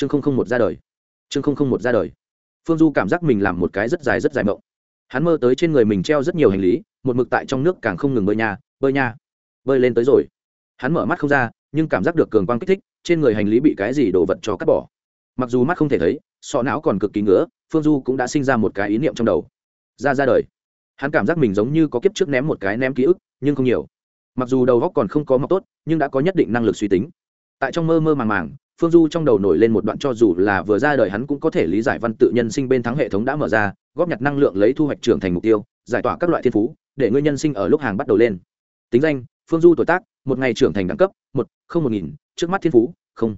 chương không không một ra đời. Chương không không một ra đời. Phương du cảm giác mình làm một cái rất dài rất dài mộng. Hắn mơ tới trên người mình treo rất nhiều hành lý, một mực tại trong nước càng không ngừng bơi nhà bơi nha. Bơi lên tới rồi. Hắn mở mắt không ra, nhưng cảm giác được cường quang kích thích, trên người hành lý bị cái gì đồ vật cho cắt bỏ. Mặc dù mắt không thể thấy, sọ não còn cực kỳ ngứa, phương du cũng đã sinh ra một cái ý niệm trong đầu. Ra ra đời. Hắn cảm giác mình giống như có kiếp trước ném một cái ném ký ức, nhưng không nhiều. Mặc dù đầu góc còn không có mọc tốt, nhưng đã có nhất định năng lực suy tính. Tại trong mơ mơ màng màng phương du trong đầu nổi lên một đoạn cho dù là vừa ra đời hắn cũng có thể lý giải văn tự nhân sinh bên thắng hệ thống đã mở ra, góp nhặt năng lượng lấy thu hoạch trưởng thành mục tiêu, giải tỏa các loại thiên phú, để ngươi nhân sinh ở lúc hàng bắt đầu lên. Tính danh, phương du tuổi tác, một ngày trưởng thành đẳng cấp, một, không một nghìn, trước mắt thiên phú, không.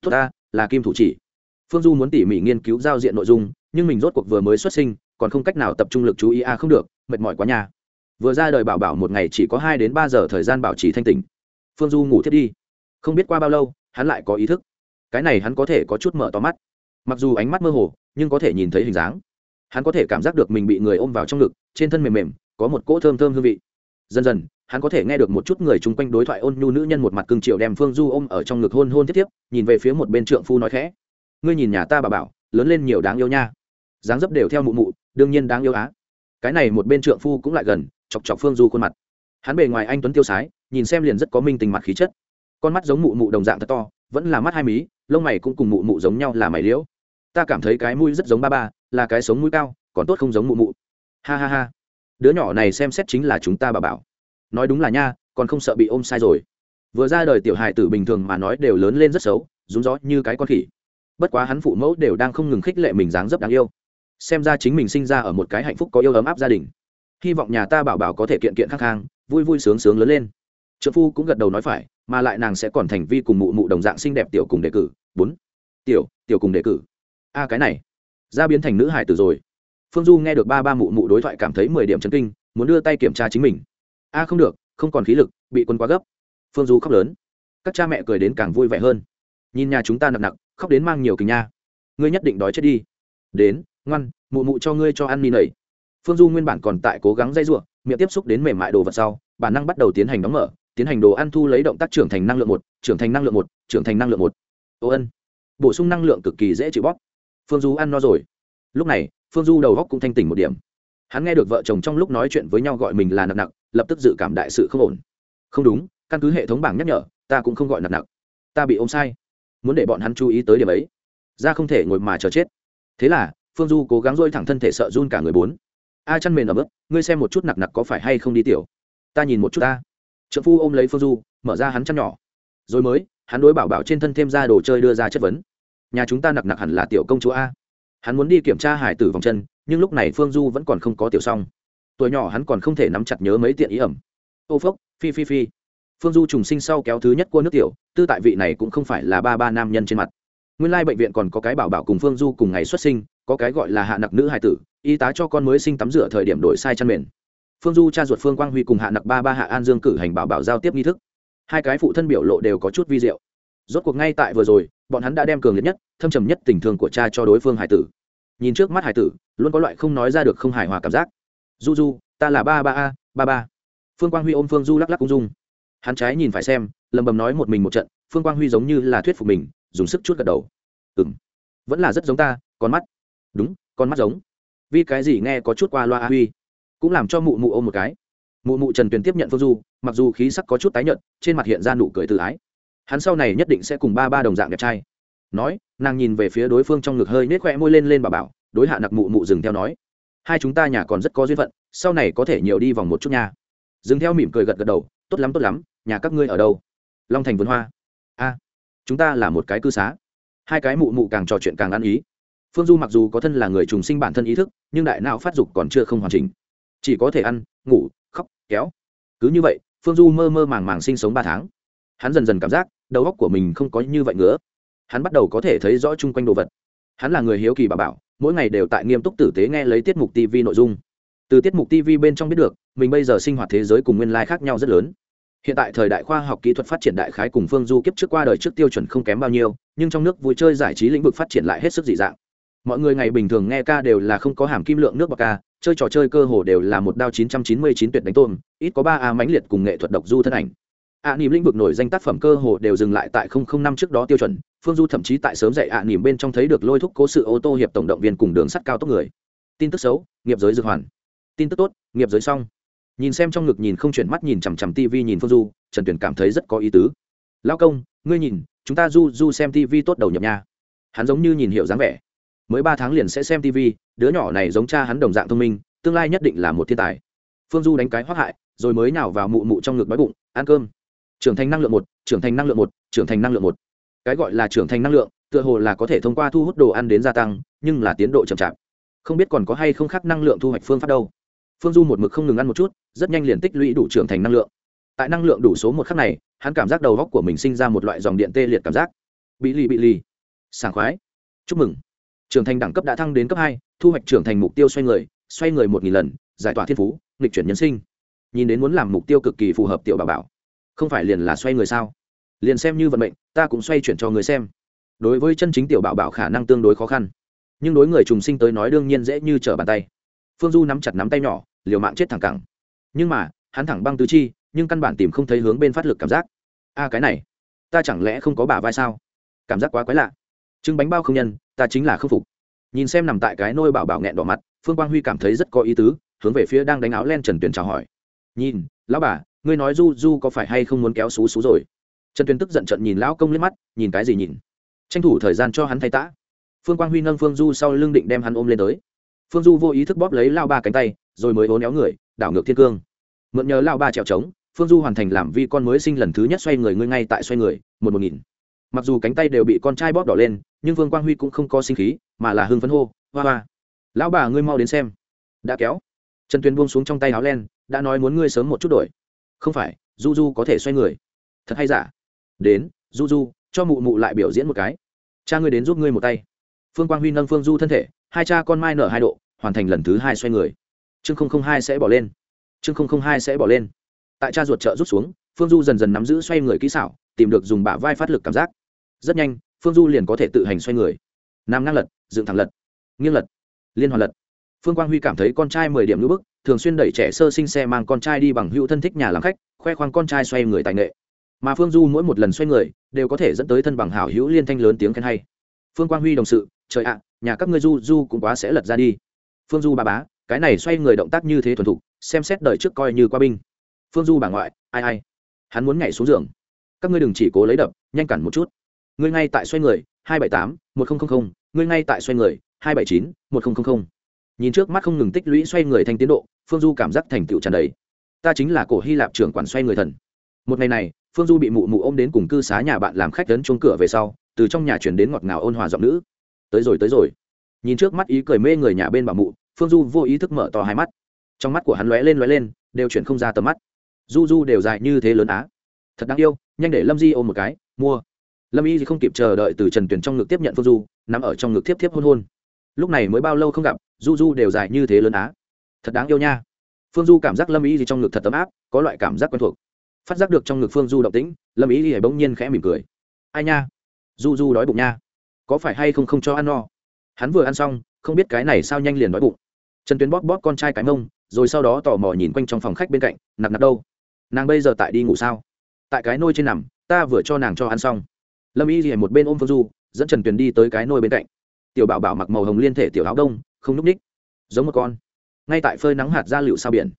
Tốt ta, là kim thủ chỉ. Phương du muốn tỉ mỉ nghiên cứu giao diện nội dung, nhưng mình rốt cuộc vừa mới xuất sinh, còn không cách nào tập trung lực chú ý a à không được, mệt mỏi quá nhà vừa ra đời bảo bảo một ngày chỉ có hai đến ba giờ thời gian bảo trì thanh tỉnh. Phương du ngủ thiết đi. Không biết qua bao lâu, hắn lại có ý thức cái này hắn có thể có chút mở to mắt. Mặc dù ánh mắt mơ hồ, nhưng có thể nhìn thấy hình dáng. Hắn có thể cảm giác được mình bị người ôm vào trong ngực, trên thân mềm mềm, có một cỗ thơm thơm hương vị. Dần dần, hắn có thể nghe được một chút người chung quanh đối thoại ôn nhu nữ nhân một mặt cưng triệu đem phương du ôm ở trong ngực hôn hôn tiếp tiếp, nhìn về phía một bên trượng phu nói khẽ. Ngươi nhìn nhà ta bà bảo, lớn lên nhiều đáng yêu nha. Dáng dấp đều theo mụ mụ, đương nhiên đáng yêu á. Cái này một bên trượng phu cũng lại gần, chọc chọc phương du khuôn mặt. Hắn bề ngoài anh tuấn tiêu sái, nhìn xem liền rất có minh tình mặt khí chất con mắt giống mụ mụ đồng dạng thật to, vẫn là mắt hai mí, lông mày cũng cùng mụ mụ giống nhau là mày liễu. Ta cảm thấy cái mũi rất giống ba ba, là cái sống mũi cao, còn tốt không giống mụ mụ. Ha ha ha. Đứa nhỏ này xem xét chính là chúng ta bà bảo. Nói đúng là nha, còn không sợ bị ôm sai rồi. Vừa ra đời tiểu hài tử bình thường mà nói đều lớn lên rất xấu, rúng gió như cái con khỉ. Bất quá hắn phụ mẫu đều đang không ngừng khích lệ mình dáng dấp đáng yêu. Xem ra chính mình sinh ra ở một cái hạnh phúc có yêu ấm áp gia đình. Hy vọng nhà ta bảo bảo có thể kiện kiện khắc khang, vui vui sướng sướng lớn lên. Trợ phu cũng gật đầu nói phải mà lại nàng sẽ còn thành vi cùng mụ mụ đồng dạng xinh đẹp tiểu cùng đề cử. Bốn. Tiểu tiểu cùng đề cử. A, cái này. Ra biến thành nữ hải tử rồi. Phương du nghe được ba ba mụ mụ đối thoại cảm thấy mười điểm chấn kinh, muốn đưa tay kiểm tra chính mình. A, không được, không còn khí lực, bị quân quá gấp. Phương du khóc lớn. Các cha mẹ cười đến càng vui vẻ hơn. Nhìn nhà chúng ta nặng nặng, khóc đến mang nhiều kính nha. Ngươi nhất định đói chết đi. Đến, ngoan, mụ mụ cho ngươi cho ăn mì nầy. Phương du nguyên bản còn tại cố gắng dây r u ộ miệng tiếp xúc đến mềm mại đồ vật sau, bản năng bắt đầu tiến hành đóng mở tiến hành đồ ăn thu lấy động tác trưởng thành năng lượng một trưởng thành năng lượng một trưởng thành năng lượng một. Ô ân. Bổ sung năng lượng cực kỳ dễ chịu bóp. Phương du ăn no rồi. Lúc này phương du đầu góc cũng thanh tỉnh một điểm. Hắn nghe được vợ chồng trong lúc nói chuyện với nhau gọi mình là nặng nặng lập tức dự cảm đại sự không ổn. Không đúng căn cứ hệ thống bảng nhắc nhở ta cũng không gọi nặng nặng. Ta bị ôm sai. Muốn để bọn hắn chú ý tới điểm ấy. Ra không thể ngồi mà chờ chết. Thế là phương du cố gắng dôi thẳng thân thể sợ run cả người bốn. A chăn mền ở bước, ngươi xem một chút nặc nặc có phải hay không đi tiểu. Ta nhìn một chút ta trợ phu ôm lấy phương du, mở ra hắn chăn nhỏ. Rồi mới, hắn đối bảo bảo trên thân thêm ra đồ chơi đưa ra chất vấn. Nhà chúng ta nặc nặc hẳn là tiểu công chúa a. Hắn muốn đi kiểm tra hải tử vòng chân, nhưng lúc này phương du vẫn còn không có tiểu xong. Tuổi nhỏ hắn còn không thể nắm chặt nhớ mấy tiện ý ẩm. Ô phốc, phi phi phi. Phương du trùng sinh sau kéo thứ nhất cua nước tiểu, tư tại vị này cũng không phải là ba ba nam nhân trên mặt. Nguyên lai bệnh viện còn có cái bảo bảo cùng phương du cùng ngày xuất sinh, có cái gọi là hạ nặc nữ hài tử, y tá cho con mới sinh tắm rửa thời điểm đổi sai chăn mền phương du cha ruột phương quang huy cùng hạ nặc ba ba hạ an dương cử hành bảo bảo giao tiếp nghi thức. Hai cái phụ thân biểu lộ đều có chút vi diệu. Rốt cuộc ngay tại vừa rồi, bọn hắn đã đem cường liệt nhất, thâm trầm nhất tình thương của cha cho đối phương hải tử. Nhìn trước mắt hải tử, luôn có loại không nói ra được không hài hòa cảm giác. Du du, ta là ba ba a, ba ba. Phương quang huy ôm phương du lắc lắc ung dung. Hắn trái nhìn phải xem, lầm bầm nói một mình một trận, phương quang huy giống như là thuyết phục mình, dùng sức chút gật đầu. Ừ m vẫn là rất giống ta, con mắt. Đúng, con mắt giống. Vì cái gì nghe có chút qua loa a huy? Cũng làm cho mụ mụ ôm một cái. Mụ mụ trần tuyền tiếp nhận phương du, mặc dù khí sắc có chút tái nhợt, trên mặt hiện ra nụ cười tự ái. Hắn sau này nhất định sẽ cùng ba ba đồng dạng đẹp trai. Nói, nàng nhìn về phía đối phương trong ngực hơi nết khoe môi lên lên bà bảo, đối hạ nặc mụ mụ dừng theo nói, hai chúng ta nhà còn rất có duyên phận, sau này có thể nhiều đi vòng một chút nha. Dừng theo mỉm cười gật gật đầu, tốt lắm tốt lắm, nhà các ngươi ở đâu? Long thành vườn hoa. A, chúng ta là một cái cư xá. Hai cái mụ mụ càng trò chuyện càng ăn ý. Phương du mặc dù có thân là người trùng sinh bản thân ý thức, nhưng đại não phát dục còn chưa không hoàn chỉnh chỉ có thể ăn, ngủ, khóc, kéo. Cứ như vậy, phương du mơ mơ màng màng sinh sống ba tháng. Hắn dần dần cảm giác, đầu óc của mình không có như vậy nữa. Hắn bắt đầu có thể thấy rõ chung quanh đồ vật. Hắn là người hiếu kỳ bà bảo, mỗi ngày đều tại nghiêm túc tử tế nghe lấy tiết mục tv nội dung. Từ tiết mục tv bên trong biết được, mình bây giờ sinh hoạt thế giới cùng nguyên lai khác nhau rất lớn. Hiện tại thời đại khoa học kỹ thuật phát triển đại khái cùng phương du kiếp trước qua đời trước tiêu chuẩn không kém bao nhiêu, nhưng trong nước vui chơi giải trí lĩnh vực phát triển lại hết sức dị dạng. Mọi người ngày bình thường nghe ca đều là không có hàm kim lượng nước bọc ca chơi trò chơi cơ hồ đều là một đao chín trăm chín mươi chín tuyệt đánh tôm, ít có ba a mãnh liệt cùng nghệ thuật độc du thân ảnh. Ạ niệm lĩnh vực nổi danh tác phẩm cơ hồ đều dừng lại tại không không năm trước đó tiêu chuẩn, phương du thậm chí tại sớm dạy ạ niệm bên trong thấy được lôi thúc cố sự ô tô hiệp tổng động viên cùng đường sắt cao tốc người. Tin tức xấu, nghiệp giới dược hoàn. Tin tức tốt, nghiệp giới xong. Nhìn xem trong ngực nhìn không chuyển mắt nhìn chằm chằm tv nhìn phương du, trần tuyển cảm thấy rất có ý tứ. Lao công, ngươi nhìn, chúng ta du du xem tv tốt đầu nhập nha. Hắn giống như nhìn hiểu dáng vẻ. Mới ba tháng liền sẽ xem tv đứa nhỏ này giống cha hắn đồng dạng thông minh, tương lai nhất định là một thiên tài. Phương du đánh cái hoác hại, rồi mới nào vào mụ mụ trong ngực bói bụng, ăn cơm. Trưởng thành năng lượng một, trưởng thành năng lượng một, trưởng thành năng lượng một. Cái gọi là trưởng thành năng lượng, tựa hồ là có thể thông qua thu hút đồ ăn đến gia tăng, nhưng là tiến độ chậm chạp. Không biết còn có hay không khác năng lượng thu hoạch phương pháp đâu. Phương du một mực không ngừng ăn một chút, rất nhanh liền tích lũy đủ trưởng thành năng lượng. Tại năng lượng đủ số một khắc này, hắn cảm giác đầu góc của mình sinh ra một loại dòng điện tê liệt cảm giác. Bị lì bị lì. Sảng khoái. Chúc mừng. Trưởng thành đẳng cấp đã thăng đến cấp hai thu hoạch trưởng thành mục tiêu xoay người xoay người một nghìn lần, giải tỏa thiên phú, nghịch chuyển nhân sinh. Nhìn đến muốn làm mục tiêu cực kỳ phù hợp tiểu bảo bảo, không phải liền là xoay người sao? Liền xem như vận mệnh, ta cũng xoay chuyển cho người xem. Đối với chân chính tiểu bảo bảo khả năng tương đối khó khăn, nhưng đối người trùng sinh tới nói đương nhiên dễ như trở bàn tay. Phương du nắm chặt nắm tay nhỏ, liều mạng chết thẳng cẳng. Nhưng mà, hắn thẳng băng tứ chi, nhưng căn bản tìm không thấy hướng bên phát lực cảm giác. A, cái này, ta chẳng lẽ không có bả vai sao? Cảm giác quá quái lạ. Trứng bánh bao không nhân, ta chính là khâm phục nhìn xem nằm tại cái nôi bảo bảo nghẹn đỏ mặt, phương quang huy cảm thấy rất có ý tứ, hướng về phía đang đánh áo len trần tuyền chào hỏi. Nhìn, lão bà, ngươi nói du du có phải hay không muốn kéo xú xú rồi? Trần tuyền tức giận trận nhìn lão công lên mắt, nhìn cái gì nhìn? Tranh thủ thời gian cho hắn thay tã. Phương quang huy nâng phương du sau lưng định đem hắn ôm lên tới. Phương du vô ý thức bóp lấy lao ba cánh tay, rồi mới hố néo người, đảo ngược thiên cương. Mượn nhờ lao ba trèo trống, phương du hoàn thành làm vi con mới sinh lần thứ nhất xoay người, ngươi ngay tại xoay người, một một nghìn. Mặc dù cánh tay đều bị con trai bóp đỏ lên nhưng vương quang huy cũng không có sinh khí, mà là hưng phấn hô, hoa hoa, lão bà ngươi mau đến xem. Đã kéo, trần tuyền buông xuống trong tay áo len, đã nói muốn ngươi sớm một chút đổi. Không phải, du du có thể xoay người. Thật hay giả? Đến, du du, cho mụ mụ lại biểu diễn một cái. Cha ngươi đến giúp ngươi một tay. Phương quang huy nâng phương du thân thể, hai cha con mai nở hai độ, hoàn thành lần thứ hai xoay người. Chương không không hai sẽ bỏ lên. Chương không không hai sẽ bỏ lên. Tại cha ruột trợ rút xuống, phương du dần dần nắm giữ xoay người kỹ xảo, tìm được dùng bả vai phát lực cảm giác. Rất nhanh phương du liền có thể tự hành xoay người. Nằm ngang lật, dựng thẳng lật, nghiêng lật, liên hoàn lật. Phương quang huy cảm thấy con trai mười điểm nữ bức, thường xuyên đẩy trẻ sơ sinh xe mang con trai đi bằng hữu thân thích nhà làm khách, khoe khoang con trai xoay người tài nghệ. Mà phương du mỗi một lần xoay người, đều có thể dẫn tới thân bằng hảo hữu liên thanh lớn tiếng khen hay. Phương quang huy đồng sự, trời ạ, nhà các ngươi du du cũng quá sẽ lật ra đi. Phương du bà bá, cái này xoay người động tác như thế thuần thục, xem xét đời trước coi như qua binh. Phương du bà ngoại, ai ai? Hắn muốn nhảy xuống giường. Các ngươi đừng chỉ cố lấy đập, nhanh cản một chút ngươi ngay tại xoay người, hai bảy tám, một nghìn ngươi ngay tại xoay người, hai bảy chín, một nghìn nhìn trước mắt không ngừng tích lũy xoay người thành tiến độ, phương du cảm giác thành tựu tràn đầy. Ta chính là cổ hy lạp trưởng quản xoay người thần. Một ngày này, phương du bị mụ mụ ôm đến cùng cư xá nhà bạn làm khách đến chuông cửa về sau, từ trong nhà chuyển đến ngọt ngào ôn hòa giọng nữ. Tới rồi tới rồi. Nhìn trước mắt ý cười mê người nhà bên bà mụ, phương du vô ý thức mở to hai mắt. Trong mắt của hắn lóe lên lóe lên, đều chuyển không ra tầm mắt. Du du đều dài như thế lớn á. Thật đáng yêu, nhanh để lâm di ôm một cái, mua lâm y thì không kịp chờ đợi từ trần Tuyền trong ngực tiếp nhận phương du, nằm ở trong ngực tiếp tiếp hôn hôn. Lúc này mới bao lâu không gặp, du du đều dài như thế lớn á. Thật đáng yêu nha. Phương du cảm giác lâm y thì trong ngực thật ấm áp, có loại cảm giác quen thuộc. Phát giác được trong ngực phương du động tĩnh, lâm y thì bỗng nhiên khẽ mỉm cười. Ai nha? Du du đói bụng nha. Có phải hay không không cho ăn no? Hắn vừa ăn xong, không biết cái này sao nhanh liền đói bụng. Trần tuyến bóp bóp con trai cái mông, rồi sau đó tò mò nhìn quanh trong phòng khách bên cạnh nặc nặc đâu? Nàng bây giờ tại đi ngủ sao? Tại cái nôi trên nằm, ta vừa cho nàng cho ăn xong lâm y thì một bên ôm phương du, dẫn trần tuyền đi tới cái nôi bên cạnh. Tiểu bảo bảo mặc màu hồng liên thể tiểu áo đông, không núp ních giống một con. Ngay tại phơi nắng hạt ra lựu sao biển.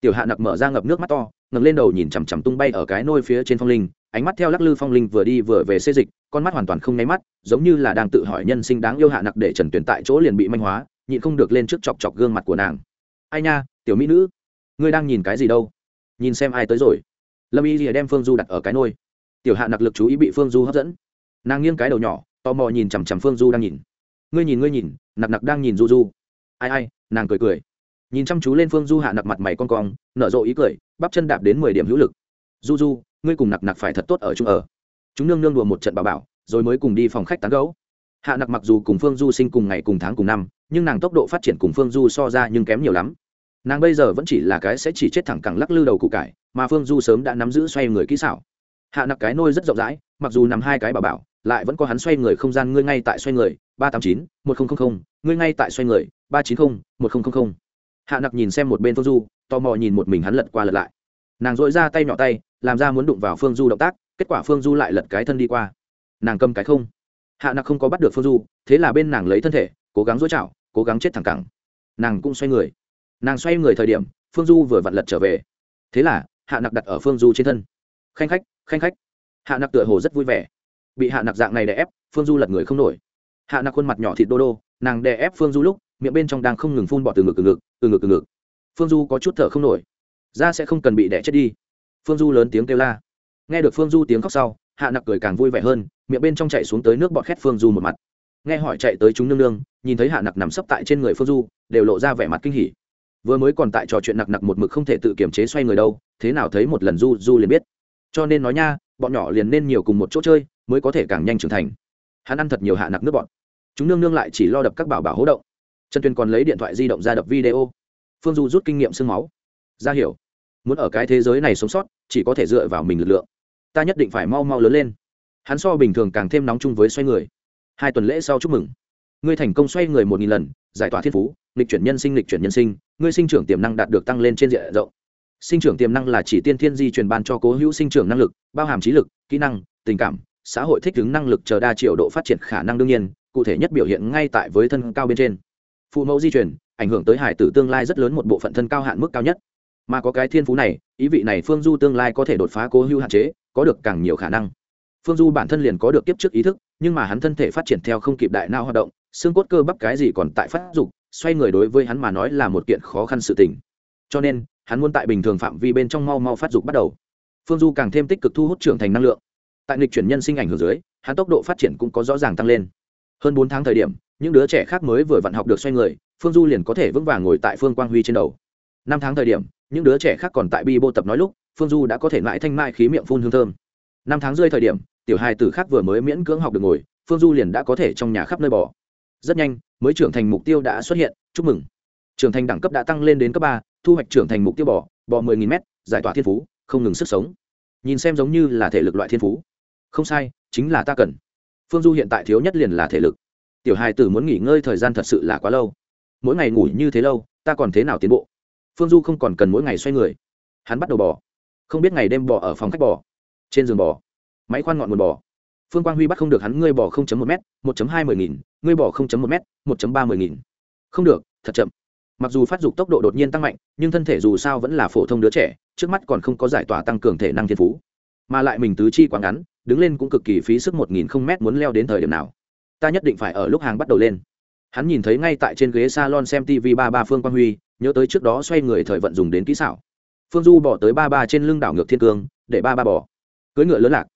Tiểu hạ nặc mở ra ngập nước mắt to, ngẩng lên đầu nhìn chằm chằm tung bay ở cái nôi phía trên phong linh, ánh mắt theo lắc lư phong linh vừa đi vừa về xê dịch, con mắt hoàn toàn không nháy mắt, giống như là đang tự hỏi nhân sinh đáng yêu hạ nặc để trần Tuyền tại chỗ liền bị manh hóa, nhịn không được lên trước chọc chọc gương mặt của nàng. Ai nha, tiểu mỹ nữ, ngươi đang nhìn cái gì đâu? Nhìn xem ai tới rồi. Lâm y rìa đem phương du đặt ở cái nôi tiểu hạ nặc lực chú ý bị phương du hấp dẫn nàng nghiêng cái đầu nhỏ tò mò nhìn chằm chằm phương du đang nhìn ngươi nhìn ngươi nhìn nặc nặc đang nhìn du du ai ai nàng cười cười nhìn chăm chú lên phương du hạ nặc mặt mày con cong nở rộ ý cười bắp chân đạp đến mười điểm hữu lực du du ngươi cùng nặc nặc phải thật tốt ở chung ở chúng nương nương đùa một trận bà bảo rồi mới cùng đi phòng khách tán gấu hạ nặc mặc dù cùng phương du sinh cùng ngày cùng tháng cùng năm nhưng nàng tốc độ phát triển cùng phương du so ra nhưng kém nhiều lắm nàng bây giờ vẫn chỉ là cái sẽ chỉ chết thẳng cẳng lắc lư đầu cụ cải mà phương du sớm đã nắm giữ xoay người kỹ xảo hạ nặc cái nôi rất rộng rãi, mặc dù nằm hai cái bà bảo, lại vẫn có hắn xoay người không gian ngươi ngay tại xoay người, ba trăm chín, một nghìn ngươi ngay tại xoay người, ba chín mươi một nghìn hạ nặc nhìn xem một bên phương du, tò mò nhìn một mình hắn lật qua lật lại. Nàng dội ra tay nhỏ tay, làm ra muốn đụng vào phương du động tác, kết quả phương du lại lật cái thân đi qua. Nàng cầm cái không. Hạ nặc không có bắt được phương du, thế là bên nàng lấy thân thể, cố gắng dối chảo cố gắng chết thẳng cẳng. Nàng cũng xoay người. Nàng xoay người thời điểm, phương du vừa vặn lật trở về. Thế là, hạ nặc đặt ở phương du trên thân. Khanh khách khanh khách. Hạ nặc tựa hồ rất vui vẻ. Bị hạ nặc dạng này đè ép, phương du lật người không nổi. Hạ nặc khuôn mặt nhỏ thịt đô đô, nàng đè ép phương du lúc, miệng bên trong đang không ngừng phun bọt từ ngực từ ngực từ ngực từ ngực. Phương du có chút thở không nổi. Da sẽ không cần bị đẻ chết đi. Phương du lớn tiếng kêu la. Nghe được phương du tiếng khóc sau, hạ nặc cười càng vui vẻ hơn, miệng bên trong chạy xuống tới nước bọt khét phương du một mặt. Nghe hỏi chạy tới chúng nương nương, nhìn thấy hạ nặc nằm sấp tại trên người phương du, đều lộ ra vẻ mặt kinh hỉ. Vừa mới còn tại trò chuyện nặc nặc một mực không thể tự kiềm chế xoay người đâu, thế nào thấy một lần du du liền biết cho nên nói nha, bọn nhỏ liền nên nhiều cùng một chỗ chơi, mới có thể càng nhanh trưởng thành. Hắn ăn thật nhiều hạ nặc nước bọn. Chúng nương nương lại chỉ lo đập các bảo bảo hố động. Trần tuyên còn lấy điện thoại di động ra đập video. Phương du rút kinh nghiệm sương máu. Ra hiểu. Muốn ở cái thế giới này sống sót, chỉ có thể dựa vào mình lực lượng. Ta nhất định phải mau mau lớn lên. Hắn so bình thường càng thêm nóng chung với xoay người. Hai tuần lễ sau chúc mừng. Ngươi thành công xoay người một nghìn lần, giải tỏa thiên phú lịch chuyển nhân sinh lịch chuyển nhân sinh, ngươi sinh trưởng tiềm năng đạt được tăng lên trên diện rộng sinh trưởng tiềm năng là chỉ tiên thiên di truyền ban cho cố hữu sinh trưởng năng lực, bao hàm trí lực, kỹ năng, tình cảm, xã hội thích ứng năng lực chờ đa triệu độ phát triển khả năng đương nhiên, cụ thể nhất biểu hiện ngay tại với thân cao bên trên. Phụ mẫu di truyền, ảnh hưởng tới hải tử tương lai rất lớn một bộ phận thân cao hạn mức cao nhất. Mà có cái thiên phú này, ý vị này phương du tương lai có thể đột phá cố hữu hạn chế, có được càng nhiều khả năng. Phương du bản thân liền có được tiếp trước ý thức, nhưng mà hắn thân thể phát triển theo không kịp đại não hoạt động, xương cốt cơ bắp cái gì còn tại phát dục, xoay người đối với hắn mà nói là một kiện khó khăn sự tình. Cho nên hắn muốn tại bình thường phạm vi bên trong mau mau phát dục bắt đầu. Phương du càng thêm tích cực thu hút trưởng thành năng lượng. Tại nghịch chuyển nhân sinh ảnh hưởng dưới, hắn tốc độ phát triển cũng có rõ ràng tăng lên. Hơn bốn tháng thời điểm, những đứa trẻ khác mới vừa vặn học được xoay người, phương du liền có thể vững vàng ngồi tại phương quang huy trên đầu. Năm tháng thời điểm, những đứa trẻ khác còn tại bi bô tập nói lúc, phương du đã có thể mãi thanh mai khí miệng phun hương thơm. Năm tháng rơi thời điểm, tiểu hai tử khác vừa mới miễn cưỡng học được ngồi, phương du liền đã có thể trong nhà khắp nơi bỏ rất nhanh, mới trưởng thành mục tiêu đã xuất hiện, chúc mừng trưởng thành đẳng cấp đã tăng lên đến cấp ba, thu hoạch trưởng thành mục tiêu bỏ bỏ mười nghìn m giải tỏa thiên phú, không ngừng sức sống. Nhìn xem giống như là thể lực loại thiên phú. Không sai, chính là ta cần. Phương du hiện tại thiếu nhất liền là thể lực. Tiểu hai tử muốn nghỉ ngơi thời gian thật sự là quá lâu. Mỗi ngày ngủ như thế lâu, ta còn thế nào tiến bộ? Phương du không còn cần mỗi ngày xoay người. Hắn bắt đầu bỏ không biết ngày đêm bỏ ở phòng khách bỏ trên giường bỏ máy khoan ngọn nguồn bỏ phương quang huy bắt không được hắn, ngươi bỏ một m một hai mươi nghìn, ngươi bỏ một m một ba mươi nghìn. Không được, thật chậm mặc dù phát dục tốc độ đột nhiên tăng mạnh, nhưng thân thể dù sao vẫn là phổ thông đứa trẻ, trước mắt còn không có giải tỏa tăng cường thể năng thiên phú. Mà lại mình tứ chi quá ngắn, đứng lên cũng cực kỳ phí sức một nghìn không m muốn leo đến thời điểm nào. Ta nhất định phải ở lúc hàng bắt đầu lên. Hắn nhìn thấy ngay tại trên ghế salon xem tv ba ba phương quang huy, nhớ tới trước đó xoay người thời vận dùng đến kỹ xảo. Phương du bỏ tới ba ba trên lưng đảo ngược thiên cương, để ba ba bỏ. Cưới ngựa lớn lạc.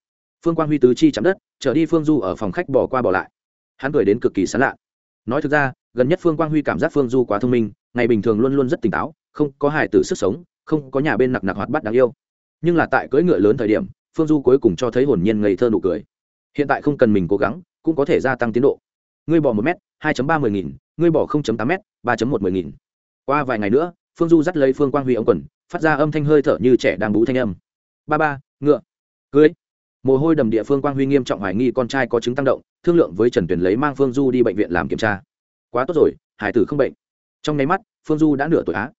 Phương quang huy tứ chi chạm đất, trở đi phương du ở phòng khách bỏ qua bỏ lại. Hắn cười đến cực kỳ sán lạ. Nói thực ra, gần nhất phương quang huy cảm giác phương du quá thông minh ngày bình thường luôn luôn rất tỉnh táo, không có hài tử sức sống, không có nhà bên nặc nặc hoạt bắt đáng yêu. Nhưng là tại cưỡi ngựa lớn thời điểm, phương du cuối cùng cho thấy hồn nhiên ngây thơ nụ cười. Hiện tại không cần mình cố gắng, cũng có thể gia tăng tiến độ. Ngươi bỏ một m hai ba mươi nghìn, ngươi bỏ tám m ba một mươi nghìn. Qua vài ngày nữa, phương du dắt lấy phương quang huy ống quần, phát ra âm thanh hơi thở như trẻ đang bú thanh âm. Ba ba, ngựa. Cưới. Mồ hôi đầm địa phương quang huy nghiêm trọng hoài nghi con trai có chứng tăng động, thương lượng với trần tuyền lấy mang phương du đi bệnh viện làm kiểm tra. Quá tốt rồi, hải tử không bệnh trong nháy mắt, phương du đã nửa tuổi á.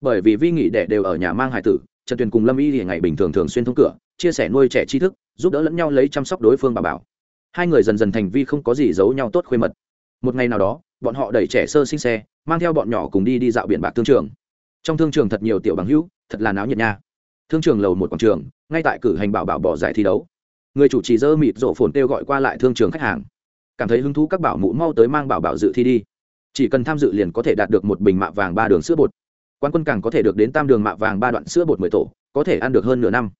Bởi vì vi nghỉ đẻ đều ở nhà mang hải tử, trần tuyền cùng lâm y thì ngày bình thường thường xuyên thông cửa, chia sẻ nuôi trẻ tri thức, giúp đỡ lẫn nhau lấy chăm sóc đối phương bà bảo. Hai người dần dần thành vi không có gì giấu nhau tốt khuê mật. Một ngày nào đó, bọn họ đẩy trẻ sơ sinh xe, mang theo bọn nhỏ cùng đi đi dạo biển bạc thương trường. Trong thương trường thật nhiều tiểu bằng hữu, thật là náo nhiệt nha. Thương trường lầu một quảng trường, ngay tại cử hành bảo bảo bỏ giải thi đấu. Người chủ trì dơ mịt rộ phồn kêu gọi qua lại thương trường khách hàng. Cảm thấy hứng thú các bảo mụ mau tới mang bảo bảo dự thi đi chỉ cần tham dự liền có thể đạt được một bình mạ vàng ba đường sữa bột. Quan quân càng có thể được đến tam đường mạ vàng ba đoạn sữa bột mười tổ, có thể ăn được hơn nửa năm.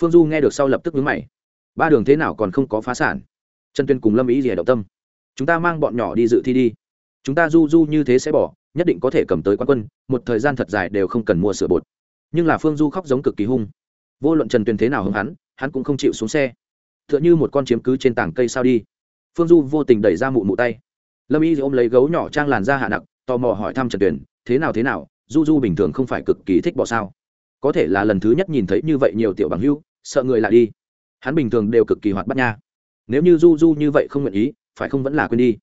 Phương du nghe được sau lập tức nhớ mày. Ba đường thế nào còn không có phá sản? Trần tuyên cùng lâm ý gì động tâm. Chúng ta mang bọn nhỏ đi dự thi đi. Chúng ta du du như thế sẽ bỏ, nhất định có thể cầm tới quan quân, một thời gian thật dài đều không cần mua sữa bột. Nhưng là phương du khóc giống cực kỳ hung. Vô luận trần tuyền thế nào hưng hắn hắn cũng không chịu xuống xe. T h ư ợ n h ư một con chiếm cứ trên tảng cây sao đi. Phương du vô tình đẩy ra mụ mụ tay lâm y ôm lấy gấu nhỏ trang làn ra hạ nặc tò mò hỏi thăm trần tuyền, thế nào thế nào? Du du bình thường không phải cực kỳ thích bỏ sao? Có thể là lần thứ nhất nhìn thấy như vậy nhiều tiểu bằng hưu, sợ người lại đi. Hắn bình thường đều cực kỳ hoạt bắt nha. Nếu như du du như vậy không nguyện ý, phải không vẫn là quên đi?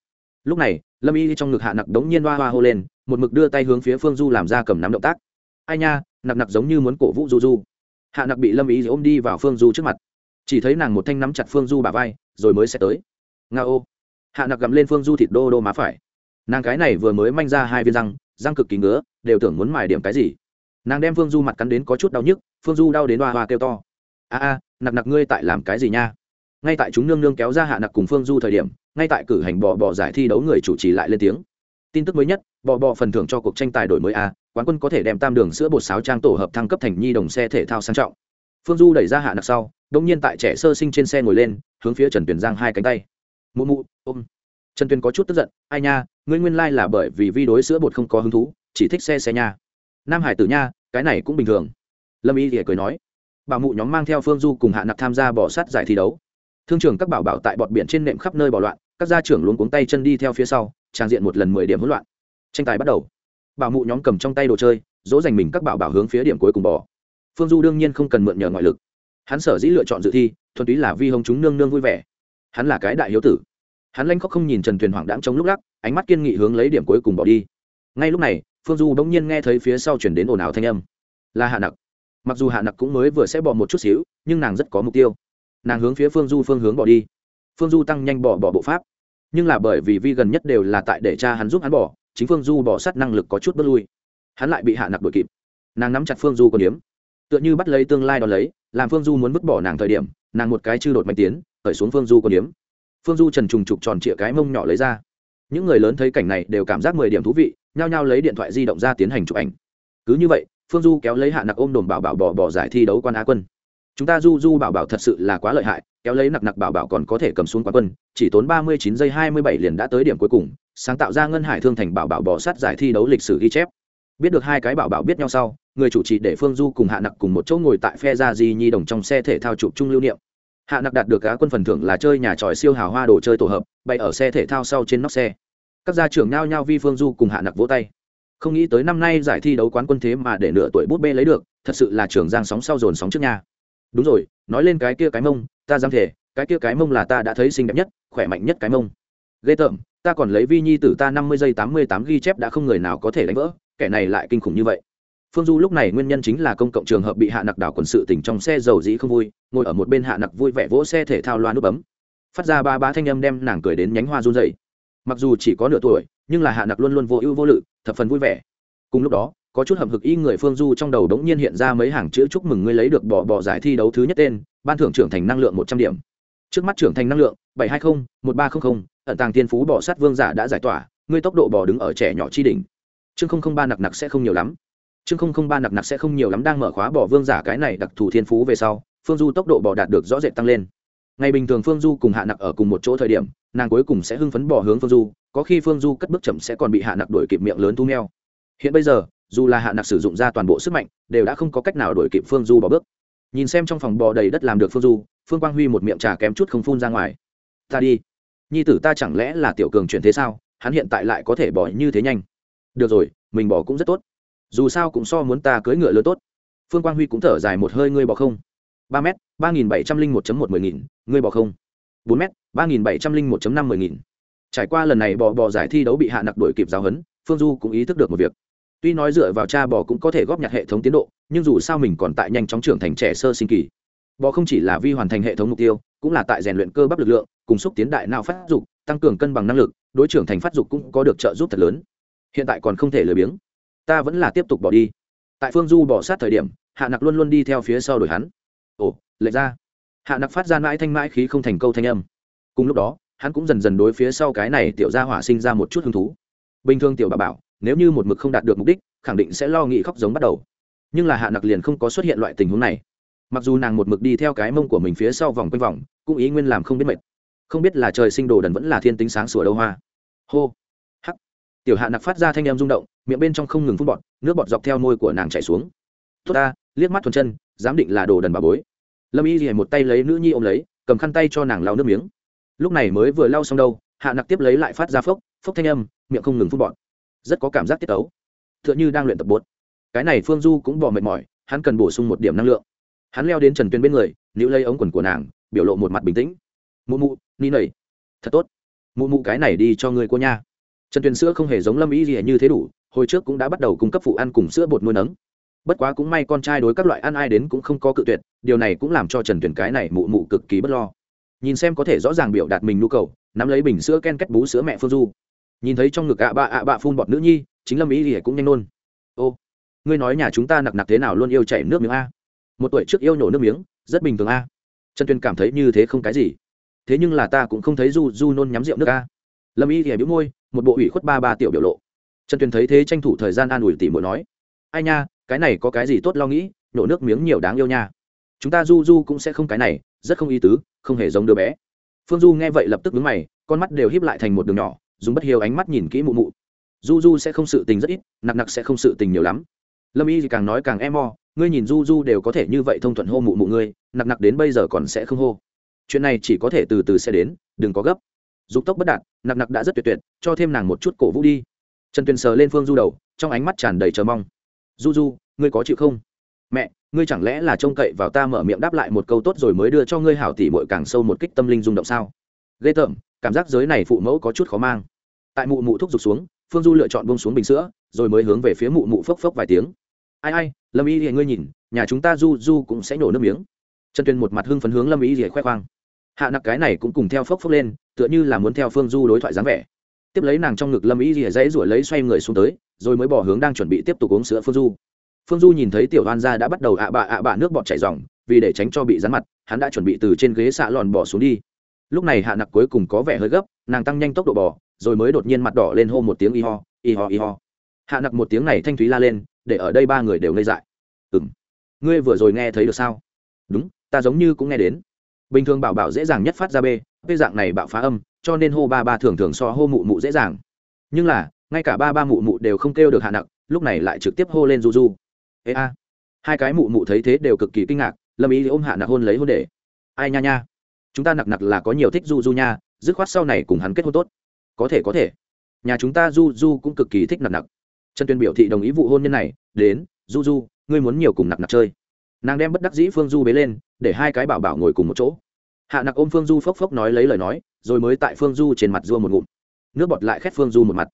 Lúc này, lâm y trong ngực hạ nặc đống nhiên hoa hoa hô lên, một mực đưa tay hướng phía phương du làm ra cầm nắm động tác. Ai nha nặc nặc giống như muốn cổ vũ du du. Hạ nặc bị lâm y ôm đi vào phương du trước mặt. Chỉ thấy nàng một thanh nắm chặt phương du bà vai, rồi mới sẽ tới. Nga ô hạ nặc gặm lên phương du thịt đô đô má phải. Nàng cái này vừa mới manh ra hai viên răng răng cực kỳ ngứa, đều tưởng muốn mài điểm cái gì. Nàng đem phương du mặt cắn đến có chút đau nhức, phương du đau đến hoa hoa kêu to. A a, nặc nặc ngươi tại làm cái gì nha? Ngay tại chúng nương nương kéo ra hạ nặc cùng phương du thời điểm, ngay tại cử hành bò bò giải thi đấu người chủ trì lại lên tiếng. Tin tức mới nhất, bò bò phần thưởng cho cuộc tranh tài đổi mới a, quán quân có thể đem tam đường sữa bột sáo trang tổ hợp thăng cấp thành nhi đồng xe thể thao sang trọng. Phương du đẩy ra hạ nặc sau đông nhiên tại trẻ sơ sinh trên xe ngồi lên, hướng phía trần tuyền giang hai cánh tay mụ mụ, ôm. Trần tuyền có chút tức giận, ai nha, ngươi nguyên lai là bởi vì vi đối sữa bột không có hứng thú, chỉ thích xe xe nha. Nam hải tử nha, cái này cũng bình thường. Lâm y thì cười nói bảo mụ nhóm mang theo phương du cùng hạ nặc tham gia bỏ sát giải thi đấu. Thương trường các bảo bảo tại bọt biển trên nệm khắp nơi bỏ loạn, các gia trưởng luôn cuống tay chân đi theo phía sau trang diện một lần mười điểm hỗn loạn. Tranh tài bắt đầu. Bảo mụ nhóm cầm trong tay đồ chơi, dỗ dành mình các bảo bảo hướng phía điểm cuối cùng bỏ. Phương du đương nhiên không cần mượn nhờ ngoại lực. Hắn sở dĩ lựa chọn dự thi, thuần túy là vi hồng chúng nương nương vui vẻ. Hắn là cái đại hiếu tử hắn lanh khóc không nhìn trần thuyền hoảng đáng trong lúc lắc, ánh mắt kiên nghị hướng lấy điểm cuối cùng bỏ đi. Ngay lúc này, phương du bỗng nhiên nghe thấy phía sau chuyển đến ồn ào thanh âm. Là hạ nặc. Mặc dù hạ nặc cũng mới vừa sẽ bỏ một chút xíu, nhưng nàng rất có mục tiêu. Nàng hướng phía phương du phương hướng bỏ đi. Phương du tăng nhanh bỏ bỏ bộ pháp. Nhưng là bởi vì vi gần nhất đều là tại để cha hắn giúp hắn bỏ, chính phương du bỏ sát năng lực có chút bất lui. Hắn lại bị hạ nặc đuổi kịp. Nàng nắm chặt phương du còn điếm tựa như bắt lấy tương lai đón lấy, làm phương du muốn vứt bỏ nàng thời điểm, nàng một cái chư đột mạnh tiến, khởi xuống phương du còn điếm phương du trần trùng trục tròn trịa cái mông nhỏ lấy ra. Những người lớn thấy cảnh này đều cảm giác mười điểm thú vị, nhao nhao lấy điện thoại di động ra tiến hành chụp ảnh. Cứ như vậy, phương du kéo lấy hạ nặc ôm đồn bảo bảo bỏ bỏ giải thi đấu quan á quân. Chúng ta du du bảo bảo thật sự là quá lợi hại, kéo lấy nặc nặc bảo bảo còn có thể cầm xuống quán quân, chỉ tốn ba mươi chín giây hai mươi bảy liền đã tới điểm cuối cùng, sáng tạo ra ngân hải thương thành bảo bảo bỏ sát giải thi đấu lịch sử ghi chép. Biết được hai cái bảo bảo biết nhau sau, người chủ trì để phương du cùng hạ nặc cùng một chỗ ngồi tại phe gia di nhi đồng trong xe thể thao chụp chung lưu niệm hạ nặc đạt được cá quân phần thưởng là chơi nhà tròi siêu hào hoa đồ chơi tổ hợp, bay ở xe thể thao sau trên nóc xe. Các gia trưởng nao nhao vi phương du cùng hạ nặc vỗ tay. Không nghĩ tới năm nay giải thi đấu quán quân thế mà để nửa tuổi bút bê lấy được, thật sự là trường giang sóng sau dồn sóng trước nhà đúng rồi, nói lên cái kia cái mông, ta dám thể cái kia cái mông là ta đã thấy xinh đẹp nhất, khỏe mạnh nhất cái mông. Ghê tởm, ta còn lấy vi nhi tử ta năm mươi giây tám mươi tám ghi chép đã không người nào có thể đánh vỡ, kẻ này lại kinh khủng như vậy phương du lúc này nguyên nhân chính là công cộng trường hợp bị hạ nặc đảo quần sự tỉnh trong xe dầu dĩ không vui, ngồi ở một bên hạ nặc vui vẻ vỗ xe thể thao loa nút bấm. Phát ra ba ba thanh âm đem nàng cười đến nhánh hoa run dày mặc dù chỉ có nửa tuổi, nhưng là hạ nặc luôn luôn vô ưu vô lự, thập phần vui vẻ. Cùng lúc đó, có chút hầm hực y người phương du trong đầu đống nhiên hiện ra mấy hàng chữ chúc mừng ngươi lấy được bỏ bỏ giải thi đấu thứ nhất tên, ban thưởng trưởng thành năng lượng một trăm điểm. Trước mắt trưởng thành năng lượng, bảy trăm hai mươi một ba trăm linh ẩn tàng tiên phú bỏ sát vương giả đã giải tỏa, ngươi tốc độ bỏ đứng ở trẻ nhỏ chi đỉnh. Chương không không ba nặc nặc sẽ không nhiều lắm chương không không ba nặc nặc sẽ không nhiều lắm đang mở khóa bỏ vương giả cái này đặc thù thiên phú về sau, phương du tốc độ bỏ đạt được rõ rệt tăng lên. Ngày bình thường phương du cùng hạ nặc ở cùng một chỗ thời điểm, nàng cuối cùng sẽ hưng phấn bỏ hướng phương du, có khi phương du cất bước chậm sẽ còn bị hạ nặc đuổi kịp miệng lớn thu meo. Hiện bây giờ, dù là hạ nặc sử dụng ra toàn bộ sức mạnh, đều đã không có cách nào đuổi kịp phương du bỏ bước. Nhìn xem trong phòng bò đầy đất làm được phương du, phương quang huy một miệng trà kém chút không phun ra ngoài. Ta đi. Nhi tử ta chẳng lẽ là tiểu cường chuyển thế sao? Hắn hiện tại lại có thể bỏ như thế nhanh. Được rồi, mình bỏ cũng rất tốt dù sao cũng so muốn ta cưỡi ngựa lớn tốt. Phương quang huy cũng thở dài một hơi, ngươi bỏ không. ba m ba nghìn bảy trăm linh một một mươi nghìn, ngươi bỏ không. bốn m ba nghìn bảy trăm linh một năm mươi nghìn. Trải qua lần này bò bò giải thi đấu bị hạ nặc đuổi kịp giáo huấn, phương du cũng ý thức được một việc. Tuy nói dựa vào cha bò cũng có thể góp nhặt hệ thống tiến độ, nhưng dù sao mình còn tại nhanh chóng trưởng thành trẻ sơ sinh kỳ. Bò không chỉ là vi hoàn thành hệ thống mục tiêu, cũng là tại rèn luyện cơ bắp lực lượng, cùng xúc tiến đại nào phát dục, tăng cường cân bằng năng lực, đối trưởng thành phát dục cũng có được trợ giúp thật lớn. Hiện tại còn không thể lười biếng ta vẫn là tiếp tục bỏ đi. Tại phương du bỏ sát thời điểm, hạ nặc luôn luôn đi theo phía sau đuổi hắn. Ồ, lệch ra. Hạ nặc phát ra mãi thanh mãi khí không thành câu thanh âm. Cùng lúc đó, hắn cũng dần dần đối phía sau cái này tiểu gia hỏa sinh ra một chút hứng thú. Bình thường tiểu bà bảo, nếu như một mực không đạt được mục đích, khẳng định sẽ lo nghĩ khóc giống bắt đầu. Nhưng là hạ nặc liền không có xuất hiện loại tình huống này. Mặc dù nàng một mực đi theo cái mông của mình phía sau vòng quanh vòng, cũng ý nguyên làm không biết mệt. Không biết là trời sinh đồ đần vẫn là thiên tính sáng sủa đâu hoa. Hô tiểu hạ nặc phát ra thanh em rung động, miệng bên trong không ngừng phun bọt, nước bọt dọc theo môi của nàng chảy xuống. Tốt ta, liếc mắt thuần chân dám định là đồ đần bà bối. Lâm y rìa một tay lấy nữ nhi ôm lấy, cầm khăn tay cho nàng lau nước miếng. Lúc này mới vừa lau xong đâu, hạ nặc tiếp lấy lại phát ra phốc phốc thanh âm, miệng không ngừng phun bọt. Rất có cảm giác tiết ấu t h ư ợ n h ư đang luyện tập bột. Cái này phương du cũng bỏ mệt mỏi, hắn cần bổ sung một điểm năng lượng. Hắn leo đến trần tuyên bên người nữ lấy ống quần của nàng, biểu lộ một mặt bình tĩnh. Mụ mụ, ni nầy. Thật tốt. Mụ mụ cái này đi cho người cô nha trần tuyền sữa không hề giống lâm ý gì như thế đủ, hồi trước cũng đã bắt đầu cung cấp phụ ăn cùng sữa bột nuôi nấng. Bất quá cũng may con trai đối các loại ăn ai đến cũng không có cự tuyệt, điều này cũng làm cho trần tuyền cái này mụ mụ cực kỳ bất lo. Nhìn xem có thể rõ ràng biểu đạt mình nhu cầu, nắm lấy bình sữa ken kết bú sữa mẹ phương du. Nhìn thấy trong ngực ạ bạ ạ bạ phun bọt nữ nhi, chính lâm ý thì cũng nhanh nôn. Ô, ngươi nói nhà chúng ta nặc nặc thế nào luôn yêu chảy nước miếng a? Một tuổi trước yêu nhổ nước miếng, rất bình thường a. Trần tuyên cảm thấy như thế không cái gì. Thế nhưng là ta cũng không thấy du du nôn nhắm rượu nước a. Lâm ý thì biểu môi một bộ ủy khuất ba ba tiểu biểu lộ. Trần tuyên thấy thế tranh thủ thời gian an ủi tỉ mỗi nói, ai nha, cái này có cái gì tốt lo nghĩ, nổ nước miếng nhiều đáng yêu nha. Chúng ta du du cũng sẽ không cái này, rất không ý tứ, không hề giống đứa bé. Phương du nghe vậy lập tức đứng mày, con mắt đều híp lại thành một đường nhỏ, dùng bất hiếu ánh mắt nhìn kỹ mụ mụ. Du du sẽ không sự tình rất ít, nặc nặc sẽ không sự tình nhiều lắm. Lâm y thì càng nói càng em o ngươi nhìn du du đều có thể như vậy thông thuận hô mụ mụ ngươi, nặc nặc đến bây giờ còn sẽ không hô. Chuyện này chỉ có thể từ từ sẽ đến, đừng có gấp dục tốc bất đạt, nặc nặc đã rất tuyệt tuyệt, cho thêm nàng một chút cổ vũ đi. Trần tuyền sờ lên phương du đầu, trong ánh mắt tràn đầy chờ mong. Du du, ngươi có chịu không? Mẹ, ngươi chẳng lẽ là trông cậy vào ta mở miệng đáp lại một câu tốt rồi mới đưa cho ngươi hảo tỷ muội càng sâu một kích tâm linh rung động sao? Ghê tởm, cảm giác giới này phụ mẫu có chút khó mang. Tại mụ mụ thúc giục xuống, phương du lựa chọn bông xuống bình sữa, rồi mới hướng về phía mụ mụ phốc phốc vài tiếng. Ai ai, lâm y thì ngươi nhìn, nhà chúng ta du du cũng sẽ nổ nước miếng. Trần tuyền một mặt hưng phấn hướng lâm y thì khoe khoang hạ nặc cái này cũng cùng theo phốc phốc lên, tựa như là muốn theo phương du đối thoại dáng vẻ. Tiếp lấy nàng trong ngực lâm y thì dãy ruổi lấy xoay người xuống tới, rồi mới bỏ hướng đang chuẩn bị tiếp tục uống sữa phương du. Phương du nhìn thấy tiểu hoan gia đã bắt đầu ạ bạ ạ bạ nước bọt chảy dòng vì để tránh cho bị rắn mặt, hắn đã chuẩn bị từ trên ghế xạ lòn bỏ xuống đi. Lúc này hạ nặc cuối cùng có vẻ hơi gấp, nàng tăng nhanh tốc độ bỏ rồi mới đột nhiên mặt đỏ lên hô một tiếng y ho y ho y ho. Hạ nặc một tiếng này thanh thúy la lên, để ở đây ba người đều ngây dại. Ừ m ngươi vừa rồi nghe thấy được sao? Đúng, ta giống như cũng nghe đến bình thường bảo bảo dễ dàng nhất phát ra b b dạng này bạo phá âm, cho nên hô ba ba thường thường so hô mụ mụ dễ dàng. Nhưng là, ngay cả ba ba mụ mụ đều không kêu được hạ nặc lúc này lại trực tiếp hô lên du du. Ê a. Hai cái mụ mụ thấy thế đều cực kỳ kinh ngạc, lâm ý ôm hạ nặc hôn lấy hôn để. Ai nha nha. Chúng ta nặc nặc là có nhiều thích du du nha, dứt khoát sau này cùng hắn kết hôn tốt. Có thể có thể. Nhà chúng ta du du cũng cực kỳ thích nặc nặc trần tuyên biểu thị đồng ý vụ hôn nhân này, đến, du du, ngươi muốn nhiều cùng nặc nặc chơi. Nàng đem bất đắc dĩ phương du bế lên để hai cái bảo bảo ngồi cùng một chỗ. Hạ nặc ôm phương du phốc phốc nói lấy lời nói, rồi mới tại phương du trên mặt dua một ngụm. Nước bọt lại khét phương du một mặt.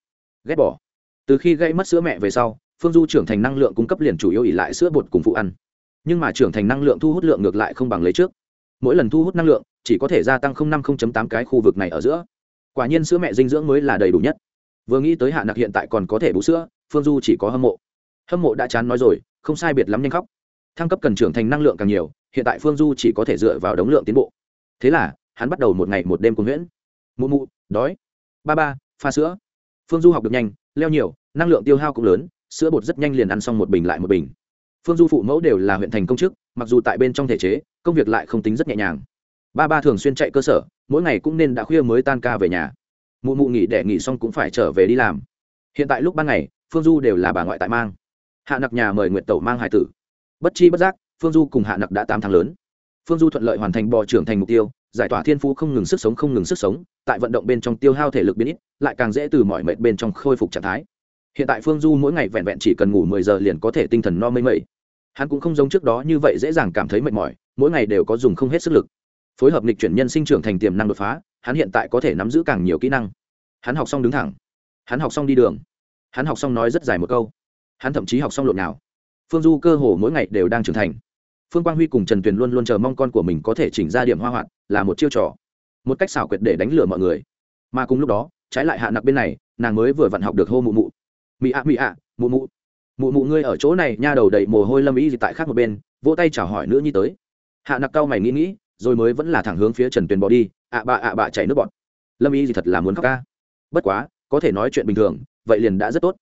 Ghét bỏ. Từ khi gây mất sữa mẹ về sau, phương du trưởng thành năng lượng cung cấp liền chủ yếu ỉ lại sữa bột cùng phụ ăn. Nhưng mà trưởng thành năng lượng thu hút lượng ngược lại không bằng lấy trước. Mỗi lần thu hút năng lượng, chỉ có thể gia tăng năm tám cái khu vực này ở giữa. Quả nhiên sữa mẹ dinh dưỡng mới là đầy đủ nhất. Vừa nghĩ tới hạ nặc hiện tại còn có thể bú sữa, phương du chỉ có hâm mộ. Hâm mộ đã chán nói rồi, không sai biệt lắm nhanh khóc. Thăng cấp cần trưởng thành năng lượng càng nhiều hiện tại phương du chỉ có thể dựa vào đống lượng tiến bộ. Thế là, hắn bắt đầu một ngày một đêm cùng nguyễn mụ mụ, đói. Ba ba, pha sữa. Phương du học được nhanh, leo nhiều, năng lượng tiêu hao cũng lớn, sữa bột rất nhanh liền ăn xong một bình lại một bình. Phương du phụ mẫu đều là huyện thành công chức, mặc dù tại bên trong thể chế, công việc lại không tính rất nhẹ nhàng. Ba ba thường xuyên chạy cơ sở, mỗi ngày cũng nên đã khuya mới tan ca về nhà. Mụ mụ nghỉ để nghỉ xong cũng phải trở về đi làm. Hiện tại lúc ban ngày, phương du đều là bà ngoại tại mang. Hạ nặc nhà mời nguyện tẩu mang hải tử. Bất chi bất giác phương du cùng hạ nặc đã tám tháng lớn. Phương du thuận lợi hoàn thành bò trưởng thành mục tiêu, giải tỏa thiên phú không ngừng sức sống không ngừng sức sống, tại vận động bên trong tiêu hao thể lực biến ít, lại càng dễ từ mọi mệt bên trong khôi phục trạng thái. Hiện tại phương du mỗi ngày vẹn vẹn chỉ cần ngủ mười giờ liền có thể tinh thần no mây mây hắn cũng không giống trước đó như vậy dễ dàng cảm thấy mệt mỏi, mỗi ngày đều có dùng không hết sức lực. Phối hợp lịch chuyển nhân sinh trưởng thành tiềm năng đột phá, hắn hiện tại có thể nắm giữ càng nhiều kỹ năng. Hắn học xong đứng thẳng. Hắn học xong đi đường. Hắn học xong nói rất dài một câu. Hắn thậm chí học xong lộn nào. Phương du cơ hồ mỗi ngày đều đang trưởng thành phương quang huy cùng trần tuyền luôn luôn chờ mong con của mình có thể chỉnh ra điểm hoa hoạn là một chiêu trò, một cách xảo quyệt để đánh lừa mọi người. Mà cùng lúc đó, trái lại hạ nặc bên này, nàng mới vừa vặn học được hô mụ mụ. Mị ạ mị ạ, mụ mụ mụ mụ ngươi ở chỗ này, nha đầu đầy mồ hôi lâm ý gì tại khác một bên, vỗ tay chào hỏi nữ nhi tới. Hạ nặc cao mày nghĩ nghĩ, rồi mới vẫn là thẳng hướng phía trần tuyền bỏ đi, ạ bạ ạ bạ chảy nước bọt. Lâm ý gì thật là muốn khóc ca bất quá, có thể nói chuyện bình thường, vậy liền đã rất tốt.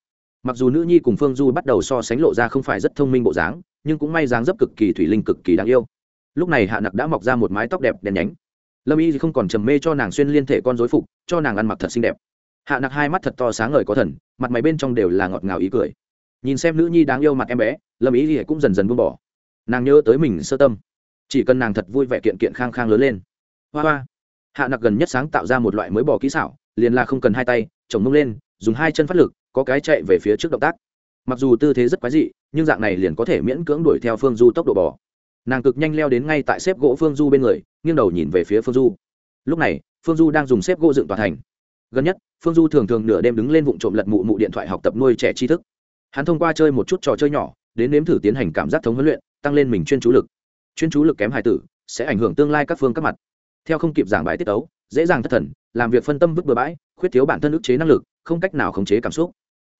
Mặc dù nữ nhi cùng phương du bắt đầu so sánh lộ ra không phải rất thông minh bộ dáng nhưng cũng may dáng dấp cực kỳ thủy linh cực kỳ đáng yêu. Lúc này hạ nặc đã mọc ra một mái tóc đẹp đèn nhánh. Lâm y thì không còn trầm mê cho nàng xuyên liên thể con dối phục, cho nàng ăn mặc thật xinh đẹp. Hạ nặc hai mắt thật to sáng ngời có thần, mặt mày bên trong đều là ngọt ngào ý cười. Nhìn xem nữ nhi đáng yêu mặt em bé, lâm ý thì cũng dần dần buông bỏ. Nàng nhớ tới mình sơ tâm. Chỉ cần nàng thật vui vẻ kiện kiện khang khang lớn lên. Hoa hoa. Hạ nặc gần nhất sáng tạo ra một loại mới bỏ kỹ xảo, liền là không cần hai tay, chồng mông lên, dùng hai chân phát lực, có cái chạy về phía trước động tác mặc dù tư thế rất quái dị, nhưng dạng này liền có thể miễn cưỡng đuổi theo phương du tốc độ bò. Nàng cực nhanh leo đến ngay tại xếp gỗ phương du bên người, nghiêng đầu nhìn về phía phương du. Lúc này, phương du đang dùng xếp gỗ dựng tòa thành. Gần nhất, phương du thường thường nửa đêm đứng lên vụ trộm lật mụ mụ điện thoại học tập nuôi trẻ tri thức. Hắn thông qua chơi một chút trò chơi nhỏ, đến nếm thử tiến hành cảm giác thống huấn luyện, tăng lên mình chuyên chú lực. Chuyên chú lực kém hài tử, sẽ ảnh hưởng tương lai các phương các mặt. Theo không kịp giảng bài tiết tấu, dễ dàng thất thần, làm việc phân tâm vứt bừa bãi, khuyết thiếu bản thân ức chế năng lực, không cách nào khống chế cảm xúc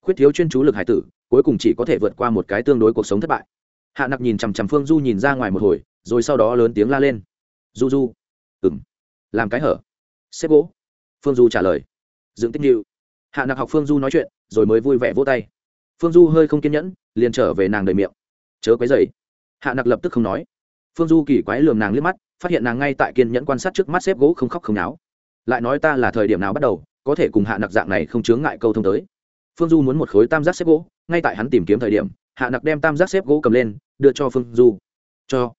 khuyết thiếu chuyên chú lực hải tử, cuối cùng chỉ có thể vượt qua một cái tương đối cuộc sống thất bại. Hạ nặc nhìn chằm chằm phương du nhìn ra ngoài một hồi, rồi sau đó lớn tiếng la lên. Du du. Ừng làm cái hở? Xếp gỗ. Phương du trả lời. Dựng tích nhịu hạ nặc học phương du nói chuyện, rồi mới vui vẻ vỗ tay. Phương du hơi không kiên nhẫn, liền trở về nàng đầy miệng. Chớ quấy dày hạ nặc lập tức không nói. Phương du kỳ quái lườm nàng liếc mắt, phát hiện nàng ngay tại kiên nhẫn quan sát trước mắt xếp gỗ không khóc không náo. Lại nói ta là thời điểm nào bắt đầu, có thể cùng hạ nặc dạng này không chướng ngại câu thông tới phương du muốn một khối tam giác xếp gỗ, ngay tại hắn tìm kiếm thời điểm, hạ nặc đem tam giác xếp gỗ cầm lên, đưa cho phương du. Cho.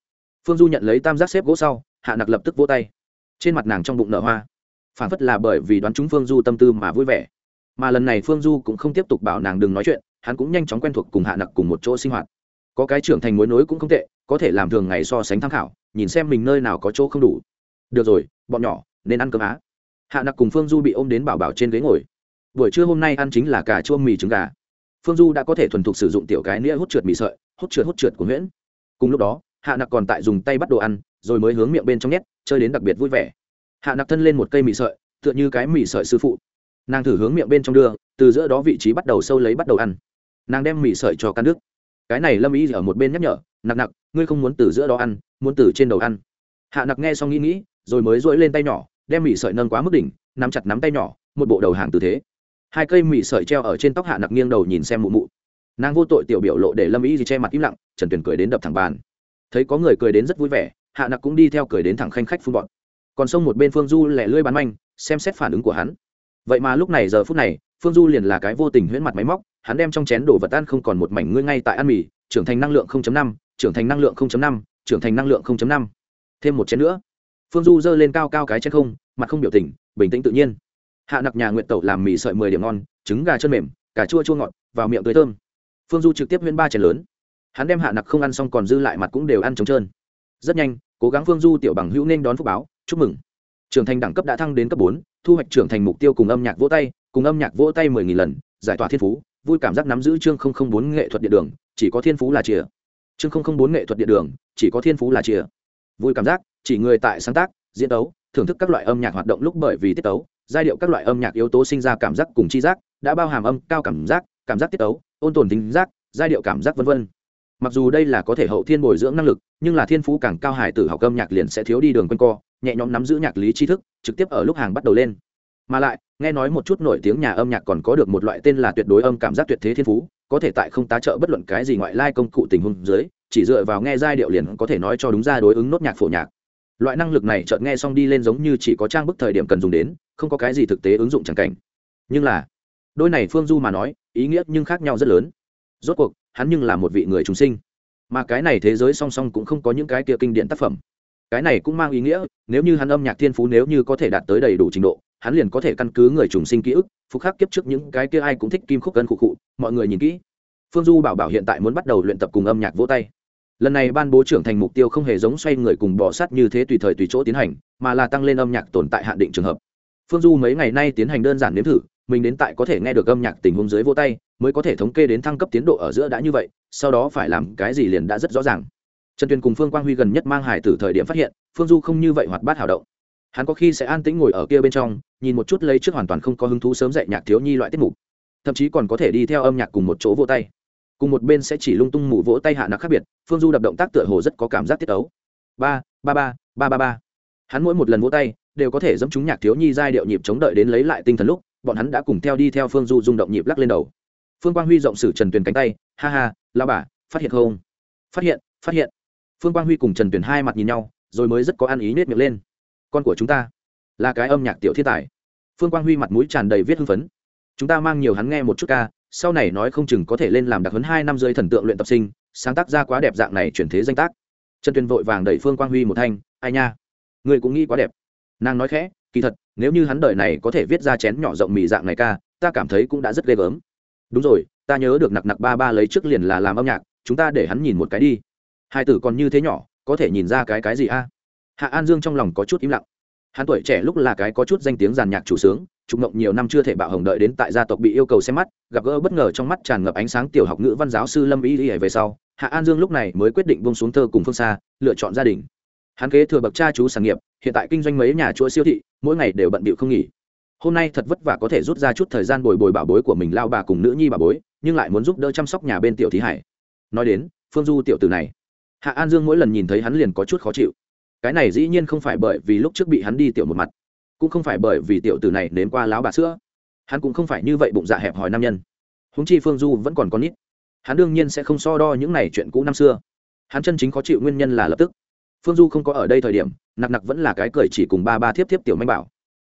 Phương du nhận lấy tam giác xếp gỗ sau, hạ nặc lập tức vỗ tay. Trên mặt nàng trong bụng nở hoa. Phản phất là bởi vì đoán chúng phương du tâm tư mà vui vẻ. Mà lần này phương du cũng không tiếp tục bảo nàng đừng nói chuyện, hắn cũng nhanh chóng quen thuộc cùng hạ nặc cùng một chỗ sinh hoạt. Có cái trưởng thành mối nối cũng không tệ, có thể làm thường ngày so sánh tham khảo, nhìn xem mình nơi nào có chỗ không đủ. Được rồi, bọn nhỏ, nên ăn cơm á. Hạ nặc cùng phương du bị ôm đến bảo bảo trên ghế ngồi buổi trưa hôm nay ăn chính là cà chua mì trứng gà. Phương du đã có thể thuần thục sử dụng tiểu cái nĩa hút trượt mì sợi, hút trượt hút trượt của nguyễn. Cùng lúc đó, hạ nặc còn tại dùng tay bắt đồ ăn, rồi mới hướng miệng bên trong nhét, chơi đến đặc biệt vui vẻ. Hạ nặc thân lên một cây mì sợi, tựa như cái mì sợi sư phụ. Nàng thử hướng miệng bên trong đưa, từ giữa đó vị trí bắt đầu sâu lấy bắt đầu ăn. Nàng đem mì sợi cho căn nước cái này lâm ý ở một bên nhắc nhở, nặc nặc, ngươi không muốn từ giữa đó ăn, muốn từ trên đầu ăn. Hạ nặc nghe xong nghĩ nghĩ, rồi mới dỗi lên tay nhỏ, đem mì sợi nâng quá mức đỉnh, nắm chặt nắm tay nhỏ, một bộ đầu hàng tư thế hai cây mì sợi treo ở trên tóc hạ nặc nghiêng đầu nhìn xem mụ mụ. Nàng vô tội tiểu biểu lộ để lâm ý gì che mặt im lặng trần tuyền cười đến đập thẳng bàn. Thấy có người cười đến rất vui vẻ hạ nặc cũng đi theo cười đến thẳng khanh khách phun bọn còn sông một bên phương du lẻ lưỡi bán manh xem xét phản ứng của hắn. Vậy mà lúc này giờ phút này phương du liền là cái vô tình huyễn mặt máy móc hắn đem trong chén đổ vật ăn không còn một mảnh ngươi ngay tại ăn mì trưởng thành năng lượng 0.5, trưởng thành năng lượng 0.5, trưởng thành năng lượng 0.5. thêm một chén nữa. Phương du giơ lên cao cao cái chén không mặt không biểu tình bình tĩnh tự nhiên hạ nặc nhà nguyện tẩu làm mì sợi mười điểm ngon, trứng gà chân mềm, cà chua chua ngọt, vào miệng tươi thơm. Phương du trực tiếp huyên ba chén lớn. Hắn đem hạ nặc không ăn xong còn dư lại mặt cũng đều ăn trống trơn. Rất nhanh, cố gắng phương du tiểu bằng hữu nên đón phúc báo, chúc mừng. Trưởng thành đẳng cấp đã thăng đến cấp bốn, thu hoạch trưởng thành mục tiêu cùng âm nhạc vỗ tay, cùng âm nhạc vỗ tay mười nghìn lần, giải tỏa thiên phú, vui cảm giác nắm giữ chương không không bốn nghệ thuật địa đường, chỉ có thiên phú là chìa. Chương không không bốn nghệ thuật địa đường, chỉ có thiên phú là chìa. Vui cảm giác, chỉ người tại sáng tác, diễn tấu, thưởng thức các loại âm nhạc hoạt động lúc bởi vì tiết tấu giai điệu các loại âm nhạc yếu tố sinh ra cảm giác cùng chi giác, đã bao hàm âm, cao cảm giác cảm giác tiết tấu, ôn tồn tính giác, giai điệu cảm giác v v mặc dù đây là có thể hậu thiên bồi dưỡng năng lực, nhưng là thiên phú càng cao hải tử học âm nhạc liền sẽ thiếu đi đường q co, nhẹ nhõm nắm giữ nhạc lý tri thức, trực tiếp ở lúc hàng bắt đầu lên. Mà lại, nghe nói một chút nổi tiếng nhà âm nhạc còn có được một loại tên là tuyệt đối âm cảm giác tuyệt thế thiên phú, có thể tại không tá trợ bất luận cái gì ngoại lai công cụ tình huống dưới, chỉ dựa vào nghe giai điệu liền có thể nói cho đúng ra đối ứng nốt nhạc phổ nhạc loại năng lực này chợt nghe xong đi lên giống như chỉ có trang bức thời điểm cần dùng đến, không có cái gì thực tế ứng dụng chẳng cảnh. Nhưng là, đôi này phương du mà nói, ý nghĩa nhưng khác nhau rất lớn. Rốt cuộc, hắn nhưng là một vị người chúng sinh. Mà cái này thế giới song song cũng không có những cái kia kinh điển tác phẩm. Cái này cũng mang ý nghĩa, nếu như hắn âm nhạc thiên phú nếu như có thể đạt tới đầy đủ trình độ, hắn liền có thể căn cứ người trùng sinh ký ức, phục khắc kiếp trước những cái kia ai cũng thích kim khúc cân khụ khụ, mọi người nhìn kỹ. Phương du bảo bảo hiện tại muốn bắt đầu luyện tập cùng âm nhạc vỗ tay lần này ban bố trưởng thành mục tiêu không hề giống xoay người cùng bỏ sát như thế tùy thời tùy chỗ tiến hành, mà là tăng lên âm nhạc tồn tại hạn định trường hợp. Phương du mấy ngày nay tiến hành đơn giản nếm thử, mình đến tại có thể nghe được âm nhạc tình huống dưới vô tay, mới có thể thống kê đến thăng cấp tiến độ ở giữa đã như vậy, sau đó phải làm cái gì liền đã rất rõ ràng. Trần tuyền cùng phương quang huy gần nhất mang hải từ thời điểm phát hiện, phương du không như vậy hoạt bát hào động. Hắn có khi sẽ an tĩnh ngồi ở kia bên trong, nhìn một chút lấy trước hoàn toàn không có hứng thú sớm dạy nhạc thiếu nhi loại tiết mục, thậm chí còn có thể đi theo âm nhạc cùng một chỗ vô tay cùng một bên sẽ chỉ lung tung mù vỗ tay hạ nặc khác biệt, phương du đập động tác tựa hồ rất có cảm giác tiết ấu ba ba ba ba ba ba. Hắn mỗi một lần vỗ tay, đều có thể dẫm chúng nhạc thiếu nhi giai điệu nhịp chống đợi đến lấy lại tinh thần lúc, bọn hắn đã cùng theo đi theo phương du rung động nhịp lắc lên đầu. Phương quang huy rộng sử trần tuyền cánh tay, ha ha lao bà, phát hiện không? Phát hiện phát hiện. Phương quang huy cùng trần tuyền hai mặt nhìn nhau, rồi mới rất có ăn ý nết miệng lên. Con của chúng ta là cái âm nhạc tiểu thiên tài. Phương quang huy mặt mũi tràn đầy viết hưng phấn. Chúng ta mang nhiều hắn nghe một chút ca sau này nói không chừng có thể lên làm đặc huấn hai năm dưới thần tượng luyện tập sinh, sáng tác ra quá đẹp dạng này chuyển thế danh tác. Trần tuyền vội vàng đẩy phương quang huy một thanh, ai nha người cũng nghĩ quá đẹp. Nàng nói khẽ, kỳ thật, nếu như hắn đời này có thể viết ra chén nhỏ rộng mì dạng này ca, ta cảm thấy cũng đã rất ghê gớm. Đúng rồi, ta nhớ được nặc nặc ba ba lấy trước liền là làm âm nhạc, chúng ta để hắn nhìn một cái đi. Hai tử còn như thế nhỏ, có thể nhìn ra cái cái gì a? Hạ an dương trong lòng có chút im lặng. Hắn tuổi trẻ lúc là cái có chút danh tiếng giàn nhạc chủ sướng trục ngộng nhiều năm chưa thể bạo hồng đợi đến tại gia tộc bị yêu cầu xem mắt, gặp gỡ bất ngờ trong mắt tràn ngập ánh sáng tiểu học ngữ văn giáo sư lâm y y về sau, hạ an dương lúc này mới quyết định bông xuống thơ cùng phương xa, lựa chọn gia đình. Hắn kế thừa bậc cha chú sản nghiệp, hiện tại kinh doanh mấy nhà chuỗi siêu thị, mỗi ngày đều bận bịu không nghỉ. Hôm nay thật vất vả có thể rút ra chút thời gian bồi bồi bảo bối của mình lao bà cùng nữ nhi bà bối, nhưng lại muốn giúp đỡ chăm sóc nhà bên tiểu thí hải. Nói đến, phương du tiểu tử này, hạ an dương mỗi lần nhìn thấy hắn liền có chút khó chịu. Cái này dĩ nhiên không phải bởi vì lúc trước bị hắn đi tiểu một mặt cũng không phải bởi vì tiểu tử này nếm qua láo bà sữa. Hắn cũng không phải như vậy bụng dạ hẹp hòi nam nhân. Húng chi phương du vẫn còn con nít. Hắn đương nhiên sẽ không so đo những này chuyện cũ năm xưa. Hắn chân chính khó chịu nguyên nhân là lập tức. Phương du không có ở đây thời điểm, nặc nặc vẫn là cái cười chỉ cùng ba ba thiếp thiếp tiểu manh bảo.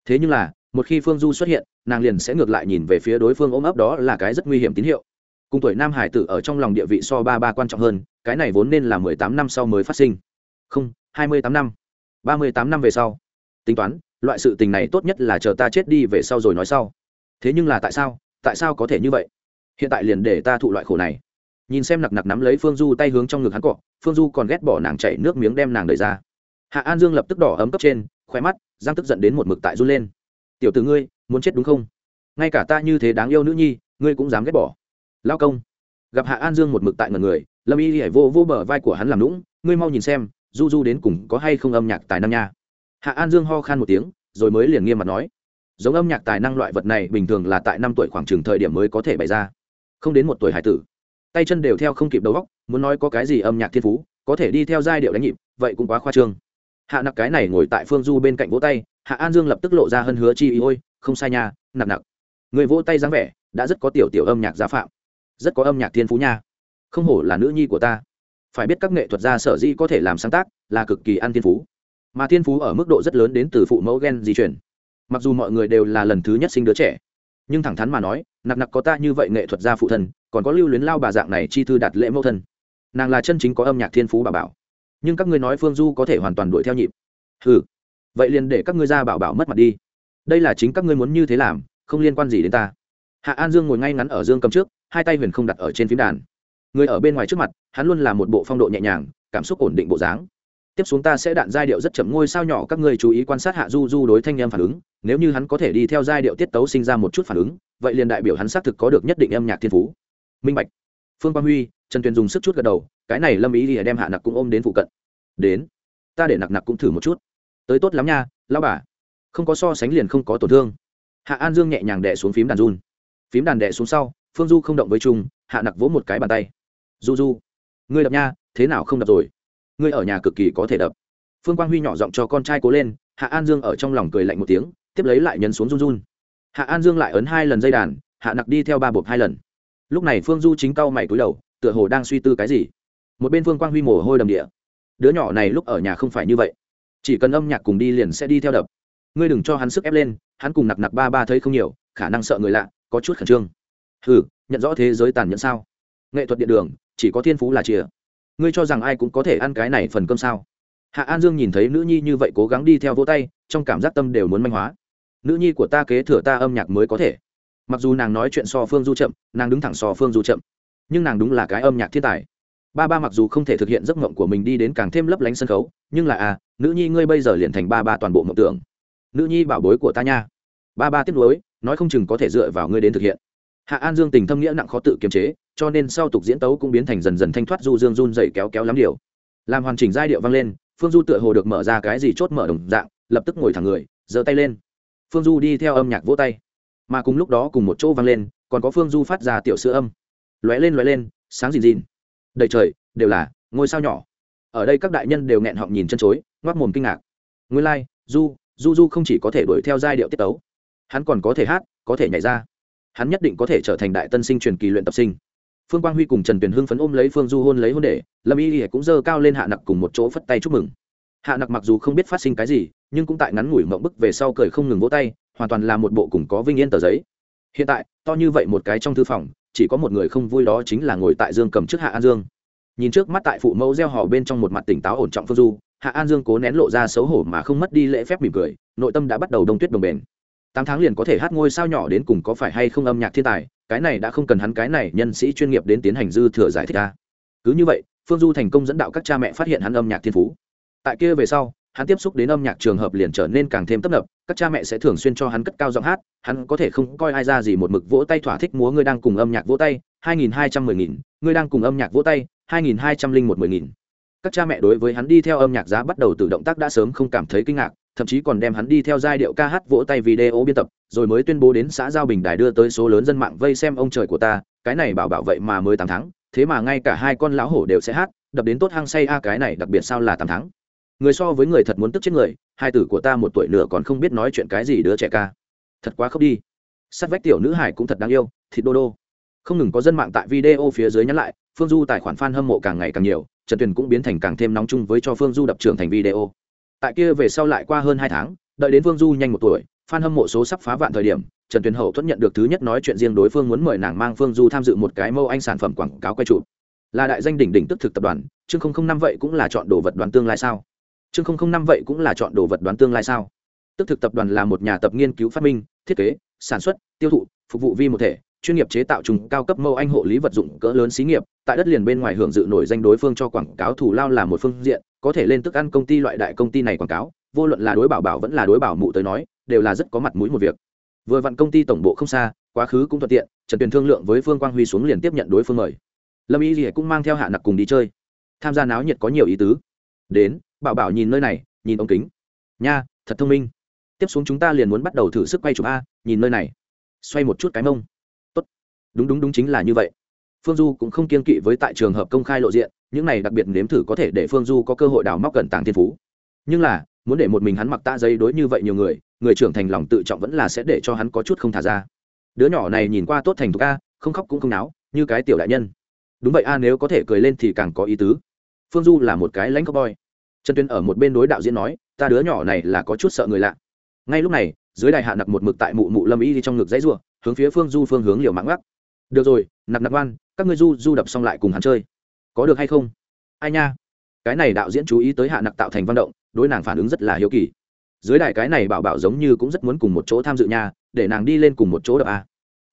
Thế nhưng là, một khi phương du xuất hiện, nàng liền sẽ ngược lại nhìn về phía đối phương ôm ấp đó là cái rất nguy hiểm tín hiệu. Cùng tuổi nam hải tử ở trong lòng địa vị so ba ba quan trọng hơn, cái này vốn nên là mười tám năm sau mới phát sinh. Không, hai mươi tám năm. Ba mươi tám năm về sau. Tính toán loại sự tình này tốt nhất là chờ ta chết đi về sau rồi nói sau. Thế nhưng là tại sao? Tại sao có thể như vậy? Hiện tại liền để ta thụ loại khổ này. Nhìn xem nặc nặc nắm lấy phương du tay hướng trong ngực hắn cọ, phương du còn ghét bỏ nàng chảy nước miếng đem nàng đẩy ra. Hạ an dương lập tức đỏ ấm cấp trên khoe mắt giang tức giận đến một mực tại run lên. Tiểu t ử ngươi, muốn chết đúng không? Ngay cả ta như thế đáng yêu nữ nhi, ngươi cũng dám ghét bỏ. Lao công. Gặp hạ an dương một mực tại ngần người, lâm y hãy vô vô bờ vai của hắn làm lũng ngươi mau nhìn xem, du du đến cùng có hay không âm nhạc tài năng nha hạ an dương ho khan một tiếng, rồi mới liền nghiêm mặt nói. Giống âm nhạc tài năng loại vật này bình thường là tại năm tuổi khoảng chừng thời điểm mới có thể bày ra. Không đến một tuổi hải tử. Tay chân đều theo không kịp đầu góc muốn nói có cái gì âm nhạc thiên phú, có thể đi theo giai điệu đánh nhịp, vậy cũng quá khoa trương. Hạ nặc cái này ngồi tại phương du bên cạnh vỗ tay, hạ an dương lập tức lộ ra hơn hứa chi ý, ôi, không sai nha, nặc nặc. Người vỗ tay dáng vẻ, đã rất có tiểu tiểu âm nhạc giá phạm. Rất có âm nhạc thiên phú nha. Không hổ là nữ nhi của ta. Phải biết các nghệ thuật gia sở dĩ có thể làm sáng tác, là cực kỳ ăn thiên phú mà thiên phú ở mức độ rất lớn đến từ phụ mẫu gen di chuyển mặc dù mọi người đều là lần thứ nhất sinh đứa trẻ, nhưng thẳng thắn mà nói, nặc nặc có ta như vậy nghệ thuật gia phụ thân, còn có lưu luyến lao bà dạng này chi thư đạt lễ mẫu thân. Nàng là chân chính có âm nhạc thiên phú bà bảo. Nhưng các ngươi nói phương du có thể hoàn toàn đuổi theo nhịp. Ừ vậy liền để các ngươi ra bảo bảo mất mặt đi. Đây là chính các ngươi muốn như thế làm, không liên quan gì đến ta. Hạ an dương ngồi ngay ngắn ở dương cầm trước, hai tay huyền không đặt ở trên phím đàn. Người ở bên ngoài trước mặt, hắn luôn là một bộ phong độ nhẹ nhàng, cảm xúc ổn định bộ dáng tiếp xuống ta sẽ đạn giai điệu rất chậm, ngôi sao nhỏ các ngươi chú ý quan sát hạ du du đối thanh em phản ứng. Nếu như hắn có thể đi theo giai điệu tiết tấu sinh ra một chút phản ứng, vậy liền đại biểu hắn xác thực có được nhất định âm nhạc thiên phú. Minh bạch. Phương quang huy, trần tuyền dùng sức chút gật đầu, cái này lâm ý thì đem hạ nặc cũng ôm đến phụ cận. Đến. Ta để nặc nặc cũng thử một chút. Tới tốt lắm nha lao bà. Không có so sánh liền không có tổn thương. Hạ an dương nhẹ nhàng đẻ xuống phím đàn run. Phím đàn đẻ xuống sau, phương du không động với trung hạ nặc vỗ một cái bàn tay. Du du. Ngươi đập nha, thế nào không đập rồi? Ngươi ở nhà cực kỳ có thể đập. Phương quang huy nhỏ giọng cho con trai cố lên, hạ an dương ở trong lòng cười lạnh một tiếng, tiếp lấy lại nhấn xuống run run. Hạ an dương lại ấn hai lần dây đàn, hạ nặc đi theo ba bộp hai lần. Lúc này phương du chính cau mày cúi đầu, tựa hồ đang suy tư cái gì. Một bên phương quang huy mồ hôi đầm địa. Đứa nhỏ này lúc ở nhà không phải như vậy. Chỉ cần âm nhạc cùng đi liền sẽ đi theo đập. Ngươi đừng cho hắn sức ép lên, hắn cùng nặc nặc ba ba thấy không nhiều, khả năng sợ người lạ, có chút khẩn trương. Hừ, nhận rõ thế giới tàn nhẫn sao? Nghệ thuật điện đường, chỉ có thiên phú là chìa ngươi cho rằng ai cũng có thể ăn cái này phần cơm sao? Hạ an dương nhìn thấy nữ nhi như vậy cố gắng đi theo vỗ tay, trong cảm giác tâm đều muốn manh hóa. Nữ nhi của ta kế thừa ta âm nhạc mới có thể. Mặc dù nàng nói chuyện so phương du chậm, nàng đứng thẳng so phương du chậm, nhưng nàng đúng là cái âm nhạc thiên tài. Ba ba mặc dù không thể thực hiện giấc mộng của mình đi đến càng thêm lấp lánh sân khấu, nhưng là à nữ nhi ngươi bây giờ liền thành ba ba toàn bộ mộng tưởng. Nữ nhi bảo bối của ta nha. Ba ba tiếp nối nói không chừng có thể dựa vào ngươi đến thực hiện hạ an dương tình thâm nghĩa nặng khó tự kiềm chế cho nên sau tục diễn tấu cũng biến thành dần dần thanh thoát du dương run dậy kéo kéo lắm điều. Làm hoàn chỉnh giai điệu vang lên phương du tựa hồ được mở ra cái gì chốt mở đồng dạng lập tức ngồi thẳng người giơ tay lên. Phương du đi theo âm nhạc vỗ tay. Mà cùng lúc đó cùng một chỗ vang lên còn có phương du phát ra tiểu sữa âm. Lóe lên lóe lên sáng rìn rìn đầy trời đều là ngôi sao nhỏ. Ở đây các đại nhân đều nghẹn họng nhìn chân chối ngoác mồm kinh ngạc. Nguyên lai、like, du du du không chỉ có thể đuổi theo giai điệu tiết tấu hắn còn có thể hát có thể nhảy ra hắn nhất định có thể trở thành đại tân sinh truyền kỳ luyện tập sinh. Phương quang huy cùng trần tuyền hưng phấn ôm lấy phương du hôn lấy hôn để, lâm y y cũng dơ cao lên hạ nặc cùng một chỗ phất tay chúc mừng. Hạ nặc mặc dù không biết phát sinh cái gì, nhưng cũng tại ngắn ngủi mộng bức về sau cười không ngừng vỗ tay, hoàn toàn là một bộ cùng có vinh yên tờ giấy. Hiện tại, to như vậy một cái trong thư phòng, chỉ có một người không vui đó chính là ngồi tại dương cầm trước hạ an dương. Nhìn trước mắt tại phụ mẫu gieo hò bên trong một mặt tỉnh táo ổn trọng phương du, hạ an dương cố nén lộ ra xấu hổ mà không mất đi lễ phép mỉm cười, nội tâm đã bắt đầu đông tuyết đồng bền tám tháng liền có thể hát ngôi sao nhỏ đến cùng có phải hay không âm nhạc thiên tài, cái này đã không cần hắn cái này nhân sĩ chuyên nghiệp đến tiến hành dư thừa giải thích ra cứ như vậy, phương du thành công dẫn đạo các cha mẹ phát hiện hắn âm nhạc thiên phú. Tại kia về sau, hắn tiếp xúc đến âm nhạc trường hợp liền trở nên càng thêm tấp nập, các cha mẹ sẽ thường xuyên cho hắn cất cao giọng hát, hắn có thể không coi ai ra gì một mực vỗ tay thỏa thích múa ngươi đang cùng âm nhạc vỗ tay, hai nghìn hai trăm mười nghìn, ngươi đang cùng âm nhạc vỗ tay, hai nghìn hai trăm linh một mười nghìn. Các cha mẹ đối với hắn đi theo âm nhạc giá bắt đầu từ động tác đã sớm không cảm thấy kinh ngạc thậm chí còn đem hắn đi theo giai điệu ca hát vỗ tay video biên tập, rồi mới tuyên bố đến xã giao bình đài đưa tới số lớn dân mạng vây xem ông trời của ta, cái này bảo bảo vậy mà mới tám tháng, thế mà ngay cả hai con lão hổ đều sẽ hát, đập đến tốt hăng say a, cái này đặc biệt sao là tám tháng. Người so với người thật muốn tức chết người, hai tử của ta một tuổi nửa còn không biết nói chuyện cái gì đứa trẻ ca. Thật quá khóc đi. Sát vách tiểu nữ hải cũng thật đáng yêu, thịt đô đô. Không ngừng có dân mạng tại video phía dưới nhắn lại, phương du tài khoản f a n hâm mộ càng ngày càng nhiều, trần tuyền cũng biến thành càng thêm nóng chung với cho phương du đập trưởng thành video tại kia về sau lại qua hơn hai tháng, đợi đến Vương du nhanh một tuổi f hâm mộ số sắp phá vạn thời điểm, trần tuyền hậu thuận nhận được thứ nhất nói chuyện riêng đối phương muốn mời nàng mang phương du tham dự một cái mâu anh sản phẩm quảng cáo quay trụ là đại danh đỉnh đỉnh tức thực tập đoàn chương không không năm vậy cũng là chọn đồ vật đoán tương lai sao? Chương không không năm vậy cũng là chọn đồ vật đoán tương lai sao? Tức thực tập đoàn là một nhà tập nghiên cứu phát minh, thiết kế, sản xuất, tiêu thụ, phục vụ vi một thể chuyên nghiệp chế tạo trùng cao cấp mâu anh hộ lý vật dụng cỡ lớn xí nghiệp, tại đất liền bên ngoài hưởng dự nổi danh đối phương cho quảng cáo thủ lao là một phương diện, có thể lên tức ăn công ty loại đại công ty này quảng cáo, vô luận là đối bảo bảo vẫn là đối bảo mụ tới nói, đều là rất có mặt mũi một việc. Vừa vặn công ty tổng bộ không xa, quá khứ cũng thuận tiện, trần tuyền thương lượng với phương quang huy xuống liền tiếp nhận đối phương mời. Lâm y thì cũng mang theo hạ nặc cùng đi chơi. Tham gia náo nhiệt có nhiều ý tứ. Đến, bảo bảo nhìn nơi này, nhìn ống kính. Nha, thật thông minh. Tiếp xuống chúng ta liền muốn bắt đầu thử sức quay chụp a, nhìn nơi này. Xoay một chút cái mông đúng đúng đúng chính là như vậy. Phương du cũng không kiên kỵ với tại trường hợp công khai lộ diện, những này đặc biệt nếm thử có thể để phương du có cơ hội đào móc cận tàng thiên phú. Nhưng là, muốn để một mình hắn mặc tạ dây đối như vậy nhiều người người trưởng thành lòng tự trọng vẫn là sẽ để cho hắn có chút không thả ra. Đứa nhỏ này nhìn qua tốt thành thục a, không khóc cũng không náo, như cái tiểu đại nhân. Đúng vậy a, nếu có thể cười lên thì càng có ý tứ. Phương du là một cái lãnh cowboy. Trần tuyên ở một bên đối đạo diễn nói, ta đứa nhỏ này là có chút sợ người lạ. Ngay lúc này, dưới đài hạ nặc một mực tại mụ mụ lâm y đi trong ngực dãy r hướng phía phương du phương hướng liều mạng gắt được rồi nặc nặc oan, các ngươi du du đập xong lại cùng hắn chơi. Có được hay không? Ai nha? Cái này đạo diễn chú ý tới hạ nặc tạo thành văn động, đối nàng phản ứng rất là hiếu kỳ. Dưới đài cái này bảo bảo giống như cũng rất muốn cùng một chỗ tham dự nha, để nàng đi lên cùng một chỗ đập a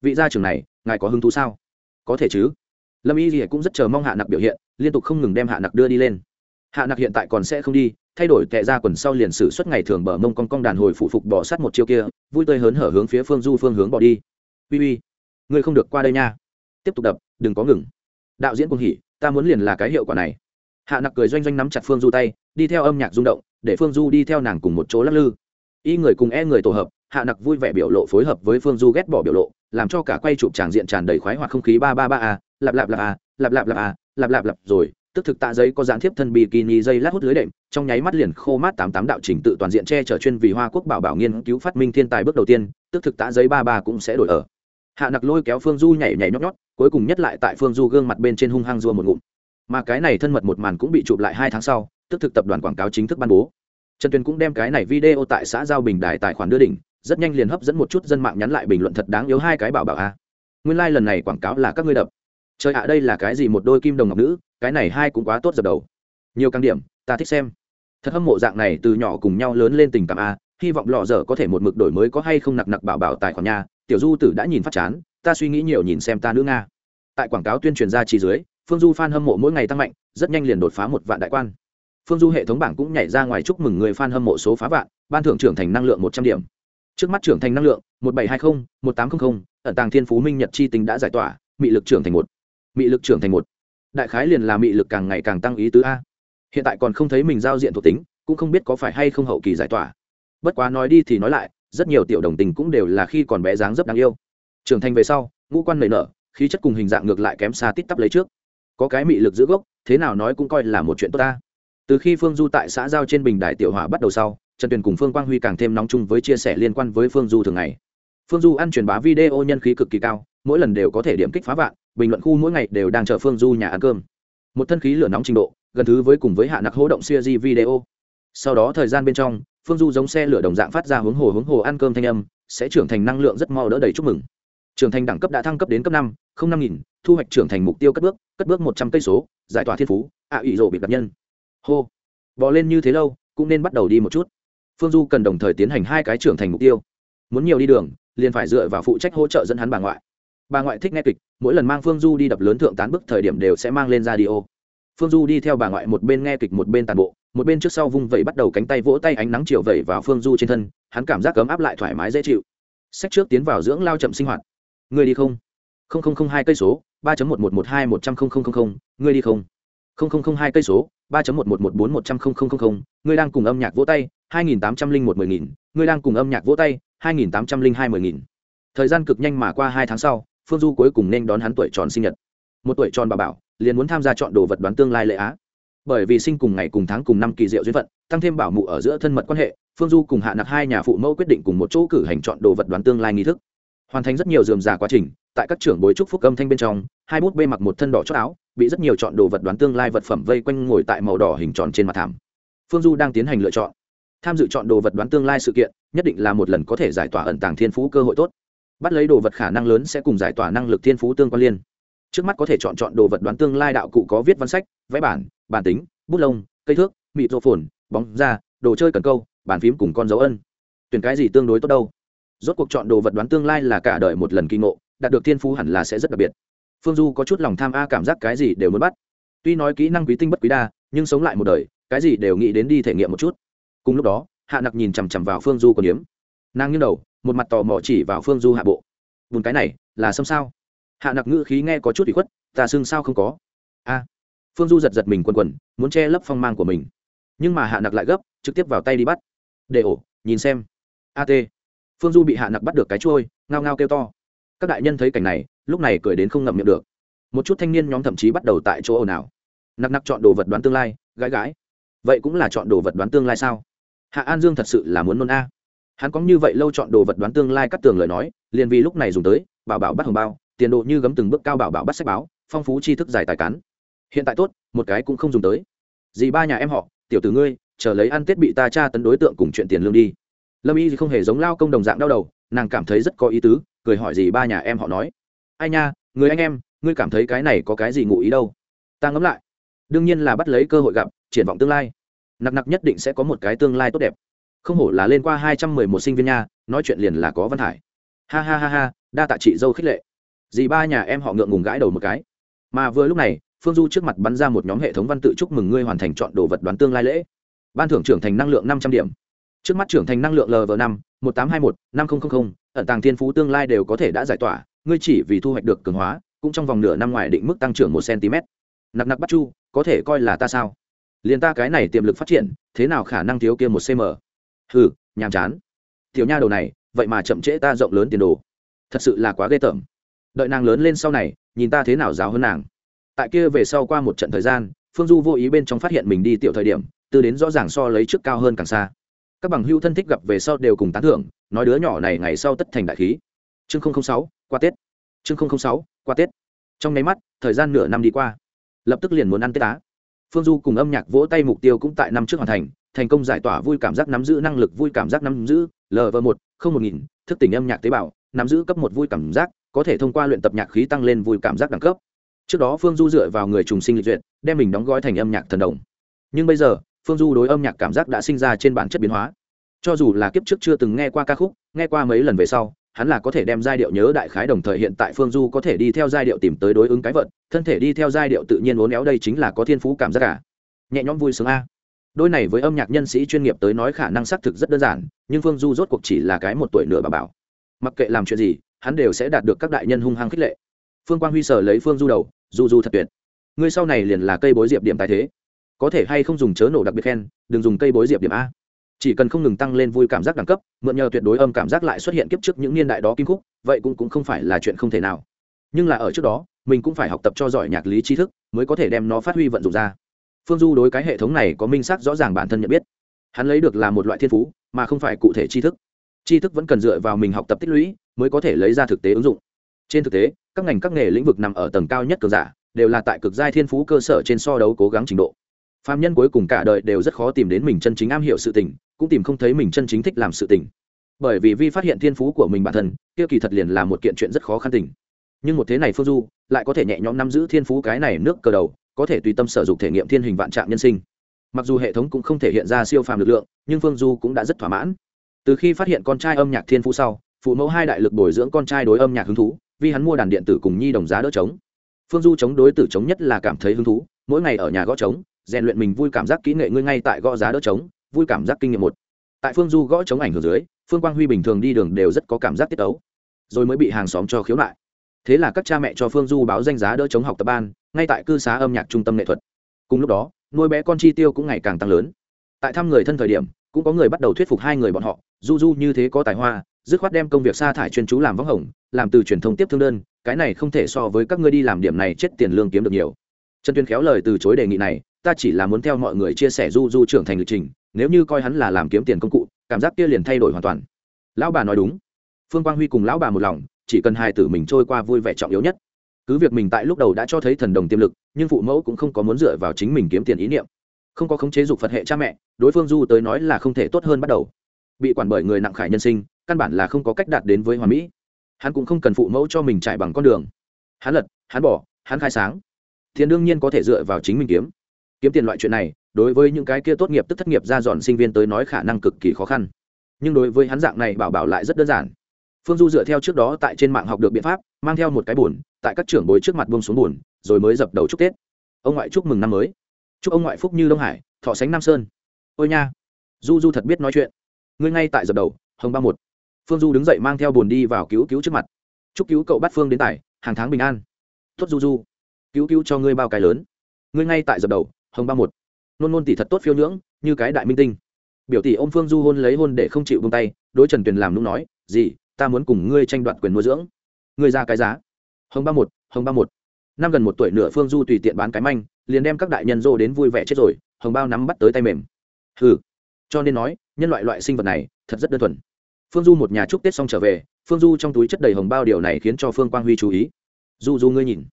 vị gia trưởng này, ngài có hứng thú sao? Có thể chứ. Lâm y gì cũng rất chờ mong hạ nặc biểu hiện, liên tục không ngừng đem hạ nặc đưa đi lên. Hạ nặc hiện tại còn sẽ không đi, thay đổi tệ ra quần sau liền sử suốt ngày thường bờ mông con con đàn hồi phụ phục bỏ sát một chiêu kia, vui tươi hớn hở hướng phía phương du phương hướng bỏ đi. Uy uy ngươi không được qua đây nha. Tiếp tục đập, đừng có ngừng. Đạo diễn cung hỉ, ta muốn liền là cái hiệu quả này. Hạ nặc cười doanh doanh nắm chặt phương du tay, đi theo âm nhạc rung động, để phương du đi theo nàng cùng một chỗ lắc lư. Y người cùng e người tổ hợp, hạ nặc vui vẻ biểu lộ phối hợp với phương du ghét bỏ biểu lộ, làm cho cả quay chụp tràng diện tràn đầy khoái hoặc không khí ba ba ba a lạp lạp lạp a lạp lạp lạp a lạp lạp lạp rồi, tức thực tạ giấy có dán thiếp thân bikini dây lát hút lưới đệm, trong nháy mắt liền khô mát tám tám đạo trình tự toàn diện che chở chuyên vì hoa quốc bảo bảo nghiên cứu phát minh thiên tài bước đầu tiên, tức thực tạ giấy ba ba cũng sẽ đổi ở hạ nặc lôi kéo phương du nhảy nhảy nhót nhót, cuối cùng nhất lại tại phương du gương mặt bên trên hung hăng rua một ngụm. Mà cái này thân mật một màn cũng bị chụp lại hai tháng sau, tức thực tập đoàn quảng cáo chính thức ban bố. Trần tuyền cũng đem cái này video tại xã giao bình đài tài khoản đưa đỉnh, rất nhanh liền hấp dẫn một chút dân mạng nhắn lại bình luận thật đáng yếu hai cái bảo bảo a. Nguyên lai、like、lần này quảng cáo là các ngươi đập. Trời ạ, đây là cái gì một đôi kim đồng ngọc nữ, cái này hai cũng quá tốt dập đầu. Nhiều căng điểm, ta thích xem. Thật hâm mộ dạng này từ nhỏ cùng nhau lớn lên tình cảm a, hy vọng lọ dở có thể một mực đổi mới có hay không nặc nặc bảo bảo tài khoản nhà tiểu du tử đã nhìn phát chán, ta suy nghĩ nhiều nhìn xem ta nữ nga. Tại quảng cáo tuyên truyền ra chỉ dưới, phương du f a n hâm mộ mỗi ngày tăng mạnh, rất nhanh liền đột phá một vạn đại quan. Phương du hệ thống bảng cũng nhảy ra ngoài chúc mừng người f a n hâm mộ số phá vạn, ban thưởng trưởng thành năng lượng một trăm điểm. Trước mắt trưởng thành năng lượng, một bảy hai mươi một tám trăm linh ẩn tàng thiên phú minh nhật chi tính đã giải tỏa, mị lực trưởng thành một. Mị lực trưởng thành một. Đại khái liền là mị lực càng ngày càng tăng ý tứ a. Hiện tại còn không thấy mình giao diện thuộc tính, cũng không biết có phải hay không hậu kỳ giải tỏa. Bất quá nói đi thì nói lại rất nhiều tiểu đồng tình cũng đều là khi còn bé dáng rất đáng yêu. Trưởng thành về sau, ngũ quan nảy nở, khí chất cùng hình dạng ngược lại kém xa tít tắp lấy trước. Có cái mị lực giữ gốc, thế nào nói cũng coi là một chuyện tốt ta. Từ khi phương du tại xã giao trên bình đài tiểu hỏa bắt đầu sau, trần tuyền cùng phương quang huy càng thêm nóng chung với chia sẻ liên quan với phương du thường ngày. Phương du ăn truyền bá video nhân khí cực kỳ cao, mỗi lần đều có thể điểm kích phá vạn, bình luận khu mỗi ngày đều đang chờ phương du nhà ăn cơm. Một thân khí lửa nóng trình độ, gần thứ với cùng với hạ nặc hỗ động siêu di video. Sau đó thời gian bên trong phương du giống xe lửa đồng dạng phát ra hướng hồ hướng hồ ăn cơm thanh âm sẽ trưởng thành năng lượng rất mau đỡ đầy chúc mừng. Trưởng thành đẳng cấp đã thăng cấp đến cấp năm không năm nghìn thu hoạch trưởng thành mục tiêu cất bước cất bước một trăm cây số giải tỏa thiên phú ạ à, ủy rộ bị đặc nhân. Hô. Bò lên như thế lâu cũng nên bắt đầu đi một chút. Phương du cần đồng thời tiến hành hai cái trưởng thành mục tiêu. Muốn nhiều đi đường liền phải dựa vào phụ trách hỗ trợ dẫn hắn bà ngoại. Bà ngoại thích nghe kịch mỗi lần mang phương du đi đập lớn thượng tán bức thời điểm đều sẽ mang lên ra đi ô phương du đi theo bà ngoại một bên nghe kịch một bên tàn bộ một bên trước sau vung vẩy bắt đầu cánh tay vỗ tay ánh nắng chiều vẩy vào phương du trên thân, hắn cảm giác cấm áp lại thoải mái dễ chịu. Sách trước tiến vào dưỡng lao chậm sinh hoạt. Người đi không? Không không không hai cây số, ba một một một hai một trăm không không không không người đi không? Không không không hai cây số, ba một một một bốn một trăm không không không không đang cùng âm nhạc vỗ tay, hai nghìn tám trăm linh một mười nghìn người đang cùng âm nhạc vỗ tay, hai nghìn tám trăm linh hai mười nghìn. Thời gian cực nhanh mà qua hai tháng sau, phương du cuối cùng nên đón hắn tuổi tròn sinh nhật. Một tuổi tròn bà bảo, liền muốn tham gia chọn đồ vật đoán tương lai lệ á bởi vì sinh cùng ngày cùng tháng cùng năm kỳ diệu duyên phận, tăng thêm bảo mụ ở giữa thân mật quan hệ, phương du cùng hạ nặc hai nhà phụ mẫu quyết định cùng một chỗ cử hành chọn đồ vật đoán tương lai nghi thức. Hoàn thành rất nhiều dườm già quá trình, tại các trưởng bối trúc phúc âm thanh bên trong, hai bút bê mặc một thân đỏ chót áo, bị rất nhiều chọn đồ vật đoán tương lai vật phẩm vây quanh ngồi tại màu đỏ hình tròn trên mặt thảm. Phương du đang tiến hành lựa chọn. Tham dự chọn đồ vật đoán tương lai sự kiện, nhất định là một lần có thể giải tỏa ẩn tàng thiên phú cơ hội tốt. Bắt lấy đồ vật khả năng lớn sẽ cùng giải tỏa năng lực thiên phú tương quan liên trước mắt có thể chọn chọn đồ vật đoán tương lai đạo cụ có viết văn sách, vẽ bản bản tính, bút lông, cây thước, mịt rô phồn, bóng da, đồ chơi cần câu, bàn phím cùng con dấu ân. Tuyển cái gì tương đối tốt đâu. Rốt cuộc chọn đồ vật đoán tương lai là cả đời một lần kinh ngộ, đạt được thiên phú hẳn là sẽ rất đặc biệt. Phương du có chút lòng tham a cảm giác cái gì đều muốn bắt. Tuy nói kỹ năng quý tinh bất quý đa, nhưng sống lại một đời, cái gì đều nghĩ đến đi thể nghiệm một chút. Cùng lúc đó, hạ nặc nhìn chằm chằm vào phương du còn điếm. Nàng nghiêng đầu, một mặt tò mò chỉ vào phương du hạ bộ. Bùn cái này, là xâm sao? Hạ nặc ngữ khí nghe có chút bị khuất, ta xưng sao không có? A. Phương du giật giật mình quần quần, muốn che lấp phong mang của mình. Nhưng mà hạ nặc lại gấp, trực tiếp vào tay đi bắt. Để ổ, nhìn xem. At phương du bị hạ nặc bắt được cái trôi ngao ngao kêu to. Các đại nhân thấy cảnh này, lúc này cười đến không ngậm miệng được. Một chút thanh niên nhóm thậm chí bắt đầu tại chỗ ồn ào. Nặc nặc chọn đồ vật đoán tương lai gái gái vậy cũng là chọn đồ vật đoán tương lai sao? Hạ an dương thật sự là muốn nôn a. Hắn có như vậy lâu chọn đồ vật đoán tương lai cắt tường lời nói, liền vì lúc này dùng tới, bảo bảo bắt hồng bao tiền độ như gấm từng bước cao bảo bảo bắt sách báo, phong phú tri thức dài tài cán. Hiện tại tốt, một cái cũng không dùng tới. Dì ba nhà em họ, tiểu tử ngươi, chờ lấy ăn tết bị ta tra tấn đối tượng cùng chuyện tiền lương đi. Lâm y thì không hề giống lao công đồng dạng đau đầu, nàng cảm thấy rất có ý tứ, cười hỏi gì ba nhà em họ nói. Ai nha, người anh em, ngươi cảm thấy cái này có cái gì ngụ ý đâu? Ta ngẫm lại. Đương nhiên là bắt lấy cơ hội gặp, triển vọng tương lai. Nặc nặc nhất định sẽ có một cái tương lai tốt đẹp. Không hổ là lên qua hai trăm mười một sinh viên nha, nói chuyện liền là có văn hải ha ha ha ha, đa tạ chị dâu khích lệ dì ba nhà em họ ngượng ngùng gãi đầu một cái. Mà vừa lúc này, phương du trước mặt bắn ra một nhóm hệ thống văn tự chúc mừng ngươi hoàn thành chọn đồ vật đoán tương lai lễ. Ban thưởng trưởng thành năng lượng năm trăm điểm. Trước mắt trưởng thành năng lượng lv năm, một tám hai một, năm nghìn ẩn tàng thiên phú tương lai đều có thể đã giải tỏa, ngươi chỉ vì thu hoạch được cường hóa, cũng trong vòng nửa năm ngoài định mức tăng trưởng một cm. Nặc nặc bắt chu, có thể coi là ta sao? Liền ta cái này tiềm lực phát triển, thế nào khả năng thiếu kia một cm? Hừ, nhàm chán. Tiểu nha đầu này, vậy mà chậm trễ ta rộng lớn tiền đồ. Thật sự là quá ghê tởm đợi nàng lớn lên sau này, nhìn ta thế nào giáo hơn nàng. Tại kia về sau qua một trận thời gian, phương du vô ý bên trong phát hiện mình đi tiểu thời điểm từ đến rõ ràng so lấy trước cao hơn càng xa. Các bằng hưu thân thích gặp về sau đều cùng tán thưởng, nói đứa nhỏ này ngày sau tất thành đại khí. Chương sáu, qua tết. Chương sáu, qua tết. Trong nháy mắt, thời gian nửa năm đi qua. Lập tức liền muốn ăn tết á. Phương du cùng âm nhạc vỗ tay mục tiêu cũng tại năm trước hoàn thành thành công giải tỏa vui cảm giác nắm giữ năng lực vui cảm giác nắm giữ lv một, không một nghìn, thức tỉnh âm nhạc tế bào, nắm giữ cấp một vui cảm giác có thể thông qua luyện tập nhạc khí tăng lên vui cảm giác đẳng cấp. Trước đó phương du dựa vào người trùng sinh lịch duyệt, đem mình đóng gói thành âm nhạc thần đồng. Nhưng bây giờ, phương du đối âm nhạc cảm giác đã sinh ra trên bản chất biến hóa. Cho dù là kiếp trước chưa từng nghe qua ca khúc, nghe qua mấy lần về sau, hắn là có thể đem giai điệu nhớ đại khái đồng thời hiện tại phương du có thể đi theo giai điệu tìm tới đối ứng cái vật. thân thể đi theo giai điệu tự nhiên uốn éo đây chính là có thiên phú cảm giác cả. Nhẹ nhõm vui sướng a. Đôi này với âm nhạc nhân sĩ chuyên nghiệp tới nói khả năng xác thực rất đơn giản, nhưng phương du rốt cuộc chỉ là cái một tuổi nửa bà bảo. Mặc kệ làm chuyện gì hắn đều sẽ đạt được các đại nhân hung hăng khích lệ. Phương quang huy sở lấy phương du đầu du du thật tuyệt. Ngươi sau này liền là cây bối diệp điểm tài thế. Có thể hay không dùng chớ nổ đặc biệt khen, đừng dùng cây bối diệp điểm a. Chỉ cần không ngừng tăng lên vui cảm giác đẳng cấp, mượn nhờ tuyệt đối âm cảm giác lại xuất hiện kiếp trước những niên đại đó kim khúc, vậy cũng cũng không phải là chuyện không thể nào. Nhưng là ở trước đó, mình cũng phải học tập cho giỏi nhạc lý tri thức, mới có thể đem nó phát huy vận dụng ra. Phương du đối cái hệ thống này có minh xác rõ ràng bản thân nhận biết. Hắn lấy được là một loại thiên phú, mà không phải cụ thể tri thức. Tri thức vẫn cần dựa vào mình học tập tích lũy mới có thể lấy ra thực tế ứng dụng. Trên thực tế, các ngành các nghề lĩnh vực nằm ở tầng cao nhất cường giả, đều là tại cực giai thiên phú cơ sở trên so đấu cố gắng trình độ. Phạm nhân cuối cùng cả đời đều rất khó tìm đến mình chân chính am hiểu sự tình, cũng tìm không thấy mình chân chính thích làm sự tình. Bởi vì vi phát hiện thiên phú của mình bản thân, kia kỳ thật liền là một kiện chuyện rất khó khăn tình. Nhưng một thế này phương du, lại có thể nhẹ nhõm nắm giữ thiên phú cái này nước cờ đầu, có thể tùy tâm sở dục thể nghiệm thiên hình vạn trạng nhân sinh. Mặc dù hệ thống cũng không thể hiện ra siêu phàm lực lượng, nhưng phương du cũng đã rất thỏa mãn. Từ khi phát hiện con trai âm nhạc thiên phú sau phụ mẫu hai đại lực bồi dưỡng con trai đối âm nhạc hứng thú, vì hắn mua đàn điện tử cùng nhi đồng giá đỡ trống. Phương du chống đối tử chống nhất là cảm thấy hứng thú, mỗi ngày ở nhà gõ trống, rèn luyện mình vui cảm giác kỹ nghệ ngươi ngay tại gõ giá đỡ trống, vui cảm giác kinh nghiệm một. Tại phương du gõ trống ảnh hưởng dưới, phương quang huy bình thường đi đường đều rất có cảm giác tiết ấu rồi mới bị hàng xóm cho khiếu nại. Thế là các cha mẹ cho phương du báo danh giá đỡ chống học tập ban, ngay tại cư xá âm nhạc trung tâm nghệ thuật. Cùng lúc đó, nuôi bé con chi tiêu cũng ngày càng tăng lớn. Tại thăm người thân thời điểm, cũng có người bắt đầu thuyết phục hai người bọn họ, du du, như thế có tài hoa dứt khoát đem công việc sa thải chuyên chú làm võng hồng, làm từ truyền thông tiếp thương đơn, cái này không thể so với các ngươi đi làm điểm này chết tiền lương kiếm được nhiều. Trần tuyên khéo lời từ chối đề nghị này, ta chỉ là muốn theo mọi người chia sẻ du du trưởng thành lịch trình, nếu như coi hắn là làm kiếm tiền công cụ, cảm giác kia liền thay đổi hoàn toàn. Lão bà nói đúng. Phương quang huy cùng lão bà một lòng, chỉ cần hai tử mình trôi qua vui vẻ trọng yếu nhất. Cứ việc mình tại lúc đầu đã cho thấy thần đồng tiềm lực, nhưng phụ mẫu cũng không có muốn dựa vào chính mình kiếm tiền ý niệm. Không có khống chế dục phật hệ cha mẹ, đối phương du tới nói là không thể tốt hơn bắt đầu. Bị quản bởi người nặng khải nhân sinh căn bản là không có cách đạt đến với hoàn mỹ. Hắn cũng không cần phụ mẫu cho mình chạy bằng con đường. Hắn lật, hắn bỏ, hắn khai sáng. Tiền đương nhiên có thể dựa vào chính mình kiếm. Kiếm tiền loại chuyện này, đối với những cái kia tốt nghiệp tức thất nghiệp ra dọn sinh viên tới nói khả năng cực kỳ khó khăn. Nhưng đối với hắn dạng này bảo bảo lại rất đơn giản. Phương du dựa theo trước đó tại trên mạng học được biện pháp, mang theo một cái b tại các trưởng bối trước mặt bông xuống b rồi mới dập đầu chúc tết. Ông ngoại chúc mừng năm mới. Chúc ông ngoại phúc như đông hải, thọ sánh nam sơn. Ôi nha. Du du thật biết nói chuyện. Ngươi ngay tại dập đầu, hồng ba một phương du đứng dậy mang theo bồn đi vào cứu cứu trước mặt. Chúc cứu cậu bắt phương đến tài hàng tháng bình an. Tuất du du, cứu cứu cho ngươi bao cái lớn. Ngươi ngay tại dập đầu, hồng ba một. Nôn nôn tỷ thật tốt phiêu nhưỡng, như cái đại minh tinh. Biểu tỷ ô m phương du hôn lấy hôn để không chịu bông tay, đối trần tuyền làm lúc nói gì ta muốn cùng ngươi tranh đoạt quyền nuôi dưỡng. Ngươi ra cái giá. Hồng ba một, hồng ba một. Năm gần một tuổi nửa phương du tùy tiện bán cái manh, liền đem các đại nhân dô đến vui vẻ chết rồi, hồng bao nắm bắt tới tay mềm. Hừ, cho nên nói, nhân loại loại sinh vật này, thật rất đơn thuần phương du một nhà chúc tết xong trở về, phương du trong túi chất đầy hồng bao điều này khiến cho phương quang huy chú ý. Du du ngươi nhìn,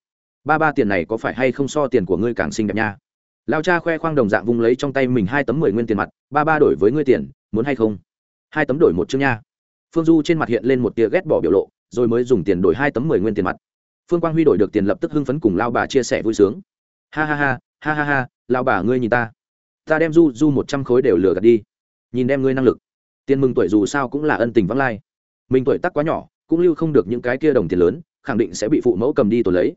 ba ba tiền này có phải hay không so tiền của ngươi càng xinh đẹp nha? Lao cha khoe khoang đồng dạng vung lấy trong tay mình hai tấm mười nguyên tiền mặt, ba ba đổi với ngươi tiền, muốn hay không? Hai tấm đổi một chương nha. Phương du trên mặt hiện lên một tia ghét bỏ biểu lộ, rồi mới dùng tiền đổi hai tấm mười nguyên tiền mặt. Phương quang huy đổi được tiền lập tức hưng phấn cùng lao bà chia sẻ vui sướng. Ha ha ha ha ha ha lao bà ngươi nhìn ta. Ta đem du du một trăm khối đều lừa gạt đi. Nhìn đem ngươi năng lực tiền mừng tuổi dù sao cũng là ân tình vắng lai. Mình tuổi tắc quá nhỏ, cũng lưu không được những cái kia đồng tiền lớn, khẳng định sẽ bị phụ mẫu cầm đi tổ lấy.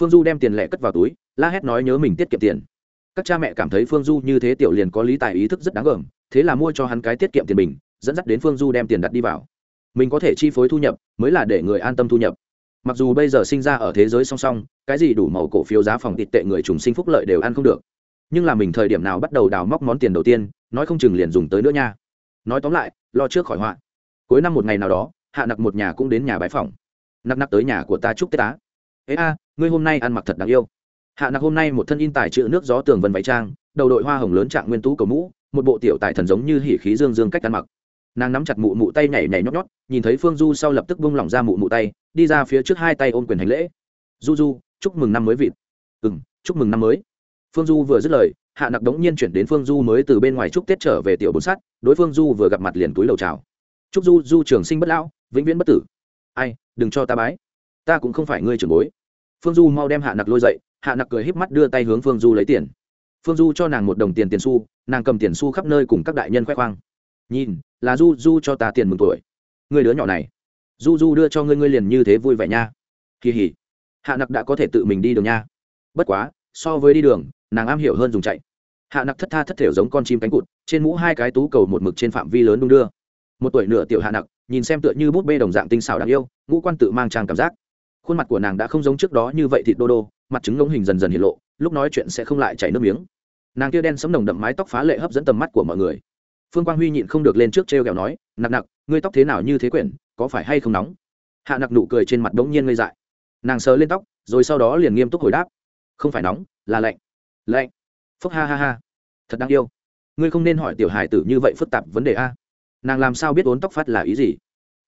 Phương du đem tiền lẻ cất vào túi, la hét nói nhớ mình tiết kiệm tiền. Các cha mẹ cảm thấy phương du như thế tiểu liền có lý tài ý thức rất đáng gờm, thế là mua cho hắn cái tiết kiệm tiền mình, dẫn dắt đến phương du đem tiền đặt đi vào. Mình có thể chi phối thu nhập, mới là để người an tâm thu nhập. Mặc dù bây giờ sinh ra ở thế giới song song, cái gì đủ màu cổ phiếu giá phòng tịt tệ người trùng sinh phúc lợi đều ăn không được. Nhưng là mình thời điểm nào bắt đầu đào móc món tiền đầu tiên, nói không chừng liền dùng tới nữa nha nói tóm lại, lo trước khỏi họa. Cuối năm một ngày nào đó, hạ nặc một nhà cũng đến nhà bãi phòng nặc nặc tới nhà của ta chúc tết á. Ế a, ngươi hôm nay ăn mặc thật đáng yêu. Hạ nặc hôm nay một thân in tài chữ nước gió tường vân váy trang, đầu đội hoa hồng lớn trạng nguyên tú cầu mũ, một bộ tiểu tài thần giống như hỉ khí dương dương cách ăn mặc. Nàng nắm chặt mụ mụ tay nhảy nhảy nhót nhót, nhìn thấy phương du sau lập tức bung lỏng ra mụ mụ tay, đi ra phía trước hai tay ôm quyền hành lễ. Du du, chúc mừng năm mới vịt. Ừ m chúc mừng năm mới. Phương du vừa dứt lời hạ nặc đống nhiên chuyển đến phương du mới từ bên ngoài chúc tết trở về tiểu bốn sắt, đối phương du vừa gặp mặt liền túi lầu chào. Chúc du du trường sinh bất lão, vĩnh viễn bất tử. Ai, đừng cho ta bái, ta cũng không phải ngươi trưởng bối. Phương du mau đem hạ nặc lôi dậy, hạ nặc cười híp mắt đưa tay hướng phương du lấy tiền. Phương du cho nàng một đồng tiền tiền xu, nàng cầm tiền xu khắp nơi cùng các đại nhân khoe khoang. Nhìn, là du du cho ta tiền mừng tuổi. Người đứa nhỏ này, du du đưa cho ngươi ngươi liền như thế vui vẻ nha. Kỳ hỉ. Hạ nặc đã có thể tự mình đi đường nha. Bất quá, so với đi đường, nàng am hiểu hơn dùng chạy hạ nặc thất tha thất thểu giống con chim cánh cụt, trên mũ hai cái tú cầu một mực trên phạm vi lớn đung đưa. Một tuổi nửa tiểu hạ nặc, nhìn xem tựa như bút bê đồng dạng tinh xảo đáng yêu, ngũ quan tự mang trang cảm giác. Khuôn mặt của nàng đã không giống trước đó như vậy thịt đô đô, mặt trứng ngông hình dần dần hiện lộ, lúc nói chuyện sẽ không lại chảy nước miếng. Nàng kia đen sấm nồng đậm mái tóc phá lệ hấp dẫn tầm mắt của mọi người. Phương quang huy nhịn không được lên trước t r e o kẹo nói, nặc nặc, ngươi tóc thế nào như thế quyển, có phải hay không nóng? Hạ nặc nụ cười trên mặt bỗng nhiên ngây dại. Nàng sờ lên tóc, rồi sau đó liền nghiêm túc hồi đáp, không phải nóng, là lạnh. Lạnh? Phúc ha ha ha. Thật đáng yêu. Ngươi không nên hỏi tiểu hài tử như vậy phức tạp vấn đề a. Nàng làm sao biết ốn tóc phát là ý gì?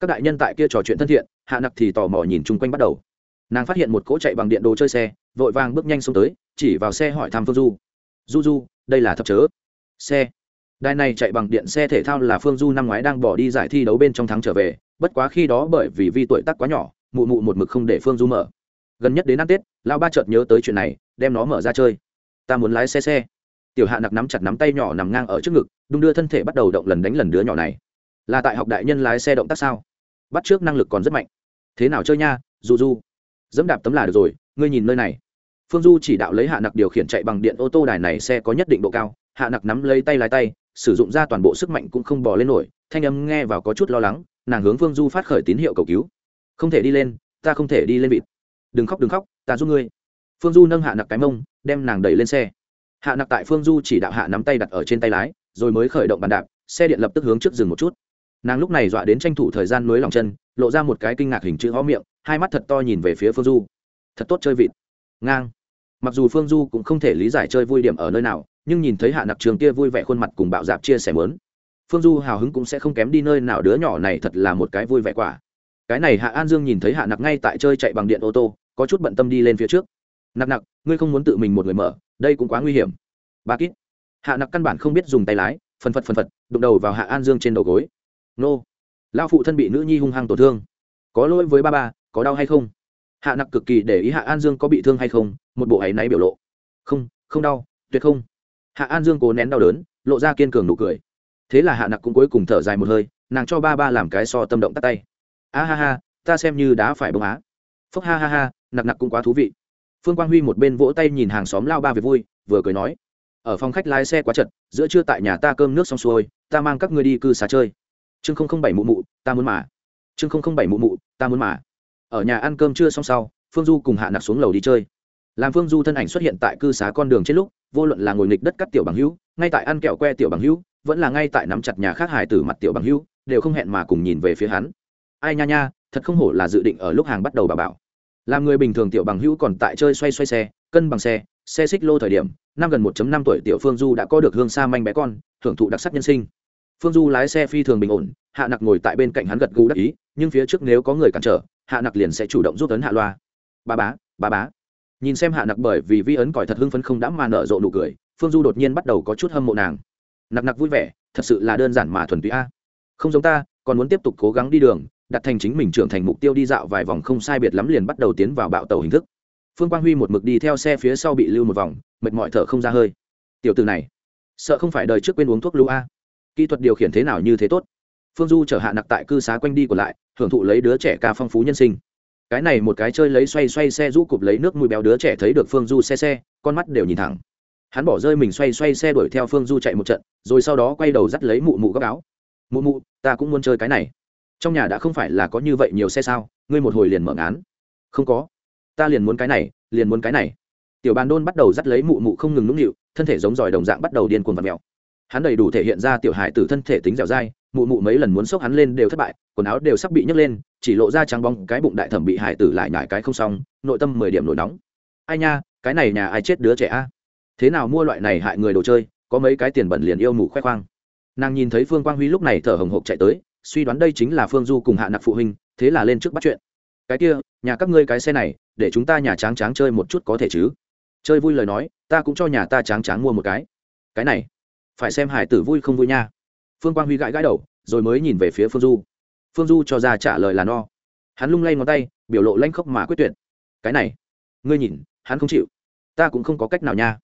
Các đại nhân tại kia trò chuyện thân thiện, hạ nặc thì tò mò nhìn chung quanh bắt đầu. Nàng phát hiện một cỗ chạy bằng điện đồ chơi xe, vội vàng bước nhanh xông tới, chỉ vào xe hỏi thăm phương du. Du du, đây là thập chớ. Xe. Đài này chạy bằng điện xe thể thao là phương du năm ngoái đang bỏ đi giải thi đấu bên trong thắng trở về, bất quá khi đó bởi vì vi tuổi tác quá nhỏ, mụ mụ một mực không để phương du mở. Gần nhất đến ăn tết lao ba chợt nhớ tới chuyện này, đem nó mở ra chơi ta muốn lái xe xe. Tiểu hạ nặc nắm chặt nắm tay nhỏ nằm ngang ở trước ngực, đung đưa thân thể bắt đầu động lần đánh lần đứa nhỏ này. Là tại học đại nhân lái xe động tác sao? Bắt trước năng lực còn rất mạnh. Thế nào chơi nha du du dẫm đạp tấm là được rồi, ngươi nhìn nơi này. Phương du chỉ đạo lấy hạ nặc điều khiển chạy bằng điện ô tô đài này xe có nhất định độ cao. Hạ nặc nắm lấy tay lái tay, sử dụng ra toàn bộ sức mạnh cũng không bỏ lên nổi, thanh âm nghe vào có chút lo lắng, nàng hướng phương du phát khởi tín hiệu cầu cứu. Không thể đi lên, ta không thể đi lên vịt. Đừng khóc đừng khóc, ta giúp ngươi. Phương du nâng hạ nặc cái mông đem nàng đẩy lên xe. Hạ nặc tại phương du chỉ đạo hạ nắm tay đặt ở trên tay lái, rồi mới khởi động bàn đạp, xe điện lập tức hướng trước dừng một chút. Nàng lúc này dọa đến tranh thủ thời gian nối lòng chân, lộ ra một cái kinh ngạc hình chữ hó miệng, hai mắt thật to nhìn về phía phương du. Thật tốt chơi vịt. Ngang. Mặc dù phương du cũng không thể lý giải chơi vui điểm ở nơi nào, nhưng nhìn thấy hạ nặc trường kia vui vẻ khuôn mặt cùng bạo dạp chia sẻ mớn, phương du hào hứng cũng sẽ không kém đi nơi nào đứa nhỏ này thật là một cái vui vẻ quả. Cái này hạ an dương nhìn thấy hạ nặc ngay tại chơi chạy bằng điện ô tô, có chút bận tâm đi lên phía trước nặc nặc, ngươi không muốn tự mình một người mở, đây cũng quá nguy hiểm. Ba kít. Hạ nặc căn bản không biết dùng tay lái, phần phật phần phật, đụng đầu vào hạ an dương trên đầu gối. Nô. Lao phụ thân bị nữ nhi hung hăng tổn thương. Có lỗi với ba ba, có đau hay không? Hạ nặc cực kỳ để ý hạ an dương có bị thương hay không, một bộ áy náy biểu lộ. Không không đau, tuyệt không. Hạ an dương cố nén đau đớn, lộ ra kiên cường nụ cười. Thế là hạ nặc cũng cuối cùng thở dài một hơi, nàng cho ba ba làm cái so tâm động tắt tay. A ha ha, ta xem như đã phải bông á. Phúc ha ha ha, nặc nặc cũng quá thú vị phương quang huy một bên vỗ tay nhìn hàng xóm lao ba về vui, vừa cười nói, ở phòng khách lái xe quá chật, giữa trưa tại nhà ta cơm nước xong xuôi, ta mang các ngươi đi cư xá chơi. Chương không không bảy mụ mụ, ta muốn mà. Chương không không bảy mụ mụ, ta muốn mà. Ở nhà ăn cơm trưa xong sau, phương du cùng hạ nặc xuống lầu đi chơi. Làm phương du thân ảnh xuất hiện tại cư xá con đường trên lúc, vô luận là ngồi nghịch đất cắt tiểu bằng hữu, ngay tại ăn kẹo que tiểu bằng hữu, vẫn là ngay tại nắm chặt nhà khác hài tử mặt tiểu bằng hữu, đều không hẹn mà cùng nhìn về phía hắn. Ai nha nha, thật không hổ là dự định ở lúc hàng bắt đầu bà bảo làm người bình thường tiểu bằng hữu còn tại chơi xoay xoay xe, cân bằng xe xe xích lô thời điểm, năm gần 1 năm tuổi tiểu phương du đã có được hương xa manh bé con, hưởng thụ đặc sắc nhân sinh. Phương du lái xe phi thường bình ổn, hạ nặc ngồi tại bên cạnh hắn gật gù đắc ý, nhưng phía trước nếu có người cản trở, hạ nặc liền sẽ chủ động giúp ấn hạ loa. Ba bá ba bá. Nhìn xem hạ nặc bởi vì vi ấn còi thật hưng phấn không đã mà nở rộ nụ cười, phương du đột nhiên bắt đầu có chút hâm mộ nàng. Nặc nặc vui vẻ, thật sự là đơn giản mà thuần túy a. Không giống ta, còn muốn tiếp tục cố gắng đi đường đặt thành chính mình trưởng thành mục tiêu đi dạo vài vòng không sai biệt lắm liền bắt đầu tiến vào bạo tàu hình thức. Phương quang huy một mực đi theo xe phía sau bị lưu một vòng, mệt mỏi thở không ra hơi. Tiểu từ này, sợ không phải đời trước quên uống thuốc lũ a. Kỹ thuật điều khiển thế nào như thế tốt. Phương du chở hạ nặc tại cư xá quanh đi còn lại, hưởng thụ lấy đứa trẻ ca phong phú nhân sinh. Cái này một cái chơi lấy xoay xoay xe rũ cụp lấy nước mùi béo đứa trẻ thấy được phương du xe xe, con mắt đều nhìn thẳng. Hắn bỏ rơi mình xoay xoay xe đuổi theo phương du chạy một trận, rồi sau đó quay đầu dắt lấy mụ mụ góc áo. Mụ mụ, ta cũng muốn chơi cái này trong nhà đã không phải là có như vậy nhiều xe sao? Ngươi một hồi liền mở ngán. Không có. Ta liền muốn cái này, liền muốn cái này. Tiểu bàn đôn bắt đầu dắt lấy mụ mụ không ngừng nũng nịu, thân thể giống giỏi đồng dạng bắt đầu điên cuồng vật mèo. Hắn đầy đủ thể hiện ra tiểu hải tử thân thể tính dẻo dai, mụ mụ mấy lần muốn xốc hắn lên đều thất bại, quần áo đều sắp bị nhấc lên, chỉ lộ ra trắng bóng, cái bụng đại thẩm bị hải tử lại nhải cái không xong, nội tâm mười điểm nổi nóng. Ai nha, cái này nhà ai chết đứa trẻ a? Thế nào mua loại này hại người đồ chơi, có mấy cái tiền bẩn liền yêu mụ khoe khoang. Nàng nhìn thấy phương quang huy lúc này thở hồng hộc chạy tới suy đoán đây chính là phương du cùng hạ nặc phụ huynh, thế là lên trước bắt chuyện. Cái kia, nhà các ngươi cái xe này, để chúng ta nhà tráng tráng chơi một chút có thể chứ? Chơi vui lời nói, ta cũng cho nhà ta tráng tráng mua một cái. Cái này, phải xem hải tử vui không vui nha. Phương quang huy gãi gãi đầu, rồi mới nhìn về phía phương du. Phương du cho ra trả lời là no. Hắn lung lay ngón tay, biểu lộ lanh khóc mà quyết tuyệt. Cái này, ngươi nhìn, hắn không chịu. Ta cũng không có cách nào nha.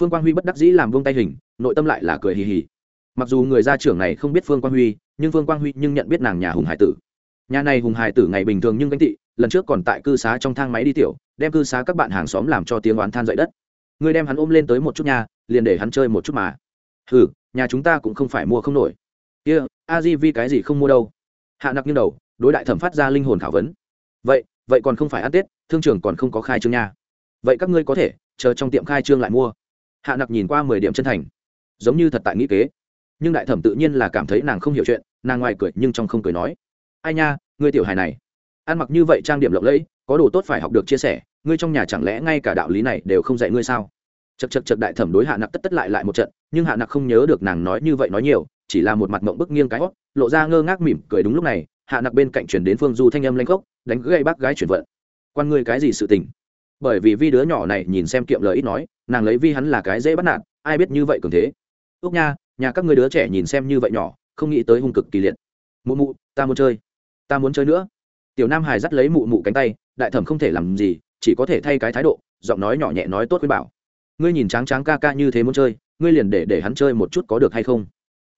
Phương quang huy bất đắc dĩ làm vung tay hình, nội tâm lại là cười hì hì. Mặc dù người gia trưởng này không biết phương quang huy nhưng Vương quang huy nhưng nhận biết nàng nhà hùng hải tử. Nhà này hùng hải tử ngày bình thường nhưng ganh tị lần trước còn tại cư xá trong thang máy đi tiểu đem cư xá các bạn hàng xóm làm cho tiếng oán than dậy đất. Người đem hắn ôm lên tới một chút nhà liền để hắn chơi một chút mà. Hừ nhà chúng ta cũng không phải mua không nổi. Kia、yeah, a di vi cái gì không mua đâu? Hạ nặc như đầu đối đại thẩm phát ra linh hồn thảo vấn. Vậy vậy còn không phải ăn tết thương trường còn không có khai trương nha. Vậy các ngươi có thể chờ trong tiệm khai trương lại mua. Hạ nặc nhìn qua mười điểm chân thành. Giống như thật tại nghĩ kế nhưng đại thẩm tự nhiên là cảm thấy nàng không hiểu chuyện, nàng ngoài cười nhưng trong không cười nói, ai nha, ngươi tiểu hài này. Ăn mặc như vậy trang điểm lộng lẫy, có đồ tốt phải học được chia sẻ, ngươi trong nhà chẳng lẽ ngay cả đạo lý này đều không dạy ngươi sao? Chật chật chật đại thẩm đối hạ nặc tất tất lại lại một trận, nhưng hạ nặc không nhớ được nàng nói như vậy nói nhiều, chỉ là một mặt mộng bức nghiêng cái hót, lộ ra ngơ ngác mỉm cười đúng lúc này, hạ nặc bên cạnh chuyển đến phương du thanh âm lanh gốc đánh gây bác gái chuyển vận. Quan ngươi cái gì sự tình? Bởi vì vi đứa nhỏ này nhìn xem kiệm lời ít nói, nàng lấy vi hắn là cái dễ bắt nạt, ai biết như vậy cường thế. Ước nha nhà các người đứa trẻ nhìn xem như vậy nhỏ, không nghĩ tới hung cực kỳ liệt. Mụ mụ, ta muốn chơi. Ta muốn chơi nữa. Tiểu nam hải dắt lấy mụ mụ cánh tay, đại thẩm không thể làm gì, chỉ có thể thay cái thái độ, giọng nói nhỏ nhẹ nói tốt với bảo. Ngươi nhìn tráng tráng ca ca như thế muốn chơi, ngươi liền để để hắn chơi một chút có được hay không?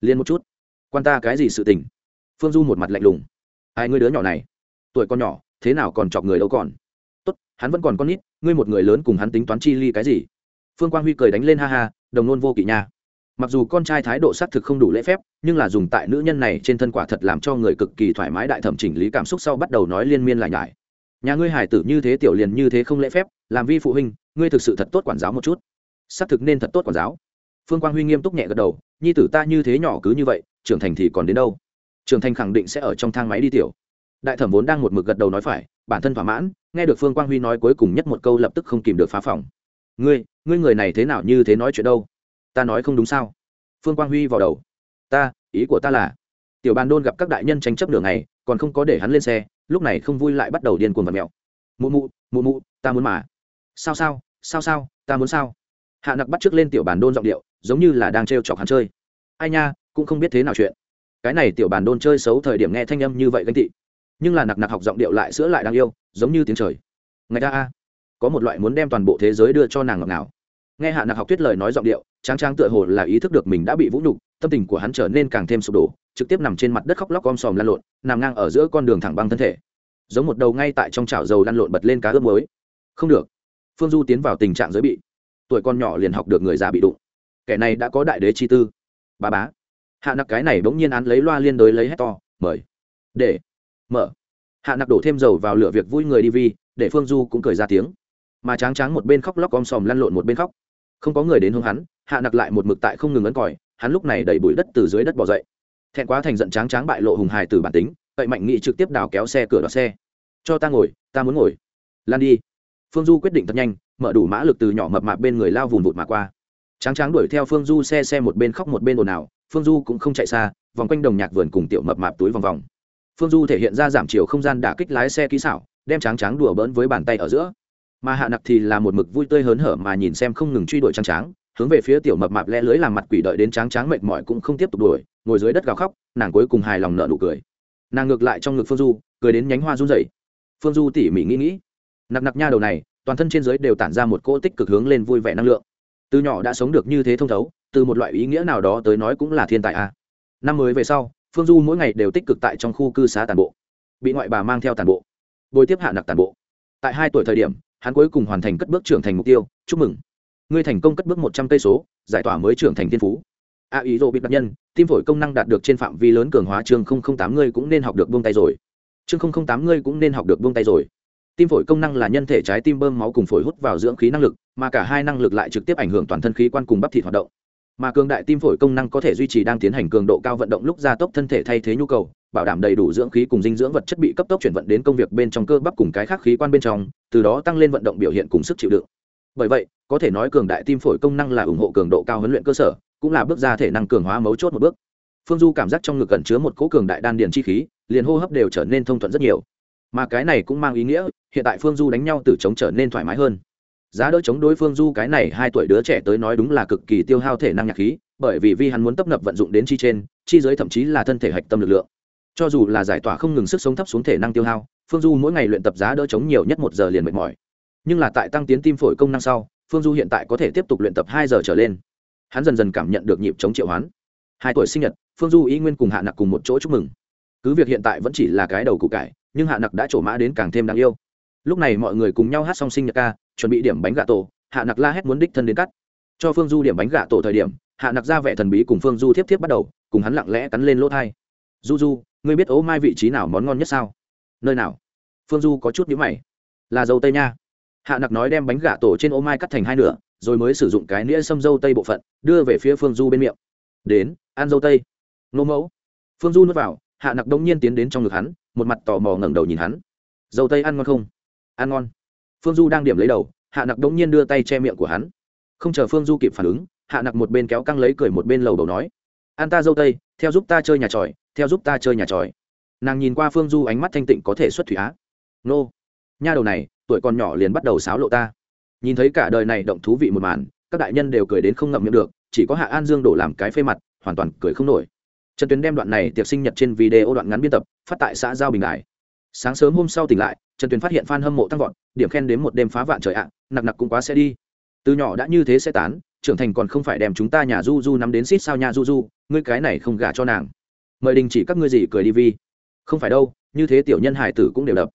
Liền một chút. Quan ta cái gì sự tình? Phương du một mặt lạnh lùng. Ai ngươi đứa nhỏ này? Tuổi con nhỏ, thế nào còn chọc người đâu còn? Tốt, hắn vẫn còn con nít, ngươi một người lớn cùng hắn tính toán chi ly cái gì? Phương quang huy cười đánh lên ha ha, đồng nôn vô kỵ nha mặc dù con trai thái độ xác thực không đủ lễ phép, nhưng là dùng tại nữ nhân này trên thân quả thật làm cho người cực kỳ thoải mái đại thẩm chỉnh lý cảm xúc sau bắt đầu nói liên miên lại nhải. Nhà ngươi hải tử như thế tiểu liền như thế không lễ phép, làm vi phụ huynh, ngươi thực sự thật tốt quản giáo một chút. Xác thực nên thật tốt quản giáo. Phương quang huy nghiêm túc nhẹ gật đầu, nhi tử ta như thế nhỏ cứ như vậy, trưởng thành thì còn đến đâu? Trưởng thành khẳng định sẽ ở trong thang máy đi tiểu. Đại thẩm vốn đang một mực gật đầu nói phải, bản thân thỏa mãn, nghe được phương quang huy nói cuối cùng nhất một câu lập tức không kìm được phá phòng. Ngươi ngươi người này thế nào như thế nói chuyện đâu? Ta nói không đúng sao? Phương quang huy vào đầu. Ta, ý của ta là, tiểu bàn đôn gặp các đại nhân tranh chấp đường này còn không có để hắn lên xe, lúc này không vui lại bắt đầu điên cuồng vật mẹo. Mụ mụ mụ mụ, ta muốn mà. Sao sao sao sao, ta muốn sao? Hạ nặc bắt trước lên tiểu bàn đôn giọng điệu, giống như là đang t chọc hắn chơi. Ai nha, cũng không biết thế nào chuyện. Cái này tiểu bàn đôn chơi xấu thời điểm nghe thanh âm như vậy ganh tị. Nhưng là nặc nặc học giọng điệu lại sữa lại đang yêu, giống như tiếng trời. Ngày ta a. Có một loại muốn đem toàn bộ thế giới đưa cho nàng ngọt nào nghe hạ nặc học tuyết lời nói giọng điệu tráng tráng tựa hồ là ý thức được mình đã bị vũ nhục, tâm tình của hắn trở nên càng thêm sụp đổ, trực tiếp nằm trên mặt đất khóc lóc om sòm lăn lộn, nằm ngang ở giữa con đường thẳng băng thân thể. Giống một đầu ngay tại trong chảo dầu lăn lộn bật lên cá ướp mới không được. Phương du tiến vào tình trạng giới bị. Tuổi con nhỏ liền học được người già bị đụng. Kẻ này đã có đại đế chi tư. Bà bá. Hạ nặc cái này bỗng nhiên án lấy loa liên đối lấy hét to, mời. Để. Mở. Hạ nặc đổ thêm dầu vào lửa việc vui người đi vi để phương du cũng cười ra tiếng. Mà tráng tráng một bên khóc lóc om sòm lăn lộn một bên khóc không có người đến hướng hắn, hạ nặc lại một mực tại không ngừng ấn còi, hắn lúc này đẩy bụi đất từ dưới đất bỏ dậy. Thẹn quá thành giận tráng tráng bại lộ hùng hài từ bản tính, vậy mạnh nghị trực tiếp đào kéo xe cửa đoạt xe. Cho ta ngồi, ta muốn ngồi. Lan đi. Phương du quyết định thật nhanh, mở đủ mã lực từ nhỏ mập mạp bên người lao vùng vụt mà qua. Tráng tráng đuổi theo phương du xe xe một bên khóc một bên ồn ào, phương du cũng không chạy xa, vòng quanh đồng nhạc vườn cùng tiểu mập mạp túi vòng vòng. Phương du thể hiện ra giảm chiều không gian đả kích lái xe kỹ xảo, đem tráng tráng đùa bỡn với bàn tay ở giữa mà hạ nặc thì là một mực vui tươi hớn hở mà nhìn xem không ngừng truy đuổi tráng tráng, hướng về phía tiểu mập mạp lẽ lưới làm mặt quỷ đợi đến tráng tráng mệt mỏi cũng không tiếp tục đuổi, ngồi dưới đất gào khóc, nàng cuối cùng hài lòng nợ nụ cười. Nàng ngược lại trong ngực phương du, cười đến nhánh hoa run rẩy. Phương du tỉ mỉ nghĩ nghĩ. Nặc nặc nha đầu này, toàn thân trên giới đều tản ra một cỗ tích cực hướng lên vui vẻ năng lượng. Từ nhỏ đã sống được như thế thông thấu, từ một loại ý nghĩa nào đó tới nói cũng là thiên tài a. À. năm mới về sau, phương du mỗi ngày đều tích cực tại trong khu cư xá tàn bộ. Bị ngoại bà mang theo tàn bộ. Bồi tiếp hạ nặc tàn bộ. Tại hai tuổi thời điểm hắn cuối cùng hoàn thành cất bước trưởng thành mục tiêu, chúc mừng. Ngươi thành công cất bước một trăm cây số, giải tỏa mới trưởng thành thiên phú. A ý rô bị đặc nhân tim phổi công năng đạt được trên phạm vi lớn cường hóa chương tám ngươi cũng nên học được buông tay rồi. Chương tám ngươi cũng nên học được buông tay rồi. Tim phổi công năng là nhân thể trái tim bơm máu cùng phổi hút vào dưỡng khí năng lực, mà cả hai năng lực lại trực tiếp ảnh hưởng toàn thân khí quan cùng bắp thịt hoạt động. Mà cường đại tim phổi công năng có thể duy trì đang tiến hành cường độ cao vận động lúc gia tốc thân thể thay thế nhu cầu bảo đảm đầy đủ dưỡng khí cùng dinh dưỡng vật chất bị cấp tốc chuyển vận đến công việc bên trong cơ bắp cùng cái khác khí quan bên trong, từ đó tăng lên vận động biểu hiện cùng sức chịu đựng. Bởi vậy, có thể nói cường đại tim phổi công năng là ủng hộ cường độ cao huấn luyện cơ sở, cũng là bước ra thể năng cường hóa mấu chốt một bước. Phương du cảm giác trong ngực cẩn chứa một cỗ cường đại đan điền chi khí, liền hô hấp đều trở nên thông thuận rất nhiều. Mà cái này cũng mang ý nghĩa, hiện tại phương du đánh nhau từ chống trở nên thoải mái hơn. Giá đỡ chống đối phương du cái này hai tuổi đứa trẻ tới nói đúng là cực kỳ tiêu hao thể năng nhạc khí, bởi vì vi hắn muốn tấp nập vận dụng đến chi trên, chi dưới thậm chí là thân thể hạch tâm lực lượng cho dù là giải tỏa không ngừng sức sống thấp xuống thể năng tiêu hao, phương du mỗi ngày luyện tập giá đỡ chống nhiều nhất một giờ liền mệt mỏi. Nhưng là tại tăng tiến tim phổi công năng sau, phương du hiện tại có thể tiếp tục luyện tập hai giờ trở lên. Hắn dần dần cảm nhận được nhịp chống triệu hoán. Hai tuổi sinh nhật, phương du ý nguyên cùng hạ nặc cùng một chỗ chúc mừng. Cứ việc hiện tại vẫn chỉ là cái đầu củ cải, nhưng hạ nặc đã trổ mã đến càng thêm đáng yêu. Lúc này mọi người cùng nhau hát song sinh nhật ca, chuẩn bị điểm bánh gà tổ, hạ nặc la hét muốn đích thân đến cắt. Cho phương du điểm bánh gà tổ thời điểm, hạ nặc ra vẻ thần bí cùng phương du thiếp thiếp bắt đầu, cùng hắn lặng lẽ cắn lên lỗ thai. Du du ngươi biết ố mai vị trí nào món ngon nhất sao? Nơi nào? Phương du có chút nhữ mày. Là dâu tây nha. Hạ nặc nói đem bánh gà tổ trên ô mai cắt thành hai nửa, rồi mới sử dụng cái nĩa xâm dâu tây bộ phận, đưa về phía phương du bên miệng. Đến, ăn dâu tây. Nô mẫu. Phương du nuốt vào, hạ nặc đông nhiên tiến đến trong ngực hắn, một mặt tò mò ngẩng đầu nhìn hắn. Dâu tây ăn ngon không? Ăn ngon. Phương du đang điểm lấy đầu, hạ nặc đông nhiên đưa tay che miệng của hắn. Không chờ phương du kịp phản ứng, hạ nặc một bên kéo căng lấy cười một bên lầu đầu nói. Ăn ta dâu tây theo giúp ta chơi nhà tròi, theo giúp ta chơi nhà tròi. Nàng nhìn qua phương du ánh mắt thanh tịnh có thể xuất thủy á. Nô. Nha đầu này, tuổi còn nhỏ liền bắt đầu sáo lộ ta. Nhìn thấy cả đời này động thú vị một màn, các đại nhân đều cười đến không ngậm miệng được, chỉ có hạ an dương đổ làm cái phê mặt, hoàn toàn cười không nổi. Trần tuyến đem đoạn này tiệc sinh nhật trên video đoạn ngắn biên tập, phát tại xã giao bình đại sáng sớm hôm sau tỉnh lại, trần tuyến phát hiện f a n hâm mộ tăng vọt, điểm khen đến một đêm phá vạn trời ạ, nặc nặc cũng quá sẽ đi. Từ nhỏ đã như thế sẽ tán trưởng thành còn không phải đem chúng ta nhà du du nắm đến xít sao nhà du du, ngươi cái này không gả cho nàng. Mời đình chỉ các ngươi gì cười đi vi. Không phải đâu, như thế tiểu nhân hải tử cũng đều đập.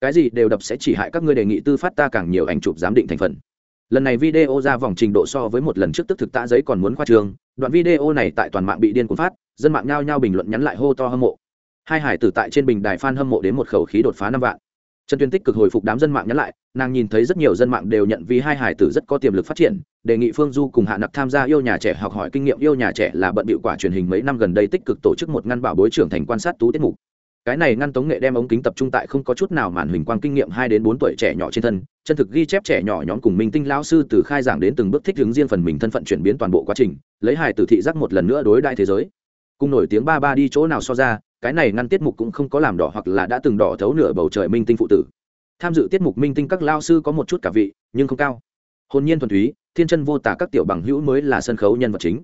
Cái gì đều đập sẽ chỉ hại các ngươi đề nghị tư phát ta càng nhiều ảnh chụp giám định thành phần. Lần này video ra vòng trình độ so với một lần trước tức thực tạ giấy còn muốn khoa trường, đoạn video này tại toàn mạng bị điên cuốn phát, dân mạng nhao nhao bình luận nhắn lại hô to hâm mộ. Hai hải tử tại trên bình đài f hâm mộ đến một khẩu khí đột phá năm vạn. Trần tuyên tích cực hồi phục đám dân mạng nhắn lại, nàng nhìn thấy rất nhiều dân mạng đều nhận vì hai hải tử rất có tiềm lực phát triển đề nghị phương du cùng hạ nặc tham gia yêu nhà trẻ học hỏi kinh nghiệm. Yêu nhà trẻ là bận bịu quả truyền hình mấy năm gần đây tích cực tổ chức một ngăn bảo bối trưởng thành quan sát tú tiết mục. Cái này ngăn tống nghệ đem ống kính tập trung tại không có chút nào màn hình quang kinh nghiệm hai đến bốn tuổi trẻ nhỏ trên thân, chân thực ghi chép trẻ nhỏ nhóm cùng minh tinh lao sư từ khai giảng đến từng bước thích hướng riêng phần mình thân phận chuyển biến toàn bộ quá trình, lấy hài từ thị giác một lần nữa đối đại thế giới. Cùng nổi tiếng ba ba đi chỗ nào so ra, cái này ngăn tiết mục cũng không có làm đỏ hoặc là đã từng đỏ thấu nửa bầu trời minh tinh phụ tử. Tham dự tiết mục minh tinh các lao sư có một chút cả vị, nhưng không cao hồn nhiên thuần túy, thiên chân vô tả các tiểu bằng hữu mới là sân khấu nhân vật chính.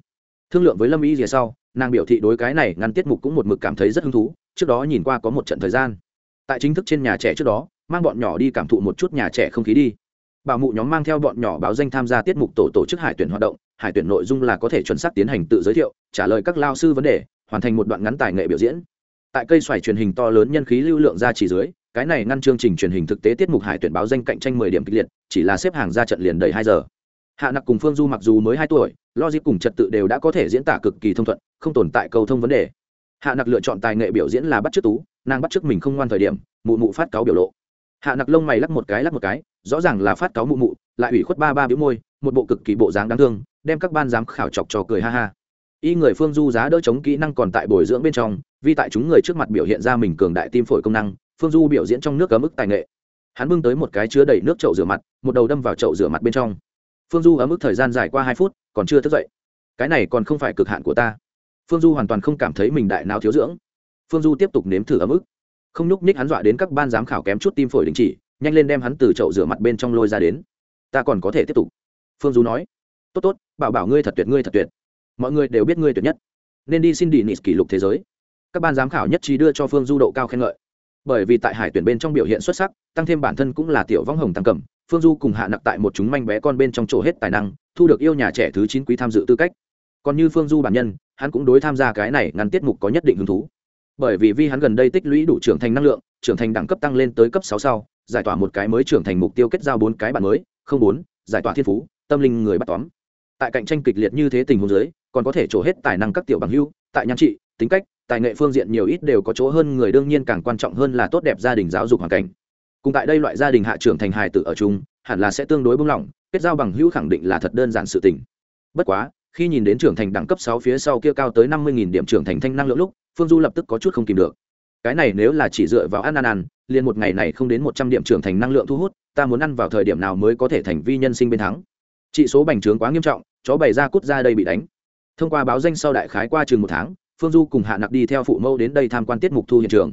Thương lượng với lâm y rìa sau, nàng biểu thị đối cái này ngăn tiết mục cũng một mực cảm thấy rất hứng thú, trước đó nhìn qua có một trận thời gian. Tại chính thức trên nhà trẻ trước đó, mang bọn nhỏ đi cảm thụ một chút nhà trẻ không khí đi. Bảo mụ nhóm mang theo bọn nhỏ báo danh tham gia tiết mục tổ tổ chức hải tuyển hoạt động, hải tuyển nội dung là có thể chuẩn xác tiến hành tự giới thiệu, trả lời các lao sư vấn đề, hoàn thành một đoạn ngắn tài nghệ biểu diễn. Tại cây xoài truyền hình to lớn nhân khí lưu lượng ra chỉ dưới, cái này ngăn chương trình truyền hình thực tế tiết mục hải tuyển báo danh cạnh tranh mười điểm kịch liệt chỉ là xếp hàng ra trận liền đầy hai giờ. Hạ nặc cùng phương du mặc dù mới hai tuổi, logic cùng trật tự đều đã có thể diễn tả cực kỳ thông thuận, không tồn tại cầu thông vấn đề. Hạ nặc lựa chọn tài nghệ biểu diễn là bắt chước tú, nàng bắt chước mình không ngoan thời điểm, mụ mụ phát cáo biểu lộ. Hạ nặc lông mày lắc một cái lắc một cái, rõ ràng là phát cáo mụ mụ, lại ủy khuất ba ba biểu môi, một bộ cực kỳ bộ dáng đáng thương, đem các ban giám khảo chọc cho cười ha ha. Y người phương du giá đỡ chống kỹ năng còn tại bồi dưỡng bên trong, vì tại chúng người trước mặt biểu hiện ra mình cường đại tim phổi công năng, phương du biểu diễn trong nước ấm ức tài nghệ hắn bưng tới một cái chứa đầy nước chậu rửa mặt, một đầu đâm vào chậu rửa mặt bên trong. Phương du ấm ức thời gian dài qua hai phút, còn chưa thức dậy. Cái này còn không phải cực hạn của ta. Phương du hoàn toàn không cảm thấy mình đại nào thiếu dưỡng. Phương du tiếp tục nếm thử ấm ức. Không nhúc ních hắn dọa đến các ban giám khảo kém chút tim phổi đình chỉ, nhanh lên đem hắn từ chậu rửa mặt bên trong lôi ra đến. Ta còn có thể tiếp tục. Phương du nói. Tốt tốt, bảo bảo ngươi thật tuyệt, ngươi thật tuyệt. Mọi người đều biết ngươi tuyệt nhất. Nên đi xin đi nịt kỷ lục thế giới. Các ban giám khảo nhất trí đưa cho phương du độ cao khen ngợi bởi vì tại hải tuyển bên trong biểu hiện xuất sắc, tăng thêm bản thân cũng là tiểu võng hồng tăng cẩm phương du cùng hạ nặc tại một chúng manh bé con bên trong chỗ hết tài năng, thu được yêu nhà trẻ thứ chín quý tham dự tư cách. Còn như phương du bản nhân, hắn cũng đối tham gia cái này ngăn tiết mục có nhất định hứng thú. Bởi vì vi hắn gần đây tích lũy đủ trưởng thành năng lượng, trưởng thành đẳng cấp tăng lên tới cấp sáu sau, giải tỏa một cái mới trưởng thành mục tiêu kết giao bốn cái bản mới, không bốn, giải tỏa thiên phú, tâm linh người bắt tóm. Tại cạnh tranh kịch liệt như thế tình huống giới còn có thể trổ hết tài năng các tiểu bằng hưu, tại nhan trị, tính cách tài nghệ phương diện nhiều ít đều có chỗ hơn, người đương nhiên càng quan trọng hơn là tốt đẹp gia đình giáo dục hoàn cảnh. Cùng tại đây loại gia đình hạ trưởng thành hài tử ở chung, hẳn là sẽ tương đối bung lỏng kết giao bằng hữu khẳng định là thật đơn giản sự tình. Bất quá, khi nhìn đến trưởng thành đẳng cấp sáu phía sau kia cao tới năm mươi điểm trưởng thành thanh năng lượng lúc, phương du lập tức có chút không kìm được. Cái này nếu là chỉ dựa vào ăn ăn ăn, liền một ngày này không đến một trăm điểm trưởng thành năng lượng thu hút, ta muốn ăn vào thời điểm nào mới có thể thành vi nhân sinh bên thắng. Trị số bành trướng quá nghiêm trọng, chó bày ra cút ra đây bị đánh. Thông qua báo danh sau đại khái qua chừng một tháng phương du cùng hạ nặc đi theo phụ mẫu đến đây tham quan tiết mục thu hiện trường.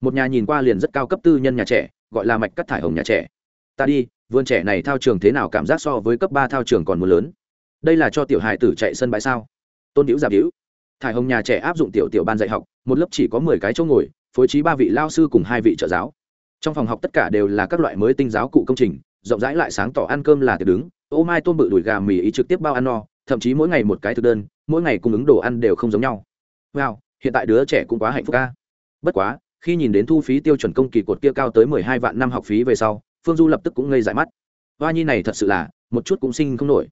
Một nhà nhìn qua liền rất cao cấp tư nhân nhà trẻ, gọi là mạch cắt thải hồng nhà trẻ. Ta đi, vườn trẻ này thao trường thế nào cảm giác so với cấp ba thao trường còn mưa lớn? Đây là cho tiểu hài tử chạy sân bãi sao? Tôn hữu giảm hữu thải hồng nhà trẻ áp dụng tiểu tiểu ban dạy học, một lớp chỉ có mười cái chỗ ngồi, phối trí ba vị lao sư cùng hai vị trợ giáo. Trong phòng học tất cả đều là các loại mới tinh giáo cụ công trình, rộng rãi lại sáng tỏ ăn cơm là tiệc đứng. Ô mai tôm bự đùi gà mì ý trực tiếp bao ăn no, thậm chí mỗi ngày một cái thực đơn, mỗi ngày cung ứng đồ ăn đều không giống nhau wow, hiện tại đứa trẻ cũng quá hạnh phúc ca bất quá, khi nhìn đến thu phí tiêu chuẩn công kỳ cột kia cao tới mười hai vạn năm học phí về sau, phương du lập tức cũng ngây dại mắt. Hoa nhi này thật sự là, một chút cũng sinh không nổi.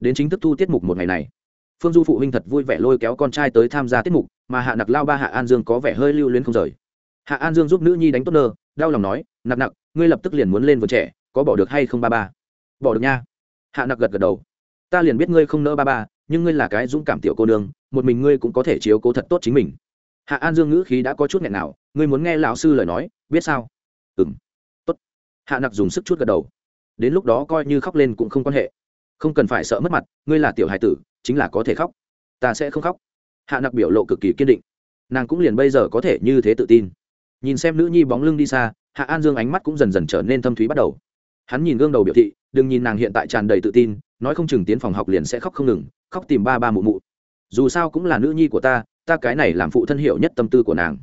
Đến chính thức thu tiết mục một ngày này, phương du phụ huynh thật vui vẻ lôi kéo con trai tới tham gia tiết mục, mà hạ nặc lao ba hạ an dương có vẻ hơi lưu luyến không rời. Hạ an dương giúp nữ nhi đánh tốt nơ, đau lòng nói, nặc nặc, ngươi lập tức liền muốn lên vườn trẻ, có bỏ được hay không ba ba? Bỏ được nha. Hạ nặc gật gật đầu. Ta liền biết ngươi không nỡ ba ba nhưng ngươi là cái dũng cảm tiểu cô nương, một mình ngươi cũng có thể chiếu cố thật tốt chính mình. Hạ an dương ngữ khí đã có chút nghẹn nào, ngươi muốn nghe lão sư lời nói, biết sao? Ừ m tốt. Hạ nặc dùng sức chút gật đầu. Đến lúc đó coi như khóc lên cũng không quan hệ. Không cần phải sợ mất mặt, ngươi là tiểu hài tử, chính là có thể khóc. Ta sẽ không khóc. Hạ nặc biểu lộ cực kỳ kiên định. Nàng cũng liền bây giờ có thể như thế tự tin. Nhìn xem nữ nhi bóng lưng đi xa, hạ an dương ánh mắt cũng dần dần trở nên thâm thúy bắt đầu. Hắn nhìn gương đầu biểu thị, đừng nhìn nàng hiện tại tràn đầy tự tin nói không chừng tiến phòng học liền sẽ khóc không ngừng, khóc tìm ba ba mụ mụ. Dù sao cũng là nữ nhi của ta ta cái này làm phụ thân hiệu nhất tâm tư của nàng.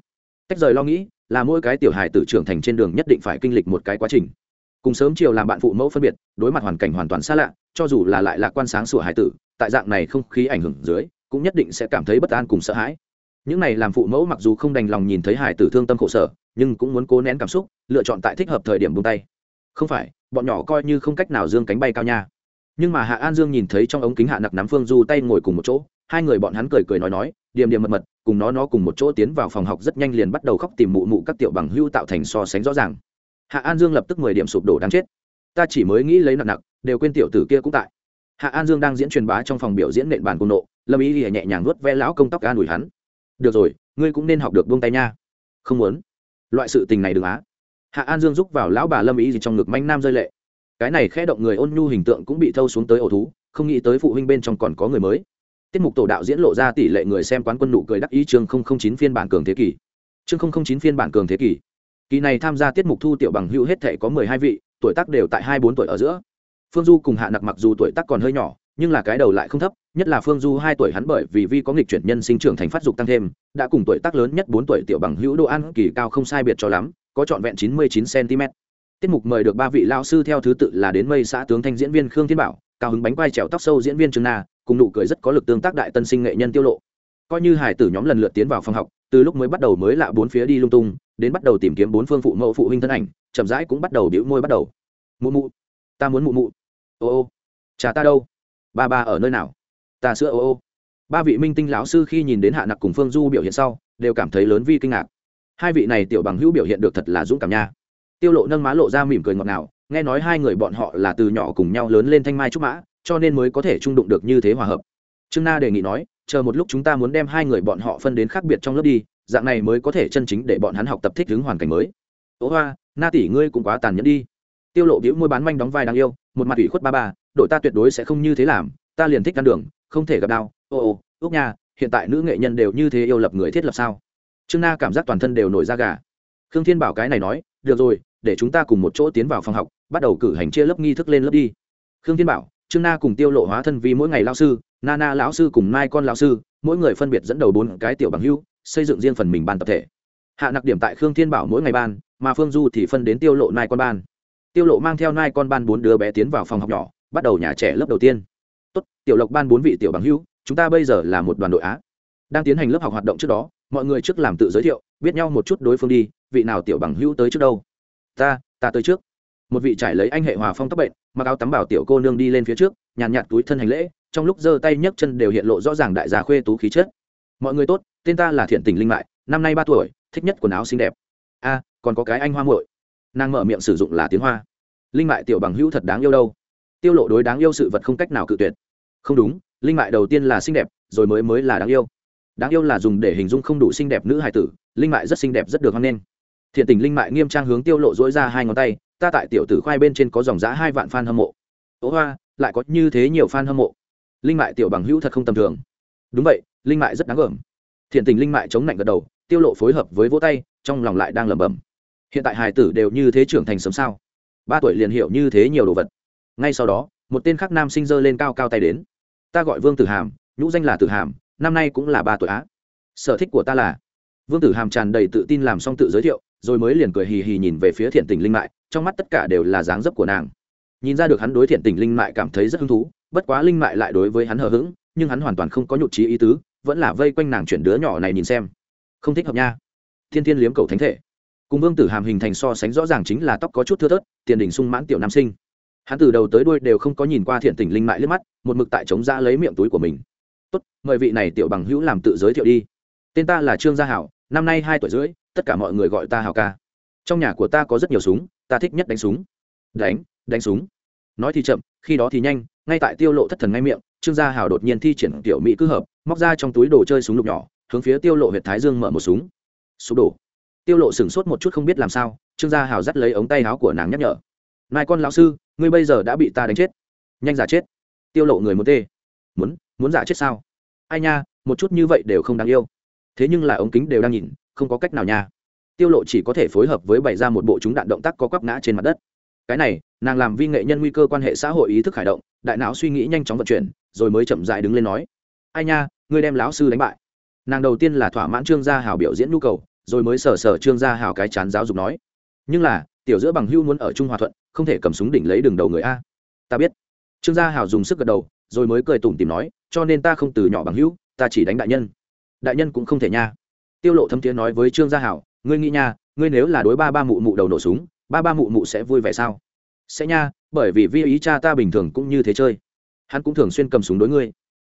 Tách rời lo nghĩ, là mỗi cái tiểu hài tử trưởng thành trên đường nhất định phải kinh lịch một cái quá trình. Cùng sớm chiều làm bạn phụ mẫu phân biệt, đối mặt hoàn cảnh hoàn toàn xa lạ, cho dù là lại lạc quan sáng sủa hài tử, tại dạng này không khí ảnh hưởng dưới, cũng nhất định sẽ cảm thấy bất an cùng sợ hãi. Những này làm phụ mẫu mặc dù không đành lòng nhìn thấy hài tử thương tâm khổ sở, nhưng cũng muốn cố nén cảm xúc, lựa chọn tại thích hợp thời điểm buông tay. Không phải, bọn nhỏ coi như không cách nào dương cánh bay cao nha nhưng mà hạ an dương nhìn thấy trong ống kính hạ nặc nắm phương du tay ngồi cùng một chỗ, hai người bọn hắn cười cười nói nói, điềm điềm mật mật, cùng nó nó cùng một chỗ tiến vào phòng học rất nhanh liền bắt đầu khóc tìm mụ mụ các tiểu bằng hưu tạo thành so sánh rõ ràng. Hạ an dương lập tức mười điểm sụp đổ đáng chết. Ta chỉ mới nghĩ lấy nặng nặng đều quên tiểu tử kia cũng tại. Hạ an dương đang diễn truyền bá trong phòng biểu diễn nện bàn cung nộ, lâm ý thì nhẹ nhàng nuốt ve lão công tóc an ủi hắn. Được rồi, ngươi cũng nên học được buông tay nha. Không muốn. Loại sự tình này đừng á. Hạ an dương giúp vào lão bà lâm ý gì trong ngực manh nam rơi lệ cái này khẽ động người ôn nhu hình tượng cũng bị thâu xuống tới ổ thú, không nghĩ tới phụ huynh bên trong còn có người mới. Tiết mục tổ đạo diễn lộ ra tỷ lệ người xem quán quân nụ cười đắc ý chương chín phiên bản cường thế kỷ. Chương chín phiên bản cường thế kỷ. Kỳ này tham gia tiết mục thu tiểu bằng hữu hết thể có mười hai vị, tuổi tác đều tại hai bốn tuổi ở giữa. Phương du cùng hạ nặc mặc dù tuổi tác còn hơi nhỏ, nhưng là cái đầu lại không thấp, nhất là phương du hai tuổi hắn bởi vì vi có nghịch chuyển nhân sinh trưởng thành phát dục tăng thêm, đã cùng tuổi tác lớn nhất bốn tuổi tiểu bằng hữu đồ ăn kỳ cao không sai biệt cho lắm, có trọn vẹn chín mươi chín cm tiết mục mời được ba vị lao sư theo thứ tự là đến mây xã tướng thanh diễn viên khương thiên bảo, cao hứng bánh quai trèo tóc sâu diễn viên trương na, cùng nụ cười rất có lực tương tác đại tân sinh nghệ nhân tiêu lộ. Coi như hải tử nhóm lần lượt tiến vào phòng học, từ lúc mới bắt đầu mới lạ bốn phía đi lung tung, đến bắt đầu tìm kiếm bốn phương phụ mẫu phụ huynh thân ảnh, chậm rãi cũng bắt đầu đĩu môi bắt đầu. Mụ mụ, ta muốn mụ mụ. Ô ô, cha ta đâu? Ba ba ở nơi nào? Ta sữa ô ô. Ba vị minh tinh lão sư khi nhìn đến hạ nặc cùng phương du biểu hiện sau, đều cảm thấy lớn vi kinh ngạc. Hai vị này tiểu bằng hữu biểu hiện được thật là dũng cảm nha tiêu lộ nâng má lộ ra mỉm cười ngọt ngào, nghe nói hai người bọn họ là từ nhỏ cùng nhau lớn lên thanh mai trúc mã, cho nên mới có thể trung đụng được như thế hòa hợp. Trương na đề nghị nói, chờ một lúc chúng ta muốn đem hai người bọn họ phân đến khác biệt trong lớp đi, dạng này mới có thể chân chính để bọn hắn học tập thích ứng hoàn cảnh mới. Ố hoa, na tỷ ngươi cũng quá tàn nhẫn đi. Tiêu lộ biểu môi bán manh đóng vai đáng yêu, một mặt ủy khuất ba ba, đội ta tuyệt đối sẽ không như thế làm, ta liền thích ăn đường, không thể gặp đau. Ô ô ước nha, hiện tại nữ nghệ nhân đều như thế yêu lập người thiết lập sao? Trương na cảm giác toàn thân đều nổi da gà. Khương thiên bảo cái này nói, được rồi để chúng ta cùng một chỗ tiến vào phòng học, bắt đầu cử hành chia lớp nghi thức lên lớp đi. Khương thiên bảo, trương na cùng tiêu lộ hóa thân vì mỗi ngày lao sư, na na lão sư cùng mai con lão sư, mỗi người phân biệt dẫn đầu bốn cái tiểu bằng hưu, xây dựng riêng phần mình ban tập thể. Hạ nặc điểm tại khương thiên bảo mỗi ngày ban, mà phương du thì phân đến tiêu lộ nai con ban. Tiêu lộ mang theo nai con ban bốn đứa bé tiến vào phòng học nhỏ, bắt đầu nhà trẻ lớp đầu tiên. Tốt, tiểu lộc ban bốn vị tiểu bằng hưu, chúng ta bây giờ là một đoàn đội á. Đang tiến hành lớp học hoạt động trước đó, mọi người trước làm tự giới thiệu, biết nhau một chút đối phương đi, vị nào tiểu bằng hưu tới trước đâu ta ta tới trước. Một vị trải lấy anh hệ hòa phong tóc bệnh, mặc áo tắm bảo tiểu cô nương đi lên phía trước, nhàn nhạt túi thân hành lễ, trong lúc giơ tay nhấc chân đều hiện lộ rõ ràng đại gia khuê tú khí chất. Mọi người tốt, tên ta là thiện tình linh mại, năm nay ba tuổi, thích nhất quần áo xinh đẹp. A, còn có cái anh hoa muội. Nàng mở miệng sử dụng là tiếng hoa. Linh mại tiểu bằng hữu thật đáng yêu đâu. Tiêu lộ đối đáng yêu sự vật không cách nào cự tuyệt. Không đúng, linh mại đầu tiên là xinh đẹp, rồi mới mới là đáng yêu. Đáng yêu là dùng để hình dung không đủ xinh đẹp nữ hài tử, linh mại rất xinh đẹp rất được hoan nghênh thiện tình linh mại nghiêm trang hướng tiêu lộ dỗi ra hai ngón tay, ta tại tiểu tử khoai bên trên có dòng giã hai vạn fan hâm mộ. Ố hoa, lại có như thế nhiều fan hâm mộ. Linh mại tiểu bằng hữu thật không tầm thường. Đúng vậy, linh mại rất đáng gờm. Thiện tình linh mại chống lạnh gật đầu, tiêu lộ phối hợp với vỗ tay, trong lòng lại đang lẩm bẩm. Hiện tại hài tử đều như thế trưởng thành sớm sao? Ba tuổi liền hiểu như thế nhiều đồ vật. Ngay sau đó, một tên khác nam sinh dơ lên cao cao tay đến. Ta gọi vương tử hàm, nhũ danh là tử hàm, năm nay cũng là ba tuổi á. Sở thích của ta là vương tử hàm tràn đầy tự tin làm xong tự giới thiệu rồi mới liền cười hì hì nhìn về phía thiện tình linh mại, trong mắt tất cả đều là dáng dấp của nàng. Nhìn ra được hắn đối thiện tình linh mại cảm thấy rất hứng thú, bất quá linh mại lại đối với hắn hờ hững, nhưng hắn hoàn toàn không có nhụt trí ý tứ, vẫn là vây quanh nàng chuyển đứa nhỏ này nhìn xem. Không thích hợp nha. Thiên thiên liếm cầu thánh thể. Cùng vương tử hàm hình thành so sánh rõ ràng chính là tóc có chút thưa thớt, tiền đình sung mãn tiểu nam sinh. Hắn từ đầu tới đuôi đều không có nhìn qua thiện tình linh mại liếc mắt, một mực tại chống ra lấy miệng túi của mình. Tốt, mời vị này tiểu bằng hữu làm tự giới thiệu đi. Tên ta là trương gia hảo, năm nay hai tuổi rưỡi tất cả mọi người gọi ta hảo ca. Trong nhà của ta có rất nhiều súng, ta thích nhất đánh súng. Đánh đánh súng. Nói thì chậm, khi đó thì nhanh, ngay tại tiêu lộ thất thần ngay miệng, trương gia hảo đột nhiên thi triển tiểu mỹ cứ hợp, móc ra trong túi đồ chơi súng lục nhỏ, hướng phía tiêu lộ huyệt thái dương mở một súng. Súng đổ. Tiêu lộ sửng sốt một chút không biết làm sao, trương gia hảo dắt lấy ống tay áo của nàng nhắc nhở. Nai con lão sư, ngươi bây giờ đã bị ta đánh chết. Nhanh giả chết. Tiêu lộ người muốn tê. Muốn muốn giả chết sao? Ai nha, một chút như vậy đều không đáng yêu. Thế nhưng là ống kính đều đang nhìn không có cách nào nha. Tiêu lộ chỉ có thể phối hợp với bày ra một bộ chúng đạn động tác có quắp ngã trên mặt đất. Cái này, nàng làm vi nghệ nhân nguy cơ quan hệ xã hội ý thức khởi động, đại não suy nghĩ nhanh chóng vận chuyển, rồi mới chậm rãi đứng lên nói, ai nha, ngươi đem lão sư đánh bại. Nàng đầu tiên là thỏa mãn trương gia hào biểu diễn nhu cầu, rồi mới sở sở trương gia hào cái chán giáo dục nói, nhưng là, tiểu giữa bằng hưu muốn ở trung hòa thuận, không thể cầm súng đỉnh lấy đường đầu người a. Ta biết. Trương gia hào dùng sức gật đầu, rồi mới cười tủm tìm nói, cho nên ta không từ nhỏ bằng hữu ta chỉ đánh đại nhân. Đại nhân cũng không thể nha tiêu lộ thâm tiếng nói với trương gia hảo, ngươi nghĩ nha, ngươi nếu là đối ba ba mụ mụ đầu nổ súng, ba ba mụ mụ sẽ vui vẻ sao? Sẽ nha, bởi vì vi ý cha ta bình thường cũng như thế chơi. Hắn cũng thường xuyên cầm súng đối ngươi.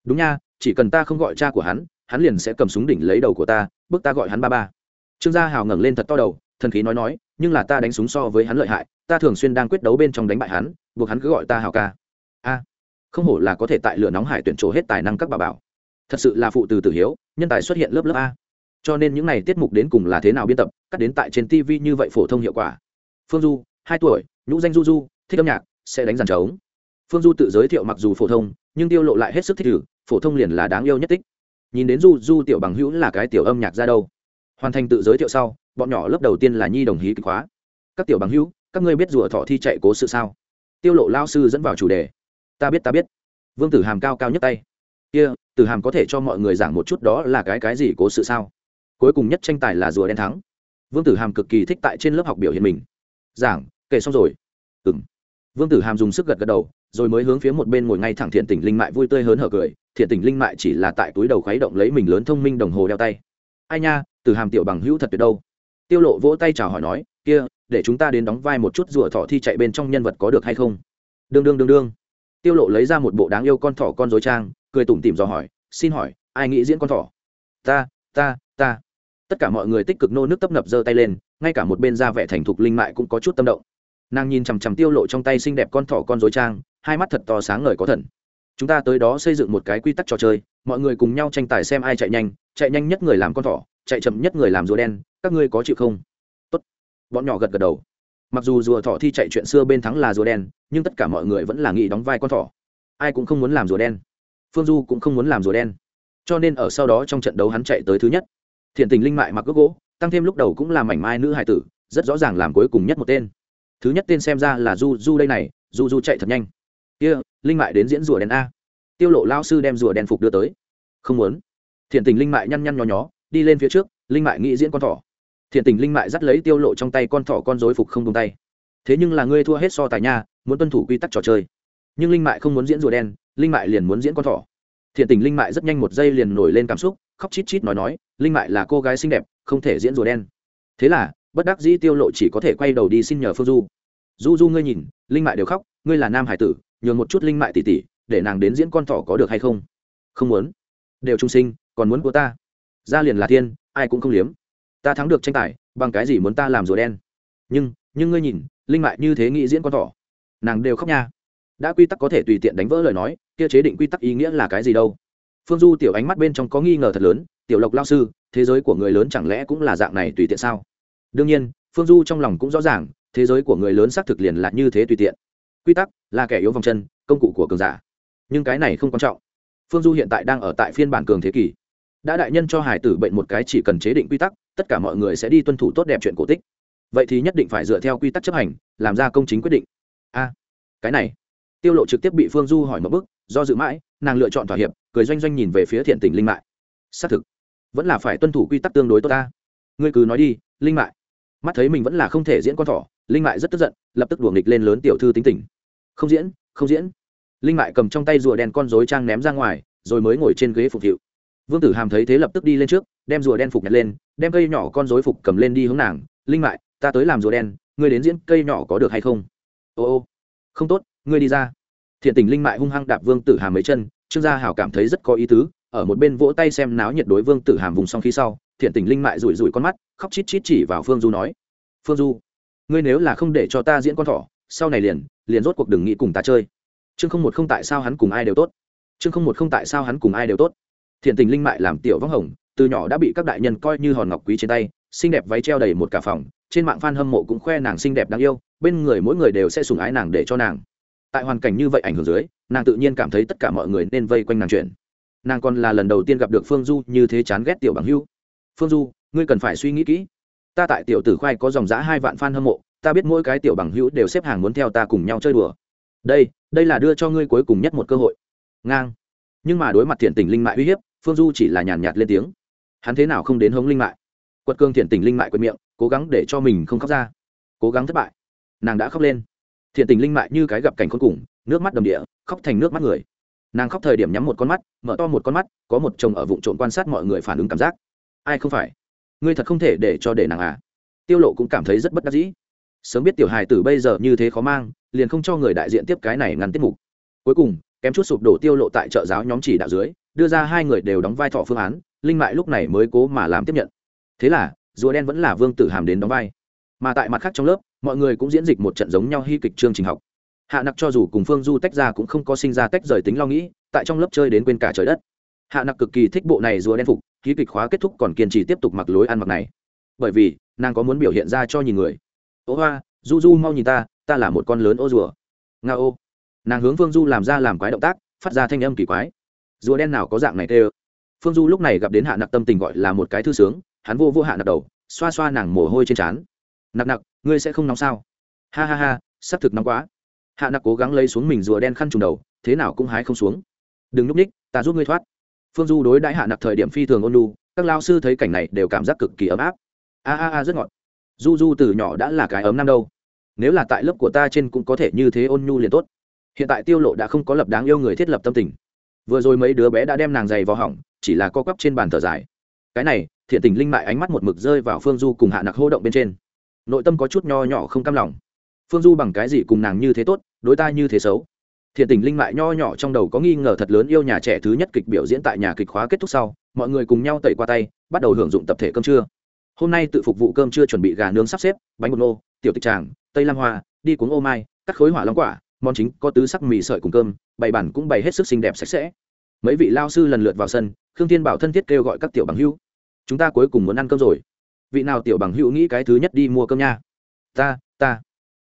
Đúng nha, chỉ cần ta không gọi cha của hắn hắn liền sẽ cầm súng đỉnh lấy đầu của ta, bước ta gọi hắn ba ba. Trương gia hào ngẩng lên thật to đầu, thần khí nói nói, nhưng là ta đánh súng so với hắn lợi hại, ta thường xuyên đang quyết đấu bên trong đánh bại hắn, buộc hắn cứ gọi ta hào ca. A, không hổ là có thể tại lửa nóng hải tuyển trổ hết tài năng các bà bảo. Thật sự là phụ từ tử hiếu, nhân tài xuất hiện lớp lớp a cho nên những n à y tiết mục đến cùng là thế nào biên tập cắt đến tại trên tv như vậy phổ thông hiệu quả. Phương du hai tuổi nhũ danh du du thích âm nhạc sẽ đánh giàn trống. Phương du tự giới thiệu mặc dù phổ thông nhưng tiêu lộ lại hết sức thích thử phổ thông liền là đáng yêu nhất tích. Nhìn đến du du tiểu bằng hữu là cái tiểu âm nhạc ra đâu. Hoàn thành tự giới thiệu sau bọn nhỏ lớp đầu tiên là nhi đồng hí kịch khóa. Các tiểu bằng hữu các ngươi biết rùa thọ thi chạy cố sự sao? Tiêu lộ lao sư dẫn vào chủ đề. Ta biết ta biết. Vương tử hàm cao cao nhất tay. Kia、yeah, tử hàm có thể cho mọi người giảng một chút đó là cái cái gì cố sự sao? Cuối cùng nhất tranh tài là rùa đen thắng. Vương tử hàm cực kỳ thích tại trên lớp học biểu hiện mình. Giảng, kể xong rồi. Ừng vương tử hàm dùng sức gật gật đầu, rồi mới hướng phía một bên ngồi ngay thẳng thiện tỉnh linh mại vui tươi hớn hở cười. Thiện tỉnh linh mại chỉ là tại túi đầu khuấy động lấy mình lớn thông minh đồng hồ đeo tay. Ai nha, tử hàm tiểu bằng hữu thật tuyệt đâu. Tiêu lộ vỗ tay chào hỏi nói, kia, để chúng ta đến đóng vai một chút rùa thọ thi chạy bên trong nhân vật có được hay không? Đương đương đương đương. Tiêu lộ lấy ra một bộ đáng yêu con thỏ con dối trang, cười tủm tỉm dò hỏi, xin hỏi, ai nghĩ diễn con thỏ? Ta ta ta tất cả mọi người tích cực nô nước tấp nập giơ tay lên, ngay cả một bên da vẻ thành thục linh mại cũng có chút tâm động. Nàng nhìn chằm chằm tiêu lộ trong tay xinh đẹp con thỏ con dối trang, hai mắt thật to sáng ngời có thần. Chúng ta tới đó xây dựng một cái quy tắc trò chơi, mọi người cùng nhau tranh tài xem ai chạy nhanh chạy nhanh nhất người làm con thỏ, chạy chậm nhất người làm rùa đen, các ngươi có chịu không? Tốt. Bọn nhỏ gật gật đầu. Mặc dù rùa thỏ thi chạy chuyện xưa bên thắng là rùa đen, nhưng tất cả mọi người vẫn là nghĩ đóng vai con thỏ. Ai cũng không muốn làm rùa đen. Phương du cũng không muốn làm rùa đen. Cho nên ở sau đó trong trận đấu hắn chạy tới thứ nhất thiện tình linh mại mặc gốc gỗ tăng thêm lúc đầu cũng là mảnh mai nữ hải tử rất rõ ràng làm cuối cùng nhất một tên. Thứ nhất tên xem ra là du du đây này du du chạy thật nhanh. Kia、yeah, linh mại đến diễn rùa đen a. Tiêu lộ lao sư đem rùa đen phục đưa tới. Không muốn. Thiện tình linh mại nhăn nhăn nhó nhó đi lên phía trước linh mại nghĩ diễn con thỏ. Thiện tình linh mại dắt lấy tiêu lộ trong tay con thỏ con dối phục không tung tay. Thế nhưng là ngươi thua hết so tài nha muốn tuân thủ quy tắc trò chơi. Nhưng linh mại không muốn diễn rùa đen linh mại liền muốn diễn con thỏ. Thiện tình linh mại rất nhanh một giây liền nổi lên cảm xúc khóc chít chít nói nói, linh mại là cô gái xinh đẹp, không thể diễn rùa đen. Thế là, bất đắc dĩ tiêu lộ chỉ có thể quay đầu đi xin nhờ phương du. Du du, ngươi nhìn, linh mại đều khóc, ngươi là nam hải tử, nhường một chút linh mại tỉ tỉ, để nàng đến diễn con thỏ có được hay không? Không muốn. Đều trung sinh, còn muốn của ta? Ra liền là thiên, ai cũng không liếm. Ta thắng được tranh tài, bằng cái gì muốn ta làm rùa đen? Nhưng nhưng ngươi nhìn, linh mại như thế nghĩ diễn con thỏ, nàng đều khóc nha. Đã quy tắc có thể tùy tiện đánh vỡ lời nói, kia chế định quy tắc ý nghĩa là cái gì đâu? Phương du tiểu ánh mắt bên trong có nghi ngờ thật lớn, tiểu lộc lao sư, thế giới của người lớn chẳng lẽ cũng là dạng này tùy tiện sao? Đương nhiên, phương du trong lòng cũng rõ ràng, thế giới của người lớn xác thực liền là như thế tùy tiện. Quy tắc là kẻ yếu vòng chân, công cụ của cường giả. Nhưng cái này không quan trọng. Phương du hiện tại đang ở tại phiên bản cường thế kỷ. Đã đại nhân cho hải tử bệnh một cái chỉ cần chế định quy tắc, tất cả mọi người sẽ đi tuân thủ tốt đẹp chuyện cổ tích. Vậy thì nhất định phải dựa theo quy tắc chấp hành, làm ra công chính quyết định. A, cái này. Tiêu lộ trực tiếp bị phương du hỏi một bức do dự mãi nàng lựa chọn thỏa hiệp, cười doanh doanh nhìn về phía thiện tình linh mại. Xác thực, vẫn là phải tuân thủ quy tắc tương đối tốt ta. Ngươi cứ nói đi, linh mại. Mắt thấy mình vẫn là không thể diễn con thỏ, linh mại rất tức giận, lập tức đùa nghịch lên lớn tiểu thư tính tình. Không diễn không diễn. Linh mại cầm trong tay rùa đen con rối trang ném ra ngoài, rồi mới ngồi trên ghế phục hiệu. Vương tử hàm thấy thế lập tức đi lên trước, đem rùa đen phục nhặt lên, đem cây nhỏ con rối phục cầm lên đi hướng nàng. Linh mại, ta tới làm rùa đen, ngươi đến diễn cây nhỏ có được hay không? Ô ô, không tốt, ngươi đi ra. Thiện tình linh mại hung hăng đạp vương tử hàm mấy chân trương gia hảo cảm thấy rất có ý tứ, ở một bên vỗ tay xem náo nhiệt đối vương tử hàm vùng xong khi sau, thiện tình linh mại rủi rủi con mắt, khóc chít chít chỉ vào phương du nói, phương du, ngươi nếu là không để cho ta diễn con thỏ, sau này liền liền rốt cuộc đừng nghĩ cùng ta chơi. Chương không một không tại sao hắn cùng ai đều tốt. Chương không một không tại sao hắn cùng ai đều tốt. Thiện tình linh mại làm tiểu vắng hồng, từ nhỏ đã bị các đại nhân coi như hòn ngọc quý trên tay, xinh đẹp váy treo đầy một cả phòng, trên mạng fan hâm mộ cũng khoe nàng xinh đẹp đáng yêu, bên người mỗi người đều sẽ sùng ái nàng để cho nàng. Tại hoàn cảnh như vậy ảnh hưởng dưới nàng tự nhiên cảm thấy tất cả mọi người nên vây quanh nàng chuyện. Nàng còn là lần đầu tiên gặp được phương du như thế chán ghét tiểu bằng hưu. Phương du, ngươi cần phải suy nghĩ kỹ. Ta tại tiểu tử khoai có dòng giã hai vạn f a n hâm mộ, ta biết mỗi cái tiểu bằng hữu đều xếp hàng muốn theo ta cùng nhau chơi đùa. Đây đây là đưa cho ngươi cuối cùng nhất một cơ hội. Ngang. Nhưng mà đối mặt thiện tình linh mại uy hiếp, phương du chỉ là nhàn nhạt lên tiếng. Hắn thế nào không đến hống linh mại? Quật cương thiện tình linh mại quệt miệng, cố gắng để cho mình không khóc ra. Cố gắng thất bại. Nàng đã khóc lên. Thiện tình linh mại như cái gặp cảnh khốn cùng nước mắt đầm địa, khóc thành nước mắt người. Nàng khóc thời điểm nhắm một con mắt, mở to một con mắt, có một chồng ở vụ trộm quan sát mọi người phản ứng cảm giác. Ai không phải? Ngươi thật không thể để cho để nàng à? Tiêu lộ cũng cảm thấy rất bất đắc dĩ. Sớm biết tiểu hài tử bây giờ như thế khó mang, liền không cho người đại diện tiếp cái này ngăn tiết mục. Cuối cùng, kém chút sụp đổ tiêu lộ tại trợ giáo nhóm chỉ đạo dưới, đưa ra hai người đều đóng vai thọ phương án, linh mại lúc này mới cố mà làm tiếp nhận. Thế là, rùa đen vẫn là vương tử hàm đến đóng vai. Mà tại mặt khác trong lớp, mọi người cũng diễn dịch một trận giống nhau hy kịch chương trình học hạ nặc cho dù cùng phương du tách ra cũng không có sinh ra tách rời tính lo nghĩ, tại trong lớp chơi đến quên cả trời đất. Hạ nặc cực kỳ thích bộ này rùa đen phục ký kịch khóa kết thúc còn kiên trì tiếp tục mặc lối ăn mặc này. Bởi vì, nàng có muốn biểu hiện ra cho nhìn người. Ô hoa, du du mau nhìn ta ta là một con lớn ô rùa. Nga ô. Nàng hướng phương du làm ra làm quái động tác, phát ra thanh âm kỳ quái. Rùa đen nào có dạng này tê ơ. Phương du lúc này gặp đến hạ nặc tâm tình gọi là một cái thư sướng, hắn vô vô hạ nặc đầu, xoa xoa nàng mồ hôi trên trán. Nặc nặc, ngươi sẽ không nóng sao? Ha ha ha s ắ c thực nóng quá hạ nặc cố gắng lấy xuống mình rùa đen khăn trùng đầu, thế nào cũng hái không xuống. Đừng núp ních, ta giúp ngươi thoát. Phương du đối đãi hạ nặc thời điểm phi thường ôn lu các lao sư thấy cảnh này đều cảm giác cực kỳ ấm áp. A a a, rất ngọt. Du du từ nhỏ đã là cái ấm năm đâu. Nếu là tại lớp của ta trên cũng có thể như thế ôn nhu liền tốt. Hiện tại tiêu lộ đã không có lập đáng yêu người thiết lập tâm tình. Vừa rồi mấy đứa bé đã đem nàng giày vào hỏng, chỉ là co quắp trên bàn thở dài. Cái này, thiện tình linh mại ánh mắt một mực rơi vào phương du cùng hạ nặc hô động bên trên. Nội tâm có chút nho nhỏ không cam lòng phương du bằng cái gì cùng nàng như thế tốt, đối ta như thế xấu? Thiện tình linh mại nho nhỏ trong đầu có nghi ngờ thật lớn yêu nhà trẻ thứ nhất kịch biểu diễn tại nhà kịch khóa kết thúc sau, mọi người cùng nhau tẩy qua tay, bắt đầu hưởng dụng tập thể cơm trưa. Hôm nay tự phục vụ cơm trưa chuẩn bị gà nướng sắp xếp, bánh bột nô, tiểu tịch tràng, tây lam hoa, đi cuống ô mai, cắt khối hỏa long quả, món chính có tứ sắc mì sợi cùng cơm, bày bản cũng bày hết sức xinh đẹp sạch sẽ. Mấy vị lao sư lần lượt vào sân, khương thiên bảo thân thiết kêu gọi các tiểu bằng hữu, chúng ta cuối cùng muốn ăn cơm rồi. Vị nào tiểu bằng hữu nghĩ cái thứ nhất đi mua cơm nha? Ta ta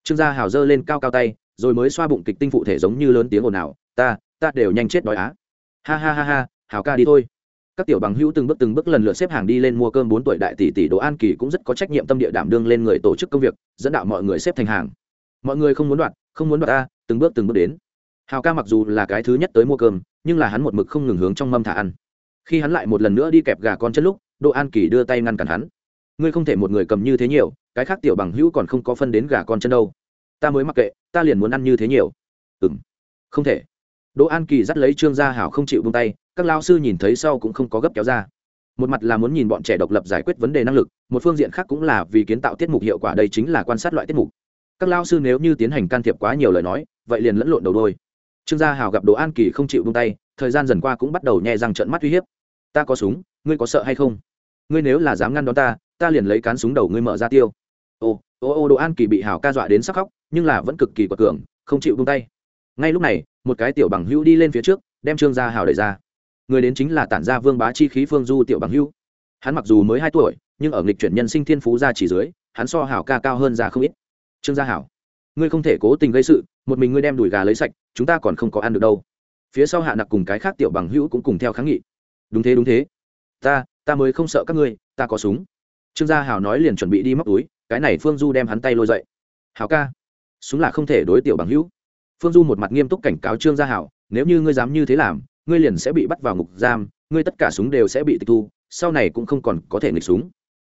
trương gia hào dơ lên cao cao tay rồi mới xoa bụng kịch tinh phụ thể giống như lớn tiếng ồn ào ta ta đều nhanh chết đói á ha ha ha ha hào ca đi thôi các tiểu bằng hữu từng bước từng bước lần lượt xếp hàng đi lên mua cơm bốn tuổi đại tỷ tỷ Đỗ An Kỳ cũng rất có trách nhiệm tâm địa đảm đương lên người tổ chức công việc, dẫn đạo mọi người xếp thành hàng. Mọi người không muốn đoạt, không muốn đoạt ta, từng bước từng bước đến. Hào ca mặc dù là cái thứ nhất tới mua cơm, nhưng là hắn một mực không ngừng hướng trong mâm thả ăn. Khi hắn lại một lần nữa đi kẹp gà con chân lúc, Đỗ An Kỳ đưa tay ngăn cản hắn. Ngươi không thể một người cầm như thế nhiều, cái khác tiểu bằng hữu còn không có phân đến gà con chân đâu. Ta mới mặc kệ, ta liền muốn ăn như thế nhiều. Ừm. Không thể. Đỗ An Kỳ dắt lấy Trương Gia Hảo không chịu buông tay, các lao sư nhìn thấy sau cũng không có gấp kéo ra một mặt là muốn nhìn bọn trẻ độc lập giải quyết vấn đề năng lực một phương diện khác cũng là vì kiến tạo tiết mục hiệu quả đây chính là quan sát loại tiết mục các lao sư nếu như tiến hành can thiệp quá nhiều lời nói vậy liền lẫn lộn đầu đôi trương gia hào gặp đồ an kỳ không chịu buông tay thời gian dần qua cũng bắt đầu nhẹ răng trận mắt uy hiếp ta có súng ngươi có sợ hay không ngươi nếu là dám ngăn đón ta ta liền lấy cán súng đầu ngươi mở ra tiêu. Ô ô ô, đồ an kỳ bị Hảo ca dọa đến sắc khóc, nhưng là vẫn cực kỳ quật cường, không chịu buông tay. Ngay lúc này, một cái tiểu bằng hữu đi lên phía trước, đem trương gia Hảo đẩy ra. Người đến chính là tản gia vương bá chi khí phương du tiểu bằng hữu. hắn mặc dù mới hai tuổi, nhưng ở nghịch chuyển nhân sinh thiên phú ra chỉ dưới, hắn so hảo ca cao hơn ra không ít. Trương gia hảo, ngươi không thể cố tình gây sự, một mình ngươi đem đùi gà lấy sạch, chúng ta còn không có ăn được đâu. Phía sau hạ nặc cùng cái khác tiểu bằng hữu cũng cùng theo kháng nghị. Đúng thế đúng thế. Ta ta mới không sợ các ngươi, ta có súng trương gia hảo nói liền chuẩn bị đi móc túi, cái này phương du đem hắn tay lôi dậy. Hảo ca, súng là không thể đối tiểu bằng hữu. Phương du một mặt nghiêm túc cảnh cáo trương gia hảo nếu như ngươi dám như thế làm, ngươi liền sẽ bị bắt vào ngục giam, ngươi tất cả súng đều sẽ bị tịch thu, sau này cũng không còn có thể nghịch súng.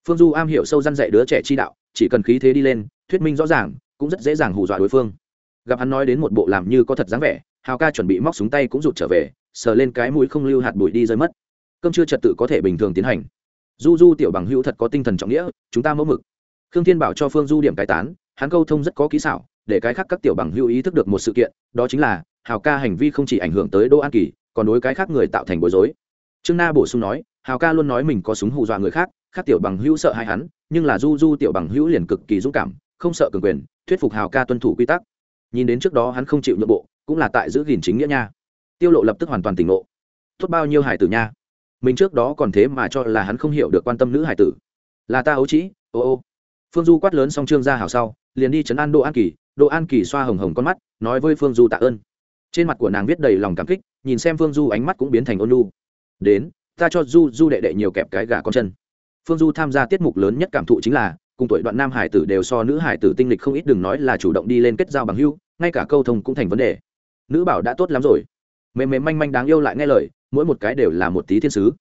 Phương du am hiểu sâu răn dạy đứa trẻ chi đạo, chỉ cần khí thế đi lên, thuyết minh rõ ràng, cũng rất dễ dàng hù dọa đối phương. Gặp hắn nói đến một bộ làm như có thật dáng vẻ, hào ca chuẩn bị móc súng tay cũng rụt trở về, sờ lên cái mũi không lưu hạt bụi đi rơi mất. Cơm chưa trật tự có thể bình thường tiến hành du du tiểu bằng hữu thật có tinh thần trọng nghĩa, chúng ta mẫu mực. Khương thiên bảo cho phương du điểm cải tán, hắn câu thông rất có kỹ xảo, để cái khác các tiểu bằng hữu ý thức được một sự kiện, đó chính là, hào ca hành vi không chỉ ảnh hưởng tới đỗ an kỳ, còn đối cái khác người tạo thành bối rối. Trương na bổ sung nói, hào ca luôn nói mình có súng hù dọa người khác khác tiểu bằng hữu sợ hai hắn, nhưng là du du tiểu bằng hữu liền cực kỳ dũng cảm, không sợ cường quyền, thuyết phục hào ca tuân thủ quy tắc. Nhìn đến trước đó hắn không chịu nhượng bộ, cũng là tại giữ gìn chính nghĩa nha. Tiêu lộ lập tức hoàn toàn tỉnh ngộ. Tốt bao nhiêu hải tử nha mình trước đó còn thế mà cho là hắn không hiểu được quan tâm nữ hải tử. Là ta ấu trĩ, ô ô. Phương du quát lớn xong trương ra hào sau, liền đi chấn an đỗ an kỳ. Đỗ an kỳ xoa hồng hồng con mắt, nói với phương du tạ ơn. Trên mặt của nàng viết đầy lòng cảm kích, nhìn xem phương du ánh mắt cũng biến thành ôn lu đến, ta cho du du đệ đệ nhiều kẹp cái gà con chân. Phương du tham gia tiết mục lớn nhất cảm thụ chính là, cùng tuổi đoạn nam hải tử đều so nữ hải tử tinh lịch không ít, đừng nói là chủ động đi lên kết giao bằng hưu ngay cả câu thông cũng thành vấn đề. Nữ bảo đã tốt lắm rồi mềm mềm manh manh đáng yêu lại nghe lời, mỗi một cái đều là một tí thiên sứ.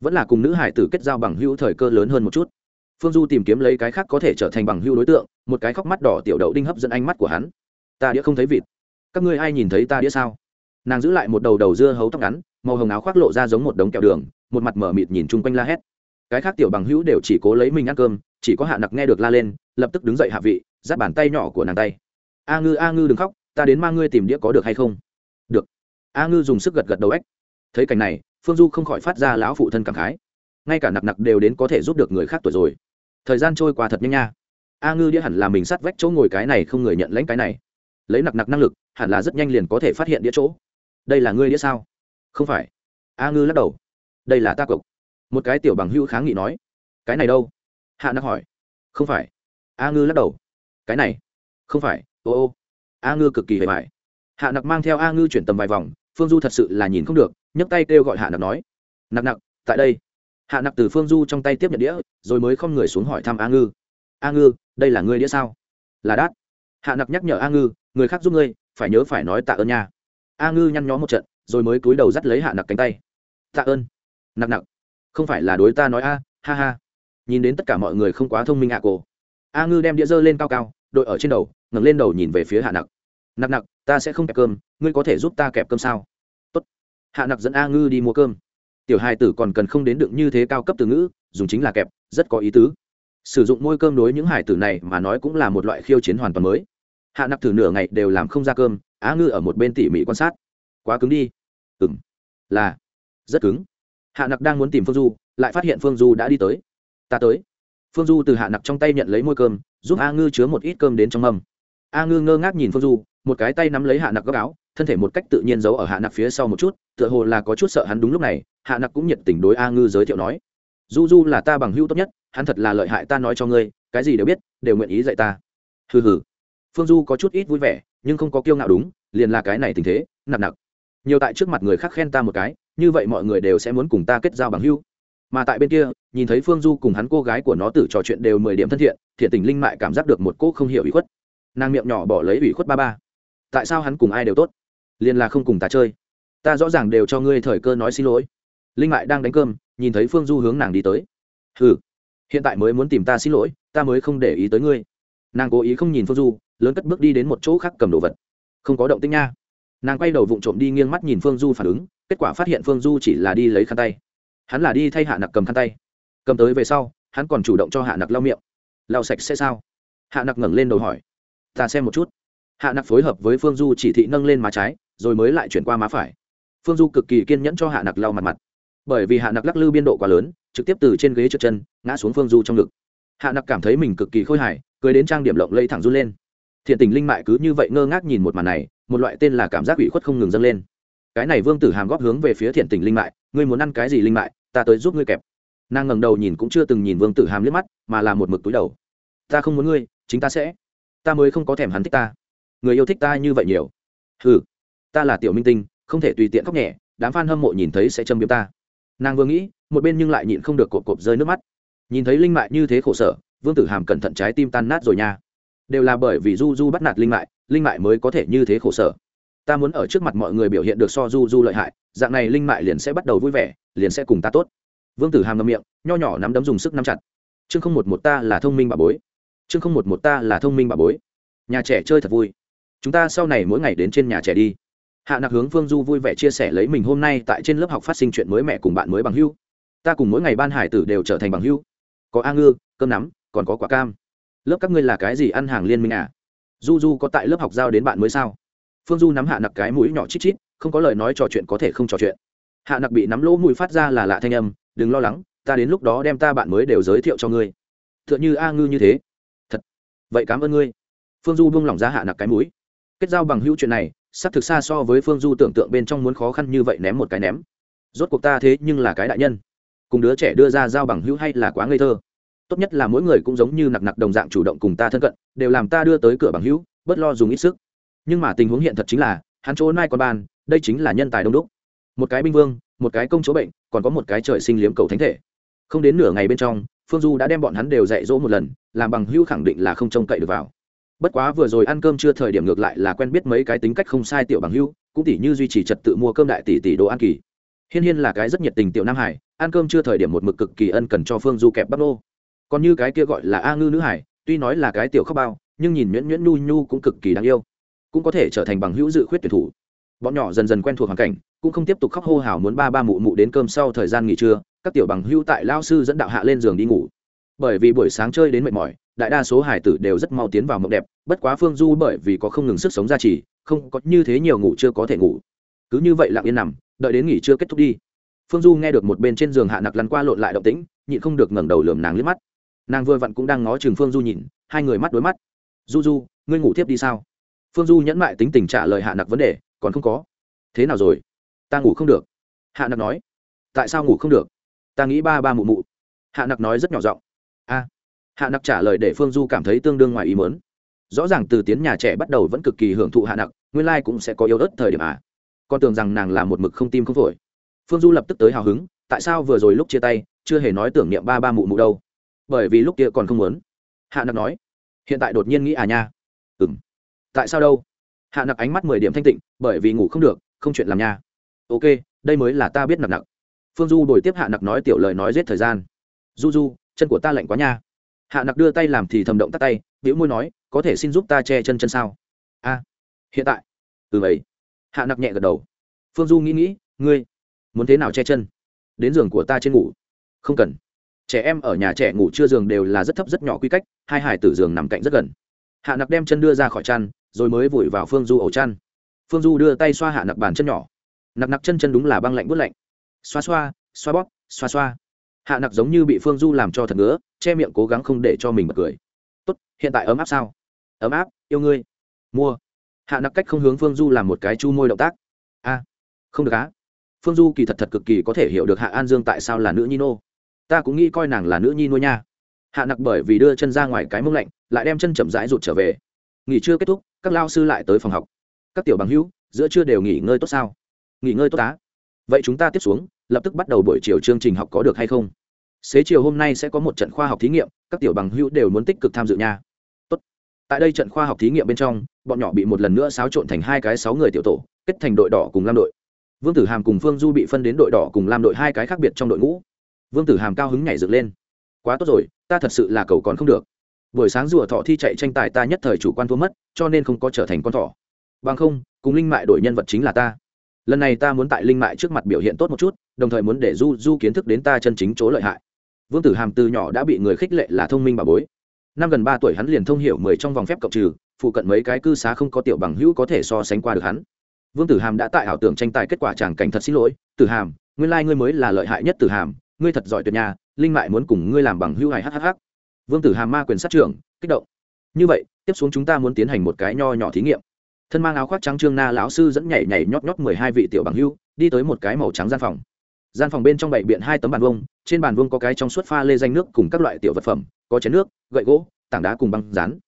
Vẫn là cùng nữ hải tử kết giao bằng hữu thời cơ lớn hơn một chút. Phương du tìm kiếm lấy cái khác có thể trở thành bằng hữu đối tượng, một cái khóc mắt đỏ tiểu đậu đinh hấp dẫn ánh mắt của hắn. Ta đĩa không thấy vịt. Các ngươi ai nhìn thấy ta đĩa sao? Nàng giữ lại một đầu đầu dưa hấu tóc ngắn, màu hồng áo khoác lộ ra giống một đống kẹo đường, một mặt mở mịt nhìn chung quanh la hét. Cái khác tiểu bằng hữu đều chỉ cố lấy mình ăn cơm, chỉ có hạ nặc nghe được la lên, lập tức đứng dậy hạ vị, giáp bàn tay nhỏ của nàng tay. A ngư a ngư đừng khóc, ta đến mang ngươi tìm đĩa có được hay không? A ngư dùng sức gật gật đầu ếch. Thấy cảnh này, phương du không khỏi phát ra lão phụ thân cảm khái. Ngay cả nặc nặc đều đến có thể giúp được người khác tuổi rồi. Thời gian trôi qua thật nhanh nha. A ngư đĩa hẳn là mình sắt vách chỗ ngồi cái này không người nhận lãnh cái này. Lấy nặc nặc năng lực, hẳn là rất nhanh liền có thể phát hiện đĩa chỗ. Đây là ngươi đĩa sao? Không phải. A ngư lắc đầu. Đây là ta cộc một cái tiểu bằng hữu kháng nghị nói. Cái này đâu? Hạ nặc hỏi. Không phải. A ngư lắc đầu. Cái này. Không phải. Ô ô. A ngư cực kỳ hề mại hạ nặc mang theo a ngư chuyển tầm vài vòng phương du thật sự là nhìn không được, nhấc tay kêu gọi hạ nặc nói, nặc nặc, tại đây. Hạ nặc từ phương du trong tay tiếp nhận đĩa, rồi mới không người xuống hỏi thăm a ngư. A ngư, đây là ngươi đĩa sao? Là đát. Hạ nặc nhắc nhở a ngư, người khác giúp ngươi, phải nhớ phải nói tạ ơn nha. A ngư nhăn nhó một trận, rồi mới cúi đầu dắt lấy hạ nặc cánh tay. Tạ ơn. Nặc nặc, không phải là đối ta nói a, ha ha. Nhìn đến tất cả mọi người không quá thông minh hạ cổ. A ngư đem đĩa dơ lên cao cao, đội ở trên đầu, ngẩng lên đầu nhìn về phía hạ nặc. Nặc nặc ta sẽ không kẹp cơm, ngươi có thể giúp ta kẹp cơm sao? Tốt. hạ nặc dẫn a ngư đi mua cơm. Tiểu hai tử còn cần không đến đựng như thế cao cấp từ ngữ, dùng chính là kẹp, rất có ý tứ. Sử dụng môi cơm đối những hải tử này mà nói cũng là một loại khiêu chiến hoàn toàn mới. Hạ nặc thử nửa ngày đều làm không ra cơm á ngư ở một bên tỉ mỉ quan sát. Quá cứng đi. Ừ m là. Rất cứng. Hạ nặc đang muốn tìm phương du, lại phát hiện phương du đã đi tới. Ta tới. Phương du từ hạ nặc trong tay nhận lấy môi cơm, giúp a ngư chứa một ít cơm đến trong mâm. A ngư ngơ ngác nhìn phương du một cái tay nắm lấy hạ nặc góc áo, thân thể một cách tự nhiên giấu ở hạ nặc phía sau một chút, tựa hồ là có chút sợ hắn đúng lúc này, hạ nặc cũng nhiệt tình đối a ngư giới thiệu nói. Du du là ta bằng hữu tốt nhất, hắn thật là lợi hại ta nói cho ngươi, cái gì đều biết, đều nguyện ý dạy ta. Hừ hừ. Phương du có chút ít vui vẻ, nhưng không có kiêu ngạo đúng, liền là cái này tình thế, nặng nặng nhiều tại trước mặt người khác khen ta một cái, như vậy mọi người đều sẽ muốn cùng ta kết giao bằng hữu. Mà tại bên kia, nhìn thấy phương du cùng hắn cô gái của nó tử trò chuyện đều mười điểm thân thiện thiện tình linh mại cảm giác được một cô không hiểu ủy khuất. Nàng miệng nhỏ bỏ lấy ủy khuất ba ba tại sao hắn cùng ai đều tốt? Liền là không cùng ta chơi. Ta rõ ràng đều cho ngươi thời cơ nói xin lỗi. Linh mại đang đánh cơm, nhìn thấy phương du hướng nàng đi tới. Ừ hiện tại mới muốn tìm ta xin lỗi, ta mới không để ý tới ngươi. Nàng cố ý không nhìn phương du, lớn cất bước đi đến một chỗ khác cầm đồ vật. Không có động tích nha. Nàng quay đầu vụng trộm đi nghiêng mắt nhìn phương du phản ứng, kết quả phát hiện phương du chỉ là đi lấy khăn tay. Hắn là đi thay hạ nặc cầm khăn tay. Cầm tới về sau, hắn còn chủ động cho hạ nặc lau miệng. Lau sạch sẽ sao? Hạ nặc ngẩng lên đầu hỏi. Ta xem một chút hạ nặc phối hợp với phương du chỉ thị nâng lên má trái, rồi mới lại chuyển qua má phải. Phương du cực kỳ kiên nhẫn cho hạ nặc lau mặt mặt. Bởi vì hạ nặc lắc lư biên độ quá lớn, trực tiếp từ trên ghế trượt chân, ngã xuống phương du trong ngực. Hạ nặc cảm thấy mình cực kỳ khôi hài, cười đến trang điểm lộng lây thẳng run lên. Thiện tình linh mại cứ như vậy ngơ ngác nhìn một màn này, một loại tên là cảm giác ủy khuất không ngừng dâng lên. Cái này vương tử hàm góp hướng về phía thiện tình linh mại, ngươi muốn ăn cái gì linh mại, ta tới giúp ngươi kẹp. Nàng ngẩng đầu nhìn cũng chưa từng nhìn vương tử hàm liếc mắt, mà là một mực túi đầu. Ta không muốn ngươi, chính ta sẽ. Ta mới không có thèm hắn thích ta người yêu thích ta như vậy nhiều. Ừ ta là tiểu minh tinh, không thể tùy tiện khóc nhẹ, đám f a n hâm mộ nhìn thấy sẽ châm biếm ta. Nàng vừa nghĩ, một bên nhưng lại nhịn không được cộp cộp rơi nước mắt. Nhìn thấy linh mại như thế khổ sở, vương tử hàm cẩn thận trái tim tan nát rồi nha. Đều là bởi vì du du bắt nạt linh mại linh mại mới có thể như thế khổ sở. Ta muốn ở trước mặt mọi người biểu hiện được so du du lợi hại, dạng này linh mại liền sẽ bắt đầu vui vẻ, liền sẽ cùng ta tốt. Vương tử hàm ngâm miệng, nho nhỏ nắm đấm dùng sức nắm chặt. Chương không một một ta là thông minh bà bối. Chương không một một ta là thông minh bà bối. Nhà trẻ chơi thật vui chúng ta sau này mỗi ngày đến trên nhà trẻ đi. Hạ nặc hướng phương du vui vẻ chia sẻ lấy mình hôm nay tại trên lớp học phát sinh chuyện mới mẹ cùng bạn mới bằng hưu. Ta cùng mỗi ngày ban hải tử đều trở thành bằng hưu. Có a ngư, cơm nắm, còn có quả cam. Lớp các ngươi là cái gì ăn hàng liên minh à? Du du có tại lớp học giao đến bạn mới sao? Phương du nắm hạ nặc cái mũi nhỏ chít chít, không có lời nói trò chuyện có thể không trò chuyện. Hạ nặc bị nắm lỗ mũi phát ra là lạ thanh âm, đừng lo lắng, ta đến lúc đó đem ta bạn mới đều giới thiệu cho ngươi. T h ư ợ n h ư a ngư như thế. Thật, vậy cảm ơn ngươi. Phương du buông lỏng ra hạ nặc cái mũi kết giao bằng hữu chuyện này sắp thực xa so với phương du tưởng tượng bên trong muốn khó khăn như vậy ném một cái ném. Rốt cuộc ta thế nhưng là cái đại nhân. Cùng đứa trẻ đưa ra giao bằng hữu hay là quá ngây thơ. Tốt nhất là mỗi người cũng giống như nặc nặc đồng dạng chủ động cùng ta thân cận, đều làm ta đưa tới cửa bằng hữu, bớt lo dùng ít sức. Nhưng mà tình huống hiện thật chính là, hắn chỗ nai con ban, đây chính là nhân tài đông đúc. Một cái binh vương, một cái công chỗ bệnh, còn có một cái trời sinh liếm cầu thánh thể. Không đến nửa ngày bên trong, phương du đã đem bọn hắn đều dạy dỗ một lần, làm bằng hữu khẳng định là không trông cậy được vào bất quá vừa rồi ăn cơm chưa thời điểm ngược lại là quen biết mấy cái tính cách không sai tiểu bằng hữu, cũng tỷ như duy trì trật tự mua cơm đại tỷ tỷ đồ ăn kỳ. Hiên hiên là cái rất nhiệt tình tiểu nam hải, ăn cơm chưa thời điểm một mực cực kỳ ân cần cho phương du kẹp bắp nô. Còn như cái kia gọi là a ngư nữ hải, tuy nói là cái tiểu khóc bao, nhưng nhìn nhuyễn nhuyễn nhu nhu cũng cực kỳ đáng yêu, cũng có thể trở thành bằng hữu dự khuyết tuyển thủ. Bọn nhỏ dần dần quen thuộc hoàn cảnh, cũng không tiếp tục khóc hô hào muốn ba ba mụ mụ đến cơm sau thời gian nghỉ trưa, các tiểu bằng hữu tại lao sư dẫn đạo hạ lên giường đi ngủ. Bởi vì buổi sáng chơi đến mệt mỏi đại đa số hải tử đều rất mau tiến vào mộng đẹp, bất quá phương du bởi vì có không ngừng sức sống gia trì, không có như thế nhiều ngủ chưa có thể ngủ. Cứ như vậy lặng yên nằm, đợi đến nghỉ trưa kết thúc đi. Phương du nghe được một bên trên giường hạ nặc lăn qua lộn lại động tĩnh, nhịn không được ngẩng đầu lườm nàng liếc mắt. Nàng vừa vặn cũng đang ngó chừng phương du nhìn, hai người mắt đối mắt. Du du, ngươi ngủ tiếp đi sao? Phương du nhẫn mại tính tình trả lời hạ nặc vấn đề, còn không có. Thế nào rồi? Ta ngủ không được. Hạ nặc nói. Tại sao ngủ không được? Ta nghĩ ba ba mụ mụ. Hạ nặc nói rất nhỏ giọng. A hạ nặc trả lời để phương du cảm thấy tương đương ngoài ý mớn rõ ràng từ tiến nhà trẻ bắt đầu vẫn cực kỳ hưởng thụ hạ nặc, nguyên lai、like、cũng sẽ có yếu ớt thời điểm à. Con tưởng rằng nàng là một mực không tim không phổi. Phương du lập tức tới hào hứng, tại sao vừa rồi lúc chia tay, chưa hề nói tưởng niệm ba ba mụ mụ đâu. Bởi vì lúc kia còn không muốn. Hạ nặc nói, hiện tại đột nhiên nghĩ à nha. Ừ m tại sao đâu? Hạ nặc ánh mắt mười điểm thanh tịnh, bởi vì ngủ không được, không chuyện làm nha. Ok, đây mới là ta biết nặc nặc. Phương du đổi tiếp hạ nặc nói tiểu lời nói giết thời gian. Du du, chân của ta lạnh quá nha hạ nặc đưa tay làm thì thầm động tắt tay biểu môi nói, có thể xin giúp ta che chân chân sao? A, hiện tại. Ừ vậy hạ nặc nhẹ gật đầu. Phương du nghĩ nghĩ, ngươi muốn thế nào che chân? Đến giường của ta trên ngủ. Không cần. Trẻ em ở nhà trẻ ngủ chưa giường đều là rất thấp rất nhỏ quy cách, hai hải tử giường nằm cạnh rất gần. Hạ nặc đem chân đưa ra khỏi chăn, rồi mới vùi vào phương du ổ chăn. Phương du đưa tay xoa hạ nặc bàn chân nhỏ. Nặc nặc chân chân đúng là băng lạnh bút lạnh. Xoa xoa xoa bóp, xoa xoa hạ nặc giống như bị phương du làm cho thật ngứa, che miệng cố gắng không để cho mình bật cười. Tốt, hiện tại ấm áp sao? Ấm áp, yêu ngươi. Mua. Hạ nặc cách không hướng phương du làm một cái chu môi động tác. A, không được á. Phương du kỳ thật thật cực kỳ có thể hiểu được hạ an dương tại sao là nữ nhi nô. Ta cũng nghĩ coi nàng là nữ nhi nuôi nha. Hạ nặc bởi vì đưa chân ra ngoài cái mông lạnh, lại đem chân chậm rãi rụt trở về. Nghỉ trưa kết thúc, các lao sư lại tới phòng học. Các tiểu bằng hữu, giữa trưa đều nghỉ ngơi tốt sao? Nghỉ ngơi tốt á. Vậy chúng ta tiếp xuống lập tức bắt đầu buổi chiều chương trình học có được hay không. Xế chiều hôm nay sẽ có một trận khoa học thí nghiệm, các tiểu bằng hữu đều muốn tích cực tham dự nha. Tốt. tại đây trận khoa học thí nghiệm bên trong, bọn nhỏ bị một lần nữa xáo trộn thành hai cái sáu người tiểu tổ, kết thành đội đỏ cùng lam đội. Vương tử hàm cùng phương du bị phân đến đội đỏ cùng lam đội hai cái khác biệt trong đội ngũ. Vương tử hàm cao hứng nhảy dựng lên. Quá tốt rồi, ta thật sự là cầu còn không được. Buổi sáng rùa thọ thi chạy tranh tài ta nhất thời chủ quan thua mất, cho nên không có trở thành con thỏ. Bằng không, cùng linh mại đổi nhân vật chính là ta lần này ta muốn tại linh mại trước mặt biểu hiện tốt một chút, đồng thời muốn để du du kiến thức đến ta chân chính chỗ lợi hại. Vương tử hàm từ nhỏ đã bị người khích lệ là thông minh bà bối. Năm gần ba tuổi hắn liền thông hiểu mười trong vòng phép cộng trừ, phụ cận mấy cái cư xá không có tiểu bằng hữu có thể so sánh qua được hắn. Vương tử hàm đã tại ảo tưởng tranh tài kết quả tràng cảnh thật xin lỗi, tử hàm, nguyên lai、like、ngươi mới là lợi hại nhất tử hàm, ngươi thật giỏi tuyệt nhà linh mại muốn cùng ngươi làm bằng hữu hài hhh vương tử hàm ma quyền sát trưởng, kích động. Như vậy, tiếp xuống chúng ta muốn tiến hành một cái nho nhỏ thí nghiệm thân mang áo khoác trắng trương na lão sư dẫn nhảy nhảy nhót nhót mười hai vị tiểu bằng hưu, đi tới một cái màu trắng gian phòng. Gian phòng bên trong bảy biện hai tấm bàn vông trên bàn vông có cái trong suốt pha lê danh nước cùng các loại tiểu vật phẩm, có chén nước, gậy gỗ, tảng đá cùng băng rán.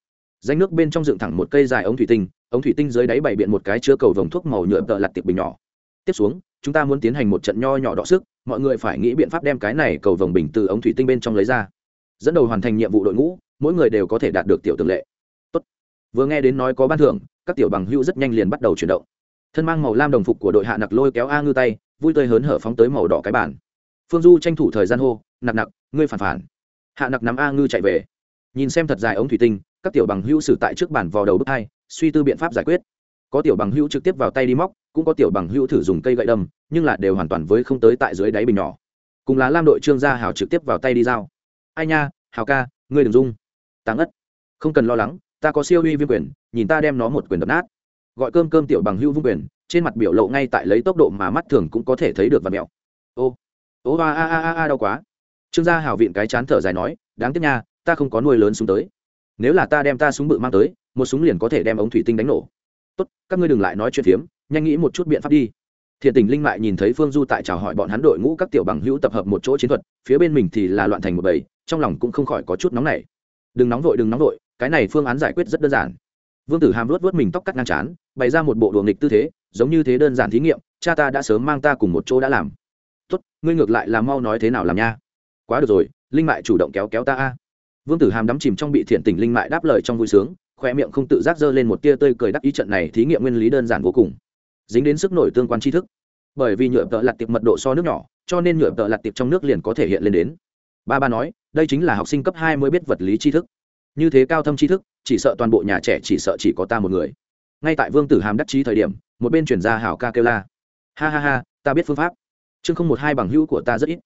Danh nước bên trong dựng thẳng một cây dài ống thủy tinh, ống thủy tinh dưới đáy bảy biện một cái chứa cầu vồng thuốc màu nhựa tợ lặt tiệp bình nhỏ. Tiếp xuống, chúng ta muốn tiến hành một trận nho nhỏ đọ sức, mọi người phải nghĩ biện pháp đem cái này cầu vồng bình từ ống thủy tinh bên trong lấy ra. Dẫn đầu hoàn thành nhiệm vụ đội ngũ, mỗi người đều có thể đạt được tiểu tường lệ. Tốt. vừa nghe đến nói có ban thưởng các tiểu bằng hữu rất nhanh liền bắt đầu chuyển động. Thân mang màu lam đồng phục của đội hạ nặc lôi kéo a ngư tay, vui tươi hớn hở phóng tới màu đỏ cái bản phương du tranh thủ thời gian hô, nặc nặc, ngươi phản phản. Hạ nặc nắm a ngư chạy về. Nhìn xem thật dài ống thủy tinh, các tiểu bằng hữu xử tại trước bản vào đầu bước hai, suy tư biện pháp giải quyết. Có tiểu bằng hữu trực tiếp vào tay đi móc, cũng có tiểu bằng hữu thử dùng cây gậy đâm, nhưng là đều hoàn toàn với không tới tại dưới đáy bình nhỏ. Cùng là lam đội trương gia hào trực tiếp vào tay đi dao ai nha hào ca, ngươi đừng dung táng ất không cần lo lắng ta có siêu uy viêm quyền, nhìn ta đem nó một quyền đập nát. Gọi cơm cơm tiểu bằng hưu vung quyền, trên mặt biểu lộ ngay tại lấy tốc độ mà mắt thường cũng có thể thấy được và mẹo. Ô ô, a a a a đau quá. Trương gia hào viện cái chán thở dài nói, đáng tiếc nha, ta không có nuôi lớn súng tới. Nếu là ta đem ta súng bự mang tới, một súng liền có thể đem ống thủy tinh đánh nổ. Tốt, các ngươi đừng lại nói chuyện phiếm, nhanh nghĩ một chút biện pháp đi. Thiện tình linh mại nhìn thấy phương du tại chào hỏi bọn hắn đội ngũ các tiểu bằng hữu tập hợp một chỗ chiến thuật, phía bên mình thì là loạn thành một bầy, trong lòng cũng không khỏi có chút nóng nảy. Đừng nóng vội, đừng nóng vội cái này phương án giải quyết rất đơn giản. Vương tử hàm luốt vớt mình tóc cắt ngang chán bày ra một bộ đùa nghịch tư thế, giống như thế đơn giản thí nghiệm, cha ta đã sớm mang ta cùng một chỗ đã làm. Tốt, ngươi ngược lại là mau nói thế nào làm nha? Quá được rồi, linh mại chủ động kéo kéo ta a. Vương tử hàm đắm chìm trong bị thiện tình linh mại đáp lời trong vui sướng khoe miệng không tự giác dơ lên một tia tơi cười đắc ý trận này thí nghiệm nguyên lý đơn giản vô cùng. Dính đến sức nổi tương quan tri thức. Bởi vì nhựa tợ lặt tiệp mật độ so nước nhỏ, cho nên nhựa tợ lặt tiệp trong nước liền có thể hiện lên đến. Ba ba nói, đây chính là học sinh cấp hai mới biết vật lý tri thức như thế cao thâm tri thức, chỉ sợ toàn bộ nhà trẻ chỉ sợ chỉ có ta một người. Ngay tại vương tử hàm đắc chí thời điểm, một bên chuyển ra hảo ca kêu la. Ha ha ha, ta biết phương pháp. Chương không một hai bằng hữu của ta rất ít.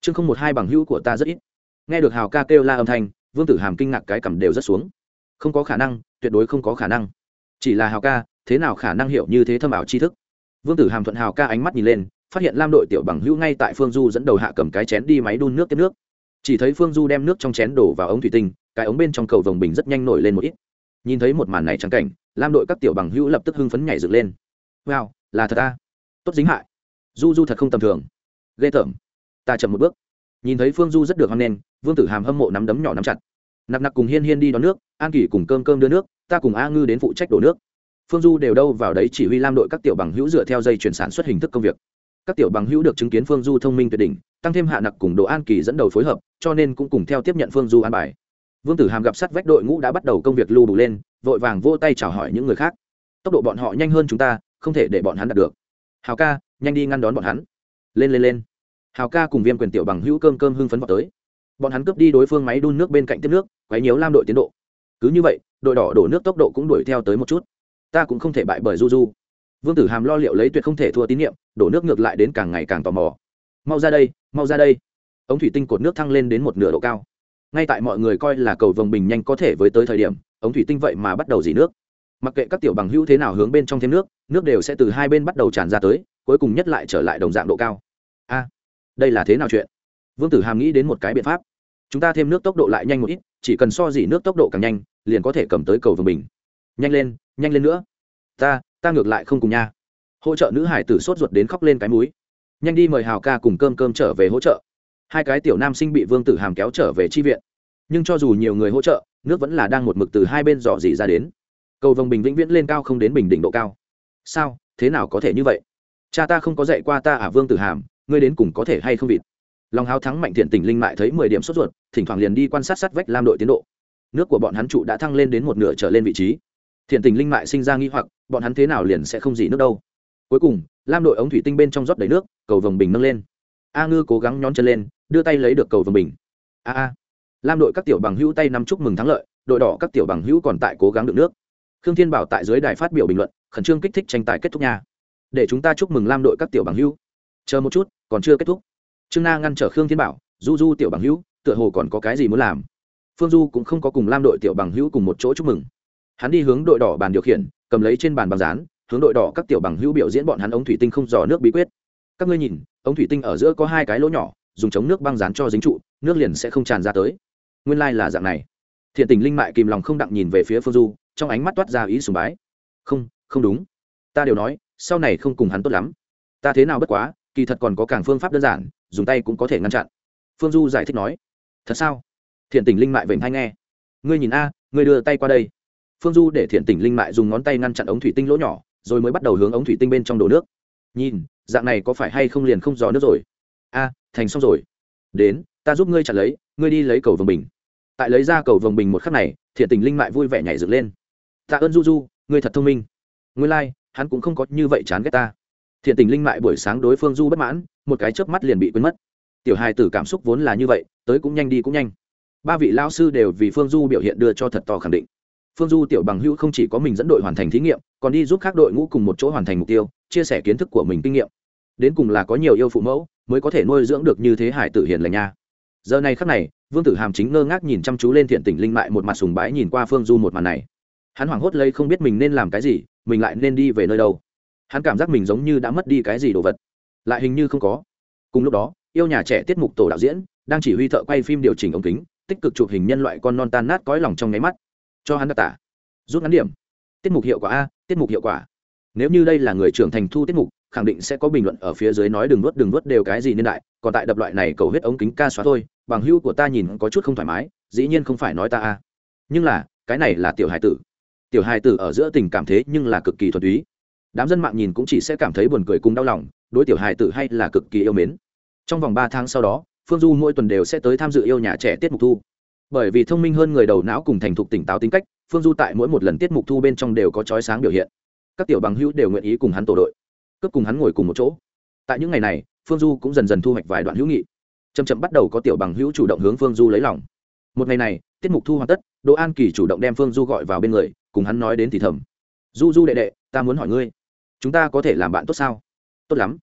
Chương không một hai bằng hữu của ta rất ít. Nghe được hào ca kêu la âm thanh, vương tử hàm kinh ngạc cái cầm đều rất xuống. Không có khả năng, tuyệt đối không có khả năng. Chỉ là hào ca, thế nào khả năng hiểu như thế thâm ảo tri thức? Vương tử hàm thuận hào ca ánh mắt nhìn lên, phát hiện lam đội tiểu bằng hữu ngay tại phương du dẫn đầu hạ cầm cái chén đi máy đun nước tiếp nước. Chỉ thấy phương du đem nước trong chén đổ vào ống thủy tinh cái ống bên trong cầu vồng bình rất nhanh nổi lên một ít. Nhìn thấy một màn này trắng cảnh, lam đội các tiểu bằng hữu lập tức hưng phấn nhảy dựng lên. Wow, là thật ta tốt dính hại. Du du thật không tầm thường. Ghê tởm. Ta chậm một bước. Nhìn thấy phương du rất được hoan nghênh, vương tử hàm hâm mộ nắm đấm nhỏ nắm chặt. Nặc nặc cùng hiên hiên đi đón nước, an kỷ cùng cơm cơm đưa nước, ta cùng a ngư đến phụ trách đổ nước. Phương du đều đâu vào đấy chỉ huy lam đội các tiểu bằng hữu dựa theo dây chuyển sản xuất hình thức công việc. Các tiểu bằng hữu được chứng kiến phương du thông minh tuyệt đỉnh, tăng thêm hạ nặc cùng đồ an kỳ dẫn đầu phối hợp, cho nên cũng cùng theo tiếp nhận phương du an bài vương tử hàm gặp sát vách đội ngũ đã bắt đầu công việc lưu đủ lên, vội vàng vô tay chào hỏi những người khác. Tốc độ bọn họ nhanh hơn chúng ta, không thể để bọn hắn đạt được. Hào ca, nhanh đi ngăn đón bọn hắn. Lên lên lên. Hào ca cùng viêm quyền tiểu bằng hữu cơm cơm hưng phấn vào tới. Bọn hắn cướp đi đối phương máy đun nước bên cạnh tiếp nước, quấy nhiễu lam đội tiến độ. Cứ như vậy, đội đỏ đổ nước tốc độ cũng đuổi theo tới một chút. Ta cũng không thể bại bởi du du. Vương tử hàm lo liệu lấy tuyệt không thể thua tín nhiệm, đổ nước ngược lại đến càng ngày càng tò mò. Mau ra đây, mau ra đây. Ống thủy tinh cột nước thăng lên đến một nửa độ cao ngay tại mọi người coi là cầu vồng bình nhanh có thể với tới thời điểm, ống thủy tinh vậy mà bắt đầu dỉ nước. Mặc kệ các tiểu bằng hữu thế nào hướng bên trong thêm nước nước đều sẽ từ hai bên bắt đầu tràn ra tới, cuối cùng nhất lại trở lại đồng dạng độ cao. A, đây là thế nào chuyện? Vương tử hàm nghĩ đến một cái biện pháp. Chúng ta thêm nước tốc độ lại nhanh một ít, chỉ cần so dỉ nước tốc độ càng nhanh, liền có thể cầm tới cầu vồng bình. Nhanh lên nhanh lên nữa. Ta ta ngược lại không cùng nha. Hỗ trợ nữ hải tử sốt ruột đến khóc lên cái múi nhanh đi mời hào ca cùng cơm cơm trở về hỗ trợ hai cái tiểu nam sinh bị vương tử hàm kéo trở về tri viện. Nhưng cho dù nhiều người hỗ trợ, nước vẫn là đang một mực từ hai bên dò dỉ ra đến. Cầu vồng bình vĩnh viễn lên cao không đến bình đỉnh độ cao. Sao? Thế nào có thể như vậy? Cha ta không có dạy qua ta à vương tử hàm, ngươi đến cùng có thể hay không vịt? Lòng háo thắng mạnh thiện tỉnh linh mại thấy mười điểm sốt ruột, thỉnh thoảng liền đi quan sát sát vách lam đội tiến độ. Nước của bọn hắn trụ đã thăng lên đến một nửa trở lên vị trí. Thiện tình linh mại sinh ra nghi hoặc, bọn hắn thế nào liền sẽ không dỉ nước đâu? Cuối cùng, lam đội ống thủy tinh bên trong rót đầy nước, cầu vồng bình nâng lên. A ngư cố gắng nhón chân lên đưa tay lấy được cầu vồng bình. A a. Lam đội các tiểu bằng hữu tay nắm chúc mừng thắng lợi, đội đỏ các tiểu bằng hữu còn tại cố gắng đựng nước. Khương thiên bảo tại dưới đài phát biểu bình luận, khẩn trương kích thích tranh tài kết thúc nhà để chúng ta chúc mừng lam đội các tiểu bằng hữu. Chờ một chút, còn chưa kết thúc. Trương na ngăn trở khương thiên bảo, du du tiểu bằng hữu, tựa hồ còn có cái gì muốn làm. Phương du cũng không có cùng lam đội tiểu bằng hữu cùng một chỗ chúc mừng. Hắn đi hướng đội đỏ bàn điều khiển, cầm lấy trên bàn bằng rán hướng đội đỏ các tiểu bằng hữu biểu diễn bọn hắn ống thủy tinh không dò nước bí quyết. Các ngươi nhìn, ống thủy tinh ở giữa có hai cái lỗ nhỏ dùng chống nước băng dán cho dính trụ, nước liền sẽ không tràn ra tới. Nguyên lai、like、là dạng này. Thiện tình linh mại kìm lòng không đặng nhìn về phía phương du, trong ánh mắt toát ra ý sùng bái. Không không đúng. Ta đều nói, sau này không cùng hắn tốt lắm. Ta thế nào bất quá, kỳ thật còn có càng phương pháp đơn giản, dùng tay cũng có thể ngăn chặn. Phương du giải thích nói. Thật sao? Thiện tình linh mại vểnh hay nghe. Ngươi nhìn a, ngươi đưa tay qua đây. Phương du để thiện tình linh mại dùng ngón tay ngăn chặn ống thủy tinh lỗ nhỏ, rồi mới bắt đầu hướng ống thủy tinh bên trong đổ nước. Nhìn, dạng này có phải hay không liền không dò nước rồi? A thành xong rồi. Đến ta giúp ngươi chặt lấy ngươi đi lấy cầu vồng bình. Tại lấy ra cầu vồng bình một khắc này thiện tình linh mại vui vẻ nhảy dựng lên. Tạ ơn du du ngươi thật thông minh. Ngươi lai、like, hắn cũng không có như vậy chán ghét ta. Thiện tình linh mại buổi sáng đối phương du bất mãn một cái chớp mắt liền bị quên mất. Tiểu hài tử cảm xúc vốn là như vậy tới cũng nhanh đi cũng nhanh. Ba vị lao sư đều vì phương du biểu hiện đưa cho thật to khẳng định. Phương du tiểu bằng hữu không chỉ có mình dẫn đội hoàn thành thí nghiệm còn đi giúp các đội ngũ cùng một chỗ hoàn thành mục tiêu chia sẻ kiến thức của mình kinh nghiệm. Đến cùng là có nhiều yêu phụ mẫu mới có thể nuôi dưỡng được như thế hải tử hiền lành nha. Giờ này khắc này, vương tử hàm chính ngơ ngác nhìn chăm chú lên thiện tỉnh linh mại một mặt sùng bái nhìn qua phương du một mặt này. Hắn hoảng hốt lấy không biết mình nên làm cái gì, mình lại nên đi về nơi đâu. Hắn cảm giác mình giống như đã mất đi cái gì đồ vật, lại hình như không có. Cùng lúc đó, yêu nhà trẻ tiết mục tổ đạo diễn, đang chỉ huy thợ quay phim điều chỉnh ống kính, tích cực chụp hình nhân loại con non tan nát cõi lòng trong nháy mắt. Cho hắn đặc tả, rút ngắn điểm. Tiết mục hiệu quả a, tiết mục hiệu quả. Nếu như đây là người trưởng thành thu tiết mục khẳng định sẽ có bình luận ở phía dưới nói đừng nuốt đừng nuốt đều cái gì nên đại, còn tại đập loại này cầu huyết ống kính ca xóa thôi, bằng hưu của ta nhìn có chút không thoải mái, dĩ nhiên không phải nói ta a. Nhưng là, cái này là tiểu hài tử. Tiểu hài tử ở giữa tình cảm thế nhưng là cực kỳ thuần túy. Đám dân mạng nhìn cũng chỉ sẽ cảm thấy buồn cười cùng đau lòng, đối tiểu hài tử hay là cực kỳ yêu mến. Trong vòng ba tháng sau đó, phương du mỗi tuần đều sẽ tới tham dự yêu nhà trẻ tiết mục thu. Bởi vì thông minh hơn người đầu não cùng thành thục tỉnh táo tính cách, phương du tại mỗi một lần tiết mục thu bên trong đều có chói sáng biểu hiện. Các tiểu bằng hữu đều nguyện ý cùng hắn tổ đội cướp cùng hắn ngồi cùng một chỗ. Tại những ngày này, phương du cũng dần dần thu hoạch vài đoạn hữu nghị. Chầm chậm bắt đầu có tiểu bằng hữu chủ động hướng phương du lấy lòng. Một ngày này, tiết mục thu hoàn tất, đỗ an kỳ chủ động đem phương du gọi vào bên người, cùng hắn nói đến thì thầm. Du du đệ đệ, ta muốn hỏi ngươi, chúng ta có thể làm bạn tốt sao? Tốt lắm.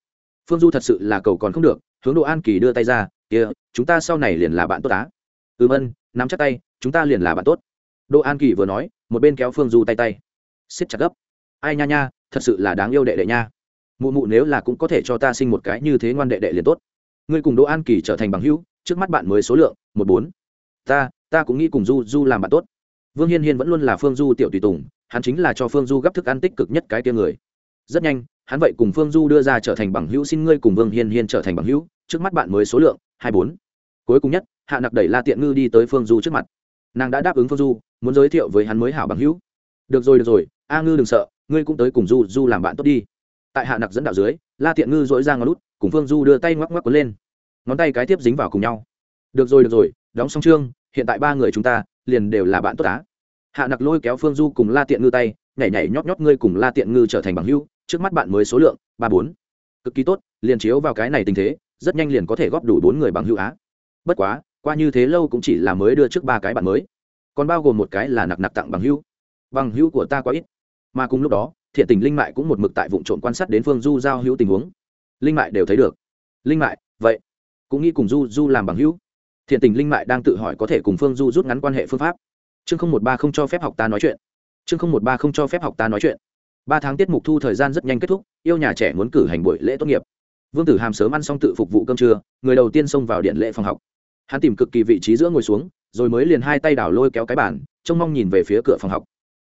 Phương du thật sự là cầu còn không được, hướng đỗ an kỳ đưa tay ra, kia, chúng ta sau này liền là bạn tốt á. Ừm, ân, nắm chắc tay, chúng ta liền là bạn tốt. Đỗ an kỳ vừa nói, một bên kéo phương du tay tay. Xiết chặt gấp. Ai nha nha, thật sự là đáng yêu đệ đệ nha mụ mụ nếu là cũng có thể cho ta sinh một cái như thế ngoan đệ đệ liền tốt. Ngươi cùng đỗ an kỳ trở thành bằng hữu, trước mắt bạn mới số lượng, một bốn. Ta ta cũng nghĩ cùng du du làm bạn tốt. Vương hiên hiên vẫn luôn là phương du tiểu tùy tùng, hắn chính là cho phương du gấp thức ăn tích cực nhất cái tia người. Rất nhanh, hắn vậy cùng phương du đưa ra trở thành bằng hữu xin ngươi cùng vương hiên hiên trở thành bằng hữu, trước mắt bạn mới số lượng, hai bốn. Cuối cùng nhất, hạ nặc đẩy la tiện ngư đi tới phương du trước mặt. Nàng đã đáp ứng phương du, muốn giới thiệu với hắn mới hảo bằng hữu. Được rồi được rồi, a ngư đừng sợ, ngươi cũng tới cùng du du làm bạn tốt đi tại hạ nặc dẫn đạo dưới, la tiện ngư dỗi ra ngón lút cùng phương du đưa tay ngoắc ngoắc cuốn lên. Ngón tay cái tiếp dính vào cùng nhau. Được rồi được rồi, đóng xong chương, hiện tại ba người chúng ta liền đều là bạn tốt á. Hạ nặc lôi kéo phương du cùng la tiện ngư tay, nhảy nhảy nhót nhót ngươi cùng la tiện ngư trở thành bằng hữu, trước mắt bạn mới số lượng, ba bốn. Cực kỳ tốt, liền chiếu vào cái này tình thế, rất nhanh liền có thể góp đủ bốn người bằng hữu á. Bất quá, qua như thế lâu cũng chỉ là mới đưa trước ba cái bạn mới. Còn bao gồm một cái là nặc nặc tặng bằng hữu. Bằng hữu của ta quá ít. Mà cùng lúc đó thiện tình linh mại cũng một mực tại vụ trộm quan sát đến phương du giao hữu tình huống. Linh mại đều thấy được. Linh mại, vậy, cũng nghĩ cùng du du làm bằng hữu. Thiện tình linh mại đang tự hỏi có thể cùng phương du rút ngắn quan hệ phương pháp. Chương không một ba không cho phép học ta nói chuyện. Chương không một ba không cho phép học ta nói chuyện. Ba tháng tiết mục thu thời gian rất nhanh kết thúc, yêu nhà trẻ muốn cử hành buổi lễ tốt nghiệp. Vương tử hàm sớm ăn xong tự phục vụ cơm trưa, người đầu tiên xông vào điện lễ phòng học. Hắn tìm cực kỳ vị trí giữa ngồi xuống, rồi mới liền hai tay đảo lôi kéo cái bàn, trông mong nhìn về phía cửa phòng học.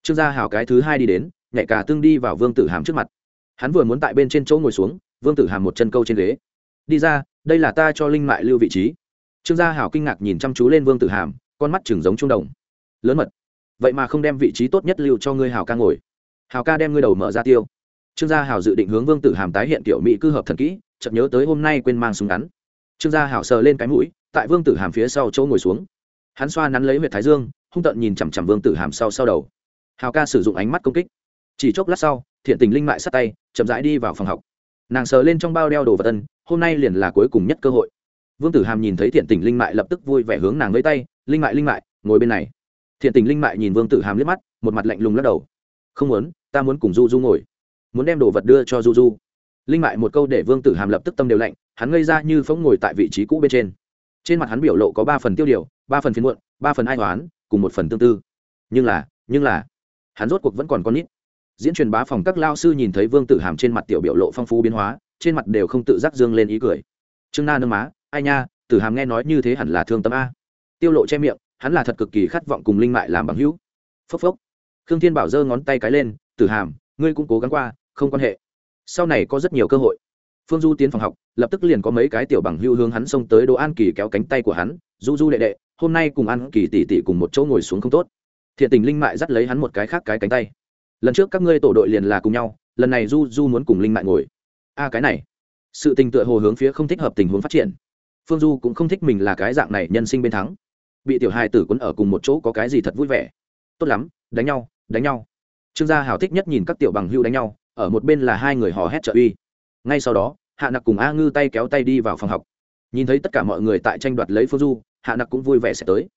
Trương gia hảo cái thứ hai đi đến nhảy cả tương đi vào vương tử hàm trước mặt. Hắn vừa muốn tại bên trên chỗ ngồi xuống, vương tử hàm một chân câu trên ghế. Đi ra, đây là ta cho linh mại lưu vị trí. Trương gia hảo kinh ngạc nhìn chăm chú lên vương tử hàm, con mắt chừng giống trung đồng. Lớn mật, vậy mà không đem vị trí tốt nhất lưu cho ngươi hảo ca ngồi. Hảo ca đem ngươi đầu mở ra tiêu. Trương gia hảo dự định hướng vương tử hàm tái hiện kiểu mỹ cư hợp thần kỹ, chợt nhớ tới hôm nay quên mang súng ngắn. Trương gia hảo sờ lên cái mũi, tại vương tử hàm phía sau chỗ ngồi xuống. Hắn xoa nắn lấy huyệt thái dương, hung tợn nhìn chằm chằm vương tử hàm sau sau đầu. Hào ca sử dụng ánh mắt công kích chỉ chốc lát sau, thiện tình linh mại sát tay, chậm rãi đi vào phòng học. Nàng sờ lên trong bao đeo đồ vật tân hôm nay liền là cuối cùng nhất cơ hội. Vương tử hàm nhìn thấy thiện tình linh mại lập tức vui vẻ hướng nàng lấy tay, linh mại linh mại, ngồi bên này. Thiện tình linh mại nhìn vương tử hàm liếc mắt, một mặt lạnh lùng lắc đầu. Không muốn, ta muốn cùng du du ngồi. Muốn đem đồ vật đưa cho du du. Linh mại một câu để vương tử hàm lập tức tâm đều lạnh, hắn ngây ra như phóng ngồi tại vị trí cũ bên trên. Trên mặt hắn biểu lộ có ba phần tiêu điều, ba phần phiên muộn, ba phần ai toán cùng một phần tương tư. Nhưng là nhưng là, hắn rốt cuộc vẫn còn con nít diễn truyền bá phòng các lao sư nhìn thấy vương tử hàm trên mặt tiểu biểu lộ phong phú biến hóa, trên mặt đều không tự giác dương lên ý cười. Trương na nâng má, ai nha, tử hàm nghe nói như thế hẳn là thương tâm a. Tiêu lộ che miệng, hắn là thật cực kỳ khát vọng cùng linh mại làm bằng hữu. Phốc phốc. Khương thiên bảo giơ ngón tay cái lên, tử hàm, ngươi cũng cố gắng qua, không quan hệ. Sau này có rất nhiều cơ hội. Phương du tiến phòng học, lập tức liền có mấy cái tiểu bằng hữu hướng hắn xông tới đỗ an kỳ kéo cánh tay của hắn, du du đệ đệ, hôm nay cùng an kỳ tỷ tỷ cùng một chỗ ngồi xuống không tốt. Thiện tình linh mại dắt lấy hắn một cái khác cái cánh tay lần trước các ngươi tổ đội liền là cùng nhau, lần này du du muốn cùng linh mại ngồi. A cái này, sự tình tựa hồ hướng phía không thích hợp tình huống phát triển. Phương du cũng không thích mình là cái dạng này nhân sinh bên thắng. Bị tiểu hài tử quấn ở cùng một chỗ có cái gì thật vui vẻ? Tốt lắm, đánh nhau đánh nhau. Trương gia hào thích nhất nhìn các tiểu bằng hưu đánh nhau, ở một bên là hai người hò hét trợ uy. Ngay sau đó, hạ nặc cùng a ngư tay kéo tay đi vào phòng học. Nhìn thấy tất cả mọi người tại tranh đoạt lấy phương du hạ nặc cũng vui vẻ sẽ tới.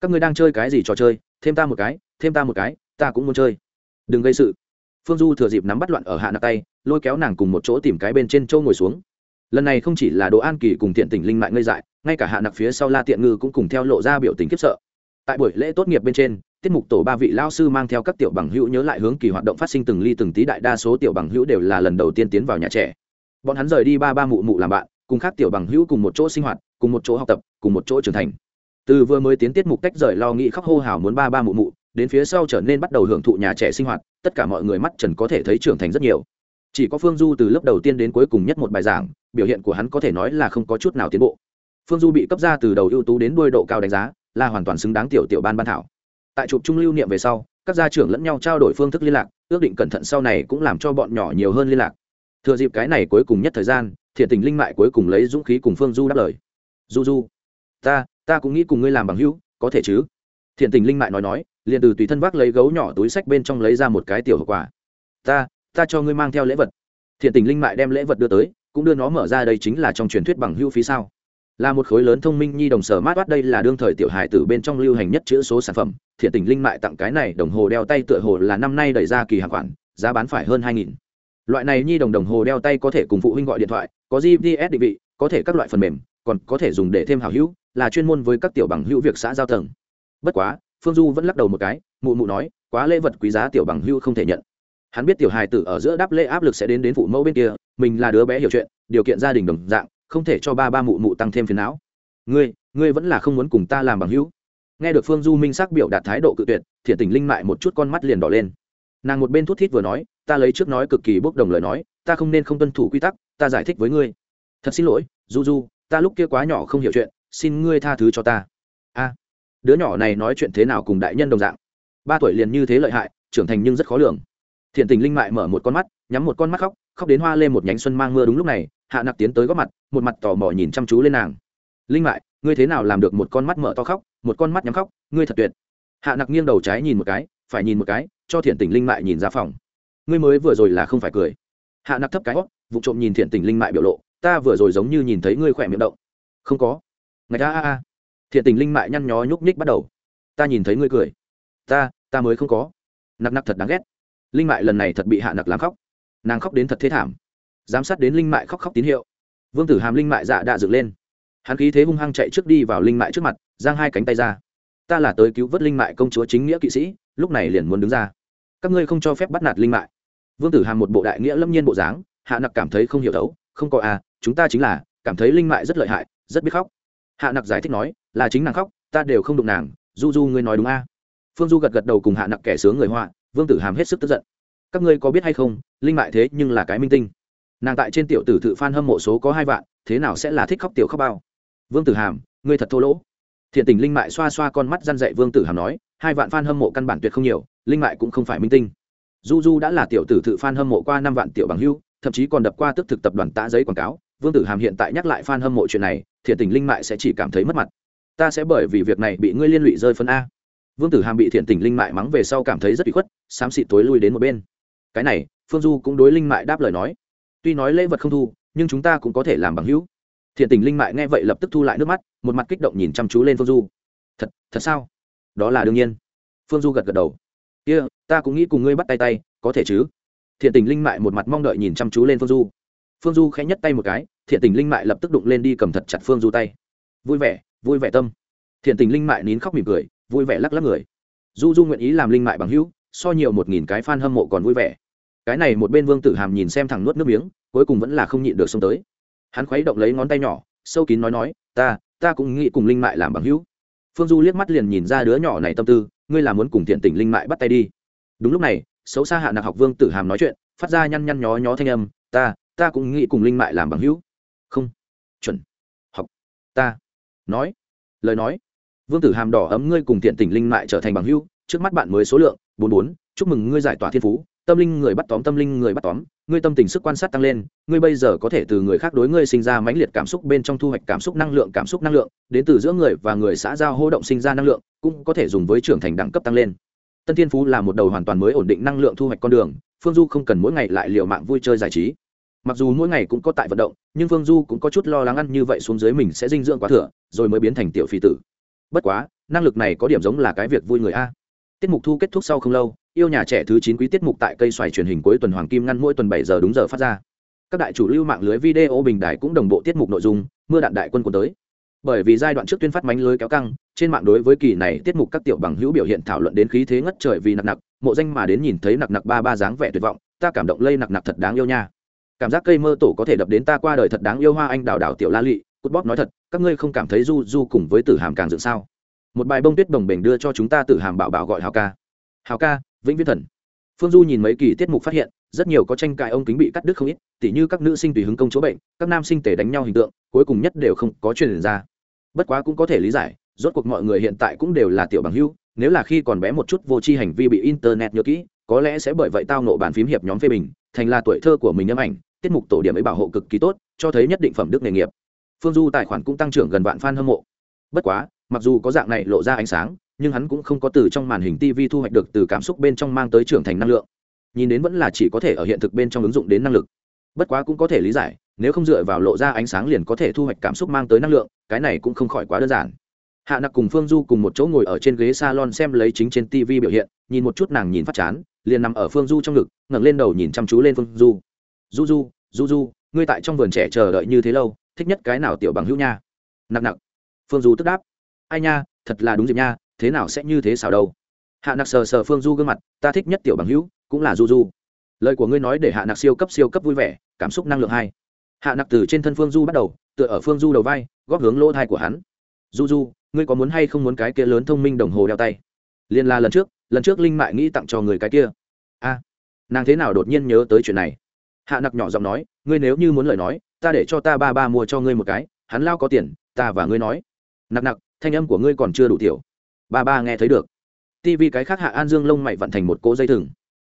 Các người đang chơi cái gì trò chơi? Thêm ta một cái, thêm ta một cái, ta cũng muốn chơi đừng gây sự. Phương du thừa dịp nắm bắt loạn ở hạ nặc tay, lôi kéo nàng cùng một chỗ tìm cái bên trên châu ngồi xuống. Lần này không chỉ là đồ an kỳ cùng thiện tình linh mại ngây dại, ngay cả hạ nặc phía sau la tiện ngư cũng cùng theo lộ ra biểu tình kiếp sợ. Tại buổi lễ tốt nghiệp bên trên, tiết mục tổ ba vị lao sư mang theo các tiểu bằng hữu nhớ lại hướng kỳ hoạt động phát sinh từng ly từng tí đại đa số tiểu bằng hữu đều là lần đầu tiên tiến vào nhà trẻ. Bọn hắn rời đi ba ba mụ mụ làm bạn, cùng khác tiểu bằng hữu cùng một chỗ sinh hoạt, cùng một chỗ học tập, cùng một chỗ trưởng thành. Từ vừa mới tiến tiết mục tách rời lo nghĩ khóc hô hào muốn ba ba mụ mụ đến phía sau trở nên bắt đầu hưởng thụ nhà trẻ sinh hoạt, tất cả mọi người mắt trần có thể thấy trưởng thành rất nhiều. Chỉ có phương du từ lớp đầu tiên đến cuối cùng nhất một bài giảng, biểu hiện của hắn có thể nói là không có chút nào tiến bộ. Phương du bị cấp ra từ đầu ưu tú đến đuôi độ cao đánh giá, là hoàn toàn xứng đáng tiểu tiểu ban ban thảo. Tại chụp trung lưu niệm về sau, các gia trưởng lẫn nhau trao đổi phương thức liên lạc, ước định cẩn thận sau này cũng làm cho bọn nhỏ nhiều hơn liên lạc. Thừa dịp cái này cuối cùng nhất thời gian, thiện tình linh mại cuối cùng lấy dũng khí cùng phương du đáp lời. Du du, ta ta cũng nghĩ cùng ngươi làm bằng hữu, có thể chứ? Thiện tình linh mại nói nói, liền từ tùy thân vác lấy gấu nhỏ túi sách bên trong lấy ra một cái tiểu hộp quà. Ta ta cho ngươi mang theo lễ vật. Thiện tình linh mại đem lễ vật đưa tới, cũng đưa nó mở ra đây chính là trong truyền thuyết bằng hữu phí sao. Là một khối lớn thông minh nhi đồng sở mát bắt đây là đương thời tiểu hài tử bên trong lưu hành nhất chữ số sản phẩm. Thiện tình linh mại tặng cái này đồng hồ đeo tay tựa hồ là năm nay đẩy ra kỳ hàng khoản, giá bán phải hơn hai nghìn. Loại này nhi đồng đồng hồ đeo tay có thể cùng phụ huynh gọi điện thoại, có gps định vị, có thể các loại phần mềm, còn có thể dùng để thêm hào hữu, là chuyên môn với các tiểu bằng hữu việc xã giao tầng bất quá, phương du vẫn lắc đầu một cái, mụ mụ nói, quá lễ vật quý giá tiểu bằng Hưu không thể nhận. Hắn biết tiểu hài tử ở giữa đáp lễ áp lực sẽ đến đến phụ mẫu bên kia, mình là đứa bé hiểu chuyện, điều kiện gia đình đồng dạng, không thể cho ba ba mụ mụ tăng thêm phiền não. Ngươi ngươi vẫn là không muốn cùng ta làm bằng hữu nghe được phương du minh xác biểu đạt thái độ cự tuyệt, thiện tình linh mại một chút con mắt liền đỏ lên. Nàng một bên thút thít vừa nói, ta lấy trước nói cực kỳ bốc đồng lời nói, ta không nên không tuân thủ quy tắc, ta giải thích với ngươi. Thật xin lỗi, du du, ta lúc kia quá nhỏ không hiểu chuyện, xin ngươi tha thứ cho ta đứa nhỏ này nói chuyện thế nào cùng đại nhân đồng dạng. Ba tuổi liền như thế lợi hại, trưởng thành nhưng rất khó lường. Thiện tình linh mại mở một con mắt, nhắm một con mắt khóc khóc đến hoa lên một nhánh xuân mang mưa đúng lúc này, hạ nặc tiến tới góp mặt, một mặt tò mò nhìn chăm chú lên nàng. Linh mại, ngươi thế nào làm được một con mắt mở to khóc, một con mắt nhắm khóc, ngươi thật tuyệt. Hạ nặc nghiêng đầu trái nhìn một cái, phải nhìn một cái, cho thiện tình linh mại nhìn ra phòng. Ngươi mới vừa rồi là không phải cười. Hạ nặc thấp cái hót, vụ trộm nhìn thiện tình linh mại biểu lộ, ta vừa rồi giống như nhìn thấy ngươi khỏe miệng động. Không có. Ngày a a a thiện tình linh mại nhăn nhó nhúc nhích bắt đầu. Ta nhìn thấy ngươi cười. Ta ta mới không có. Nặc nặc thật đáng ghét. Linh mại lần này thật bị hạ nặc làm khóc. Nàng khóc đến thật thế thảm. Giám sát đến linh mại khóc khóc tín hiệu. Vương tử hàm linh mại dạ đạ dựng lên. Hắn khí thế hung hăng chạy trước đi vào linh mại trước mặt, giang hai cánh tay ra. Ta là tới cứu vớt linh mại công chúa chính nghĩa kỵ sĩ, lúc này liền muốn đứng ra. Các ngươi không cho phép bắt nạt linh mại. Vương tử hàm một bộ đại nghĩa lâm nhiên bộ dáng, hạ nặc cảm thấy không hiểu thấu, không có à chúng ta chính là, cảm thấy linh mại rất lợi hại, rất biết khóc hạ nặc giải thích nói, là chính nàng khóc, ta đều không đụng nàng, du du ngươi nói đúng a? À. phương du gật gật đầu cùng hạ nặc kẻ sướng người họa, vương tử hàm hết sức tức giận. Các ngươi có biết hay không, linh mại thế nhưng là cái minh tinh. Nàng tại trên tiểu tử tự f hâm mộ số có hai vạn, thế nào sẽ là thích khóc tiểu khóc bao? Vương tử hàm, ngươi thật thô lỗ. Thiện tình linh mại xoa xoa con mắt răn dậy vương tử hàm nói, hai vạn f a n hâm mộ căn bản tuyệt không nhiều, linh mại cũng không phải minh tinh. Du du đã là tiểu tử tự f a n hâm mộ qua năm vạn tiểu bằng hưu, thậm chí còn đập qua tức thực tập đoàn tạ giấy quảng cáo vương tử hàm hiện tại nhắc lại f a n hâm mộ chuyện này thiện tình linh mại sẽ chỉ cảm thấy mất mặt. Ta sẽ bởi vì việc này bị ngươi liên lụy rơi phân a. Vương tử hàm bị thiện tình linh mại mắng về sau cảm thấy rất bị khuất xám xịt tối lui đến một bên. Cái này phương du cũng đối linh mại đáp lời nói. Tuy nói lễ vật không thu nhưng chúng ta cũng có thể làm bằng hữu. Thiện tình linh mại nghe vậy lập tức thu lại nước mắt một mặt kích động nhìn chăm chú lên phương du. Thật thật sao? Đó là đương nhiên. Phương du gật gật đầu. Kia、yeah, ta cũng nghĩ cùng ngươi bắt tay tay có thể chứ? Thiện tình linh mại một mặt mong đợi nhìn chăm chú lên phương du phương du khẽ nhất tay một cái, thiện tình linh mại lập tức đụng lên đi cầm thật chặt phương du tay. Vui vẻ vui vẻ tâm. Thiện tình linh mại nín khóc mỉm cười, vui vẻ lắc lắc người. Du du nguyện ý làm linh mại bằng hữu, so nhiều một nghìn cái f a n hâm mộ còn vui vẻ. Cái này một bên vương tử hàm nhìn xem thằng nuốt nước miếng, cuối cùng vẫn là không nhịn được xông tới. Hắn khuấy động lấy ngón tay nhỏ, sâu kín nói nói, ta ta cũng nghĩ cùng linh mại làm bằng hữu. Phương du liếc mắt liền nhìn ra đứa nhỏ này tâm tư, ngươi là muốn cùng thiện tình linh mại bắt tay đi. Đúng lúc này, xấu xa hạ nạc học vương tử hàm nói chuyện, phát ra nhăn nhăn nhó nhó thanh âm, ta ta cũng nghĩ cùng linh mại làm bằng hữu. Không. Chuẩn. Học. Ta. Nói. Lời nói. Vương tử hàm đỏ ấm ngươi cùng thiện tình linh mại trở thành bằng hữu, trước mắt bạn mới số lượng, bốn bốn, chúc mừng ngươi giải tỏa thiên phú, tâm linh người bắt tóm, tâm linh người bắt tóm, ngươi tâm tình sức quan sát tăng lên, ngươi bây giờ có thể từ người khác đối ngươi sinh ra mãnh liệt cảm xúc bên trong thu hoạch cảm xúc năng lượng, cảm xúc năng lượng, đến từ giữa người và người xã giao hô động sinh ra năng lượng, cũng có thể dùng với trưởng thành đẳng cấp tăng lên. Tân thiên phú là một đầu hoàn toàn mới ổn định năng lượng thu hoạch con đường, phương du không cần mỗi ngày lại liệu mạng vui chơi giải trí mặc dù mỗi ngày cũng có tại vận động, nhưng phương du cũng có chút lo lắng ăn như vậy xuống dưới mình sẽ dinh dưỡng quá thừa, rồi mới biến thành tiểu phi tử. Bất quá, năng lực này có điểm giống là cái việc vui người a. Tiết mục thu kết thúc sau không lâu, yêu nhà trẻ thứ chín quý tiết mục tại cây xoài truyền hình cuối tuần hoàng kim ngăn mỗi tuần bảy giờ đúng giờ phát ra. Các đại chủ lưu mạng lưới video bình đài cũng đồng bộ tiết mục nội dung, mưa đạn đại quân quân tới. Bởi vì giai đoạn trước tuyên phát mánh lưới kéo căng, trên mạng đối với kỳ này tiết mục các tiểu bằng hữu biểu hiện thảo luận đến khí thế ngất trời vì nặc nặc, mộ danh mà đến nhìn thấy nặc nặc ba ba dáng vẻ tuyệt vọng, ta cảm động lây nặc nặc thật đáng yêu nha cảm giác cây mơ tổ có thể đập đến ta qua đời thật đáng yêu hoa anh đào đào tiểu la lị, cút bóp nói thật, các ngươi không cảm thấy du du cùng với tử hàm càng dựng sao? Một bài bông tuyết bồng bềnh đưa cho chúng ta tử hàm bảo bảo gọi hào ca. Hào ca, vĩnh viễn thần. Phương du nhìn mấy kỳ tiết mục phát hiện, rất nhiều có tranh cãi ông kính bị cắt đứt không ít, tỉ như các nữ sinh tùy hứng công chỗ bệnh, các nam sinh tể đánh nhau hình tượng, cuối cùng nhất đều không có truyền ra. Bất quá cũng có thể lý giải, rốt cuộc mọi người hiện tại cũng đều là tiểu bằng hưu nếu là khi còn bé một chút vô tri hành vi bị internet nhớ kỹ, có lẽ sẽ bởi vậy tao nộ bàn phím hiệp nhóm phê bình, thành là tuổi thơ của mình âm ảnh tiết mục tổ điểm ấy bảo hộ cực kỳ tốt, cho thấy nhất định phẩm đức nghề nghiệp. Phương du tài khoản cũng tăng trưởng gần vạn fan hâm mộ. Bất quá, mặc dù có dạng này lộ ra ánh sáng, nhưng hắn cũng không có từ trong màn hình tv thu hoạch được từ cảm xúc bên trong mang tới trưởng thành năng lượng. Nhìn đến vẫn là chỉ có thể ở hiện thực bên trong ứng dụng đến năng lực. Bất quá cũng có thể lý giải, nếu không dựa vào lộ ra ánh sáng liền có thể thu hoạch cảm xúc mang tới năng lượng, cái này cũng không khỏi quá đơn giản. Hạ nặc cùng phương du cùng một chỗ ngồi ở trên ghế salon xem lấy chính trên tv biểu hiện, nhìn một chút nàng nhìn phát chán, liền nằm ở phương du trong ngực, ngẩng lên đầu nhìn chăm chú lên phương du du du du du ngươi tại trong vườn trẻ chờ đợi như thế lâu, thích nhất cái nào tiểu bằng hữu nha? Nặc nặc. Phương du tức đáp. Ai nha, thật là đúng dịp nha, thế nào sẽ như thế xảo đâu? Hạ nặc sờ sờ phương du gương mặt, ta thích nhất tiểu bằng hữu, cũng là du du lời của ngươi nói để hạ nặc siêu cấp siêu cấp vui vẻ, cảm xúc năng lượng hai. Hạ nặc từ trên thân phương du bắt đầu, tựa ở phương du đầu vai, góp hướng lỗ thai của hắn. Du du ngươi có muốn hay không muốn cái kia lớn thông minh đồng hồ đeo tay? Liên la lần trước lần trước linh mại nghĩ tặng cho người cái kia. A. Nàng thế nào đột nhiên nhớ tới chuyện này? Hạ nặc nhỏ giọng nói, ngươi nếu như muốn lời nói, ta để cho ta ba ba mua cho ngươi một cái, hắn lao có tiền, ta và ngươi nói. Nặc nặc, thanh âm của ngươi còn chưa đủ tiểu. Ba ba nghe thấy được. Tivi cái khác hạ an dương lông mày vận thành một cỗ dây thừng.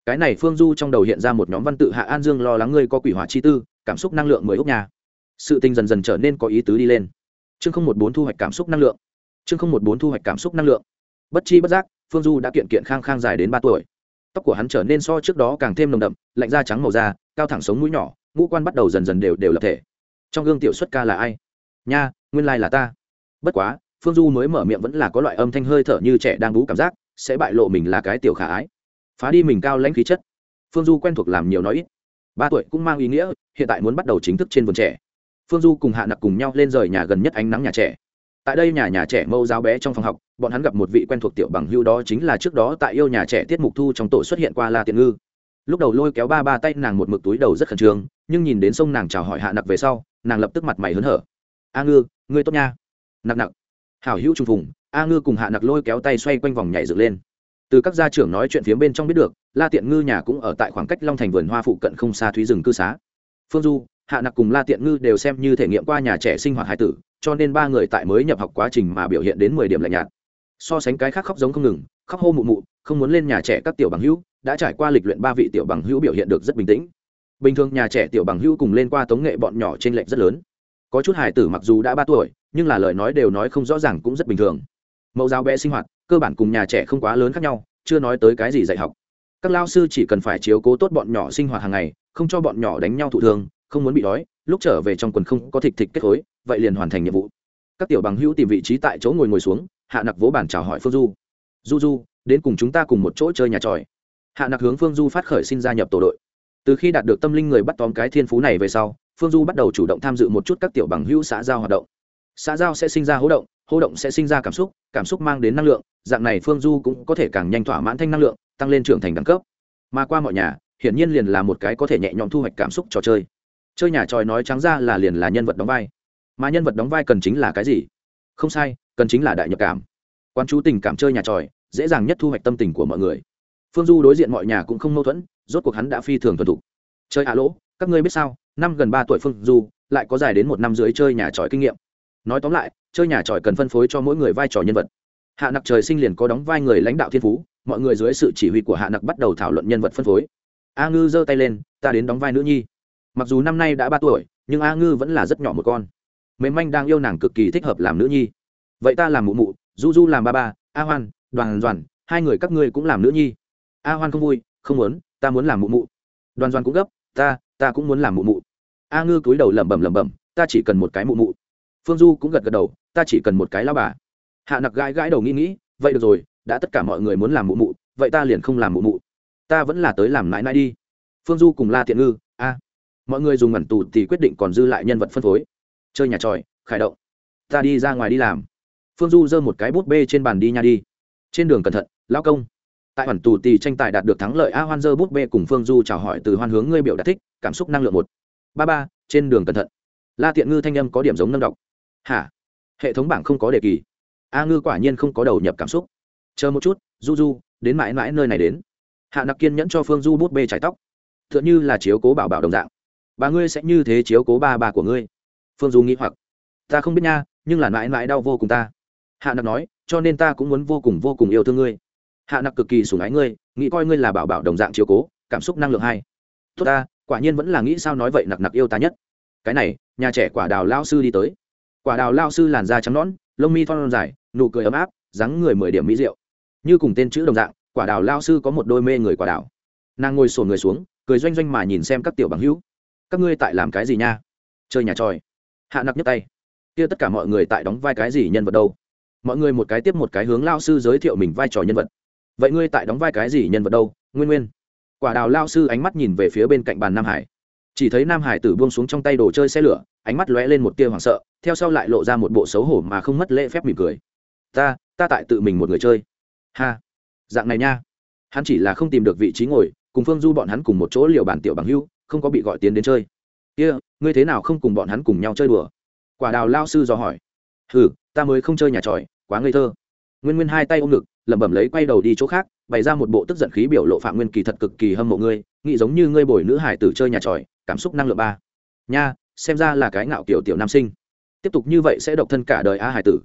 Cái này phương du trong đầu hiện ra một nhóm văn tự hạ an dương lo lắng ngươi có quỷ hỏa chi tư, cảm xúc năng lượng mười ốc nhà sự tình dần dần trở nên có ý tứ đi lên. Chương không một bốn thu hoạch cảm xúc năng lượng. Chương không một bốn thu hoạch cảm xúc năng lượng. Bất chi bất giác, phương du đã kiện kiện khang khang dài đến ba tuổi. Tóc của hắn trở nên so trước đó càng thêm nồng đậm, lạnh da trắng màu da cao thẳng sống mũi nhỏ, ngũ quan bắt đầu dần dần đều đều lập thể. Trong gương tiểu xuất ca là ai? Nha, nguyên lai là ta. Bất quá, phương du mới mở miệng vẫn là có loại âm thanh hơi thở như trẻ đang bú cảm giác, sẽ bại lộ mình là cái tiểu khả ái. Phá đi mình cao lãnh khí chất. Phương du quen thuộc làm nhiều nói ít. Ba tuổi cũng mang ý nghĩa, hiện tại muốn bắt đầu chính thức trên vườn trẻ. Phương du cùng hạ nặc cùng nhau lên rời nhà gần nhất ánh nắng nhà trẻ. Tại đây nhà nhà trẻ mâu giáo bé trong phòng học, bọn hắn gặp một vị quen thuộc tiểu bằng hưu đó chính là trước đó tại yêu nhà trẻ tiết mục thu trong tổ xuất hiện qua la tiện ngư lúc đầu lôi kéo ba ba tay nàng một mực túi đầu rất khẩn trương, nhưng nhìn đến sông nàng chào hỏi hạ nặc về sau, nàng lập tức mặt mày hớn hở. A ngư, ngươi tốt nha. Nặc nặc. Hảo hữu trung phùng. A ngư cùng hạ nặc lôi kéo tay xoay quanh vòng nhảy dựng lên. Từ các gia trưởng nói chuyện phía bên trong biết được, la tiện ngư nhà cũng ở tại khoảng cách long thành vườn hoa phụ cận không xa thúy rừng cư xá. Phương du, hạ nặc cùng la tiện ngư đều xem như thể nghiệm qua nhà trẻ sinh hoạt hải tử, cho nên ba người tại mới nhập học quá trình mà biểu hiện đến mười điểm lạnh nhạt. So sánh cái khác khóc giống không ngừng, khóc hô mụ mụ, không muốn lên nhà trẻ các tiểu bằng hữu đã trải qua lịch luyện ba vị tiểu bằng hữu biểu hiện được rất bình tĩnh. Bình thường nhà trẻ tiểu bằng hữu cùng lên qua tống nghệ bọn nhỏ trên lệch rất lớn. Có chút hải tử mặc dù đã ba tuổi, nhưng là lời nói đều nói không rõ ràng cũng rất bình thường. Mẫu giáo bé sinh hoạt, cơ bản cùng nhà trẻ không quá lớn khác nhau, chưa nói tới cái gì dạy học. Các lao sư chỉ cần phải chiếu cố tốt bọn nhỏ sinh hoạt hàng ngày, không cho bọn nhỏ đánh nhau thụ thương, không muốn bị đói, lúc trở về trong quần không có thịt thịt kết khối vậy liền hoàn thành nhiệm vụ. Các tiểu bằng hữu tìm vị trí tại chỗ ngồi ngồi xuống, hạ nặc vỗ bản chào hỏi phương du. Du du, đến cùng chúng ta cùng một chỗ chơi nhà tròi hạ nặc hướng phương du phát khởi xin gia nhập tổ đội. Từ khi đạt được tâm linh người bắt tóm cái thiên phú này về sau, phương du bắt đầu chủ động tham dự một chút các tiểu bằng hữu xã giao hoạt động. Xã giao sẽ sinh ra hố động hố động sẽ sinh ra cảm xúc cảm xúc mang đến năng lượng, dạng này phương du cũng có thể càng nhanh thỏa mãn thanh năng lượng, tăng lên trưởng thành đẳng cấp. Mà qua mọi nhà, hiển nhiên liền là một cái có thể nhẹ nhõm thu hoạch cảm xúc trò chơi. Chơi nhà tròi nói trắng ra là liền là nhân vật đóng vai. Mà nhân vật đóng vai cần chính là cái gì? Không sai, cần chính là đại nhập cảm. Quan chú tình cảm chơi nhà tròi, dễ dàng nhất thu hoạch tâm tình của mọi người phương du đối diện mọi nhà cũng không mâu thuẫn, rốt cuộc hắn đã phi thường thuần thục. Chơi à lỗ, các ngươi biết sao? Năm gần ba tuổi phương du, lại có dài đến một năm dưới chơi nhà tròi kinh nghiệm. Nói tóm lại, chơi nhà tròi cần phân phối cho mỗi người vai trò nhân vật. Hạ nặc trời sinh liền có đóng vai người lãnh đạo thiên phú, mọi người dưới sự chỉ huy của hạ nặc bắt đầu thảo luận nhân vật phân phối. A ngư giơ tay lên, ta đến đóng vai nữ nhi. Mặc dù năm nay đã ba tuổi, nhưng a ngư vẫn là rất nhỏ một con. Mềm manh đang yêu nàng cực kỳ thích hợp làm nữ nhi. Vậy ta làm mụ mụ, du du làm ba ba, a hoan, đoàn đoàn, hai người các ngươi cũng làm nữ nhi a hoan không vui, không muốn, ta muốn làm mụ mụ. Đoàn Doan cũng gấp, ta ta cũng muốn làm mụ mụ. A ngư cúi đầu lẩm bẩm lẩm bẩm, ta chỉ cần một cái mụ mụ. Phương du cũng gật gật đầu, ta chỉ cần một cái lao bà. Hạ nặc gãi gãi đầu nghĩ nghĩ, vậy được rồi, đã tất cả mọi người muốn làm mụ mụ, vậy ta liền không làm mụ mụ. Ta vẫn là tới làm mãi mãi đi. Phương du cùng la thiện ngư, a. Mọi người dùng ngẩn tù thì quyết định còn dư lại nhân vật phân phối. Chơi nhà tròi, khải động. Ta đi ra ngoài đi làm. Phương du giơ một cái bút bê trên bàn đi nha đi. Trên đường cẩn thận lao công tại hoàn tù tì tranh tài đạt được thắng lợi a hoan dơ bút bê cùng phương du chào hỏi từ hoan hướng ngươi biểu đạt thích, cảm xúc năng lượng một. Ba ba, trên đường cẩn thận. La tiện ngư thanh âm có điểm giống nâng đọc hả? Hệ thống bảng không có đề kỳ. A ngư quả nhiên không có đầu nhập cảm xúc. Chờ một chút, du du, đến mãi mãi nơi này đến. Hạ nặc kiên nhẫn cho phương du bút bê trải tóc. T h ư ợ n h ư là chiếu cố bảo bảo đồng dạng. Bà ngươi sẽ như thế chiếu cố ba bà của ngươi. Phương du nghĩ hoặc. Ta không biết nha, nhưng là mãi mãi đau vô cùng ta. Hạ nặc nói, cho nên ta cũng muốn vô cùng vô cùng yêu thương ngươi hạ nặc cực kỳ sủng ái ngươi, nghĩ coi ngươi là bảo bảo đồng dạng chiếu cố, cảm xúc năng lượng hai. Tốt ta, quả nhiên vẫn là nghĩ sao nói vậy nặc nặc yêu ta nhất. Cái này, nhà trẻ quả đào lao sư đi tới. Quả đào lao sư làn da trắng nõn, lông mi thon dài, nụ cười ấm áp, dáng người mười điểm mỹ rượu như cùng tên chữ đồng dạng, quả đào lao sư có một đôi mê người quả đào. Nàng ngồi sổ người xuống, cười doanh doanh mà nhìn xem các tiểu bằng hữu. Các ngươi tại làm cái gì nha? Chơi nhà tròi. Hạ nặc nhấp tay. Kia tất cả mọi người tại đóng vai cái gì nhân vật đâu? Mọi người một cái tiếp một cái hướng lao sư giới thiệu mình vai trò nhân vật vậy ngươi tại đóng vai cái gì nhân vật đâu nguyên nguyên? Quả đào lao sư ánh mắt nhìn về phía bên cạnh bàn nam hải. Chỉ thấy nam hải tử buông xuống trong tay đồ chơi xe lửa ánh mắt lóe lên một tia hoảng sợ theo sau lại lộ ra một bộ xấu hổ mà không mất lễ phép mỉm cười. Ta ta tại tự mình một người chơi. Ha dạng này nha. Hắn chỉ là không tìm được vị trí ngồi cùng phương du bọn hắn cùng một chỗ liều bàn tiểu bằng hưu không có bị gọi tiến đến chơi. Kia、yeah, ngươi thế nào không cùng bọn hắn cùng nhau chơi đùa? Quả đào lao sư dò hỏi. Hừ ta mới không chơi nhà tròi quá ngây thơ. Nguyên nguyên hai tay ôm ngực lẩm bẩm lấy quay đầu đi chỗ khác, bày ra một bộ tức giận khí biểu lộ phạm nguyên kỳ thật cực kỳ hâm mộ ngươi, nghĩ giống như ngươi bồi nữ hải tử chơi nhà tròi, cảm xúc năng lượng ba. Nha, xem ra là cái ngạo kiểu tiểu nam sinh. Tiếp tục như vậy sẽ độc thân cả đời a hải tử.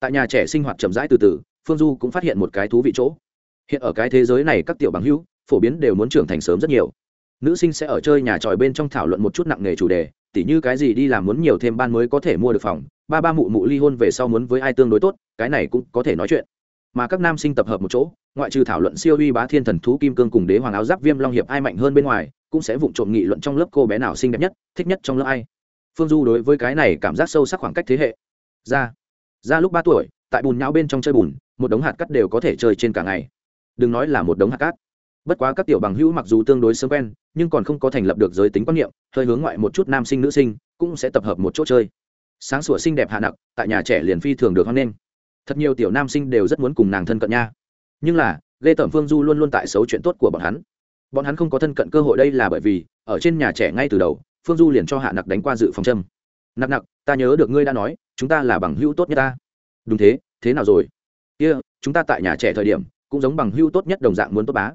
Tại nhà trẻ sinh hoạt chậm rãi từ từ, phương du cũng phát hiện một cái thú vị chỗ. Hiện ở cái thế giới này các tiểu bằng hữu, phổ biến đều muốn trưởng thành sớm rất nhiều. Nữ sinh sẽ ở chơi nhà tròi bên trong thảo luận một chút nặng nghề chủ đề, tỉ như cái gì đi làm muốn nhiều thêm ban mới có thể mua được phòng, ba ba mụ mụ ly hôn về sau muốn với ai tương đối tốt, cái này cũng có thể nói chuyện mà các nam sinh tập hợp một chỗ, ngoại trừ thảo luận siêu uy bá thiên thần thú kim cương cùng đế hoàng áo giáp viêm long hiệp ai mạnh hơn bên ngoài, cũng sẽ vụng trộm nghị luận trong lớp cô bé nào xinh đẹp nhất, thích nhất trong lớp ai. Phương du đối với cái này cảm giác sâu sắc khoảng cách thế hệ. Ra. Ra lúc ba tuổi, tại bùn nhão bên trong chơi bùn, một đống hạt cắt đều có thể chơi trên cả ngày. Đừng nói là một đống hạt cát. Bất quá các tiểu bằng hữu mặc dù tương đối sớm quen, nhưng còn không có thành lập được giới tính quan niệm, hơi hướng ngoại một chút nam sinh nữ sinh, cũng sẽ tập hợp một chỗ chơi. Sáng sủa xinh đẹp hạ nặc tại nhà trẻ liền phi thường được hoan nghênh thật nhiều tiểu nam sinh đều rất muốn cùng nàng thân cận nha. Nhưng là lê tẩm phương du luôn luôn tại xấu chuyện tốt của bọn hắn. Bọn hắn không có thân cận cơ hội đây là bởi vì ở trên nhà trẻ ngay từ đầu phương du liền cho hạ nặc đánh qua dự phòng châm. Nặc nặc ta nhớ được ngươi đã nói chúng ta là bằng hữu tốt nhất ta. Đúng thế thế nào rồi? Kia、yeah, chúng ta tại nhà trẻ thời điểm cũng giống bằng hữu tốt nhất đồng dạng muốn tốt bá.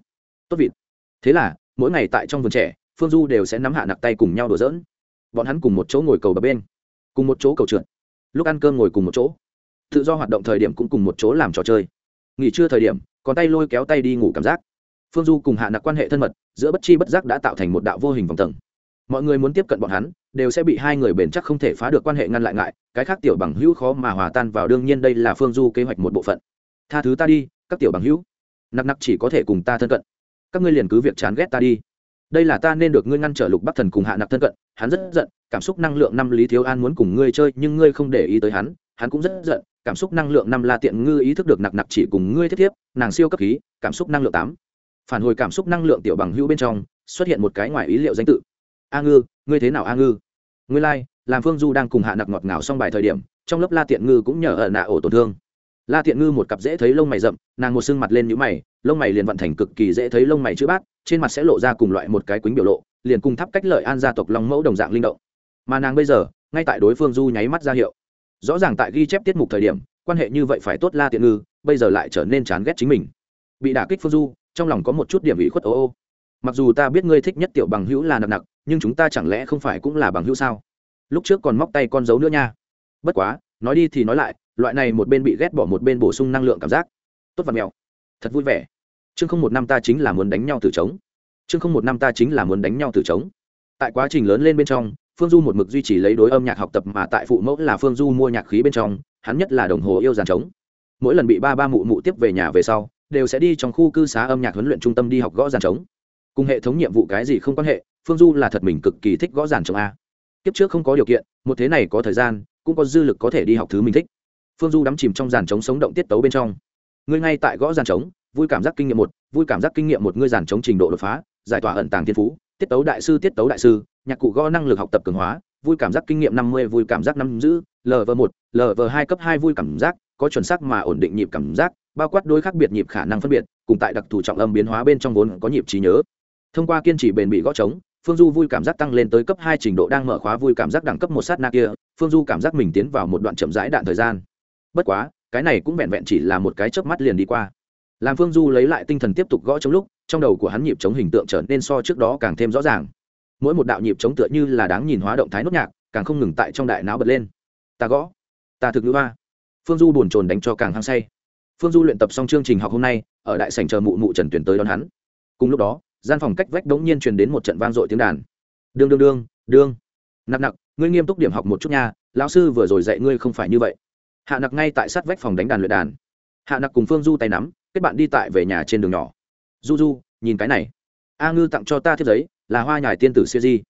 Tốt vịt. Thế là mỗi ngày tại trong vườn trẻ phương du đều sẽ nắm hạ nặc tay cùng nhau đùa giỡn. Bọn hắn cùng một chỗ ngồi cầu bập bên cùng một chỗ cầu trượt. Lúc ăn cơm ngồi cùng một chỗ tự do hoạt động thời điểm cũng cùng một chỗ làm trò chơi. Nghỉ trưa thời điểm, còn tay lôi kéo tay đi ngủ cảm giác. Phương du cùng hạ nặc quan hệ thân mật, giữa bất chi bất giác đã tạo thành một đạo vô hình vòng tầng. Mọi người muốn tiếp cận bọn hắn, đều sẽ bị hai người bền chắc không thể phá được quan hệ ngăn lại ngại, cái khác tiểu bằng hữu khó mà hòa tan vào đương nhiên đây là phương du kế hoạch một bộ phận. Tha thứ ta đi, các tiểu bằng hữu. Nặc nặc chỉ có thể cùng ta thân cận. Các ngươi liền cứ việc chán ghét ta đi. Đây là ta nên được ngươi ngăn trở lục bắc thần cùng hạ nặc thân cận. Hắn rất giận, cảm xúc năng lượng năm lý thiếu an muốn cùng ngươi chơi, nhưng ngươi không để ý tới hắn hắn cũng rất giận cảm xúc năng lượng năm la tiện ngư ý thức được nặc nặc chỉ cùng ngươi thiết thiếp nàng siêu cấp khí cảm xúc năng lượng tám. Phản hồi cảm xúc năng lượng tiểu bằng hữu bên trong xuất hiện một cái ngoài ý liệu danh tự. A ngư ngươi thế nào a ngư? Ngươi lai、like, làm phương du đang cùng hạ nặc ngọt ngào xong bài thời điểm trong lớp la tiện ngư cũng nhờ ở nạ ổ tổn thương. La tiện ngư một cặp dễ thấy lông mày rậm nàng một sưng mặt lên nhũ mày lông mày liền vận thành cực kỳ dễ thấy lông mày chữ bát trên mặt sẽ lộ ra cùng loại một cái quýnh biểu lộ liền cùng thắp cách lợi an gia tộc long mẫu đồng dạng linh động. Mà nàng bây giờ ngay tại đối phương du nháy mắt ra hiệu rõ ràng tại ghi chép tiết mục thời điểm, quan hệ như vậy phải tốt la tiện ngư, bây giờ lại trở nên chán ghét chính mình. Bị đả kích phương du, trong lòng có một chút điểm ủy khuất ô ô. Mặc dù ta biết ngươi thích nhất tiểu bằng hữu là nặc nặc, nhưng chúng ta chẳng lẽ không phải cũng là bằng hữu sao? Lúc trước còn móc tay con dấu nữa nha. Bất quá, nói đi thì nói lại, loại này một bên bị ghét bỏ một bên bổ sung năng lượng cảm giác. Tốt và mèo thật vui vẻ. Chương không một năm ta chính là muốn đánh nhau từ trống. Chương không một năm ta chính là muốn đánh nhau từ trống. Tại quá trình lớn lên bên trong phương du một mực duy trì lấy đối âm nhạc học tập mà tại phụ mẫu là phương du mua nhạc khí bên trong, hắn nhất là đồng hồ yêu giàn trống. Mỗi lần bị ba ba mụ mụ tiếp về nhà về sau, đều sẽ đi trong khu cư xá âm nhạc huấn luyện trung tâm đi học gõ giàn trống. Cùng hệ thống nhiệm vụ cái gì không quan hệ, phương du là thật mình cực kỳ thích gõ giàn trống a. Kiếp trước không có điều kiện, một thế này có thời gian, cũng có dư lực có thể đi học thứ mình thích. Phương du đắm chìm trong giàn trống sống động tiết tấu bên trong. Ngươi ngay tại gõ giàn trống, vui cảm giác kinh nghiệm một, vui cảm giác kinh nghiệm một, ngươi giàn trống trình độ đột phá, giải tỏa ẩn tàng thiên phú tiết tấu đại sư, tiết tấu đại sư, nhạc cụ gõ năng lực học tập cường hóa, vui cảm giác kinh nghiệm năm mươi, vui cảm giác năm giữ lv một lv hai cấp hai vui cảm giác, có chuẩn xác mà ổn định nhịp cảm giác, bao quát đối khác biệt nhịp khả năng phân biệt, cùng tại đặc thù trọng âm biến hóa bên trong vốn có nhịp trí nhớ. Thông qua kiên trì bền bỉ gõ trống, phương du vui cảm giác tăng lên tới cấp hai trình độ đang mở khóa vui cảm giác đẳng cấp một sát na kia, phương du cảm giác mình tiến vào một đoạn chậm rãi đạn thời gian. Bất quá, cái này cũng vẹn vẹn chỉ là một cái chớp mắt liền đi qua. Làm phương du lấy lại tinh thần tiếp tục gõ trong lúc trong đầu của hắn nhịp chống hình tượng trở nên so trước đó càng thêm rõ ràng. Mỗi một đạo nhịp chống tựa như là đáng nhìn hóa động thái nốt nhạc, càng không ngừng tại trong đại não bật lên. Ta gõ. Ta thực ngữ hoa. Phương du buồn chồn đánh cho càng hăng say. Phương du luyện tập xong chương trình học hôm nay, ở đại sảnh chờ mụ mụ trần tuyển tới đón hắn. Cùng lúc đó, gian phòng cách vách đống nhiên truyền đến một trận vang dội tiếng đàn. Đương đương đương đương. Nặc nặc, ngươi nghiêm túc điểm học một chút nha, lão sư vừa rồi dạy ngươi không phải như vậy. Hạ nặc ngay tại sát vách phòng đánh đàn luyện đàn. Hạ nặc cùng phương du tay nắm, kết bạn đi tại về nhà trên đường nhỏ du du nhìn cái này. A ngư tặng cho ta thiếp giấy là hoa nhài tiên tử siêu di.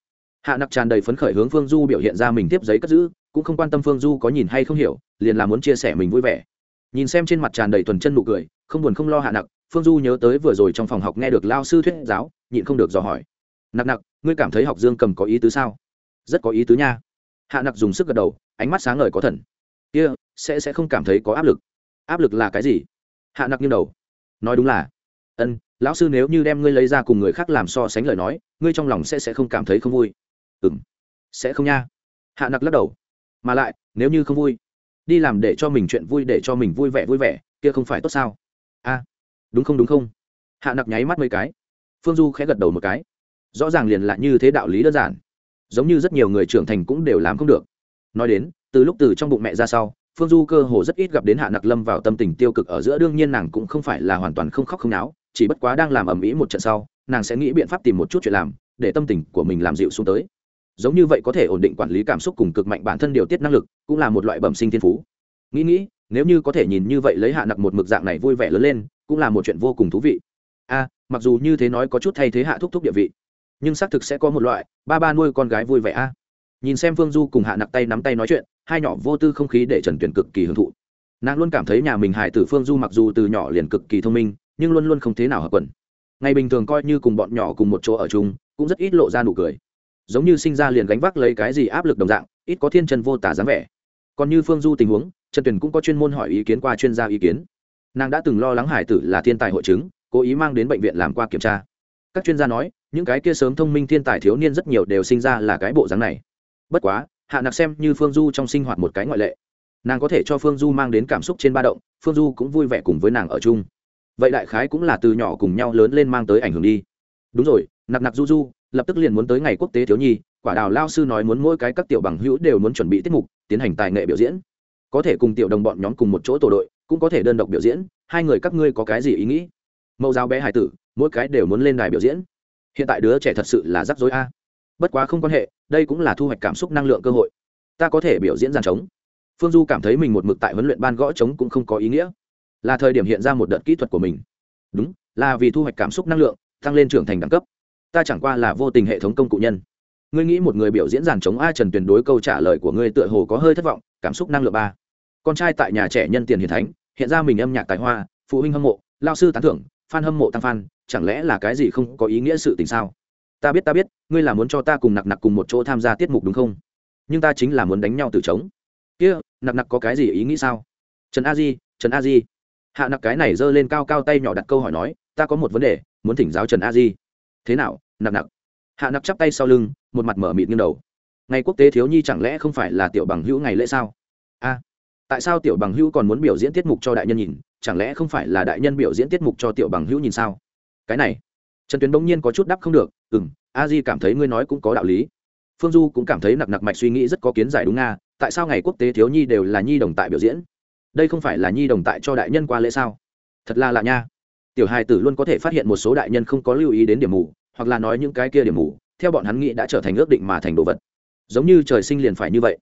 Hạ nặc tràn đầy phấn khởi hướng phương du biểu hiện ra mình tiếp giấy cất giữ cũng không quan tâm phương du có nhìn hay không hiểu liền là muốn chia sẻ mình vui vẻ. Nhìn xem trên mặt tràn đầy thuần chân nụ cười không buồn không lo hạ nặc phương du nhớ tới vừa rồi trong phòng học nghe được lao sư thuyết giáo nhịn không được dò hỏi. Nặc nặc ngươi cảm thấy học dương cầm có ý tứ sao? Rất có ý tứ nha. Hạ nặc dùng sức gật đầu ánh mắt sáng ngời có thần. Kia、yeah, sẽ sẽ không cảm thấy có áp lực. Áp lực là cái gì? Hạ nặc nghiêng đầu. Nói đúng là ân lão sư nếu như đem ngươi lấy ra cùng người khác làm so sánh lời nói, ngươi trong lòng sẽ sẽ không cảm thấy không vui. Ừ m sẽ không nha. Hạ nặc lắc đầu. Mà lại, nếu như không vui, đi làm để cho mình chuyện vui, để cho mình vui vẻ vui vẻ, kia không phải tốt sao? A. À, đúng không đúng không? Hạ nặc nháy mắt mấy cái. Phương du khẽ gật đầu một cái. Rõ ràng liền là như thế đạo lý đơn giản. Giống như rất nhiều người trưởng thành cũng đều làm không được. Nói đến, từ lúc từ trong bụng mẹ ra sau, phương du cơ hồ rất ít gặp đến hạ nặc lâm vào tâm tình tiêu cực ở giữa, đương nhiên nàng cũng không phải là hoàn toàn không khóc không náo chỉ bất quá đang làm ầm ĩ một trận sau, nàng sẽ nghĩ biện pháp tìm một chút chuyện làm, để tâm tình của mình làm dịu xuống tới. Giống như vậy có thể ổn định quản lý cảm xúc cùng cực mạnh bản thân điều tiết năng lực, cũng là một loại bẩm sinh thiên phú. Nghĩ nghĩ, nếu như có thể nhìn như vậy lấy hạ nặc một mực dạng này vui vẻ lớn lên, cũng là một chuyện vô cùng thú vị. A, mặc dù như thế nói có chút thay thế hạ thúc thúc địa vị, nhưng xác thực sẽ có một loại, ba ba nuôi con gái vui vẻ a. Nhìn xem phương du cùng hạ nặc tay nắm tay nói chuyện, hai nhỏ vô tư không khí để trần tuyển cực kỳ hưởng thụ. Nàng luôn cảm thấy nhà mình hải tử phương du mặc dù từ nhỏ liền cực kỳ thông minh nhưng luôn luôn không thế nào hợp quần. Ngày bình thường coi như cùng bọn nhỏ cùng một chỗ ở chung, cũng rất ít lộ ra nụ cười. Giống như sinh ra liền gánh vác lấy cái gì áp lực đồng dạng, ít có thiên chân vô tả dáng vẻ. Còn như phương du tình huống, trần tuyển cũng có chuyên môn hỏi ý kiến qua chuyên gia ý kiến. Nàng đã từng lo lắng hải tử là thiên tài hội chứng, cố ý mang đến bệnh viện làm qua kiểm tra. Các chuyên gia nói, những cái kia sớm thông minh thiên tài thiếu niên rất nhiều đều sinh ra là cái bộ dáng này. Bất quá, hạ nặc xem như phương du trong sinh hoạt một cái ngoại lệ. Nàng có thể cho phương du mang đến cảm xúc trên ba động, phương du cũng vui vẻ cùng với nàng ở chung vậy đại khái cũng là từ nhỏ cùng nhau lớn lên mang tới ảnh hưởng đi. Đúng rồi, nặc nặc du du, lập tức liền muốn tới ngày quốc tế thiếu nhi, quả đào lao sư nói muốn mỗi cái các tiểu bằng hữu đều muốn chuẩn bị tiết mục, tiến hành tài nghệ biểu diễn. Có thể cùng tiểu đồng bọn nhóm cùng một chỗ tổ đội, cũng có thể đơn độc biểu diễn, hai người các ngươi có cái gì ý nghĩ? Mẫu giáo bé hải tử, mỗi cái đều muốn lên đài biểu diễn. Hiện tại đứa trẻ thật sự là rắc rối a. Bất quá không quan hệ, đây cũng là thu hoạch cảm xúc năng lượng cơ hội. Ta có thể biểu diễn giàn trống. Phương du cảm thấy mình một mực tại huấn luyện ban gõ trống cũng không có ý nghĩa là thời điểm hiện ra một đợt kỹ thuật của mình. Đúng, là vì thu hoạch cảm xúc năng lượng, tăng lên trưởng thành đẳng cấp. Ta chẳng qua là vô tình hệ thống công cụ nhân. Ngươi nghĩ một người biểu diễn giàn chống a trần tuyển đối câu trả lời của ngươi tựa hồ có hơi thất vọng, cảm xúc năng lượng ba. Con trai tại nhà trẻ nhân tiền hiền thánh, hiện ra mình âm nhạc tài hoa, phụ huynh hâm mộ, lao sư tán thưởng f hâm mộ tăng f chẳng lẽ là cái gì không có ý nghĩa sự tình sao? Ta biết ta biết, ngươi là muốn cho ta cùng nặc nặc cùng một chỗ tham gia tiết mục đúng không? Nhưng ta chính là muốn đánh nhau từ trống. Kia, nặc nặc có cái gì ý nghĩ sao? Trần a di, trần a di hạ nặc cái này giơ lên cao cao tay nhỏ đặt câu hỏi nói, ta có một vấn đề, muốn thỉnh giáo trần a di. Thế nào, nặc nặc? Hạ nặc chắp tay sau lưng, một mặt mở mịt nghiêng đầu. Ngày quốc tế thiếu nhi chẳng lẽ không phải là tiểu bằng hữu ngày lễ sao? A, tại sao tiểu bằng hữu còn muốn biểu diễn tiết mục cho đại nhân nhìn, chẳng lẽ không phải là đại nhân biểu diễn tiết mục cho tiểu bằng hữu nhìn sao? Cái này. Trần tuyến bỗng nhiên có chút đắp không được ừ m a di cảm thấy ngươi nói cũng có đạo lý. Phương du cũng cảm thấy nặc nặc mạch suy nghĩ rất có kiến giải đúng nga, tại sao ngày quốc tế thiếu nhi đều là nhi đồng tại biểu diễn? Đây không phải là nhi đồng tại cho đại nhân qua lễ sao? Thật là lạ nha. Tiểu hài tử luôn có thể phát hiện một số đại nhân không có lưu ý đến điểm mù, hoặc là nói những cái kia điểm mù, theo bọn hắn nghĩ đã trở thành ước định mà thành đồ vật. Giống như trời sinh liền phải như vậy.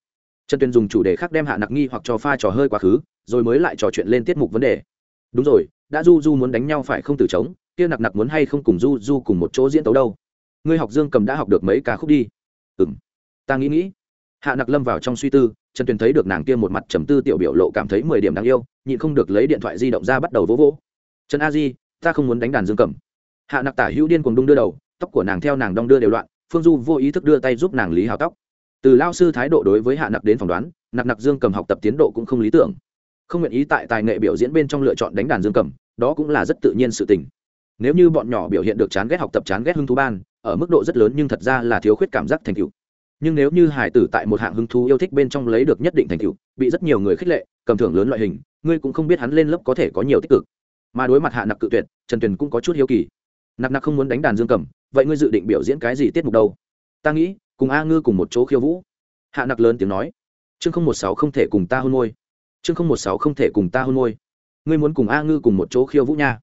Trần tuyên dùng chủ đề khác đem hạ nặc nghi hoặc cho pha trò hơi quá khứ, rồi mới lại trò chuyện lên tiết mục vấn đề. Đúng rồi, đã du du muốn đánh nhau phải không từ chống kia nặc nặc muốn hay không cùng du du cùng một chỗ diễn tấu đâu? Ngươi học dương cầm đã học được mấy ca khúc đi? Ừ m ta nghĩ nghĩ hạ nặc lâm vào trong suy tư, trần tuyền thấy được nàng kia một mặt trầm tư tiểu biểu lộ cảm thấy mười điểm đáng yêu, nhịn không được lấy điện thoại di động ra bắt đầu vỗ vỗ. Trần a di, ta không muốn đánh đàn dương cầm. Hạ nặc tả hữu điên cùng đung đưa đầu, tóc của nàng theo nàng đong đưa đều loạn, phương du vô ý thức đưa tay giúp nàng lý hào tóc. Từ lao sư thái độ đối với hạ nặc đến phỏng đoán, nặc nặc dương cầm học tập tiến độ cũng không lý tưởng. Không nguyện ý tại tài nghệ biểu diễn bên trong lựa chọn đánh đàn dương cầm, đó cũng là rất tự nhiên sự tình. Nếu như bọn nhỏ biểu hiện được chán ghét học tập chán ghét hứng thú ban, ở mức độ rất lớn nhưng thật ra là thiếu khuyết cảm giác thành tựu nhưng nếu như hải tử tại một hạng hứng thú yêu thích bên trong lấy được nhất định thành tựu, bị rất nhiều người khích lệ, cầm thưởng lớn loại hình, ngươi cũng không biết hắn lên lớp có thể có nhiều tích cực. Mà đối mặt hạ nặc cự tuyệt, trần tuyền cũng có chút hiếu kỳ. Nặc nặc không muốn đánh đàn dương cầm, vậy ngươi dự định biểu diễn cái gì tiết mục đâu? Ta nghĩ, cùng a ngư cùng một chỗ khiêu vũ. Hạ nặc lớn tiếng nói. Chương không một sáu không thể cùng ta hôn môi. Chương không một sáu không thể cùng ta hôn môi. Ngươi muốn cùng a ngư cùng một chỗ khiêu vũ nha.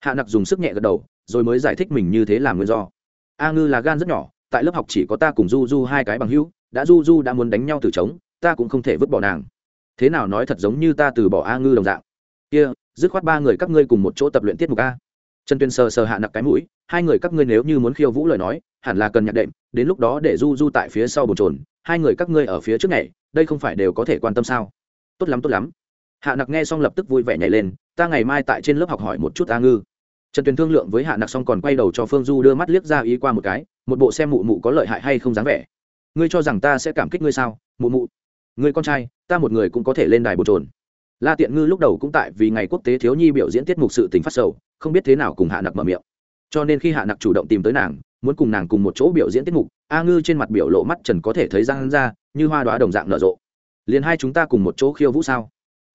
Hạ nặc dùng sức nhẹ gật đầu, rồi mới giải thích mình như thế làm nguyên do. A ngư là gan rất nhỏ tại lớp học chỉ có ta cùng du du hai cái bằng hữu đã du du đã muốn đánh nhau từ trống ta cũng không thể vứt bỏ nàng. Thế nào nói thật giống như ta từ bỏ a ngư đồng dạng. Kia、yeah, dứt khoát ba người các ngươi cùng một chỗ tập luyện tiết mục a. Trần tuyên sờ sờ hạ nặc cái mũi hai người các ngươi nếu như muốn khiêu vũ lời nói hẳn là cần nhạc đệm đến lúc đó để du du tại phía sau bồn trồn hai người các ngươi ở phía trước này đây không phải đều có thể quan tâm sao? Tốt lắm tốt lắm. Hạ nặc nghe xong lập tức vui vẻ nhảy lên ta ngày mai tại trên lớp học hỏi một chút a ngư. Trần tuyền thương lượng với hạ nặc xong còn quay đầu cho phương du đưa mắt liếc ra ý qua một cái một bộ xem mụ mụ có lợi hại hay không dáng vẻ. Ngươi cho rằng ta sẽ cảm kích ngươi sao, mụ mụ? Ngươi con trai, ta một người cũng có thể lên đài bột trồn la tiện ngư lúc đầu cũng tại vì ngày quốc tế thiếu nhi biểu diễn tiết mục sự tình phát sầu, không biết thế nào cùng hạ nặc mở miệng. Cho nên khi hạ nặc chủ động tìm tới nàng, muốn cùng nàng cùng một chỗ biểu diễn tiết mục, a ngư trên mặt biểu lộ mắt trần có thể thấy răng ra, như hoa đoá đồng dạng nở rộ. Liền hai chúng ta cùng một chỗ khiêu vũ sao?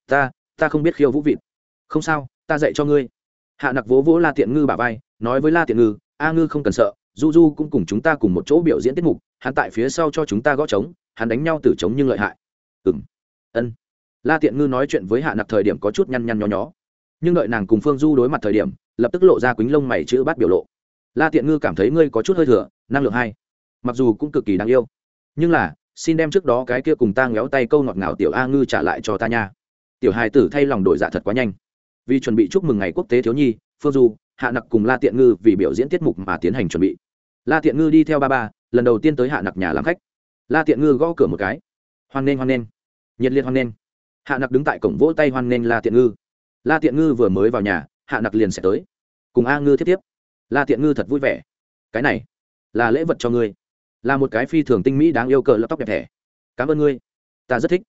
Ta ta không biết khiêu vũ vịt. Không sao, ta dạy cho ngươi. Hạ nặc vỗ vỗ la tiện ngư bà vai, nói với la tiện ngư, a ngư không cần sợ du du cũng cùng chúng ta cùng một chỗ biểu diễn tiết mục, hắn tại phía sau cho chúng ta gõ trống, hắn đánh nhau từ trống nhưng lợi hại. Ừ m ân. La tiện ngư nói chuyện với hạ nặc thời điểm có chút nhăn nhăn nho nhó. Nhưng đợi nàng cùng phương du đối mặt thời điểm, lập tức lộ ra quýnh lông mày chữ bát biểu lộ. La tiện ngư cảm thấy ngươi có chút hơi thừa, năng lượng hai mặc dù cũng cực kỳ đáng yêu. Nhưng là, xin đem trước đó cái kia cùng ta ngéo tay câu ngọt ngào tiểu a ngư trả lại cho ta nha. Tiểu hài tử thay lòng đổi dạ thật quá nhanh. Vì chuẩn bị chúc mừng ngày quốc tế thiếu nhi, phương du, hạ nặc cùng la tiện ngư vì biểu diễn tiết mục mà tiến hành chuẩn bị la tiện ngư đi theo ba ba, lần đầu tiên tới hạ nặc nhà làm khách. La tiện ngư gõ cửa một cái. Hoan nghênh hoan nghênh. Nhiệt liệt hoan nghênh. Hạ nặc đứng tại cổng vỗ tay hoan nghênh la tiện ngư. La tiện ngư vừa mới vào nhà, hạ nặc liền sẽ tới. Cùng a ngư tiếp tiếp. La tiện ngư thật vui vẻ. Cái này là lễ vật cho ngươi. Là một cái phi thường tinh mỹ đáng yêu cờ lắp tóc đẹp thẻ. Cảm ơn ngươi. Ta rất thích.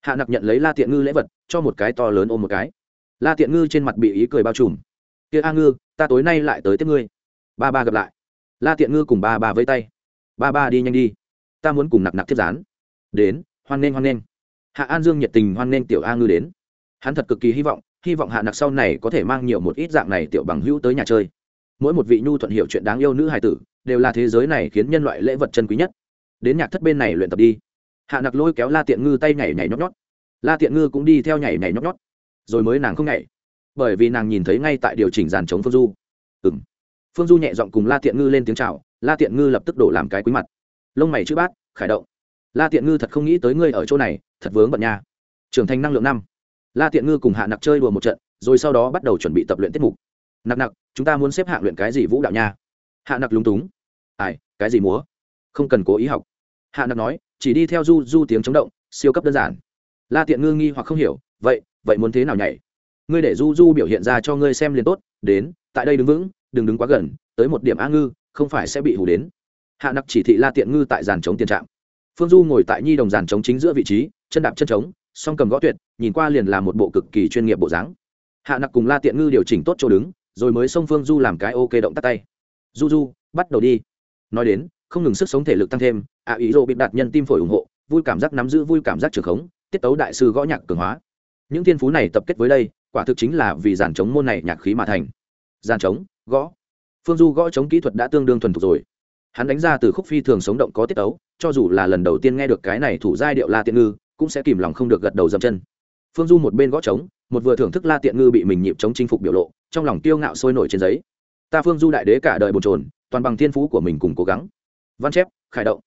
Hạ nặc nhận lấy la tiện ngư lễ vật, cho một cái to lớn ôm một cái. La tiện ngư trên mặt bị ý cười bao trùm. Kia a ngư, ta tối nay lại tới tiếp ngươi. Ba ba gặp lại la tiện ngư cùng ba ba vây tay. Ba ba đi nhanh đi. Ta muốn cùng nặc nặc thiết gián. Đến, hoan nghênh hoan nghênh. Hạ an dương nhiệt tình hoan nghênh tiểu a ngư đến. Hắn thật cực kỳ hy vọng hy vọng hạ nặc sau này có thể mang nhiều một ít dạng này tiểu bằng hữu tới nhà chơi. Mỗi một vị nhu thuận hiểu chuyện đáng yêu nữ hài tử, đều là thế giới này khiến nhân loại lễ vật chân quý nhất. Đến nhạc thất bên này luyện tập đi. Hạ nặc lôi kéo la tiện ngư tay nhảy nhảy nhót nhót. La tiện ngư cũng đi theo nhảy nhảy nhót nhót. Rồi mới nàng không nhảy. Bởi vì nàng nhìn thấy ngay tại điều chỉnh dàn chống phương du phương du nhẹ giọng cùng la tiện ngư lên tiếng c h à o la tiện ngư lập tức đổ làm cái quý mặt. Lông mày chữ bát, khải động. La tiện ngư thật không nghĩ tới ngươi ở chỗ này, thật vướng bận nha. Trưởng thành năng lượng năm. La tiện ngư cùng hạ nặc chơi đùa một trận, rồi sau đó bắt đầu chuẩn bị tập luyện tiết mục. Nặc nặc, chúng ta muốn xếp hạng luyện cái gì vũ đạo nha? Hạ nặc lúng túng. Ai, cái gì múa? Không cần cố ý học. Hạ nặc nói, chỉ đi theo du du tiếng chống động, siêu cấp đơn giản. La tiện ngư nghi hoặc không hiểu, vậy vậy muốn thế nào nhảy? Ngươi để du du biểu hiện ra cho ngươi xem liền tốt, đến, tại đây đứng vững đừng đứng quá gần, tới một điểm a ngư, không phải sẽ bị hù đến. Hạ nặc chỉ thị la tiện ngư tại giàn chống tiền trạm. Phương du ngồi tại nhi đồng giàn chống chính giữa vị trí, chân đạp chân trống, song cầm gõ tuyệt, nhìn qua liền là một bộ cực kỳ chuyên nghiệp bộ dáng. Hạ nặc cùng la tiện ngư điều chỉnh tốt chỗ đứng, rồi mới xông phương du làm cái ok động tắt tay. Du du, bắt đầu đi. Nói đến, không ngừng sức sống thể lực tăng thêm ạ ý rô bị đạt nhân tim phổi ủng hộ, vui cảm giác nắm giữ vui cảm giác trường khống, tiết tấu đại sư gõ nhạc cường hóa. Những thiên phú này tập kết với đây, quả thực chính là vì giàn trống môn này nhạc khí mà thành gian trống, gõ. Phương du gõ trống kỹ thuật đã tương đương thuần thục rồi. Hắn đánh ra từ khúc phi thường sống động có tiết tấu, cho dù là lần đầu tiên nghe được cái này thủ giai điệu la tiện ngư, cũng sẽ kìm lòng không được gật đầu dậm chân. Phương du một bên gõ trống một vừa thưởng thức la tiện ngư bị mình nhịp trống chinh phục biểu lộ, trong lòng tiêu ngạo sôi nổi trên giấy. Ta phương du đại đế cả đời bồn trồn toàn bằng thiên phú của mình cùng cố gắng. Văn chép, khải động.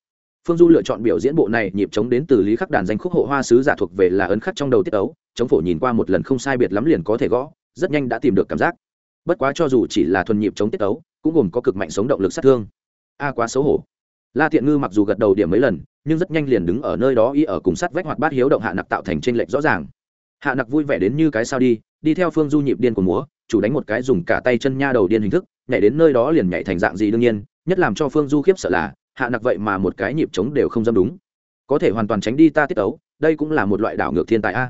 Phương du lựa chọn biểu diễn bộ này nhịp trống đến từ lý khắc đàn danh khúc hộ hoa sứ giả thuộc về là ấn khắc trong đầu tiết ấu chống phổ nhìn qua một lần không sai biệt lắm liền có thể gõ, rất nhanh đã tìm được cảm giác bất quá cho dù chỉ là thuần nhịp chống tiết tấu, cũng gồm có cực mạnh sống động lực sát thương. A quá xấu hổ. La tiện ngư mặc dù gật đầu điểm mấy lần nhưng rất nhanh liền đứng ở nơi đó y ở cùng sắt vách hoạt bát hiếu động hạ nặc tạo thành t r ê n lệch rõ ràng. Hạ nặc vui vẻ đến như cái sao đi đi theo phương du nhịp điên của múa chủ đánh một cái dùng cả tay chân nha đầu điên hình thức nhảy đến nơi đó liền nhảy thành dạng gì đương nhiên nhất làm cho phương du khiếp sợ là hạ nặc vậy mà một cái nhịp trống đều không dâm đúng. Có thể hoàn toàn tránh đi ta tiết tấu đây cũng là một loại đảo ngược thiên tài a.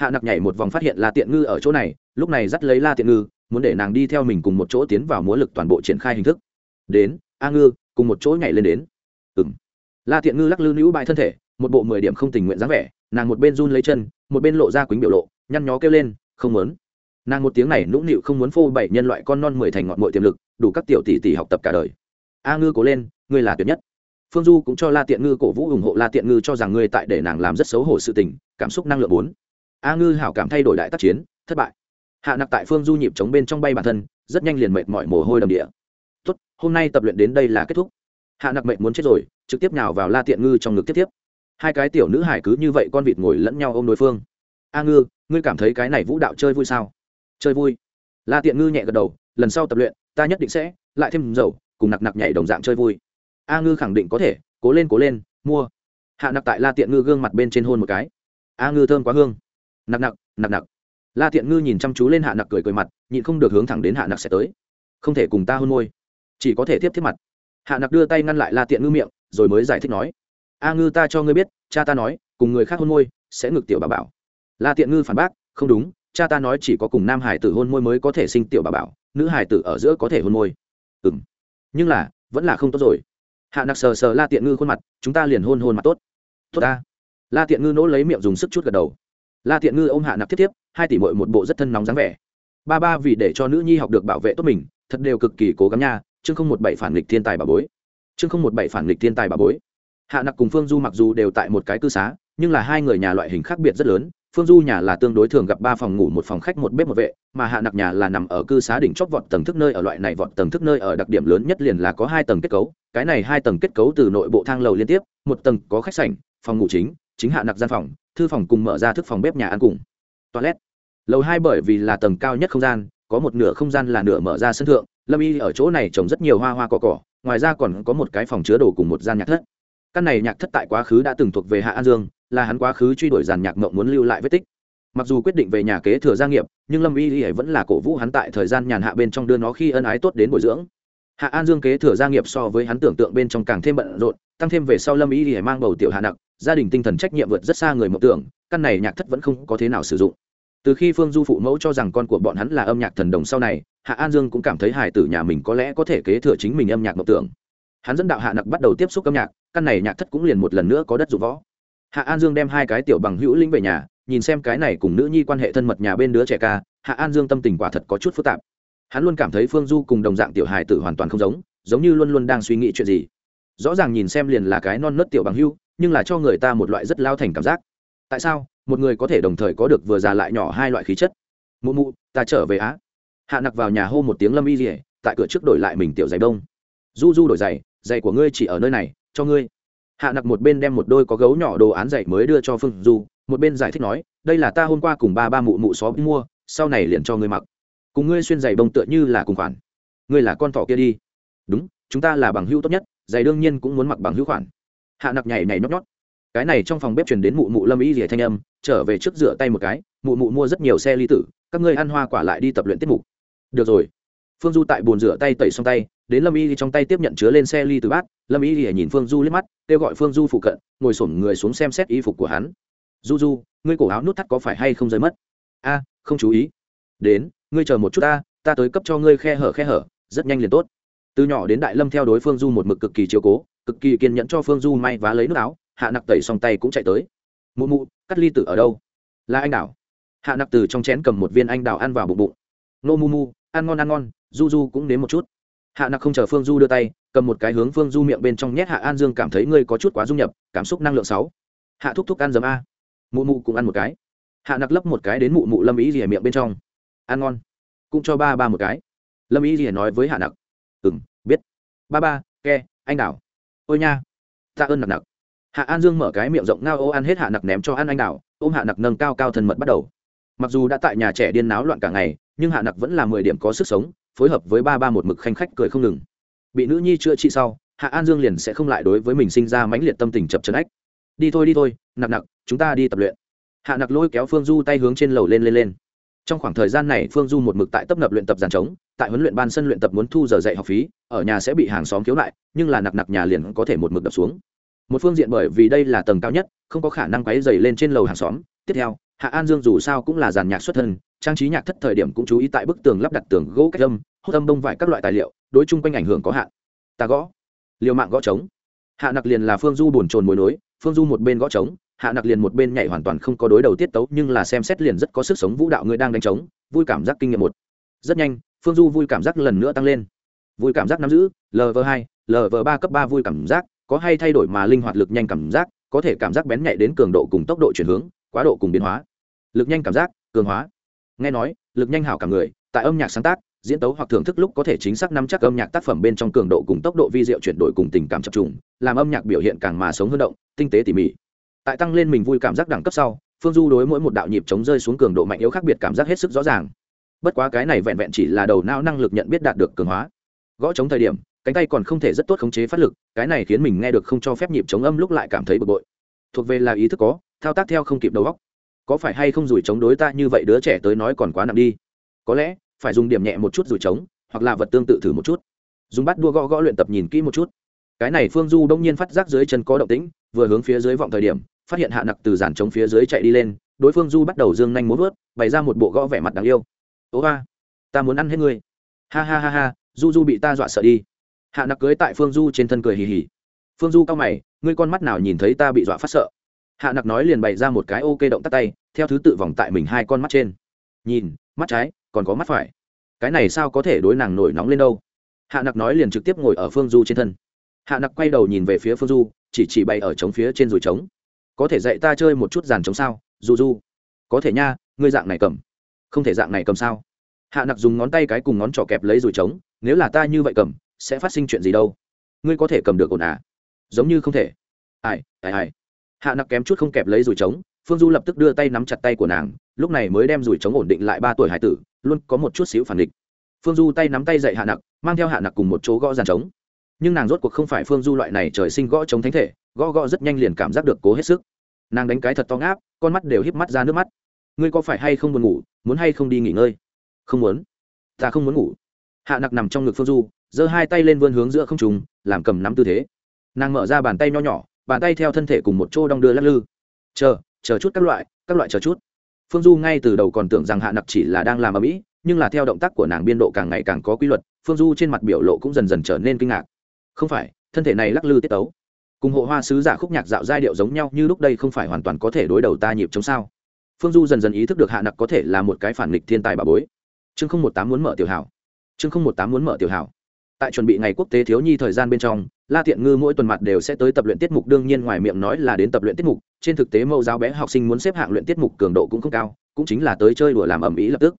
Hạ nặc nhảy một vòng phát hiện la tiện ngư ở chỗ này lúc này dắt lấy la tiện ngư muốn để nàng đi theo mình cùng một chỗ tiến vào múa lực toàn bộ triển khai hình thức. Đến, a ngư, cùng một chỗ nhảy lên đến. Ừng la thiện ngư lắc lư nữ bại thân thể, một bộ mười điểm không tình nguyện dáng vẻ, nàng một bên run lấy chân, một bên lộ ra quýnh biểu lộ, nhăn nhó kêu lên, không muốn. Nàng một tiếng này nũng nịu không muốn phô bảy nhân loại con non mười thành ngọn mội tiềm lực, đủ các tiểu tỷ tỷ học tập cả đời. A ngư cố lên, ngươi là tuyệt nhất. Phương du cũng cho la tiện ngư cổ vũ ủng hộ la tiện ngư cho rằng ngươi tại để nàng làm rất xấu hổ sự tình, cảm xúc năng lượng bốn. A ngư hảo cảm thay đổi đại tác chiến, thất bại hạ nặc tại phương du nhịp chống bên trong bay bản thân, rất nhanh liền mệt mỏi mồ hôi đầm địa. Tốt, hôm nay tập luyện đến đây là kết thúc. Hạ nặc mệt muốn chết rồi, trực tiếp nào vào la tiện ngư trong ngực tiếp tiếp. Hai cái tiểu nữ hải cứ như vậy con vịt ngồi lẫn nhau ôm đối phương. A ngư, ngươi cảm thấy cái này vũ đạo chơi vui sao? Chơi vui. La tiện ngư nhẹ gật đầu, lần sau tập luyện, ta nhất định sẽ lại thêm dầu, cùng nặc nặc nhảy đồng dạng chơi vui. A ngư khẳng định có thể, cố lên cố lên, mua. Hạ nặc tại la tiện ngư gương mặt bên trên hôn một cái. A ngư thơm quá hương. Nặc nặc nặc nặc la tiện ngư nhìn chăm chú lên hạ nặc cười cười mặt, nhịn không được hướng thẳng đến hạ nặc sẽ tới. Không thể cùng ta hôn môi. Chỉ có thể tiếp tiếp mặt. Hạ nặc đưa tay ngăn lại la tiện ngư miệng, rồi mới giải thích nói, a ngư ta cho ngươi biết, cha ta nói, cùng người khác hôn môi sẽ ngược tiểu bà bảo. La tiện ngư phản bác, không đúng, cha ta nói chỉ có cùng nam hải tử hôn môi mới có thể sinh tiểu bà bảo, nữ hải tử ở giữa có thể hôn môi. Ừ m nhưng là, vẫn là không tốt rồi. Hạ nặc sờ sờ la tiện ngư khuôn mặt, chúng ta liền hôn hôn mặt tốt. Tốt ta. La tiện ngư nỗ lấy miệng dùng sức chút gật đầu la tiện ngư ôm hạ nặc tiếp tiếp hai tỷ mội một bộ rất thân nóng dáng vẻ. Ba ba vì để cho nữ nhi học được bảo vệ tốt mình, thật đều cực kỳ cố gắng nha, chương không một bảy phản nghịch thiên tài bà bối. Chương không một bảy phản nghịch thiên tài bà bối. Hạ nặc cùng phương du mặc dù đều tại một cái cư xá, nhưng là hai người nhà loại hình khác biệt rất lớn. Phương du nhà là tương đối thường gặp ba phòng ngủ, một phòng khách, một bếp, một vệ, mà hạ nặc nhà là nằm ở cư xá đỉnh chóp vọt tầng thức nơi ở loại này vọt tầng thức nơi ở đặc điểm lớn nhất liền là có hai tầng kết cấu. Cái này hai tầng kết cấu từ nội bộ thang lầu liên tiếp, một tầng có khách sảnh, phòng ngủ chính chính hạ nặc gian phòng, thư phòng cùng mở ra thức phòng bếp nhà ăn cùng. Toilet. Lầu hai bởi vì là tầng cao nhất không gian, có một nửa không gian là nửa mở ra sân thượng, lâm y ở chỗ này trồng rất nhiều hoa hoa cỏ cỏ, ngoài ra còn có một cái phòng chứa đồ cùng một gian nhạc thất. Căn này nhạc thất tại quá khứ đã từng thuộc về hạ an dương, là hắn quá khứ truy đuổi giàn nhạc mộng muốn lưu lại vết tích. Mặc dù quyết định về nhà kế thừa gia nghiệp, nhưng lâm y y vẫn là cổ vũ hắn tại thời gian nhàn hạ bên trong đưa nó khi ân ái tốt đến bồi dưỡng. Hạ an dương kế thừa gia nghiệp so với hắn tưởng tượng bên trong càng thêm bận rộn, tăng thêm về sau lâm y y mang bầu tiểu hạ nặc gia đình tinh thần trách nhiệm vượt rất xa người mộng tưởng, căn này nhạc thất vẫn không có thế nào sử dụng. Từ khi phương du phụ mẫu cho rằng con của bọn hắn là âm nhạc thần đồng sau này, hạ an dương cũng cảm thấy hải tử nhà mình có lẽ có thể kế thừa chính mình âm nhạc mộng tưởng. Hắn dẫn đạo hạ nặc bắt đầu tiếp xúc âm nhạc, căn này nhạc thất cũng liền một lần nữa có đất dụng võ. Hạ an dương đem hai cái tiểu bằng hữu linh về nhà, nhìn xem cái này cùng nữ nhi quan hệ thân mật nhà bên đứa trẻ ca, hạ an dương tâm tình quả thật có chút phức tạp. Hắn luôn cảm thấy phương du cùng đồng dạng tiểu hài tử hoàn toàn không giống giống như luôn luôn đang suy nghĩ chuyện gì. Rõ ràng nhìn xem liền là cái non nớt tiểu bằng hưu nhưng là cho người ta một loại rất lao thành cảm giác. Tại sao? Một người có thể đồng thời có được vừa già lại nhỏ hai loại khí chất. Mụ mụ, ta trở về á. Hạ nặc vào nhà hô một tiếng lâm y dỉa tại cửa trước đổi lại mình tiểu giày đông. Du du đổi giày giày của ngươi chỉ ở nơi này, cho ngươi. Hạ nặc một bên đem một đôi có gấu nhỏ đồ án giày mới đưa cho phương du, một bên giải thích nói, đây là ta hôm qua cùng ba ba mụ mụ xó mua, sau này liền cho ngươi mặc. Cùng ngươi xuyên giày bông tựa như là cùng khoản. Ngươi là con thỏ kia đi. Đúng, chúng ta là bằng hữu tốt nhất, giày đương nhiên cũng muốn mặc bằng hữu khoản hạ nặc nhảy nhảy nhót nhót. Cái này trong phòng bếp truyền đến mụ mụ lâm ý rỉa thanh âm, trở về trước rửa tay một cái, mụ mụ mua rất nhiều xe ly tử, các ngươi ăn hoa quả lại đi tập luyện tiết mục. Được rồi. Phương du tại bồn rửa tay tẩy xong tay, đến lâm y trong tay tiếp nhận chứa lên xe ly từ bát, lâm y nhìn phương du liếc mắt, kêu gọi phương du phụ cận, ngồi sổm người xuống xem xét y phục của hắn. Du du, ngươi cổ áo nút thắt có phải hay không rơi mất? A, không chú ý. Đến, ngươi chờ một chút ta ta tới cấp cho ngươi khe hở khe hở, rất nhanh liền tốt. Từ nhỏ đến đại lâm theo đối phương du một mực cực kỳ chiều cố cực kỳ kiên nhẫn cho phương du may và lấy nước áo, hạ nặc tẩy xong tay cũng chạy tới. Mụ mụ cắt ly tử ở đâu? Là anh đảo. Hạ nặc từ trong chén cầm một viên anh đào ăn vào bụng bụng. Nô mu mu, ăn ngon ăn ngon, du du cũng nếm một chút. Hạ nặc không chờ phương du đưa tay, cầm một cái hướng phương du miệng bên trong nhét hạ an dương cảm thấy ngươi có chút quá dung nhập, cảm xúc năng lượng sáu. Hạ thúc thúc ăn dấm a. Mụ mụ cũng ăn một cái. Hạ nặc lấp một cái đến mụ mụ lâm ý rỉa miệng bên trong. Ăn ngon. Cũng cho ba ba một cái. Lâm ý rỉa nói với hạ nặc. Ừ m biết. Ba ba, ke, anh đảo ôi nha. Tạ ơn nặc nặc. Hạ an dương mở cái miệng rộng ngao, ô, ăn hết hạ nặc ném cho ăn anh đào. Ôm hạ nặc nâng cao cao thân mật bắt đầu. Mặc dù đã tại nhà trẻ điên náo loạn cả ngày, nhưng hạ nặc vẫn là mười điểm có sức sống, phối hợp với ba ba một mực khanh khách cười không ngừng. Bị nữ nhi chữa trị sau, hạ an dương liền sẽ không lại đối với mình sinh ra mãnh liệt tâm tình chập chấn ách. Đi thôi đi thôi, nặc nặc, chúng ta đi tập luyện. Hạ nặc lôi kéo phương du tay hướng trên lầu lên lên lên trong khoảng thời gian này, phương du một mực tại tấp nập luyện tập giàn trống, tại huấn luyện ban sân luyện tập muốn thu giờ dạy học phí, ở nhà sẽ bị hàng xóm khiếu lại nhưng là nặc nặc nhà liền có thể một mực đập xuống. Một phương diện bởi vì đây là tầng cao nhất, không có khả năng quáy dày lên trên lầu hàng xóm. Tiếp theo, hạ an dương dù sao cũng là giàn nhạc xuất thân, trang trí nhạc thất thời điểm cũng chú ý tại bức tường lắp đặt tường gỗ cách âm hốt âm bông vải các loại tài liệu, đối chung quanh ảnh hưởng có hạn. Ta gõ. Liều mạng gõ trống. Hạ nặc liền là phương du bồn trồn mối nối, phương du một bên gõ trống hạ nặc liền một bên nhảy hoàn toàn không có đối đầu tiết tấu, nhưng là xem xét liền rất có sức sống vũ đạo người đang đánh trống, vui cảm giác kinh nghiệm một. Rất nhanh, phương du vui cảm giác lần nữa tăng lên. Vui cảm giác nắm giữ lv hai lv ba cấp ba vui cảm giác, có hay thay đổi mà linh hoạt lực nhanh cảm giác, có thể cảm giác bén nhạy đến cường độ cùng tốc độ chuyển hướng, quá độ cùng biến hóa. Lực nhanh cảm giác, cường hóa. Nghe nói, lực nhanh hảo cảm người, tại âm nhạc sáng tác, diễn tấu hoặc thưởng thức lúc có thể chính xác nắm chắc âm nhạc tác phẩm bên trong cường độ cùng tốc độ vi diệu chuyển đổi cùng tình cảm chập trùng, làm âm nhạc biểu hiện càng mà sống hơn động, tinh tế tỉ mỉ tại tăng lên mình vui cảm giác đẳng cấp sau, phương du đối mỗi một đạo nhịp chống rơi xuống cường độ mạnh yếu khác biệt cảm giác hết sức rõ ràng. Bất quá cái này vẹn vẹn chỉ là đầu não năng lực nhận biết đạt được cường hóa. Gõ chống thời điểm, cánh tay còn không thể rất tốt khống chế phát lực, cái này khiến mình nghe được không cho phép nhịp chống âm lúc lại cảm thấy bực bội. Thuộc về là ý thức có, thao tác theo không kịp đầu óc. có phải hay không rủi chống đối ta như vậy đứa trẻ tới nói còn quá nặng đi. Có lẽ, phải dùng điểm nhẹ một chút rủi chống, hoặc là vật tương tự thử một chút. Dùng bắt đua gõ gõ luyện tập nhìn kỹ một chút. Cái này phương du đông nhiên phát giác dưới chân có động tĩnh, vừa hướng phía dưới vọng thời điểm phát hiện hạ nặc từ giàn chống phía dưới chạy đi lên, đối phương du bắt đầu dương nhanh muốn vớt, bày ra một bộ gõ vẻ mặt đáng yêu. Ố ga ta muốn ăn hết ngươi. Ha ha ha ha, du du bị ta dọa sợ đi. Hạ nặc cưới tại phương du trên thân cười hì hì. Phương du cao mày, ngươi con mắt nào nhìn thấy ta bị dọa phát sợ? Hạ nặc nói liền bày ra một cái ok động tắt tay, theo thứ tự vòng tại mình hai con mắt trên. Nhìn, mắt trái, còn có mắt phải. Cái này sao có thể đối nàng nổi nóng lên đâu? Hạ nặc nói liền trực tiếp ngồi ở phương du trên thân. Hạ nặc quay đầu nhìn về phía phương du, chỉ chỉ bày ở trống phía trên rùi trống có thể dạy ta chơi một chút giàn trống sao du du có thể nha, ngươi dạng này cầm. Không thể dạng này cầm sao? Hạ nặc dùng ngón tay cái cùng ngón trỏ kẹp lấy rồi trống nếu là ta như vậy cầm, sẽ phát sinh chuyện gì đâu? Ngươi có thể cầm được ổn à? Giống như không thể. Ai ai ai. Hạ nặc kém chút không kẹp lấy rồi trống phương du lập tức đưa tay nắm chặt tay của nàng, lúc này mới đem rùi trống ổn định lại ba tuổi hải tử, luôn có một chút xíu phản địch phương du tay nắm tay dậy hạ nặc, mang theo hạ nặc cùng một chỗ gõ giàn trống nhưng nàng rốt cuộc không phải phương du loại này trời sinh gõ trống thánh thể gõ gõ rất nhanh liền cảm giác được cố hết sức. Nàng đánh cái thật to ngáp, con mắt đều híp mắt ra nước mắt. Ngươi có phải hay không buồn ngủ, muốn hay không đi nghỉ ngơi? Không muốn. Ta không muốn ngủ. Hạ nặc nằm trong ngực phương du, giơ hai tay lên vươn hướng giữa không trùng làm cầm nắm tư thế. Nàng mở ra bàn tay nho nhỏ, bàn tay theo thân thể cùng một chỗ đong đưa lắc lư. Chờ chờ chút các loại các loại chờ chút. Phương du ngay từ đầu còn tưởng rằng hạ nặc chỉ là đang làm ở mỹ, nhưng là theo động tác của nàng biên độ càng ngày càng có quy luật, phương du trên mặt biểu lộ cũng dần dần trở nên kinh ngạc. Không phải, thân thể này lắc lư tiết tấu cùng hộ hoa sứ giả khúc nhạc dạo giai điệu giống nhau như lúc đây không phải hoàn toàn có thể đối đầu ta nhịp chống sao. Phương du dần dần ý thức được hạ nặc có thể là một cái phản nghịch thiên tài bà bối. Chương không một tám muốn mở tiểu hảo. Chương không một tám muốn mở tiểu hảo. Tại chuẩn bị ngày quốc tế thiếu nhi thời gian bên trong, la tiện ngư mỗi tuần mặt đều sẽ tới tập luyện tiết mục, đương nhiên ngoài miệng nói là đến tập luyện tiết mục, trên thực tế mẫu giáo bé học sinh muốn xếp hạng luyện tiết mục cường độ cũng không cao, cũng chính là tới chơi đùa làm ẩm ý lập tức.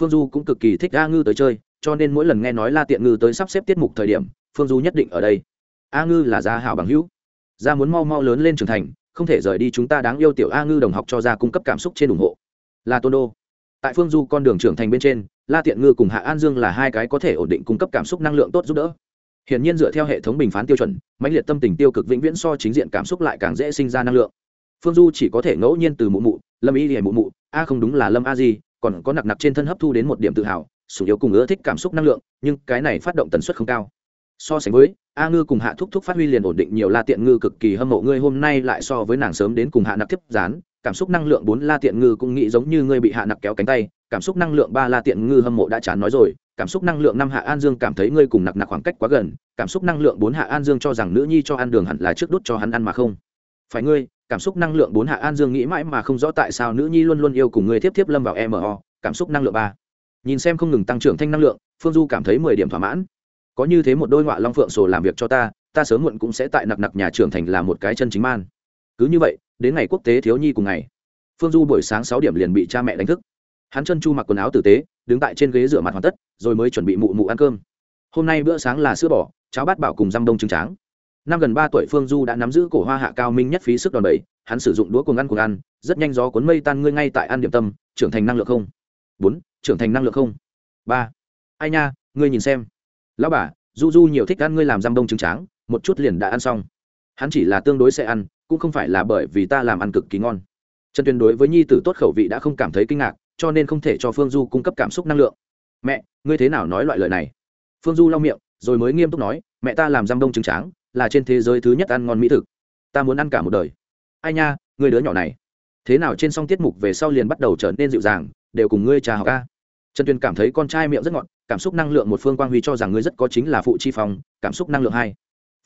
Phương du cũng cực kỳ thích a ngư tới chơi, cho nên mỗi lần nghe nói la tiện ngư tới sắp xếp tiết mục thời điểm, phương du nhất định ở đây. A ngư là gia hảo bằng hữu gia muốn mau mau lớn lên trưởng thành không thể rời đi chúng ta đáng yêu tiểu a ngư đồng học cho gia cung cấp cảm xúc trên ủng hộ là tôn đô tại phương du con đường trưởng thành bên trên la tiện ngư cùng hạ an dương là hai cái có thể ổn định cung cấp cảm xúc năng lượng tốt giúp đỡ Hiển nhiên dựa theo hệ thống bình phán tiêu chuẩn, mãnh liệt tâm tình tiêu cực vĩnh viễn so chính diện cảm xúc lại càng dễ sinh ra năng lượng. Phương Du chỉ có thể ngẫu nhiên từ mụ mụ, Lâm Y Liễu mụ mụ, a không đúng là Lâm A gì, còn có nặc nặc trên thân hấp thu đến một điểm tự hào, chủ yếu cùng ưa thích cảm xúc năng lượng, nhưng cái này phát động tần suất không cao. So sánh với, A Ngư cùng Hạ Thúc Thúc phát huy liền ổn định nhiều La Tiện Ngư cực kỳ hâm mộ ngươi hôm nay lại so với nàng sớm đến cùng Hạ Nặc tiếp dán, cảm xúc năng lượng bốn La Tiện Ngư cũng nghĩ giống như ngươi bị Hạ Nặc kéo cánh tay, cảm xúc năng lượng ba La Tiện Ngư hâm mộ đã chán nói rồi, cảm xúc năng lượng năm hạ an dương cảm thấy ngươi cùng nặc nặc khoảng cách quá gần cảm xúc năng lượng bốn hạ an dương cho rằng nữ nhi cho ăn đường hẳn là trước đút cho hắn ăn mà không. Phải ngươi cảm xúc năng lượng bốn hạ an dương nghĩ mãi mà không rõ tại sao nữ nhi luôn luôn yêu cùng ngươi tiếp tiếp lâm vào mo cảm xúc năng lượng ba. Nhìn xem không ngừng tăng trưởng thanh năng lượng phương du cảm thấy mười điểm thỏa mãn có như thế một đôi họa long phượng sổ làm việc cho ta ta sớm muộn cũng sẽ tại nặc nặc nhà trưởng thành là một cái chân chính man. Cứ như vậy, đến ngày quốc tế thiếu nhi cùng ngày, phương du buổi sáng sáu điểm liền bị cha mẹ đánh thức. Hắn chân chu mặc quần áo tử tế, đứng tại trên ghế rửa mặt hoàn tất, rồi mới chuẩn bị mụ mụ ăn cơm. Hôm nay bữa sáng là sữa bò, cháo bát bảo cùng răm đông trứng tráng. Năm gần ba tuổi phương du đã nắm giữ cổ hoa hạ cao minh nhất phí sức đòn bẩy, hắn sử dụng đũa cuồng ăn cuồng ăn, rất nhanh gió cuốn mây tan ngươi ngay tại ăn điểm tâm, trưởng thành năng lượng không. Bốn, trưởng thành năng lượng không. Ba, ai nha, ngươi nhìn xem lão bà du du nhiều thích ăn ngươi làm giam đông trứng tráng, một chút liền đã ăn xong. Hắn chỉ là tương đối sẽ ăn, cũng không phải là bởi vì ta làm ăn cực kỳ ngon. Trần tuyền đối với nhi tử tốt khẩu vị đã không cảm thấy kinh ngạc, cho nên không thể cho phương du cung cấp cảm xúc năng lượng. Mẹ, ngươi thế nào nói loại lời này? Phương du lau miệng, rồi mới nghiêm túc nói, mẹ ta làm giam đông trứng tráng, là trên thế giới thứ nhất ăn ngon mỹ thực. Ta muốn ăn cả một đời. Ai nha người đứa nhỏ này. Thế nào trên song tiết mục về sau liền bắt đầu trở nên dịu dàng, đều cùng ngươi trà học ca trần tuyền cảm thấy con trai miệng rất ngọt, cảm xúc năng lượng một phương quang huy cho rằng ngươi rất có chính là phụ chi phòng cảm xúc năng lượng hai.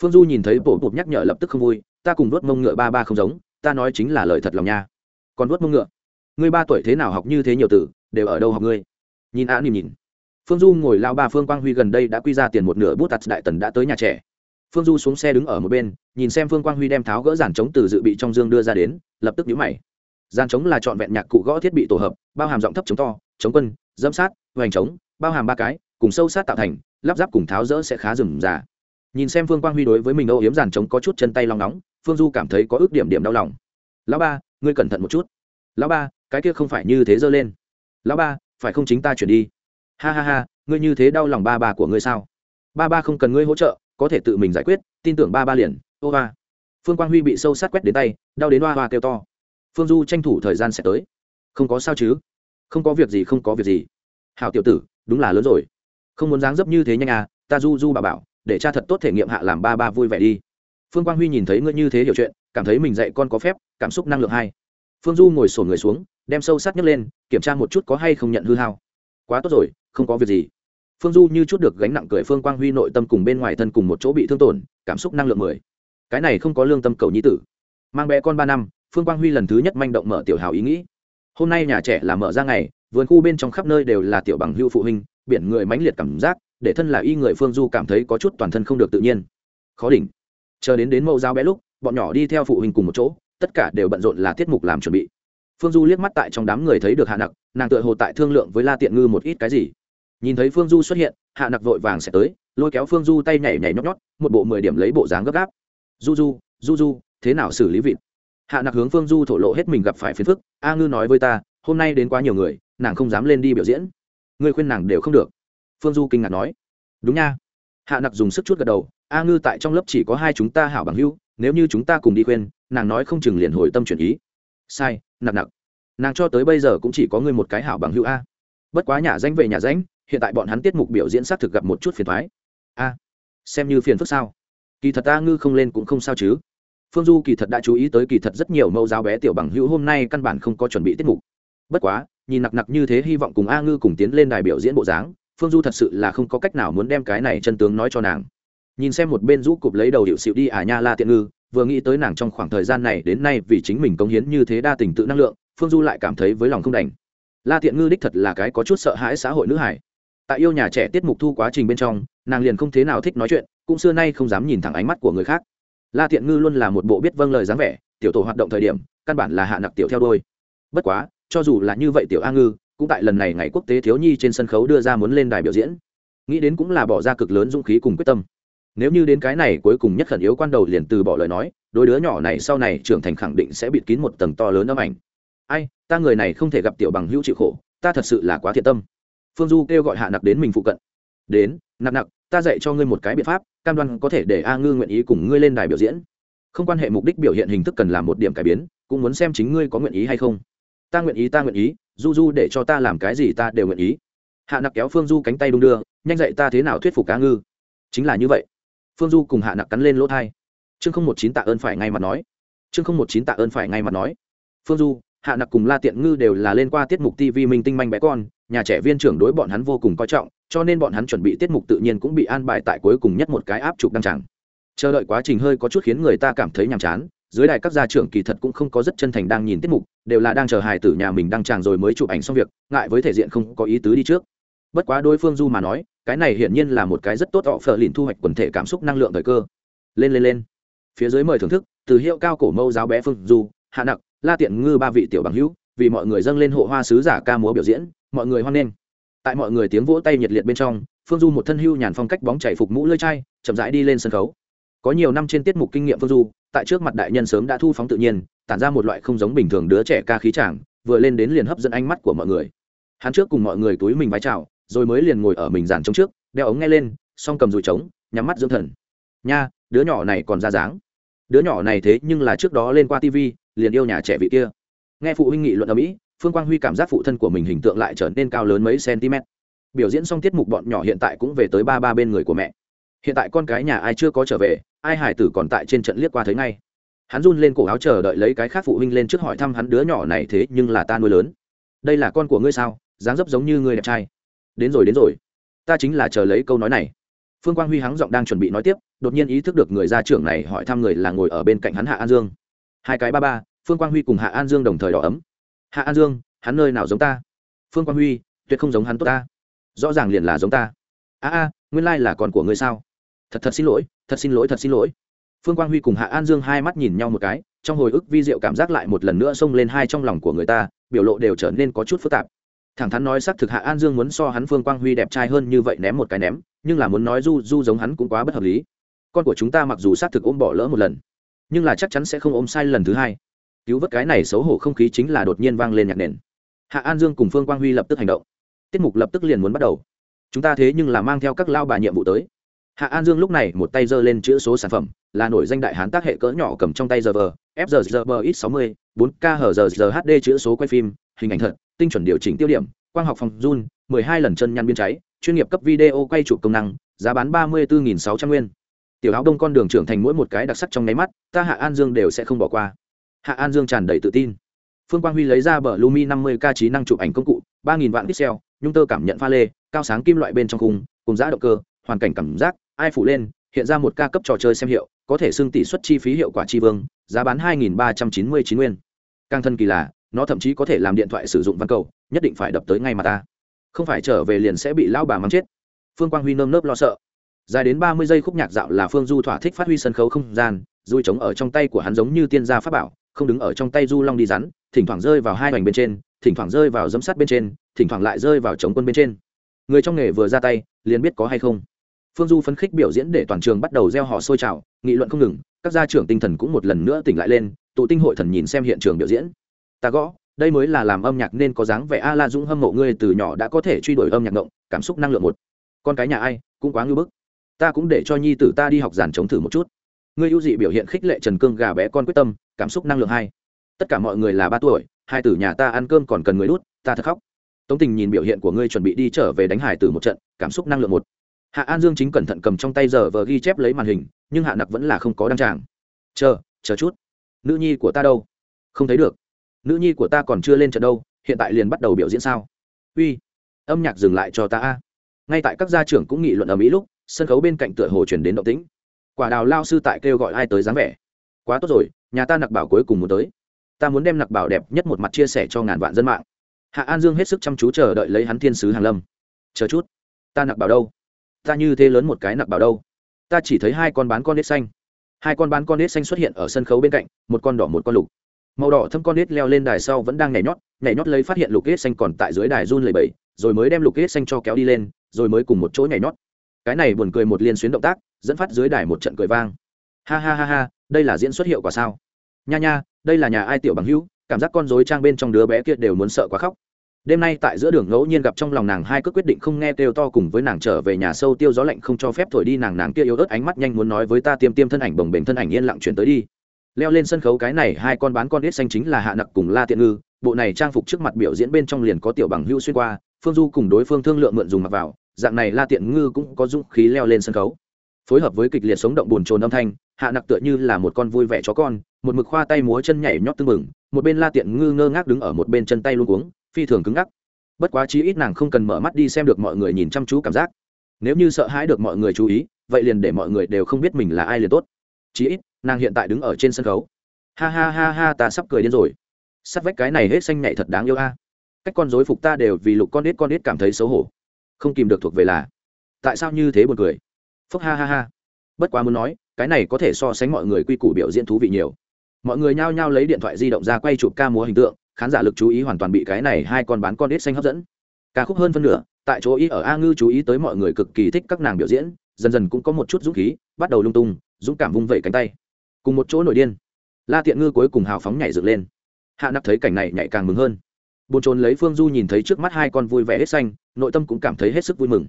Phương du nhìn thấy bộ bụp nhắc nhở lập tức không vui, ta cùng đuốt mông ngựa ba ba không giống, ta nói chính là lời thật lòng nha. Còn đuốt mông ngựa, ngươi ba tuổi thế nào học như thế nhiều từ, đều ở đâu học ngươi? Nhìn á nhìn nhìn. Phương du ngồi lao ba phương quang huy gần đây đã quy ra tiền một nửa bút tạt đại tần đã tới nhà trẻ. Phương du xuống xe đứng ở một bên, nhìn xem phương quang huy đem tháo gỡ giàn trống từ dự bị trong dương đưa ra đến, lập tức nhíu mày. Giàn trống là trọn vẹn nhạc cụ gõ thiết bị tổ hợp, bao hàm giọng thấp chống to, chống quân dẫm sát, hoành trống, bao hàm ba cái, cùng sâu sát tạo thành, lắp ráp cùng tháo rỡ sẽ khá rườm rà. Nhìn xem phương quang huy đối với mình âu hiếm giàn trống có chút chân tay long nóng, phương du cảm thấy có ước điểm điểm đau lòng. Lão ba, ngươi cẩn thận một chút. Lão ba, cái kia không phải như thế dơ lên. Lão ba, phải không chính ta chuyển đi? Ha ha ha, ngươi như thế đau lòng ba ba của ngươi sao? Ba ba không cần ngươi hỗ trợ, có thể tự mình giải quyết, tin tưởng ba ba liền. Ô ba phương quang huy bị sâu sát quét đến tay, đau đến hoa hoa kêu to. Phương du tranh thủ thời gian sẽ tới. Không có sao chứ không có việc gì, không có việc gì. Hào tiểu tử, đúng là lớn rồi. Không muốn dáng dấp như thế nhanh à ta du du bà bảo, để cha thật tốt thể nghiệm hạ làm ba ba vui vẻ đi. Phương quang huy nhìn thấy ngươi như thế hiểu chuyện, cảm thấy mình dạy con có phép, cảm xúc năng lượng hai. Phương du ngồi sổn người xuống, đem sâu sát nhấc lên, kiểm tra một chút có hay không nhận hư hao. Quá tốt rồi, không có việc gì. Phương du như chút được gánh nặng cười phương quang huy nội tâm cùng bên ngoài thân cùng một chỗ bị thương tổn, cảm xúc năng lượng mười. Cái này không có lương tâm cầu nhi tử. Mang bé con ba năm, phương quang huy lần thứ nhất manh động mở tiểu hào ý nghĩ hôm nay nhà trẻ là mở ra ngày, vườn khu bên trong khắp nơi đều là tiểu bằng hưu phụ huynh, biển người mãnh liệt cảm giác, để thân là y người phương du cảm thấy có chút toàn thân không được tự nhiên. Khó đỉnh. Chờ đến đến mẫu giáo bé lúc, bọn nhỏ đi theo phụ huynh cùng một chỗ, tất cả đều bận rộn là tiết mục làm chuẩn bị. Phương du liếc mắt tại trong đám người thấy được hạ nặc, nàng tựa hồ tại thương lượng với la tiện ngư một ít cái gì. Nhìn thấy phương du xuất hiện, hạ nặc vội vàng sẽ tới, lôi kéo phương du tay nhảy nhảy nhót nhót, một bộ mười điểm lấy bộ dáng gấp gáp. Du du du du, thế nào xử lý vịt? Hạ nặc hướng phương du thổ lộ hết mình gặp phải phiền phức, a ngư nói với ta, hôm nay đến quá nhiều người, nàng không dám lên đi biểu diễn. Ngươi khuyên nàng đều không được. Phương du kinh ngạc nói. Đúng nha. Hạ nặc dùng sức chút gật đầu, a ngư tại trong lớp chỉ có hai chúng ta hảo bằng hữu, nếu như chúng ta cùng đi khuyên, nàng nói không chừng liền hồi tâm chuyển ý. Sai, nặc nặc. Nàng cho tới bây giờ cũng chỉ có ngươi một cái hảo bằng hữu a. Bất quá nhà danh về nhà danh, hiện tại bọn hắn tiết mục biểu diễn xác thực gặp một chút phiền thoái. A, xem như phiền phức sao? Kỳ thật a ngư không lên cũng không sao chứ phương du kỳ thật đã chú ý tới kỳ thật rất nhiều mẫu giáo bé tiểu bằng hữu hôm nay căn bản không có chuẩn bị tiết mục. Bất quá, nhìn nặc nặc như thế hy vọng cùng a ngư cùng tiến lên đài biểu diễn bộ dáng, phương du thật sự là không có cách nào muốn đem cái này chân tướng nói cho nàng. Nhìn xem một bên rũ cụp lấy đầu hiệu xịu đi à nha la tiện ngư, vừa nghĩ tới nàng trong khoảng thời gian này đến nay vì chính mình công hiến như thế đa tình tự năng lượng, phương du lại cảm thấy với lòng không đành. La tiện ngư đích thật là cái có chút sợ hãi xã hội nữ hải tại yêu nhà trẻ tiết mục thu quá trình bên trong, nàng liền không thế nào thích nói chuyện, cũng xưa nay không dám nhìn thẳng ánh mắt của người khác la tiện ngư luôn là một bộ biết vâng lời dáng vẻ, tiểu tổ hoạt động thời điểm, căn bản là hạ nặc tiểu theo đôi bất quá, cho dù là như vậy tiểu a ngư, cũng tại lần này ngày quốc tế thiếu nhi trên sân khấu đưa ra muốn lên đài biểu diễn. Nghĩ đến cũng là bỏ ra cực lớn dũng khí cùng quyết tâm. Nếu như đến cái này cuối cùng nhất khẩn yếu quan đầu liền từ bỏ lời nói, đôi đứa nhỏ này sau này trưởng thành khẳng định sẽ bịt kín một tầng to lớn âm ảnh. Ai, ta người này không thể gặp tiểu bằng hữu chịu khổ, ta thật sự là quá thiện tâm. Phương du kêu gọi hạ nặc đến mình phụ cận. Đến, nặc nặc ta dạy cho ngươi một cái biện pháp, cam đoan có thể để a ngư nguyện ý cùng ngươi lên đài biểu diễn. Không quan hệ mục đích biểu hiện hình thức cần làm một điểm cải biến, cũng muốn xem chính ngươi có nguyện ý hay không. Ta nguyện ý, ta nguyện ý, du du để cho ta làm cái gì ta đều nguyện ý. Hạ nặc kéo phương du cánh tay đung đưa, nhanh dậy ta thế nào thuyết phục cá ngư. Chính là như vậy. Phương du cùng hạ nặc cắn lên lỗ thai chương không một chín tạ ơn phải ngay mặt nói. Chương không một chín tạ ơn phải ngay mặt nói. Phương du, hạ nặc cùng la tiện ngư đều là lên qua tiết mục tv minh tinh manh bé con nhà trẻ viên trưởng đối bọn hắn vô cùng coi trọng, cho nên bọn hắn chuẩn bị tiết mục tự nhiên cũng bị an bài tại cuối cùng nhất một cái áp trục đăng tràng. Chờ đợi quá trình hơi có chút khiến người ta cảm thấy nhàm chán, dưới đài các gia trưởng kỳ thật cũng không có rất chân thành đang nhìn tiết mục, đều là đang chờ hài tử nhà mình đăng tràng rồi mới chụp ảnh xong việc, ngại với thể diện không có ý tứ đi trước. Bất quá đối phương du mà nói, cái này hiển nhiên là một cái rất tốt, họ phờ lìn thu hoạch quần thể cảm xúc năng lượng thời cơ. Lên lên lên. Phía dưới mời thưởng thức, từ hiệu cao cổ mâu giáo bé phương du, hạ nặc, la tiện ngư ba vị tiểu bằng hữu, vì mọi người dâng lên hộ hoa sứ giả ca múa biểu diễn mọi người hoan nghênh. Tại mọi người tiếng vỗ tay nhiệt liệt bên trong, phương du một thân hưu nhàn phong cách bóng chảy phục mũ lơi chai, chậm rãi đi lên sân khấu. Có nhiều năm trên tiết mục kinh nghiệm phương du, tại trước mặt đại nhân sớm đã thu phóng tự nhiên, tản ra một loại không giống bình thường đứa trẻ ca khí chàng, vừa lên đến liền hấp dẫn ánh mắt của mọi người. Hắn trước cùng mọi người túi mình vái chào, rồi mới liền ngồi ở mình giàn trống trước, đeo ống nghe lên xong cầm dùi trống, nhắm mắt dưỡng thần. Nha, đứa nhỏ này còn ra dáng. Đứa nhỏ này thế nhưng là trước đó lên qua tv liền yêu nhà trẻ vị kia. Nghe phụ huynh nghị luận ở mỹ phương quang huy cảm giác phụ thân của mình hình tượng lại trở nên cao lớn mấy cm. Biểu diễn xong tiết mục bọn nhỏ hiện tại cũng về tới ba ba bên người của mẹ. Hiện tại con cái nhà ai chưa có trở về, ai hải tử còn tại trên trận liếc qua thấy ngay. Hắn run lên cổ áo chờ đợi lấy cái khác phụ huynh lên trước hỏi thăm hắn đứa nhỏ này thế nhưng là ta nuôi lớn. Đây là con của ngươi sao? Dáng dấp giống như người đẹp trai. Đến rồi đến rồi. Ta chính là chờ lấy câu nói này. Phương quang huy hắng giọng đang chuẩn bị nói tiếp, đột nhiên ý thức được người gia trưởng này hỏi thăm người là ngồi ở bên cạnh hắn hạ an dương. Hai cái ba ba, phương quang huy cùng hạ an dương đồng thời đỏ ấm hạ an dương, hắn nơi nào giống ta? Phương quang huy, tuyệt không giống hắn tốt ta. Rõ ràng liền là giống ta. A a, nguyên lai là con của ngươi sao? Thật thật xin lỗi, thật xin lỗi, thật xin lỗi. Phương quang huy cùng hạ an dương hai mắt nhìn nhau một cái, trong hồi ức vi diệu cảm giác lại một lần nữa xông lên hai trong lòng của người ta, biểu lộ đều trở nên có chút phức tạp. Thẳng thắn nói xác thực hạ an dương muốn so hắn phương quang huy đẹp trai hơn như vậy ném một cái ném, nhưng là muốn nói du du giống hắn cũng quá bất hợp lý. Con của chúng ta mặc dù xác thực ôm bỏ lỡ một lần, nhưng là chắc chắn sẽ không ôm sai lần thứ hai cứu vớt cái này xấu hổ không khí chính là đột nhiên vang lên nhạc nền. Hạ an dương cùng phương quang huy lập tức hành động. Tiết mục lập tức liền muốn bắt đầu. Chúng ta thế nhưng là mang theo các lao bà nhiệm vụ tới. Hạ an dương lúc này một tay giơ lên chữ số sản phẩm, là nổi danh đại hán tác hệ cỡ nhỏ cầm trong tay giờ vờ fg x sáu mươi, bốn k hờ giờ giờ hd chữ số quay phim, hình ảnh thật, tinh chuẩn điều chỉnh tiêu điểm, quang học phòng run, mười hai lần chân nhăn biên cháy, chuyên nghiệp cấp video quay chụp công năng, giá bán ba mươi bốn sáu trăm nguyên. Tiểu áo đông con đường trưởng thành mỗi một cái đặc sắc trong nháy mắt, ta hạ an dương đều sẽ không bỏ qua hạ an dương tràn đầy tự tin. Phương quang huy lấy ra bờ lumi năm mươi k trí năng chụp ảnh công cụ, ba nghìn vạn pixel, nhung tơ cảm nhận pha lê, cao sáng kim loại bên trong khung, cùng giá động cơ, hoàn cảnh cảm giác, ai phủ lên, hiện ra một ca cấp trò chơi xem hiệu, có thể xưng tỷ suất chi phí hiệu quả chi vương, giá bán hai nghìn ba trăm chín mươi chín nguyên. Càng thân kỳ là, nó thậm chí có thể làm điện thoại sử dụng văn cầu, nhất định phải đập tới ngay mà ta. Không phải trở về liền sẽ bị lao bà mắng chết. Phương quang huy nơm nớp lo sợ. Dài đến ba mươi giây khúc nhạc dạo là phương du thỏa thích phát huy sân khấu không gian dui trống ở trong tay của hắn giống như tiên gia pháp bảo không đứng ở trong tay du long đi rắn, thỉnh thoảng rơi vào hai hoành bên trên, thỉnh thoảng rơi vào dấm sắt bên trên, thỉnh thoảng lại rơi vào chống quân bên trên. Người trong nghề vừa ra tay, liền biết có hay không. Phương du phấn khích biểu diễn để toàn trường bắt đầu gieo họ sôi trào, nghị luận không ngừng, các gia trưởng tinh thần cũng một lần nữa tỉnh lại lên, tụ tinh hội thần nhìn xem hiện trường biểu diễn. Ta gõ, đây mới là làm âm nhạc nên có dáng vẻ a la dũng hâm mộ ngươi từ nhỏ đã có thể truy đuổi âm nhạc ngộng, cảm xúc năng lượng một. Con cái nhà ai, cũng quá ngưỡng bức. Ta cũng để cho nhi tử ta đi học giàn chống thử một chút ngươi ưu dị biểu hiện khích lệ trần cương gà bé con quyết tâm, cảm xúc năng lượng hai. Tất cả mọi người là ba tuổi, hai tử nhà ta ăn cơm còn cần người đút, ta thật khóc. Tống tình nhìn biểu hiện của ngươi chuẩn bị đi trở về đánh hải tử một trận, cảm xúc năng lượng một. Hạ an dương chính cẩn thận cầm trong tay giờ vờ ghi chép lấy màn hình, nhưng hạ nặc vẫn là không có đăng tràng. Chờ chờ chút. Nữ nhi của ta đâu? Không thấy được. Nữ nhi của ta còn chưa lên trận đâu, hiện tại liền bắt đầu biểu diễn sao? Uy, âm nhạc dừng lại cho ta a. Ngay tại các gia trưởng cũng nghị luận ở mỹ lúc, sân khấu bên cạnh tựa hồ chuyển đến động tĩnh quả đào lao sư tại kêu gọi ai tới dáng vẻ. Quá tốt rồi nhà ta nặc bảo cuối cùng muốn tới. Ta muốn đem nặc bảo đẹp nhất một mặt chia sẻ cho ngàn vạn dân mạng. Hạ an dương hết sức chăm chú chờ đợi lấy hắn thiên sứ hàn lâm. Chờ chút ta nặc bảo đâu? Ta như thế lớn một cái nặc bảo đâu? Ta chỉ thấy hai con bán con nết xanh. Hai con bán con nết xanh xuất hiện ở sân khấu bên cạnh một con đỏ một con lục. Màu đỏ thâm con nết leo lên đài sau vẫn đang nhảy nhót nhảy nhót lấy phát hiện lục kết xanh còn tại dưới đài run lầy bẩy, rồi mới đem lục kết xanh cho kéo đi lên rồi mới cùng một chỗ nhảy nhót. Cái này buồn cười một liên xuyến động tác dẫn phát dưới đài một trận cười vang. Ha ha ha ha, đây là diễn xuất hiệu quả sao? Nha nha, đây là nhà ai tiểu bằng hữu, cảm giác con dối trang bên trong đứa bé kia đều muốn sợ quá khóc. Đêm nay tại giữa đường ngẫu nhiên gặp trong lòng nàng hai cước quyết định không nghe kêu to cùng với nàng trở về nhà sâu tiêu gió lạnh không cho phép thổi đi nàng nàng kia yếu ớt ánh mắt nhanh muốn nói với ta tiêm tiêm thân ảnh bồng bềnh thân ảnh yên lặng chuyển tới đi. Leo lên sân khấu cái này hai con bán con ít xanh chính là hạ nặc cùng la tiện ngư, bộ này trang phục trước mặt biểu diễn bên trong liền có tiểu bằng hữu xuyên qua, phương du cùng đối phương thương lượng mượn dùng mặc vào, dạng này la tiện ngư cũng có dũng khí leo lên sân khấu phối hợp với kịch liệt sống động buồn trồn âm thanh, hạ nặc tựa như là một con vui vẻ chó con, một mực khoa tay múa chân nhảy nhót tưng bừng, một bên la tiện ngư ngơ ngác đứng ở một bên chân tay luôn cuống, phi thường cứng ngắc. Bất quá chí ít nàng không cần mở mắt đi xem được mọi người nhìn chăm chú cảm giác. Nếu như sợ hãi được mọi người chú ý, vậy liền để mọi người đều không biết mình là ai liền tốt. Chí ít, nàng hiện tại đứng ở trên sân khấu. Ha ha ha ha, ta sắp cười điên rồi. Sắt vách cái này hết xanh nhảy thật đáng yêu a. Cách con dối phục ta đều vì lục con đít con đít cảm thấy xấu hổ. Không kìm được thuộc về là. Tại sao như thế buồn cười? Phúc ha ha ha. Bất quá muốn nói, cái này có thể so sánh mọi người quy củ biểu diễn thú vị nhiều. Mọi người nhao nhao lấy điện thoại di động ra quay chụp ca múa hình tượng, khán giả lực chú ý hoàn toàn bị cái này hai con bán con đít xanh hấp dẫn. Ca khúc hơn phân nửa, tại chỗ ý ở a ngư chú ý tới mọi người cực kỳ thích các nàng biểu diễn, dần dần cũng có một chút dũng khí, bắt đầu lung tung, dũng cảm vung vẩy cánh tay. Cùng một chỗ nổi điên. La tiện ngư cuối cùng hào phóng nhảy dựng lên. Hạ nặc thấy cảnh này nhảy càng mừng hơn. Bồn trốn lấy phương du nhìn thấy trước mắt hai con vui vẻ hết xanh, nội tâm cũng cảm thấy hết sức vui mừng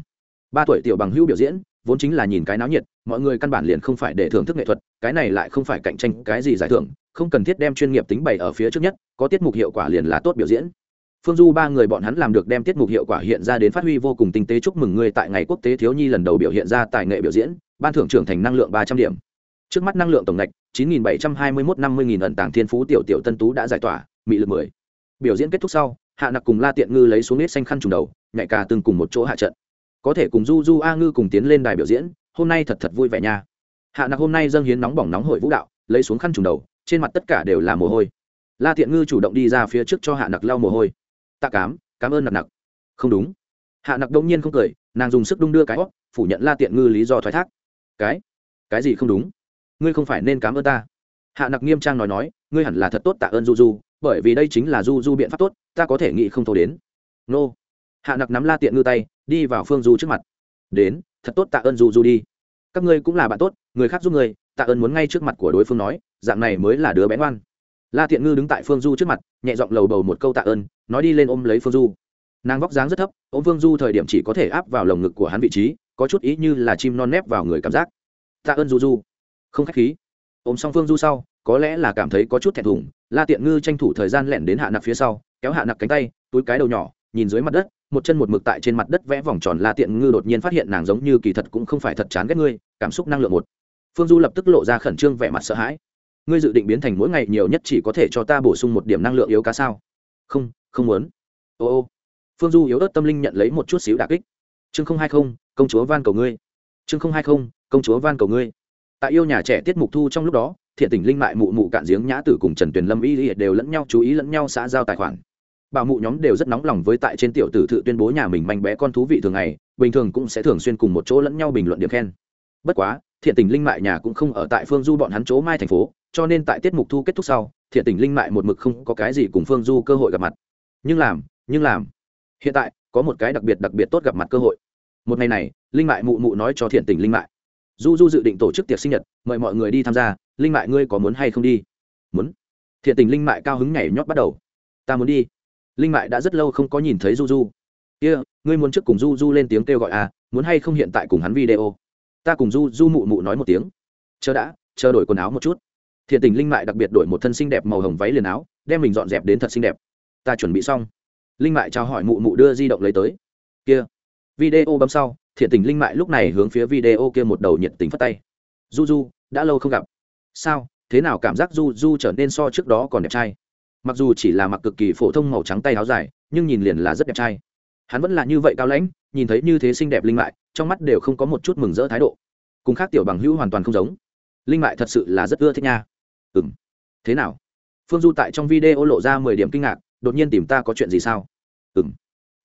ba tuổi tiểu bằng hữu biểu diễn, vốn chính là nhìn cái náo nhiệt, mọi người căn bản liền không phải để thưởng thức nghệ thuật, cái này lại không phải cạnh tranh, cái gì giải thưởng, không cần thiết đem chuyên nghiệp tính bày ở phía trước nhất, có tiết mục hiệu quả liền là tốt biểu diễn. Phương du ba người bọn hắn làm được đem tiết mục hiệu quả hiện ra đến phát huy vô cùng tinh tế chúc mừng người tại ngày quốc tế thiếu nhi lần đầu biểu hiện ra tài nghệ biểu diễn, ban thưởng trưởng thành năng lượng ba trăm điểm. Trước mắt năng lượng tổng ngạch chín nghìn bảy trăm hai mươi mốt năm mươi nghìn ẩn tàng thiên phú tiểu tiểu tân tú đã giải tỏa, mị lực mười. Biểu diễn kết thúc sau, hạ nặc cùng la tiện ngư lấy xuống nết xanh khăn trùng đầu nhạy cà từng cùng một chỗ hạ trận có thể cùng du du a ngư cùng tiến lên đài biểu diễn, hôm nay thật thật vui vẻ nha. Hạ nặc hôm nay dâng hiến nóng bỏng nóng hội vũ đạo, lấy xuống khăn trùng đầu, trên mặt tất cả đều là mồ hôi. La tiện ngư chủ động đi ra phía trước cho hạ nặc lau mồ hôi. Tạ cám, cảm ơn nặc nặc. Không đúng. Hạ nặc đông nhiên không cười, nàng dùng sức đung đưa cái hót phủ nhận la tiện ngư lý do thoái thác. Cái? Cái gì không đúng? Ngươi không phải nên cảm ơn ta. Hạ nặc nghiêm trang nói nói, ngươi hẳn là thật tốt tạ ơn du du, bởi vì đây chính là du du biện pháp tốt, ta có thể nghĩ không thô đến. Nô hạ nặc nắm la tiện ngư tay, đi vào phương du trước mặt. Đến, thật tốt tạ ơn du du đi. Các ngươi cũng là bạn tốt, người khác giúp người, tạ ơn muốn ngay trước mặt của đối phương nói, dạng này mới là đứa bé ngoan. La tiện ngư đứng tại phương du trước mặt, nhẹ giọng lầu bầu một câu tạ ơn, nói đi lên ôm lấy phương du. Nàng vóc dáng rất thấp, ôm phương du thời điểm chỉ có thể áp vào lồng ngực của hắn vị trí, có chút ý như là chim non nép vào người cảm giác. Tạ ơn du du. Không k h á c h khí. Ôm xong phương du sau, có lẽ là cảm thấy có chút thẹn thùng, la tiện ngư tranh thủ thời gian lẻn đến hạ nặc phía sau, kéo hạ nặc cánh tay, túi cái đầu nhỏ, nhìn dưới mặt đất một chân một mực tại trên mặt đất vẽ vòng tròn la tiện ngư đột nhiên phát hiện nàng giống như kỳ thật cũng không phải thật chán ghét ngươi, cảm xúc năng lượng một. Phương du lập tức lộ ra khẩn trương vẻ mặt sợ hãi. Ngươi dự định biến thành mỗi ngày nhiều nhất chỉ có thể cho ta bổ sung một điểm năng lượng yếu cá sao? Không không muốn. Ô ô. Phương du yếu ớt tâm linh nhận lấy một chút xíu đà kích. Chương không hai không, công chúa van cầu ngươi. Chương không hai không, công chúa van cầu ngươi. Tại yêu nhà trẻ tiết mục thu trong lúc đó, thiện tình linh mại mụ mụ cạn giếng nhã tử cùng trần tuyền lâm y đều lẫn nhau chú ý lẫn nhau xã giao tài khoản bảo mụ nhóm đều rất nóng lòng với tại trên tiểu tử thự tuyên bố nhà mình manh bé con thú vị thường ngày, bình thường cũng sẽ thường xuyên cùng một chỗ lẫn nhau bình luận điểm khen. Bất quá, thiện tình linh mại nhà cũng không ở tại phương du bọn hắn chỗ mai thành phố, cho nên tại tiết mục thu kết thúc sau, thiện tình linh mại một mực không có cái gì cùng phương du cơ hội gặp mặt. Nhưng làm nhưng làm. Hiện tại, có một cái đặc biệt đặc biệt tốt gặp mặt cơ hội. Một ngày này, linh mại mụ mụ nói cho thiện tình linh mại. Du du dự định tổ chức tiệc sinh nhật, mời mọi người đi tham gia. Linh mại ngươi có muốn hay không đi? Muốn. Thiện tình linh mại cao hứng nhảy nhót bắt đầu. Ta muốn đi linh mại đã rất lâu không có nhìn thấy du du kia、yeah, ngươi muốn trước cùng du du lên tiếng kêu gọi à muốn hay không hiện tại cùng hắn video? Ta cùng du du mụ mụ nói một tiếng. Chờ đã chờ đổi quần áo một chút. Thiện tình linh mại đặc biệt đổi một thân xinh đẹp màu hồng váy liền áo đem mình dọn dẹp đến thật xinh đẹp. Ta chuẩn bị xong. Linh mại chào hỏi mụ mụ đưa di động lấy tới. Kia. Video bấm sau thiện tình linh mại lúc này hướng phía video kia một đầu nhiệt tình phát tay. Du du đã lâu không gặp. Sao thế nào cảm giác du du trở nên so trước đó còn đẹp trai? Mặc dù chỉ là mặc cực kỳ phổ thông màu trắng tay áo dài, nhưng nhìn liền là rất đẹp trai. Hắn vẫn là như vậy cao lãnh, nhìn thấy như thế xinh đẹp linh mại, trong mắt đều không có một chút mừng rỡ thái độ. Cùng khác tiểu bằng hữu hoàn toàn không giống. Linh mại thật sự là rất ưa thích nha. Ừ m thế nào? Phương du tại trong video lộ ra mười điểm kinh ngạc, đột nhiên tìm ta có chuyện gì sao? Ừ m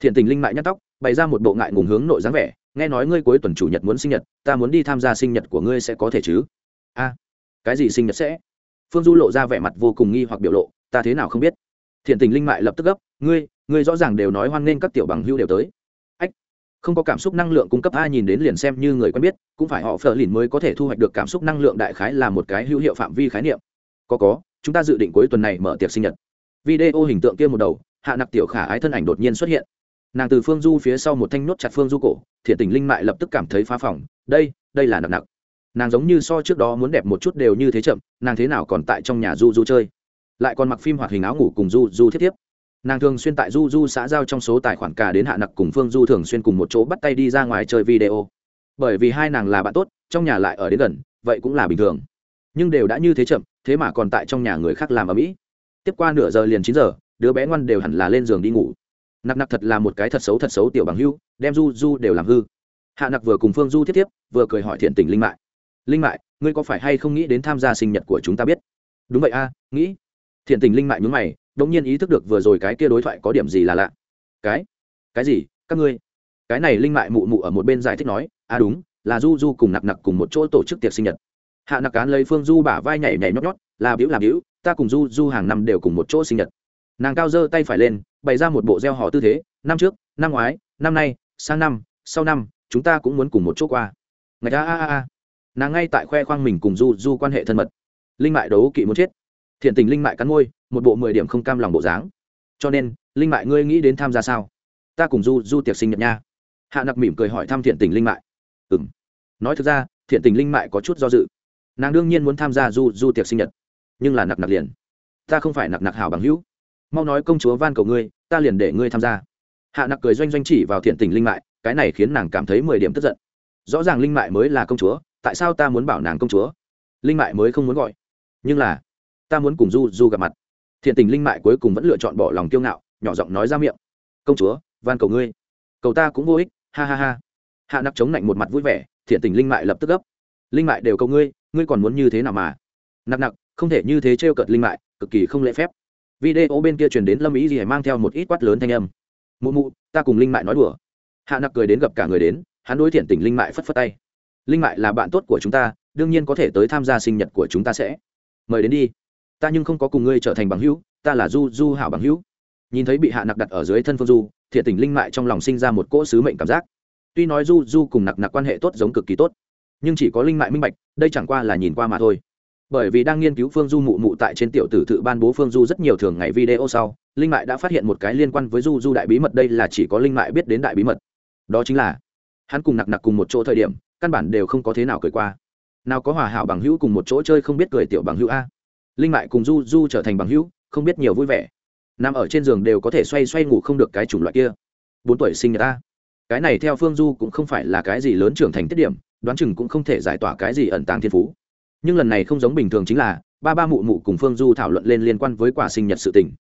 thiện tình linh mại nhắc tóc, bày ra một bộ ngại ngùng hướng nội dáng vẻ, nghe nói ngươi cuối tuần chủ nhật muốn sinh nhật, ta muốn đi tham gia sinh nhật của ngươi sẽ có thể chứ? A. Cái gì sinh nhật sẽ? Phương du lộ ra vẻ mặt vô cùng nghi hoặc biểu lộ ta thế nào không biết. Thiện tình linh mại lập tức gấp, ngươi ngươi rõ ràng đều nói hoan nghênh các tiểu bằng hưu đều tới. Ách, không có cảm xúc năng lượng cung cấp ai nhìn đến liền xem như người quen biết, cũng phải họ phờ lìn mới có thể thu hoạch được cảm xúc năng lượng đại khái là một cái hữu hiệu phạm vi khái niệm. Có có, chúng ta dự định cuối tuần này mở tiệc sinh nhật. Video hình tượng kia một đầu, hạ nặc tiểu khả ái thân ảnh đột nhiên xuất hiện. Nàng từ phương du phía sau một thanh nốt chặt phương du cổ, thiện tình linh mại lập tức cảm thấy phá phòng đây đây là nặc nặc. Nàng giống như so trước đó muốn đẹp một chút đều như thế chậm, nàng thế nào còn tại trong nhà du du chơi? Lại còn mặc phim hoạt hình áo ngủ cùng du du thiết tiếp. Nàng thường xuyên tại du du xã giao trong số tài khoản cả đến hạ nặc cùng phương du thường xuyên cùng một chỗ bắt tay đi ra ngoài chơi video. Bởi vì hai nàng là bạn tốt, trong nhà lại ở đến gần, vậy cũng là bình thường. Nhưng đều đã như thế chậm, thế mà còn tại trong nhà người khác làm ở mỹ. Tiếp qua nửa giờ liền chín giờ, đứa bé ngoan đều hẳn là lên giường đi ngủ. Nặc nặc thật là một cái thật xấu thật xấu tiểu bằng hưu, đem du du đều làm hư. Hạ nặc vừa cùng phương du thiết tiếp, vừa cười hỏi thiện tình linh mại. Linh mại, ngươi có phải hay không nghĩ đến tham gia sinh nhật của chúng ta biết? Đúng vậy a, nghĩ thiện tình linh mại nhúng mày, đống nhiên ý thức được vừa rồi cái kia đối thoại có điểm gì là lạ. Cái? Cái gì? Các ngươi? Cái này linh mại mụ mụ ở một bên giải thích nói à đúng, là du du cùng nặc nặc cùng một chỗ tổ chức tiệc sinh nhật. Hạ nặc cán lấy phương du bả vai nhảy nhảy nhót nhót, là biểu làm biểu, ta cùng du du hàng năm đều cùng một chỗ sinh nhật. Nàng cao giơ tay phải lên, bày ra một bộ gieo họ tư thế, năm trước, năm ngoái, năm nay, sang năm, sau năm, chúng ta cũng muốn cùng một chỗ qua. Người ta a a a. Nàng ngay tại khoe khoang mình cùng du du quan hệ thân mật. Linh mại đấu kỵ muốn chết thiện tình linh mại cắn môi, một bộ mười điểm không cam lòng bộ dáng. Cho nên, linh mại ngươi nghĩ đến tham gia sao? Ta cùng du du tiệc sinh nhật nha. Hạ nặc mỉm cười hỏi thăm thiện tình linh mại. Ừ m nói thực ra, thiện tình linh mại có chút do dự. Nàng đương nhiên muốn tham gia du du tiệc sinh nhật. Nhưng là nặc nặc liền. Ta không phải nặc nặc hảo bằng hữu. Mau nói công chúa van cầu ngươi, ta liền để ngươi tham gia. Hạ nặc cười doanh doanh chỉ vào thiện tình linh mại, cái này khiến nàng cảm thấy mười điểm tức giận. Rõ ràng linh mại mới là công chúa, tại sao ta muốn bảo nàng công chúa? Linh mại mới không muốn gọi. Nhưng là ta muốn cùng du du gặp mặt. Thiện tình linh mại cuối cùng vẫn lựa chọn bỏ lòng kiêu ngạo, nhỏ giọng nói ra miệng. Công chúa, van cầu ngươi. Cầu ta cũng vô ích, ha ha ha. Hạ nặc chống lạnh một mặt vui vẻ, thiện tình linh mại lập tức gấp. Linh mại đều cầu ngươi ngươi còn muốn như thế nào mà? Nặc nặc, không thể như thế trêu cợt linh mại, cực kỳ không lễ phép. Video bên kia truyền đến lâm ý gì mang theo một ít quát lớn thanh âm. Mụ mụ, ta cùng linh mại nói đùa. Hạ nặc cười đến gặp cả người đến, hắn đối thiện tình linh mại phất phất tay. Linh mại là bạn tốt của chúng ta, đương nhiên có thể tới tham gia sinh nhật của chúng ta sẽ. Mời đến đi ta nhưng không có cùng ngươi trở thành bằng hữu, ta là du du hảo bằng hữu. Nhìn thấy bị hạ nặc đặt ở dưới thân phương du, thiện tình linh mại trong lòng sinh ra một cỗ sứ mệnh cảm giác. Tuy nói du du cùng nặc nặc quan hệ tốt giống cực kỳ tốt, nhưng chỉ có linh mại minh bạch, đây chẳng qua là nhìn qua mà thôi. Bởi vì đang nghiên cứu phương du mụ mụ tại trên tiểu tử tự ban bố phương du rất nhiều thường ngày video sau, linh mại đã phát hiện một cái liên quan với du du đại bí mật đây là chỉ có linh mại biết đến đại bí mật. Đó chính là, hắn cùng nặc nặc cùng một chỗ thời điểm, căn bản đều không có thế nào cười qua. Nào có hòa hảo bằng hữu cùng một chỗ chơi không biết cười tiểu bằng hữu a linh mại cùng du du trở thành bằng hữu, không biết nhiều vui vẻ. Nằm ở trên giường đều có thể xoay xoay ngủ không được cái chủng loại kia. Bốn tuổi sinh nhật ta. Cái này theo phương du cũng không phải là cái gì lớn trưởng thành tiết điểm, đoán chừng cũng không thể giải tỏa cái gì ẩn tàng thiên phú. Nhưng lần này không giống bình thường chính là, ba ba mụ mụ cùng phương du thảo luận lên liên quan với quả sinh nhật sự tình.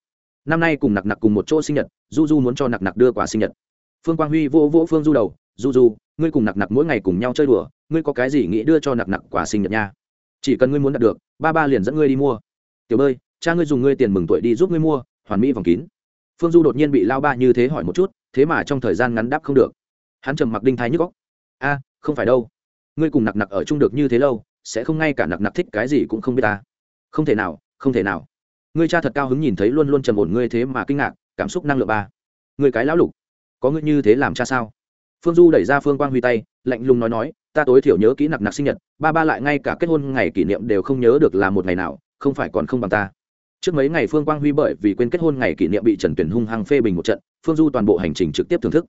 Năm nay cùng nặc nặc cùng một chỗ sinh nhật, du du muốn cho nặc nặc đưa quả sinh nhật. Phương quang huy vô vỗ phương du đầu, du du, ngươi cùng nặc nặc mỗi ngày cùng nhau chơi đùa, ngươi có cái gì nghĩ đưa cho nặc nặc quả sinh nhật nha? Chỉ cần ngươi muốn đạt được, ba ba liền dẫn ngươi đi mua tiểu bơi, cha ngươi dùng ngươi tiền mừng tuổi đi giúp ngươi mua, hoàn mỹ vòng kín. Phương du đột nhiên bị lao ba như thế hỏi một chút, thế mà trong thời gian ngắn đáp không được. Hắn trầm mặc đinh thái nhức góc a, không phải đâu. Ngươi cùng nặc nặc ở chung được như thế lâu, sẽ không ngay cả nặc nặc thích cái gì cũng không biết ta. Không thể nào, không thể nào. Ngươi cha thật cao hứng nhìn thấy luôn luôn trầm ổn ngươi thế mà kinh ngạc, cảm xúc năng lượng ba. Người cái lão lục, có ngươi như thế làm cha sao? Phương du đẩy ra phương quang huy tay, lạnh lùng nói nói, ta tối thiểu nhớ kỹ nặc nặc sinh nhật, ba ba lại ngay cả kết hôn ngày kỷ niệm đều không nhớ được là một ngày nào không phải còn không bằng ta. Trước mấy ngày phương quang huy bởi vì quên kết hôn ngày kỷ niệm bị trần tuyển hung hăng phê bình một trận, phương du toàn bộ hành trình trực tiếp thưởng thức.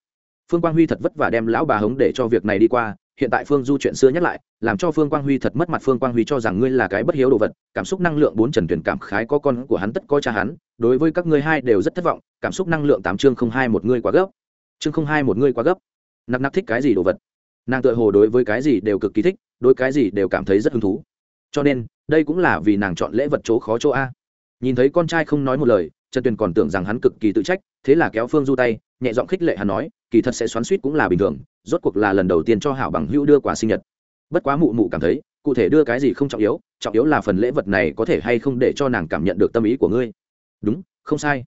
Phương quang huy thật vất vả đem lão bà hống để cho việc này đi qua, hiện tại phương du chuyện xưa nhắc lại, làm cho phương quang huy thật mất mặt. Phương quang huy cho rằng ngươi là cái bất hiếu đồ vật, cảm xúc năng lượng bốn trần tuyển cảm khái có con của hắn tất có cha hắn, đối với các ngươi hai đều rất thất vọng, cảm xúc năng lượng tám chương không hai một ngươi quá gấp. Chương không hai một ngươi quá gấp. Nặc nặc thích cái gì đồ vật? Nàng tự hồ đối với cái gì đều cực kỳ thích, đối cái gì đều cảm thấy rất hứng thú. Cho nên đây cũng là vì nàng chọn lễ vật chỗ khó chỗ a. Nhìn thấy con trai không nói một lời, trần tuyền còn tưởng rằng hắn cực kỳ tự trách, thế là kéo phương du tay, nhẹ giọng khích lệ hắn nói, kỳ thật sẽ xoắn suýt cũng là bình thường, rốt cuộc là lần đầu tiên cho hảo bằng hữu đưa quà sinh nhật. Bất quá mụ mụ cảm thấy, cụ thể đưa cái gì không trọng yếu trọng yếu là phần lễ vật này có thể hay không để cho nàng cảm nhận được tâm ý của ngươi. Đúng, không sai.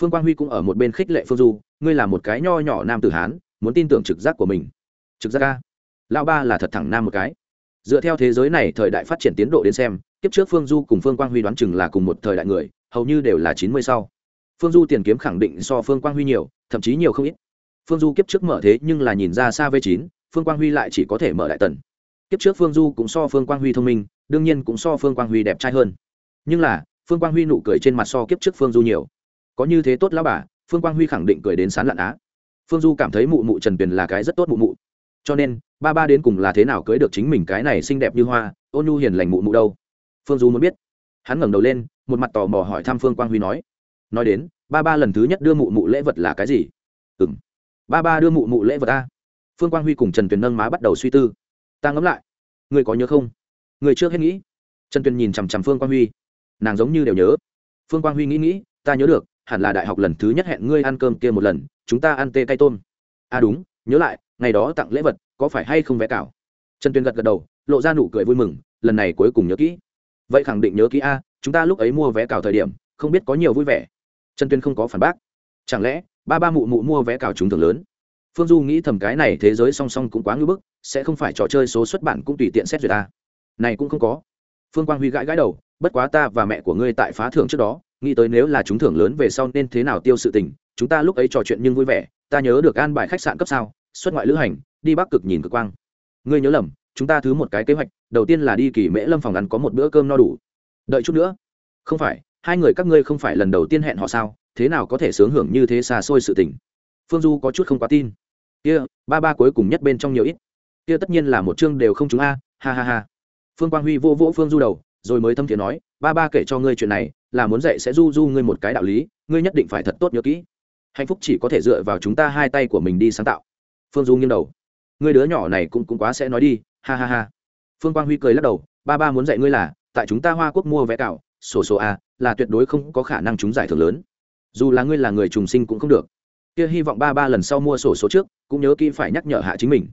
Phương quang huy cũng ở một bên khích lệ phương du, ngươi là một cái nho nhỏ nam tử hán, muốn tin tưởng trực giác của mình. Trực giác ca lão ba là thật thẳng nam một cái dựa theo thế giới này thời đại phát triển tiến độ đến xem, kiếp trước phương du cùng phương quang huy đoán chừng là cùng một thời đại người, hầu như đều là chín mươi sau. Phương du tiền kiếm khẳng định so phương quang huy nhiều, thậm chí nhiều không ít. Phương du kiếp trước mở thế nhưng là nhìn ra xa v chín, phương quang huy lại chỉ có thể mở đại tần. Kiếp trước phương du cũng so phương quang huy thông minh, đương nhiên cũng so phương quang huy đẹp trai hơn. Nhưng là, phương quang huy nụ cười trên mặt so kiếp trước phương du nhiều. Có như thế tốt lão bà, phương quang huy khẳng định cười đến sán lạn á. Phương du cảm thấy mụ mụ trần tuyền là cái rất tốt mụ mụ cho nên, ba ba đến cùng là thế nào cưới được chính mình cái này xinh đẹp như hoa, ôn nhu hiền lành mụ mụ đâu? Phương du muốn biết. Hắn ngẩng đầu lên, một mặt tò mò hỏi thăm phương quang huy nói. Nói đến, ba ba lần thứ nhất đưa mụ mụ lễ vật là cái gì? Ừ m ba ba đưa mụ mụ lễ vật ta phương quang huy cùng trần tuyền nâng má bắt đầu suy tư. Ta ngẫm lại. Người có nhớ không? Người trước hết nghĩ. Trần tuyền nhìn chằm chằm phương quang huy. Nàng giống như đều nhớ. Phương quang huy nghĩ nghĩ, ta nhớ được, hẳn là đại học lần thứ nhất hẹn ngươi ăn cơm kia một lần, chúng ta ăn tê cay tôm. À đúng, nhớ lại ngày đó tặng lễ vật, có phải hay không vé cảo? Trần tuyền gật gật đầu, lộ ra nụ cười vui mừng, lần này cuối cùng nhớ kỹ. Vậy khẳng định nhớ kỹ a, chúng ta lúc ấy mua vé cào thời điểm, không biết có nhiều vui vẻ. Trần tuyên không có phản bác. Chẳng lẽ, ba ba mụ mụ mua vé cào trúng thưởng lớn? Phương du nghĩ thầm cái này thế giới song song cũng quá ngưỡng bức, sẽ không phải trò chơi số xuất bản cũng tùy tiện xét duyệt ta này cũng không có. Phương quang huy gãi gãi đầu, bất quá ta và mẹ của ngươi tại phá thưởng trước đó, nghĩ tới nếu là trúng thưởng lớn về sau nên thế nào tiêu sự tình, chúng ta lúc ấy trò chuyện nhưng vui vẻ, ta nhớ được an bài khách sạn cấp sao? Xuất ngoại lữ hành đi bắc cực nhìn cực quang. Ngươi nhớ lầm chúng ta thứ một cái kế hoạch đầu tiên là đi kỳ mễ lâm phòng ăn có một bữa cơm no đủ. Đợi chút nữa. Không phải hai người các ngươi không phải lần đầu tiên hẹn họ sao thế nào có thể sướng hưởng như thế xa xôi sự tình? Phương du có chút không quá tin. Kia、yeah, ba ba cuối cùng nhất bên trong nhiều ít. Kia tất nhiên là một chương đều không chúng a ha ha ha. Phương quang huy vô vỗ phương du đầu rồi mới thâm thiện nói ba ba kể cho ngươi chuyện này là muốn dạy sẽ du du ngươi một cái đạo lý ngươi nhất định phải thật tốt nhớ kỹ. Hạnh phúc chỉ có thể dựa vào chúng ta hai tay của mình đi sáng tạo phương du nghiêng đầu. Người đứa nhỏ này cũng cũng quá sẽ nói đi, ha ha ha. Phương quang huy cười lắc đầu, ba ba muốn dạy ngươi là, tại chúng ta hoa quốc mua vé cạo, sổ số a, là tuyệt đối không có khả năng trúng giải thưởng lớn. Dù là ngươi là người trùng sinh cũng không được. Kia hy vọng ba ba lần sau mua sổ số trước, cũng nhớ kỹ phải nhắc nhở hạ chính mình.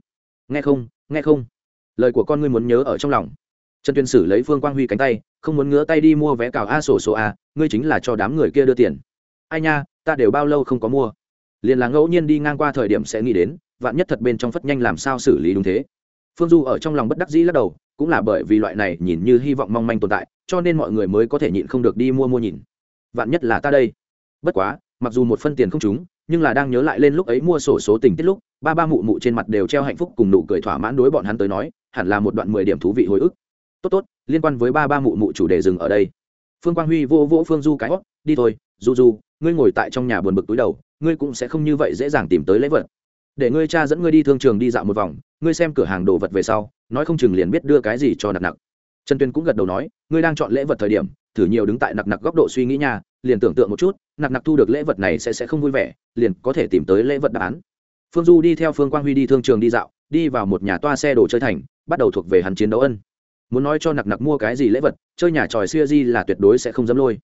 Nghe không nghe không. Lời của con ngươi muốn nhớ ở trong lòng. Trần tuyên sử lấy phương quang huy cánh tay, không muốn ngứa tay đi mua vé cào a sổ số a, ngươi chính là cho đám người kia đưa tiền. Ai nha, ta đều bao lâu không có mua. Liền là ngẫu nhiên đi ngang qua thời điểm sẽ nghĩ đến vạn nhất thật bên trong phất nhanh làm sao xử lý đúng thế. Phương du ở trong lòng bất đắc dĩ lắc đầu, cũng là bởi vì loại này nhìn như hy vọng mong manh tồn tại, cho nên mọi người mới có thể nhịn không được đi mua mua nhìn. Vạn nhất là ta đây. Bất quá, mặc dù một phân tiền không trúng, nhưng là đang nhớ lại lên lúc ấy mua sổ số tình tiết lúc, ba ba mụ mụ trên mặt đều treo hạnh phúc cùng nụ cười thỏa mãn đối bọn hắn tới nói, hẳn là một đoạn mười điểm thú vị hồi ức. Tốt tốt, liên quan với ba ba mụ mụ chủ đề dừng ở đây. Phương quang huy vô vỗ phương du cái hót đi thôi, du du, ngươi ngồi tại trong nhà buồn bực túi đầu, ngươi cũng sẽ không như vậy dễ dàng tìm tới lễ vật để ngươi cha dẫn ngươi đi thương trường đi dạo một vòng, ngươi xem cửa hàng đồ vật về sau, nói không chừng liền biết đưa cái gì cho nặc nặc. Trần tuyên cũng gật đầu nói, ngươi đang chọn lễ vật thời điểm, thử nhiều đứng tại nặc nặc góc độ suy nghĩ nha, liền tưởng tượng một chút, nặc nặc thu được lễ vật này sẽ sẽ không vui vẻ, liền có thể tìm tới lễ vật đáp án. Phương du đi theo phương quang huy đi thương trường đi dạo, đi vào một nhà toa xe đồ chơi thành, bắt đầu thuộc về hắn chiến đấu ân. Muốn nói cho nặc nặc mua cái gì lễ vật, chơi nhà tròi xưa di là tuyệt đối sẽ không dám lôi.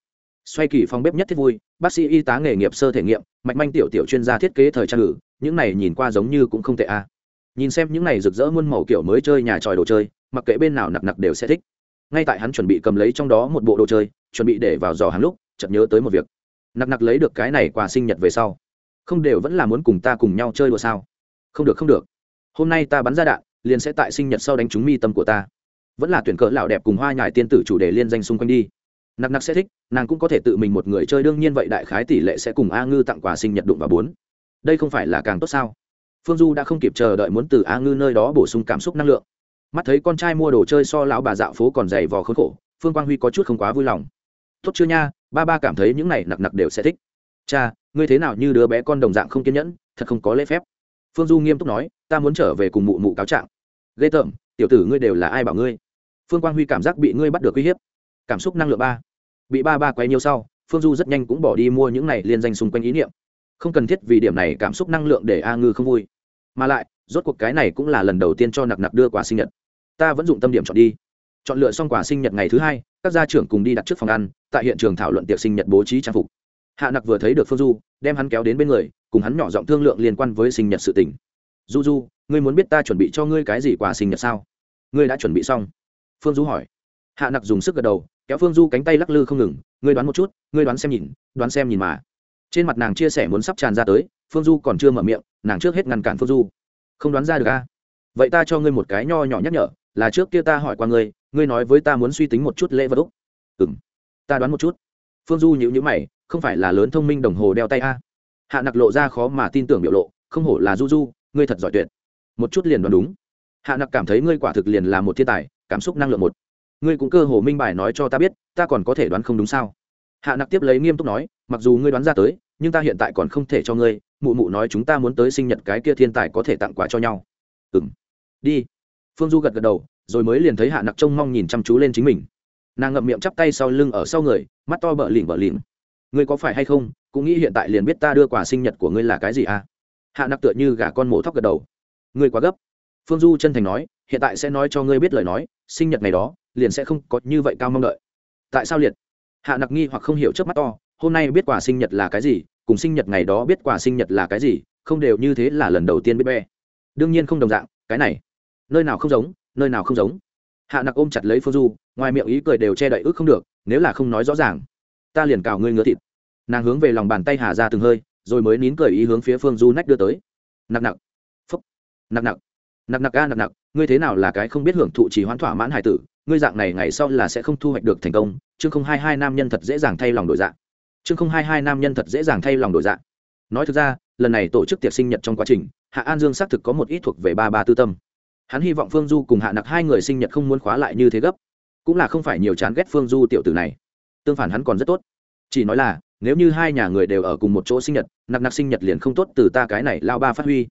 Xoay kỳ phòng bếp nhất thiết vui, bác sĩ y tá nghề nghiệp sơ thể nghiệm, mạch manh tiểu tiểu chuyên gia thiết kế thời trang ngữ những này nhìn qua giống như cũng không tệ a nhìn xem những này rực rỡ muôn màu kiểu mới chơi nhà tròi đồ chơi, mặc kệ bên nào nặc nặc đều sẽ thích. Ngay tại hắn chuẩn bị cầm lấy trong đó một bộ đồ chơi, chuẩn bị để vào giò hàng lúc, chợt nhớ tới một việc. Nặc nặc lấy được cái này quà sinh nhật về sau. Không đều vẫn là muốn cùng ta cùng nhau chơi đùa sao? Không được không được. Hôm nay ta bắn ra đạn, liền sẽ tại sinh nhật sau đánh trúng mi tâm của ta. Vẫn là tuyển cỡ lão đẹp cùng hoa nhài tiên tử chủ đề liên danh xung quanh đi. Nặc nặc sẽ thích, nàng cũng có thể tự mình một người chơi, đương nhiên vậy đại khái tỷ lệ sẽ cùng a ngư tặng quà sinh nhật đụng vào bốn đây không phải là càng tốt sao? Phương du đã không kịp chờ đợi muốn từ a ngư nơi đó bổ sung cảm xúc năng lượng. Mắt thấy con trai mua đồ chơi so lão bà dạo phố còn dày vò khốn khổ, phương quang huy có chút không quá vui lòng. Tốt chưa nha, ba ba cảm thấy những này nặc nặc đều sẽ thích. Cha, ngươi thế nào như đứa bé con đồng dạng không kiên nhẫn, thật không có lễ phép. Phương du nghiêm túc nói, ta muốn trở về cùng mụ mụ cáo trạng. Ghê tởm, tiểu tử ngươi đều là ai bảo ngươi? Phương quang huy cảm giác bị ngươi bắt được uy hiếp. Cảm xúc năng lượng ba. Bị ba ba quay nhiều sau, phương du rất nhanh cũng bỏ đi mua những này liên danh xung quanh ý niệm không cần thiết vì điểm này cảm xúc năng lượng để a ngư không vui. Mà lại, rốt cuộc cái này cũng là lần đầu tiên cho nặc nặc đưa quà sinh nhật. Ta vẫn dụng tâm điểm chọn đi. Chọn lựa xong quà sinh nhật ngày thứ hai, các gia trưởng cùng đi đặt trước phòng ăn, tại hiện trường thảo luận tiệc sinh nhật bố trí trang phục. Hạ nặc vừa thấy được phương du, đem hắn kéo đến bên người, cùng hắn nhỏ giọng thương lượng liên quan với sinh nhật sự tình. Du du, ngươi muốn biết ta chuẩn bị cho ngươi cái gì quà sinh nhật sao? Ngươi đã chuẩn bị xong. Phương du hỏi. Hạ nặc dùng sức gật đầu, kéo phương du cánh tay lắc lư không ngừng. Ngươi đoán một chút, ngươi đoán xem nhìn, đoán xem nhìn mà trên mặt nàng chia sẻ muốn sắp tràn ra tới, phương du còn chưa mở miệng, nàng trước hết ngăn cản phương du. Không đoán ra được a vậy ta cho ngươi một cái nho nhỏ nhắc nhở, là trước kia ta hỏi qua ngươi ngươi nói với ta muốn suy tính một chút lễ vật úc. Ừ m ta đoán một chút. Phương du nhịu nhữ mày, không phải là lớn thông minh đồng hồ đeo tay a? Hạ nặc lộ ra khó mà tin tưởng biểu lộ, không hổ là du du, ngươi thật giỏi tuyệt. Một chút liền đoán đúng. Hạ nặc cảm thấy ngươi quả thực liền là một thiên tài, cảm xúc năng lượng một. Ngươi cũng cơ hồ minh bài nói cho ta biết, ta còn có thể đoán không đúng sao? Hạ nặc tiếp lấy nghiêm túc nói, mặc dù ngươi đoán ra tới nhưng ta hiện tại còn không thể cho ngươi, mụ mụ nói chúng ta muốn tới sinh nhật cái kia thiên tài có thể tặng quà cho nhau. Ừ m đi. Phương du gật gật đầu, rồi mới liền thấy hạ nặc trông mong nhìn chăm chú lên chính mình. Nàng ngậm miệng chắp tay sau lưng ở sau người, mắt to bợ lỉnh bợ lỉnh ngươi có phải hay không, cũng nghĩ hiện tại liền biết ta đưa quà sinh nhật của ngươi là cái gì à? Hạ nặc tựa như gả con mổ thóc gật đầu. Ngươi quá gấp. Phương du chân thành nói, hiện tại sẽ nói cho ngươi biết lời nói, sinh nhật ngày đó, liền sẽ không có như vậy cao mong đợi. Tại sao liệt? Hạ nặc nghi hoặc không hiểu trước mắt to hôm nay biết quà sinh nhật là cái gì, cùng sinh nhật ngày đó biết quà sinh nhật là cái gì, không đều như thế là lần đầu tiên biết be. Đương nhiên không đồng dạng, cái này, nơi nào không giống, nơi nào không giống. Hạ nặc ôm chặt lấy phương du, ngoài miệng ý cười đều che đậy ước không được, nếu là không nói rõ ràng, ta liền cào ngươi ngứa thịt. Nàng hướng về lòng bàn tay hà ra từng hơi, rồi mới nín cười ý hướng phía phương du nách đưa tới. Nặc nặc, phúc, nặc nặc nặc nặc a nặc nặc, ngươi thế nào là cái không biết hưởng thụ chỉ hoãn thỏa mãn hải tử, ngươi dạng này ngày sau là sẽ không thu hoạch được thành công, chương không hai hai nam nhân thật dễ dàng thay lòng đổi dạng chương không hai hai nam nhân thật dễ dàng thay lòng đổi dạng nói thực ra, lần này tổ chức tiệc sinh nhật trong quá trình, hạ an dương xác thực có một ít thuộc về ba ba tư tâm. Hắn hy vọng phương du cùng hạ nặc hai người sinh nhật không muốn khóa lại như thế gấp. Cũng là không phải nhiều chán ghét phương du tiểu tử này. Tương phản hắn còn rất tốt. Chỉ nói là, nếu như hai nhà người đều ở cùng một chỗ sinh nhật, nặc nặc sinh nhật liền không tốt từ ta cái này lao ba phát huy.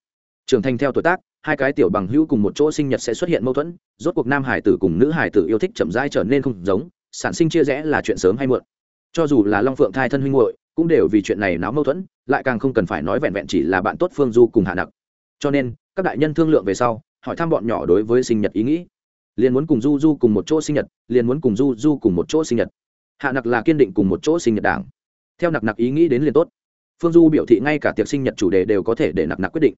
Trưởng thành theo tuổi tác, hai cái tiểu bằng hữu cùng một chỗ sinh nhật sẽ xuất hiện mâu thuẫn, rốt cuộc nam hải tử cùng nữ hải tử yêu thích chậm rãi trở nên không giống, sản sinh chia rẽ là chuyện sớm hay muộn cho dù là long phượng thai thân huynh hội cũng đều vì chuyện này náo mâu thuẫn, lại càng không cần phải nói vẹn vẹn chỉ là bạn tốt phương du cùng hạ nặc. Cho nên, các đại nhân thương lượng về sau, hỏi thăm bọn nhỏ đối với sinh nhật ý nghĩ. Liền muốn cùng du du cùng một chỗ sinh nhật, liền muốn cùng du du cùng một chỗ sinh nhật. Hạ nặc là kiên định cùng một chỗ sinh nhật đảng. Theo nặc nặc ý nghĩ đến liền tốt. Phương du biểu thị ngay cả tiệc sinh nhật chủ đề đều có thể để nặc nặc quyết định.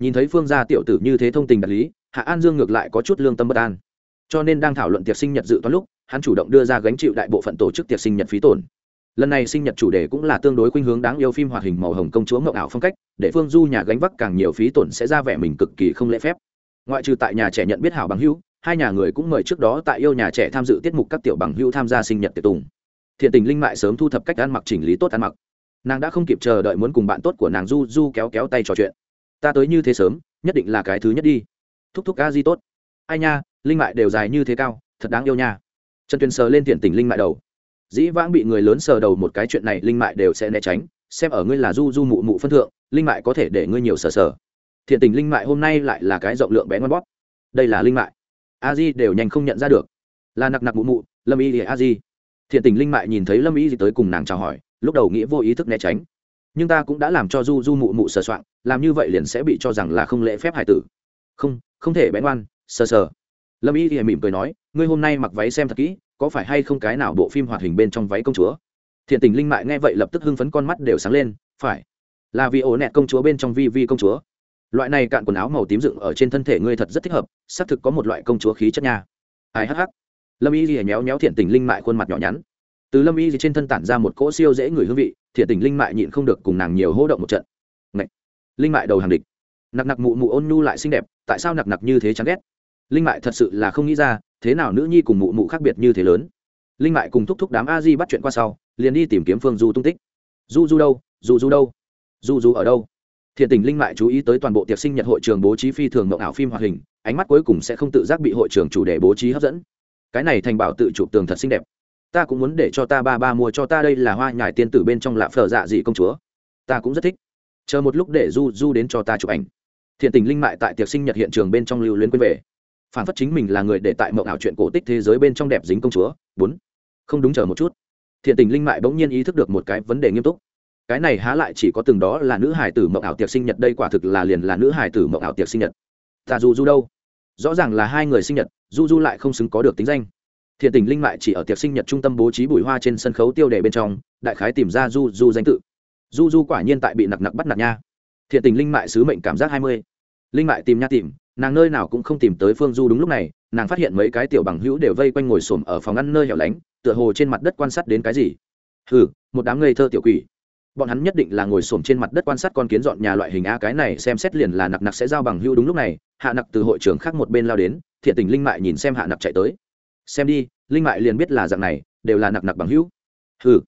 Nhìn thấy phương gia tiểu tử như thế thông tình đạt lý, hạ an dương ngược lại có chút lương tâm bất an. Cho nên đang thảo luận tiệc sinh nhật dự toán lúc, hắn chủ động đưa ra gánh chịu đại bộ phận tổ chức tiệc sinh nhật phí tổn lần này sinh nhật chủ đề cũng là tương đối khuynh hướng đáng yêu phim hoạt hình màu hồng công chúa mộng ảo phong cách, để phương du nhà gánh vác càng nhiều phí tổn sẽ ra vẻ mình cực kỳ không lễ phép. Ngoại trừ tại nhà trẻ nhận biết hảo bằng hữu, hai nhà người cũng mời trước đó tại yêu nhà trẻ tham dự tiết mục các tiểu bằng hữu tham gia sinh nhật tiệc tùng. Thiện tình linh mại sớm thu thập cách ăn mặc chỉnh lý tốt ăn mặc. Nàng đã không kịp chờ đợi muốn cùng bạn tốt của nàng du du kéo kéo tay trò chuyện. Ta tới như thế sớm, nhất định là cái thứ nhất đi. Thúc thúc a di tốt. Ai nha, linh mại đều dài như thế cao, thật đáng yêu nha. Trần tuyền sờ lên thiện tình linh mại đầu dĩ vãng bị người lớn sờ đầu một cái chuyện này, linh mại đều sẽ né tránh. Xem ở ngươi là du du mụ mụ phân thượng, linh mại có thể để ngươi nhiều sờ sờ. Thiện tình linh mại hôm nay lại là cái rộng lượng bé ngon bóp. Đây là linh mại. A di đều nhanh không nhận ra được. Là nặc nặc mụ mụ, lâm y thì a di. Thiện tình linh mại nhìn thấy lâm y gì tới cùng nàng chào hỏi, lúc đầu nghĩ vô ý thức né tránh. Nhưng ta cũng đã làm cho du du mụ mụ sờ soạn làm như vậy liền sẽ bị cho rằng là không lễ phép hải tử. Không không thể bén oan sờ sờ. Lâm y thì mỉm cười nói, ngươi hôm nay mặc váy xem thật kỹ có phải hay không cái nào bộ phim hoạt hình bên trong váy công chúa? Thiện tình linh mại nghe vậy lập tức hưng phấn con mắt đều sáng lên, phải, là vì ổ nẹt công chúa bên trong vi vi công chúa. Loại này cạn quần áo màu tím dựng ở trên thân thể ngươi thật rất thích hợp, xác thực có một loại công chúa khí chất nha. Ai hh lâm y gì méo méo thiện tình linh mại khuôn mặt nhỏ nhắn. Từ lâm y gì trên thân tản ra một cỗ siêu dễ người hương vị, thiện tình linh mại nhịn không được cùng nàng nhiều hỗ động một trận. Ngậy! linh mại đầu hàng địch. Nặc nặc mụ mụ ôn nhu lại xinh đẹp, tại sao nặc nặc như thế chán ghét? Linh mại thật sự là không nghĩ ra thế nào nữ nhi cùng mụ mụ khác biệt như thế lớn? Linh mại cùng thúc thúc đám a di bắt chuyện qua sau, liền đi tìm kiếm phương du tung tích. Du du đâu? Du du đâu? Du du ở đâu? Thiện tình linh mại chú ý tới toàn bộ tiệc sinh nhật hội trường bố trí phi thường mộng ảo phim hoạt hình, ánh mắt cuối cùng sẽ không tự giác bị hội trường chủ đề bố trí hấp dẫn. Cái này thành bảo tự chụp tường thật xinh đẹp. Ta cũng muốn để cho ta ba ba mua cho ta đây là hoa nhải tiên tử bên trong lạp phở dạ dị công chúa. Ta cũng rất thích. Chờ một lúc để du du đến cho ta chụp ảnh. Thiện tình linh mại tại tiệc sinh nhật hiện trường bên trong lưu luyến quên về phản phất chính mình là người để tại mộng ảo chuyện cổ tích thế giới bên trong đẹp dính công chúa. Bốn, không đúng chờ một chút. Thiện tình linh mại bỗng nhiên ý thức được một cái vấn đề nghiêm túc. Cái này há lại chỉ có từng đó là nữ hải tử mộng ảo tiệc sinh nhật, đây quả thực là liền là nữ hải tử mộng ảo tiệc sinh nhật. Ta du du đâu? Rõ ràng là hai người sinh nhật du du lại không xứng có được tính danh. Thiện tình linh mại chỉ ở tiệc sinh nhật trung tâm bố trí bùi hoa trên sân khấu tiêu đề bên trong, đại khái tìm ra du du danh tự. Du du quả nhiên tại bị nặc nặc bắt nạt nha. Thiện tình linh mại sứ mệnh cảm giác hai mươi. Linh mại tìm nha tìm nàng nơi nào cũng không tìm tới phương du đúng lúc này, nàng phát hiện mấy cái tiểu bằng hữu đều vây quanh ngồi xổm ở phòng ăn nơi hẻo lánh, tựa hồ trên mặt đất quan sát đến cái gì. Hừ, một đám ngây thơ tiểu quỷ. Bọn hắn nhất định là ngồi xổm trên mặt đất quan sát con kiến dọn nhà loại hình a, cái này xem xét liền là nặc nặc sẽ giao bằng hữu đúng lúc này, hạ nặc từ hội trưởng khác một bên lao đến, thiện tình linh mại nhìn xem hạ nặc chạy tới. Xem đi, linh mại liền biết là dạng này, đều là nặc nặc bằng hữu. Hừ.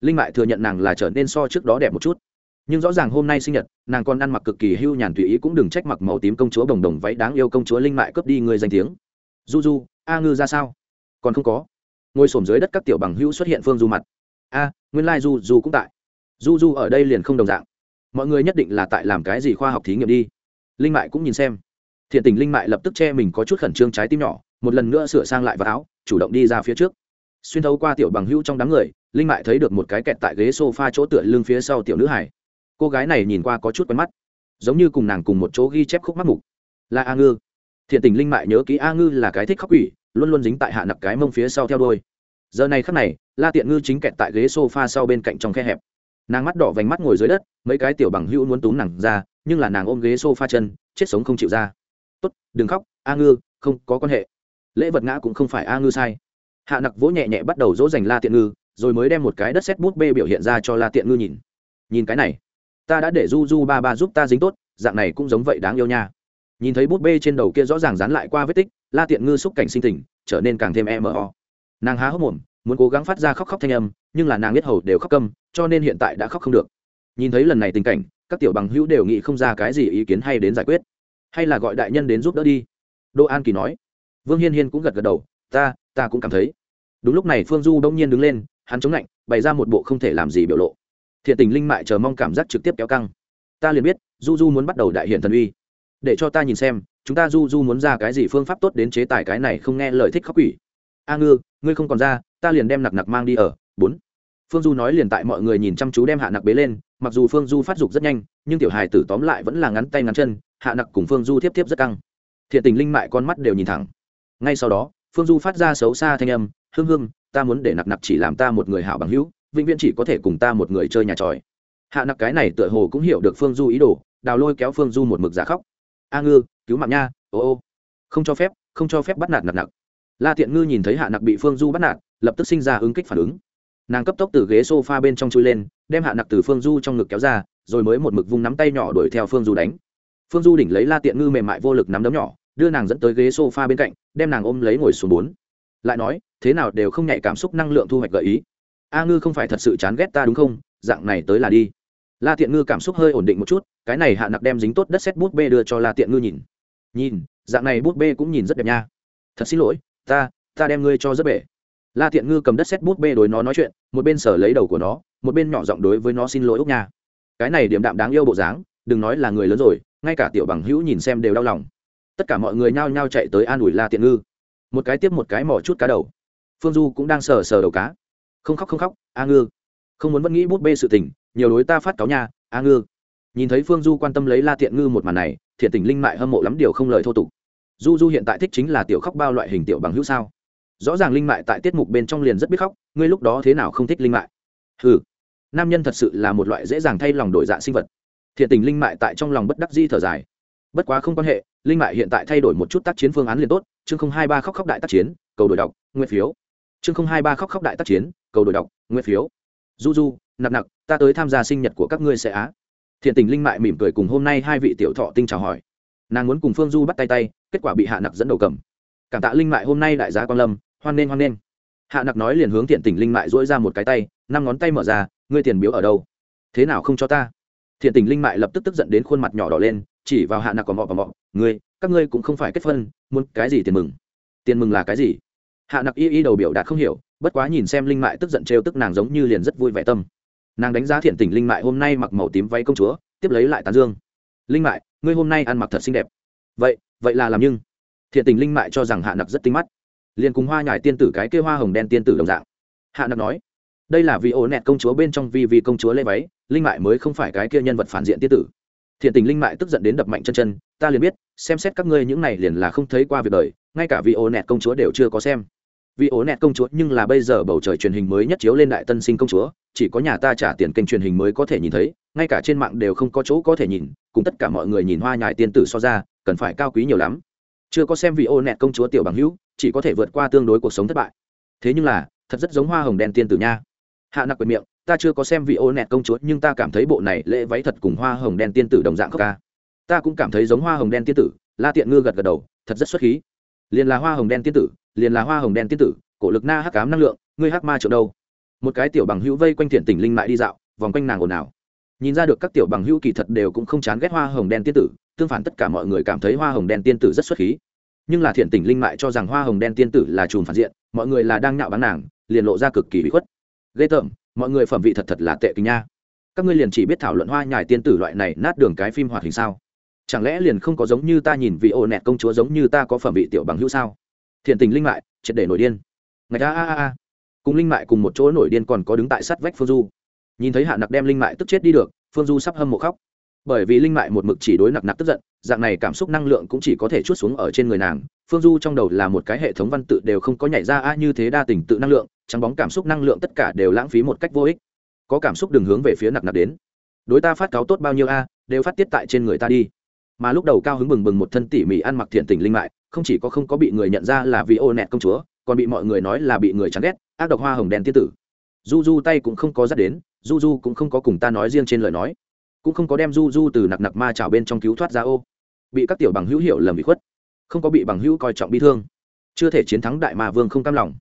Linh mại thừa nhận nàng là trở nên so trước đó đẹp một chút. Nhưng rõ ràng hôm nay sinh nhật nàng còn ăn mặc cực kỳ hưu nhàn tùy ý cũng đừng trách mặc màu tím công chúa đồng đồng váy đáng yêu công chúa linh mại cướp đi người danh tiếng. Du du a ngư ra sao? Còn không có. Ngồi sổm dưới đất các tiểu bằng hữu xuất hiện phương du mặt. A, nguyên lai du cũng tại. Du du ở đây liền không đồng dạng. Mọi người nhất định là tại làm cái gì khoa học thí nghiệm đi. Linh mại cũng nhìn xem. Thiện tình linh mại lập tức che mình có chút khẩn trương trái tim nhỏ, một lần nữa sửa sang lại vào áo, chủ động đi ra phía trước. Xuyên thấu qua tiểu bằng hữu trong đám người, linh mại thấy được một cái kẹt tại ghế s o f a chỗ tựa lưng phía sau tiểu nữ hải cô gái này nhìn qua có chút quen mắt, giống như cùng nàng cùng một chỗ ghi chép khúc mắt mục. Là a ngư. Thiện tình linh mại nhớ ký a ngư là cái thích khóc quỷ, luôn luôn dính tại hạ nặc cái mông phía sau theo đôi giờ này khắc này, la tiện ngư chính kẹt tại ghế s o f a sau bên cạnh trong khe hẹp. Nàng mắt đỏ vành mắt ngồi dưới đất, mấy cái tiểu bằng hữu muốn túm nàng ra, nhưng là nàng ôm ghế s o f a chân, chết sống không chịu ra. Tốt, đừng khóc, a ngư, không có quan hệ. Lễ vật ngã cũng không phải a ngư sai. Hạ nặc vỗ nhẹ nhẹ bắt đầu dỗ dành la tiện ngư, rồi mới đem một cái đất xét bút bê biểu hiện ra cho la tiện ngư nhìn. Nhìn cái này ta đã để du du ba ba giúp ta dính tốt, dạng này cũng giống vậy đáng yêu nha. Nhìn thấy bút bê trên đầu kia rõ ràng dán lại qua vết tích, la tiện ngư xúc cảnh sinh tình, trở nên càng thêm e mờ. Ho nàng há hốc mồm, muốn cố gắng phát ra khóc khóc thanh âm, nhưng là nàng biết hầu đều khóc câm, cho nên hiện tại đã khóc không được. Nhìn thấy lần này tình cảnh, các tiểu bằng hữu đều nghĩ không ra cái gì ý kiến hay đến giải quyết. Hay là gọi đại nhân đến giúp đỡ đi. Đỗ an kỳ nói. Vương hiên hiên cũng gật gật đầu. Ta ta cũng cảm thấy. Đúng lúc này phương du đông nhiên đứng lên, hắn chống lạnh, bày ra một bộ không thể làm gì biểu lộ thiện tình linh mại chờ mong cảm giác trực tiếp kéo căng. Ta liền biết, du du muốn bắt đầu đại hiện thần uy. Để cho ta nhìn xem, chúng ta du du muốn ra cái gì phương pháp tốt đến chế tài cái này không nghe lời thích khóc quỷ. A ngư, ngươi không còn ra, ta liền đem nặc nặc mang đi ở. Bốn. Phương du nói liền tại mọi người nhìn chăm chú đem hạ nặc bế lên, mặc dù phương du phát dục rất nhanh, nhưng tiểu hài tử tóm lại vẫn là ngắn tay ngắn chân, hạ nặc cùng phương du tiếp tiếp rất căng. Thiện tình linh mại con mắt đều nhìn thẳng. Ngay sau đó, phương du phát ra xấu xa thanh âm hương hương ta muốn để nặc nặc chỉ làm ta một người hảo bằng hữu vĩnh viễn chỉ có thể cùng ta một người chơi nhà tròi. Hạ nặc cái này tựa hồ cũng hiểu được phương du ý đồ, đào lôi kéo phương du một mực giả khóc. A ngư, cứu mạng nha, ô ô. Không cho phép, không cho phép bắt nạt nặc nặc. La tiện ngư nhìn thấy hạ nặc bị phương du bắt nạt, lập tức sinh ra ứng kích phản ứng. Nàng cấp tốc từ ghế s o f a bên trong chui lên, đem hạ nặc từ phương du trong ngực kéo ra, rồi mới một mực vung nắm tay nhỏ đuổi theo phương du đánh. Phương du đỉnh lấy la tiện ngư mềm mại vô lực nắm đấm nhỏ, đưa nàng dẫn tới ghế s o f a bên cạnh, đem nàng ôm lấy ngồi xuống bốn. Lại nói, thế nào đều không nhạy cảm xúc năng lượng thu hoạch gợi ý a ngư không phải thật sự chán ghét ta đúng không? Dạng này tới là đi. La tiện ngư cảm xúc hơi ổn định một chút, cái này hạ nặc đem dính tốt đất xét bút bê đưa cho la tiện ngư nhìn. Nhìn, dạng này bút bê cũng nhìn rất đẹp nha. Thật xin lỗi, ta ta đem ngươi cho rất bể. La tiện ngư cầm đất xét bút bê đối nó nói chuyện, một bên sở lấy đầu của nó, một bên nhỏ giọng đối với nó xin lỗi úc nha. Cái này điểm đạm đáng yêu bộ dáng, đừng nói là người lớn rồi, ngay cả tiểu bằng hữu nhìn xem đều đau lòng. Tất cả mọi người nhao nhao chạy tới an ủi la tiện ngư. Một cái tiếp một cái mỏ chút cá đầu. Phương du cũng đang sờ sờ đầu cá không khóc không khóc, a ngư. Không muốn vẫn nghĩ bút bê sự tình, nhiều đối ta phát cáo nha, a ngư. Nhìn thấy phương du quan tâm lấy la tiện ngư một màn này, thiện tình linh mại hâm mộ lắm điều không lời thô tục. Du du hiện tại thích chính là tiểu khóc bao loại hình tiểu bằng hữu sao? Rõ ràng linh mại tại tiết mục bên trong liền rất biết khóc, ngươi lúc đó thế nào không thích linh mại? Ừ nam nhân thật sự là một loại dễ dàng thay lòng đổi dạ sinh vật. Thiện tình linh mại tại trong lòng bất đắc di thở dài. Bất quá không quan hệ, linh mại hiện tại thay đổi một chút tác chiến phương án liền tốt, chương không hai ba khóc khóc đại tác chiến, cầu đổi đọc nguyên phiếu chương không hai ba khóc khóc đại tác chiến, cầu đổi đọc nguyên phiếu. Du du, nặc nặc, ta tới tham gia sinh nhật của các ngươi sẽ á. Thiện tình linh mại mỉm cười cùng hôm nay hai vị tiểu thọ tinh chào hỏi. Nàng muốn cùng phương du bắt tay tay, kết quả bị hạ nặc dẫn đầu cầm. Cảm tạ linh mại hôm nay đại giá quan lâm, hoan nghênh hoan nghênh. Hạ nặc nói liền hướng thiện tình linh mại dỗi ra một cái tay, năm ngón tay mở ra, ngươi tiền biếu ở đâu? Thế nào không cho ta? Thiện tình linh mại lập tức tức giận đến khuôn mặt nhỏ đỏ lên, chỉ vào hạ nặc còn mọ và mọ, ngươi, các ngươi cũng không phải kết phân, muốn cái gì tiền mừng? Tiền mừng là cái gì? Hạ nặc y y đầu biểu đạt không hiểu, bất quá nhìn xem linh mại tức giận trêu tức nàng giống như liền rất vui vẻ tâm. Nàng đánh giá thiện tình linh mại hôm nay mặc màu tím váy công chúa, tiếp lấy lại tán dương. Linh mại, ngươi hôm nay ăn mặc thật xinh đẹp. Vậy vậy là làm nhưng. Thiện tình linh mại cho rằng hạ nặc rất tinh mắt. Liền cùng hoa nhải tiên tử cái kia hoa hồng đen tiên tử đồng dạng. Hạ nặc nói, đây là vì ổ nẹt công chúa bên trong vi vi công chúa lê váy, linh mại mới không phải cái kia nhân vật phản diện tiên tử. Thiện tình linh mại tức giận đến đập mạnh chân chân, ta liền biết, xem xét các ngươi những này liền là không thấy qua việc đời, ngay cả vị ổ nẹt công chúa đều chưa có xem vì ố nẹt công chúa, nhưng là bây giờ bầu trời truyền hình mới nhất chiếu lên đại tân sinh công chúa, chỉ có nhà ta trả tiền kênh truyền hình mới có thể nhìn thấy, ngay cả trên mạng đều không có chỗ có thể nhìn, cùng tất cả mọi người nhìn hoa nhài tiên tử so ra, cần phải cao quý nhiều lắm. Chưa có xem vì ô nẹt công chúa tiểu bằng hữu, chỉ có thể vượt qua tương đối cuộc sống thất bại. Thế nhưng là, thật rất giống hoa hồng đen tiên tử nha. Hạ nặc quyền miệng, ta chưa có xem vị ô nẹt công chúa, nhưng ta cảm thấy bộ này lễ váy thật cùng hoa hồng đen tiên tử đồng dạng khóc ca. Ta cũng cảm thấy giống hoa hồng đen tiên tử, la tiện ngư gật gật đầu, thật rất xuất khí. Liền là hoa hồng đen tiên tử liền là hoa hồng đen tiên tử, cổ lực na hắc cám năng lượng, ngươi hắc ma trượng đâu? Một cái tiểu bằng hữu vây quanh thiện tỉnh linh mại đi dạo, vòng quanh nàng ồn ào. Nhìn ra được các tiểu bằng hữu kỳ thật đều cũng không chán ghét hoa hồng đen tiên tử, tương phản tất cả mọi người cảm thấy hoa hồng đen tiên tử rất xuất khí. Nhưng là thiện tỉnh linh mại cho rằng hoa hồng đen tiên tử là chùm phản diện, mọi người là đang nhạo bán nàng, liền lộ ra cực kỳ bị khuất. Ghê tởm, mọi người phẩm vị thật thật là tệ kính nha. Các ngươi liền chỉ biết thảo luận hoa nhài tiên tử loại này nát đường cái phim hoạt hình sao? Chẳng lẽ liền không có giống như ta nhìn vị ô nẹt công chúa giống như ta có phẩm vị tiểu bằng hữu sao? Thiện tình linh mại, triệt để nổi điên. Ngạch a a a. Cùng linh mại cùng một chỗ nổi điên còn có đứng tại sát vách phương du. Nhìn thấy hạ nặc đem linh mại tức chết đi được, phương du sắp hâm mộ khóc. Bởi vì linh mại một mực chỉ đối nặc nặc tức giận, dạng này cảm xúc năng lượng cũng chỉ có thể chút xuống ở trên người nàng. Phương du trong đầu là một cái hệ thống văn tự đều không có nhảy ra a, như thế đa tình tự năng lượng, trắng bóng cảm xúc năng lượng tất cả đều lãng phí một cách vô ích. Có cảm xúc đừng hướng về phía nặc nặc đến. Đối ta phát cáo tốt bao nhiêu a, đều phát tiết tại trên người ta đi. Mà lúc đầu cao hứng bừng bừng một thân tỉ mỉ ăn mặc thiện tình linh mại không chỉ có không có bị người nhận ra là vì ô nẹt công chúa, còn bị mọi người nói là bị người chán ghét, ác độc hoa hồng đen tiên tử. Du du tay cũng không có dắt đến du du cũng không có cùng ta nói riêng trên lời nói. Cũng không có đem du du từ nặc nặc ma trào bên trong cứu thoát ra ô. Bị các tiểu bằng hữu hiểu lầm bị khuất. Không có bị bằng hữu coi trọng bi thương. Chưa thể chiến thắng đại ma vương không cam lòng.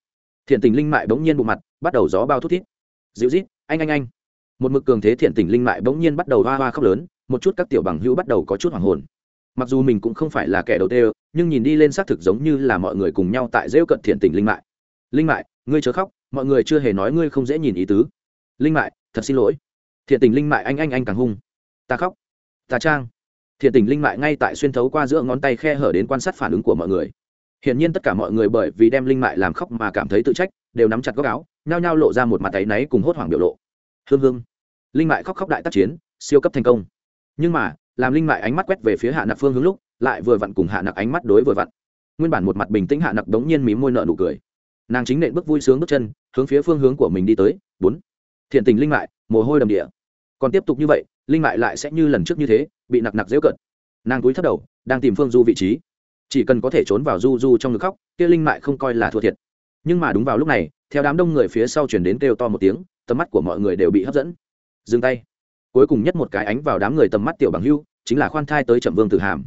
Thiện tình linh mại bỗng nhiên bộ mặt, bắt đầu gió bao thút thít. Dịu rít anh anh anh. Một mực cường thế thiện tình linh mại bỗng nhiên bắt đầu hoa hoa khóc lớn, một chút các tiểu bằng hữu bắt đầu có chút hoàng hồn mặc dù mình cũng không phải là kẻ đầu tiên, nhưng nhìn đi lên xác thực giống như là mọi người cùng nhau tại rêu cận thiện tình linh mại. Linh mại, ngươi chớ khóc, mọi người chưa hề nói ngươi không dễ nhìn ý tứ. Linh mại, thật xin lỗi. Thiện tình linh mại anh anh anh càng hung. Ta khóc. Ta trang. Thiện tình linh mại ngay tại xuyên thấu qua giữa ngón tay khe hở đến quan sát phản ứng của mọi người. Hiển nhiên tất cả mọi người bởi vì đem linh mại làm khóc mà cảm thấy tự trách, đều nắm chặt góc áo, nhao nhao lộ ra một mặt tay náy cùng hốt hoảng biểu lộ. Hương hương. Linh mại khóc khóc đại tác chiến, siêu cấp thành công. Nhưng mà làm linh mại ánh mắt quét về phía hạ nặc phương hướng lúc, lại vừa vặn cùng hạ nặc ánh mắt đối vừa vặn. Nguyên bản một mặt bình tĩnh hạ nặc đống nhiên mí môi nợ nụ cười. Nàng chính nện bước vui sướng bước chân, hướng phía phương hướng của mình đi tới, bốn. Thiện tình linh mại, mồ hôi đầm địa. Còn tiếp tục như vậy, linh mại lại sẽ như lần trước như thế, bị nặc nặc dễu cận nàng túi thấp đầu, đang tìm phương du vị trí. Chỉ cần có thể trốn vào du du trong ngực khóc, kia linh mại không coi là thua thiệt. Nhưng mà đúng vào lúc này, theo đám đông người phía sau chuyển đến kêu to một tiếng, tầm mắt của mọi người đều bị hấp dẫn. Dừng tay cuối cùng nhất một cái ánh vào đám người tầm mắt tiểu bằng hưu, chính là khoan thai tới trầm vương tử hàm.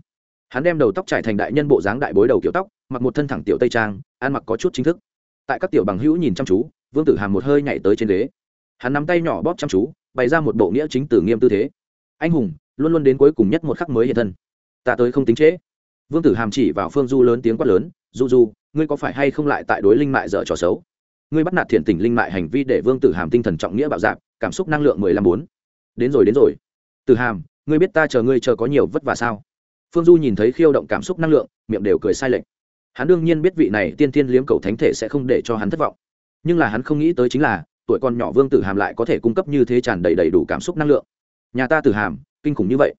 Hắn đem đầu tóc trải thành đại nhân bộ dáng đại bối đầu kiểu tóc, mặc một thân thẳng tiểu tây trang, ăn mặc có chút chính thức. Tại các tiểu bằng hữu nhìn chăm chú, vương tử hàm một hơi nhảy tới trên ghế. Hắn nắm tay nhỏ bóp chăm chú, bày ra một bộ nghĩa chính tử nghiêm tư thế. Anh hùng, luôn luôn đến cuối cùng nhất một khắc mới hiện thân. Ta tới không tính trễ. Vương tử hàm chỉ vào phương du lớn tiếng quát lớn, du du, ngươi có phải hay không lại tại đối linh mại dở trò xấu? Ngươi bắt nạt thiện tình linh mại hành vi để vương tử hàm tinh thần trọng nghĩa bạo dạp cảm xúc năng lượng mười lăm bốn đến rồi đến rồi. Tử hàm, ngươi biết ta chờ ngươi chờ có nhiều vất vả sao? Phương du nhìn thấy khiêu động cảm xúc năng lượng, miệng đều cười sai lệch. Hắn đương nhiên biết vị này tiên tiên liếm cầu thánh thể sẽ không để cho hắn thất vọng. Nhưng là hắn không nghĩ tới chính là, tuổi con nhỏ vương tử hàm lại có thể cung cấp như thế tràn đầy đầy đủ cảm xúc năng lượng. Nhà ta tử hàm, kinh khủng như vậy.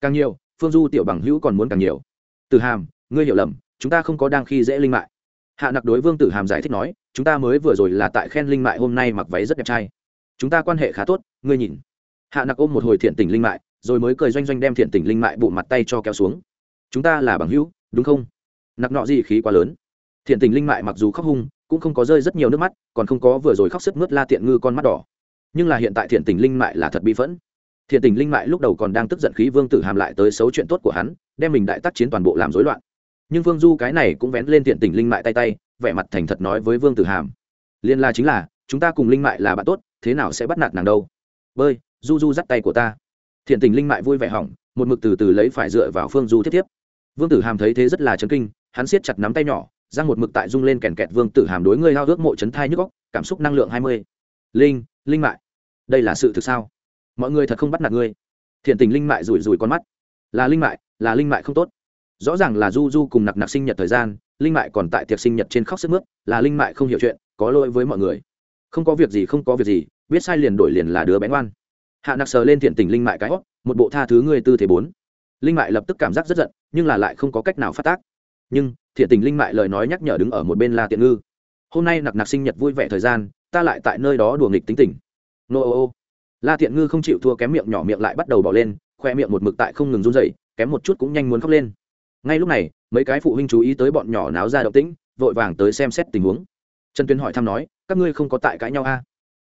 Càng nhiều, phương du tiểu bằng hữu còn muốn càng nhiều. Tử hàm, ngươi hiểu lầm, chúng ta không có đang khi dễ linh mại. Hạ nặc đối vương tử hàm giải thích nói, chúng ta mới vừa rồi là tại khen linh mại hôm nay mặc váy rất đẹp trai. Chúng ta quan hệ khá tốt, ngươi nhìn hạ nặc ôm một hồi thiện tình linh mại, rồi mới cười doanh doanh đem thiện tình linh mại bụng mặt tay cho kéo xuống. Chúng ta là bằng hữu, đúng không? Nặc nọ gì khí quá lớn. Thiện tình linh mại mặc dù khóc hung, cũng không có rơi rất nhiều nước mắt, còn không có vừa rồi khóc sức mướt la tiện ngư con mắt đỏ. Nhưng là hiện tại thiện tình linh mại là thật bị phẫn. Thiện tình linh mại lúc đầu còn đang tức giận khí vương tử hàm lại tới xấu chuyện tốt của hắn, đem mình đại tác chiến toàn bộ làm rối loạn. Nhưng vương du cái này cũng vén lên thiện tình linh mại tay tay, vẻ mặt thành thật nói với vương tử hàm. Liên la chính là, chúng ta cùng linh mại là bạn tốt, thế nào sẽ bắt nạt nàng đâu? Bơi du du dắt tay của ta. Thiện tình linh mại vui vẻ hỏng, một mực từ từ lấy phải dựa vào phương du tiếp tiếp vương tử hàm thấy thế rất là chấn kinh, hắn siết chặt nắm tay nhỏ, giang một mực tại rung lên kèn kẹt vương tử hàm đối ngươi hao ước mộ chấn thai nhức góc cảm xúc năng lượng hai mươi. Linh linh mại. Đây là sự thực sao? Mọi người thật không bắt nạt ngươi. Thiện tình linh mại rủi rủi con mắt. Là linh mại, là linh mại không tốt. Rõ ràng là du du cùng nặc nặc sinh nhật thời gian, linh mại còn tại tiệc sinh nhật trên khóc sức mướt, là linh mại không hiểu chuyện, có lỗi với mọi người. Không có việc gì, không có việc gì, biết sai liền đổi liền là đứa bén oan hạ nặc sờ lên thiện tình linh mại cái hót một bộ tha thứ ngươi tư thế bốn. Linh mại lập tức cảm giác rất giận, nhưng là lại không có cách nào phát tác. Nhưng, thiện tình linh mại lời nói nhắc nhở đứng ở một bên la tiện ngư. Hôm nay nặc nặc sinh nhật vui vẻ thời gian, ta lại tại nơi đó đùa nghịch tính tình. Nô ô ô. La tiện ngư không chịu thua kém miệng nhỏ miệng lại bắt đầu bỏ lên, khoe miệng một mực tại không ngừng run dậy kém một chút cũng nhanh muốn khóc lên. Ngay lúc này, mấy cái phụ huynh chú ý tới bọn nhỏ náo ra động tĩnh, vội vàng tới xem xét tình huống. Trần tuyên hỏi thăm nói, các ngươi không có tại cãi nhau a à?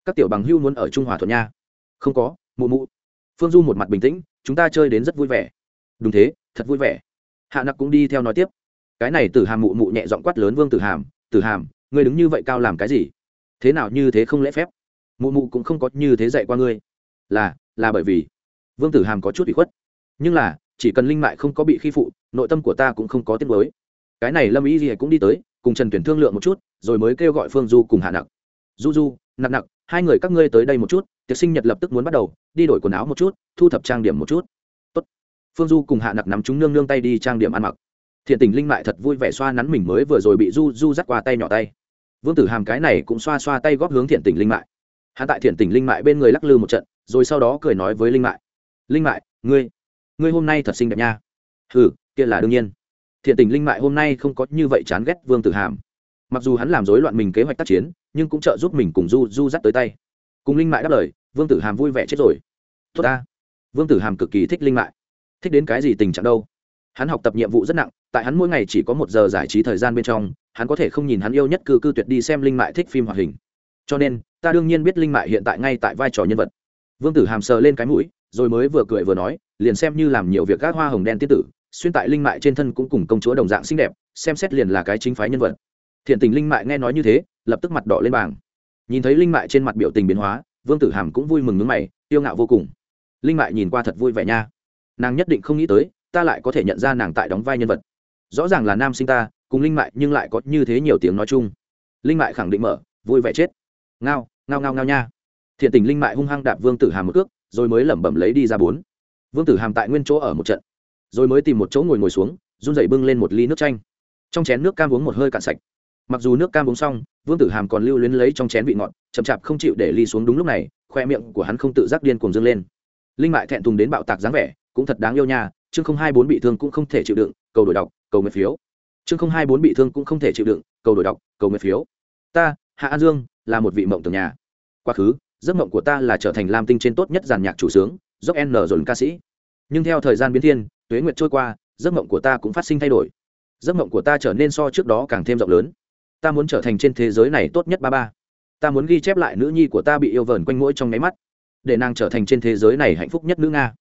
các tiểu bằng hưu muốn ở trung hòa thuận nha? Không có mụ mụ. Phương du một mặt bình tĩnh, chúng ta chơi đến rất vui vẻ. Đúng thế, thật vui vẻ. Hạ nặc cũng đi theo nói tiếp. Cái này tử hàm mụ mụ nhẹ giọng quát lớn vương tử hàm tử hàm, ngươi đứng như vậy cao làm cái gì? Thế nào như thế không lẽ phép? Mụ mụ cũng không có như thế dạy qua ngươi. Là là bởi vì vương tử hàm có chút bị khuất. Nhưng là, chỉ cần linh mại không có bị khi phụ, nội tâm của ta cũng không có tiết mới cái này lâm ý gì cũng đi tới, cùng trần tuyển thương lượng một chút, rồi mới kêu gọi phương du cùng hạ nặc. Du du, nặc nặc, hai người các ngươi tới đây một chút tiệc sinh nhật lập tức muốn bắt đầu, đi đổi quần áo một chút, thu thập trang điểm một chút. Tốt. phương du cùng hạ nặc nắm chúng nương nương tay đi trang điểm ăn mặc. Thiện tình linh mại thật vui vẻ xoa nắn mình mới vừa rồi bị du du dắt qua tay nhỏ tay. Vương tử hàm cái này cũng xoa xoa tay góp hướng thiện tình linh mại hạ tại thiện tình linh mại bên người lắc lư một trận, rồi sau đó cười nói với linh mại linh mại ngươi ngươi hôm nay thật xinh đẹp nha. Ừ kia là đương nhiên. Thiện tình linh mại hôm nay không có như vậy chán ghét vương tử hàm. Mặc dù hắn làm rối loạn mình kế hoạch tác chiến, nhưng cũng trợ giúp mình cùng du du dắt tới tay cùng linh mại đáp lời, vương tử hàm vui vẻ chết rồi. Tốt ta. Vương tử hàm cực kỳ thích linh mại. Thích đến cái gì tình trạng đâu? Hắn học tập nhiệm vụ rất nặng, tại hắn mỗi ngày chỉ có một giờ giải trí thời gian bên trong, hắn có thể không nhìn hắn yêu nhất cư cư tuyệt đi xem linh mại thích phim hoạt hình. Cho nên, ta đương nhiên biết linh mại hiện tại ngay tại vai trò nhân vật. Vương tử hàm sờ lên cái mũi, rồi mới vừa cười vừa nói, liền xem như làm nhiều việc gác hoa hồng đen tiết tử, xuyên tại linh mại trên thân cũng cùng công chúa đồng dạng xinh đẹp, xem xét liền là cái chính phái nhân vật. Thiện tình linh mại nghe nói như thế, lập tức mặt đỏ lên bảng nhìn thấy linh mại trên mặt biểu tình biến hóa, vương tử hàm cũng vui mừng nước mày, yêu ngạo vô cùng. Linh mại nhìn qua thật vui vẻ nha. Nàng nhất định không nghĩ tới, ta lại có thể nhận ra nàng tại đóng vai nhân vật. Rõ ràng là nam sinh ta, cùng linh mại nhưng lại có như thế nhiều tiếng nói chung. Linh mại khẳng định mở, vui vẻ chết. Ngao ngao ngao ngao nha. Thiện tình linh mại hung hăng đạp vương tử hàm một cước, rồi mới lẩm bẩm lấy đi ra bốn. Vương tử hàm tại nguyên chỗ ở một trận, rồi mới tìm một chỗ ngồi ngồi xuống, run dậy bưng lên một ly nước chanh. Trong chén nước cam uống một hơi cạn sạch mặc dù nước cam uống xong, vương tử hàm còn lưu luyến lấy trong chén vị ngọt, chậm chạp không chịu để ly xuống đúng lúc này, khoe miệng của hắn không tự giác điên cuồng dâng lên. Linh mại thẹn thùng đến bạo tạc dáng vẻ, cũng thật đáng yêu nha, chương không hai bốn bị thương cũng không thể chịu đựng, cầu đổi đọc, cầu nguyện phiếu. Chương không hai bốn bị thương cũng không thể chịu đựng, cầu đổi đọc, cầu nguyện phiếu. Ta, hạ an dương, là một vị mộng tưởng nhà. Quá khứ, giấc mộng của ta là trở thành lam tinh trên tốt nhất giàn nhạc chủ sướng, dốc n dồn ca sĩ. Nhưng theo thời gian biến thiên, tuế nguyệt trôi qua, giấc mộng của ta cũng phát sinh thay đổi. Giấc mộng của ta trở nên so trước đó càng thêm rộng lớn ta muốn trở thành trên thế giới này tốt nhất ba ba. Ta muốn ghi chép lại nữ nhi của ta bị yêu vờn quanh mũi trong nháy mắt, để nàng trở thành trên thế giới này hạnh phúc nhất nữ nga.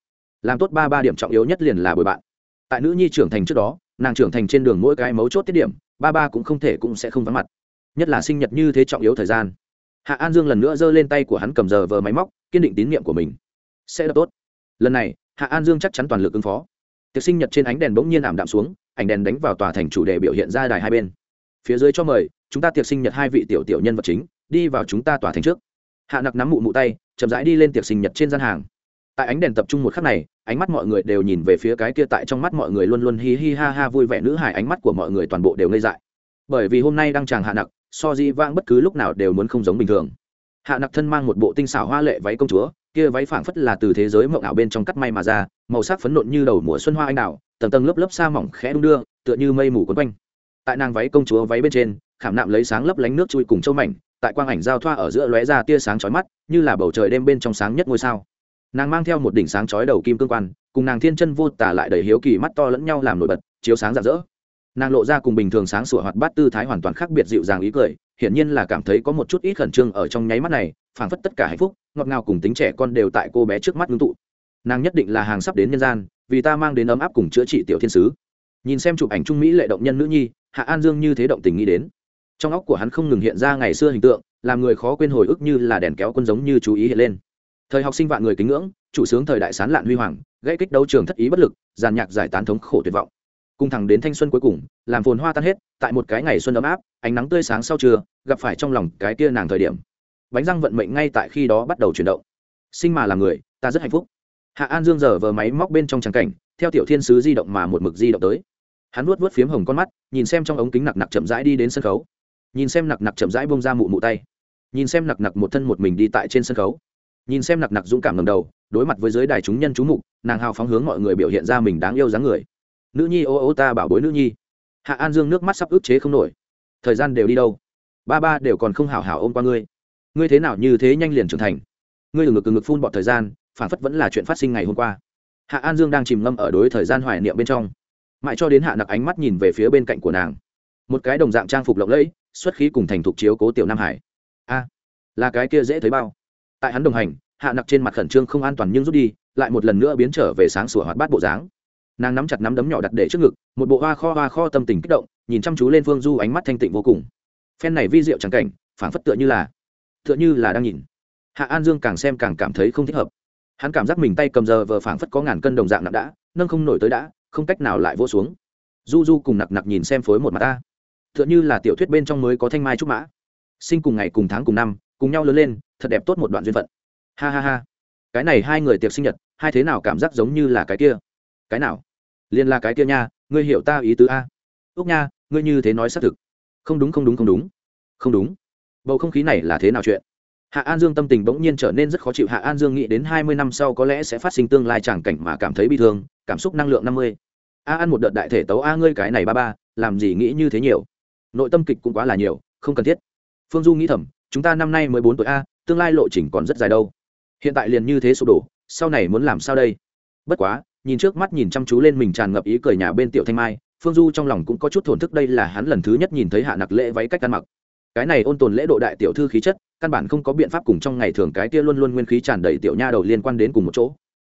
Làm tốt ba ba điểm trọng yếu nhất liền là bồi bạn. Tại nữ nhi trưởng thành trước đó, nàng trưởng thành trên đường mỗi cái mấu chốt tiết điểm, ba ba cũng không thể cũng sẽ không vắng mặt. Nhất là sinh nhật như thế trọng yếu thời gian. Hạ an dương lần nữa giơ lên tay của hắn cầm giờ vờ máy móc, kiên định tín nhiệm của mình. Sẽ là tốt. Lần này, hạ an dương chắc chắn toàn lực ứng phó. Tiệc sinh nhật trên ánh đèn bỗng nhiên ảm đạm xuống, ảnh đèn đánh vào tòa thành chủ đề biểu hiện ra đài hai bên phía dưới cho mời, chúng ta tiệc sinh nhật hai vị tiểu tiểu nhân vật chính, đi vào chúng ta tòa thành trước. Hạ nặc nắm mụ mụ tay, chậm rãi đi lên tiệc sinh nhật trên gian hàng. Tại ánh đèn tập trung một khắc này, ánh mắt mọi người đều nhìn về phía cái kia tại trong mắt mọi người luôn luôn hi hi ha ha vui vẻ nữ hải ánh mắt của mọi người toàn bộ đều ngây dại. Bởi vì hôm nay đang chàng hạ nặc, so di vang bất cứ lúc nào đều muốn không giống bình thường. Hạ nặc thân mang một bộ tinh xảo hoa lệ váy công chúa, kia váy phảng phất là từ thế giới mộng ảo bên trong cắt may mà ra, màu sắc phấn nộn như đầu mùa xuân hoa anh đào, tầng tầng lớp lớp sa mỏng khẽ đung đưa, tựa như mây mù quấn quanh tại nàng váy công chúa váy bên trên, khảm nạm lấy sáng lấp lánh nước chui cùng châu mảnh, tại quang ảnh giao thoa ở giữa lóe ra tia sáng chói mắt, như là bầu trời đêm bên trong sáng nhất ngôi sao. Nàng mang theo một đỉnh sáng chói đầu kim cương quan, cùng nàng thiên chân vô tả lại đầy hiếu kỳ mắt to lẫn nhau làm nổi bật, chiếu sáng rạng rỡ. Nàng lộ ra cùng bình thường sáng sủa hoạt bát tư thái hoàn toàn khác biệt dịu dàng ý cười, hiển nhiên là cảm thấy có một chút ít khẩn trương ở trong nháy mắt này, phảng phất tất cả hạnh phúc, ngọt ngào cùng tính trẻ con đều tại cô bé trước mắt ngưng tụ. Nàng nhất định là hàng sắp đến nhân gian, vì ta mang đến ấm áp cùng chữa trị tiểu thiên sứ. Nhìn xem chụp ảnh trung mỹ lệ động nhân nữ nhi hạ an dương như thế động tình nghĩ đến. Trong óc của hắn không ngừng hiện ra ngày xưa hình tượng, làm người khó quên hồi ức như là đèn kéo quân giống như chú ý hiện lên. Thời học sinh vạn người kính ngưỡng, chủ sướng thời đại sán lạn huy hoàng, gây kích đấu trường thất ý bất lực, giàn nhạc giải tán thống khổ tuyệt vọng. Cùng thẳng đến thanh xuân cuối cùng, làm phồn hoa tan hết, tại một cái ngày xuân ấm áp, ánh nắng tươi sáng sau trưa, gặp phải trong lòng cái kia nàng thời điểm. Bánh răng vận mệnh ngay tại khi đó bắt đầu chuyển động. Sinh mà làm người, ta rất hạnh phúc. Hạ an dương giờ vờ máy móc bên trong trắng cảnh, theo tiểu thiên sứ di động mà một mực di động tới hắn vuốt vuốt phiếm hồng con mắt, nhìn xem trong ống kính nặc nặc chậm rãi đi đến sân khấu. Nhìn xem nặc nặc chậm rãi bông ra mụ mụ tay. Nhìn xem nặc nặc một thân một mình đi tại trên sân khấu. Nhìn xem nặc nặc dũng cảm ngầm đầu, đối mặt với giới đài chúng nhân chú mục, nàng hào phóng hướng mọi người biểu hiện ra mình đáng yêu dáng người. Nữ nhi, ô ô, ta bảo bối nữ nhi. Hạ an dương nước mắt sắp ức chế không nổi. Thời gian đều đi đâu? Ba ba đều còn không hào hào ôm qua ngươi. Ngươi thế nào như thế nhanh liền trưởng thành? Ngươi ngực ngực phun bọt thời gian, phản phất vẫn là chuyện phát sinh ngày hôm qua. Hạ an dương đang chìm ngâm ở đối thời gian hoài niệm bên trong mãi cho đến hạ nặc ánh mắt nhìn về phía bên cạnh của nàng. Một cái đồng dạng trang phục lộng lẫy, xuất khí cùng thành thục chiếu cố tiểu nam hải. A, là cái kia dễ thấy bao. Tại hắn đồng hành, hạ nặc trên mặt khẩn trương không an toàn nhưng rút đi, lại một lần nữa biến trở về sáng sủa hoạt bát bộ dáng. Nàng nắm chặt nắm đấm nhỏ đặt để trước ngực, một bộ hoa kho hoa kho tâm tình kích động, nhìn chăm chú lên phương du ánh mắt thanh tịnh vô cùng. Phen này vi diệu trắng cảnh, phảng phất tựa như là, tựa như là đang nhìn. Hạ an dương càng xem càng cảm thấy không thích hợp. Hắn cảm giác mình tay cầm giờ vờ phảng phất có ngàn cân đồng dạng nặng đã, nâng không nổi tới đã không cách nào lại vỗ xuống. Du du cùng nặc nặc nhìn xem phối một mặt ta. T h ư ợ n h ư là tiểu thuyết bên trong mới có thanh mai trúc mã. Sinh cùng ngày cùng tháng cùng năm, cùng nhau lớn lên, thật đẹp tốt một đoạn duyên phận. Ha ha ha. Cái này hai người tiệc sinh nhật, hai thế nào cảm giác giống như là cái kia? Cái nào? Liên là cái kia nha, ngươi hiểu ta ý tứ a. Úc nha, ngươi như thế nói xác thực. Không đúng không đúng không đúng. Không đúng. Bầu không khí này là thế nào chuyện? Hạ an dương tâm tình bỗng nhiên trở nên rất khó chịu. Hạ an dương nghĩ đến hai mươi năm sau có lẽ sẽ phát sinh tương lai tràng cảnh mà cảm thấy bị thương cảm xúc năng lượng năm mươi. A ăn một đợt đại thể tấu a ngươi cái này ba ba, làm gì nghĩ như thế nhiều? Nội tâm kịch cũng quá là nhiều, không cần thiết. Phương du nghĩ thầm, chúng ta năm nay mới bốn tuổi a, tương lai lộ trình còn rất dài đâu. Hiện tại liền như thế sụp đổ, sau này muốn làm sao đây? Bất quá, nhìn trước mắt nhìn chăm chú lên mình tràn ngập ý cười nhà bên tiểu thanh mai, phương du trong lòng cũng có chút thổn thức đây là hắn lần thứ nhất nhìn thấy hạ nặc lễ váy cách ăn mặc. Cái này ôn tồn lễ độ đại tiểu thư khí chất, căn bản không có biện pháp cùng trong ngày thường cái kia luôn luôn nguyên khí tràn đầy tiểu nha đầu liên quan đến cùng một chỗ.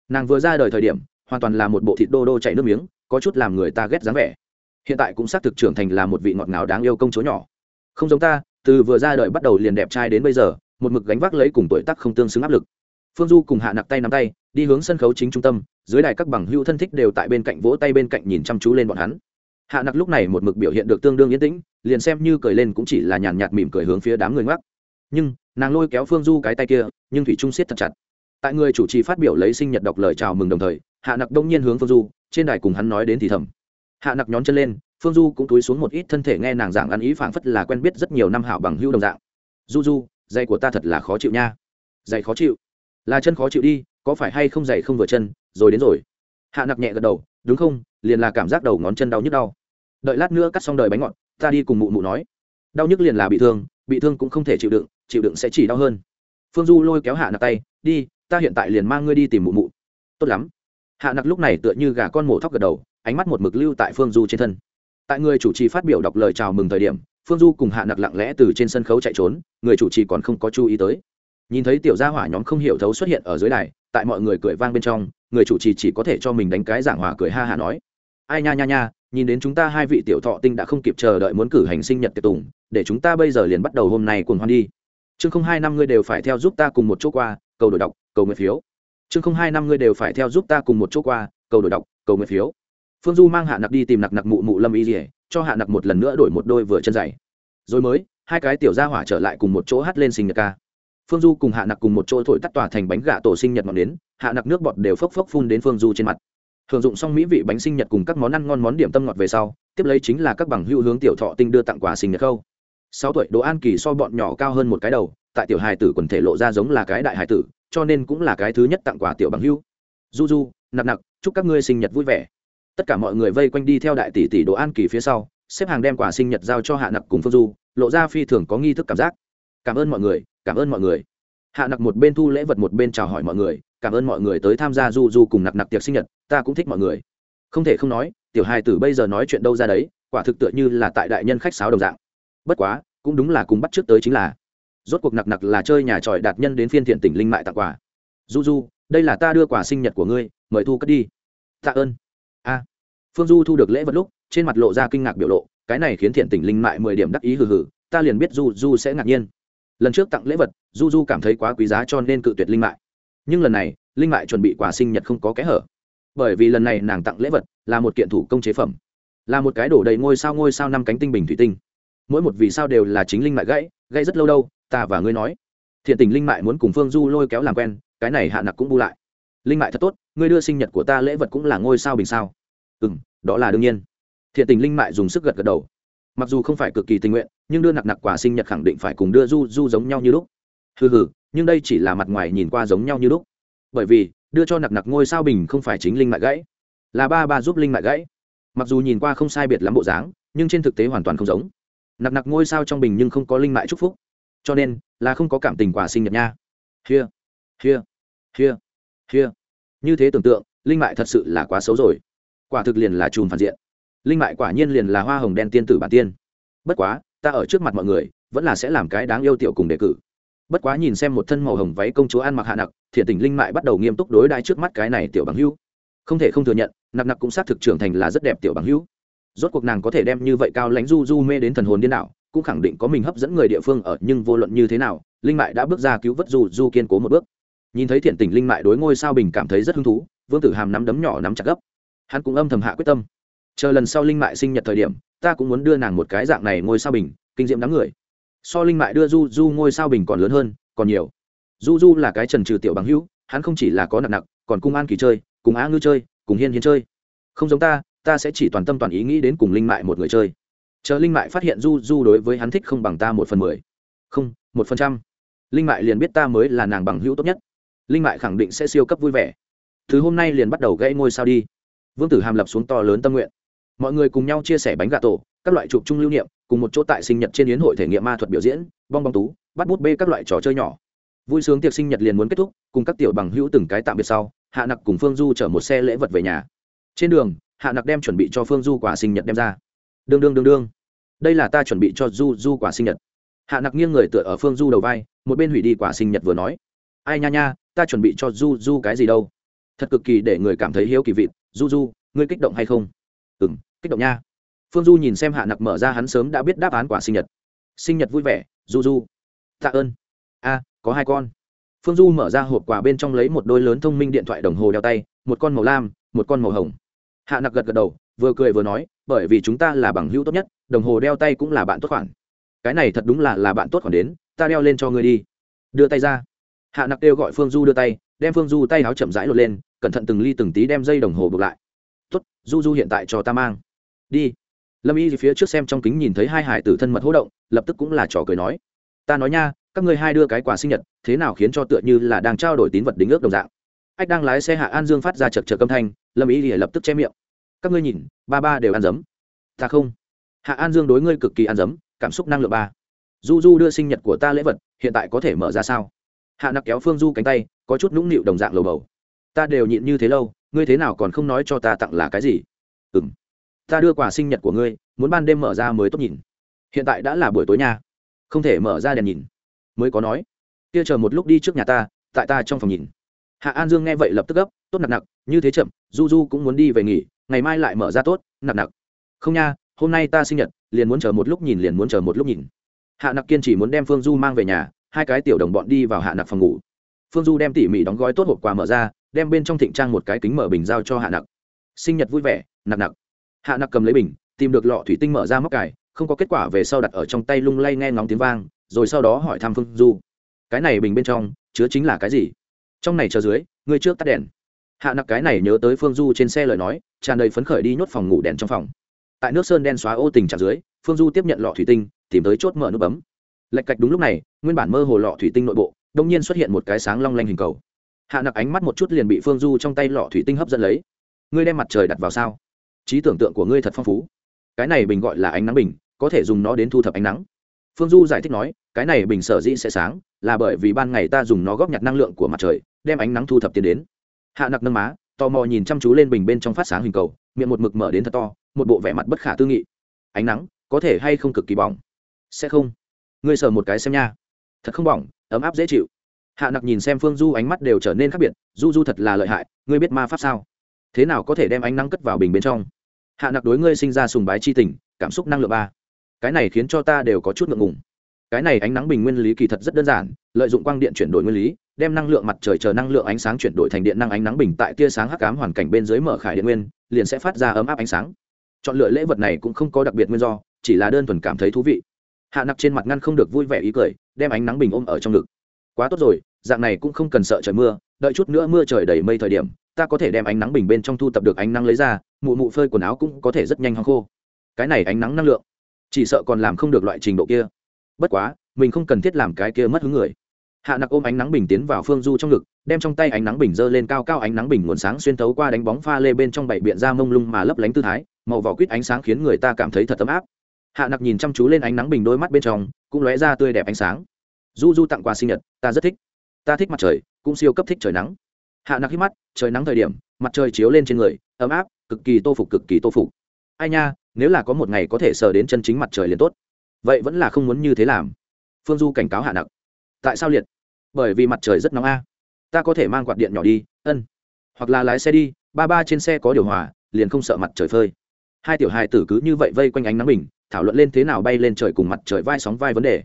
Nàng vừa ra đời thời điểm hoàn toàn là một bộ thịt đô đô chảy nước miếng, có chút làm người ta ghét dáng vẻ. Hiện tại cũng xác thực trưởng thành là một vị ngọt ngào đáng yêu công chúa nhỏ. Không giống ta, từ vừa ra đời bắt đầu liền đẹp trai đến bây giờ, một mực gánh vác lấy cùng tuổi tác không tương xứng áp lực. Phương du cùng hạ nặc tay nắm tay, đi hướng sân khấu chính trung tâm, dưới đài các bằng hữu thân thích đều tại bên cạnh vỗ tay bên cạnh nhìn chăm chú lên bọn hắn. Hạ nặc lúc này một mực biểu hiện được tương đương yên tĩnh, liền xem như cười lên cũng chỉ là nhàn nhạt mỉm cười hướng phía đám người ngoắc. Nhưng, nàng lôi kéo phương du cái tay kia, nhưng thủy trung siết thật chặt. Tại người chủ trì phát biểu lấy sinh nhật đọc lời chào mừng đồng thời hạ nặc đông nhiên hướng phương du, trên đài cùng hắn nói đến thì thầm. Hạ nặc nhón chân lên, phương du cũng túi xuống một ít thân thể nghe nàng giảng ăn ý phảng phất là quen biết rất nhiều năm hảo bằng hưu đồng dạng. Du du dày của ta thật là khó chịu nha. Dày khó chịu? Là chân khó chịu đi, có phải hay không dày không vừa chân? Rồi đến rồi. Hạ nặc nhẹ gật đầu, đúng không? Liền là cảm giác đầu ngón chân đau nhức đau. Đợi lát nữa cắt xong đời bánh ngọt, ta đi cùng mụ mụ nói. Đau nhức liền là bị thương bị thương cũng không thể chịu đựng chịu đựng sẽ chỉ đau hơn. Phương du lôi kéo hạ nặc tay, đi, ta hiện tại liền mang ngươi đi tìm mụ mụ. Tốt lắm hạ nặc lúc này tựa như gà con mổ thóc gật đầu, ánh mắt một mực lưu tại phương du trên thân. Tại người chủ trì phát biểu đọc lời chào mừng thời điểm, phương du cùng hạ nặc lặng lẽ từ trên sân khấu chạy trốn, người chủ trì còn không có chú ý tới. Nhìn thấy tiểu gia hỏa nhóm không hiểu thấu xuất hiện ở dưới đài, tại mọi người cười vang bên trong, người chủ trì chỉ có thể cho mình đánh cái giảng hòa cười ha hả nói. Ai nha nha nha, nhìn đến chúng ta hai vị tiểu thọ tinh đã không kịp chờ đợi muốn cử hành sinh nhật tiệc tùng, để chúng ta bây giờ liền bắt đầu hôm nay cùng hoan đi. Chương không hai năm ngươi đều phải theo giúp ta cùng một chỗ qua, cầu đổi đọc, cầu nguyện phiếu chương không hai năm ngươi đều phải theo giúp ta cùng một chỗ qua, cầu đổi đọc, cầu nguyện phiếu. Phương du mang hạ nặc đi tìm nặc nặc mụ mụ lâm y dỉa cho hạ nặc một lần nữa đổi một đôi vừa chân dày rồi mới, hai cái tiểu gia hỏa trở lại cùng một chỗ hát lên sinh nhật ca. Phương du cùng hạ nặc cùng một chỗ thổi tắt tỏa thành bánh gà tổ sinh nhật ngọn đến hạ nặc nước bọt đều phốc phốc phun đến phương du trên mặt. Thường dụng xong mỹ vị bánh sinh nhật cùng các món ăn ngon món điểm tâm ngọt về sau, tiếp lấy chính là các bằng hữu hướng tiểu thọ tinh đưa tặng quà sinh nhật khâu sáu tuổi, đỗ an kỳ so bọn nhỏ cao hơn một cái đầu, tại tiểu hài tử quần thể lộ ra giống là cái đại hài tử, cho nên cũng là cái thứ nhất tặng quà tiểu bằng hữu. Du du nặc nặc, chúc các ngươi sinh nhật vui vẻ. Tất cả mọi người vây quanh đi theo đại tỷ tỷ đỗ an kỳ phía sau, xếp hàng đem quà sinh nhật giao cho hạ nặc cùng phương du, lộ ra phi thường có nghi thức cảm giác. Cảm ơn mọi người, cảm ơn mọi người. Hạ nặc một bên thu lễ vật một bên chào hỏi mọi người, cảm ơn mọi người tới tham gia du du cùng nặc nặc tiệc sinh nhật, ta cũng thích mọi người. Không thể không nói, tiểu hài tử bây giờ nói chuyện đâu ra đấy, quả thực tựa như là tại đại nhân khách sáo đồng dạng bất quá, cũng đúng là cùng bắt trước tới chính là. Rốt cuộc nặc nặc là chơi nhà tròi đạt nhân đến phiên thiện tỉnh linh mại tặng quà. Du du, đây là ta đưa quà sinh nhật của ngươi, mời thu cất đi. Tạ ơn. A. Phương du thu được lễ vật lúc, trên mặt lộ ra kinh ngạc biểu lộ, cái này khiến thiện tỉnh linh mại mười điểm đắc ý hừ hừ, ta liền biết du du sẽ ngạc nhiên. Lần trước tặng lễ vật, du du cảm thấy quá quý giá cho nên cự tuyệt linh mại. Nhưng lần này, linh mại chuẩn bị quà sinh nhật không có kẽ hở. Bởi vì lần này nàng tặng lễ vật là một kiện thủ công chế phẩm. Là một cái đổ đầy ngôi sao ngôi sao năm cánh tinh bình thủy tinh mỗi một vì sao đều là chính linh mại gãy gãy rất lâu đâu, ta và ngươi nói. Thiện tình linh mại muốn cùng phương du lôi kéo làm quen, cái này hạ nặc cũng bu lại. Linh mại thật tốt, ngươi đưa sinh nhật của ta lễ vật cũng là ngôi sao bình sao. Ừ m đó là đương nhiên. Thiện tình linh mại dùng sức gật gật đầu. Mặc dù không phải cực kỳ tình nguyện, nhưng đưa nặc nặc quả sinh nhật khẳng định phải cùng đưa du du giống nhau như lúc. Hừ hừ, nhưng đây chỉ là mặt ngoài nhìn qua giống nhau như lúc. Bởi vì, đưa cho nặc nặc ngôi sao bình không phải chính linh mại gãy, là ba ba giúp linh mại gãy. Mặc dù nhìn qua không sai biệt lắm bộ dáng, nhưng trên thực tế hoàn toàn không giống nặc nặc ngôi sao trong bình nhưng không có linh mại chúc phúc. Cho nên, là không có cảm tình quả sinh nhật nha. Hia hia hia hia. Như thế tưởng tượng, linh mại thật sự là quá xấu rồi. Quả thực liền là chùm phản diện. Linh mại quả nhiên liền là hoa hồng đen tiên tử bản tiên. Bất quá, ta ở trước mặt mọi người, vẫn là sẽ làm cái đáng yêu tiểu cùng đề cử. Bất quá nhìn xem một thân màu hồng váy công chúa ăn mặc hạ nặc, thiện tình linh mại bắt đầu nghiêm túc đối đãi trước mắt cái này tiểu bằng hữu. Không thể không thừa nhận, nặc nặc cũng xác thực trưởng thành là rất đẹp tiểu bằng hữu rốt cuộc nàng có thể đem như vậy cao lãnh du du mê đến thần hồn điên đảo, cũng khẳng định có mình hấp dẫn người địa phương ở, nhưng vô luận như thế nào, linh mại đã bước ra cứu vớt du du kiên cố một bước. Nhìn thấy thiện tình linh mại đối ngôi sao bình cảm thấy rất hứng thú, vương tử hàm nắm đấm nhỏ nắm chặt gấp. Hắn cũng âm thầm hạ quyết tâm. Chờ lần sau linh mại sinh nhật thời điểm, ta cũng muốn đưa nàng một cái dạng này ngôi sao bình, kinh diệm đám người. So linh mại đưa du du ngôi sao bình còn lớn hơn, còn nhiều. Du du là cái trần trừ tiểu bằng hữu, hắn không chỉ là có nặng nặng, còn cung an kỳ chơi, cùng á ngư chơi, cùng hiên hiên chơi. Không giống ta ta sẽ chỉ toàn tâm toàn ý nghĩ đến cùng linh mại một người chơi. Chờ linh mại phát hiện du du đối với hắn thích không bằng ta một phần mười. Không, một phần trăm. Linh mại liền biết ta mới là nàng bằng hữu tốt nhất. Linh mại khẳng định sẽ siêu cấp vui vẻ. Thứ hôm nay liền bắt đầu gãy ngôi sao đi. Vương tử hàm lập xuống to lớn tâm nguyện. Mọi người cùng nhau chia sẻ bánh gà tổ, các loại chụp chung lưu niệm, cùng một chỗ tại sinh nhật trên yến hội thể nghiệm ma thuật biểu diễn, bong bong tú, bắt bút bê các loại trò chơi nhỏ. Vui sướng tiệc sinh nhật liền muốn kết thúc, cùng các tiểu bằng hữu từng cái tạm biệt sau, hạ nặc cùng phương du chở một xe lễ vật về nhà. Trên đường hạ nặc đem chuẩn bị cho phương du quả sinh nhật đem ra. Đương đương đương đương. Đây là ta chuẩn bị cho du du quả sinh nhật. Hạ nặc nghiêng người tựa ở phương du đầu vai, một bên hủy đi quả sinh nhật vừa nói. Ai nha nha, ta chuẩn bị cho du du cái gì đâu? Thật cực kỳ để người cảm thấy hiếu kỳ vịt du du, ngươi kích động hay không? Ừ m kích động nha. Phương du nhìn xem hạ nặc mở ra hắn sớm đã biết đáp án quả sinh nhật. Sinh nhật vui vẻ, du du. Tạ ơn. A, có hai con. Phương du mở ra hộp quà bên trong lấy một đôi lớn thông minh điện thoại đồng hồ đeo tay, một con màu lam, một con màu hồng hạ nặc gật gật đầu, vừa cười vừa nói, bởi vì chúng ta là bằng hữu tốt nhất, đồng hồ đeo tay cũng là bạn tốt khoản. Cái này thật đúng là là bạn tốt khoản đến, ta đeo lên cho ngươi đi. Đưa tay ra. Hạ nặc kêu gọi phương du đưa tay, đem phương du tay áo chậm rãi lột lên, cẩn thận từng ly từng tí đem dây đồng hồ buộc lại. Tốt, du du hiện tại cho ta mang. Đi. Lâm y phía trước xem trong kính nhìn thấy hai hải tử thân mật hỗ động, lập tức cũng là trò cười nói, ta nói nha, các ngươi hai đưa cái quà sinh nhật, thế nào khiến cho tựa như là đang trao đổi tín vật đính ước đồng dạng. Ách đang lái xe hạ an dương phát ra chật chật âm thanh lâm ý thì lập tức che miệng các ngươi nhìn ba ba đều ăn dấm ta không hạ an dương đối ngươi cực kỳ ăn dấm cảm xúc năng lượng ba du du đưa sinh nhật của ta lễ vật hiện tại có thể mở ra sao hạ nặc kéo phương du cánh tay có chút nũng nịu đồng dạng lầu bầu ta đều nhịn như thế lâu ngươi thế nào còn không nói cho ta tặng là cái gì ừ m ta đưa quà sinh nhật của ngươi muốn ban đêm mở ra mới tốt nhìn hiện tại đã là buổi tối nha không thể mở ra đèn nhìn mới có nói kia chờ một lúc đi trước nhà ta tại ta trong phòng nhìn hạ an dương nghe vậy lập tức gấp tốt nặng nặng như thế chậm, du du cũng muốn đi về nghỉ, ngày mai lại mở ra tốt nặng nặng không nha, hôm nay ta sinh nhật, liền muốn chờ một lúc nhìn, liền muốn chờ một lúc nhìn. Hạ nặc kiên chỉ muốn đem phương du mang về nhà, hai cái tiểu đồng bọn đi vào hạ nặc phòng ngủ. Phương du đem tỉ mỉ đóng gói tốt hộp quà mở ra, đem bên trong thịnh trang một cái kính mở bình giao cho hạ nặc. Sinh nhật vui vẻ, nặc nặc. Hạ nặc cầm lấy bình, tìm được lọ thủy tinh mở ra móc cài, không có kết quả về sau đặt ở trong tay lung lay nghe ngóng tiếng vang, rồi sau đó hỏi thăm phương du. Cái này bình bên trong chứa chính là cái gì? Trong này chờ dưới, ngươi trước tắt đèn hạ nặc cái này nhớ tới phương du trên xe lời nói, tràn đầy phấn khởi đi nhốt phòng ngủ đèn trong phòng. Tại nước sơn đen xóa ô tình trạng dưới, phương du tiếp nhận lọ thủy tinh, tìm tới chốt mở nút bấm. Lạch cạch đúng lúc này, nguyên bản mơ hồ lọ thủy tinh nội bộ đông nhiên xuất hiện một cái sáng long lanh hình cầu. Hạ nặc ánh mắt một chút liền bị phương du trong tay lọ thủy tinh hấp dẫn lấy. Ngươi đem mặt trời đặt vào sao? Trí tưởng tượng của ngươi thật phong phú. Cái này bình gọi là ánh nắng bình, có thể dùng nó đến thu thập ánh nắng. Phương du giải thích nói, cái này bình sở dĩ sẽ sáng, là bởi vì ban ngày ta dùng nó góp nhặt năng lượng của mặt trời, đem ánh nắng thu thập tiến đến hạ nặc nâng má, tò mò nhìn chăm chú lên bình bên trong phát sáng hình cầu, miệng một mực mở đến thật to, một bộ vẻ mặt bất khả tư nghị. Ánh nắng, có thể hay không cực kỳ bỏng? Sẽ không. Ngươi sờ một cái xem nha. Thật không bỏng, ấm áp dễ chịu. Hạ nặc nhìn xem phương du, ánh mắt đều trở nên khác biệt. Du du thật là lợi hại, ngươi biết ma pháp sao? Thế nào có thể đem ánh nắng cất vào bình bên trong? Hạ nặc đối ngươi sinh ra sùng bái c h i tình, cảm xúc năng lượng ba. Cái này khiến cho ta đều có chút ngượng ngùng. Cái này ánh nắng bình nguyên lý kỳ thật rất đơn giản, lợi dụng quang điện chuyển đổi nguyên lý đem năng lượng mặt trời chờ năng lượng ánh sáng chuyển đổi thành điện năng ánh nắng bình tại tia sáng hắc ám hoàn cảnh bên dưới mở khải điện nguyên, liền sẽ phát ra ấm áp ánh sáng. Chọn lựa lễ vật này cũng không có đặc biệt nguyên do, chỉ là đơn thuần cảm thấy thú vị. Hạ nặc trên mặt ngăn không được vui vẻ ý cười, đem ánh nắng bình ôm ở trong ngực. Quá tốt rồi, dạng này cũng không cần sợ trời mưa, đợi chút nữa mưa trời đầy mây thời điểm, ta có thể đem ánh nắng bình bên trong thu tập được ánh nắng lấy ra, mụ mụ phơi quần áo cũng có thể rất nhanh hong khô. Cái này ánh nắng năng lượng, chỉ sợ còn làm không được loại trình độ kia. Bất quá, mình không cần thiết làm cái kia mất hứng người hạ nặc ôm ánh nắng bình tiến vào phương du trong ngực, đem trong tay ánh nắng bình dơ lên cao cao ánh nắng bình nguồn sáng xuyên thấu qua đánh bóng pha lê bên trong bảy biện ra mông lung mà lấp lánh tư thái, màu vỏ quýt ánh sáng khiến người ta cảm thấy thật ấm áp. Hạ nặc nhìn chăm chú lên ánh nắng bình đôi mắt bên trong, cũng lóe ra tươi đẹp ánh sáng. Du du tặng quà sinh nhật, ta rất thích. Ta thích mặt trời, cũng siêu cấp thích trời nắng. Hạ nặc hít mắt, trời nắng thời điểm, mặt trời chiếu lên trên người, ấm áp, cực kỳ tô phục, cực kỳ tô phục. Ai nha, nếu là có một ngày có thể sờ đến chân chính mặt trời liền tốt. Vậy vẫn là không muốn như thế làm. Phương du cảnh cáo hạ nặc tại sao liệt? Bởi vì mặt trời rất nóng a. Ta có thể mang quạt điện nhỏ đi, ân. Hoặc là lái xe đi, ba ba trên xe có điều hòa, liền không sợ mặt trời phơi. Hai tiểu hài tử cứ như vậy vây quanh ánh nắng mình thảo luận lên thế nào bay lên trời cùng mặt trời vai sóng vai vấn đề.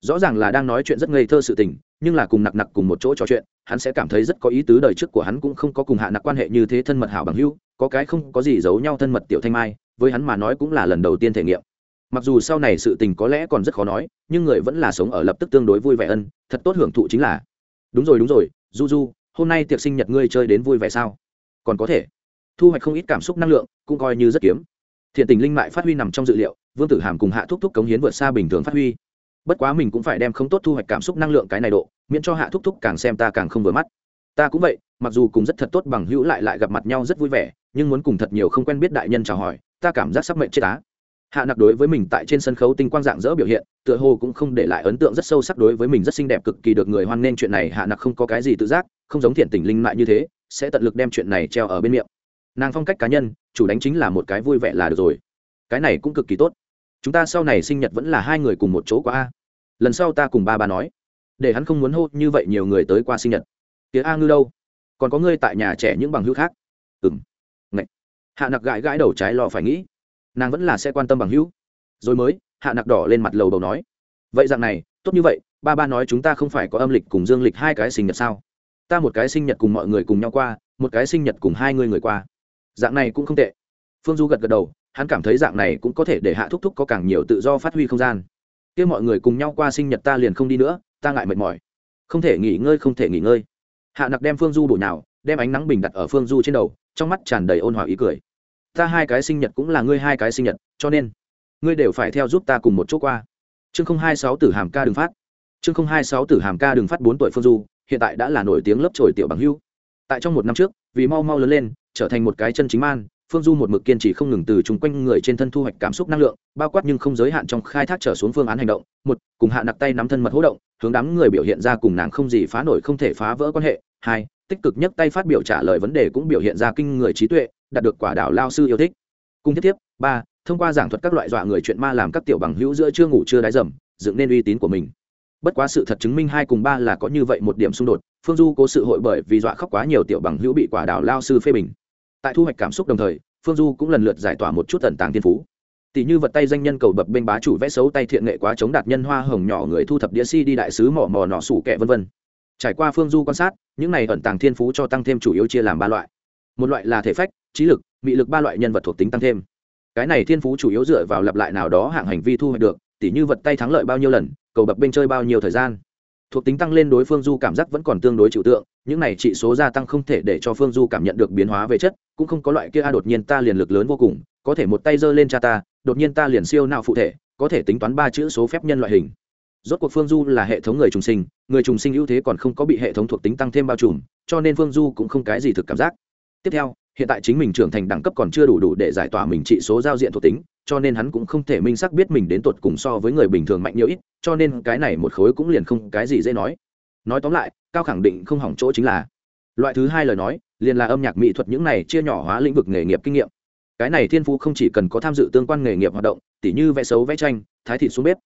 Rõ ràng là đang nói chuyện rất ngây thơ sự tình, nhưng là cùng nặc nặc cùng một chỗ trò chuyện, hắn sẽ cảm thấy rất có ý tứ đời trước của hắn cũng không có cùng hạ nặc quan hệ như thế thân mật hảo bằng hữu, có cái không có gì giấu nhau thân mật tiểu thanh mai, với hắn mà nói cũng là lần đầu tiên thể nghiệm mặc dù sau này sự tình có lẽ còn rất khó nói, nhưng người vẫn là sống ở lập tức tương đối vui vẻ ân, thật tốt hưởng thụ chính là. Đúng rồi đúng rồi, du du, hôm nay tiệc sinh nhật ngươi chơi đến vui vẻ sao? Còn có thể. Thu hoạch không ít cảm xúc năng lượng, cũng coi như rất kiếm. Thiện tình linh mại phát huy nằm trong dự liệu, vương tử hàm cùng hạ thúc thúc cống hiến vượt xa bình thường phát huy. Bất quá mình cũng phải đem không tốt thu hoạch cảm xúc năng lượng cái này độ, miễn cho hạ thúc thúc càng xem ta càng không vừa mắt. Ta cũng vậy, mặc dù cùng rất thật tốt bằng hữu lại lại gặp mặt nhau rất vui vẻ, nhưng muốn cùng thật nhiều không quen biết đại nhân chào hỏi, ta cảm giác sắp mệnh chết á hạ nặc đối với mình tại trên sân khấu tinh quang dạng dỡ biểu hiện, tựa hồ cũng không để lại ấn tượng rất sâu sắc đối với mình rất xinh đẹp cực kỳ được người hoan nghênh chuyện này. Hạ nặc không có cái gì tự giác, không giống thiện tình linh mại như thế, sẽ tận lực đem chuyện này treo ở bên miệng. Nàng phong cách cá nhân, chủ đánh chính là một cái vui vẻ là được rồi. Cái này cũng cực kỳ tốt. Chúng ta sau này sinh nhật vẫn là hai người cùng một chỗ qua a. Lần sau ta cùng ba bà nói. Để hắn không muốn hô như vậy nhiều người tới qua sinh nhật. Tía a ngư đâu? Còn có ngươi tại nhà trẻ những bằng hữu khác. Ừ m hạ nặc gãi gãi đầu trái lò phải nghĩ nàng vẫn là sẽ quan tâm bằng hữu. Rồi mới, hạ nặc đỏ lên mặt lầu đầu nói, vậy dạng này, tốt như vậy, ba ba nói chúng ta không phải có âm lịch cùng dương lịch hai cái sinh nhật sao? Ta một cái sinh nhật cùng mọi người cùng nhau qua, một cái sinh nhật cùng hai người người qua. Dạng này cũng không tệ. Phương du gật gật đầu, hắn cảm thấy dạng này cũng có thể để hạ thúc thúc có càng nhiều tự do phát huy không gian. Kia mọi người cùng nhau qua sinh nhật ta liền không đi nữa, ta ngại mệt mỏi. Không thể nghỉ ngơi, không thể nghỉ ngơi. Hạ nặc đem phương du bổ nhào, đem ánh nắng bình đặt ở phương du trên đầu, trong mắt tràn đầy ôn hòa ý cười ta hai cái sinh nhật cũng là ngươi hai cái sinh nhật, cho nên, ngươi đều phải theo giúp ta cùng một chỗ qua. Chương không hai sáu tử hàm ca đường phát. Chương không hai sáu tử hàm ca đường phát bốn tuổi phương du, hiện tại đã là nổi tiếng lớp trồi tiểu bằng hưu. Tại trong một năm trước, vì mau mau lớn lên, trở thành một cái chân chính man, phương du một mực kiên trì không ngừng từ chung quanh người trên thân thu hoạch cảm xúc năng lượng, bao quát nhưng không giới hạn trong khai thác trở xuống phương án hành động. Một, cùng hạ nặc tay nắm thân mật hỗ động, hướng đám người biểu hiện ra cùng nàng không gì phá nổi không thể phá vỡ quan hệ. Hai, tích cực nhất tay phát biểu trả lời vấn đề cũng biểu hiện ra kinh người trí tuệ đạt được quả đảo lao sư yêu thích. Cùng tiếp tiếp, ba, thông qua giảng thuật các loại dọa người chuyện ma làm các tiểu bằng hữu giữa chưa ngủ chưa đáy dầm, dựng nên uy tín của mình. Bất quá sự thật chứng minh hai cùng ba là có như vậy một điểm xung đột, phương du cố sự hội bởi vì dọa khóc quá nhiều tiểu bằng hữu bị quả đảo lao sư phê bình. Tại thu hoạch cảm xúc đồng thời, phương du cũng lần lượt giải tỏa một chút tần tàng thiên phú. Tỷ như vật tay danh nhân cầu bập bên bá chủ vẽ xấu tay thiện nghệ quá chống đạt nhân hoa hồng nhỏ người thu thập đĩa si đi đại sứ mỏ mò nọ sủ kẹ vân vân. Trải qua phương du quan sát, những này ẩn tàng thiên phú cho tăng thêm chủ yếu chia làm ba loại. Một loại là thể phách trí lực, mị lực ba loại nhân vật thuộc tính tăng thêm. Cái này thiên phú chủ yếu dựa vào lặp lại nào đó hạng hành vi thu hoạch được, tỉ như vật tay thắng lợi bao nhiêu lần, cầu bập bên chơi bao nhiêu thời gian. Thuộc tính tăng lên đối phương du cảm giác vẫn còn tương đối chịu tượng, những này trị số gia tăng không thể để cho phương du cảm nhận được biến hóa về chất, cũng không có loại kia, a, đột nhiên ta liền lực lớn vô cùng, có thể một tay giơ lên cha ta, đột nhiên ta liền siêu nào phụ thể, có thể tính toán ba chữ số phép nhân loại hình. Rốt cuộc phương du là hệ thống người trùng sinh, người trùng sinh ưu thế còn không có bị hệ thống thuộc tính tăng thêm bao trùm, cho nên phương du cũng không cái gì thực cảm giác. Tiếp theo hiện tại chính mình trưởng thành đẳng cấp còn chưa đủ đủ để giải tỏa mình trị số giao diện thuộc tính, cho nên hắn cũng không thể minh xác biết mình đến tột cùng so với người bình thường mạnh nhiều ít, cho nên cái này một khối cũng liền không cái gì dễ nói. Nói tóm lại, cao khẳng định không hỏng chỗ chính là. Loại thứ hai lời nói, liền là âm nhạc mỹ thuật những này chia nhỏ hóa lĩnh vực nghề nghiệp kinh nghiệm. Cái này thiên phú không chỉ cần có tham dự tương quan nghề nghiệp hoạt động, tỉ như vẽ xấu vẽ tranh, thái thị xuống bếp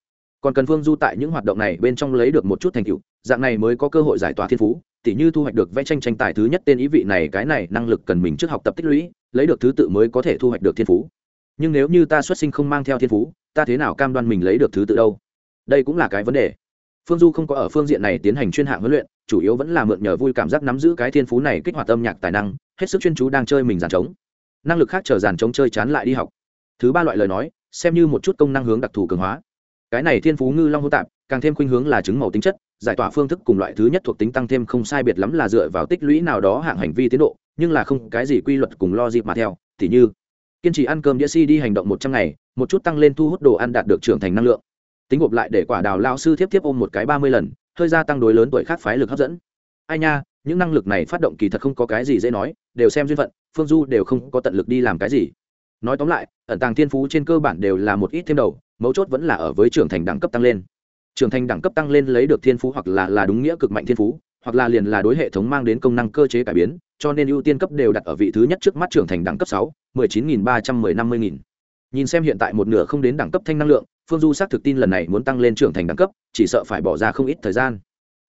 còn cần phương du tại những hoạt động này bên trong lấy được một chút thành tựu, dạng này mới có cơ hội giải tỏa thiên phú, tỉ như thu hoạch được vẽ tranh tranh tài thứ nhất tên ý vị này, cái này năng lực cần mình trước học tập tích lũy, lấy được thứ tự mới có thể thu hoạch được thiên phú. Nhưng nếu như ta xuất sinh không mang theo thiên phú, ta thế nào cam đoan mình lấy được thứ tự đâu? Đây cũng là cái vấn đề. Phương du không có ở phương diện này tiến hành chuyên hạng huấn luyện, chủ yếu vẫn là mượn nhờ vui cảm giác nắm giữ cái thiên phú này kích hoạt âm nhạc tài năng, hết sức chuyên chú đang chơi mình giàn trống. Năng lực khác chờ giàn trống chơi chán lại đi học. Thứ ba loại lời nói, xem như một chút công năng hướng đặc thù cường hóa cái này thiên phú ngư long hô tạp, càng thêm khuynh hướng là chứng màu tính chất, giải tỏa phương thức cùng loại thứ nhất thuộc tính tăng thêm không sai biệt lắm là dựa vào tích lũy nào đó hạng hành vi tiến độ, nhưng là không cái gì quy luật cùng lo dịp mà theo t như, kiên trì ăn cơm đĩa si đi hành động một trăm ngày, một chút tăng lên thu hút đồ ăn đạt được trưởng thành năng lượng. Tính gộp lại để quả đào lao sư tiếp tiếp ôm một cái ba mươi lần, hơi gia tăng đối lớn tuổi khác phái lực hấp dẫn. Ai nha, những năng lực này phát động kỳ thật không có cái gì dễ nói, đều xem duyên phận, phương du đều không có tận lực đi làm cái gì. Nói tóm lại, ẩn tàng thiên phú trên cơ bản đều là một ít thêm đầu mấu chốt vẫn là ở với trưởng thành đẳng cấp tăng lên. Trưởng thành đẳng cấp tăng lên lấy được thiên phú hoặc là là đúng nghĩa cực mạnh thiên phú, hoặc là liền là đối hệ thống mang đến công năng cơ chế cải biến, cho nên ưu tiên cấp đều đặt ở vị thứ nhất trước mắt trưởng thành đẳng cấp sáu, mười chín nghìn ba trăm mười năm mươi nghìn. Nhìn xem hiện tại một nửa không đến đẳng cấp thanh năng lượng, phương du xác thực tin lần này muốn tăng lên trưởng thành đẳng cấp, chỉ sợ phải bỏ ra không ít thời gian.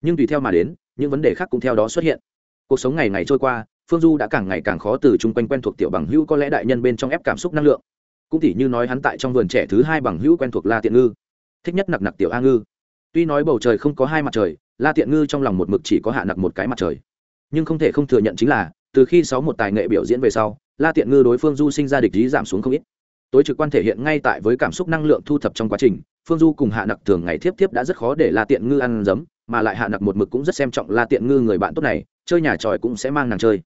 Nhưng tùy theo mà đến, những vấn đề khác cũng theo đó xuất hiện. Cuộc sống ngày ngày trôi qua, phương du đã càng ngày càng khó từ chung quanh quen thuộc tiểu bằng hữu có lẽ đại nhân bên trong ép cảm xúc năng lượng cũng tỉ như nói hắn tại trong vườn trẻ thứ hai bằng hữu quen thuộc la tiện ngư. Thích nhất nặc nặc tiểu a ngư. Tuy nói bầu trời không có hai mặt trời, la tiện ngư trong lòng một mực chỉ có hạ nặc một cái mặt trời. Nhưng không thể không thừa nhận chính là, từ khi sáu một tài nghệ biểu diễn về sau, la tiện ngư đối phương du sinh ra địch lý giảm xuống không ít. Tối trực quan thể hiện ngay tại với cảm xúc năng lượng thu thập trong quá trình, phương du cùng hạ nặc thường ngày tiếp tiếp đã rất khó để la tiện ngư ăn giấm mà lại hạ nặc một mực cũng rất xem trọng la tiện ngư người bạn tốt này, chơi nhà tròi cũng sẽ mang nàng chơi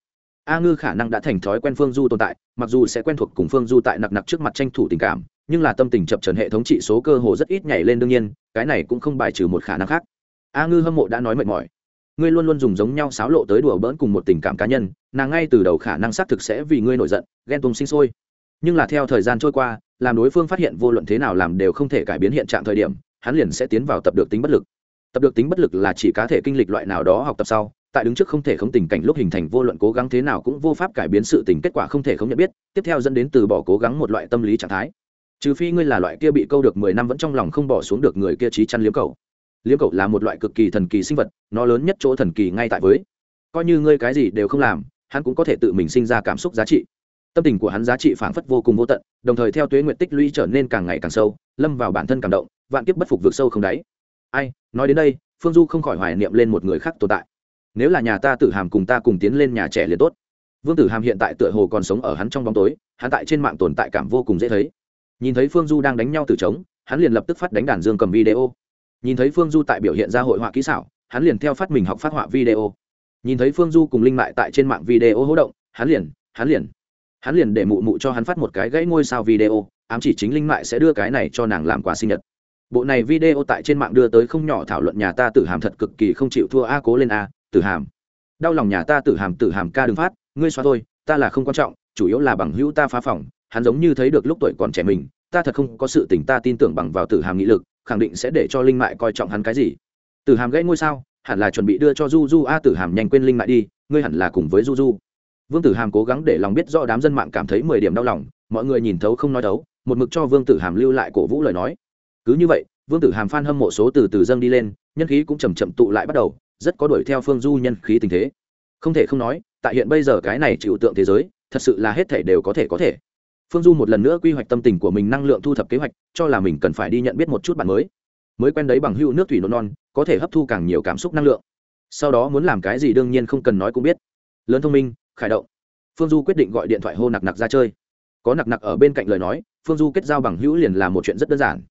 a ngư khả năng đã thành thói quen phương du tồn tại, mặc dù sẽ quen thuộc cùng phương du tại nặc nặc trước mặt tranh thủ tình cảm, nhưng là tâm tình chập trần hệ thống trị số cơ hồ rất ít nhảy lên đương nhiên, cái này cũng không bài trừ một khả năng khác. A ngư hâm mộ đã nói mệt mỏi. Ngươi luôn luôn dùng giống nhau xáo lộ tới đùa bỡn cùng một tình cảm cá nhân, nàng ngay từ đầu khả năng xác thực sẽ vì ngươi nổi giận, ghen tuông sinh sôi. Nhưng là theo thời gian trôi qua, làm đối phương phát hiện vô luận thế nào làm đều không thể cải biến hiện trạng thời điểm, hắn liền sẽ tiến vào tập được tính bất lực. Tập được tính bất lực là chỉ cá thể kinh lịch loại nào đó học tập sau tại đứng trước không thể không tình cảnh lúc hình thành vô luận cố gắng thế nào cũng vô pháp cải biến sự tình kết quả không thể không nhận biết, tiếp theo dẫn đến từ bỏ cố gắng một loại tâm lý trạng thái. Trừ phi ngươi là loại kia bị câu được mười năm vẫn trong lòng không bỏ xuống được người kia trí chăn liếm cầu liếm cầu là một loại cực kỳ thần kỳ sinh vật, nó lớn nhất chỗ thần kỳ ngay tại với. Coi như ngươi cái gì đều không làm, hắn cũng có thể tự mình sinh ra cảm xúc giá trị. Tâm tình của hắn giá trị phảng phất vô cùng vô tận, đồng thời theo tuế nguyện tích lũy trở nên càng ngày càng sâu, lâm vào bản thân cảm động, vạn kiếp bất phục vượt sâu không đáy. Ai, nói đến đây, phương du không khỏi hoài niệm lên một người khác tồn tại nếu là nhà ta tử hàm cùng ta cùng tiến lên nhà trẻ liền tốt. Vương tử hàm hiện tại tựa hồ còn sống ở hắn trong bóng tối, hắn tại trên mạng tồn tại cảm vô cùng dễ thấy. Nhìn thấy phương du đang đánh nhau từ trống, hắn liền lập tức phát đánh đàn dương cầm video. Nhìn thấy phương du tại biểu hiện ra hội họa kỹ xảo, hắn liền theo phát mình học phát họa video. Nhìn thấy phương du cùng linh mại tại trên mạng video hỗ động, hắn liền hắn liền hắn liền để mụ mụ cho hắn phát một cái gãy ngôi sao video, ám chỉ chính linh mại sẽ đưa cái này cho nàng làm quà sinh nhật. Bộ này video tại trên mạng đưa tới không nhỏ thảo luận nhà ta tử hàm thật cực kỳ không chịu thua a cố lên a tử hàm. Đau lòng nhà ta tử hàm tử hàm ca đừng phát, ngươi xóa thôi ta là không quan trọng, chủ yếu là bằng hữu ta phá phòng, hắn giống như thấy được lúc tuổi còn trẻ mình, ta thật không có sự tình ta tin tưởng bằng vào tử hàm nghị lực, khẳng định sẽ để cho linh mại coi trọng hắn cái gì. Tử hàm gãy ngôi sao, hẳn là chuẩn bị đưa cho du du, a tử hàm, nhanh quên linh mại đi, ngươi hẳn là cùng với du du. Vương tử hàm cố gắng để lòng biết rõ đám dân mạng cảm thấy mười điểm đau lòng, mọi người nhìn thấu không nói thấu, một mực cho vương tử hàm lưu lại cổ vũ lời nói. Cứ như vậy, vương tử hàm phan hâm mộ số từ từ dâng đi lên, nhân khí cũng chầm chậm tụ lại bắt đầu rất có đuổi theo phương du nhân khí tình thế. Không thể không nói, tại hiện bây giờ cái này chịu tượng thế giới, thật sự là hết thể đều có thể có thể. Phương du một lần nữa quy hoạch tâm tình của mình năng lượng thu thập kế hoạch, cho là mình cần phải đi nhận biết một chút bạn mới. Mới quen đấy bằng hữu nước thủy nôn non, có thể hấp thu càng nhiều cảm xúc năng lượng. Sau đó muốn làm cái gì đương nhiên không cần nói cũng biết. Lớn thông minh, khải động. Phương du quyết định gọi điện thoại hô nặc nặc ra chơi. Có nặc nặc ở bên cạnh lời nói, phương du kết giao bằng hữu liền là một chuyện rất đơn giản.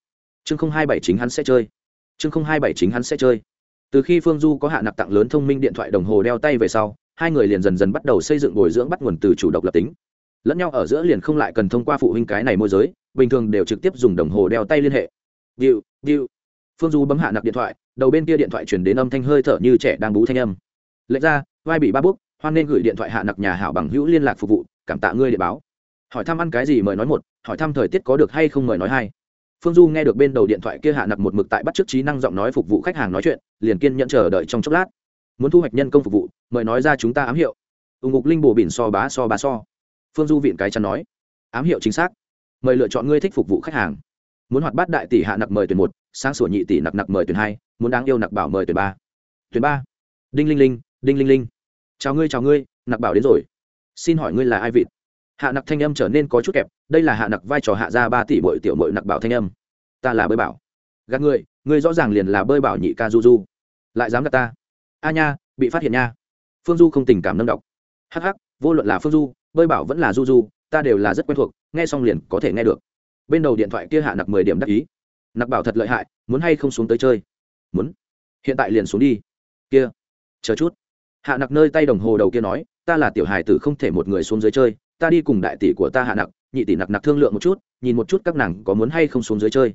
Chương không hai bảy chính hắn sẽ chơi. Chương không hai bảy chính hắn sẽ chơi từ khi phương du có hạ nặc tặng lớn thông minh điện thoại đồng hồ đeo tay về sau, hai người liền dần dần bắt đầu xây dựng bồi dưỡng bắt nguồn từ chủ độc lập tính. Lẫn nhau ở giữa liền không lại cần thông qua phụ huynh cái này môi giới, bình thường đều trực tiếp dùng đồng hồ đeo tay liên hệ. Điệu điệu. Phương du bấm hạ nặc điện thoại, đầu bên kia điện thoại chuyển đến âm thanh hơi thở như trẻ đang bú thanh âm. Lệch ra, vai bị ba bút, hoan nên gửi điện thoại hạ nặc nhà hảo bằng hữu liên lạc phục vụ, cảm tạ ngươi để báo. Hỏi thăm ăn cái gì mời nói một, hỏi thăm thời tiết có được hay không mời nói hai phương du nghe được bên đầu điện thoại kia hạ nặc một mực tại bắt chức trí năng giọng nói phục vụ khách hàng nói chuyện, liền kiên nhận chờ đợi trong chốc lát. Muốn thu hoạch nhân công phục vụ, mời nói ra chúng ta ám hiệu. Ủng ngục linh bồ bỉn so bá so bá so. Phương du viện cái chắn nói. Ám hiệu chính xác. Mời lựa chọn ngươi thích phục vụ khách hàng. Muốn hoạt bát đại tỷ hạ nặc mời tuyển một, sáng sủa nhị tỷ nặc nặc mời tuyển hai, muốn đáng yêu nặc bảo mời tuyển ba. Tuyển ba. Đinh linh linh, đinh linh linh. Chào ngươi chào ngươi, nặc bảo đến rồi. Xin hỏi ngươi là ai vịt hạ nặc thanh âm trở nên có chút kẹp đây là hạ nặc vai trò hạ ra ba tỷ bội tiểu bội nặc bảo thanh âm. Ta là bơi bảo. Gạt người, người rõ ràng liền là bơi bảo nhị ca du du. Lại dám gạt ta. A nha bị phát hiện nha. Phương du không tình cảm nâng đọc hh vô luận là phương du bơi bảo vẫn là du du ta đều là rất quen thuộc nghe xong liền có thể nghe được. Bên đầu điện thoại kia hạ nặc mười điểm đắc ý. Nặc bảo thật lợi hại muốn hay không xuống tới chơi? Muốn. Hiện tại liền xuống đi. Kia chờ chút. Hạ nặc nơi tay đồng hồ đầu kia nói ta là tiểu hài tử không thể một người xuống dưới chơi ta đi cùng đại tỷ của ta hạ nặc, nhị tỷ nặc nặc thương lượng một chút, nhìn một chút các nàng có muốn hay không xuống dưới chơi.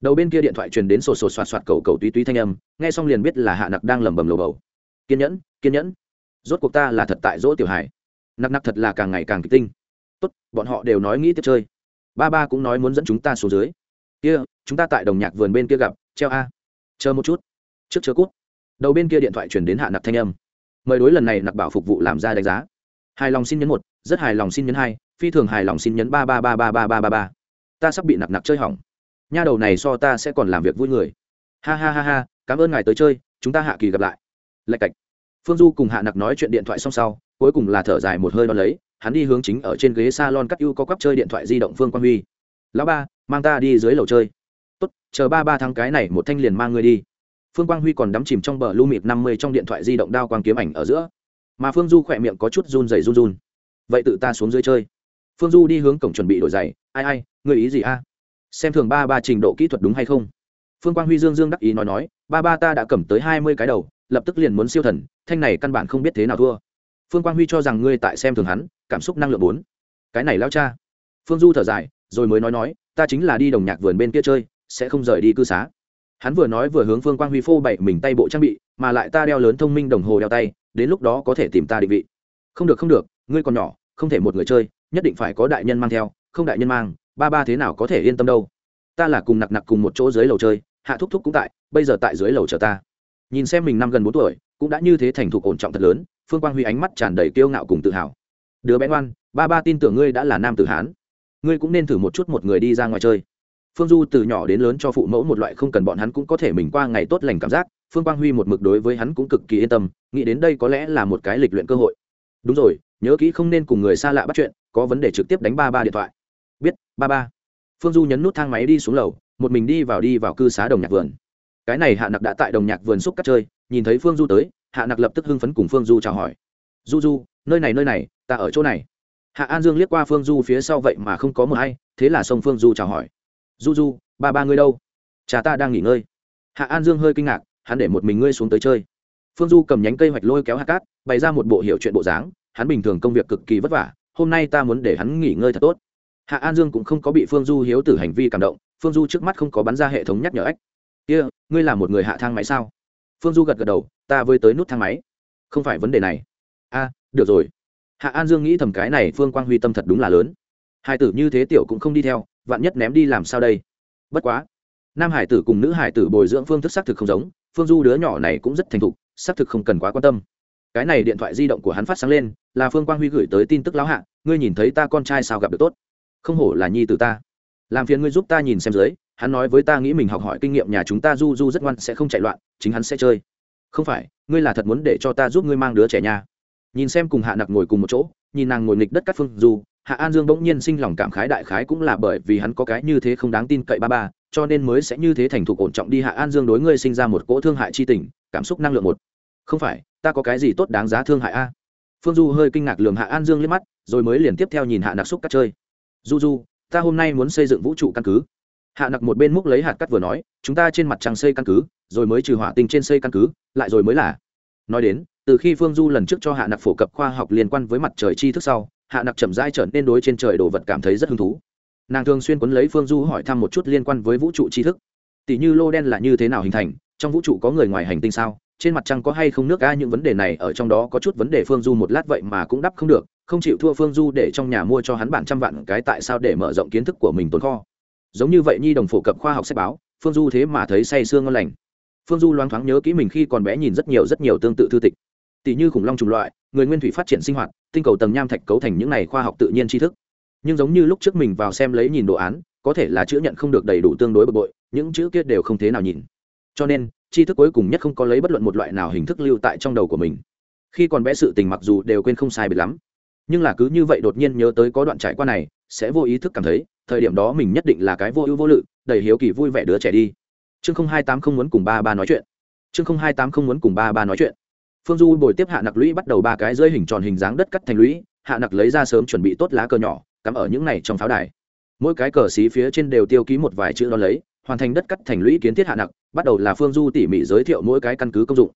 Đầu bên kia điện thoại truyền đến sổ sổ soạt soạt cầu cầu túy túy thanh âm, nghe xong liền biết là hạ nặc đang lẩm bẩm lầu bầu. Kiên nhẫn kiên nhẫn. Rốt cuộc ta là thật tại dỗ tiểu hải nặc nặc thật là càng ngày càng kịch tinh. Tốt, bọn họ đều nói nghĩ tiếp chơi. Ba ba cũng nói muốn dẫn chúng ta xuống dưới. Kia, chúng ta tại đồng nhạc vườn bên kia gặp, treo a. Chờ một chút. Trước chờ cút. Đầu bên kia điện thoại chuyển đến hạ nặc thanh âm. Mời đối lần này nặc bảo phục vụ làm ra đánh giá. Hài lòng xin nhấn một rất hài lòng xin nhấn hai, phi thường hài lòng xin nhấn ba ba ba ba ba ba ba ba. Ta sắp bị nặc nặc chơi hỏng. Nha đầu này so ta sẽ còn làm việc vui người. Ha ha ha ha, cảm ơn ngài tới chơi, chúng ta hạ kỳ gặp lại. Lạch cạch. Phương du cùng hạ nặc nói chuyện điện thoại xong sau, cuối cùng là thở dài một hơi đ ó lấy, hắn đi hướng chính ở trên ghế s a lon cắt ưu có quắp chơi điện thoại di động phương quang huy. Lão ba, mang ta đi dưới lầu chơi. Tốt, chờ ba ba tháng cái này một thanh liền mang ngươi đi. Phương quang huy còn đắm chìm trong bờ lưu mịt năm mươi trong điện thoại di động đao quang kiếm ảnh ở giữa. Mà phương du khỏe miệng có chút run dày run run vậy tự ta xuống dưới chơi. Phương du đi hướng cổng chuẩn bị đổi giày. Ai ai người ý gì a? Xem thường ba ba trình độ kỹ thuật đúng hay không? Phương quang huy dương dương đắc ý nói nói, ba ba ta đã cầm tới hai mươi cái đầu, lập tức liền muốn siêu thần, thanh này căn bản không biết thế nào thua. Phương quang huy cho rằng ngươi tại xem thường hắn, cảm xúc năng lượng bốn. Cái này lao cha. Phương du thở dài, rồi mới nói nói, ta chính là đi đồng nhạc vườn bên kia chơi, sẽ không rời đi cư xá. Hắn vừa nói vừa hướng phương quang huy phô bậy mình tay bộ trang bị, mà lại ta đeo lớn thông minh đồng hồ đeo tay, đến lúc đó có thể tìm ta định vị. Không được không được, ngươi còn nhỏ không thể một người chơi, nhất định phải có đại nhân mang theo, không đại nhân mang, ba ba thế nào có thể yên tâm đâu. Ta là cùng nặc nặc cùng một chỗ dưới lầu chơi, hạ thúc thúc cũng tại, bây giờ tại dưới lầu chờ ta. Nhìn xem mình năm gần bốn tuổi, cũng đã như thế thành thục ổn trọng thật lớn, phương quang huy ánh mắt tràn đầy kiêu ngạo cùng tự hào. Đứa bé ngoan, ba ba tin tưởng ngươi đã là nam tử hán. Ngươi cũng nên thử một chút một người đi ra ngoài chơi. Phương du từ nhỏ đến lớn cho phụ mẫu một loại không cần bọn hắn cũng có thể mình qua ngày tốt lành cảm giác, phương quang huy một mực đối với hắn cũng cực kỳ yên tâm, nghĩ đến đây có lẽ là một cái lịch luyện cơ hội. Đúng rồi nhớ kỹ không nên cùng người xa lạ bắt chuyện, có vấn đề trực tiếp đánh ba ba điện thoại. Biết, ba ba. Phương du nhấn nút thang máy đi xuống lầu, một mình đi vào đi vào cư xá đồng nhạc vườn. Cái này hạ nặc đã tại đồng nhạc vườn xúc cắt chơi, nhìn thấy phương du tới, hạ nặc lập tức hưng phấn cùng phương du chào hỏi. Du du, nơi này nơi này, ta ở chỗ này. Hạ an dương liếc qua phương du phía sau vậy mà không có mờ hay thế là sông phương du chào hỏi. Du du, ba ba ngươi đâu? Cha ta đang nghỉ ngơi. Hạ an dương hơi kinh ngạc, hắn để một mình ngươi xuống tới chơi. Phương du cầm nhánh cây hoạch lôi kéo hạ cát, bày ra một bộ hiệu chuyện bộ dáng hắn bình thường công việc cực kỳ vất vả hôm nay ta muốn để hắn nghỉ ngơi thật tốt. Hạ an dương cũng không có bị phương du hiếu tử hành vi cảm động phương du trước mắt không có bắn ra hệ thống nhắc nhở ách kia、yeah, ngươi là một người hạ thang máy sao? Phương du gật gật đầu ta với tới nút thang máy. Không phải vấn đề này. A được rồi. Hạ an dương nghĩ thầm cái này phương quang huy tâm thật đúng là lớn. Hai tử như thế tiểu cũng không đi theo vạn nhất ném đi làm sao đây? Bất quá nam hải tử cùng nữ hải tử bồi dưỡng phương thức xác thực không giống phương du đứa nhỏ này cũng rất thành thục xác thực không cần quá quan tâm. Cái này điện thoại di động của hắn phát sáng lên là phương quang huy gửi tới tin tức lão hạ, ngươi nhìn thấy ta con trai sao gặp được tốt? Không hổ là nhi từ ta. Làm phiền ngươi giúp ta nhìn xem dưới, hắn nói với ta nghĩ mình học hỏi kinh nghiệm nhà chúng ta du du rất ngoan, sẽ không chạy loạn, chính hắn sẽ chơi. Không phải, ngươi là thật muốn để cho ta giúp ngươi mang đứa trẻ nha nhìn xem cùng hạ nặc ngồi cùng một chỗ, nhìn nàng ngồi nghịch đất các phương du hạ an dương bỗng nhiên sinh lòng cảm khái đại khái cũng là bởi vì hắn có cái như thế không đáng tin cậy ba ba, cho nên mới sẽ như thế thành thục ổn trọng đi hạ an dương đối ngươi sinh ra một cỗ thương hại chi tình, cảm xúc năng lượng một. Không phải, ta có cái gì tốt đáng giá thương hại a? Phương du hơi kinh ngạc lường hạ an dương liếc mắt, rồi mới liền tiếp theo nhìn hạ nặc xúc cắt chơi. Du du, ta hôm nay muốn xây dựng vũ trụ căn cứ. Hạ nặc một bên múc lấy hạt cắt vừa nói, chúng ta trên mặt trăng xây căn cứ, rồi mới trừ hỏa tinh trên xây căn cứ, lại rồi mới là. Nói đến, từ khi phương du lần trước cho hạ nặc phổ cập khoa học liên quan với mặt trời chi thức sau, hạ nặc chậm rãi trở nên đối trên trời đồ vật cảm thấy rất hứng thú. Nàng thường xuyên quấn lấy phương du hỏi thăm một chút liên quan với vũ trụ tri thức. Tỷ như lô đen là như thế nào hình thành, trong vũ trụ có người ngoài hành tinh sao? Trên mặt trăng có hay không nước ga những vấn đề này ở trong đó có chút vấn đề phương du một lát vậy mà cũng đắp không được, không chịu thua phương du để trong nhà mua cho hắn bản trăm vạn cái tại sao để mở rộng kiến thức của mình tồn kho. Giống như vậy nhi đồng phổ cập khoa học sách báo, phương du thế mà thấy say sương ngon lành. Phương du loáng thoáng nhớ kỹ mình khi còn bé nhìn rất nhiều rất nhiều tương tự thư tịch. Tỷ như khủng long chủng loại, người nguyên thủy phát triển sinh hoạt, tinh cầu tầng nham thạch cấu thành những này khoa học tự nhiên tri thức. Nhưng giống như lúc trước mình vào xem lấy nhìn đồ án, có thể là chữ nhận không được đầy đủ tương đối bực bội, những chữ kia đều không thế nào nhìn. Cho nên tri thức cuối cùng nhất không có lấy bất luận một loại nào hình thức lưu tại trong đầu của mình. Khi còn bé sự tình mặc dù đều quên không sai biệt lắm, nhưng là cứ như vậy đột nhiên nhớ tới có đoạn trải qua này, sẽ vô ý thức cảm thấy, thời điểm đó mình nhất định là cái vô ưu vô lự, đầy hiếu kỳ vui vẻ đứa trẻ đi. Chương không hai tám không muốn cùng ba ba nói chuyện. Chương không hai tám không muốn cùng ba ba nói chuyện. Phương du bồi tiếp hạ nặc lũy bắt đầu ba cái rơi hình tròn hình dáng đất cắt thành lũy, hạ nặc lấy ra sớm chuẩn bị tốt lá cờ nhỏ, cắm ở những này trong pháo đài. Mỗi cái cờ xí phía trên đều tiêu ký một vài chữ đo lấy, hoàn thành đất cắt thành lũy kiến thiết hạ nặc bắt đầu là phương du tỉ mỉ giới thiệu mỗi cái căn cứ công dụng.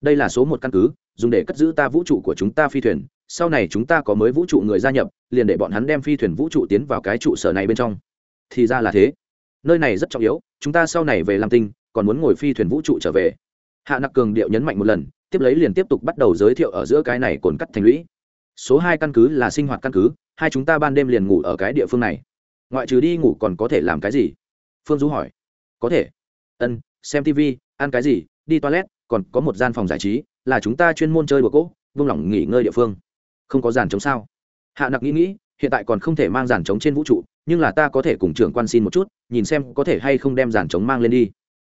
Đây là số một căn cứ, dùng để cất giữ ta vũ trụ của chúng ta phi thuyền. Sau này chúng ta có mới vũ trụ người gia nhập, liền để bọn hắn đem phi thuyền vũ trụ tiến vào cái trụ sở này bên trong. Thì ra là thế. Nơi này rất trọng yếu, chúng ta sau này về làm tinh, còn muốn ngồi phi thuyền vũ trụ trở về. Hạ nặc cường điệu nhấn mạnh một lần, tiếp lấy liền tiếp tục bắt đầu giới thiệu ở giữa cái này cồn cắt thành lũy. Số hai căn cứ là sinh hoạt căn cứ, hai chúng ta ban đêm liền ngủ ở cái địa phương này. Ngoại trừ đi ngủ còn có thể làm cái gì? Phương du hỏi. Có thể. Ân xem tv ăn cái gì, đi toilet, còn có một gian phòng giải trí, là chúng ta chuyên môn chơi bừa cỗ, vung lỏng nghỉ ngơi địa phương. Không có giàn chống sao? Hạ nặc nghĩ nghĩ, hiện tại còn không thể mang giàn chống trên vũ trụ, nhưng là ta có thể cùng trưởng quan xin một chút, nhìn xem có thể hay không đem giàn chống mang lên đi.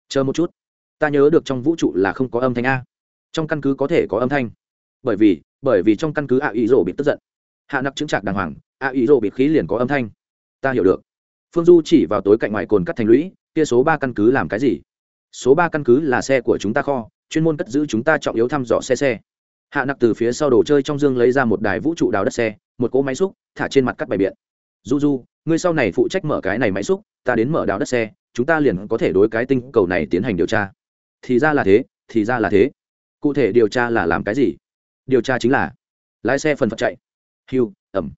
Chờ một chút. Ta nhớ được trong vũ trụ là không có âm thanh a. Trong căn cứ có thể có âm thanh. Bởi vì bởi vì trong căn cứ ạ ý rổ bị tức giận. Hạ nặc chứng trạc đàng hoàng ạ ý rổ bị khí liền có âm thanh. Ta hiểu được. Phương du chỉ vào tối cạnh ngoài cồn cắt thành lũy, kia số ba căn cứ làm cái gì? Số ba căn cứ là xe của chúng ta kho, chuyên môn cất giữ chúng ta trọng yếu thăm dò xe xe. Hạ nặc từ phía sau đồ chơi trong dương lấy ra một đài vũ trụ đào đất xe, một cỗ máy xúc, thả trên mặt cắt bài biện. Du du ngươi sau này phụ trách mở cái này máy xúc, ta đến mở đào đất xe, chúng ta liền có thể đối cái tinh cầu này tiến hành điều tra. Thì ra là thế, thì ra là thế. Cụ thể điều tra là làm cái gì? Điều tra chính là lái xe phần phật chạy. Hiu ẩm.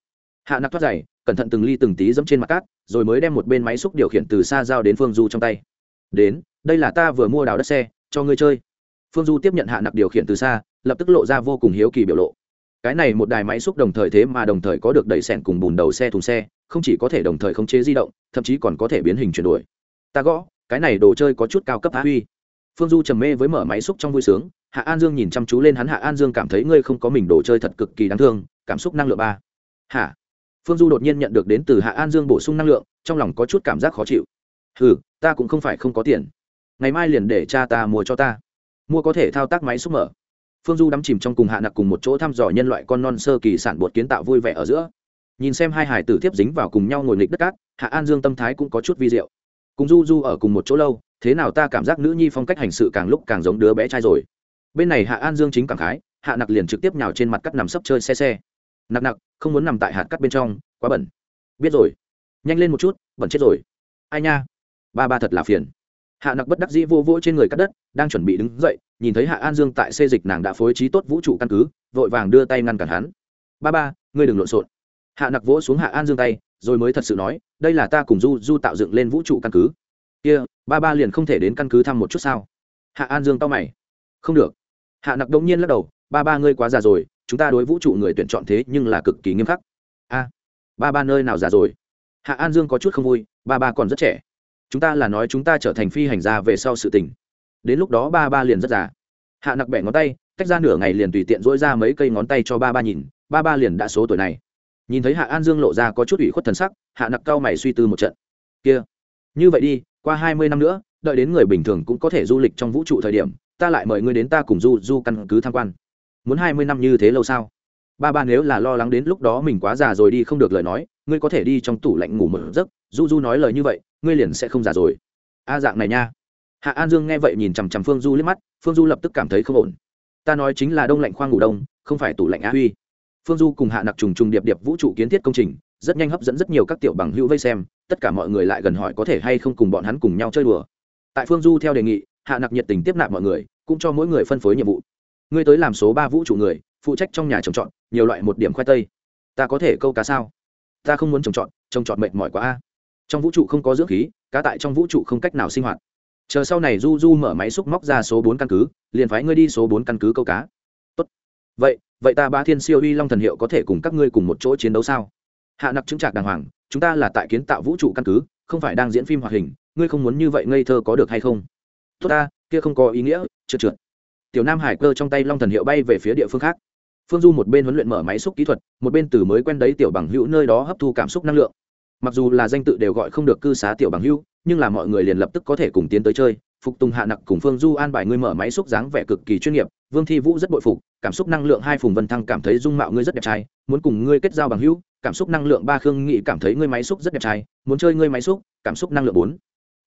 Hạ nặc thoát dày cẩn thận từng ly từng tí dẫm trên mặt cát, rồi mới đem một bên máy xúc điều khiển từ xa giao đến phương du trong tay đến, đây là ta vừa mua đào đất xe, cho ngươi chơi. Phương du tiếp nhận hạ nặc điều khiển từ xa, lập tức lộ ra vô cùng hiếu kỳ biểu lộ. Cái này một đài máy xúc đồng thời thế mà đồng thời có được đẩy sẹn cùng bùn đầu xe thùng xe, không chỉ có thể đồng thời khống chế di động, thậm chí còn có thể biến hình chuyển đổi. Ta gõ, cái này đồ chơi có chút cao cấp á huy. Phương du trầm mê với mở máy xúc trong vui sướng, hạ an dương nhìn chăm chú lên hắn, hạ an dương cảm thấy ngươi không có mình đồ chơi thật cực kỳ đáng thương, cảm xúc năng lượng ba. Hạ phương du đột nhiên nhận được đến từ hạ an dương bổ sung năng lượng, trong lòng có chút cảm giác khó chịu ừ ta cũng không phải không có tiền. Ngày mai liền để cha ta mua cho ta. Mua có thể thao tác máy xúc mở. Phương du đắm chìm trong cùng hạ nặc cùng một chỗ thăm dò nhân loại con non sơ kỳ sản bột kiến tạo vui vẻ ở giữa. Nhìn xem hai hải tử tiếp dính vào cùng nhau ngồi nghịch đất cát, hạ an dương tâm thái cũng có chút vi diệu. Cùng du du ở cùng một chỗ lâu, thế nào ta cảm giác nữ nhi phong cách hành sự càng lúc càng giống đứa bé trai rồi. Bên này hạ an dương chính cảm khái, hạ nặc liền trực tiếp nhào trên mặt cắt nằm sấp chơi xe xe. Nặc nặc, không muốn nằm tại hạt cắt bên trong, quá bẩn. Biết rồi. Nhanh lên một chút, bẩn chết rồi. Ai nha? Ba ba thật là phiền. Hạ nặc bất đắc dĩ vô vỗ trên người cắt đất, đang chuẩn bị đứng dậy, nhìn thấy hạ an dương tại xê dịch nàng đã phối trí tốt vũ trụ căn cứ, vội vàng đưa tay ngăn cản hắn. Ba ba, ngươi đừng lộn xộn. Hạ nặc vỗ xuống hạ an dương tay, rồi mới thật sự nói, đây là ta cùng du du tạo dựng lên vũ trụ căn cứ. Kia, ba ba liền không thể đến căn cứ thăm một chút sao? Hạ an dương tao mày. Không được. Hạ nặc đông nhiên lắc đầu, ba ba ngươi quá già rồi, chúng ta đối vũ trụ người tuyển chọn thế nhưng là cực kỳ nghiêm khắc. A, ba ba nơi nào già rồi? Hạ an dương có chút không vui, ba ba còn rất trẻ chúng ta là nói chúng ta trở thành phi hành gia về sau sự tình. Đến lúc đó ba ba liền rất già. Hạ nặc bẻ ngón tay, tách ra nửa ngày liền tùy tiện dỗi ra mấy cây ngón tay cho ba ba nhìn, ba ba liền đã số tuổi này. Nhìn thấy hạ an dương lộ ra có chút ủy khuất thần sắc, hạ nặc cao mày suy tư một trận. Kia, như vậy đi, qua hai mươi năm nữa, đợi đến người bình thường cũng có thể du lịch trong vũ trụ thời điểm, ta lại mời ngươi đến ta cùng du du căn cứ tham quan. Muốn hai mươi năm như thế lâu sao? Ba ba nếu là lo lắng đến lúc đó mình quá già rồi đi không được lời nói, ngươi có thể đi trong tủ lạnh ngủ một giấc du du nói lời như vậy, ngươi liền sẽ không giả rồi. A dạng này nha. Hạ an dương nghe vậy nhìn chằm chằm phương du liếc mắt, phương du lập tức cảm thấy không ổn. Ta nói chính là đông lạnh khoang ngủ đông, không phải tủ lạnh á huy. Phương du cùng hạ nặc trùng trùng điệp điệp vũ trụ kiến thiết công trình, rất nhanh hấp dẫn rất nhiều các tiểu bằng hữu vây xem, tất cả mọi người lại gần hỏi có thể hay không cùng bọn hắn cùng nhau chơi đùa. Tại phương du theo đề nghị, hạ nặc nhiệt tình tiếp nạp mọi người, cũng cho mỗi người phân phối nhiệm vụ. Ngươi tới làm số ba vũ trụ người, phụ trách trong nhà trồng trọt, nhiều loại một điểm khoai tây. Ta có thể câu cá sao? Ta không muốn trồng trọt trồng trọt mệt mỏi quá a trong vũ trụ không có dưỡng khí, cá tại trong vũ trụ không cách nào sinh hoạt. Chờ sau này du du mở máy xúc móc ra số bốn căn cứ, liền phái ngươi đi số bốn căn cứ câu cá. Tốt. vậy vậy ta ba thiên siêu uy long thần hiệu có thể cùng các ngươi cùng một chỗ chiến đấu sao? Hạ nặc chứng trạc đàng hoàng, chúng ta là tại kiến tạo vũ trụ căn cứ, không phải đang diễn phim hoạt hình, ngươi không muốn như vậy ngây thơ có được hay không? Tốt ta, kia không có ý nghĩa, trượt trượt. Tiểu nam hải cơ trong tay long thần hiệu bay về phía địa phương khác. Phương du một bên huấn luyện mở máy xúc kỹ thuật, một bên từ mới quen đấy tiểu bằng hữu nơi đó hấp thu cảm xúc năng lượng mặc dù là danh tự đều gọi không được cư xá tiểu bằng hưu nhưng là mọi người liền lập tức có thể cùng tiến tới chơi. Phục tùng hạ nặc cùng phương du an bài ngươi mở máy xúc dáng vẻ cực kỳ chuyên nghiệp, vương thi vũ rất bội phục, cảm xúc năng lượng hai phùng vân thăng cảm thấy dung mạo ngươi rất đẹp trai, muốn cùng ngươi kết giao bằng hữu, cảm xúc năng lượng ba khương nghị cảm thấy ngươi máy xúc rất đẹp trai, muốn chơi ngươi máy xúc, cảm xúc năng lượng bốn.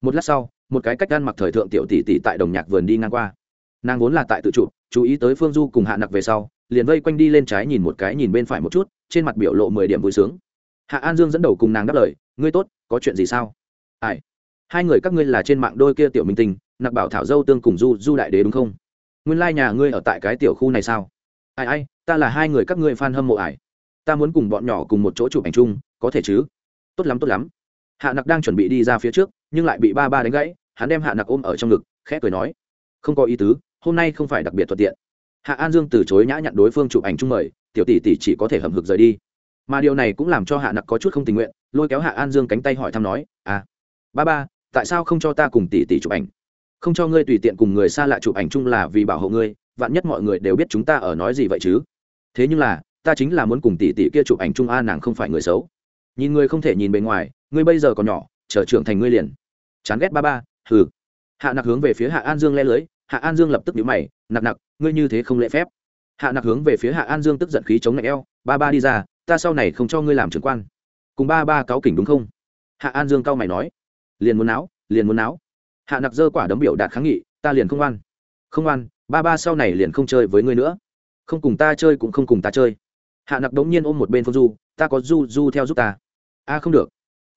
Một lát sau, một cái cách ăn mặc thời thượng tiểu tỷ tỷ tại đồng nhạc vườn đi ngang qua. Nàng vốn là tại tự chụp, chú ý tới phương du cùng hạ nặc về sau, liền vây quanh đi lên trái nhìn một cái nhìn bên phải một chút, trên mặt biểu lộ mười điểm vui sướng hạ an dương dẫn đầu cùng nàng đáp lời ngươi tốt có chuyện gì sao? Ai? Hai người các ngươi là trên mạng đôi kia tiểu minh Tình, nặc bảo thảo dâu tương cùng du du đại đế đúng không? Nguyên lai、like、nhà ngươi ở tại cái tiểu khu này sao? Ai ai ta là hai người các ngươi f a n hâm mộ ải ta muốn cùng bọn nhỏ cùng một chỗ chụp ảnh chung có thể chứ? Tốt lắm tốt lắm. Hạ nặc đang chuẩn bị đi ra phía trước nhưng lại bị ba ba đánh gãy hắn đem hạ nặc ôm ở trong ngực khẽ cười nói không có ý tứ hôm nay không phải đặc biệt thuận tiện. Hạ an dương từ chối nhã nhặn đối phương chụp ảnh chung mời tiểu tỷ tỷ chỉ có thể hầm hực rời đi mà điều này cũng làm cho hạ nặc có chút không tình nguyện, lôi kéo hạ an dương cánh tay hỏi thăm nói à ba ba, tại sao không cho ta cùng tỷ tỷ chụp ảnh? Không cho ngươi tùy tiện cùng người xa lạ chụp ảnh chung là vì bảo hộ ngươi, vạn nhất mọi người đều biết chúng ta ở nói gì vậy chứ? Thế nhưng là, ta chính là muốn cùng tỷ tỷ kia chụp ảnh chung a, nàng không phải người xấu. Nhìn ngươi không thể nhìn bề ngoài, ngươi bây giờ còn nhỏ, chờ trưởng thành ngươi liền. Chán ghét ba ba, hừ. Hạ nặc hướng về phía hạ an dương le lưới, hạ an dương lập tức nhíu mày, nặc nặc, ngươi như thế không lễ phép. Hạ nặc hướng về phía hạ an dương tức giận khí chống lạnh eo, ba ba đi ra ta sau này không cho ngươi làm trưởng quan. Cùng ba ba cáo kỉnh đúng không? Hạ an dương cao mày nói. Liền muốn náo, liền muốn náo. Hạ nặc dơ quả đấm biểu đạt kháng nghị, ta liền không ăn không ăn ba ba sau này liền không chơi với ngươi nữa. Không cùng ta chơi cũng không cùng ta chơi. Hạ nặc đống nhiên ôm một bên phương du, ta có du du theo giúp ta. A không được.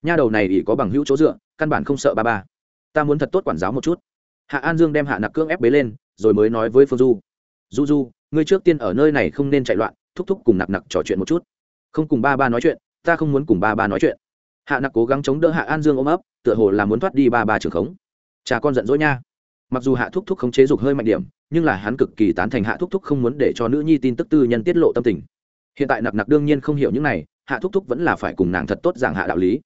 Nha đầu này ỉ có bằng hữu chỗ dựa, căn bản không sợ ba ba. Ta muốn thật tốt quản giáo một chút. Hạ an dương đem hạ nặc cưỡng ép bế lên, rồi mới nói với phương du. Du du, ngươi trước tiên ở nơi này không nên chạy loạn, thúc thúc cùng nặc nặc trò chuyện một chút không cùng ba ba nói chuyện, ta không muốn cùng ba ba nói chuyện. Hạ nặc cố gắng chống đỡ hạ an dương ôm ấp, tựa hồ là muốn thoát đi ba ba trường khống. Cha con giận dỗi nha. Mặc dù hạ thúc thúc không chế dục hơi mạnh điểm, nhưng là hắn cực kỳ tán thành hạ thúc thúc không muốn để cho nữ nhi tin tức tư nhân tiết lộ tâm tình. Hiện tại nặc nặc đương nhiên không hiểu những này, hạ thúc thúc vẫn là phải cùng nàng thật tốt giảng hạ đạo lý.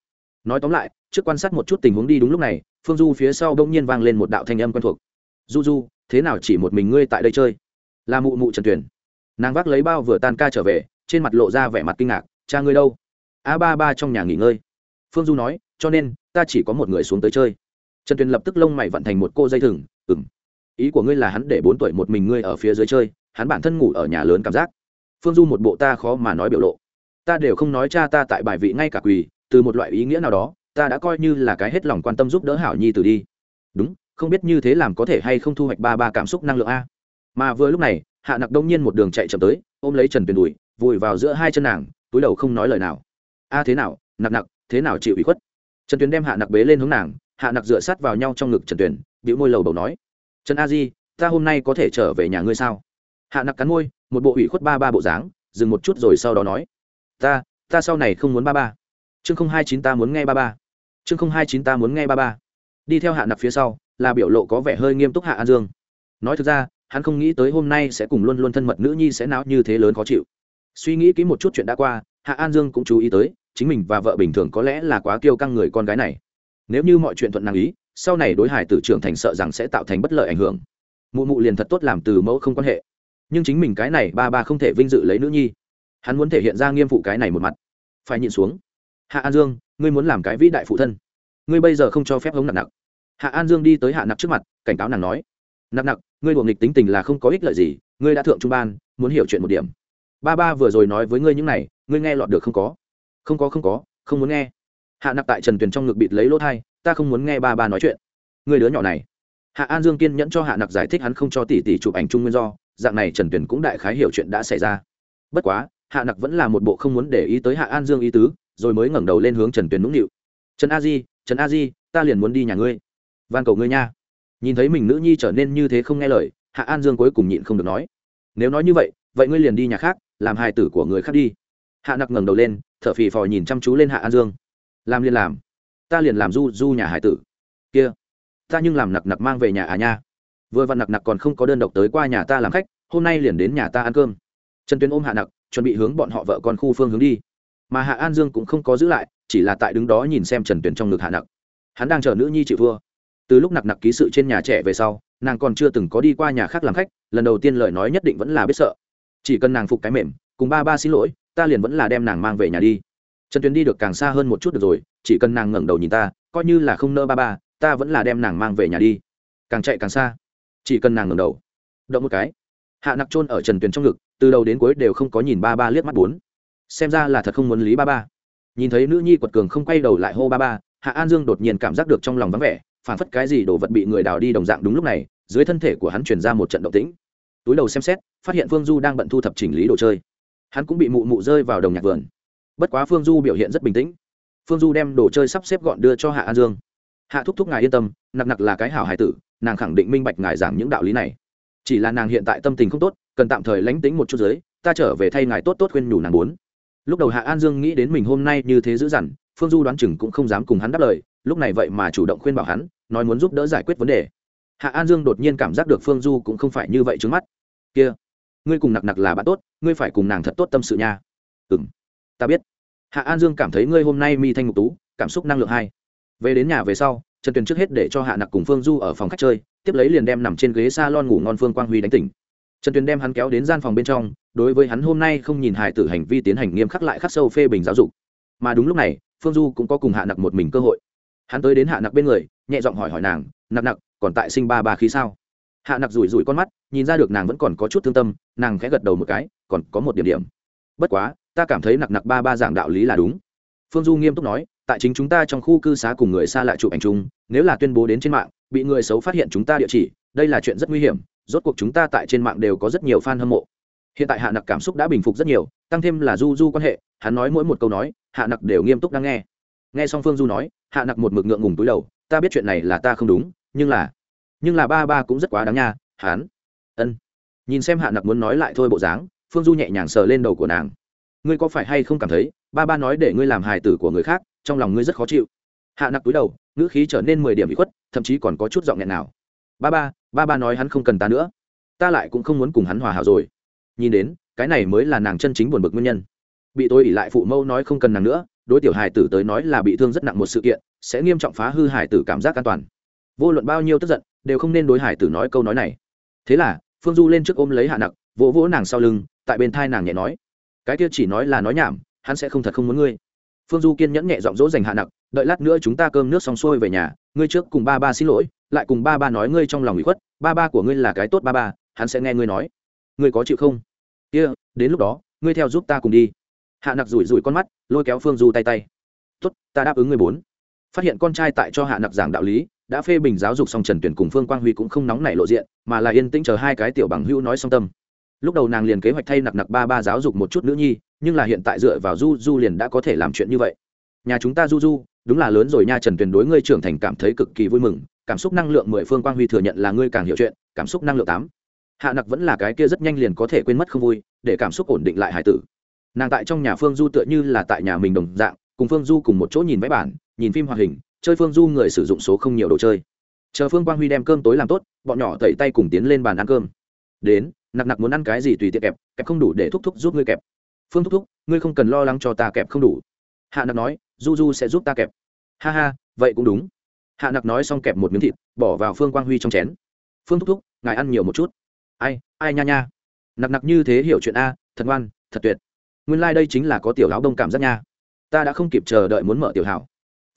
Nói tóm lại, trước quan sát một chút tình huống đi đúng lúc này, phương du phía sau bỗng nhiên vang lên một đạo thanh âm quen thuộc. Du du, thế nào chỉ một mình ngươi tại đây chơi? Là mụ mụ trần tuyển nàng vác lấy bao vừa tan ca trở về trên mặt lộ ra vẻ mặt kinh ngạc, cha ngươi đâu? A ba ba trong nhà nghỉ ngơi. Phương du nói, cho nên, ta chỉ có một người xuống tới chơi. Trần tuyền lập tức lông mày vận thành một cô dây thừng ừ m ý của ngươi là hắn để bốn tuổi một mình ngươi ở phía dưới chơi, hắn bản thân ngủ ở nhà lớn cảm giác. Phương du một bộ ta khó mà nói biểu lộ. Ta đều không nói cha ta tại bài vị ngay cả quỳ, từ một loại ý nghĩa nào đó, ta đã coi như là cái hết lòng quan tâm giúp đỡ hảo nhi từ đi. Đúng, không biết như thế làm có thể hay không thu hoạch ba ba cảm xúc năng lượng a? Mà vừa lúc này, hạ nặc đông nhiên một đường chạy chậm tới, ôm lấy trần tuyền đùi vùi vào giữa hai chân nàng, túi đầu không nói lời nào. A, thế nào? Nặc nặc, thế nào chịu ủy khuất? Trần tuyền đem hạ nặc bế lên hướng nàng, hạ nặc dựa sát vào nhau trong ngực trần tuyền bị môi lầu bầu nói, trần a di, ta hôm nay có thể trở về nhà ngươi sao? Hạ nặc cắn môi, một bộ ủy khuất ba ba bộ dáng, dừng một chút rồi sau đó nói, ta ta sau này không muốn ba ba. Chương không hai chín ta muốn nghe ba ba. Chương không hai chín ta muốn nghe ba ba. Đi theo hạ nặc phía sau, là biểu lộ có vẻ hơi nghiêm túc hạ an dương. Nói thực ra, hắn không nghĩ tới hôm nay sẽ cùng luôn luôn thân mật nữ nhi sẽ não như thế lớn khó chịu suy nghĩ kỹ một chút chuyện đã qua, hạ an dương cũng chú ý tới, chính mình và vợ bình thường có lẽ là quá kiêu căng người con gái này. Nếu như mọi chuyện thuận năng ý, sau này đối hải tử trưởng thành sợ rằng sẽ tạo thành bất lợi ảnh hưởng. Mụ mụ liền thật tốt làm từ mẫu không quan hệ. Nhưng chính mình cái này ba ba không thể vinh dự lấy nữ nhi. Hắn muốn thể hiện ra nghiêm phụ cái này một mặt. Phải nhịn xuống. Hạ an dương, ngươi muốn làm cái vĩ đại phụ thân. Ngươi bây giờ không cho phép hống nặng nặng hạ an dương đi tới hạ nặc trước mặt, cảnh cáo nàng nói. Nặng nặng ngươi buồng nghịch tính tình là không có ích lợi gì, ngươi đã thượng trung ban, muốn hiểu chuyện một điểm ba ba vừa rồi nói với ngươi những này, ngươi nghe lọt được không có? Không có không có, không muốn nghe. Hạ nặc tại trần tuyền trong ngực bịt lấy lỗ thai, ta không muốn nghe ba ba nói chuyện. Người đứa nhỏ này. Hạ an dương kiên nhẫn cho hạ nặc giải thích hắn không cho tỷ tỷ chụp ảnh chung nguyên do, dạng này trần tuyền cũng đại khái hiểu chuyện đã xảy ra. Bất quá, hạ nặc vẫn là một bộ không muốn để ý tới hạ an dương ý tứ, rồi mới ngẩng đầu lên hướng trần tuyền nũng nịu. Trần a di, trần a di, ta liền muốn đi nhà ngươi. Van cầu ngươi nha. Nhìn thấy mình nữ nhi trở nên như thế không nghe lời, hạ an dương cuối cùng nhịn không được nói. Nếu nói như vậy vậy ngươi liền đi nhà khác làm hài tử của người khác đi. Hạ nặc ngẩng đầu lên, thở phì phò nhìn chăm chú lên hạ an dương. Làm liền làm. Ta liền làm du du nhà hải tử. Kia. Ta nhưng làm nặc nặc mang về nhà à nha. Vừa vặn nặc nặc còn không có đơn độc tới qua nhà ta làm khách, hôm nay liền đến nhà ta ăn cơm. Trần tuyến ôm hạ nặc, chuẩn bị hướng bọn họ vợ con khu phương hướng đi. Mà hạ an dương cũng không có giữ lại, chỉ là tại đứng đó nhìn xem trần tuyến trong ngực hạ nặc. Hắn đang chờ nữ nhi chịu thua từ lúc nặc nặc ký sự trên nhà trẻ về sau, nàng còn chưa từng có đi qua nhà khác làm khách, lần đầu tiên lời nói nhất định vẫn là biết sợ chỉ cần nàng phục cái mềm, cùng ba ba xin lỗi, ta liền vẫn là đem nàng mang về nhà đi. Trần tuyền đi được càng xa hơn một chút được rồi, chỉ cần nàng ngẩng đầu nhìn ta, coi như là không nỡ ba ba, ta vẫn là đem nàng mang về nhà đi. Càng chạy càng xa. Chỉ cần nàng ngẩng đầu. Động một cái. Hạ nặc trôn ở trần tuyền trong ngực, từ đầu đến cuối đều không có nhìn ba ba liếc mắt bốn. Xem ra là thật không muốn lý ba ba. Nhìn thấy nữ nhi quật cường không quay đầu lại hô ba ba, hạ an dương đột nhiên cảm giác được trong lòng vắng vẻ, phản phất cái gì đồ vật bị người đào đi đồng dạng đúng lúc này, dưới thân thể của hắn chuyển ra một trận động tĩnh túi đầu xem xét, phát hiện phương du đang bận thu thập chỉnh lý đồ chơi. Hắn cũng bị mụ mụ rơi vào đồng nhạc vườn. Bất quá phương du biểu hiện rất bình tĩnh. Phương du đem đồ chơi sắp xếp gọn đưa cho hạ an dương. Hạ thúc thúc ngài yên tâm, nặc nặc là cái hảo hải tử, nàng khẳng định minh bạch ngài giảng những đạo lý này. Chỉ là nàng hiện tại tâm tình không tốt, cần tạm thời lánh tính một chút giới ta trở về thay ngài tốt tốt khuyên nhủ nàng muốn. lúc đầu hạ an dương nghĩ đến mình hôm nay như thế dữ dằn, phương du đoán chừng cũng không dám cùng hắn đáp lời, lúc này vậy mà chủ động khuyên bảo hắn, nói muốn giúp đỡ giải quyết vấn đề hạ an dương đột nhiên cảm giác được phương du cũng không phải như vậy trước mắt. Kia, ngươi cùng nặc nặc là bạn tốt, ngươi phải cùng nàng thật tốt tâm sự nha. Ừ m ta biết. Hạ an dương cảm thấy ngươi hôm nay mi thanh ngục tú, cảm xúc năng lượng hai. Về đến nhà về sau, trần tuyền trước hết để cho hạ nặc cùng phương du ở phòng khách chơi, tiếp lấy liền đem nằm trên ghế s a lon ngủ ngon phương quang huy đánh tỉnh. Trần tuyền đem hắn kéo đến gian phòng bên trong, đối với hắn hôm nay không nhìn hài tử hành vi tiến hành nghiêm khắc lại khắc sâu phê bình giáo dục. Mà đúng lúc này, phương du cũng có cùng hạ nặc một mình cơ hội. Hắn tới đến hạ nặc bên người, nhẹ giọng hỏi hỏi nàng nặng nặng, còn tại sinh ba ba khí sao? Hạ nặc rủi rủi con mắt nhìn ra được nàng vẫn còn có chút thương tâm nàng khẽ gật đầu một cái còn có một điểm điểm. Bất quá ta cảm thấy nặc nặc ba ba giảng đạo lý là đúng. Phương du nghiêm túc nói tại chính chúng ta trong khu cư xá cùng người xa lạ chụp ảnh chung nếu là tuyên bố đến trên mạng bị người xấu phát hiện chúng ta địa chỉ đây là chuyện rất nguy hiểm rốt cuộc chúng ta tại trên mạng đều có rất nhiều fan hâm mộ. Hiện tại hạ nặc cảm xúc đã bình phục rất nhiều tăng thêm là du du quan hệ hắn nói mỗi một câu nói hạ nặc đều nghiêm túc đang nghe. Nghe xong phương du nói hạ nặc một mực ngượng ngùng túi đầu ta biết chuyện này là ta không đúng nhưng là nhưng là ba ba cũng rất quá đáng nha, hắn. Ân. Nhìn xem hạ nặc muốn nói lại thôi bộ dáng, phương du nhẹ nhàng sờ lên đầu của nàng. Ngươi có phải hay không cảm thấy, ba ba nói để ngươi làm hài tử của người khác, trong lòng ngươi rất khó chịu. Hạ nặc túi đầu, ngữ khí trở nên mười điểm bị khuất, thậm chí còn có chút giọng nghẹn nào. Ba ba ba ba nói hắn không cần ta nữa. Ta lại cũng không muốn cùng hắn hòa hảo rồi. Nhìn đến, cái này mới là nàng chân chính buồn bực nguyên nhân. Bị tôi ỉ lại phụ mẫu nói không cần nàng nữa, đối tiểu hài tử tới nói là bị thương rất nặng một sự kiện, sẽ nghiêm trọng phá hư hải tử cảm giác an toàn vô luận bao nhiêu tức giận đều không nên đối hải tử nói câu nói này. Thế là phương du lên trước ôm lấy hạ nặc vỗ vỗ nàng sau lưng tại bên thai nàng nhẹ nói cái kia chỉ nói là nói nhảm hắn sẽ không thật không muốn ngươi. Phương du kiên nhẫn nhẹ giọng dỗ dành hạ nặc đợi lát nữa chúng ta cơm nước xong xuôi về nhà ngươi trước cùng ba ba xin lỗi lại cùng ba ba nói ngươi trong lòng bị khuất ba ba của ngươi là cái tốt ba ba hắn sẽ nghe ngươi nói. Ngươi có chịu không? Kia、yeah, đến lúc đó ngươi theo giúp ta cùng đi. Hạ nặc rủi rủi con mắt lôi kéo phương du tay tay. Tốt ta đáp ứng ngươi bốn. Phát hiện con trai tại cho hạ nặc giảng đạo lý đã phê bình giáo dục xong trần tuyển cùng phương quang huy cũng không nóng nảy lộ diện, mà là yên tĩnh chờ hai cái tiểu bằng hữu nói song tâm. Lúc đầu nàng liền kế hoạch thay nặc nặc ba ba giáo dục một chút nữ nhi, nhưng là hiện tại dựa vào du du liền đã có thể làm chuyện như vậy. Nhà chúng ta du du, đúng là lớn rồi nha trần tuyền đối ngươi trưởng thành cảm thấy cực kỳ vui mừng, cảm xúc năng lượng mười phương quang huy thừa nhận là ngươi càng hiểu chuyện, cảm xúc năng lượng tám. Hạ nặc vẫn là cái kia rất nhanh liền có thể quên mất không vui, để cảm xúc ổn định lại hải tử. Nàng tại trong nhà phương du tựa như là tại nhà mình đồng dạng, cùng phương du cùng một chỗ nhìn máy bản, nhìn phim hoạt hình chơi phương du người sử dụng số không nhiều đồ chơi. Chờ phương quang huy đem cơm tối làm tốt, bọn nhỏ tẩy tay cùng tiến lên bàn ăn cơm. Đến, nặc nặc muốn ăn cái gì tùy tiện kẹp kẹp không đủ để thúc thúc giúp ngươi kẹp. Phương thúc thúc, ngươi không cần lo lắng cho ta kẹp không đủ. Hạ nặc nói, du du sẽ giúp ta kẹp. Ha ha, vậy cũng đúng. Hạ nặc nói xong kẹp một miếng thịt, bỏ vào phương quang huy trong chén. Phương thúc thúc, ngài ăn nhiều một chút. Ai ai nha nha. Nặc nặc như thế hiểu chuyện a, thật ngoan, thật tuyệt. Nguyên lai、like、đây chính là có tiểu lão đông cảm giác nha. Ta đã không kịp chờ đợi muốn mở tiểu hảo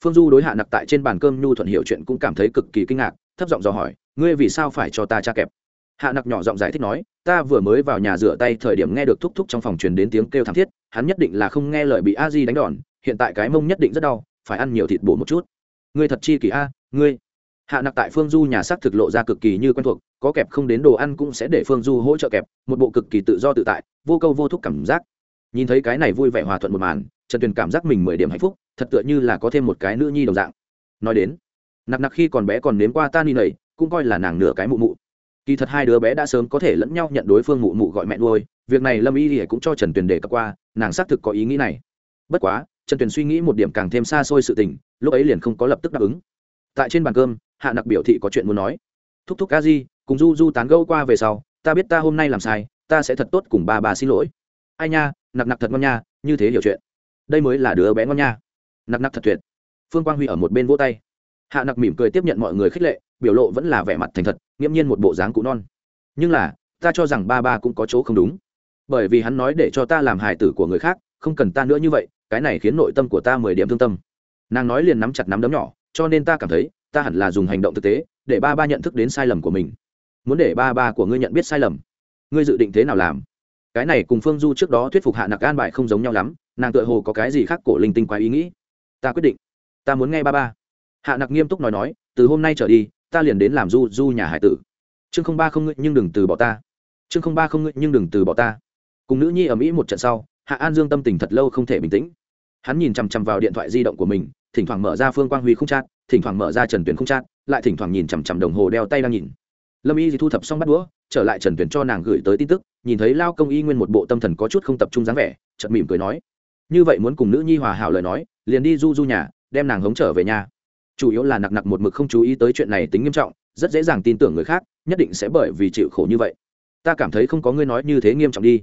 phương du đối hạ nặc tại trên bàn cơm nhu thuận hiểu chuyện cũng cảm thấy cực kỳ kinh ngạc, thấp giọng dò hỏi, ngươi vì sao phải cho ta cha kẹp? Hạ nặc nhỏ giọng giải thích nói, ta vừa mới vào nhà rửa tay thời điểm nghe được thúc thúc trong phòng truyền đến tiếng kêu thảm thiết, hắn nhất định là không nghe lời bị a di đánh đòn, hiện tại cái mông nhất định rất đau, phải ăn nhiều thịt bổ một chút. Ngươi thật chi kỳ a, ngươi? Hạ nặc tại phương du nhà xác thực lộ ra cực kỳ như quen thuộc, có kẹp không đến đồ ăn cũng sẽ để phương du hỗ trợ kẹp, một bộ cực kỳ tự do tự tại, vô câu vô thúc cảm giác. Nhìn thấy cái này vui vẻ hòa thuận một màn, trần tuyền cảm giác mình mười điểm hạnh phúc thật tựa như là có thêm một cái nữ nhi đồng dạng. Nói đến, nặc nặc khi còn bé còn nếm qua ta ni nầy, cũng coi là nàng nửa cái mụ mụ. Kỳ thật hai đứa bé đã sớm có thể lẫn nhau nhận đối phương mụ mụ gọi mẹ nuôi, việc này lâm y thì cũng cho trần tuyền đề cập qua, nàng xác thực có ý nghĩ này. Bất quá, trần tuyền suy nghĩ một điểm càng thêm xa xôi sự tình, lúc ấy liền không có lập tức đáp ứng. Tại trên bàn cơm, hạ nặc biểu thị có chuyện muốn nói. Thúc thúc ca di, cùng du du tán gẫu qua về sau, ta biết ta hôm nay làm sai, ta sẽ thật tốt cùng ba bà xin lỗi. Ai nha, nặc nặc thật ngon nha, như thế hiểu chuyện. Đây mới là đứa bé ngon nha nặc nặc thật tuyệt. Phương quang huy ở một bên vỗ tay. Hạ nặc mỉm cười tiếp nhận mọi người khích lệ, biểu lộ vẫn là vẻ mặt thành thật, nghiễm nhiên một bộ dáng cụ non. Nhưng là, ta cho rằng ba ba cũng có chỗ không đúng. Bởi vì hắn nói để cho ta làm hài tử của người khác, không cần ta nữa như vậy, cái này khiến nội tâm của ta mười điểm thương tâm. Nàng nói liền nắm chặt nắm đấm nhỏ, cho nên ta cảm thấy, ta hẳn là dùng hành động thực tế, để ba ba nhận thức đến sai lầm của mình. Muốn để ba ba của ngươi nhận biết sai lầm, ngươi dự định thế nào làm? Cái này cùng phương du trước đó thuyết phục hạ nặc an bài không giống nhau lắm, nàng tựa hồ có cái gì khác cổ linh tinh quá ý nghĩ ta quyết định. Ta muốn nghe ba ba. Hạ nặc nghiêm túc nói nói, từ hôm nay trở đi, ta liền đến làm du du nhà hải tử. Chương không ba không ngươi, nhưng đừng từ bỏ ta. Chương không ba không ngươi, nhưng đừng từ bỏ ta. Cùng nữ nhi ở mỹ một trận sau, hạ an dương tâm tình thật lâu không thể bình tĩnh. Hắn nhìn chằm chằm vào điện thoại di động của mình, thỉnh thoảng mở ra phương quang huy không chát thỉnh thoảng mở ra trần Tuyền không chát lại thỉnh thoảng nhìn chằm chằm đồng hồ đeo tay đang nhìn. Lâm y thì thu thập xong bắt đũa, trở lại trần tuyển cho nàng gửi tới tin tức, nhìn thấy lao công y nguyên một bộ tâm thần có chút không tập trung dáng vẻ, chợt mỉm cười nói, như vậy muốn cùng nữ nhi hòa hảo lời nói liền đi du du nhà, đem nàng hống trở về nhà. Chủ yếu là nặc nặc một mực không chú ý tới chuyện này tính nghiêm trọng, rất dễ dàng tin tưởng người khác, nhất định sẽ bởi vì chịu khổ như vậy. Ta cảm thấy không có ngươi nói như thế nghiêm trọng đi.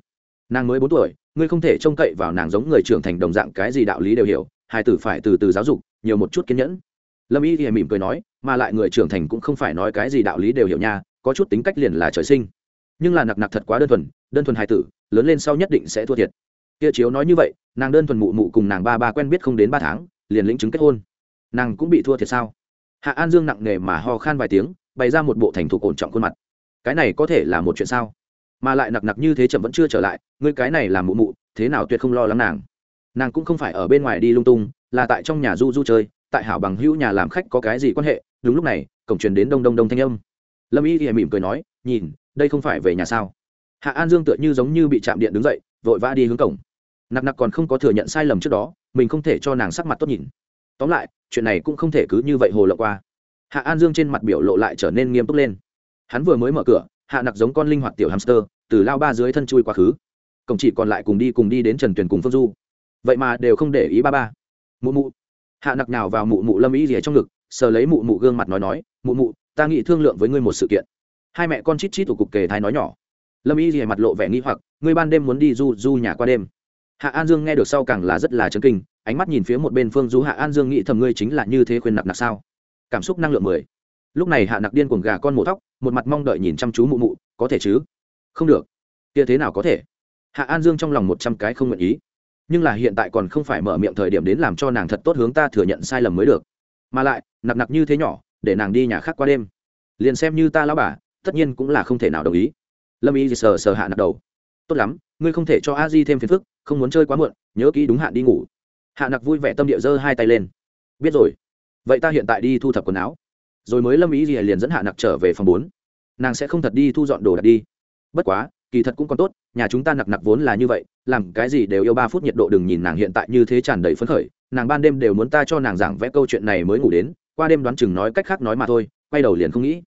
Nàng mới bốn tuổi, ngươi không thể trông cậy vào nàng giống người trưởng thành đồng dạng cái gì đạo lý đều hiểu, hai tử phải từ từ giáo dục, nhiều một chút kiên nhẫn. Lâm y thì mỉm cười nói, mà lại người trưởng thành cũng không phải nói cái gì đạo lý đều hiểu nha, có chút tính cách liền là trời sinh. Nhưng là nặc nặc thật quá đơn thuần đơn thuần hai tử, lớn lên sau nhất định sẽ thua thiệt kia chiếu nói như vậy, nàng đơn thuần mụ mụ cùng nàng ba ba quen biết không đến ba tháng, liền lĩnh chứng kết hôn. Nàng cũng bị thua thiệt sao? Hạ an dương nặng nề mà ho khan vài tiếng, bày ra một bộ thành thục ổn trọng khuôn mặt. Cái này có thể là một chuyện sao? Mà lại nặc nặc như thế chậm vẫn chưa trở lại, ngươi cái này là mụ mụ, thế nào tuyệt không lo lắng nàng. Nàng cũng không phải ở bên ngoài đi lung tung, là tại trong nhà du du chơi, tại hảo bằng hữu nhà làm khách có cái gì quan hệ, đúng lúc này, cổng truyền đến đông đông đông thanh âm. Lâm y thì mỉm cười nói, nhìn, đây không phải về nhà sao? Hạ an dương tựa như giống như bị chạm điện đứng dậy vội vã đi hướng cổng. Nặc nặc còn không có thừa nhận sai lầm trước đó, mình không thể cho nàng sắc mặt tốt nhìn. Tóm lại, chuyện này cũng không thể cứ như vậy hồ lộ qua. Hạ an dương trên mặt biểu lộ lại trở nên nghiêm túc lên. Hắn vừa mới mở cửa, hạ nặc giống con linh hoạt tiểu hamster, từ lao ba dưới thân chui quá khứ. Cổng chỉ còn lại cùng đi cùng đi đến trần tuyền cùng phương du. Vậy mà đều không để ý ba ba. Mụ mụ. Hạ nặc nào vào mụ mụ lâm ý gì trong ngực, sờ lấy mụ mụ gương mặt nói nói, mụ mụ, ta nghĩ thương lượng với ngươi một sự kiện. Hai mẹ con chít chít của cục kề thái nói nhỏ lâm y rìa mặt lộ vẻ nghi hoặc, ngươi ban đêm muốn đi du du nhà qua đêm. Hạ an dương nghe được sau càng là rất là chấn kinh, ánh mắt nhìn phía một bên phương du hạ an dương nghĩ thầm ngươi chính là như thế khuyên nặc nặc sao? Cảm xúc năng lượng mười. Lúc này hạ nặc điên cuồng gà con mổ tóc một mặt mong đợi nhìn chăm chú mụ mụ, có thể chứ? Không được. Kia thế nào có thể? Hạ an dương trong lòng một trăm cái không nguyện ý. Nhưng là hiện tại còn không phải mở miệng thời điểm đến làm cho nàng thật tốt hướng ta thừa nhận sai lầm mới được. Mà lại, nặc nặc như thế nhỏ, để nàng đi nhà khác qua đêm. Liền xem như ta lão bà, tất nhiên cũng là không thể nào đồng ý lâm y sờ sờ hạ nặc đầu. Tốt lắm, ngươi không thể cho a di thêm phiền phức, không muốn chơi quá muộn, nhớ kỹ đúng hạn đi ngủ. Hạ nặc vui vẻ tâm địa giơ hai tay lên. Biết rồi. Vậy ta hiện tại đi thu thập quần áo. Rồi mới lâm ý gì liền dẫn hạ nặc trở về phòng bốn. Nàng sẽ không thật đi thu dọn đồ đạc đi. Bất quá, kỳ thật cũng còn tốt, nhà chúng ta nặc nặc vốn là như vậy, làm cái gì đều yêu ba phút nhiệt độ đừng nhìn nàng hiện tại như thế tràn đầy phấn khởi, nàng ban đêm đều muốn ta cho nàng giảng vẽ câu chuyện này mới ngủ đến, qua đêm đoán chừng nói cách khác nói mà thôi, quay đầu liền không nghĩ.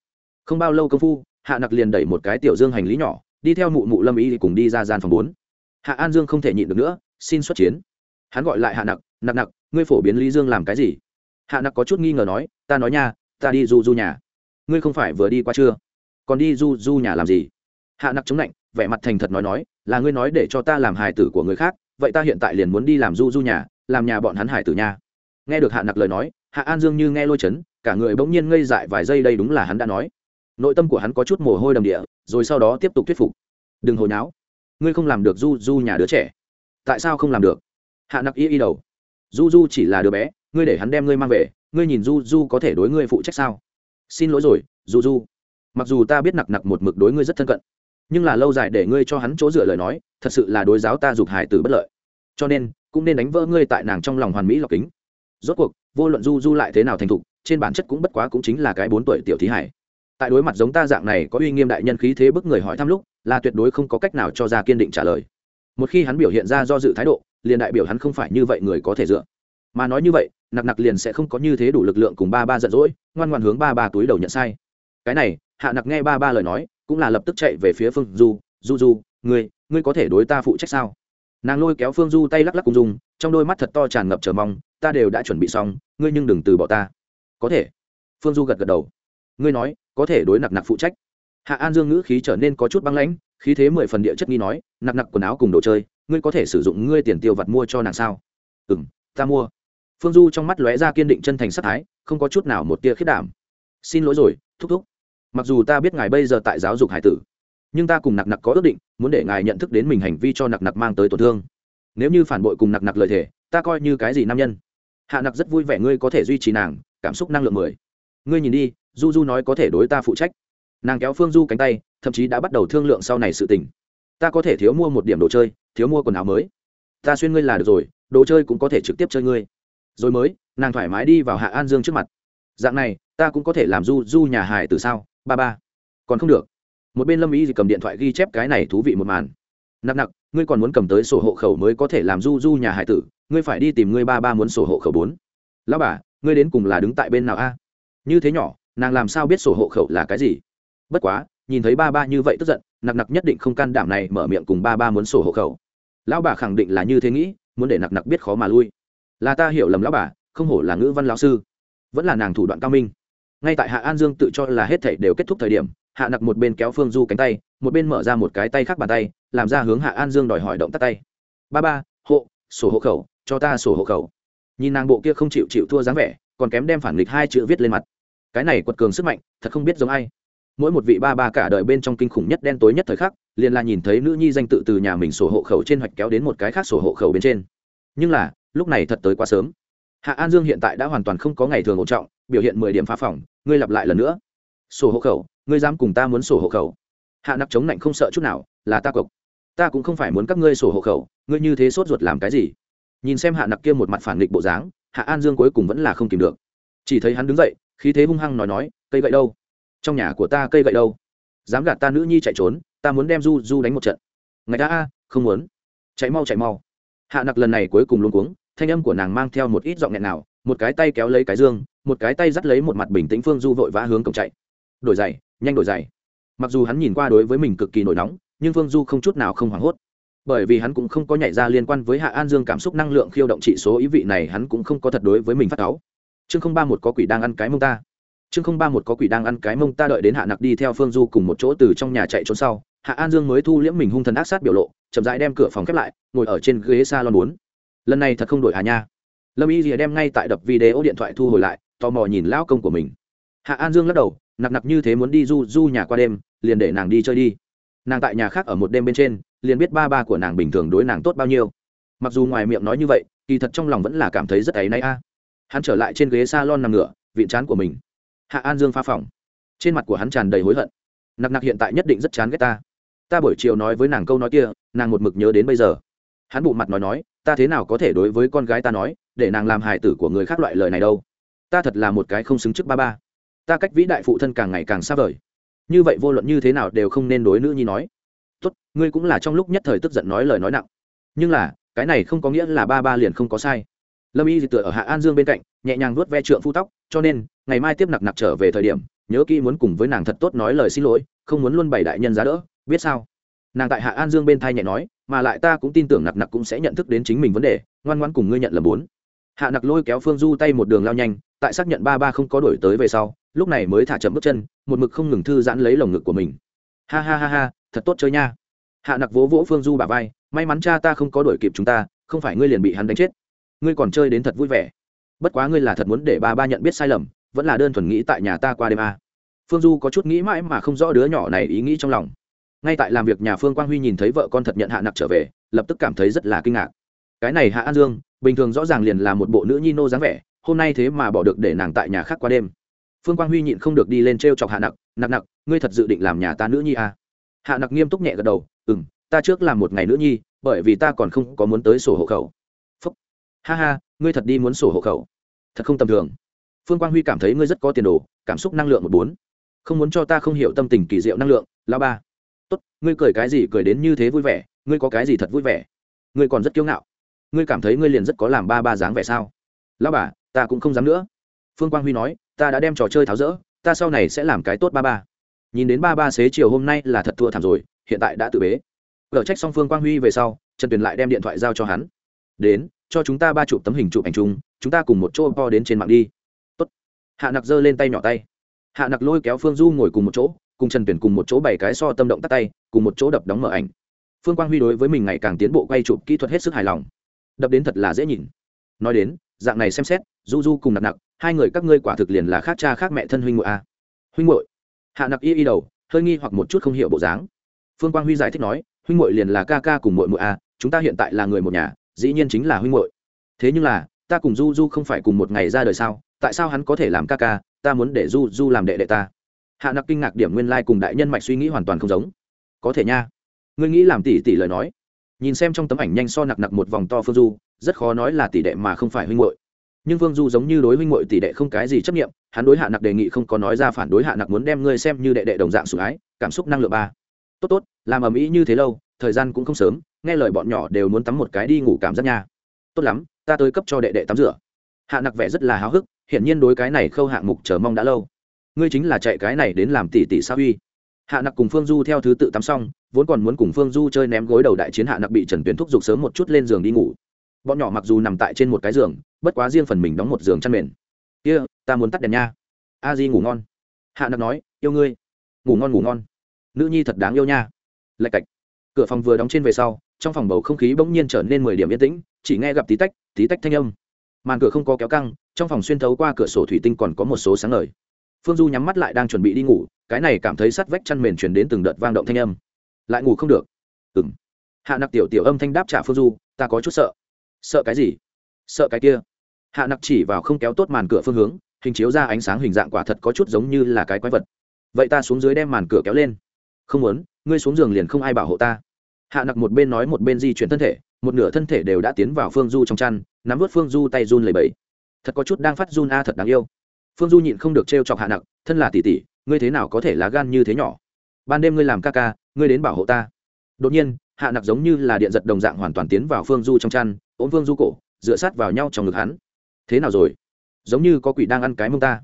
Không bao lâu công phu hạ nặc liền đẩy một cái tiểu dương hành lý nhỏ, đi theo mụ mụ lâm Y cùng đi ra gian phòng bốn. Hạ an dương không thể nhịn được nữa, xin xuất chiến. Hắn gọi lại hạ nặc nặc nặc, ngươi phổ biến lý dương làm cái gì? Hạ nặc có chút nghi ngờ nói, ta nói nha, ta đi du du nhà. Ngươi không phải vừa đi qua chưa? Còn đi du du nhà làm gì? Hạ nặc chống lạnh, vẻ mặt thành thật nói nói, là ngươi nói để cho ta làm hài tử của người khác, vậy ta hiện tại liền muốn đi làm du du nhà, làm nhà bọn hắn hải tử nha. Nghe được hạ nặc lời nói, hạ an dương như nghe lôi chấn, cả người bỗng nhiên ngây dại vài giây đây đúng là hắn đã nói nội tâm của hắn có chút mồ hôi đầm địa, rồi sau đó tiếp tục thuyết phục. Đừng hồi náo ngươi không làm được du du nhà đứa trẻ. Tại sao không làm được? Hạ nặc y y đầu. Du du chỉ là đứa bé, ngươi để hắn đem ngươi mang về, ngươi nhìn du du có thể đối ngươi phụ trách sao? Xin lỗi rồi, du du. Mặc dù ta biết nặc nặc một mực đối ngươi rất thân cận, nhưng là lâu dài để ngươi cho hắn chỗ dựa lời nói, thật sự là đối giáo ta giục hải tử bất lợi. Cho nên, cũng nên đánh vỡ ngươi tại nàng trong lòng hoàn mỹ lọc kính. Rốt cuộc, vô luận du du lại thế nào thành thục, trên bản chất cũng bất quá cũng chính là cái bốn tuổi tiểu thí hải tại đối mặt giống ta dạng này có uy nghiêm đại nhân khí thế bức người hỏi thăm lúc, là tuyệt đối không có cách nào cho ra kiên định trả lời. Một khi hắn biểu hiện ra do dự thái độ, liền đại biểu hắn không phải như vậy người có thể dựa. Mà nói như vậy, nặc nặc liền sẽ không có như thế đủ lực lượng cùng ba ba giận dỗi, ngoan ngoan hướng ba ba túi đầu nhận sai. Cái này, hạ nặc nghe ba ba lời nói, cũng là lập tức chạy về phía phương du du du, ngươi ngươi có thể đối ta phụ trách sao? Nàng lôi kéo phương du tay lắc lắc cùng dùng, trong đôi mắt thật to tràn ngập chờ mong, ta đều đã chuẩn bị xong, ngươi nhưng đừng từ bỏ ta. Có thể. Phương du gật gật đầu ngươi nói, có thể đối nặc nặc phụ trách. Hạ an dương ngữ khí trở nên có chút băng lãnh, khí thế mười phần địa chất nghi nói, nặc nặc quần áo cùng đồ chơi, ngươi có thể sử dụng ngươi tiền tiêu vặt mua cho nàng sao? Ừ m ta mua. Phương du trong mắt lóe ra kiên định chân thành sắc thái, không có chút nào một tia khiết đảm. Xin lỗi rồi, thúc thúc. Mặc dù ta biết ngài bây giờ tại giáo dục hải tử, nhưng ta cùng nặc nặc có ước định, muốn để ngài nhận thức đến mình hành vi cho nặc nặc mang tới tổn thương. Nếu như phản bội cùng nặc nặc lời thề, ta coi như cái gì nam nhân. Hạ nặc rất vui vẻ ngươi có thể duy trì nàng, cảm xúc năng lượng mười. Ngươi nhìn đi du du nói có thể đối ta phụ trách. Nàng kéo phương du cánh tay, thậm chí đã bắt đầu thương lượng sau này sự tình. Ta có thể thiếu mua một điểm đồ chơi, thiếu mua quần áo mới. Ta xuyên ngươi là được rồi, đồ chơi cũng có thể trực tiếp chơi ngươi. Rồi mới, nàng thoải mái đi vào hạ an dương trước mặt. Dạng này, ta cũng có thể làm du du nhà hải từ sao? Ba ba. Còn không được. Một bên lâm ý thì cầm điện thoại ghi chép cái này thú vị một màn. Nặng nặng ngươi còn muốn cầm tới sổ hộ khẩu mới có thể làm du du nhà hải tử, ngươi phải đi tìm ngươi ba ba muốn sổ hộ khẩu bốn. Lão bà, ngươi đến cùng là đứng tại bên nào a? Như thế nhỏ nàng làm sao biết sổ hộ khẩu là cái gì? Bất quá, nhìn thấy ba ba như vậy tức giận, nặc nặc nhất định không can đảm này mở miệng cùng ba ba muốn sổ hộ khẩu. Lão bà khẳng định là như thế nghĩ, muốn để nặc nặc biết khó mà lui. Là ta hiểu lầm lão bà, không hổ là ngữ văn lão sư. Vẫn là nàng thủ đoạn cao minh. Ngay tại hạ an dương tự cho là hết thảy đều kết thúc thời điểm, hạ nặc một bên kéo phương du cánh tay, một bên mở ra một cái tay khác bàn tay, làm ra hướng hạ an dương đòi hỏi động tắt tay. Ba ba, hộ, sổ hộ khẩu, cho ta sổ hộ khẩu. Nhìn nàng bộ kia không chịu chịu thua dáng vẻ, còn kém đem phản nghịch hai chữ viết lên mặt cái này quật cường sức mạnh, thật không biết giống ai. Mỗi một vị ba ba cả đời bên trong kinh khủng nhất đen tối nhất thời khắc, liền là nhìn thấy nữ nhi danh tự từ nhà mình sổ hộ khẩu trên hoạch kéo đến một cái khác sổ hộ khẩu bên trên. Nhưng là, lúc này thật tới quá sớm. Hạ an dương hiện tại đã hoàn toàn không có ngày thường ổn trọng, biểu hiện mười điểm phá phòng ngươi lặp lại lần nữa. Sổ hộ khẩu, ngươi dám cùng ta muốn sổ hộ khẩu? Hạ nặc chống lạnh không sợ chút nào, là ta cộc ta cũng không phải muốn các ngươi sổ hộ khẩu, ngươi như thế sốt ruột làm cái gì? Nhìn xem hạ nặc kia một mặt phản nghịch bộ dáng, hạ an dương cuối cùng vẫn là không tìm được. Chỉ thấy hắn đứng dậy khí thế hung hăng nói nói, cây gậy đâu? Trong nhà của ta cây gậy đâu? Dám gạt ta nữ nhi chạy trốn, ta muốn đem du du đánh một trận. Ngày ta a, không muốn. Chạy mau chạy mau. Hạ nặc lần này cuối cùng luôn cuống, thanh âm của nàng mang theo một ít giọng nghẹn nào, một cái tay kéo lấy cái dương, một cái tay dắt lấy một mặt bình tĩnh phương du vội vã hướng cổng chạy. Đổi giày, nhanh đổi giày. Mặc dù hắn nhìn qua đối với mình cực kỳ nổi nóng, nhưng phương du không chút nào không hoảng hốt. Bởi vì hắn cũng không có nhảy ra liên quan với hạ an dương cảm xúc năng lượng khiêu động trị số, ý vị này hắn cũng không có thật đối với mình phát cáu chương không ba một có quỷ đang ăn cái mông ta. Chương không ba một có quỷ đang ăn cái mông ta đợi đến hạ nặc đi theo phương du cùng một chỗ từ trong nhà chạy trốn sau, hạ an dương mới thu liễm mình hung thần ác sát biểu lộ, chậm rãi đem cửa phòng khép lại, ngồi ở trên ghế s a lon bốn. Lần này thật không đổi hà nha. Lâm y rìa đem ngay tại đập video điện thoại thu hồi lại, tò mò nhìn lão công của mình. Hạ an dương lắc đầu, nặc nặc như thế muốn đi du du nhà qua đêm, liền để nàng đi chơi đi. Nàng tại nhà khác ở một đêm bên trên, liền biết ba ba của nàng bình thường đối nàng tốt bao nhiêu. Mặc dù ngoài miệng nói như vậy, kỳ thật trong lòng vẫn là cảm thấy rất áy náy a hắn trở lại trên ghế s a lon nằm ngửa, vịn chán của mình. Hạ an dương pha phòng. Trên mặt của hắn tràn đầy hối hận. Nặc nặc hiện tại nhất định rất chán ghét ta. Ta buổi chiều nói với nàng câu nói kia, nàng một mực nhớ đến bây giờ. Hắn bụ mặt nói nói, ta thế nào có thể đối với con gái ta nói, để nàng làm hài tử của người khác loại lời này đâu. Ta thật là một cái không xứng trước ba ba. Ta cách vĩ đại phụ thân càng ngày càng xa vời. Như vậy vô luận như thế nào đều không nên đối nữ nhi nói. Tốt, ngươi cũng là trong lúc nhất thời tức giận nói lời nói nặng. Nhưng là, cái này không có nghĩa là ba ba liền không có sai lâm y thì tựa ở hạ an dương bên cạnh, nhẹ nhàng vuốt ve trượng phu tóc, cho nên, ngày mai tiếp nặc nặc trở về thời điểm, nhớ kỹ muốn cùng với nàng thật tốt nói lời xin lỗi, không muốn luôn bày đại nhân giá đỡ, biết sao? Nàng tại hạ an dương bên thai nhẹ nói, mà lại ta cũng tin tưởng nặc nặc cũng sẽ nhận thức đến chính mình vấn đề, ngoan ngoan cùng ngươi nhận là bốn. Hạ nặc lôi kéo phương du tay một đường lao nhanh, tại xác nhận ba ba không có đổi tới về sau, lúc này mới thả chậm bước chân, một mực không ngừng thư giãn lấy lồng ngực của mình. Ha ha ha ha, thật tốt chơi nha. Hạ nặc vỗ vỗ phương du bà vai, may mắn cha ta không có đổi kịp chúng ta, không phải ngươi liền bị hắn đánh chết ngươi còn chơi đến thật vui vẻ. Bất quá ngươi là thật muốn để ba ba nhận biết sai lầm, vẫn là đơn thuần nghĩ tại nhà ta qua đêm à. phương du có chút nghĩ mãi mà không rõ đứa nhỏ này ý nghĩ trong lòng. Ngay tại làm việc, nhà phương quang huy nhìn thấy vợ con thật nhận hạ nặc trở về, lập tức cảm thấy rất là kinh ngạc. Cái này hạ an dương, bình thường rõ ràng liền là một bộ nữ nhi nô dáng vẻ, hôm nay thế mà bỏ được để nàng tại nhà khác qua đêm. Phương quang huy nhịn không được đi lên t r e o chọc hạ nặc nặc nặc, ngươi thật dự định làm nhà ta nữ nhi à? hạ nặc nghiêm túc nhẹ gật đầu ừ m ta trước làm một ngày nữ nhi, bởi vì ta còn không có muốn tới sổ hộ khẩu ha ha, ngươi thật đi muốn sổ hộ khẩu. Thật không tầm thường. Phương quang huy cảm thấy ngươi rất có tiền đồ, cảm xúc năng lượng một bốn. Không muốn cho ta không hiểu tâm tình kỳ diệu năng lượng lao ba. Tốt, ngươi cười cái gì cười đến như thế vui vẻ, ngươi có cái gì thật vui vẻ? Ngươi còn rất kiêu ngạo. Ngươi cảm thấy ngươi liền rất có làm ba ba dáng vẻ sao? Lao bà, ta cũng không dám nữa. Phương quang huy nói, ta đã đem trò chơi tháo rỡ, ta sau này sẽ làm cái tốt ba ba. Nhìn đến ba ba xế chiều hôm nay là thật thua thảm rồi, hiện tại đã tự bế. Gỡ trách xong phương quang huy về sau, trần tuyền lại đem điện thoại giao cho hắn. Đến cho chúng ta ba chụp tấm hình chụp ảnh chung, chúng ta cùng một chỗ po đến trên mạng đi. Tốt. hạ nặc giơ lên tay nhỏ tay. Hạ nặc lôi kéo phương du ngồi cùng một chỗ, cùng trần tuyển cùng một chỗ bày cái so tâm động tắt tay, cùng một chỗ đập đóng mở ảnh. Phương quang huy đối với mình ngày càng tiến bộ quay chụp kỹ thuật hết sức hài lòng. Đập đến thật là dễ nhìn. Nói đến, dạng này xem xét, du du cùng nặc nặc, hai người các ngươi quả thực liền là khác cha khác mẹ thân huynh ngội a. Huynh ngội hạ nặc y y đầu, hơi nghi hoặc một chút không hiểu bộ dáng. Phương quang huy giải thích nói, huynh ngội liền là ca ca cùng mội mội a, chúng ta hiện tại là người một nhà dĩ nhiên chính là huynh muội. Thế nhưng là, ta cùng du du không phải cùng một ngày ra đời sao? Tại sao hắn có thể làm ca ca? Ta muốn để du du làm đệ đệ ta. Hạ nặc kinh ngạc điểm nguyên lai、like、cùng đại nhân mạch suy nghĩ hoàn toàn không giống. Có thể nha. Ngươi nghĩ làm tỷ tỷ lời nói. Nhìn xem trong tấm ảnh nhanh so nặc nặc một vòng to phương du, rất khó nói là tỷ đệ mà không phải huynh muội. Nhưng phương du giống như đối huynh muội tỷ đệ không cái gì chấp nghiệm hắn đối hạ nặc đề nghị không có nói ra phản đối hạ nặc muốn đem ngươi xem như đệ đệ đồng dạng sủng ái, cảm xúc năng lượng ba. Tốt tốt, làm ầm ĩ như thế lâu, thời gian cũng không sớm nghe lời bọn nhỏ đều muốn tắm một cái đi ngủ cảm giác nha. Tốt lắm ta tới cấp cho đệ đệ tắm rửa. Hạ nặc vẻ rất là háo hức hiển nhiên đối cái này khâu hạng mục chờ mong đã lâu. Ngươi chính là chạy cái này đến làm tỷ tỷ sa uy? Hạ nặc cùng phương du theo thứ tự tắm xong vốn còn muốn cùng phương du chơi ném gối đầu đại chiến hạ nặc bị trần tuyến thúc giục sớm một chút lên giường đi ngủ. Bọn nhỏ mặc dù nằm tại trên một cái giường bất quá riêng phần mình đóng một giường chăn mền. Kia、yeah, ta muốn tắt đèn nha. A di ngủ ngon. Hạ nặc nói yêu ngươi. Ngủ ngon ngủ ngon. Nữ nhi thật đáng yêu nha. Lạch cạch cửa phòng vừa đóng trên về sau, trong phòng bầu không khí bỗng nhiên trở nên mười điểm yên tĩnh, chỉ nghe gặp tí tách tí tách thanh âm. Màn cửa không có kéo căng, trong phòng xuyên thấu qua cửa sổ thủy tinh còn có một số sáng ngời. Phương du nhắm mắt lại đang chuẩn bị đi ngủ, cái này cảm thấy sắt vách chăn mền chuyển đến từng đợt vang động thanh âm. Lại ngủ không được. Ừng hạ nặc tiểu tiểu âm thanh đáp trả phương du, ta có chút sợ. Sợ cái gì? Sợ cái kia. Hạ nặc chỉ vào không kéo tốt màn cửa phương hướng, hình chiếu ra ánh sáng hình dạng quả thật có chút giống như là cái quái vật. Vậy ta xuống dưới đem màn cửa kéo lên. Không muốn, ngươi xuống giường liền không ai bảo hộ ta hạ nặc một bên nói một bên di chuyển thân thể, một nửa thân thể đều đã tiến vào phương du trong chăn, nắm vớt phương du tay run lầy bẫy thật có chút đang phát run a, thật đáng yêu. Phương du nhịn không được t chọc hạ nặc, thân là tỷ tỷ, ngươi thế nào có thể lá gan như thế nhỏ? Ban đêm ngươi làm ca ca, ngươi đến bảo hộ ta. Đột nhiên, hạ nặc giống như là điện giật đồng dạng hoàn toàn tiến vào phương du trong chăn, ôm phương du cổ, dựa sát vào nhau trong ngực hắn. Thế nào rồi? Giống như có quỷ đang ăn cái mông ta.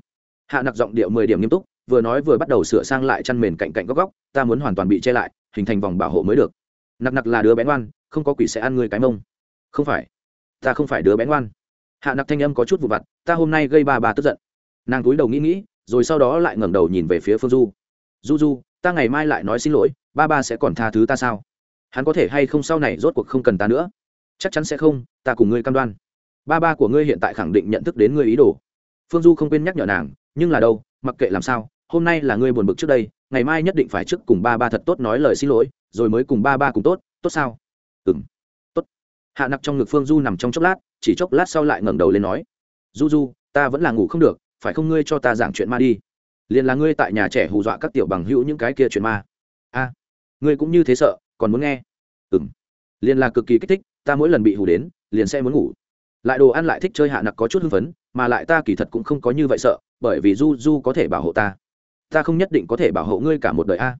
Hạ nặc giọng điệu mười điểm nghiêm túc, vừa nói vừa bắt đầu sửa sang lại chăn mền cạnh cạnh góc góc, ta muốn hoàn toàn bị che lại, hình thành vòng bảo hộ mới được nặc nặc là đứa bén oan không có quỷ sẽ ăn người cái mông. Không phải, ta không phải đứa bén oan hạ nặc thanh âm có chút vụ vặt, ta hôm nay gây ba bà tức giận. Nàng túi đầu nghĩ nghĩ, rồi sau đó lại ngẩng đầu nhìn về phía phương du. Du du, ta ngày mai lại nói xin lỗi, ba ba sẽ còn tha thứ ta sao? Hắn có thể hay không sau này rốt cuộc không cần ta nữa? Chắc chắn sẽ không, ta cùng ngươi cam đoan. Ba ba của ngươi hiện tại khẳng định nhận thức đến ngươi ý đồ. Phương du không quên nhắc nhở nàng, nhưng là đâu, mặc kệ làm sao hôm nay là ngươi buồn bực trước đây, ngày mai nhất định phải trước cùng ba ba thật tốt nói lời xin lỗi, rồi mới cùng ba ba cùng tốt tốt sao? Ừng tốt. Hạ nặc trong ngực phương du nằm trong chốc lát, chỉ chốc lát sau lại ngẩng đầu lên nói, du du, ta vẫn là ngủ không được, phải không ngươi cho ta giảng chuyện ma đi? Liền là ngươi tại nhà trẻ hù dọa các tiểu bằng hữu những cái kia chuyện ma. A, ngươi cũng như thế sợ, còn muốn nghe? Ừng liền là cực kỳ kích thích, ta mỗi lần bị hù đến, liền sẽ muốn ngủ. Lại đồ ăn lại thích chơi hạ nặc có chút hưng phấn, mà lại ta kỳ thật cũng không có như vậy sợ, bởi vì du du có thể bảo hộ ta ta không nhất định có thể bảo hộ ngươi cả một đời a.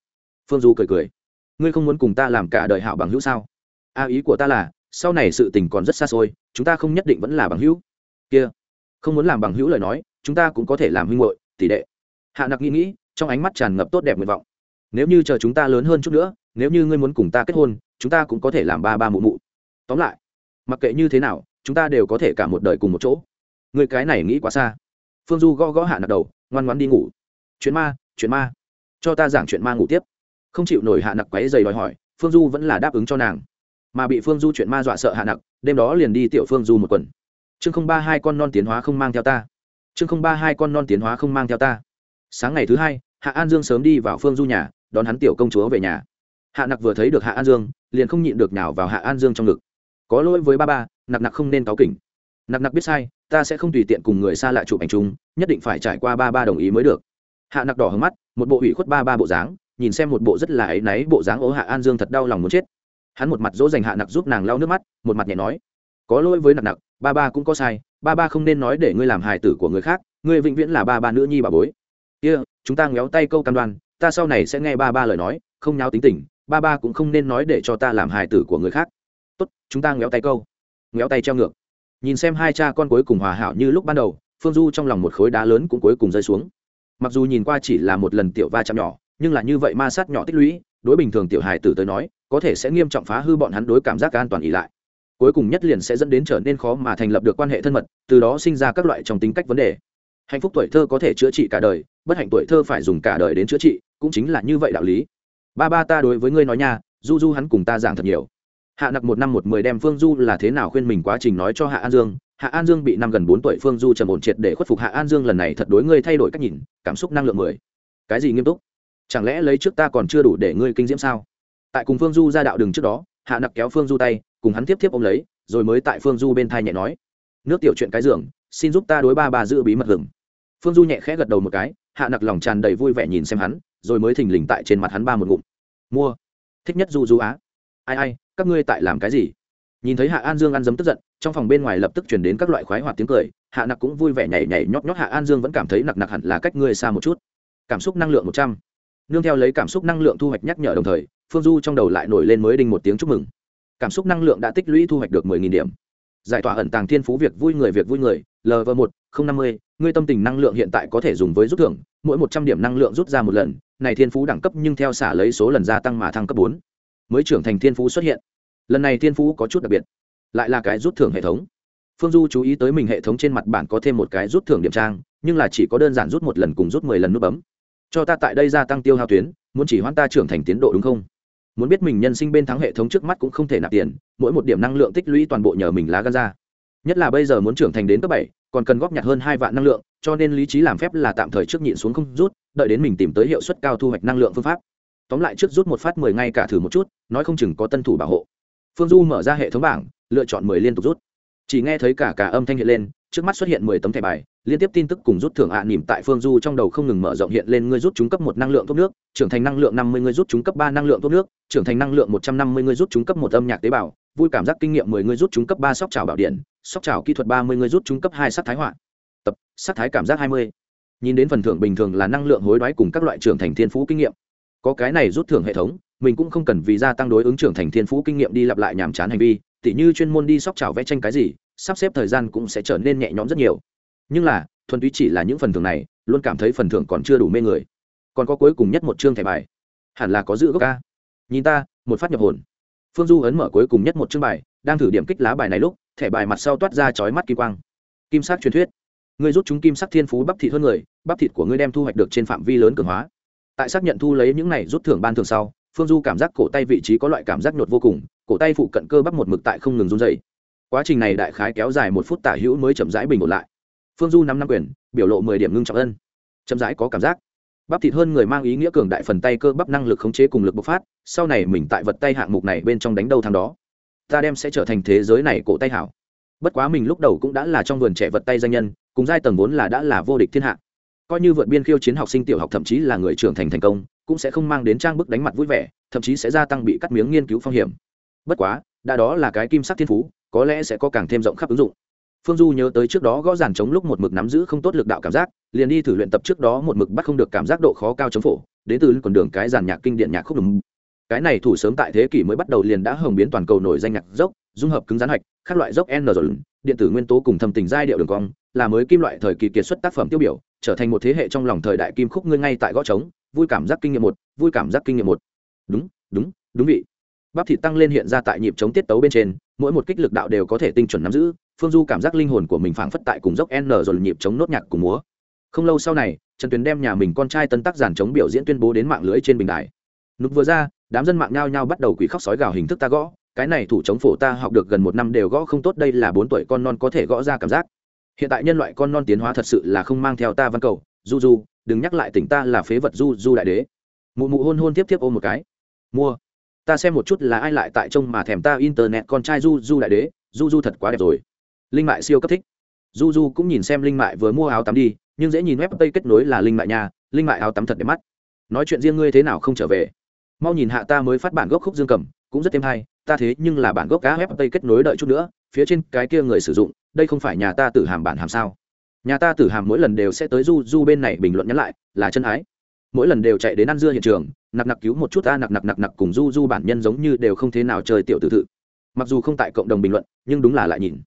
Phương du cười cười. Ngươi không muốn cùng ta làm cả đời hảo bằng hữu sao? A, ý của ta là, sau này sự tình còn rất xa xôi, chúng ta không nhất định vẫn là bằng hữu. Kia, không muốn làm bằng hữu lời nói, chúng ta cũng có thể làm huynh hội tỷ đệ. Hạ nặc nghĩ nghĩ, trong ánh mắt tràn ngập tốt đẹp nguyện vọng. Nếu như chờ chúng ta lớn hơn chút nữa, nếu như ngươi muốn cùng ta kết hôn, chúng ta cũng có thể làm ba ba mụ mụ. Tóm lại, mặc kệ như thế nào, chúng ta đều có thể cả một đời cùng một chỗ. Người cái này nghĩ quá xa. Phương du gõ gõ hạ nặc đầu, ngoan ngoan đi ngủ. Chuyện ma chuyện ma. Cho ta giảng chuyện ma ngủ tiếp. Không chịu nổi hạ nặc quáy dày đòi hỏi, phương du vẫn là đáp ứng cho nàng. Mà bị phương du chuyện ma dọa sợ hạ nặc, đêm đó liền đi tiểu phương du một quần. Chương không ba hai con non tiến hóa không mang theo ta. Chương không ba hai con non tiến hóa không mang theo ta. Sáng ngày thứ hai, hạ an dương sớm đi vào phương du nhà, đón hắn tiểu công chúa về nhà. Hạ nặc vừa thấy được hạ an dương, liền không nhịn được nào vào hạ an dương trong ngực. Có lỗi với ba ba, nặc nặc không nên cáu kỉnh. Nặc nặc biết sai, ta sẽ không tùy tiện cùng người xa lạ chụp ảnh chung, nhất định phải trải qua ba ba đồng ý mới được hạ nặc đỏ hướng mắt một bộ ủy khuất ba ba bộ dáng nhìn xem một bộ rất là áy náy bộ dáng ố hạ an dương thật đau lòng muốn chết. Hắn một mặt dỗ dành hạ nặc giúp nàng lau nước mắt một mặt nhẹ nói có lỗi với nặc nặc ba ba cũng có sai ba ba không nên nói để ngươi làm hài tử của người khác ngươi vĩnh viễn là ba ba nữ nhi bà bối. Kia、yeah, chúng ta ngéo tay câu cam đoan ta sau này sẽ nghe ba ba lời nói không nháo tính tình ba ba cũng không nên nói để cho ta làm hài tử của người khác. Tốt chúng ta ngéo tay câu. Ngéo tay treo ngược. Nhìn xem hai cha con cuối cùng hòa hảo như lúc ban đầu phương du trong lòng một khối đá lớn cũng cuối cùng rơi xuống mặc dù nhìn qua chỉ là một lần tiểu va chạm nhỏ, nhưng là như vậy ma sát nhỏ tích lũy, đối bình thường tiểu hài tử tới nói, có thể sẽ nghiêm trọng phá hư bọn hắn đối cảm giác an toàn ỉ lại. Cuối cùng nhất liền sẽ dẫn đến trở nên khó mà thành lập được quan hệ thân mật, từ đó sinh ra các loại trong tính cách vấn đề. Hạnh phúc tuổi thơ có thể chữa trị cả đời, bất hạnh tuổi thơ phải dùng cả đời đến chữa trị, cũng chính là như vậy đạo lý. Ba ba ta đối với ngươi nói nha, du du hắn cùng ta giảng thật nhiều. Hạ nặc một năm một mười đem phương du là thế nào khuyên mình quá trình nói cho hạ an dương hạ an dương bị năm gần bốn tuổi phương du trầm ổn triệt để khuất phục hạ an dương lần này thật đối ngươi thay đổi cách nhìn, cảm xúc năng lượng mười. Cái gì nghiêm túc? Chẳng lẽ lấy trước ta còn chưa đủ để ngươi kinh diễm sao? Tại cùng phương du ra đạo đường trước đó, hạ nặc kéo phương du tay, cùng hắn tiếp tiếp ôm lấy, rồi mới tại phương du bên thai nhẹ nói. Nước tiểu chuyện cái giường, xin giúp ta đối ba bà giữ bí mật gừng phương du nhẹ khẽ gật đầu một cái, hạ nặc lòng tràn đầy vui vẻ nhìn xem hắn, rồi mới thình lình tại trên mặt hắn ba một ngụm. Mua. Thích nhất du du á. Ai ai, các ngươi tại làm cái gì? Nhìn thấy hạ an dương ăn dấm tức giận, trong phòng bên ngoài lập tức chuyển đến các loại khoái hoạt tiếng cười, hạ nặc cũng vui vẻ nhảy nhảy nhót nhót, hạ an dương vẫn cảm thấy nặc nặc hẳn là cách ngươi xa một chút. Cảm xúc năng lượng một trăm. Nương theo lấy cảm xúc năng lượng thu hoạch nhắc nhở đồng thời, phương du trong đầu lại nổi lên mới đinh một tiếng chúc mừng. Cảm xúc năng lượng đã tích lũy thu hoạch được mười nghìn điểm. Giải tỏa ẩn tàng thiên phú việc vui người việc vui người lv một, không năm mươi, ngươi tâm tình năng lượng hiện tại có thể dùng với rút thưởng, mỗi một trăm điểm năng lượng rút ra một lần, này thiên phú đẳng cấp nhưng theo xả lấy số lần gia tăng mà thăng cấp bốn. Mới trưởng thành thiên phú xuất hiện lần này thiên phú có chút đặc biệt, lại là cái rút thưởng hệ thống. Phương du chú ý tới mình hệ thống trên mặt bản có thêm một cái rút thưởng điểm trang, nhưng là chỉ có đơn giản rút một lần cùng rút mười lần nút bấm. Cho ta tại đây gia tăng tiêu hao tuyến, muốn chỉ hoãn ta trưởng thành tiến độ đúng không? Muốn biết mình nhân sinh bên thắng hệ thống trước mắt cũng không thể nạp tiền, mỗi một điểm năng lượng tích lũy toàn bộ nhờ mình lá gan ra. Nhất là bây giờ muốn trưởng thành đến cấp bảy, còn cần góp nhặt hơn hai vạn năng lượng, cho nên lý trí làm phép là tạm thời trước nhịn xuống không rút, đợi đến mình tìm tới hiệu suất cao thu hoạch năng lượng phương pháp. Tóm lại trước rút một phát mười ngay cả thử một chút, nói không chừng có tân thủ bảo hộ phương du mở ra hệ thống bảng, lựa chọn mười liên tục rút. Chỉ nghe thấy cả cả âm thanh hiện lên, trước mắt xuất hiện mười tấm thẻ bài, liên tiếp tin tức cùng rút thưởng ạ à nỉm tại phương du trong đầu không ngừng mở rộng hiện lên, ngươi rút trúng cấp một năng lượng thuốc nước, trưởng thành năng lượng năm mươi, ngươi rút trúng cấp ba năng lượng thuốc nước, trưởng thành năng lượng một trăm năm mươi, ngươi rút trúng cấp một âm nhạc tế bào, vui cảm giác kinh nghiệm mười, ngươi rút trúng cấp ba sóc trào bảo điện, sóc trào kỹ thuật ba mươi, ngươi rút trúng cấp hai sắc thái họa. Tập, sắc thái cảm giác hai mươi. Nhìn đến phần thưởng bình thường là năng lượng hối đoái cùng các loại trưởng thành thiên phú kinh nghiệm. Có cái này rút thưởng hệ thống mình cũng không cần vì gia tăng đối ứng trưởng thành thiên phú kinh nghiệm đi lặp lại nhàm chán hành vi, tỉ như chuyên môn đi sóc trào vẽ tranh cái gì, sắp xếp thời gian cũng sẽ trở nên nhẹ nhõm rất nhiều. Nhưng là, thuần túy chỉ là những phần thưởng này, luôn cảm thấy phần thưởng còn chưa đủ mê người. Còn có cuối cùng nhất một chương thẻ bài. Hẳn là có giữ gốc ca. Nhìn ta, một phát nhập hồn. Phương du ấn mở cuối cùng nhất một chương bài, đang thử điểm kích lá bài này lúc, thẻ bài mặt sau toát ra chói mắt kim quang. Kim sắc truyền thuyết. Ngươi rút chúng kim sắc thiên phú bắp thịt hơn người, bắp thịt của ngươi đem thu hoạch được trên phạm vi lớn cường hóa. Tại xác nhận thu lấy những này rút thưởng ban thường sau phương du cảm giác cổ tay vị trí có loại cảm giác nhột vô cùng, cổ tay phụ cận cơ bắp một mực tại không ngừng run dày quá trình này đại khái kéo dài một phút tả hữu mới chậm rãi bình ổn lại. Phương du năm năm quyền, biểu lộ mười điểm ngưng trọng ân. Chậm rãi có cảm giác. Bắp thịt hơn người mang ý nghĩa cường đại phần tay cơ bắp năng lực khống chế cùng lực bộc phát, sau này mình tại vật tay hạng mục này bên trong đánh đâu thằng đó. Ta đem sẽ trở thành thế giới này cổ tay hảo. Bất quá mình lúc đầu cũng đã là trong vườn trẻ vật tay danh nhân, cùng giai tầng vốn là đã là vô địch thiên hạ. Coi như vượt biên khiêu chiến học sinh tiểu học thậm chí là người trưởng thành thành công cũng sẽ không mang đến trang bức đánh mặt vui vẻ, thậm chí sẽ gia tăng bị cắt miếng nghiên cứu phong hiểm. Bất quá, đã đó là cái kim sắc thiên phú, có lẽ sẽ có càng thêm rộng khắp ứng dụng. Phương du nhớ tới trước đó gõ giàn chống lúc một mực nắm giữ không tốt lực đạo cảm giác, liền đi thử luyện tập trước đó một mực bắt không được cảm giác độ khó cao chống phổ, đến từ con đường cái giàn nhạc kinh điển nhạc khúc đúng. Cái này thủ sớm tại thế kỷ mới bắt đầu liền đã hồng biến toàn cầu nổi danh nhạc dốc, dung hợp cứng rắn hạch, các loại dốc n rồi điện tử nguyên tố cùng thầm tình giai điệu đường cong, là mới kim loại thời kỳ kiệt xuất tác phẩm tiêu biểu, trở thành một thế hệ trong lòng thời đại kim khúc ngươi ngay tại gõ trống vui cảm giác kinh nghiệm một, vui cảm giác kinh nghiệm một. Đúng đúng đúng vị. Bắp thịt tăng lên hiện ra tại nhịp chống tiết tấu bên trên, mỗi một kích lực đạo đều có thể tinh chuẩn nắm giữ, phương du cảm giác linh hồn của mình phảng phất tại cùng dốc n rồi nhịp chống nốt nhạc cùng múa. Không lâu sau này, trần tuyền đem nhà mình con trai tân tác giàn chống biểu diễn tuyên bố đến mạng lưới trên bình đài. Nút vừa ra, đám dân mạng nhao nhao bắt đầu quỷ khóc sói gào hình thức ta gõ, cái này thủ chống phổ ta học được gần một năm đều gõ không tốt, đây là bốn tuổi con non có thể gõ ra cảm giác. Hiện tại nhân loại con non tiến hóa thật sự là không mang theo ta văn cầu du du đừng nhắc lại tỉnh ta là phế vật du du đại đế. Mụ mụ hôn hôn tiếp tiếp ôm một cái. Mua. Ta xem một chút là ai lại tại trông mà thèm ta internet con trai du du đại đế. Du du thật quá đẹp rồi. Linh mại siêu cấp thích. Du du cũng nhìn xem linh mại vừa mua áo tắm đi, nhưng dễ nhìn web tây kết nối là linh mại nhà linh mại áo tắm thật đẹp mắt. Nói chuyện riêng ngươi thế nào không trở về? Mau nhìn hạ ta mới phát bản gốc khúc dương cầm, cũng rất thêm hay. Ta thế nhưng là bản gốc cá web tây kết nối đợi chút nữa, phía trên cái kia người sử dụng, đây không phải nhà ta tự hàm bản hàm sao? Nhà ta tử hàm mỗi lần đều sẽ tới du du bên này bình luận nhắn lại, là chân ái. Mỗi lần đều chạy đến ăn dưa hiện trường, nặc nặc cứu một chút ta, nặc nặc nặc nặc cùng du du bản nhân giống như đều không thế nào chơi tiểu tự. Thự mặc dù không tại cộng đồng bình luận, nhưng đúng là lại nhìn.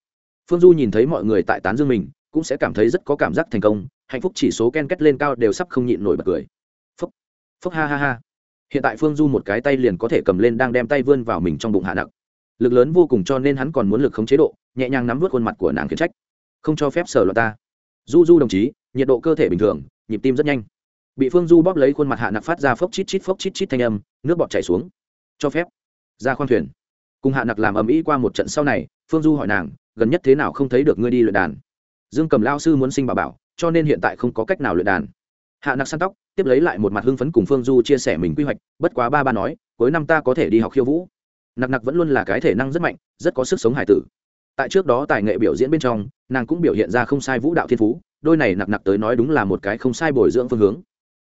Phương du nhìn thấy mọi người tại tán dương mình, cũng sẽ cảm thấy rất có cảm giác thành công, hạnh phúc chỉ số ken kết lên cao đều sắp không nhịn nổi bật cười. Phúc phúc ha ha ha. Hiện tại phương du một cái tay liền có thể cầm lên đang đem tay vươn vào mình trong bụng hạ nặng. Lực lớn vô cùng cho nên hắn còn muốn lực không chế độ, nhẹ nhàng nắm vớt khuôn mặt của nàng khiến trách. Không cho phép sờ loạt ta du du đồng chí, nhiệt độ cơ thể bình thường, nhịp tim rất nhanh. Bị phương du bóp lấy khuôn mặt hạ nặc phát ra phốc chít chít phốc chít chít thanh âm, nước bọt chảy xuống. Cho phép. Ra khoang thuyền. Cùng hạ nặc làm ầm ĩ qua một trận sau này, phương du hỏi nàng, gần nhất thế nào không thấy được ngươi đi luyện đàn? Dương cầm lao sư muốn sinh bà bảo, cho nên hiện tại không có cách nào luyện đàn. Hạ nặc săn tóc, tiếp lấy lại một mặt hưng phấn cùng phương du chia sẻ mình quy hoạch, bất quá ba ba nói, cuối năm ta có thể đi học khiêu vũ. Nặc nặc vẫn luôn là cái thể năng rất mạnh, rất có sức sống hải tử tại trước đó tài nghệ biểu diễn bên trong, nàng cũng biểu hiện ra không sai vũ đạo thiên phú, đôi này nặc nặc tới nói đúng là một cái không sai bồi dưỡng phương hướng.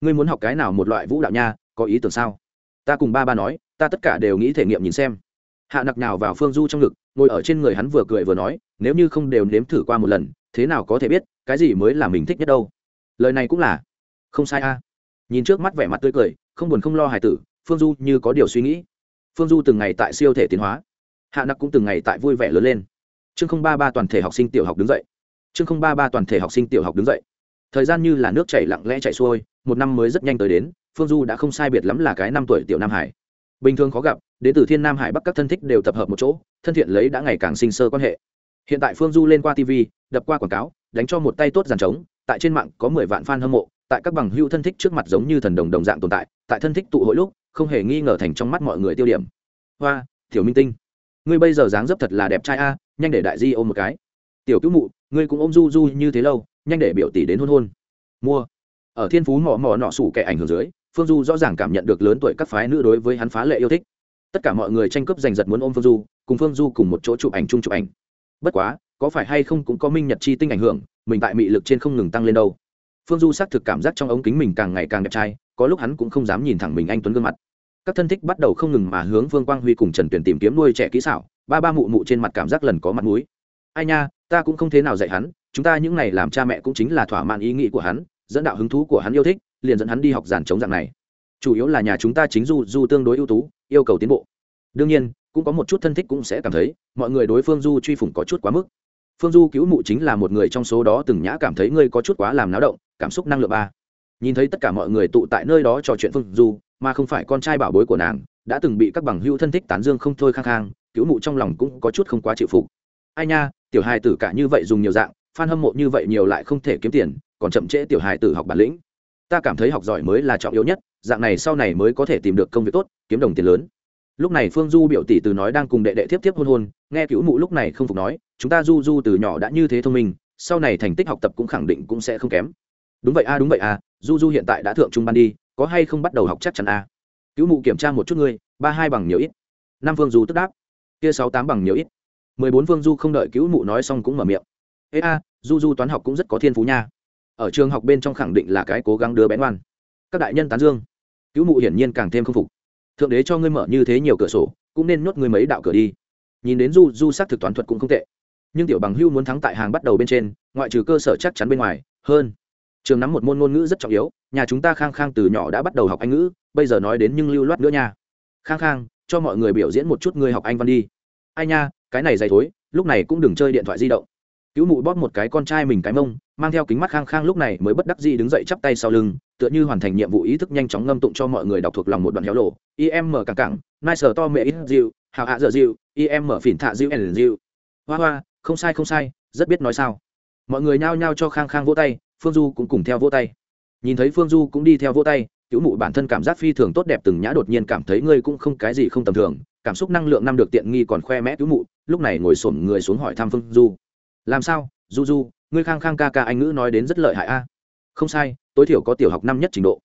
Ngươi muốn học cái nào một loại vũ đạo nha, có ý tưởng sao? Ta cùng ba ba nói, ta tất cả đều nghĩ thể nghiệm nhìn xem. Hạ nặc nào vào phương du trong ngực, ngồi ở trên người hắn vừa cười vừa nói, nếu như không đều nếm thử qua một lần, thế nào có thể biết, cái gì mới là mình thích nhất đâu. Lời này cũng là, không sai a. Nhìn trước mắt vẻ mặt tươi cười, không buồn không lo hài tử, phương du như có điều suy nghĩ. Phương du từng ngày tại siêu thể tiến hóa. Hạ nặc cũng từng ngày tại vui vẻ lớn lên chương không ba ba toàn thể học sinh tiểu học đứng dậy. Chương không ba ba toàn thể học sinh tiểu học đứng dậy. Thời gian như là nước chảy lặng lẽ chạy xuôi, một năm mới rất nhanh tới đến, phương du đã không sai biệt lắm là cái năm tuổi tiểu nam hải. Bình thường khó gặp, đến từ thiên nam hải bắc các thân thích đều tập hợp một chỗ, thân thiện lấy đã ngày càng sinh sơ quan hệ. Hiện tại phương du lên qua tv đập qua quảng cáo, đánh cho một tay tốt giàn trống, tại trên mạng có mười vạn fan hâm mộ, tại các bằng hữu thân thích trước mặt giống như thần đồng đồng dạng tồn tại tại thân thích tụ hội lúc, không hề nghi ngờ thành trong mắt mọi người tiêu điểm. Hoa, tiểu minh tinh, ngươi bây giờ dáng dấp thật là đẹp trai a nhanh để đại di ôm một cái. Tiểu cứu mụ, ngươi cũng ôm du du như thế lâu, nhanh để biểu tỷ đến hôn hôn. Mua. Ở thiên phú mò mò nọ sủ kẻ ảnh hưởng dưới, phương du rõ ràng cảm nhận được lớn tuổi các phái nữ đối với hắn phá lệ yêu thích. Tất cả mọi người tranh cướp giành giật muốn ôm phương du, cùng phương du cùng một chỗ chụp ảnh chung chụp ảnh. Bất quá, có phải hay không cũng có minh nhật chi tinh ảnh hưởng, mình tại mị lực trên không ngừng tăng lên đâu. Phương du xác thực cảm giác trong ống kính mình càng ngày càng đẹp trai, có lúc hắn cũng không dám nhìn thẳng mình anh tuấn gương mặt. Các thân thích bắt đầu không ngừng mà hướng phương quang huy cùng trần tuyển tìm kiếm nuôi trẻ kỹ xảo ba ba mụ mụ trên mặt cảm giác lần có mặt mũi. Ai nha, ta cũng không thế nào dạy hắn, chúng ta những này làm cha mẹ cũng chính là thỏa mãn ý nghĩ của hắn, dẫn đạo hứng thú của hắn yêu thích, liền dẫn hắn đi học giàn chống dạng này. Chủ yếu là nhà chúng ta chính du du tương đối ưu tú, yêu cầu tiến bộ. Đương nhiên, cũng có một chút thân thích cũng sẽ cảm thấy, mọi người đối phương du truy phủng có chút quá mức. Phương du cứu mụ chính là một người trong số đó từng nhã cảm thấy ngươi có chút quá làm náo động, cảm xúc năng lượng ba. Nhìn thấy tất cả mọi người tụ tại nơi đó trò chuyện phương du, mà không phải con trai bảo bối của nàng, đã từng bị các bằng hữu thân thích tán dương không thôi khang khang cứu mụ trong lòng cũng có chút không quá chịu phục. Ai nha, tiểu hài tử cả như vậy dùng nhiều dạng f hâm mộ như vậy nhiều lại không thể kiếm tiền, còn chậm trễ tiểu hài tử học bản lĩnh. Ta cảm thấy học giỏi mới là trọng yếu nhất, dạng này sau này mới có thể tìm được công việc tốt, kiếm đồng tiền lớn. Lúc này phương du biểu tỷ từ nói đang cùng đệ đệ tiếp tiếp hôn hôn, nghe cứu mụ lúc này không phục nói, chúng ta du du từ nhỏ đã như thế thông minh, sau này thành tích học tập cũng khẳng định cũng sẽ không kém. Đúng vậy a, đúng vậy a, du du hiện tại đã thượng trung ban đi, có hay không bắt đầu học chắc chắn a? Cứu mụ kiểm tra một chút ngươi, ba hai bằng nhiều ít. Năm phương du tức đáp kia sáu tám bằng nhiều ít. Mười bốn vương du không đợi cứu mụ nói xong cũng mở miệng. Ê a, du du toán học cũng rất có thiên phú nha. Ở trường học bên trong khẳng định là cái cố gắng đưa bén ngoan. Các đại nhân tán dương. Cứu mụ hiển nhiên càng thêm k phục. Thượng đế cho ngươi mở như thế nhiều cửa sổ, cũng nên nhốt ngươi mấy đạo cửa đi. Nhìn đến du du sắc thực toán thuật cũng không tệ. Nhưng tiểu bằng hưu muốn thắng tại hàng bắt đầu bên trên, ngoại trừ cơ sở chắc chắn bên ngoài, hơn. Trường nắm một môn ngôn ngữ rất trọng yếu, nhà chúng ta khang khang từ nhỏ đã bắt đầu học anh ngữ, bây giờ nói đến nhưng lưu loát nữa nha. Khang khang cho mọi người biểu diễn một chút ngươi học anh văn đi. Ai nha, cái này dày thối, lúc này cũng đừng chơi điện thoại di động. Cứu mụ bóp một cái con trai mình cái mông, mang theo kính mắt khang khang lúc này mới bất đắc dĩ đứng dậy chắp tay sau lưng, tựa như hoàn thành nhiệm vụ ý thức nhanh chóng ngâm tụng cho mọi người đọc thuộc lòng một đoạn héo lộ. Im mở cẳng cẳng nai sờ to mẹ ít dịu hào hạ dở dịu im mở phỉn thạ dịu ẩn dịu. Hoa hoa, không sai không sai, rất biết nói sao. Mọi người nhao nhao cho khang khang vỗ tay, phương du cũng cùng theo vỗ tay. Nhìn thấy phương du cũng đi theo vỗ tay cứu mụ bản thân cảm giác phi thường tốt đẹp từng nhã đột nhiên cảm thấy ngươi cũng không cái gì không tầm thường, cảm xúc năng lượng năm được tiện nghi còn khoe mẽ cứu mụ, lúc này ngồi xổm người xuống hỏi thăm phương du. Làm sao, du du, ngươi khang khang ca ca anh ngữ nói đến rất lợi hại a. Không sai, tối thiểu có tiểu học năm nhất trình độ.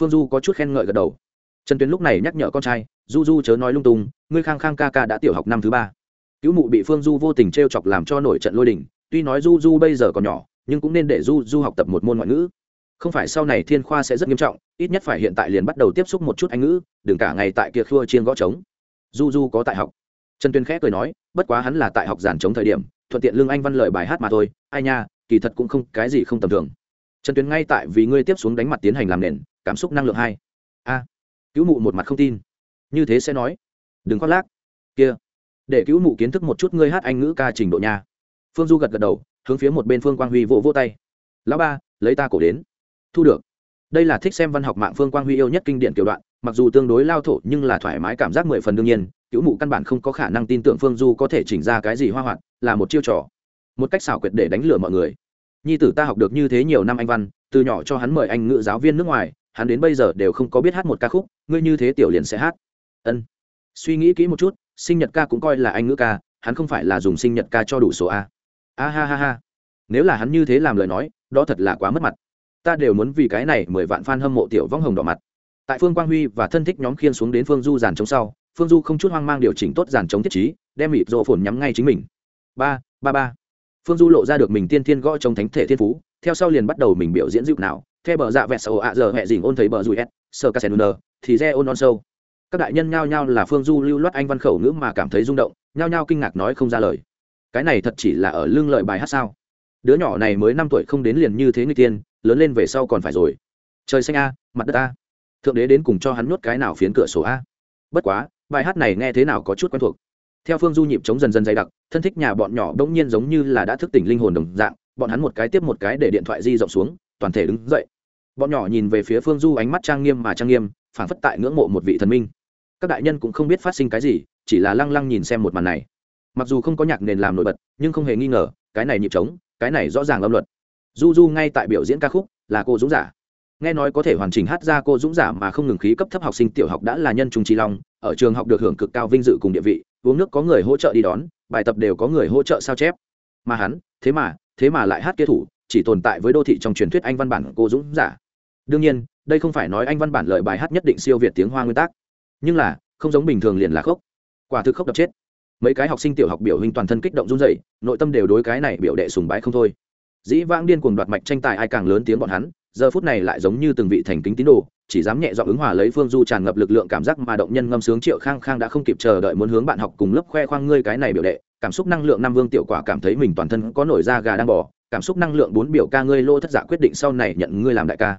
Phương du có chút khen ngợi gật đầu. Trần tuyến lúc này nhắc nhở con trai, du du chớ nói lung tung, ngươi khang khang ca ca đã tiểu học năm thứ ba. Cứu mụ bị phương du vô tình t r e o chọc làm cho nổi trận lôi đình, tuy nói du du bây giờ còn nhỏ, nhưng cũng nên để du du học tập một môn ngoại ngữ không phải sau này thiên khoa sẽ rất nghiêm trọng, ít nhất phải hiện tại liền bắt đầu tiếp xúc một chút anh ngữ, đừng cả ngày tại kia khua chiên gõ trống. Du du có tại học. Trần tuyên khẽ cười nói, bất quá hắn là tại học giàn chống thời điểm, thuận tiện lương anh văn lời bài hát mà thôi, ai nha, kỳ thật cũng không, cái gì không tầm thường. Trần Tuyên ngay tại vì ngươi tiếp xuống đánh mặt tiến hành làm nền, cảm xúc năng lượng hai. A, cứu mụ một mặt không tin. Như thế sẽ nói. Đừng khoác lác. Kia, để cứu mụ kiến thức một chút ngươi hát anh ngữ ca trình độ nha. Phương du gật gật đầu, hướng phía một bên phương quang huy vỗ vỗ tay. Lão ba, lấy ta cổ đến thu được. Đây là thích xem văn học mạng phương quang huy yêu nhất kinh điển kiểu đoạn, mặc dù tương đối lao thổ nhưng là thoải mái cảm giác mười phần đương nhiên cứu mụ căn bản không có khả năng tin tưởng phương du có thể chỉnh ra cái gì hoa hoạt, là một chiêu trò. Một cách xảo quyệt để đánh lừa mọi người. Nhi tử ta học được như thế nhiều năm anh văn, từ nhỏ cho hắn mời anh ngữ giáo viên nước ngoài, hắn đến bây giờ đều không có biết hát một ca khúc, ngươi như thế tiểu liền sẽ hát. Ân. Suy nghĩ kỹ một chút, sinh nhật ca cũng coi là anh ngữ ca, hắn không phải là dùng sinh nhật ca cho đủ số a. A ha ha ha. Nếu là hắn như thế làm lời nói, đó thật là quá mất mặt ta đều muốn vì cái này mười vạn f a n hâm mộ tiểu vong hồng đỏ mặt. Tại phương quang huy và thân thích nhóm khiên xuống đến phương du giàn chống sau, phương du không chút hoang mang điều chỉnh tốt giàn chống thiết trí, đem mịt rộ phồn nhắm ngay chính mình. Ba ba ba. Phương du lộ ra được mình tiên thiên gõ trong thánh thể thiên phú, theo sau liền bắt đầu mình biểu diễn dịu nào theo bờ dạ vẹt sầu ạ giờ hẹ dình ôn thấy bờ rùi s sơ ca sen thì re ôn on sâu. Các đại nhân nhao nhao là phương du lưu loát anh văn khẩu ngữ mà cảm thấy rung động, nhao nhao kinh ngạc nói không ra lời. Cái này thật chỉ là ở lương lợi bài hát sao? Đứa nhỏ này mới năm tuổi không đến liền như thế người tiên lớn lên về sau còn phải rồi. Trời xanh a, mặt đất a. Thượng đế đến cùng cho hắn nuốt cái nào phiến cửa sổ a? Bất quá, bài hát này nghe thế nào có chút quen thuộc. Theo phương du nhịp chống dần dần dày đặc, thân thích nhà bọn nhỏ bỗng nhiên giống như là đã thức tỉnh linh hồn đồng dạng, bọn hắn một cái tiếp một cái để điện thoại di rộng xuống, toàn thể đứng dậy. Bọn nhỏ nhìn về phía phương du ánh mắt trang nghiêm mà trang nghiêm, phảng phất tại ngưỡng mộ một vị thần minh. Các đại nhân cũng không biết phát sinh cái gì, chỉ là lăng lăng nhìn xem một màn này. Mặc dù không có nhạc nền làm nổi bật, nhưng không hề nghi ngờ, cái này nhịp trống, cái này rõ ràng âm luật du du ngay tại biểu diễn ca khúc là cô dũng giả. Nghe nói có thể hoàn chỉnh hát ra cô dũng giả mà không ngừng khí cấp thấp học sinh tiểu học đã là nhân trung trí long, ở trường học được hưởng cực cao vinh dự cùng địa vị, uống nước có người hỗ trợ đi đón, bài tập đều có người hỗ trợ sao chép. Mà hắn, thế mà thế mà lại hát kế thủ, chỉ tồn tại với đô thị trong truyền thuyết anh văn bản cô dũng giả. Đương nhiên, đây không phải nói anh văn bản lợi bài hát nhất định siêu việt tiếng hoa nguyên tắc nhưng là, không giống bình thường liền là khốc. Quả thực khốc đập chết. Mấy cái học sinh tiểu học biểu hình toàn thân kích động run dậy nội tâm đều đối cái này biểu đệ sùng bái không thôi dĩ vãng điên cuồng đoạt mạch tranh tài ai càng lớn tiếng bọn hắn, giờ phút này lại giống như từng vị thành kính tín đồ, chỉ dám nhẹ dọn ứng hòa lấy phương du tràn ngập lực lượng cảm giác mà động nhân ngâm sướng triệu khang khang đã không kịp chờ đợi muốn hướng bạn học cùng lớp khoe khoang ngươi cái này biểu đệ, cảm xúc năng lượng năm vương tiểu quả cảm thấy mình toàn thân có nổi da gà đang bỏ cảm xúc năng lượng bốn biểu ca ngươi lô thất dạ quyết định sau này nhận ngươi làm đại ca.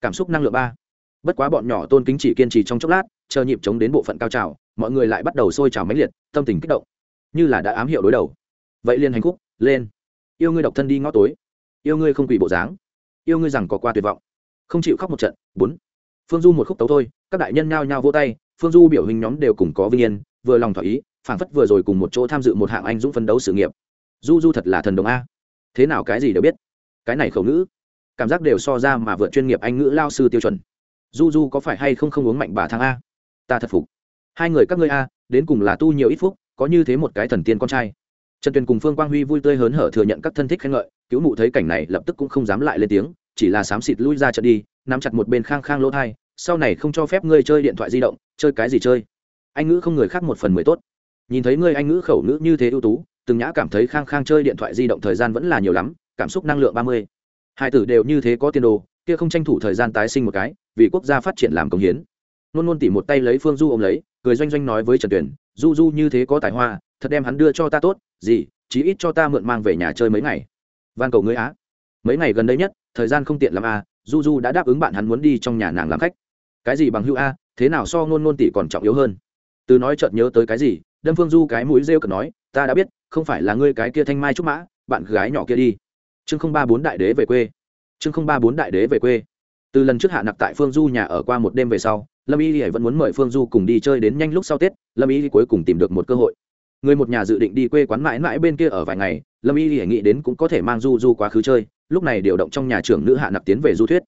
Cảm xúc năng lượng ba. Bất quá bọn nhỏ tôn kính chỉ kiên trì trong chốc lát, chờ nhịp chống đến bộ phận cao trào, mọi người lại bắt đầu sôi trào mãnh liệt, tâm tình kích động. Như là đã ám hiệu đối đầu. Vậy liên hành khúc, lên. Yêu ngươi độc thân đi ngõ tối yêu ngươi không quỷ bộ dáng. Yêu ngươi rằng có qua tuyệt vọng. Không chịu khóc một trận. Bốn. Phương du một khúc tấu thôi, các đại nhân nhao nhao vô tay, phương du biểu hình nhóm đều cùng có vinh yên, vừa lòng thỏa ý, phảng phất vừa rồi cùng một chỗ tham dự một hạng anh dũng phấn đấu sự nghiệp. Du du thật là thần đồng a. Thế nào cái gì đều biết. Cái này khẩu ngữ, cảm giác đều so ra mà vượt chuyên nghiệp anh ngữ lao sư tiêu chuẩn. Du du có phải hay không không uống mạnh bà thang a? Ta thật phục. Hai người các ngươi a, đến cùng là tu nhiều ít phúc, có như thế một cái thần tiên con trai. Trần tuyền cùng phương quang huy vui tươi hớn hở thừa nhận các thân thích khen ngợi cứu mụ thấy cảnh này lập tức cũng không dám lại lên tiếng, chỉ là xám xịt lui ra trận đi, nắm chặt một bên khang khang lỗ thai, sau này không cho phép ngươi chơi điện thoại di động, chơi cái gì chơi. Anh ngữ không người khác một phần mười tốt. Nhìn thấy ngươi anh ngữ khẩu ngữ như thế ưu tú, từng nhã cảm thấy khang khang chơi điện thoại di động thời gian vẫn là nhiều lắm, cảm xúc năng lượng ba mươi. Hai tử đều như thế có tiền đồ, kia không tranh thủ thời gian tái sinh một cái, vì quốc gia phát triển làm công hiến. Luôn luôn tỉ một tay lấy phương du ôm lấy, cười doanh doanh nói với trần tuyển du du như thế có tài hoa, thật đem hắn đưa cho ta tốt, gì, chí ít cho ta mượn mang về nhà chơi mấy ngày van cầu ngươi á. Mấy ngày gần đây nhất, thời gian không tiện làm a, du du đã đáp ứng bạn hắn muốn đi trong nhà nàng làm khách. Cái gì bằng hữu a, thế nào so ngôn ngôn tỷ còn trọng yếu hơn? Từ nói chợt nhớ tới cái gì, đâm phương du cái mũi rêu cợt nói, ta đã biết, không phải là ngươi cái kia thanh mai trúc mã, bạn gái nhỏ kia đi. Chương không ba bốn đại đế về quê. Chương không ba bốn đại đế về quê. Từ lần trước hạ nặc tại phương du nhà ở qua một đêm về sau, lâm y vẫn muốn mời phương du cùng đi chơi đến nhanh lúc sau tết, lâm y cuối cùng tìm được một cơ hội. Người một nhà dự định đi quê quán mãi mãi bên kia ở vài ngày lâm y nghĩ đến cũng có thể mang du du quá khứ chơi, lúc này điều động trong nhà trưởng nữ hạ nặc tiến về du thuyết.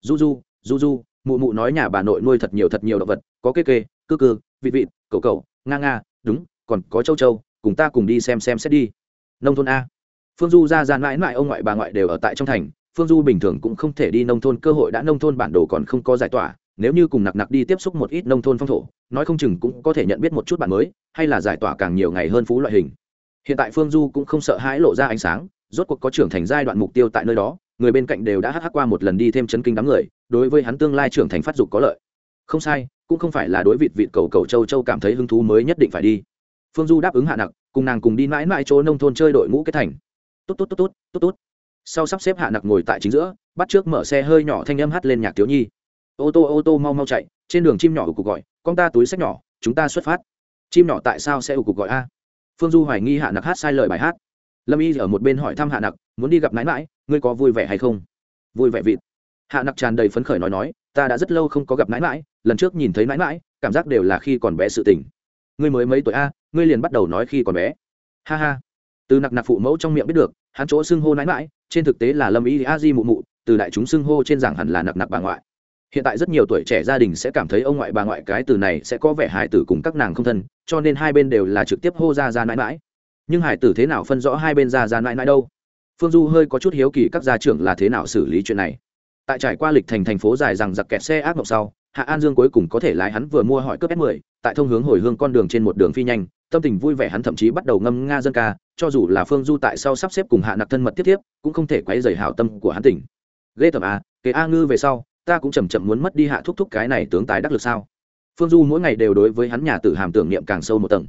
Du du du du, mụ mụ nói nhà bà nội nuôi thật nhiều thật nhiều động vật, có kê kê, cư cư vịt vịt cậu cậu, nga nga, đúng, còn có châu châu, cùng ta cùng đi xem xem xét đi. Nông thôn a. Phương du ra ra mãi mãi ông ngoại bà ngoại đều ở tại trong thành, phương du bình thường cũng không thể đi nông thôn, cơ hội đã nông thôn bản đồ còn không có giải tỏa, nếu như cùng nặc nặc đi tiếp xúc một ít nông thôn phong thổ, nói không chừng cũng có thể nhận biết một chút bạn mới, hay là giải tỏa càng nhiều ngày hơn phú loại hình hiện tại phương du cũng không sợ hãi lộ ra ánh sáng, rốt cuộc có trưởng thành giai đoạn mục tiêu tại nơi đó, người bên cạnh đều đã hắc qua một lần đi thêm chấn kinh đám người, đối với hắn tương lai trưởng thành phát dục có lợi. Không sai, cũng không phải là đối vịt vịt cầu cầu châu châu cảm thấy hứng thú mới nhất định phải đi. Phương du đáp ứng hạ nặc, cùng nàng cùng đi mãi mãi chỗ nông thôn chơi đội ngũ kết thành. Tốt tốt tốt tốt tốt tốt. Sau sắp xếp hạ nặc ngồi tại chính giữa, bắt trước mở xe hơi nhỏ thanh âm hát lên nhạc thiếu nhi. Ô tô ô tô, mau mau chạy, trên đường chim nhỏ ủ cuộc gọi, con ta túi sách nhỏ, chúng ta xuất phát. Chim nhỏ tại sao sẽ ủ cuộc gọi a? Phương du hoài nghi hạ nặc hát sai lời bài hát. Lâm y ở một bên hỏi thăm hạ nặc, muốn đi gặp nãi mãi, ngươi có vui vẻ hay không? Vui vẻ vịt. Hạ nặc tràn đầy phấn khởi nói nói, ta đã rất lâu không có gặp nãi mãi, lần trước nhìn thấy nãi mãi, cảm giác đều là khi còn bé sự tình. Ngươi mới mấy tuổi a, ngươi liền bắt đầu nói khi còn bé. Ha ha. Từ nặc nặc phụ mẫu trong miệng biết được, hắn chỗ xưng hô nãi mãi, trên thực tế là lâm y a di mụ mụ, từ đại chúng xưng hô trên giảng hẳn là nặc nặc bà ngoại hiện tại rất nhiều tuổi trẻ gia đình sẽ cảm thấy ông ngoại bà ngoại cái từ này sẽ có vẻ hài tử cùng các nàng không thân, cho nên hai bên đều là trực tiếp hô ra ra mãi mãi. Nhưng hải tử thế nào phân rõ hai bên ra ra mãi mãi đâu? Phương du hơi có chút hiếu kỳ các gia trưởng là thế nào xử lý chuyện này. Tại trải qua lịch thành thành phố dài rằng giặc kẹt xe ác mộng sau, hạ an dương cuối cùng có thể lái hắn vừa mua hỏi cướp s 10 tại thông hướng hồi hương con đường trên một đường phi nhanh, tâm tình vui vẻ hắn thậm chí bắt đầu ngâm nga dân ca, cho dù là phương du tại sau sắp xếp cùng hạ nặc thân mật tiếp tiếp, cũng không thể quấy dày hảo tâm của hắn tỉnh. Ghê tởm à, a kế a ngư về sau ta cũng chầm chậm muốn mất đi hạ thúc thúc cái này tướng tài đắc lực sao? Phương du mỗi ngày đều đối với hắn nhà tử hàm tưởng niệm càng sâu một tầng.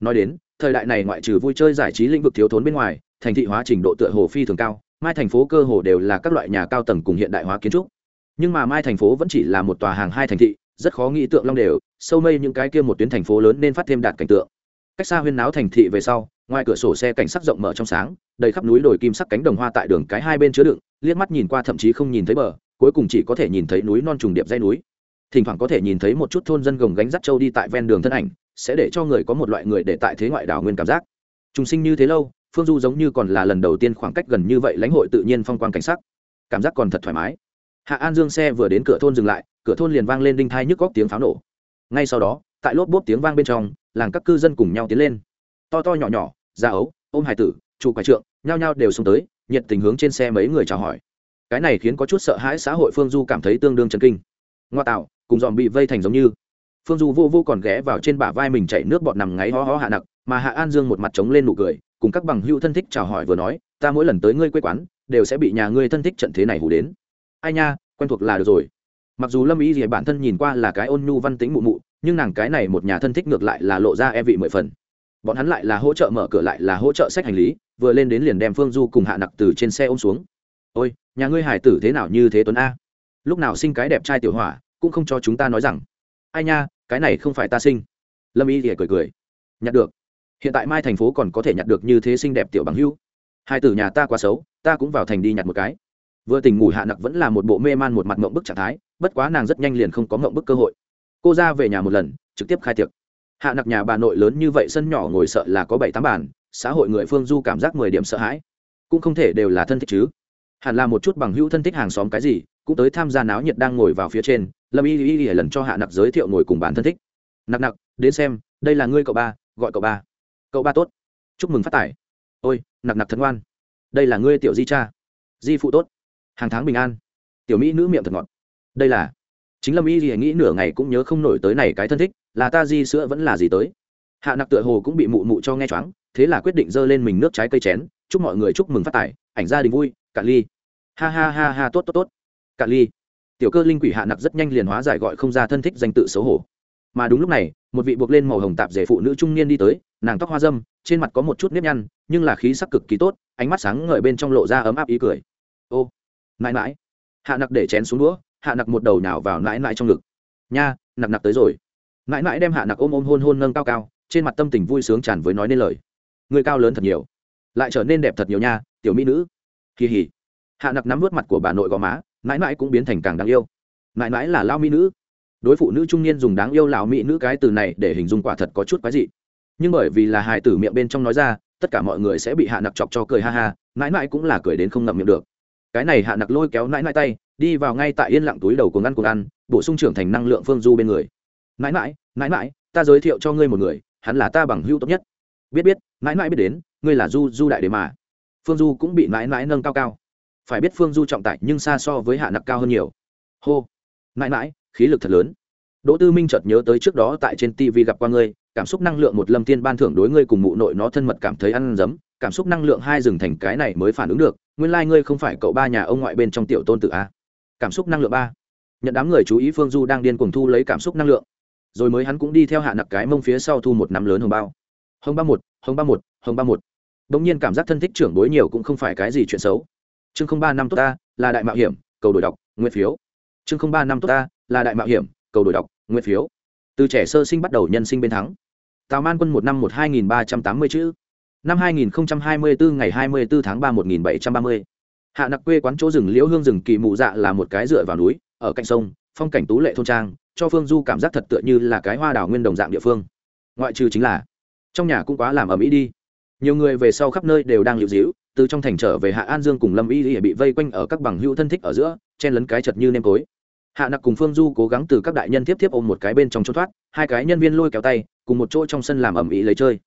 Nói đến, thời đại này ngoại trừ vui chơi giải trí lĩnh vực thiếu thốn bên ngoài, thành thị hóa trình độ tựa hồ phi thường cao, mai thành phố cơ hồ đều là các loại nhà cao tầng cùng hiện đại hóa kiến trúc. Nhưng mà mai thành phố vẫn chỉ là một tòa hàng hai thành thị, rất khó nghĩ tượng long đều, sâu mây những cái kia một tuyến thành phố lớn nên phát thêm đạt cảnh tượng. Cách xa huyên náo thành thị về sau, ngoài cửa sổ xe cảnh sắc rộng mở trong sáng, đầy khắp núi đồi kim sắc cánh đồng hoa tại đường cái hai bên chứa đựng, liếc mắt nhìn qua thậm chí không nhìn thấy bờ cuối cùng chỉ có thể nhìn thấy núi non trùng điệp dây núi. Thỉnh thoảng có thể nhìn thấy một chút thôn dân gồng gánh dắt trâu đi tại ven đường thân ảnh, sẽ để cho người có một loại người để tại thế ngoại đảo nguyên cảm giác. Trùng sinh như thế lâu, phương du giống như còn là lần đầu tiên khoảng cách gần như vậy lãnh hội tự nhiên phong quang cảnh sắc. Cảm giác còn thật thoải mái. Hạ an dương xe vừa đến cửa thôn dừng lại, cửa thôn liền vang lên đinh thai nhức góc tiếng pháo nổ. Ngay sau đó, tại lốp bốp tiếng vang bên trong, làng các cư dân cùng nhau tiến lên. To to nhỏ nhỏ da ấu, ôm hải tử chủ quái trượng, nhao nhao đều xuống tới, nhiệt tình hướng trên xe mấy người chào hỏi cái này khiến có chút sợ hãi xã hội phương du cảm thấy tương đương chấn kinh. Ngoa tạo, cùng dòm bị vây thành giống như. Phương du vô vô còn ghé vào trên bả vai mình chạy nước bọt nằm ngáy ho ho hạ nặc, mà hạ an dương một mặt trống lên nụ cười, cùng các bằng hữu thân thích chào hỏi vừa nói, ta mỗi lần tới ngươi quê quán, đều sẽ bị nhà ngươi thân thích trận thế này hủ đến. Ai nha, quen thuộc là được rồi. Mặc dù lâm ý gì bản thân nhìn qua là cái ôn nhu văn tính mụ mụ, nhưng nàng cái này một nhà thân thích ngược lại là lộ ra e vị mười phần. Bọn hắn lại là hỗ trợ mở cửa lại là hỗ trợ sách hành lý, vừa lên đến liền đem phương du cùng hạ nặc từ trên xe ôm xuống. Ôi nhà ngươi hải tử thế nào như thế tuấn a? Lúc nào sinh cái đẹp trai tiểu hỏa, cũng không cho chúng ta nói rằng, ai nha, cái này không phải ta sinh. Lâm y thì cười cười, nhặt được. Hiện tại mai thành phố còn có thể nhặt được như thế xinh đẹp tiểu bằng hưu. Hai tử nhà ta quá xấu, ta cũng vào thành đi nhặt một cái. Vừa tỉnh ngủ hạ nặc vẫn là một bộ mê man một mặt mộng bức trạng thái, bất quá nàng rất nhanh liền không có mộng bức cơ hội. Cô ra về nhà một lần, trực tiếp khai tiệc. Hạ nặc nhà bà nội lớn như vậy sân nhỏ ngồi sợ là có bảy tám bàn, xã hội người phương du cảm giác mười điểm sợ hãi. Cũng không thể đều là thân thích chứ hẳn là một chút bằng hữu thân thích hàng xóm cái gì, cũng tới tham gia náo nhiệt đang ngồi vào phía trên, lâm y y y lần cho hạ nặc giới thiệu ngồi cùng bản thân thích. Nặc nặc, đến xem, đây là ngươi cậu ba, gọi cậu ba. Cậu ba tốt. Chúc mừng phát tài. Ôi, nặc nặc thân ngoan. Đây là ngươi tiểu di cha. Di phụ tốt. Hàng tháng bình an. Tiểu mỹ nữ miệng thật ngọt. Đây là. Chính lâm y y nghĩ nửa ngày cũng nhớ không nổi tới này cái thân thích, là ta di sữa vẫn là gì tới. Hạ nặc tựa hồ cũng bị mụ mụ cho nghe choáng, thế là quyết định dơ lên mình nước trái cây chén, chúc mọi người chúc mừng phát tài, ảnh gia đình vui cạn ly. Ha ha ha ha, tốt tốt tốt. Cạn ly. Tiểu cơ linh quỷ hạ nặc rất nhanh liền hóa giải gọi không ra thân thích danh tự xấu hổ. Mà đúng lúc này, một vị buộc lên màu hồng tạp rể phụ nữ trung niên đi tới, nàng tóc hoa dâm, trên mặt có một chút nếp nhăn, nhưng là khí sắc cực kỳ tốt, ánh mắt sáng ngời bên trong lộ ra ấm áp ý cười. Ô, mãi mãi. Hạ nặc để chén xuống đũa, hạ nặc một đầu nhào vào mãi mãi trong ngực. Nha, nặc nặc tới rồi. Mãi mãi đem hạ nặc ôm ôm hôn hôn nâng cao cao, trên mặt tâm tình vui sướng tràn với nói nên lời. Người cao lớn thật nhiều, lại trở nên đẹp thật nhiều nha, tiểu mỹ nữ kỳ hỉ. Hạ nặc nắm vớt mặt của bà nội gò má, mãi mãi cũng biến thành càng đáng yêu. Mãi mãi là lao mỹ nữ. Đối phụ nữ trung niên dùng đáng yêu lão mỹ nữ cái từ này để hình dung quả thật có chút quái dị. Nhưng bởi vì là hài tử miệng bên trong nói ra, tất cả mọi người sẽ bị hạ nặc chọc cho cười ha ha, mãi mãi cũng là cười đến không ngậm miệng được. Cái này hạ nặc lôi kéo mãi mãi tay, đi vào ngay tại yên lặng túi đầu cuồng ăn cuồng ăn, bổ sung trưởng thành năng lượng phương du bên người. Mãi mãi mãi mãi, ta giới thiệu cho ngươi một người, hắn là ta bằng hữu tốt nhất. Biết biết, mãi mãi biết đến, ngươi là du du đại đế mà phương du cũng bị mãi mãi nâng cao cao. Phải biết phương du trọng tải nhưng xa so với hạ nặc cao hơn nhiều. Hô. Mãi mãi khí lực thật lớn. Đỗ tư minh chợt nhớ tới trước đó tại trên tv gặp qua ngươi, cảm xúc năng lượng một lâm tiên ban thưởng đối ngươi cùng mụ nội nó thân mật cảm thấy ăn dấm, cảm xúc năng lượng hai dừng thành cái này mới phản ứng được, nguyên lai、like、ngươi không phải cậu ba nhà ông ngoại bên trong tiểu tôn tự a. Cảm xúc năng lượng ba. Nhận đám người chú ý phương du đang điên cuồng thu lấy cảm xúc năng lượng. Rồi mới hắn cũng đi theo hạ nặc cái mông phía sau thu một nắm lớn hồng bao. Hồng ba một, hồng ba một, hồng ba một bỗng nhiên cảm giác thân thích trưởng bối nhiều cũng không phải cái gì chuyện xấu. Chương không ba năm tốt ta, là đại mạo hiểm, cầu đổi đọc nguyên phiếu. Chương không ba năm tốt ta, là đại mạo hiểm, cầu đổi đọc nguyên phiếu. Từ trẻ sơ sinh bắt đầu nhân sinh bên thắng. Tào man quân một năm một hai nghìn ba trăm tám mươi chữ. Năm hai nghìn hai mươi bốn ngày hai mươi bốn tháng ba một nghìn bảy trăm ba mươi. Hạ nặc quê quán chỗ rừng liễu hương rừng kỳ mụ dạ là một cái dựa vào núi, ở cạnh sông, phong cảnh tú lệ thôn trang, cho phương du cảm giác thật tựa như là cái hoa đào nguyên đồng dạng địa phương. Ngoại trừ chính là, trong nhà cũng quá làm ở mỹ đi nhiều người về sau khắp nơi đều đang liệu dĩu từ trong thành trở về hạ an dương cùng lâm y y bị vây quanh ở các bằng hữu thân thích ở giữa, chen lấn cái chật như nêm tối hạ nặc cùng phương du cố gắng từ các đại nhân tiếp tiếp ôm một cái bên trong trốn thoát, hai cái nhân viên lôi kéo tay, cùng một chỗ trong sân làm ẩm ý lấy chơi.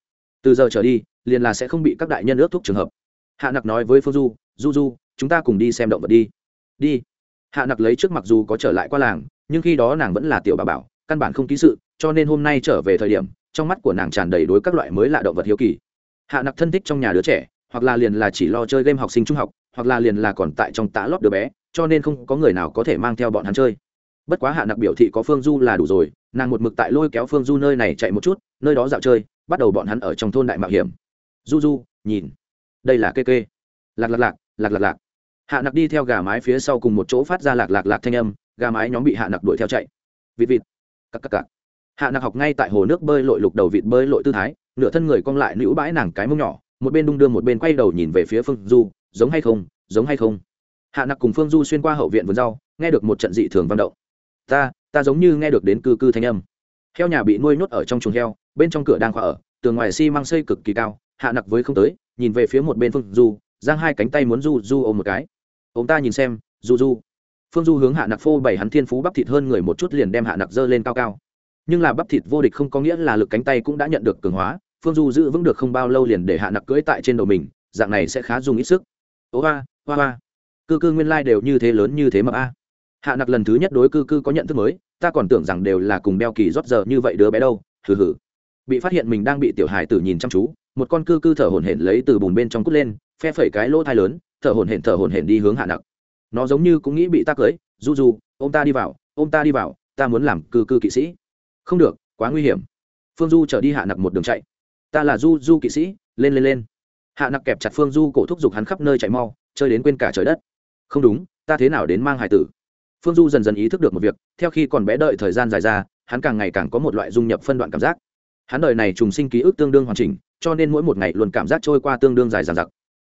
Từ giờ trở đi, liền là sẽ không bị các đại nhân ước thúc trường hợp. Hạ nặc nói với phương du du du, chúng ta cùng đi xem động vật đi. Đi. Hạ nặc lấy trước mặc dù có trở lại qua làng, nhưng khi đó nàng vẫn là tiểu bà bảo, căn bản không ký sự, cho nên hôm nay trở về thời điểm, trong mắt của nàng tràn đầy đối các loại mới lạ động vật hiếu kỳ hạ nặc thân thích trong nhà đứa trẻ, hoặc là liền là chỉ lo chơi game học sinh trung học, hoặc là liền là còn tại trong tã lót đứa bé, cho nên không có người nào có thể mang theo bọn hắn chơi. Bất quá hạ nặc biểu thị có phương du là đủ rồi, nàng một mực tại lôi kéo phương du nơi này chạy một chút, nơi đó dạo chơi, bắt đầu bọn hắn ở trong thôn đại mạo hiểm. Du du, nhìn. Đây là kê kê. Lạc lạc lạc lạc lạc lạc. Hạ nặc đi theo gà mái phía sau cùng một chỗ phát ra lạc lạc lạc thanh âm, gà mái nhóm bị hạ nặc đuổi theo chạy. Vịt vịt. Cặp cặp cặp hạ nặc học ngay tại hồ nước bơi lội lục đầu vịt bơi lội tư thái nửa thân người cong lại nữ bãi nàng cái mông nhỏ, một bên đung đưa một bên quay đầu nhìn về phía phương du, giống hay không? Giống hay không? Hạ nặc cùng phương du xuyên qua hậu viện vườn rau, nghe được một trận dị thường văn động. Ta ta giống như nghe được đến cư cư thanh âm. Heo nhà bị nuôi nhốt ở trong chuồng heo, bên trong cửa đang khóa ở, tường ngoài xi、si、măng xây cực kỳ cao, hạ nặc với không tới, nhìn về phía một bên phương du, giang hai cánh tay muốn du du ôm một cái. Ông ta nhìn xem, du du. Phương du hướng hạ nặc phô bày hắn thiên phú bắp thịt hơn người một chút liền đem hạ nặc dơ lên cao cao nhưng là bắp thịt vô địch không có nghĩa là lực cánh tay cũng đã nhận được cường hóa, phương du giữ vững được không bao lâu liền để hạ nặc cưỡi tại trên đầu mình, dạng này sẽ khá dùng ít sức. Ố hoa hoa hoa, cư cư nguyên lai、like、đều như thế lớn như thế mà a. Hạ nặc lần thứ nhất đối cư cư có nhận thức mới, ta còn tưởng rằng đều là cùng beo kỳ rót giờ như vậy đứa bé đâu, hừ hừ. Bị phát hiện mình đang bị tiểu hài tử nhìn chăm chú, một con cư cư thở hổn hển lấy từ bùn bên trong cút lên, phe phẩy cái lỗ thai lớn, thở hổn hển thở hổn hển đi hướng hạ nặc. Nó giống như cũng nghĩ bị ta cưới du du ô m ta đi vào ô m ta đi vào, ta muốn làm cư cư kỵ sĩ không được, quá nguy hiểm. Phương du trở đi hạ nặc một đường chạy. Ta là du du kỵ sĩ, lên lên lên. Hạ nặc kẹp chặt phương du cổ thúc giục hắn khắp nơi chạy mau, chơi đến quên cả trời đất. Không đúng, ta thế nào đến mang hải tử? Phương du dần dần ý thức được một việc, theo khi còn bé đợi thời gian dài ra, hắn càng ngày càng có một loại dung nhập phân đoạn cảm giác. Hắn đời này trùng sinh ký ức tương đương hoàn chỉnh, cho nên mỗi một ngày luôn cảm giác trôi qua tương đương dài dằng dặc.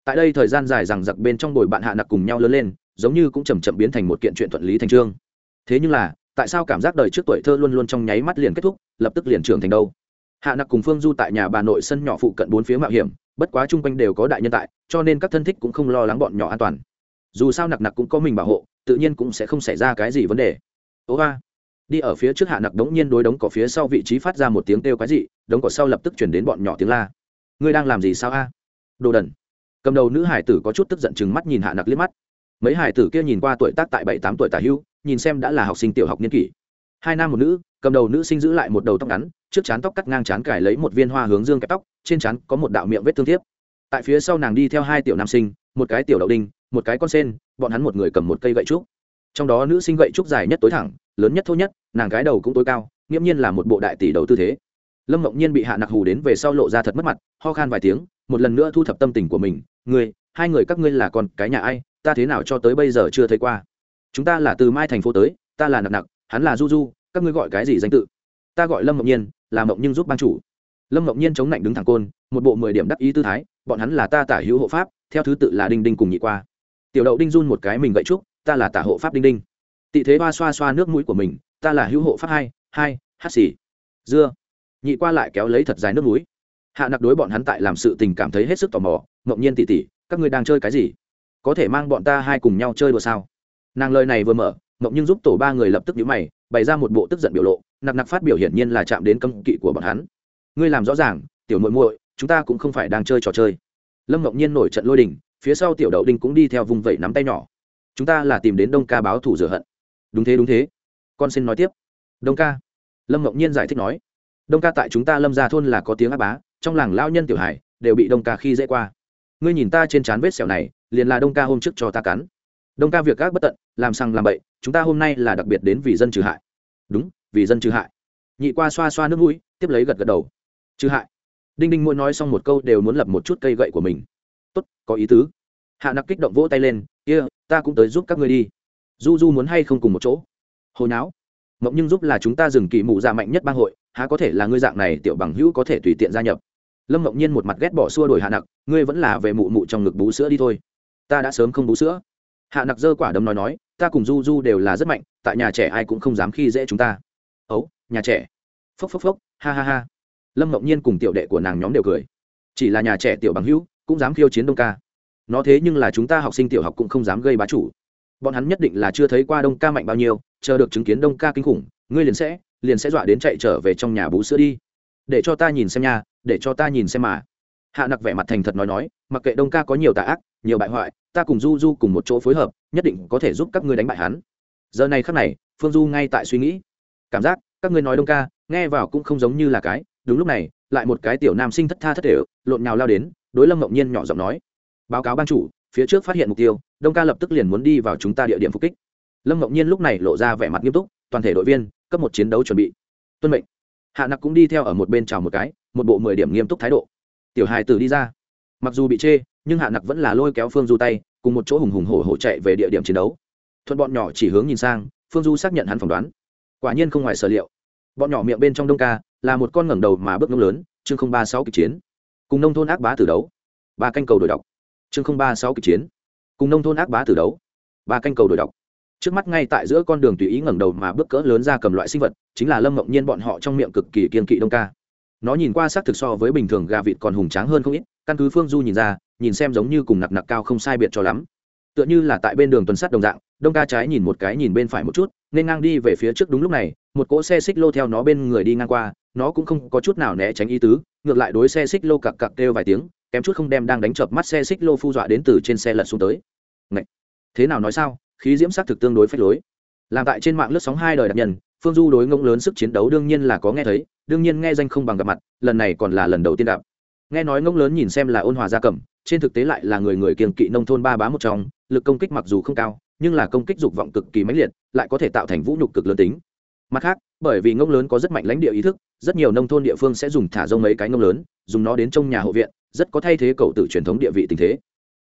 Tại đây thời gian dài dằng dặc bên trong bồi bạn hạ nặc cùng nhau lớn lên, giống như cũng chầm chậm biến thành một kiện chuyện thuận lý thành trương thế nhưng là tại sao cảm giác đời trước tuổi thơ luôn luôn trong nháy mắt liền kết thúc lập tức liền trưởng thành đâu? Hạ nặc cùng phương du tại nhà bà nội sân nhỏ phụ cận bốn phía mạo hiểm bất quá chung quanh đều có đại nhân tại cho nên các thân thích cũng không lo lắng bọn nhỏ an toàn. Dù sao nặc nặc cũng có mình bảo hộ tự nhiên cũng sẽ không xảy ra cái gì vấn đề. Ố ga đi ở phía trước hạ nặc đống nhiên đối đống cỏ phía sau vị trí phát ra một tiếng kêu cái gì, đống cỏ sau lập tức chuyển đến bọn nhỏ tiếng la. Ngươi đang làm gì sao a? Đồ đần! Cầm đầu nữ hải tử có chút tức giận chừng mắt nhìn hạ nặc liếc mắt. Mấy hải tử kia nhìn qua tuổi tác tại bảy tám tuổi tả hưu nhìn xem đã là học sinh tiểu học niên kỷ. Hai nam một nữ, cầm đầu nữ sinh giữ lại một đầu tóc ngắn, trước chán tóc cắt ngang chán cải lấy một viên hoa hướng dương kẹp tóc, trên chán có một đạo miệng vết thương tiếp tại phía sau nàng đi theo hai tiểu nam sinh, một cái tiểu đậu đinh, một cái con sen, bọn hắn một người cầm một cây gậy trúc. Trong đó nữ sinh gậy trúc dài nhất tối thẳng, lớn nhất thô nhất, nàng gái đầu cũng tối cao, nghiễm nhiên là một bộ đại tỷ đầu tư thế. Lâm mộng nhiên bị hạ nặc hù đến về sau lộ ra thật mất mặt, ho khan vài tiếng, một lần nữa thu thập tâm tình của mình. Người hai người các ngươi là con cái nhà ai? Ta thế nào cho tới bây giờ chưa thấy qua? Chúng ta là từ mai thành phố tới, ta là nặc nặc, hắn là du du, các ngươi gọi cái gì danh tự? Ta gọi lâm mộng nhiên, là mộng nhưng giúp ban chủ. Lâm mộng nhiên chống lạnh đứng thẳng côn, một bộ mười điểm đắc ý tư thái, bọn hắn là ta tả hữu hộ pháp, theo thứ tự là đinh đinh cùng nhị qua. Tiểu đậu đinh run một cái mình gậy trúc, ta là tả hộ pháp đinh đinh. Tị thế ba xoa xoa nước mũi của mình, ta là hữu hộ pháp hai hai, hát xì. Dưa. Nhị qua lại kéo lấy thật dài nước mũi. Hạ nặc đối bọn hắn tại làm sự tình cảm thấy hết sức tò mò ngẫu nhiên tỉ tỉ, các ngươi đang chơi cái gì? Có thể mang bọn ta hai cùng nhau chơi đùa sao? Nàng lời này vừa mở, mộng nhưng giúp tổ ba người lập tức nhíu mày, bày ra một bộ tức giận biểu lộ, nặc nặc phát biểu hiển nhiên là chạm đến cấm kỵ của bọn hắn. Ngươi làm rõ ràng, tiểu muội muội, chúng ta cũng không phải đang chơi trò chơi. Lâm mộng nhiên nổi trận lôi đình, phía sau tiểu đậu đinh cũng đi theo vùng vẫy nắm tay nhỏ. Chúng ta là tìm đến đông ca báo thủ rửa hận. Đúng thế đúng thế. Con xin nói tiếp. Đông ca. Lâm mộng nhiên giải thích nói. Đông ca tại chúng ta lâm ra thôn là có tiếng áp bá, trong làng lao nhân tiểu hải đều bị đông ca khi dễ qua. Ngươi nhìn ta trên trán vết sẹo này, liền là đông ca hôm trước cho ta cắn đông ca việc các bất tận làm sằng làm bậy chúng ta hôm nay là đặc biệt đến vì dân trừ hại. Đúng vì dân trừ hại. Nhị qua xoa xoa nước mũi tiếp lấy gật gật đầu. Trừ hại. Đinh đinh mỗi nói xong một câu đều muốn lập một chút cây gậy của mình. Tốt có ý tứ. Hạ nặc kích động vỗ tay lên kia、yeah, ta cũng tới giúp các ngươi đi. Du du muốn hay không cùng một chỗ? Hồi não mộng nhưng giúp là chúng ta dừng kỳ mụ dạ mạnh nhất bang hội há có thể là ngươi dạng này tiểu bằng hữu có thể tùy tiện gia nhập? Lâm mộng nhiên một mặt ghét bỏ xua đổi hạ nặc ngươi vẫn là về mụ mụ trong ngực bú sữa đi thôi. Ta đã sớm không bú sữa hạ nặc dơ quả đấm nói nói, ta cùng du du đều là rất mạnh, tại nhà trẻ ai cũng không dám khi dễ chúng ta. Ấu, nhà trẻ. Phốc phốc phốc, ha ha ha. Lâm ngẫu nhiên cùng tiểu đệ của nàng nhóm đều cười. Chỉ là nhà trẻ tiểu bằng hữu, cũng dám khiêu chiến đông ca. Nó thế nhưng là chúng ta học sinh tiểu học cũng không dám gây bá chủ. Bọn hắn nhất định là chưa thấy qua đông ca mạnh bao nhiêu, chờ được chứng kiến đông ca kinh khủng, ngươi liền sẽ liền sẽ dọa đến chạy trở về trong nhà bú sữa đi. Để cho ta nhìn xem nha, để cho ta nhìn xem mà hạ nặc vẻ mặt thành thật nói nói, mặc kệ đông ca có nhiều tà ác, nhiều bại hoại, ta cùng du du cùng một chỗ phối hợp, nhất định có thể giúp các ngươi đánh bại hắn. Giờ này khắc này, phương du ngay tại suy nghĩ. Cảm giác, các ngươi nói đông ca, nghe vào cũng không giống như là cái, đúng lúc này, lại một cái tiểu nam sinh thất tha thất thể, lộn nhào lao đến, đối lâm ngẫu nhiên nhỏ giọng nói. Báo cáo ban chủ, phía trước phát hiện mục tiêu, đông ca lập tức liền muốn đi vào chúng ta địa điểm phục kích. Lâm ngẫu nhiên lúc này lộ ra vẻ mặt nghiêm túc, toàn thể đội viên, cấp một chiến đấu chuẩn bị. Tuân mệnh. Hạ nặc cũng đi theo ở một bên chào một cái, một bộ mười điểm nghiêm túc thái độ tiểu hài tử đi ra. Mặc dù bị chê, nhưng hạ nặc vẫn là lôi kéo phương du tay, cùng một chỗ hùng hùng hổ hổ chạy về địa điểm chiến đấu. Thuận bọn nhỏ chỉ hướng nhìn sang, phương du xác nhận hắn phỏng đoán. Quả nhiên không ngoài sở liệu. Bọn nhỏ miệng bên trong đông ca, là một con ngẩng đầu mà bước ngông lớn, chương không ba sáu kịch chiến. Cùng nông thôn ác bá tử đấu. Ba canh cầu đổi đọc. Chương không ba sáu kịch chiến. Cùng nông thôn ác bá tử đấu. Ba canh cầu đổi đọc. Trước mắt ngay tại giữa con đường tùy ý ngẩng đầu mà bước cỡ lớn ra cầm loại sinh vật, chính là lâm mộng nhiên bọn họ trong miệng cực kỳ kiên kỵ đông ca nó nhìn qua xác thực so với bình thường gà vịt còn hùng tráng hơn không ít, căn cứ phương du nhìn ra, nhìn xem giống như cùng nặc nặc cao không sai biệt cho lắm. Tựa như là tại bên đường tuần sắt đồng dạng, đông ca trái nhìn một cái nhìn bên phải một chút, nên ngang đi về phía trước đúng lúc này, một cỗ xe xích lô theo nó bên người đi ngang qua, nó cũng không có chút nào né tránh ý tứ, ngược lại đối xe xích lô cặc cặc kêu vài tiếng, kém chút không đem đang đánh chợp mắt xe xích lô phu dọa đến từ trên xe lật xuống tới. Ngậy! thế nào nói sao? Khí diễm sắc thực tương đối phách lối. Làm tại trên mạng lướt sóng hai đời đặc nhân phương du đối ngông lớn sức chiến đấu đương nhiên là có nghe thấy đương nhiên nghe danh không bằng gặp mặt lần này còn là lần đầu tiên gặp. Nghe nói ngông lớn nhìn xem là ôn hòa gia cầm, trên thực tế lại là người người kiềng kỵ nông thôn ba bá một trong lực công kích mặc dù không cao nhưng là công kích dục vọng cực kỳ mãnh liệt lại có thể tạo thành vũ nhục cực lớn tính. Mặt khác bởi vì ngông lớn có rất mạnh lãnh địa ý thức rất nhiều nông thôn địa phương sẽ dùng thả rông mấy cái ngông lớn dùng nó đến trong nhà hộ viện rất có thay thế cậu tử truyền thống địa vị tình thế.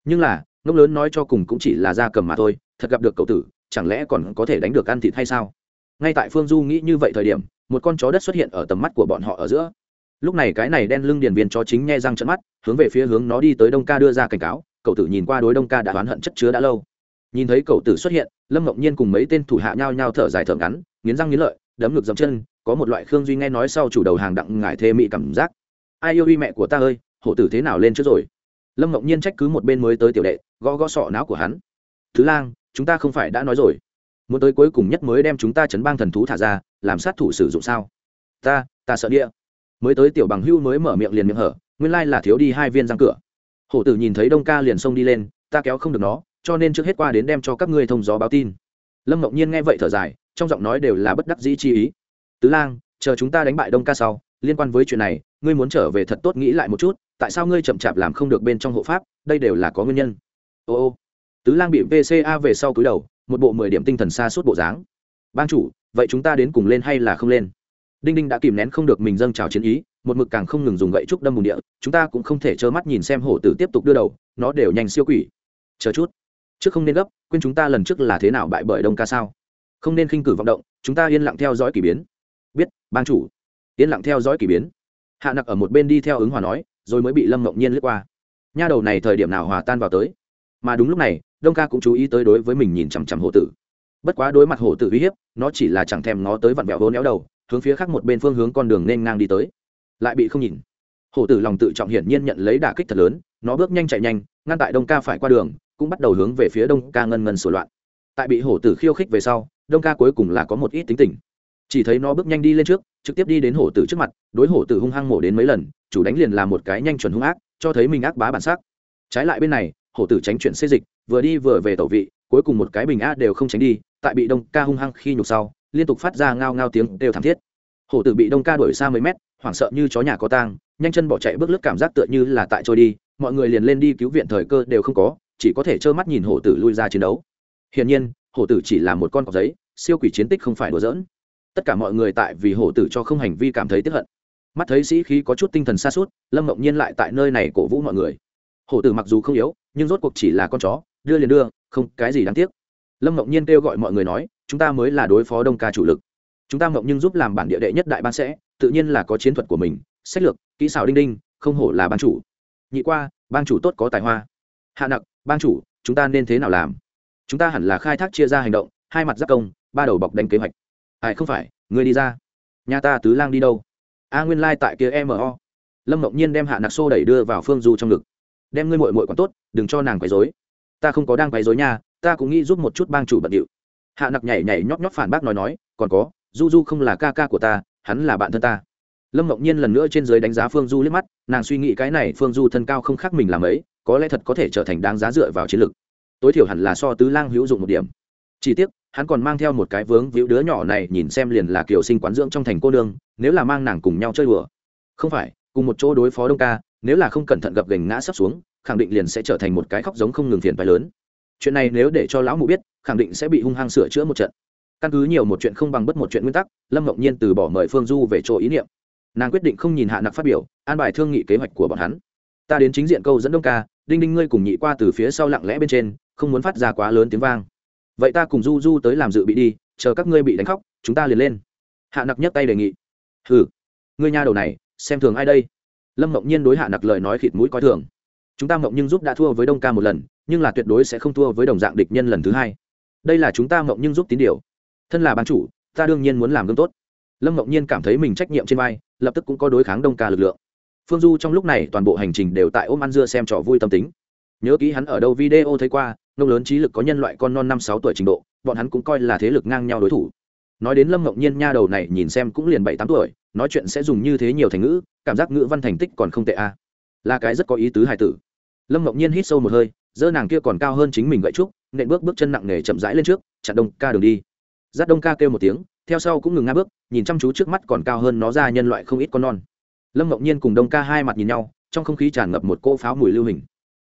Nhưng là ngông lớn nói cho cùng cũng chỉ là gia cầm mà thôi thật gặp được cậu tử chẳng lẽ còn có thể đánh được ăn thịt hay sao? Ngay tại phương du nghĩ như vậy thời điểm, một con chó đất xuất hiện ở tầm mắt của bọn họ ở giữa. Lúc này cái này đen lưng điền viên cho chính nghe răng trận mắt, hướng về phía hướng nó đi tới đông ca đưa ra cảnh cáo, cậu tử nhìn qua đối đông ca đã oán hận chất chứa đã lâu. Nhìn thấy cậu tử xuất hiện, lâm ngọc nhiên cùng mấy tên thủ hạ nhau nhau thở dài thở ngắn, nghiến răng nghiến lợi, đấm ngực dậm chân, có một loại khương duy nghe nói sau chủ đầu hàng đặng ngải thê mị cảm giác. Ai yêu uy mẹ của ta ơi, hổ tử thế nào lên trước rồi? Lâm ngọc nhiên trách cứ một bên mới tới tiểu đệ, gõ gõ sọ não của hắn. Thứ lang, chúng ta không phải đã nói rồi muốn tới cuối cùng nhất mới đem chúng ta chấn bang thần thú thả ra, làm sát thủ sử dụng sao? Ta ta sợ địa. Mới tới tiểu bằng hưu mới mở miệng liền miệng hở, nguyên lai là thiếu đi hai viên răng cửa. Hổ tử nhìn thấy đông ca liền xông đi lên, ta kéo không được nó, cho nên trước hết qua đến đem cho các ngươi thông gió báo tin. Lâm ngọc nhiên nghe vậy thở dài, trong giọng nói đều là bất đắc dĩ chi ý. Tứ lang, chờ chúng ta đánh bại đông ca sau, liên quan với chuyện này, ngươi muốn trở về thật tốt nghĩ lại một chút, tại sao ngươi chậm chạp làm không được bên trong hộ pháp, đây đều là có nguyên nhân. Ô ô. Tứ lang bị vca về sau cúi đầu một bộ mười điểm tinh thần xa suốt bộ dáng. Ban chủ, vậy chúng ta đến cùng lên hay là không lên? Đinh đinh đã kìm nén không được mình dâng trào chiến ý, một mực càng không ngừng dùng gậy trúc đâm bùn địa, chúng ta cũng không thể trơ mắt nhìn xem hổ tử tiếp tục đưa đầu, nó đều nhanh siêu quỷ. Chờ chút. Trước không nên gấp, quên chúng ta lần trước là thế nào bại bởi đông ca sao? Không nên khinh cử vọng động, chúng ta yên lặng theo dõi k ỳ biến. Biết ban chủ. Yên lặng theo dõi k ỳ biến. Hạ nặc ở một bên đi theo ứng hòa nói, rồi mới bị lâm mộng nhiên lướt qua. Nha đầu này thời điểm nào hòa tan vào tới? Mà đúng lúc này đông ca cũng chú ý tới đối với mình nhìn chằm chằm hổ tử. Bất quá đối mặt hổ tử uy hiếp, nó chỉ là chẳng thèm nó tới vặn vẹo hố néo đầu, hướng phía khác một bên phương hướng con đường nên ngang đi tới. Lại bị không nhìn. Hổ tử lòng tự trọng hiển nhiên nhận lấy đả kích thật lớn, nó bước nhanh chạy nhanh, ngăn tại đông ca phải qua đường, cũng bắt đầu hướng về phía đông ca ngân ngân sổ loạn. Tại bị hổ tử khiêu khích về sau, đông ca cuối cùng là có một ít tính tình. Chỉ thấy nó bước nhanh đi lên trước, trực tiếp đi đến hổ tử trước mặt, đối hổ tử hung hăng mổ đến mấy lần, chủ đánh liền là một cái nhanh chuẩn hung ác, cho thấy mình ác bá bản sắc. Trái lại bên này, hổ tử tránh chuyện xê dịch vừa đi vừa về tẩu vị, cuối cùng một cái bình a đều không tránh đi, tại bị đông ca hung hăng khi nhục sau, liên tục phát ra ngao ngao tiếng đều thảm thiết. Hổ tử bị đông ca đuổi xa mấy mét, hoảng sợ như chó nhà có tang, nhanh chân bỏ chạy bước lướt cảm giác tựa như là tại trôi đi, mọi người liền lên đi cứu viện thời cơ đều không có, chỉ có thể trơ mắt nhìn hổ tử lui ra chiến đấu. Hiển nhiên, hổ tử chỉ là một con cọc giấy, siêu quỷ chiến tích không phải đùa giỡn. Tất cả mọi người tại vì hổ tử cho không hành vi cảm thấy tức hận. Mắt thấy sĩ khí có chút tinh thần xa suốt lâm mộng nhiên lại tại nơi này cổ vũ mọi người. Hổ tử mặc dù không yếu, nhưng rốt cuộc chỉ là con chó đưa liền đưa, không, cái gì đáng tiếc. Lâm mộng nhiên kêu gọi mọi người nói, chúng ta mới là đối phó đông ca chủ lực. Chúng ta mộng nhưng giúp làm bản địa đệ nhất đại ban sẽ, tự nhiên là có chiến thuật của mình, sách lược, kỹ xảo đinh đinh, không hổ là ban chủ. Nhị qua, ban chủ tốt có tài hoa. Hạ nặc, ban chủ, chúng ta nên thế nào làm? Chúng ta hẳn là khai thác chia ra hành động, hai mặt giáp công, ba đầu bọc đánh kế hoạch. Ai, không phải người đi ra. Nhà ta tứ lang đi đâu? A nguyên lai、like、tại kia mo lâm mộng nhiên đem hạ nặc xô đẩy đưa vào phương du trong ngực. Đem ngươi mội mội còn tốt, đừng cho nàng quấy dối ta không có đang quấy dối nha, ta cũng nghĩ giúp một chút bang chủ bận điệu. Hạ nặc nhảy nhảy nhóp nhóp phản bác nói nói, còn có, du du không là ca ca của ta, hắn là bạn thân ta. Lâm mộng nhiên lần nữa trên dưới đánh giá phương du liếc mắt, nàng suy nghĩ cái này phương du thân cao không khác mình làm ấy, có lẽ thật có thể trở thành đáng giá dựa vào chiến lược tối thiểu hẳn là so tứ lang hữu dụng một điểm. Chỉ tiếc, hắn còn mang theo một cái vướng víu đứa nhỏ này nhìn xem liền là kiểu sinh quán dưỡng trong thành cô nương, nếu là mang nàng cùng nhau chơi đùa. Không phải, cùng một chỗ đối phó đông ca, nếu là không cẩn thận gập gành ngã sắp xuống khẳng định liền sẽ trở thành một cái khóc giống không ngừng phiền phái lớn. Chuyện này nếu để cho lão mụ biết, khẳng định sẽ bị hung hăng sửa chữa một trận. Căn cứ nhiều một chuyện không bằng bất một chuyện nguyên tắc, lâm ngọc nhiên từ bỏ mời phương du về chỗ ý niệm. Nàng quyết định không nhìn hạ nặc phát biểu, an bài thương nghị kế hoạch của bọn hắn. Ta đến chính diện câu dẫn đông ca, đinh đinh ngươi cùng nhị qua từ phía sau lặng lẽ bên trên, không muốn phát ra quá lớn tiếng vang. Vậy ta cùng du du tới làm dự bị đi, chờ các ngươi bị đánh khóc, chúng ta liền lên. Hạ nặc nhấc tay đề nghị. Hừ, ngươi nha đầu này, xem thường ai đây? Lâm ngọc nhiên đối hạ nặc lời nói khịt mũi coi thường chúng ta mộng nhưng giúp đã thua với đông ca một lần, nhưng là tuyệt đối sẽ không thua với đồng dạng địch nhân lần thứ hai. Đây là chúng ta mộng nhưng giúp tín điều. Thân là ban chủ, ta đương nhiên muốn làm gương tốt. Lâm mộng nhiên cảm thấy mình trách nhiệm trên vai, lập tức cũng có đối kháng đông ca lực lượng. Phương du trong lúc này toàn bộ hành trình đều tại ôm ăn dưa xem trò vui tâm tính. Nhớ kỹ hắn ở đâu video thấy qua, nông lớn trí lực có nhân loại con non năm sáu tuổi trình độ, bọn hắn cũng coi là thế lực ngang nhau đối thủ. Nói đến lâm ngọc nhiên nha đầu này nhìn xem cũng liền bảy tám tuổi, nói chuyện sẽ dùng như thế nhiều thành ngữ, cảm giác ngữ văn thành tích còn không tệ a là cái rất có ý tứ hài tử lâm ngọc nhiên hít sâu một hơi dơ nàng kia còn cao hơn chính mình gậy trúc, nện bước bước chân nặng nề chậm rãi lên trước, chặn đông ca đường đi. Giáp đông ca kêu một tiếng, theo sau cũng ngừng nga bước, nhìn chăm chú trước mắt còn cao hơn nó ra nhân loại không ít con non. Lâm ngọc nhiên cùng đông ca hai mặt nhìn nhau, trong không khí tràn ngập một cỗ pháo mùi lưu hình.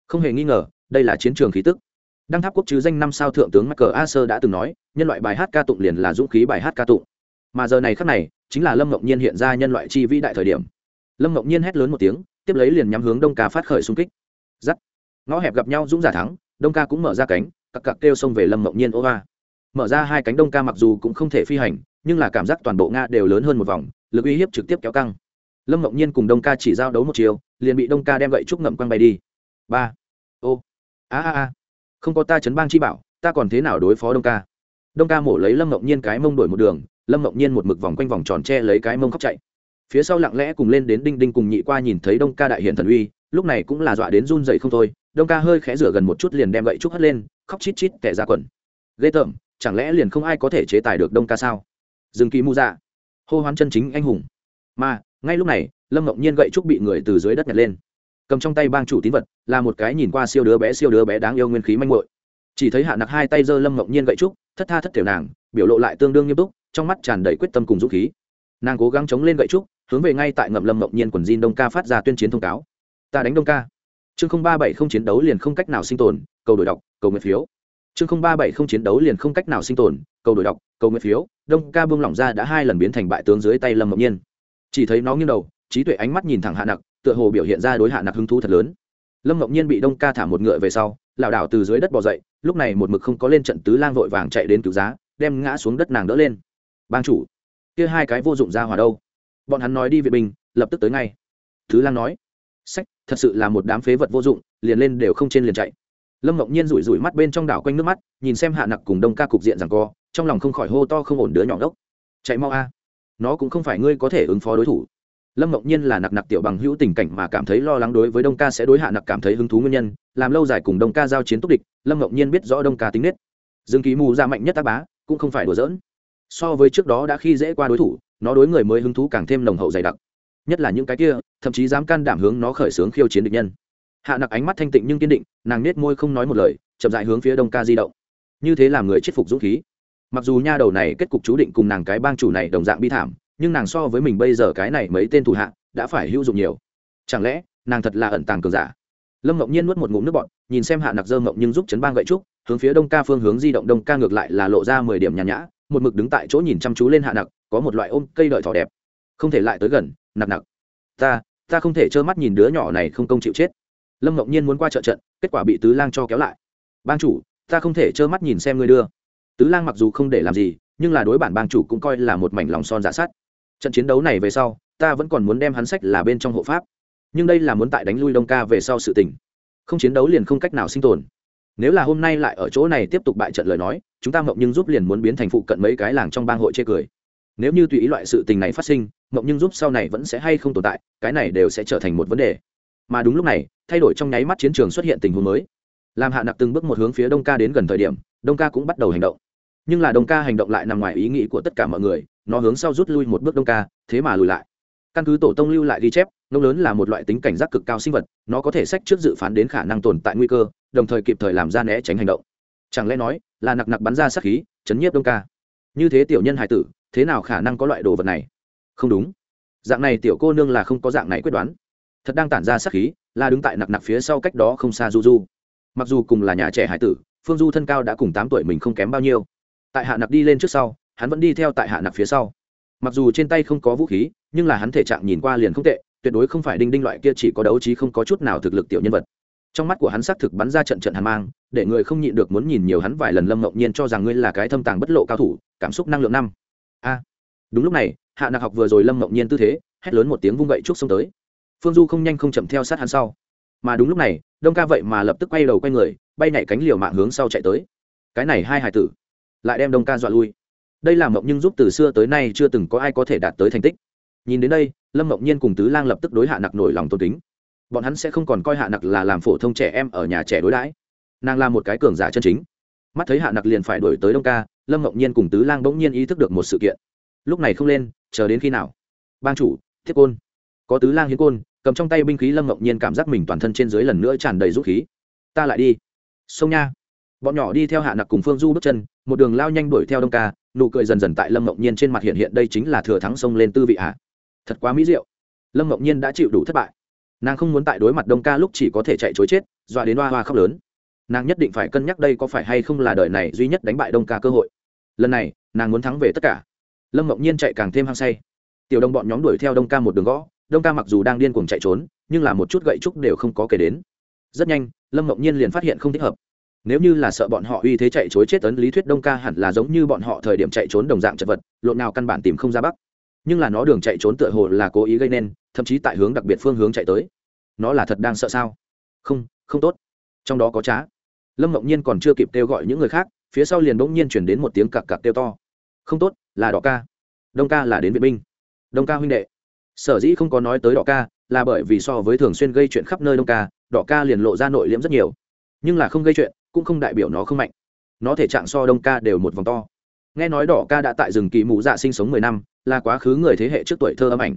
Không hề nghi ngờ, đây là chiến trường khí tức. Đăng tháp quốc chứ danh năm sao thượng tướng mắc cờ a sơ đã từng nói, nhân loại bài hát ca tụng liền là dũng khí bài hát ca tụng. Mà giờ này khắc này, chính là lâm ngọc nhiên hiện ra nhân loại chi vĩ đại thời điểm. Lâm ngọc nhiên hét lớn một tiếng, tiếp lấy liền nhắm hướng đông ca phát khởi xung kích giắt. Ngõ hẹp gặp nhau dũng giả thắng, đông ca cũng mở ra cánh, cặc cặc kêu xông về lâm mộng nhiên ô va mở ra hai cánh đông ca mặc dù cũng không thể phi hành, nhưng là cảm giác toàn bộ nga đều lớn hơn một vòng, lực uy hiếp trực tiếp kéo căng. Lâm mộng nhiên cùng đông ca chỉ giao đấu một chiều, liền bị đông ca đem gậy trúc ngậm quăng bay đi. Ba. Ô. A a a. Không có ta chấn bang chi bảo, ta còn thế nào đối phó đông ca? Đông ca mổ lấy lâm mộng nhiên cái mông đổi một đường, lâm mộng nhiên một mực vòng quanh vòng tròn tre lấy cái mông khóc chạy. Phía sau lặng lẽ cùng lên đến đinh đinh cùng nhị qua nhìn thấy đông ca đại hiện thần uy lúc này cũng là dọa đến run dậy không thôi, đông ca hơi khẽ rửa gần một chút liền đem gậy trúc hất lên, khóc chít chít kẻ ra quần. Ghê tởm, chẳng lẽ liền không ai có thể chế tài được đông ca sao? Dừng kỳ mu dạ. Hô hoán chân chính anh hùng. Mà, ngay lúc này, lâm ngọc nhiên gậy trúc bị người từ dưới đất nhặt lên. Cầm trong tay bang chủ tín vật, là một cái nhìn qua siêu đứa bé siêu đứa bé đáng yêu nguyên khí manh muội. Chỉ thấy hạ nặc hai tay giơ lâm ngọc nhiên gậy trúc, thất tha thất tiểu nàng, biểu lộ lại tương đương nghiêm túc, trong mắt tràn đầy quyết tâm cùng dũng khí. Nàng cố gắng chống lên gậy trúc, hướng về ngay tại ngậm lâm ngọc nhiên quần jean đông ca phát ra tuyên chiến thông cáo ta đánh đông ca. Chương không ba bảy không chiến đấu liền không cách nào sinh tồn, cầu đổi đọc, cầu nguyện phiếu. Chương không ba bảy không chiến đấu liền không cách nào sinh tồn, cầu đổi đọc, cầu nguyện phiếu. Đông ca buông lỏng ra đã hai lần biến thành bại tướng dưới tay lâm ngọc nhiên. Chỉ thấy nó nghiêng đầu, trí tuệ ánh mắt nhìn thẳng hạ nặc, tựa hồ biểu hiện ra đối hạ nặc hứng thú thật lớn. Lâm ngọc nhiên bị đông ca thả một ngựa về sau, lảo đảo từ dưới đất bỏ dậy, lúc này một mực không có lên trận tứ lang vội vàng chạy đến cứu giá, đem ngã xuống đất nàng đỡ lên. Bang chủ, kia hai cái vô dụng ra hòa đâu? Bọn hắn nói đi viện binh, lập tức tới ngay. Thứ lang nói sách, thật sự là một đám phế vật vô dụng, liền lên đều không trên liền chạy. Lâm ngọc nhiên rủi rủi mắt bên trong đảo quanh nước mắt, nhìn xem hạ nặc cùng đông ca cục diện rằng co, trong lòng không khỏi hô to không ổn đứa nhỏ đốc chạy mau a. Nó cũng không phải ngươi có thể ứng phó đối thủ. Lâm mộng nhiên là nặc nặc tiểu bằng hữu tình cảnh mà cảm thấy lo lắng đối với đông ca sẽ đối hạ nặc cảm thấy hứng thú nguyên nhân, làm lâu dài cùng đông ca giao chiến túc địch, lâm mộng nhiên biết rõ đông ca tính nết. Dương ký mù ra mạnh nhất tác bá, cũng không phải đùa giỡn. So với trước đó đã khi dễ qua đối thủ, nó đối người mới hứng thú càng thêm nồng hậu dày đặc nhất là những cái kia, thậm chí dám can đảm hướng nó khởi xướng khiêu chiến địch nhân. Hạ nặc ánh mắt thanh tịnh nhưng kiên định, nàng nết môi không nói một lời, chậm dại hướng phía đông ca di động. Như thế làm người chết phục dũng khí. Mặc dù nha đầu này kết cục chú định cùng nàng cái bang chủ này đồng dạng bi thảm, nhưng nàng so với mình bây giờ cái này mấy tên thủ hạ, đã phải hữu dụng nhiều. Chẳng lẽ, nàng thật là ẩn tàng cường giả? Lâm ngọc nhiên nuốt một ngụm nước bọt, nhìn xem hạ nặc dơ mộng nhưng giúp chấn bang gậy trúc, hướng phía đông ca phương hướng di động đông ca ngược lại là lộ ra mười điểm nhàn nhã, một mực đứng tại chỗ nhìn chăm chú lên hạ nặc, có một loại ôm cây đợi thỏ đẹp. Không thể lại tới gần nặc nặc. Ta ta không thể trơ mắt nhìn đứa nhỏ này không công chịu chết. Lâm ngọc nhiên muốn qua trợ trận, kết quả bị tứ lang cho kéo lại. Bang chủ, ta không thể trơ mắt nhìn xem ngươi đưa. Tứ lang mặc dù không để làm gì, nhưng là đối bản bang chủ cũng coi là một mảnh lòng son dạ giả sát trận chiến đấu này về sau, ta vẫn còn muốn đem hắn sách là bên trong hộ pháp. Nhưng đây là muốn tại đánh lui đông ca về sau sự tình. Không chiến đấu liền không cách nào sinh tồn. Nếu là hôm nay lại ở chỗ này tiếp tục bại trận lời nói, chúng ta mộng nhưng giúp liền muốn biến thành phụ cận mấy cái làng trong bang hội chê cười nếu như tùy ý loại sự tình này phát sinh, mộng nhưng giúp sau này vẫn sẽ hay không tồn tại, cái này đều sẽ trở thành một vấn đề. Mà đúng lúc này, thay đổi trong nháy mắt chiến trường xuất hiện tình huống mới. Làm hạ nặc từng bước một hướng phía đông ca đến gần thời điểm, đông ca cũng bắt đầu hành động. Nhưng là đông ca hành động lại nằm ngoài ý nghĩ của tất cả mọi người, nó hướng sau rút lui một bước đông ca, thế mà lùi lại. Căn cứ tổ tông lưu lại ghi chép, nông lớn là một loại tính cảnh giác cực cao sinh vật, nó có thể sách trước dự phán đến khả năng tồn tại nguy cơ, đồng thời kịp thời làm ra né tránh hành động. Chẳng lẽ nói là nặc nặc bắn ra sát khí, chấn nhiếp đông ca? Như thế tiểu nhân hải tử thế nào khả năng có loại đồ vật này? Không đúng. Dạng này tiểu cô nương là không có dạng này quyết đoán. Thật đang tản ra sắc khí là đứng tại nặc nặc phía sau cách đó không xa du du mặc dù cùng là nhà trẻ hải tử, phương du thân cao đã cùng tám tuổi mình không kém bao nhiêu. Tại hạ nặc đi lên trước sau, hắn vẫn đi theo tại hạ nặc phía sau. Mặc dù trên tay không có vũ khí, nhưng là hắn thể trạng nhìn qua liền không tệ, tuyệt đối không phải đinh đinh loại kia chỉ có đấu trí không có chút nào thực lực tiểu nhân vật. Trong mắt của hắn xác thực bắn ra trận trận hàn mang, để người không nhịn được muốn nhìn nhiều hắn vài lần lâm ngẫu nhiên cho rằng ngươi là cái thâm tàng bất lộ cao thủ, cảm xúc năng lượng năm a đúng lúc này, hạ nặc học vừa rồi lâm Mộng nhiên tư thế, hét lớn một tiếng vung gậy trúc xông tới. Phương du không nhanh không chậm theo sát hắn sau. Mà đúng lúc này, đông ca vậy mà lập tức quay đầu quay người, bay nhảy cánh liều mạng hướng sau chạy tới. Cái này hai hải tử, lại đem đông ca dọa lui. Đây là mộng nhưng giúp từ xưa tới nay chưa từng có ai có thể đạt tới thành tích. Nhìn đến đây, lâm mộng nhiên cùng tứ lang lập tức đối hạ nặc nổi lòng tôn kính. Bọn hắn sẽ không còn coi hạ nặc là làm phổ thông trẻ em ở nhà trẻ đối đãi. Nàng là một cái cường giả chân chính. Mắt thấy hạ nặc liền phải đổi tới đông ca lâm mộng nhiên cùng tứ lang bỗng nhiên ý thức được một sự kiện. Lúc này không lên, chờ đến khi nào? Bang chủ, thiết côn. Có tứ lang hiến côn, cầm trong tay binh khí lâm mộng nhiên cảm giác mình toàn thân trên dưới lần nữa tràn đầy dũng khí. Ta lại đi. Sông nha. Bọn nhỏ đi theo hạ nặc cùng phương du bước chân, một đường lao nhanh đuổi theo đông ca, nụ cười dần dần tại lâm mộng nhiên trên mặt hiện hiện đây chính là thừa thắng sông lên tư vị hạ thật quá mỹ diệu. Lâm mộng nhiên đã chịu đủ thất bại. Nàng không muốn tại đối mặt đông ca lúc chỉ có thể chạy chối chết, dọa đến hoa hoa khóc lớn. Nàng nhất định phải cân nhắc đây có phải hay không là đời này duy nhất đánh bại đông ca cơ hội lần này, nàng muốn thắng về tất cả. Lâm mộng nhiên chạy càng thêm hăng say. Tiểu đông bọn nhóm đuổi theo đông ca một đường gõ. Đông ca mặc dù đang điên cuồng chạy trốn, nhưng là một chút gậy trúc đều không có kể đến. Rất nhanh, lâm mộng nhiên liền phát hiện không thích hợp. Nếu như là sợ bọn họ uy thế chạy chối chết ấn lý thuyết đông ca hẳn là giống như bọn họ thời điểm chạy trốn đồng dạng chật vật, lộn nào căn bản tìm không ra bắc. Nhưng là nó đường chạy trốn tựa hồ là cố ý gây nên, thậm chí tại hướng đặc biệt phương hướng chạy tới. Nó là thật đang sợ sao? Không không tốt. Trong đó có trá. Lâm mộng nhiên còn chưa kịp kêu gọi những người khác phía sau liền bỗng nhiên chuyển đến một tiếng cặc cặc kêu to. Không tốt, là đỏ ca. Đông ca là đến viện binh. Đông ca huynh đệ. Sở dĩ không có nói tới đỏ ca, là bởi vì so với thường xuyên gây chuyện khắp nơi đông ca, đỏ ca liền lộ ra nội liễm rất nhiều. Nhưng là không gây chuyện, cũng không đại biểu nó không mạnh. Nó thể trạng so đông ca đều một vòng to. Nghe nói đỏ ca đã tại rừng kỳ mù dạ sinh sống mười năm, là quá khứ người thế hệ trước tuổi thơ âm ảnh.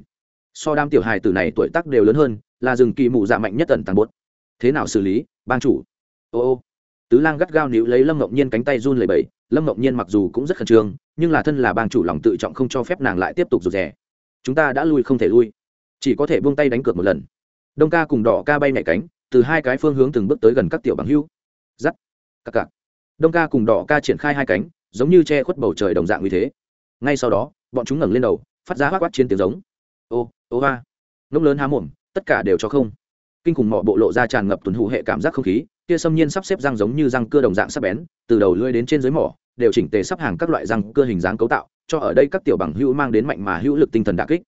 So đam tiểu hài từ này tuổi tác đều lớn hơn, là rừng kỳ mù dạ mạnh nhất tần tàn bốt thế nào xử lý ban chủ? Ô ô tứ lang gắt gao níu lấy lâm ngọc nhiên cánh tay run lầy bẫy lâm ngọc nhiên mặc dù cũng rất khẩn trương, nhưng là thân là bang chủ lòng tự trọng không cho phép nàng lại tiếp tục rụt rè. Chúng ta đã lui không thể lui, chỉ có thể buông tay đánh cược một lần. Đông ca cùng đỏ ca bay nhảy cánh, từ hai cái phương hướng từng bước tới gần các tiểu bằng hưu. Giắt. Cặc cặc đông ca cùng đỏ ca triển khai hai cánh, giống như che khuất bầu trời đồng dạng như thế. Ngay sau đó, bọn chúng ngẩng lên đầu, phát ra hoác quát chiến tiếng giống. Ô ô hoa ngốc lớn há mồm, tất cả đều cho không kinh khủng mỏ bộ lộ ra tràn ngập tuần hụ hệ cảm giác không khí, kia xâm nhiên sắp xếp răng giống như răng cưa đồng dạng sắp bén, từ đầu lưỡi đến trên dưới mỏ, đều chỉnh tề sắp hàng các loại răng cưa hình dáng cấu tạo, cho ở đây các tiểu bằng hữu mang đến mạnh mà hữu lực tinh thần đà kích.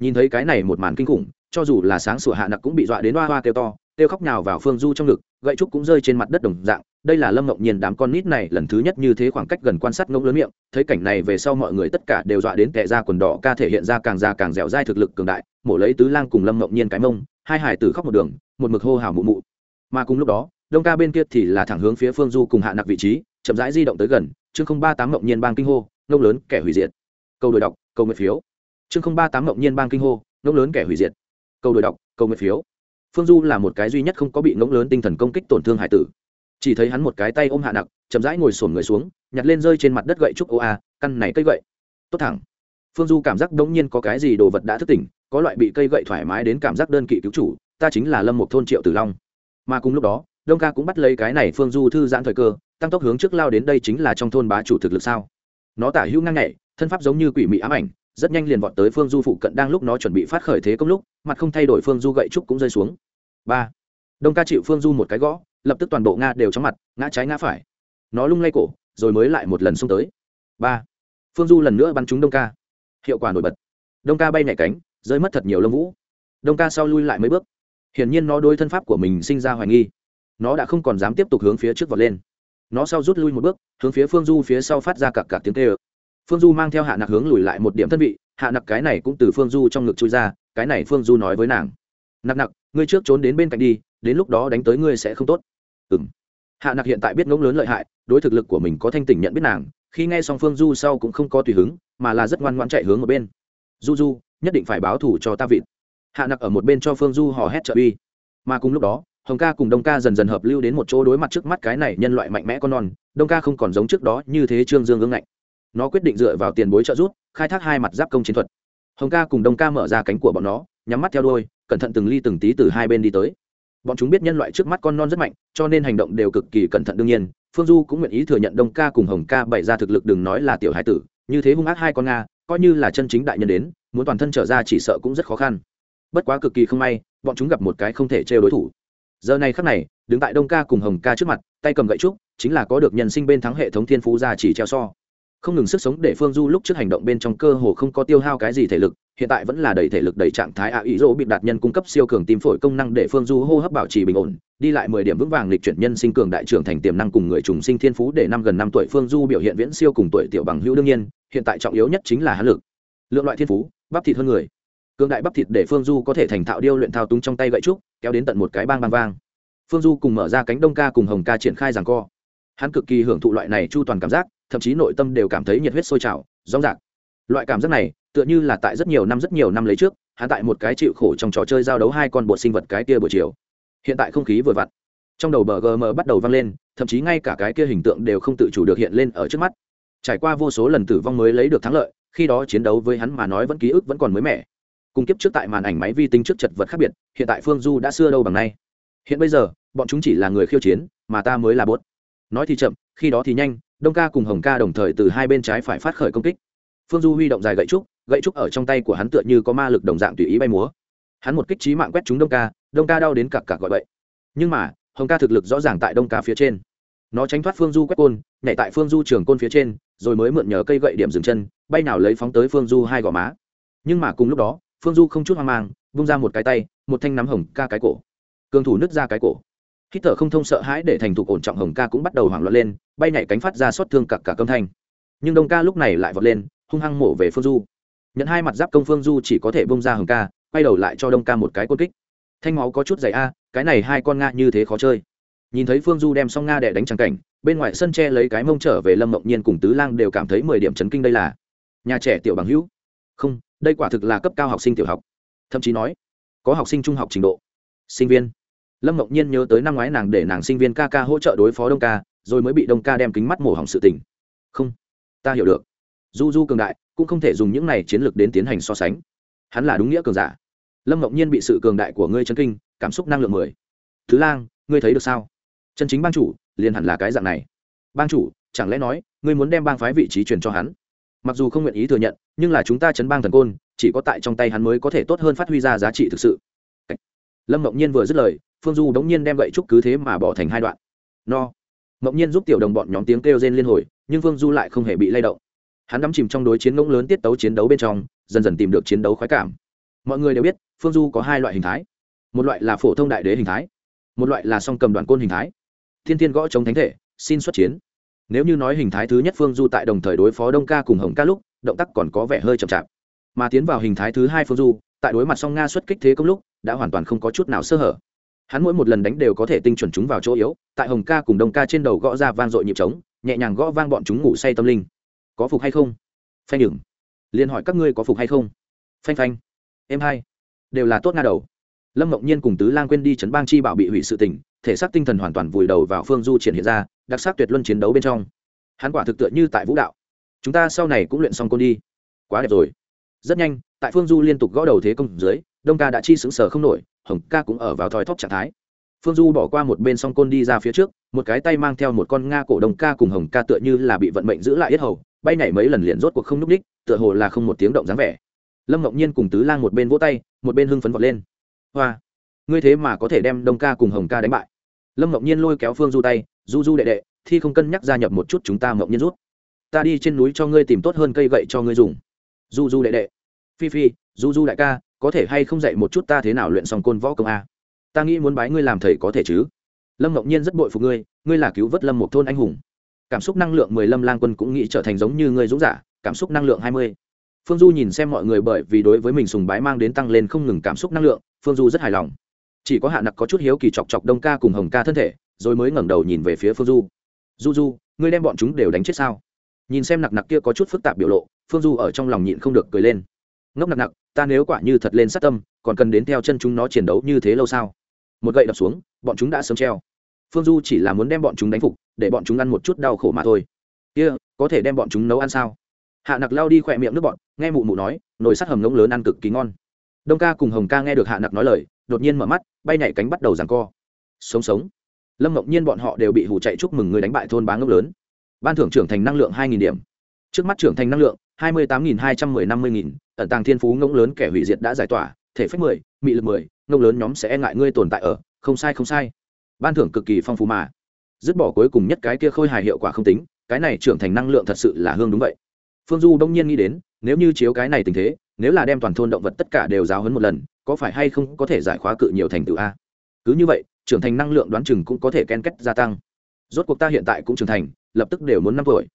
Nhìn thấy cái này một màn kinh khủng, cho dù là sáng sủa hạ nặc cũng bị dọa đến hoa hoa kêu to, kêu khóc nào vào phương du trong ngực, gậy trúc cũng rơi trên mặt đất đồng dạng. Đây là lâm ngọc nhiên đám con nít này lần thứ nhất như thế khoảng cách gần quan sát ngông lớn miệng, thấy cảnh này về sau mọi người tất cả đều dọa đến tệ ra quần đỏ, ca thể hiện ra càng già càng dẻo dai thực lực cường đại, mổ lấy tứ lang cùng lâm ngọc nhiên cái mông hai hải tử khóc một đường, một mực hô hào mụ mụ. Mà cùng lúc đó, đông ca bên kia thì là thẳng hướng phía phương du cùng hạ nặc vị trí, chậm rãi di động tới gần, chương không ba tám mộng nhiên bang kinh hô, ngông lớn kẻ hủy diệt. Câu đổi đọc, câu nguyện phiếu. Chương không ba tám mộng nhiên bang kinh hô, ngông lớn kẻ hủy diệt. Câu đổi đọc, câu nguyện phiếu. Phương du là một cái duy nhất không có bị ngỗng lớn tinh thần công kích tổn thương hải tử. Chỉ thấy hắn một cái tay ôm hạ nặc, chậm rãi ngồi sổn người xuống, nhặt lên rơi trên mặt đất gậy trúc ô a, căn này cây gậy. Tốt thẳng. Phương du cảm giác đống nhiên có cái gì đồ vật đã thức tỉnh có loại bị cây gậy thoải mái đến cảm giác đơn kỵ cứu chủ, ta chính là lâm một thôn triệu tử long. Mà cùng lúc đó, đông ca cũng bắt lấy cái này phương du thư giãn thời cơ, tăng tốc hướng trước lao đến đây chính là trong thôn bá chủ thực lực sao. Nó tả hữu ngang nhảy, thân pháp giống như quỷ mị ám ảnh, rất nhanh liền vọt tới phương du phụ cận đang lúc nó chuẩn bị phát khởi thế công lúc, mặt không thay đổi phương du gậy trúc cũng rơi xuống. Ba. Đông ca chịu phương du một cái gõ, lập tức toàn bộ nga đều chóng mặt, ngã trái ngã phải. Nó lung lay cổ, rồi mới lại một lần xông tới. Ba. Phương du lần nữa bắn trúng đông ca. Hiệu quả nổi bật. Đông ca bay nhảy cánh rơi mất thật nhiều lông vũ. Đông ca sau lui lại mấy bước. Hiển nhiên nó đôi thân pháp của mình sinh ra hoài nghi. Nó đã không còn dám tiếp tục hướng phía trước vọt lên. Nó sau rút lui một bước, hướng phía phương du phía sau phát ra cặp cặp tiếng tê ơ phương du mang theo hạ nặc hướng lùi lại một điểm thân vị, hạ nặc cái này cũng từ phương du trong ngực chui ra, cái này phương du nói với nàng. Nặc nặc, ngươi trước trốn đến bên cạnh đi, đến lúc đó đánh tới ngươi sẽ không tốt. Ừ m hạ nặc hiện tại biết ngỗng lớn lợi hại, đối thực lực của mình có thanh tỉnh nhận biết nàng, khi nghe xong phương du sau cũng không có tùy hứng, mà là rất ngoan ngoan chạy hướng ở bên du du, nhất định phải báo thủ cho ta vịt. Hạ nặc ở một bên cho phương du hò hét trợ uy. Mà cùng lúc đó, hồng ca cùng đông ca dần dần hợp lưu đến một chỗ đối mặt trước mắt cái này nhân loại mạnh mẽ con non. Đông ca không còn giống trước đó như thế trương dương ương ngạnh. Nó quyết định dựa vào tiền bối trợ giúp, khai thác hai mặt giáp công chiến thuật. Hồng ca cùng đông ca mở ra cánh của bọn nó, nhắm mắt theo đôi cẩn thận từng ly từng tí từ hai bên đi tới. Bọn chúng biết nhân loại trước mắt con non rất mạnh, cho nên hành động đều cực kỳ cẩn thận đương nhiên. Phương du cũng nguyện ý thừa nhận đông ca cùng hồng ca bày ra thực lực đừng nói là tiểu hải tử, như thế hung ác hai con nga coi như là chân chính đại nhân đến, muốn toàn thân trở ra chỉ sợ cũng rất khó khăn. Bất quá cực kỳ không may, bọn chúng gặp một cái không thể trêu đối thủ. Giờ này khắc này, đứng tại đông ca cùng hồng ca trước mặt, tay cầm gậy trúc, chính là có được nhân sinh bên thắng hệ thống thiên phú ra chỉ treo so. Không ngừng sức sống để phương du lúc trước hành động bên trong cơ hồ không có tiêu hao cái gì thể lực, hiện tại vẫn là đầy thể lực đầy trạng thái ạ ý dỗ bị đạt nhân cung cấp siêu cường tim phổi công năng để phương du hô hấp bảo trì bình ổn đi lại mười điểm vững vàng lịch chuyển nhân sinh cường đại trưởng thành tiềm năng cùng người trùng sinh thiên phú để năm gần năm tuổi phương du biểu hiện viễn siêu cùng tuổi tiểu bằng hữu đương nhiên, hiện tại trọng yếu nhất chính là hắn lực. Lượng loại thiên phú, bắp thịt hơn người. Cường đại bắp thịt để phương du có thể thành thạo điêu luyện thao túng trong tay gậy trúc, kéo đến tận một cái bang bang vang. Phương du cùng mở ra cánh đông ca cùng hồng ca triển khai giằng co. Hắn cực kỳ hưởng thụ loại này chu toàn cảm giác, thậm chí nội tâm đều cảm thấy nhiệt huyết sôi trào rõ rạc. Loại cảm giác này, tựa như là tại rất nhiều năm rất nhiều năm lấy trước, hắn tại một cái chịu khổ trong trò chơi giao đấu hai con bộ sinh vật cái kia buổi chiều hiện tại không khí vừa vặn. Trong đầu bờ gm bắt đầu vang lên, thậm chí ngay cả cái kia hình tượng đều không tự chủ được hiện lên ở trước mắt. Trải qua vô số lần tử vong mới lấy được thắng lợi, khi đó chiến đấu với hắn mà nói vẫn ký ức vẫn còn mới mẻ. Cùng kiếp trước tại màn ảnh máy vi tính trước chật vật khác biệt, hiện tại phương du đã xưa đâu bằng nay. Hiện bây giờ, bọn chúng chỉ là người khiêu chiến, mà ta mới là bốt. Nói thì chậm, khi đó thì nhanh, đông ca cùng hồng ca đồng thời từ hai bên trái phải phát khởi công kích. Phương du huy động dài gậy trúc gậy trúc ở trong tay của hắn tựa như có ma lực đồng dạng tùy ý bay múa hắn một kích trí mạng quét trúng đông ca đông ca đau đến cặp cặp gọi vậy nhưng mà, hồng ca thực lực rõ ràng tại đông ca phía trên. Nó tránh thoát phương du quét côn, nhảy tại phương du trường côn phía trên, rồi mới mượn nhờ cây gậy điểm dừng chân, bay nào lấy phóng tới phương du hai gò má. Nhưng mà cùng lúc đó, phương du không chút hoang mang, vung ra một cái tay, một thanh nắm hồng ca cái cổ. Cường thủ nứt ra cái cổ. Hít thở không thông sợ hãi để thành thục ổn trọng hồng ca cũng bắt đầu hoảng loạn lên, bay nhảy cánh phát ra xót thương cặp cả câm thanh. Nhưng đông ca lúc này lại vọt lên, hung hăng mổ về phương du. Nhận hai mặt giáp công phương du chỉ có thể bông ra hồng ca quay đầu lại cho đông ca một cái côn kích. Thanh máu có chút dày a, cái này hai con nga như thế khó chơi. Nhìn thấy phương du đem xong nga để đánh trắng cảnh, bên ngoài sân tre lấy cái mông trở về lâm mộng nhiên cùng tứ lang đều cảm thấy mười điểm chấn kinh đây là. Nhà trẻ tiểu bằng hữu. Không, đây quả thực là cấp cao học sinh tiểu học. Thậm chí nói, có học sinh trung học trình độ. Sinh viên. Lâm mộng nhiên nhớ tới năm ngoái nàng để nàng sinh viên ca ca hỗ trợ đối phó đông ca, rồi mới bị đông ca đem kính mắt mổ hỏng sự tình. Không, ta hiểu được. Du du cường đại, cũng không thể dùng những này chiến lược đến tiến hành so sánh hắn là đúng nghĩa cường giả. Lâm mộng nhiên bị sự cường đại của ngươi chân kinh, cảm xúc năng lượng mười. Thứ lang, ngươi thấy được sao? Chân chính bang chủ, liền hẳn là cái dạng này. Bang chủ, chẳng lẽ nói, ngươi muốn đem bang phái vị trí truyền cho hắn? Mặc dù không nguyện ý thừa nhận, nhưng là chúng ta chấn bang thần côn, chỉ có tại trong tay hắn mới có thể tốt hơn phát huy ra giá trị thực sự. Lâm mộng nhiên vừa dứt lời, phương du đống nhiên đem gậy trúc cứ thế mà bỏ thành hai đoạn. No. Mộng nhiên giúp tiểu đồng bọn nhóm tiếng kêu rên liên hồi, nhưng phương du lại không hề bị lay động. Hắn đắm chìm trong đối chiến ngỗng lớn tiết tấu chiến đấu bên trong dần dần tìm được chiến đấu khoái cảm. Mọi người đều biết, phương du có hai loại hình thái. Một loại là phổ thông đại đế hình thái, một loại là song cầm đoàn côn hình thái. Thiên thiên gõ chống thánh thể, xin xuất chiến. Nếu như nói hình thái thứ nhất phương du tại đồng thời đối phó đông ca cùng hồng ca lúc, động tác còn có vẻ hơi chậm chạp. Mà tiến vào hình thái thứ hai phương du, tại đối mặt song nga xuất kích thế công lúc, đã hoàn toàn không có chút nào sơ hở. Hắn mỗi một lần đánh đều có thể tinh chuẩn chúng vào chỗ yếu, tại hồng ca cùng đông ca trên đầu gõ ra vang dội nhịp trống, nhẹ nhàng gõ vang bọn chúng ngủ say tâm linh. Có phục hay không? Phanh đừng liền hỏi các ngươi có phục hay không? Phanh phanh. Em hai. Đều là tốt nga đầu. Lâm mộng nhiên cùng tứ lang quên đi chấn bang chi bảo bị hủy sự tỉnh thể xác tinh thần hoàn toàn vùi đầu vào phương du triển hiện ra, đặc sắc tuyệt luân chiến đấu bên trong. Hắn quả thực tựa như tại vũ đạo. Chúng ta sau này cũng luyện xong côn đi. Quá đẹp rồi. Rất nhanh, tại phương du liên tục gõ đầu thế công dưới, đông ca đã chi xứng sở không nổi, hồng ca cũng ở vào thói thóp trạng thái. Phương du bỏ qua một bên song côn đi ra phía trước, một cái tay mang theo một con nga cổ đông ca cùng hồng ca tựa như là bị vận mệnh giữ lại yết hầu bay nhảy mấy lần liền rốt cuộc không n ú c ních tựa hồ là không một tiếng động dáng vẻ. Lâm ngọc nhiên cùng tứ lang một bên vỗ tay, một bên hưng phấn vọt lên. Hoa, ngươi thế mà có thể đem đông ca cùng hồng ca đánh bại. Lâm ngọc nhiên lôi kéo phương du tay, du du đệ đệ, thi không cân nhắc gia nhập một chút chúng ta ngọc nhiên rút. Ta đi trên núi cho ngươi tìm tốt hơn cây gậy cho ngươi dùng. Du du đệ đệ. Phi phi, du du đại ca, có thể hay không dạy một chút ta thế nào luyện xong côn võ công a? Ta nghĩ muốn bái ngươi làm thầy có thể chứ. Lâm ngọc nhiên rất bội phục ngươi ngươi là cứu vớt lâm một thôn anh hùng cảm xúc năng lượng mười lâm lang quân cũng nghĩ trở thành giống như người dũng giả, cảm xúc năng lượng hai mươi. Phương du nhìn xem mọi người bởi vì đối với mình sùng bái mang đến tăng lên không ngừng cảm xúc năng lượng, phương du rất hài lòng. Chỉ có hạ nặc có chút hiếu kỳ chọc chọc đông ca cùng hồng ca thân thể, rồi mới ngẩng đầu nhìn về phía phương du. Du du, ngươi đem bọn chúng đều đánh chết sao? Nhìn xem nặc nặc kia có chút phức tạp biểu lộ, phương du ở trong lòng nhịn không được cười lên. Ngốc nặc nặc, ta nếu quả như thật lên sát tâm, còn cần đến theo chân chúng nó chiến đấu như thế lâu sao? Một gậy đập xuống, bọn chúng đã sớm treo phương du chỉ là muốn đem bọn chúng đánh phục để bọn chúng ăn một chút đau khổ mà thôi. Kia、yeah, có thể đem bọn chúng nấu ăn sao? Hạ nặc lao đi khỏe miệng nước bọn nghe mụ mụ nói nồi sắt hầm ngỗng lớn ăn cực kỳ ngon. Đông ca cùng hồng ca nghe được hạ nặc nói lời đột nhiên mở mắt bay nhảy cánh bắt đầu giằng co. Sống sống. Lâm ngọc nhiên bọn họ đều bị hủ chạy chúc mừng người đánh bại thôn bá ngốc lớn. Ban thưởng trưởng thành năng lượng hai điểm. Trước mắt trưởng thành năng lượng hai mươi tám hai trăm mười năm mươi nghìn ẩn tàng thiên phú ngỗng lớn kẻ hủy diệt đã giải tỏa thể phép mười mị lực mười ngỗng lớn nhóm sẽ e ngại ngươi tồn tại ở không sai không sai ban thưởng cực kỳ phong phú mà. Dứt bỏ cuối cùng nhất cái kia khôi hài hiệu quả không tính, cái này trưởng thành năng lượng thật sự là hương đúng vậy. Phương du đông nhiên nghĩ đến, nếu như chiếu cái này tình thế, nếu là đem toàn thôn động vật tất cả đều giáo hấn một lần, có phải hay không có thể giải khóa cự nhiều thành tựu a? Cứ như vậy, trưởng thành năng lượng đoán chừng cũng có thể ken kết gia tăng. Rốt cuộc ta hiện tại cũng trưởng thành, lập tức đều muốn năm tuổi.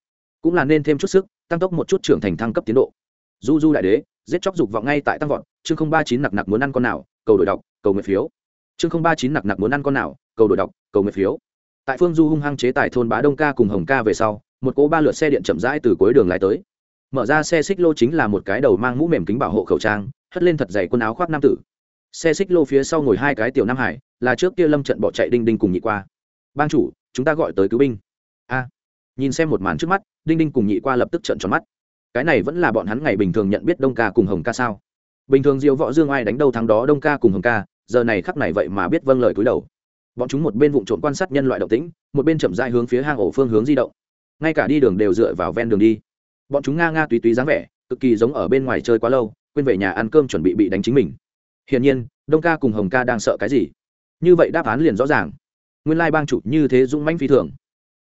Cũng là nên thêm chút sức, tăng tốc một chút trưởng thành thăng cấp tiến độ. Du du đại đế, giết chóc dục vọng ngay tại tăng vọt, chương không ba chín nặc nặc muốn ăn con nào, cầu đổi đọc, cầu nguyện phiếu. Chương không ba chín nặc nặc muốn ăn con nào cầu đổi đọc, cầu nguyện phiếu. Tại phương du hung hăng chế tại thôn bá đông ca cùng hồng ca về sau, một cỗ ba lượt xe điện chậm rãi từ cuối đường lái tới. Mở ra xe xích lô chính là một cái đầu mang mũ mềm kính bảo hộ khẩu trang, hất lên thật dày quần áo khoác nam tử. Xe xích lô phía sau ngồi hai cái tiểu nam hải, là trước kia lâm trận bỏ chạy đinh đinh cùng nhị qua. Bang chủ, chúng ta gọi tới cứu binh. A. Nhìn xem một màn trước mắt, đinh đinh cùng nhị qua lập tức trận tròn mắt. Cái này vẫn là bọn hắn ngày bình thường nhận biết đông ca cùng hồng ca sao? Bình thường diệu võ dương ai đánh đâu thắng đó đông ca cùng hồng ca, giờ này khắc này vậy mà biết vâng lời cúi đầu bọn chúng một bên vụ trộm quan sát nhân loại động tĩnh, một bên chậm dai hướng phía hang ổ phương hướng di động. Ngay cả đi đường đều dựa vào ven đường đi. Bọn chúng nga nga tùy tùy dáng vẻ, cực kỳ giống ở bên ngoài chơi quá lâu, quên về nhà ăn cơm chuẩn bị bị đánh chính mình. Hiển nhiên, đông ca cùng hồng ca đang sợ cái gì? Như vậy đáp án liền rõ ràng. Nguyên lai bang chủ như thế dũng manh phi thường.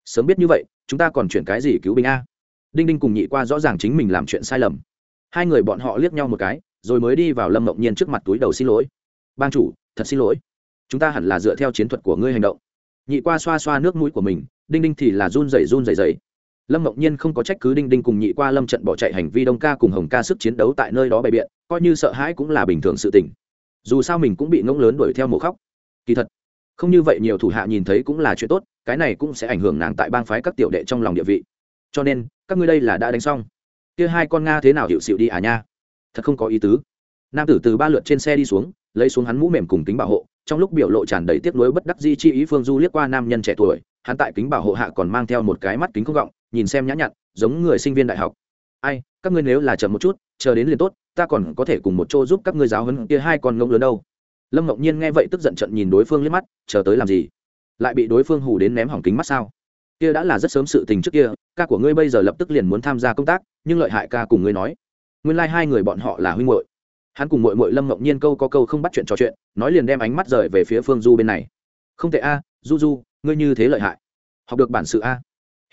Sớm biết như vậy, chúng ta còn chuyển cái gì cứu binh a? Đinh đinh cùng nhị qua rõ ràng chính mình làm chuyện sai lầm. Hai người bọn họ liếc nhau một cái, rồi mới đi vào lâm mộng nhiên trước mặt túi đầu xin lỗi. Bang chủ, thật xin lỗi chúng ta hẳn là dựa theo chiến thuật của ngươi hành động. Nhị qua xoa xoa nước mũi của mình, đinh đinh thì là run rẩy run rẩy rẩy. Lâm mộng nhiên không có trách cứ đinh đinh cùng nhị qua lâm trận bỏ chạy hành vi đông ca cùng hồng ca sức chiến đấu tại nơi đó bày biện, coi như sợ hãi cũng là bình thường sự tình. Dù sao mình cũng bị ngỗng lớn đuổi theo mổ khóc. Kỳ thật, không như vậy nhiều thủ hạ nhìn thấy cũng là chuyện tốt, cái này cũng sẽ ảnh hưởng nàng tại bang phái các tiểu đệ trong lòng địa vị. Cho nên, các ngươi đây là đã đánh xong. Kia hai con nga thế nào hiệu xịu đi à nha? Thật không có ý tứ. Nam tử từ ba lượt trên xe đi xuống, lấy xuống hắn mũ mềm cùng kính bảo hộ trong lúc biểu lộ tràn đầy tiếc nuối bất đắc di chi ý phương du liếc qua nam nhân trẻ tuổi, hắn tại kính bảo hộ hạ còn mang theo một cái mắt kính không gọng, nhìn xem nhã nhặn, giống người sinh viên đại học. Ai, các ngươi nếu là chậm một chút, chờ đến liền tốt, ta còn có thể cùng một chỗ giúp các ngươi giáo huấn kia hai con ngông lớn đâu. Lâm ngọc nhiên nghe vậy tức giận trận nhìn đối phương liếc mắt, chờ tới làm gì? Lại bị đối phương hù đến ném hỏng kính mắt sao? Kia đã là rất sớm sự tình trước kia, ca của ngươi bây giờ lập tức liền muốn tham gia công tác, nhưng lợi hại ca cùng ngươi nói. Nguyên lai hai người bọn họ là huynh hội hắn cùng mội mội lâm ngọc nhiên câu có câu không bắt chuyện trò chuyện, nói liền đem ánh mắt rời về phía phương du bên này. Không thể a, du du, ngươi như thế lợi hại. Học được bản sự a.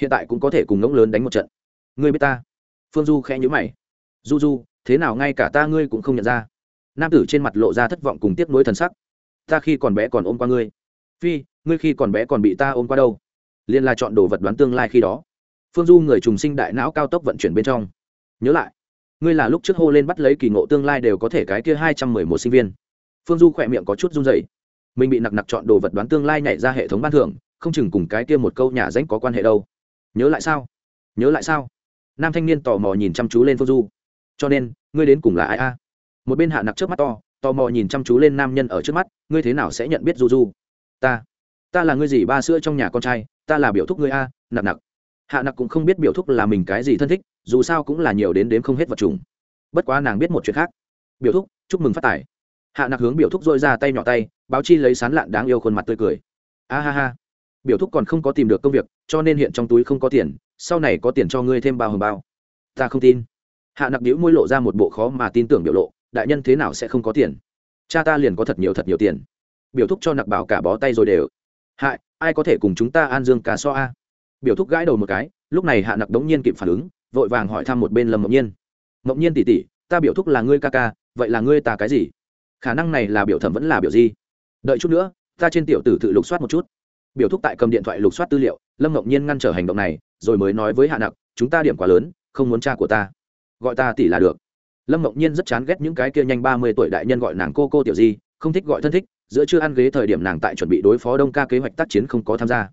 Hiện tại cũng có thể cùng ngỗng lớn đánh một trận. Ngươi biết ta? Phương du khẽ nhữ mày. Du du, thế nào ngay cả ta ngươi cũng không nhận ra. Nam tử trên mặt lộ ra thất vọng cùng tiếc nuối thần sắc. Ta khi còn bé còn ôm qua ngươi. Phi, ngươi khi còn bé còn bị ta ôm qua đâu? Liên là chọn đồ vật đoán tương lai khi đó. Phương du người trùng sinh đại não cao tốc vận chuyển bên trong. Nhớ lại ngươi là lúc trước hô lên bắt lấy kỳ ngộ tương lai đều có thể cái kia hai trăm mười một sinh viên. Phương du khỏe miệng có chút run dày mình bị nặc nặc chọn đồ vật đoán tương lai nhảy ra hệ thống ban thưởng, không chừng cùng cái kia một câu nhà danh có quan hệ đâu. Nhớ lại sao? Nhớ lại sao? Nam thanh niên tò mò nhìn chăm chú lên phương du. Cho nên, ngươi đến cùng là ai a? Một bên hạ nặc trước mắt to, tò mò nhìn chăm chú lên nam nhân ở trước mắt, ngươi thế nào sẽ nhận biết du du? Ta ta là ngươi gì ba sữa trong nhà con trai, ta là biểu thúc ngươi a, nặc nặc. Hạ nặc cũng không biết biểu thúc là mình cái gì thân thích dù sao cũng là nhiều đến đếm không hết vật trùng. Bất quá nàng biết một chuyện khác. Biểu thúc, chúc mừng phát tài. Hạ nặc hướng biểu thúc dôi ra tay nhỏ tay, báo chi lấy sán lạn đáng yêu khuôn mặt tươi cười. A ha ha. Biểu thúc còn không có tìm được công việc, cho nên hiện trong túi không có tiền, sau này có tiền cho ngươi thêm bao hồng bao. Ta không tin. Hạ nặc đĩu môi lộ ra một bộ khó mà tin tưởng biểu lộ, đại nhân thế nào sẽ không có tiền? Cha ta liền có thật nhiều thật nhiều tiền. Biểu thúc cho nặc bảo cả bó tay rồi đều. Hại ai có thể cùng chúng ta an dương cả so a? Biểu thúc gãi đầu một cái, lúc này hạ nặc đống nhiên kịp phản ứng vội vàng hỏi thăm một bên lâm mộng nhiên. Mộng nhiên tỉ tỉ ta biểu thúc là ngươi ca ca, vậy là ngươi ta cái gì? Khả năng này là biểu thẩm vẫn là biểu gì? Đợi chút nữa, ta trên tiểu tử tự lục soát một chút. Biểu thúc tại cầm điện thoại lục soát tư liệu, lâm ngọc nhiên ngăn trở hành động này, rồi mới nói với hạ nặc, chúng ta điểm quá lớn, không muốn cha của ta. Gọi ta tỷ là được. Lâm ngọc nhiên rất chán ghét những cái kia nhanh ba mươi tuổi đại nhân gọi nàng cô cô tiểu di, không thích gọi thân thích, giữa chưa ăn ghế thời điểm nàng tại chuẩn bị đối phó đông ca kế hoạch tác chiến không có tham gia.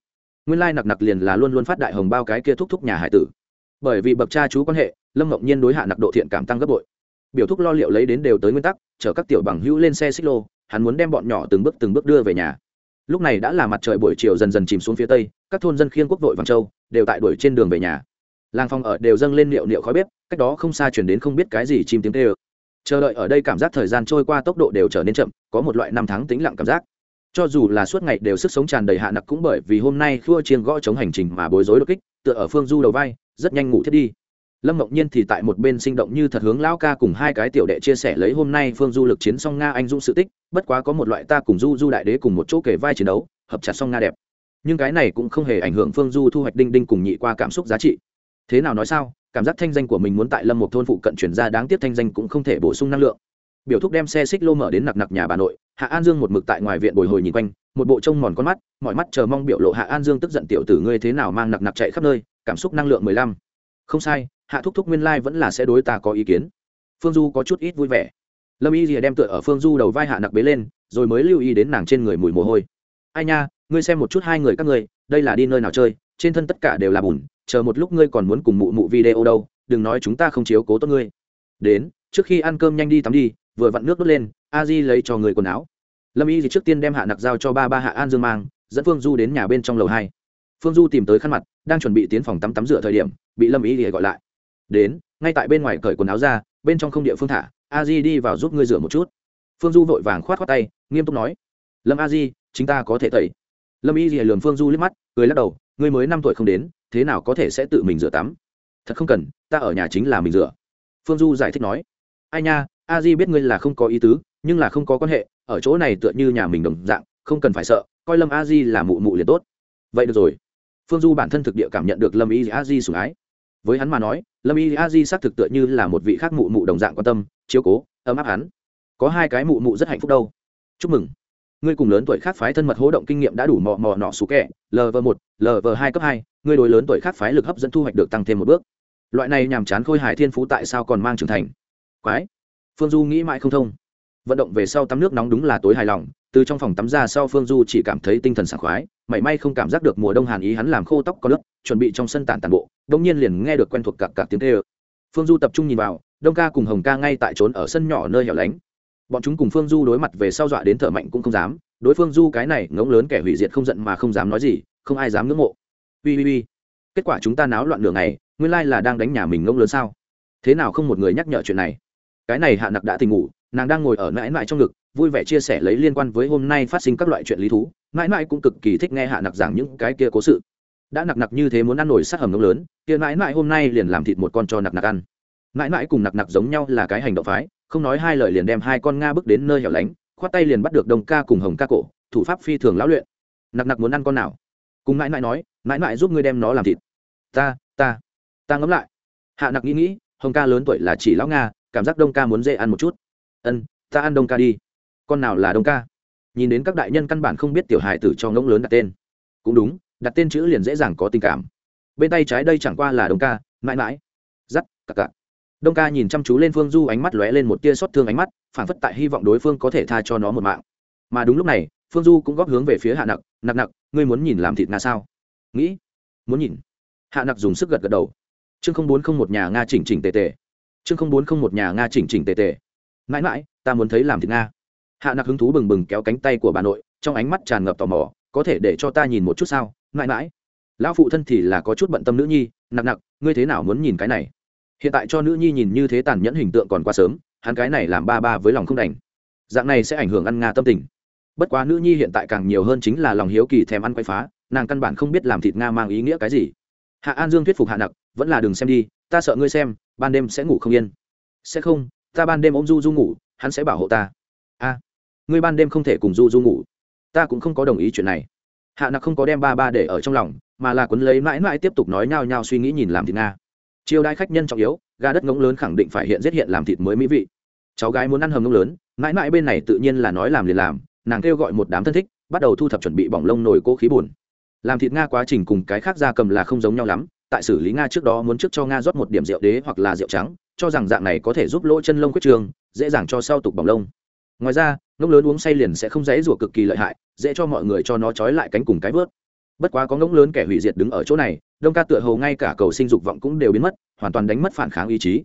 Nguyên lai nặc nặc liền là luôn luôn phát đại hồng bao cái kia thúc thúc nhà hải tử bởi vì bậc cha chú quan hệ, lâm ngọc nhiên đối hạ nặc độ thiện cảm tăng gấp bội. Biểu thúc lo liệu lấy đến đều tới nguyên tắc, chở các tiểu bằng hữu lên xe xích lô, hắn muốn đem bọn nhỏ từng bước từng bước đưa về nhà. Lúc này đã là mặt trời buổi chiều dần dần chìm xuống phía tây, các thôn dân khiên quốc vội vàng châu, đều tại đuổi trên đường về nhà. Làng phòng ở đều dâng lên liệu liệu khói bếp, cách đó không xa chuyển đến không biết cái gì chim tiếng tê ơ chờ đợi ở đây cảm giác thời gian trôi qua tốc độ đều trở nên chậm, có một loại năm tháng tĩnh lặng cảm giác. Cho dù là suốt ngày đều sức sống tràn đầy hạ nặc cũng bởi vì hôm nay khua chiên gõ chống hành trình mà bối rối đột kích, tựa ở phương du đầu vai rất nhanh ngủ thiết đi. Lâm mộng nhiên thì tại một bên sinh động như thật hướng lão ca cùng hai cái tiểu đệ chia sẻ lấy hôm nay phương du lực chiến song nga anh dũng sự tích, bất quá có một loại ta cùng du du đại đế cùng một chỗ kể vai chiến đấu, hợp chặt song nga đẹp. Nhưng cái này cũng không hề ảnh hưởng phương du thu hoạch đinh đinh cùng nhị qua cảm xúc giá trị. Thế nào nói sao, cảm giác thanh danh của mình muốn tại lâm một thôn phụ cận chuyển ra đáng tiếc thanh danh cũng không thể bổ sung năng lượng. Biểu thúc đem xe xích lô mở đến nặc nặc nhà bà nội, hạ an dương một mực tại ngoài viện bồi hồi nhìn quanh một bộ trông mòn con mắt, mọi mắt chờ mong biểu lộ hạ an dương tức giận tiểu tử ngươi thế nào mang nặc nặc chạy khắp nơi, cảm xúc năng lượng mười lăm. Không sai, hạ thúc thúc nguyên lai、like、vẫn là sẽ đối ta có ý kiến. Phương du có chút ít vui vẻ. Lâm y rìa đem tựa ở phương du đầu vai hạ nặc bế lên, rồi mới lưu ý đến nàng trên người mùi mồ hôi. Ai nha, ngươi xem một chút hai người các ngươi, đây là đi nơi nào chơi, trên thân tất cả đều là bùn, chờ một lúc ngươi còn muốn cùng mụ mụ video đâu, đừng nói chúng ta không chiếu cố tốt ngươi. Đến, trước khi ăn cơm nhanh đi tắm đi, vừa vặn nước đốt lên, a di lấy cho người quần áo lâm y thì trước tiên đem hạ nặc giao cho ba ba hạ an dương mang, dẫn phương du đến nhà bên trong lầu hai. Phương du tìm tới khăn mặt, đang chuẩn bị tiến phòng tắm tắm rửa thời điểm, bị lâm y thì gọi lại. Đến, ngay tại bên ngoài cởi quần áo ra, bên trong không địa phương thả, a di đi vào giúp ngươi rửa một chút. Phương du vội vàng k h o á t k h o á tay, nghiêm túc nói, lâm a di chúng ta có thể tẩy. Lâm y thì lường phương du liếc mắt, cười lắc đầu, ngươi mới năm tuổi không đến, thế nào có thể sẽ tự mình rửa tắm? Thật không cần, ta ở nhà chính là mình rửa. Phương du giải thích nói, ai nha, a di biết ngươi là không có ý tứ, nhưng là không có quan hệ ở chỗ này tựa như nhà mình đồng dạng, không cần phải sợ, coi lâm a di là mụ mụ liền tốt. Vậy được rồi. Phương du bản thân thực địa cảm nhận được lâm y a di sủng ái. Với hắn mà nói, lâm y a di xác thực tựa như là một vị khác mụ mụ đồng dạng quan tâm, chiếu cố, ấm áp hắn. Có hai cái mụ mụ rất hạnh phúc đâu. Chúc mừng. Ngươi cùng lớn tuổi khác phái thân mật hố động kinh nghiệm đã đủ mò mò nọ xú kẻ lv một lv hai cấp hai, ngươi đối lớn tuổi khác phái lực hấp dẫn thu hoạch được tăng thêm một bước. Loại này nhàm chán khôi hài thiên phú tại sao còn mang trưởng thành? Quái. Phương du nghĩ mãi không thông vận động về sau tắm nước nóng đúng là tối hài lòng, từ trong phòng tắm ra sau phương du chỉ cảm thấy tinh thần sảng khoái, mảy may không cảm giác được mùa đông hàn ý hắn làm khô tóc có lớp chuẩn bị trong sân tản tàn bộ đông nhiên liền nghe được quen thuộc cặp cặp tiếng tê ơ phương du tập trung nhìn vào, đông ca cùng hồng ca ngay tại trốn ở sân nhỏ nơi hẻo lánh. Bọn chúng cùng phương du đối mặt về sau dọa đến thở mạnh cũng không dám, đối phương du cái này ngỗng lớn kẻ hủy diệt không giận mà không dám nói gì, không ai dám ngưỡng mộ. Ui ui ui kết quả chúng ta náo loạn đường này nguyên lai là đang đánh nhà mình ngỗng lớn sao? Thế nào không một người nhắc nhở chuyện này? Cái này hạ nặc đã tình ngủ nàng đang ngồi ở mãi mãi trong ngực, vui vẻ chia sẻ lấy liên quan với hôm nay phát sinh các loại chuyện lý thú. Mãi mãi cũng cực kỳ thích nghe hạ nặc giảng những cái kia cố sự. Đã nặc nặc như thế muốn ăn nổi sát hầm nông lớn, kia mãi mãi hôm nay liền làm thịt một con cho nặc nặc ăn. Mãi mãi cùng nặc nặc giống nhau là cái hành động phái, không nói hai lời liền đem hai con nga bước đến nơi hẻo lánh, khoát tay liền bắt được đồng ca cùng hồng ca cổ, thủ pháp phi thường lão luyện. Nặc nặc muốn ăn con nào? Cùng mãi mãi nói, mãi mãi giúp ngươi đem nó làm thịt. Ta ta ta ngẫm lại. Hạ nặc nghĩ nghĩ, hồng ca lớn tuổi là chỉ lão nga, cảm giác đông ca muốn dễ ăn một chút ân, ta ăn đông ca đi. Con nào là đông ca? Nhìn đến các đại nhân căn bản không biết tiểu hài tử cho ngỗng lớn đặt tên. Cũng đúng, đặt tên chữ liền dễ dàng có tình cảm. Bên tay trái đây chẳng qua là đông ca, mãi mãi. Giắt cặc cặc. Đông ca nhìn chăm chú lên phương du, ánh mắt lóe lên một tia xót thương ánh mắt phản phất tại hy vọng đối phương có thể tha cho nó một mạng. Mà đúng lúc này, phương du cũng góp hướng về phía hạ nặc nặc nặc, ngươi muốn nhìn làm thịt nga sao? Nghĩ, muốn nhìn. Hạ nặc dùng sức gật gật đầu. Chương không bốn không một nhà nga chỉnh chỉnh tề tề. Chương không bốn không một nhà nga chỉnh chỉnh tề tề mãi mãi, ta muốn thấy làm thịt nga. Hạ nặc hứng thú bừng bừng kéo cánh tay của bà nội, trong ánh mắt tràn ngập tò mò, có thể để cho ta nhìn một chút sao? Mãi mãi. Lão phụ thân thì là có chút bận tâm nữ nhi, nặc nặc, ngươi thế nào muốn nhìn cái này? Hiện tại cho nữ nhi nhìn như thế tàn nhẫn hình tượng còn quá sớm, hắn cái này làm ba ba với lòng không đành. Dạng này sẽ ảnh hưởng ăn nga tâm tình. Bất quá nữ nhi hiện tại càng nhiều hơn chính là lòng hiếu kỳ thèm ăn quay phá, nàng căn bản không biết làm thịt nga mang ý nghĩa cái gì. Hạ an dương thuyết phục hạ nặc, vẫn là đừng xem đi, ta sợ ngươi xem, ban đêm sẽ ngủ không yên. Sẽ không ta ban đêm ôm du du ngủ, hắn sẽ bảo hộ ta. A, ngươi ban đêm không thể cùng du du ngủ. Ta cũng không có đồng ý chuyện này. Hạ nặc không có đem ba ba để ở trong lòng, mà là quấn lấy mãi mãi tiếp tục nói nhao nhao suy nghĩ nhìn làm thịt nga. Chiêu đãi khách nhân trọng yếu, gà đất ngỗng lớn khẳng định phải hiện giết hiện làm thịt mới mỹ vị. Cháu gái muốn ăn hầm ngỗng lớn, mãi mãi bên này tự nhiên là nói làm liền làm, nàng kêu gọi một đám thân thích, bắt đầu thu thập chuẩn bị bỏng lông nồi cố khí buồn. Làm thịt nga quá trình cùng cái khác ra cầm là không giống nhau lắm, tại xử lý nga trước đó muốn trước cho nga rót một điểm rượu đế hoặc là rượu trắng cho rằng dạng này có thể giúp lỗ chân lông quyết trường, dễ dàng cho sau tục bỏng lông. Ngoài ra, ngỗng lớn uống say liền sẽ không dãy rủa cực kỳ lợi hại, dễ cho mọi người cho nó trói lại cánh cùng cái vớt. Bất quá có ngỗng lớn kẻ hủy diệt đứng ở chỗ này, đông ca tựa hầu ngay cả cầu sinh dục vọng cũng đều biến mất, hoàn toàn đánh mất phản kháng ý chí.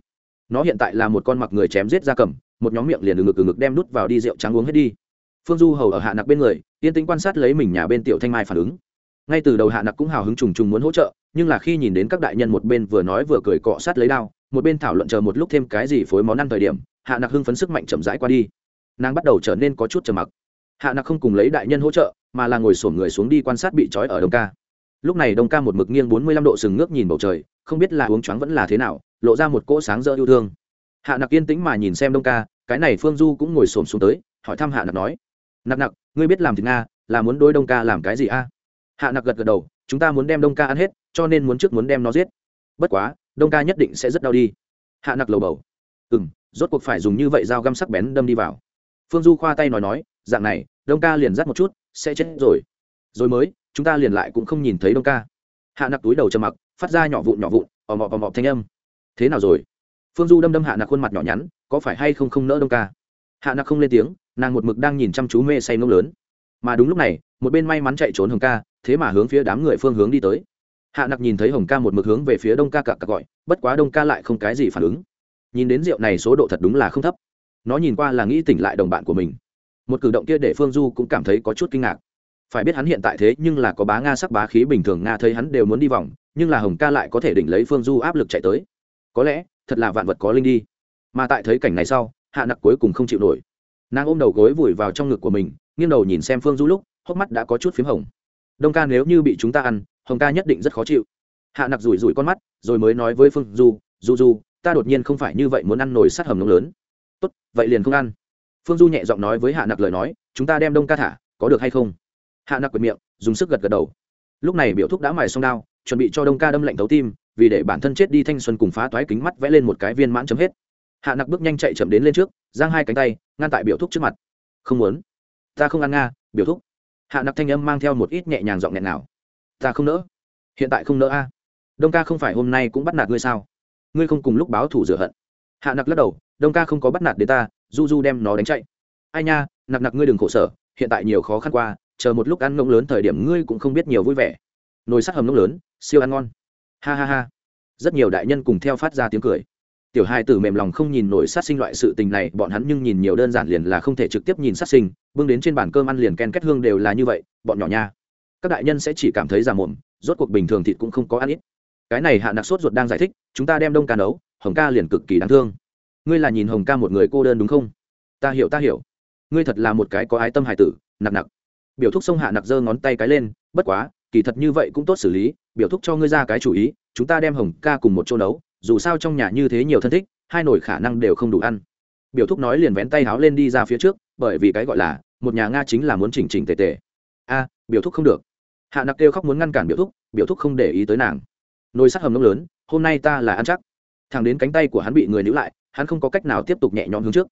Nó hiện tại là một con mặc người chém giết ra cầm, một nhóm miệng liền từ ngực từ ngực đem nút vào đi rượu trắng uống hết đi. Phương du hầu ở hạ nặc bên người, yên tĩnh quan sát lấy mình nhà bên tiểu thanh mai phản ứng. Ngay từ đầu hạ nặc cũng hào hứng trùng trùng muốn hỗ trợ, nhưng là khi nhìn đến các đại nhân một bên vừa nói vừa cười cọ sát lấy đao một bên thảo luận chờ một lúc thêm cái gì phối món ăn thời điểm, hạ nặc hưng phấn sức mạnh chậm rãi qua đi. Nàng bắt đầu trở nên có chút trầm mặc. Hạ nặc không cùng lấy đại nhân hỗ trợ, mà là ngồi sổm người xuống đi quan sát bị trói ở đông ca. Lúc này đông ca một mực nghiêng bốn mươi lăm độ sừng ngước nhìn bầu trời, không biết là uống choáng vẫn là thế nào, lộ ra một cỗ sáng rỡ yêu thương. Hạ nặc yên tĩnh mà nhìn xem đông ca, cái này phương du cũng ngồi xổm xuống tới, hỏi thăm hạ nặc nói, nặc nặc, ngươi biết làm thịt nga, là muốn đôi đông ca làm cái gì a? Hạ nặc gật gật đầu, chúng ta muốn đem đông ca ăn hết, cho nên muốn trước muốn đem nó giết. Bất quá đông ca nhất định sẽ rất đau đi. Hạ nặc lầu bầu. Ừ m rốt cuộc phải dùng như vậy dao găm sắc bén đâm đi vào. Phương du khoa tay nói nói, dạng này, đông ca liền dắt một chút, sẽ chết rồi. Rồi mới, chúng ta liền lại cũng không nhìn thấy đông ca. Hạ nặc túi đầu trầm mặc, phát ra nhỏ vụn nhỏ vụn, ò mọ ò mọ thanh âm. Thế nào rồi? Phương du đâm đâm hạ nặc khuôn mặt nhỏ nhắn, có phải hay không không nỡ đông ca? Hạ nặc không lên tiếng, nàng một mực đang nhìn chăm chú mê say nông lớn. Mà đúng lúc này, một bên may mắn chạy trốn hồng ca, thế mà hướng phía đám người phương hướng đi tới hạ nặc nhìn thấy hồng ca một mực hướng về phía đông ca cặp cặp gọi, bất quá đông ca lại không cái gì phản ứng. Nhìn đến rượu này số độ thật đúng là không thấp. Nó nhìn qua là nghĩ tỉnh lại đồng bạn của mình. Một cử động kia để phương du cũng cảm thấy có chút kinh ngạc. Phải biết hắn hiện tại thế nhưng là có bá nga sắc bá khí bình thường nga thấy hắn đều muốn đi vòng, nhưng là hồng ca lại có thể đỉnh lấy phương du áp lực chạy tới. Có lẽ, thật là vạn vật có linh đi. Mà tại thấy cảnh này sau, hạ nặc cuối cùng không chịu nổi. Nàng ôm đầu gối vùi vào trong ngực của mình, nghiêng đầu nhìn xem phương du lúc, hốc mắt đã có chút p h í m hồng. Đông ca nếu như bị chúng ta ăn hồng ca nhất định rất khó chịu. Hạ nặc rủi rủi con mắt, rồi mới nói với phương du du du, ta đột nhiên không phải như vậy muốn ăn nồi sát hầm nông lớn. Tốt, vậy liền không ăn. Phương du nhẹ giọng nói với hạ nặc lời nói, chúng ta đem đông ca thả, có được hay không? Hạ nặc quệt miệng, dùng sức gật gật đầu. Lúc này biểu thúc đã mài xong đao, chuẩn bị cho đông ca đâm lệnh thấu tim, vì để bản thân chết đi thanh xuân cùng phá toái kính mắt vẽ lên một cái viên mãn chấm hết. Hạ nặc bước nhanh chạy chậm đến lên trước, giang hai cánh tay, ngăn tại biểu thúc trước mặt. Không muốn. Ta không ăn nga, biểu thúc. Hạ nặc thanh âm mang theo một ít nhẹ nhàng giọng nghẹn nào ta không nỡ. Hiện tại không nỡ a. Đông ca không phải hôm nay cũng bắt nạt ngươi sao? Ngươi không cùng lúc báo thủ rửa hận. Hạ nặc lắc đầu, đông ca không có bắt nạt đến ta, du du đem nó đánh chạy. Ai nha, nặc nặc ngươi đừng khổ sở, hiện tại nhiều khó khăn qua, chờ một lúc ăn ngỗng lớn thời điểm ngươi cũng không biết nhiều vui vẻ. Nồi sắt hầm ngỗng lớn, siêu ăn ngon. Ha ha ha. Rất nhiều đại nhân cùng theo phát ra tiếng cười. Tiểu hai tử mềm lòng không nhìn nổi sát sinh loại sự tình này, bọn hắn nhưng nhìn nhiều đơn giản liền là không thể trực tiếp nhìn sát sinh, bưng đến trên bàn cơm ăn liền ken kết hương đều là như vậy, bọn nhỏ nha các đại nhân sẽ chỉ cảm thấy già mồm, rốt cuộc bình thường thịt cũng không có ăn ít. Cái này hạ nặc sốt ruột đang giải thích, chúng ta đem đông ca nấu, hồng ca liền cực kỳ đáng thương. Ngươi là nhìn hồng ca một người cô đơn đúng không? Ta hiểu ta hiểu. Ngươi thật là một cái có ái tâm hải tử, nặc nặc. Biểu thúc sông hạ nặc giơ ngón tay cái lên, bất quá, kỳ thật như vậy cũng tốt xử lý, biểu thúc cho ngươi ra cái chủ ý, chúng ta đem hồng ca cùng một chỗ nấu, dù sao trong nhà như thế nhiều thân thích, hai nổi khả năng đều không đủ ăn. Biểu thúc nói liền vén tay háo lên đi ra phía trước, bởi vì cái gọi là, một nhà nga chính là muốn chỉnh chỉnh tề tề. A, biểu thúc không được hạ nặc kêu khóc muốn ngăn cản biểu thúc biểu thúc không để ý tới nàng. Nồi sắt hầm nông lớn, hôm nay ta là ăn chắc. Thằng đến cánh tay của hắn bị người níu lại, hắn không có cách nào tiếp tục nhẹ nhõm hướng trước.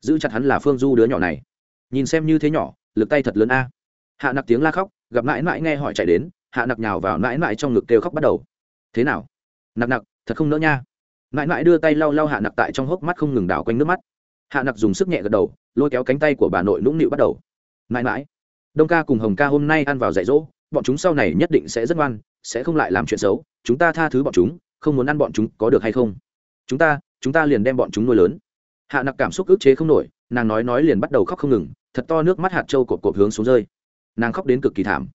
Giữ chặt hắn là phương du đứa nhỏ này. Nhìn xem như thế nhỏ, lực tay thật lớn a. Hạ nặc tiếng la khóc, gặp mãi mãi nghe hỏi chạy đến, hạ nặc nhào vào mãi mãi trong ngực kêu khóc bắt đầu. Thế nào? Nặc nặc, thật không nỡ nha. Mãi mãi đưa tay lau lau hạ nặc tại trong hốc mắt không ngừng đảo quanh nước mắt. Hạ nặc dùng sức nhẹ gật đầu, lôi kéo cánh tay của bà nội nũng nịu bắt đầu. Mãi mãi, đông ca cùng hồng ca hôm nay ăn vào dạy dỗ bọn chúng sau này nhất định sẽ rất ngoan, sẽ không lại làm chuyện xấu. Chúng ta tha thứ bọn chúng, không muốn ăn bọn chúng có được hay không? Chúng ta chúng ta liền đem bọn chúng nuôi lớn. Hạ nặc cảm xúc ức chế không nổi, nàng nói nói liền bắt đầu khóc không ngừng, thật to nước mắt hạt trâu cột cột hướng xuống rơi. Nàng khóc đến cực kỳ thảm.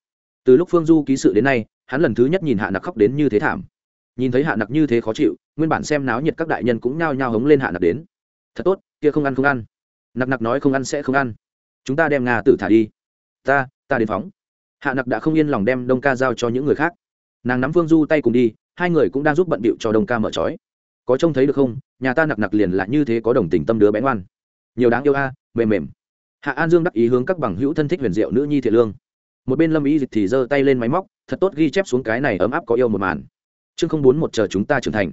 Từ lúc phương du ký sự đến nay, hắn lần thứ nhất nhìn hạ nặc khóc đến như thế thảm. Nhìn thấy hạ nặc như thế khó chịu, nguyên bản xem náo nhiệt các đại nhân cũng nhao nhao hống lên hạ nặc đến. Thật tốt, kia không ăn không ăn. Nặc nặc nói, không ăn sẽ không ăn. Chúng ta đem nga tử thả đi. Ta ta đến phóng hạ nặc đã không yên lòng đem đông ca giao cho những người khác. Nàng nắm phương du tay cùng đi, hai người cũng đang giúp bận bịu cho đông ca mở trói. Có trông thấy được không? Nhà ta nặc nặc liền là như thế có đồng tình tâm đứa bé ngoan. Nhiều đáng yêu a, mềm mềm. Hạ an dương đắc ý hướng các bằng hữu thân thích huyền diệu nữ nhi thiện lương. Một bên lâm ý dịch thì giơ tay lên máy móc, thật tốt ghi chép xuống cái này ấm áp có yêu một màn. Chương không bốn một chờ chúng ta trưởng thành.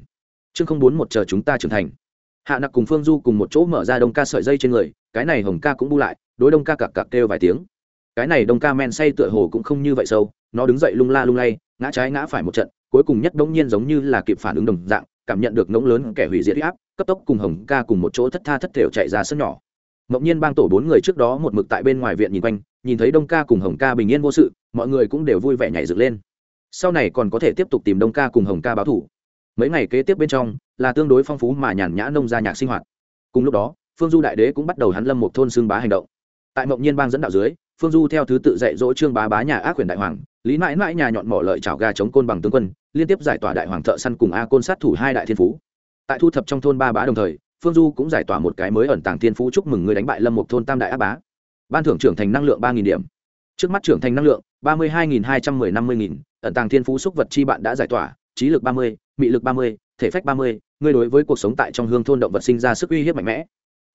Chương không bốn một chờ chúng ta trưởng thành. Hạ nặc cùng phương du cùng một chỗ mở ra đông ca sợi dây trên người, cái này hồng ca cũng bu lại, đối đông ca cặc cặc kêu vài tiếng cái này đông ca men say tựa hồ cũng không như vậy sâu, nó đứng dậy lung la lung lay, ngã trái ngã phải một trận, cuối cùng nhất đống nhiên giống như là kịp phản ứng đồng dạng, cảm nhận được ngỗng lớn kẻ hủy diệt áp, cấp tốc cùng hồng ca cùng một chỗ thất tha thất thểu chạy ra sân nhỏ. Mộng nhiên bang tổ bốn người trước đó một mực tại bên ngoài viện nhìn quanh, nhìn thấy đông ca cùng hồng ca bình yên vô sự, mọi người cũng đều vui vẻ nhảy dựng lên. Sau này còn có thể tiếp tục tìm đông ca cùng hồng ca báo thủ. Mấy ngày kế tiếp bên trong, là tương đối phong phú mà nhàn nhã nông gia nhạc sinh hoạt. Cùng lúc đó, phương du đại đế cũng bắt đầu hắn lâm một thôn xương bá hành động tại mộng nhiên bang dẫn đạo dưới, phương du theo thứ tự dạy dỗ trương bá bá nhà ác quyền đại hoàng, lý mãi mãi nhà nhọn mỏ lợi chảo gà chống côn bằng tướng quân, liên tiếp giải tỏa đại hoàng thợ săn cùng a côn sát thủ hai đại thiên phú. Tại thu thập trong thôn ba bá đồng thời, phương du cũng giải tỏa một cái mới ẩn tàng thiên phú chúc mừng người đánh bại lâm một thôn tam đại ác bá. Ban thưởng trưởng thành năng lượng ba điểm. Trước mắt trưởng thành năng lượng, ba mươi hai hai trăm mười năm mươi nghìn, ẩn tàng thiên phú xúc vật chi bạn đã giải tỏa, trí lực ba mươi, mị lực ba mươi, thể phách ba mươi ngươi đối với cuộc sống tại trong hương thôn động vật sinh ra sức uy hiếp mạnh mẽ.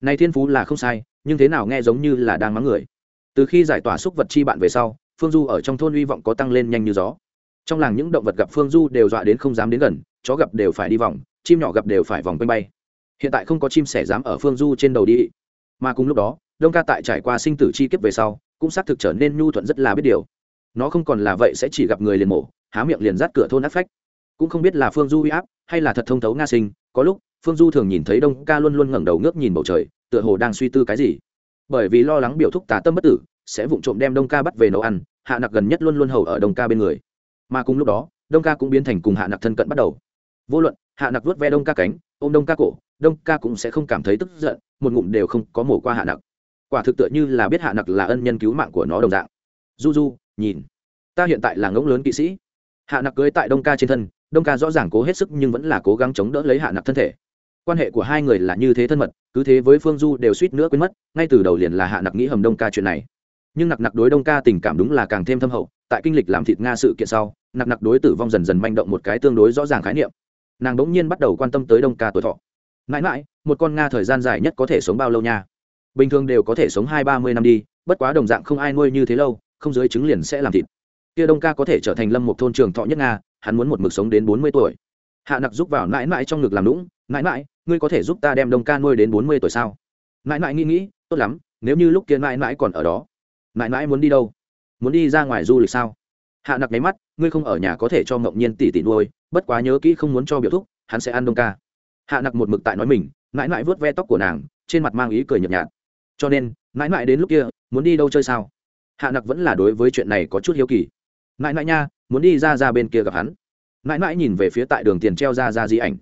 Này thiên phú là không sai nhưng thế nào nghe giống như là đang mắng người. Từ khi giải tỏa xúc vật chi bạn về sau, phương du ở trong thôn hy vọng có tăng lên nhanh như gió. Trong làng những động vật gặp phương du đều dọa đến không dám đến gần, chó gặp đều phải đi vòng, chim nhỏ gặp đều phải vòng quanh bay. Hiện tại không có chim sẻ dám ở phương du trên đầu đi. Mà cùng lúc đó, đông ca tại trải qua sinh tử chi kiếp về sau, cũng xác thực trở nên nhu thuận rất là biết điều. Nó không còn là vậy sẽ chỉ gặp người liền mổ, há miệng liền dắt cửa thôn áp phách. Cũng không biết là phương du uy áp, hay là thật thông thấu nga sinh, có lúc, phương du thường nhìn thấy đông ca luôn luôn ngẩng đầu ngước nhìn bầu trời tựa hồ đang suy tư cái gì. Bởi vì lo lắng biểu thúc tà tâm bất tử, sẽ vụng trộm đem đông ca bắt về nấu ăn, hạ nặc gần nhất luôn luôn hầu ở đông ca bên người. Mà cùng lúc đó, đông ca cũng biến thành cùng hạ nặc thân cận bắt đầu. Vô luận, hạ nặc vớt ve đông ca cánh, ôm đông ca cổ, đông ca cũng sẽ không cảm thấy tức giận, một ngụm đều không có mổ qua hạ nặc. Quả thực tựa như là biết hạ nặc là ân nhân cứu mạng của nó đồng dạng. Du du, nhìn. Ta hiện tại là ngỗng lớn kỵ sĩ. Hạ nặc cưới tại đông ca trên thân, đông ca rõ ràng cố hết sức nhưng vẫn là cố gắng chống đỡ lấy hạ nặc thân thể quan hệ của hai người là như thế thân mật, cứ thế với phương du đều suýt nữa quên mất, ngay từ đầu liền là hạ nặc nghĩ hầm đông ca chuyện này. Nhưng nặc nặc đối đông ca tình cảm đúng là càng thêm thâm hậu, tại kinh lịch làm thịt nga sự kiện sau, nặc nặc đối tử vong dần dần manh động một cái tương đối rõ ràng khái niệm. Nàng bỗng nhiên bắt đầu quan tâm tới đông ca tuổi thọ. Mãi mãi, một con nga thời gian dài nhất có thể sống bao lâu nha? Bình thường đều có thể sống hai, ba mươi năm đi, bất quá đồng dạng không ai nuôi như thế lâu, không dưới trứng liền sẽ làm thịt. Kia đông ca có thể trở thành lâm một thôn trường thọ nhất nga, hắn muốn một mực sống đến bốn mươi tuổi hạ nặc giúp vào mãi mãi trong ngực làm lũng mãi mãi, ngươi có thể giúp ta đem đông ca nuôi đến bốn mươi tuổi sao? Mãi mãi nghĩ nghĩ, tốt lắm, nếu như lúc kia mãi mãi còn ở đó, mãi mãi muốn đi đâu? Muốn đi ra ngoài du lịch sao? Hạ nặc nháy mắt, ngươi không ở nhà có thể cho ngẫu nhiên tỷ tỷ nuôi, bất quá nhớ kỹ không muốn cho biểu thúc, hắn sẽ ăn đông ca. Hạ nặc một mực tại nói mình, mãi mãi vớt ve tóc của nàng, trên mặt mang ý cười nhợt nhạt. Cho nên, mãi mãi đến lúc kia, muốn đi đâu chơi sao? Hạ nặc vẫn là đối với chuyện này có chút hiếu kỳ. Mãi mãi nha, muốn đi ra ra bên kia gặp hắn mãi mãi nhìn về phía tại đường tiền treo ra ra di ảnh.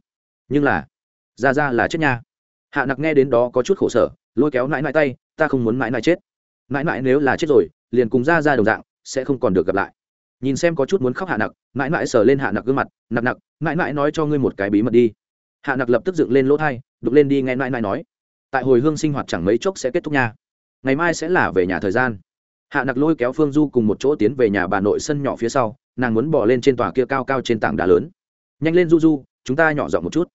Nhưng là, ra ra là chết nha. Hạ nặc nghe đến đó có chút khổ sở, lôi kéo mãi mãi tay, ta không muốn mãi mãi chết. Mãi mãi nếu là chết rồi, liền cùng ra ra đồng dạng, sẽ không còn được gặp lại. Nhìn xem có chút muốn khóc hạ nặc, mãi mãi sờ lên hạ nặc gương mặt, nặc nặc, mãi mãi nói cho ngươi một cái bí mật đi. Hạ nặc lập tức dựng lên lỗ thai, đục lên đi nghe mãi mãi nói, tại hồi hương sinh hoạt chẳng mấy chốc sẽ kết thúc nha. Ngày mai sẽ là về nhà thời gian. Hạ nặc lôi kéo phương du cùng một chỗ tiến về nhà bà nội sân nhỏ phía sau nàng muốn bỏ lên trên tòa kia cao cao trên tảng đá lớn. Nhanh lên, du du, chúng ta nhỏ dọn một chút.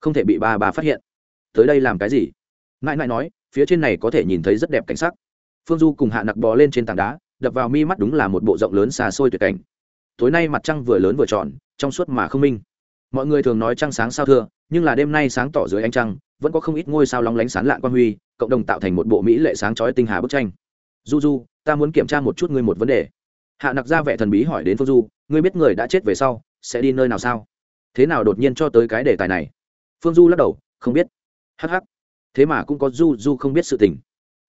Không thể bị bà bà phát hiện. Tới đây làm cái gì? Mãi mãi nói, phía trên này có thể nhìn thấy rất đẹp cảnh sắc. Phương du cùng hạ nặc bò lên trên tảng đá, đập vào mi mắt đúng là một bộ rộng lớn xa xôi tuyệt cảnh. Tối nay mặt trăng vừa lớn vừa tròn, trong suốt mà không minh. Mọi người thường nói trăng sáng sao thưa, nhưng là đêm nay sáng tỏ dưới ánh trăng, vẫn có không ít ngôi sao lóng lánh sán lạng quan huy, cộng đồng tạo thành một bộ mỹ lệ sáng chói tinh hà bức tranh. Du du, ta muốn kiểm tra một chút ngươi một vấn đề hạ nặc ra vẻ thần bí hỏi đến phương du, ngươi biết người đã chết về sau sẽ đi nơi nào sao? Thế nào đột nhiên cho tới cái đề tài này? Phương du lắc đầu, không biết. Hh thế mà cũng có du du không biết sự tình.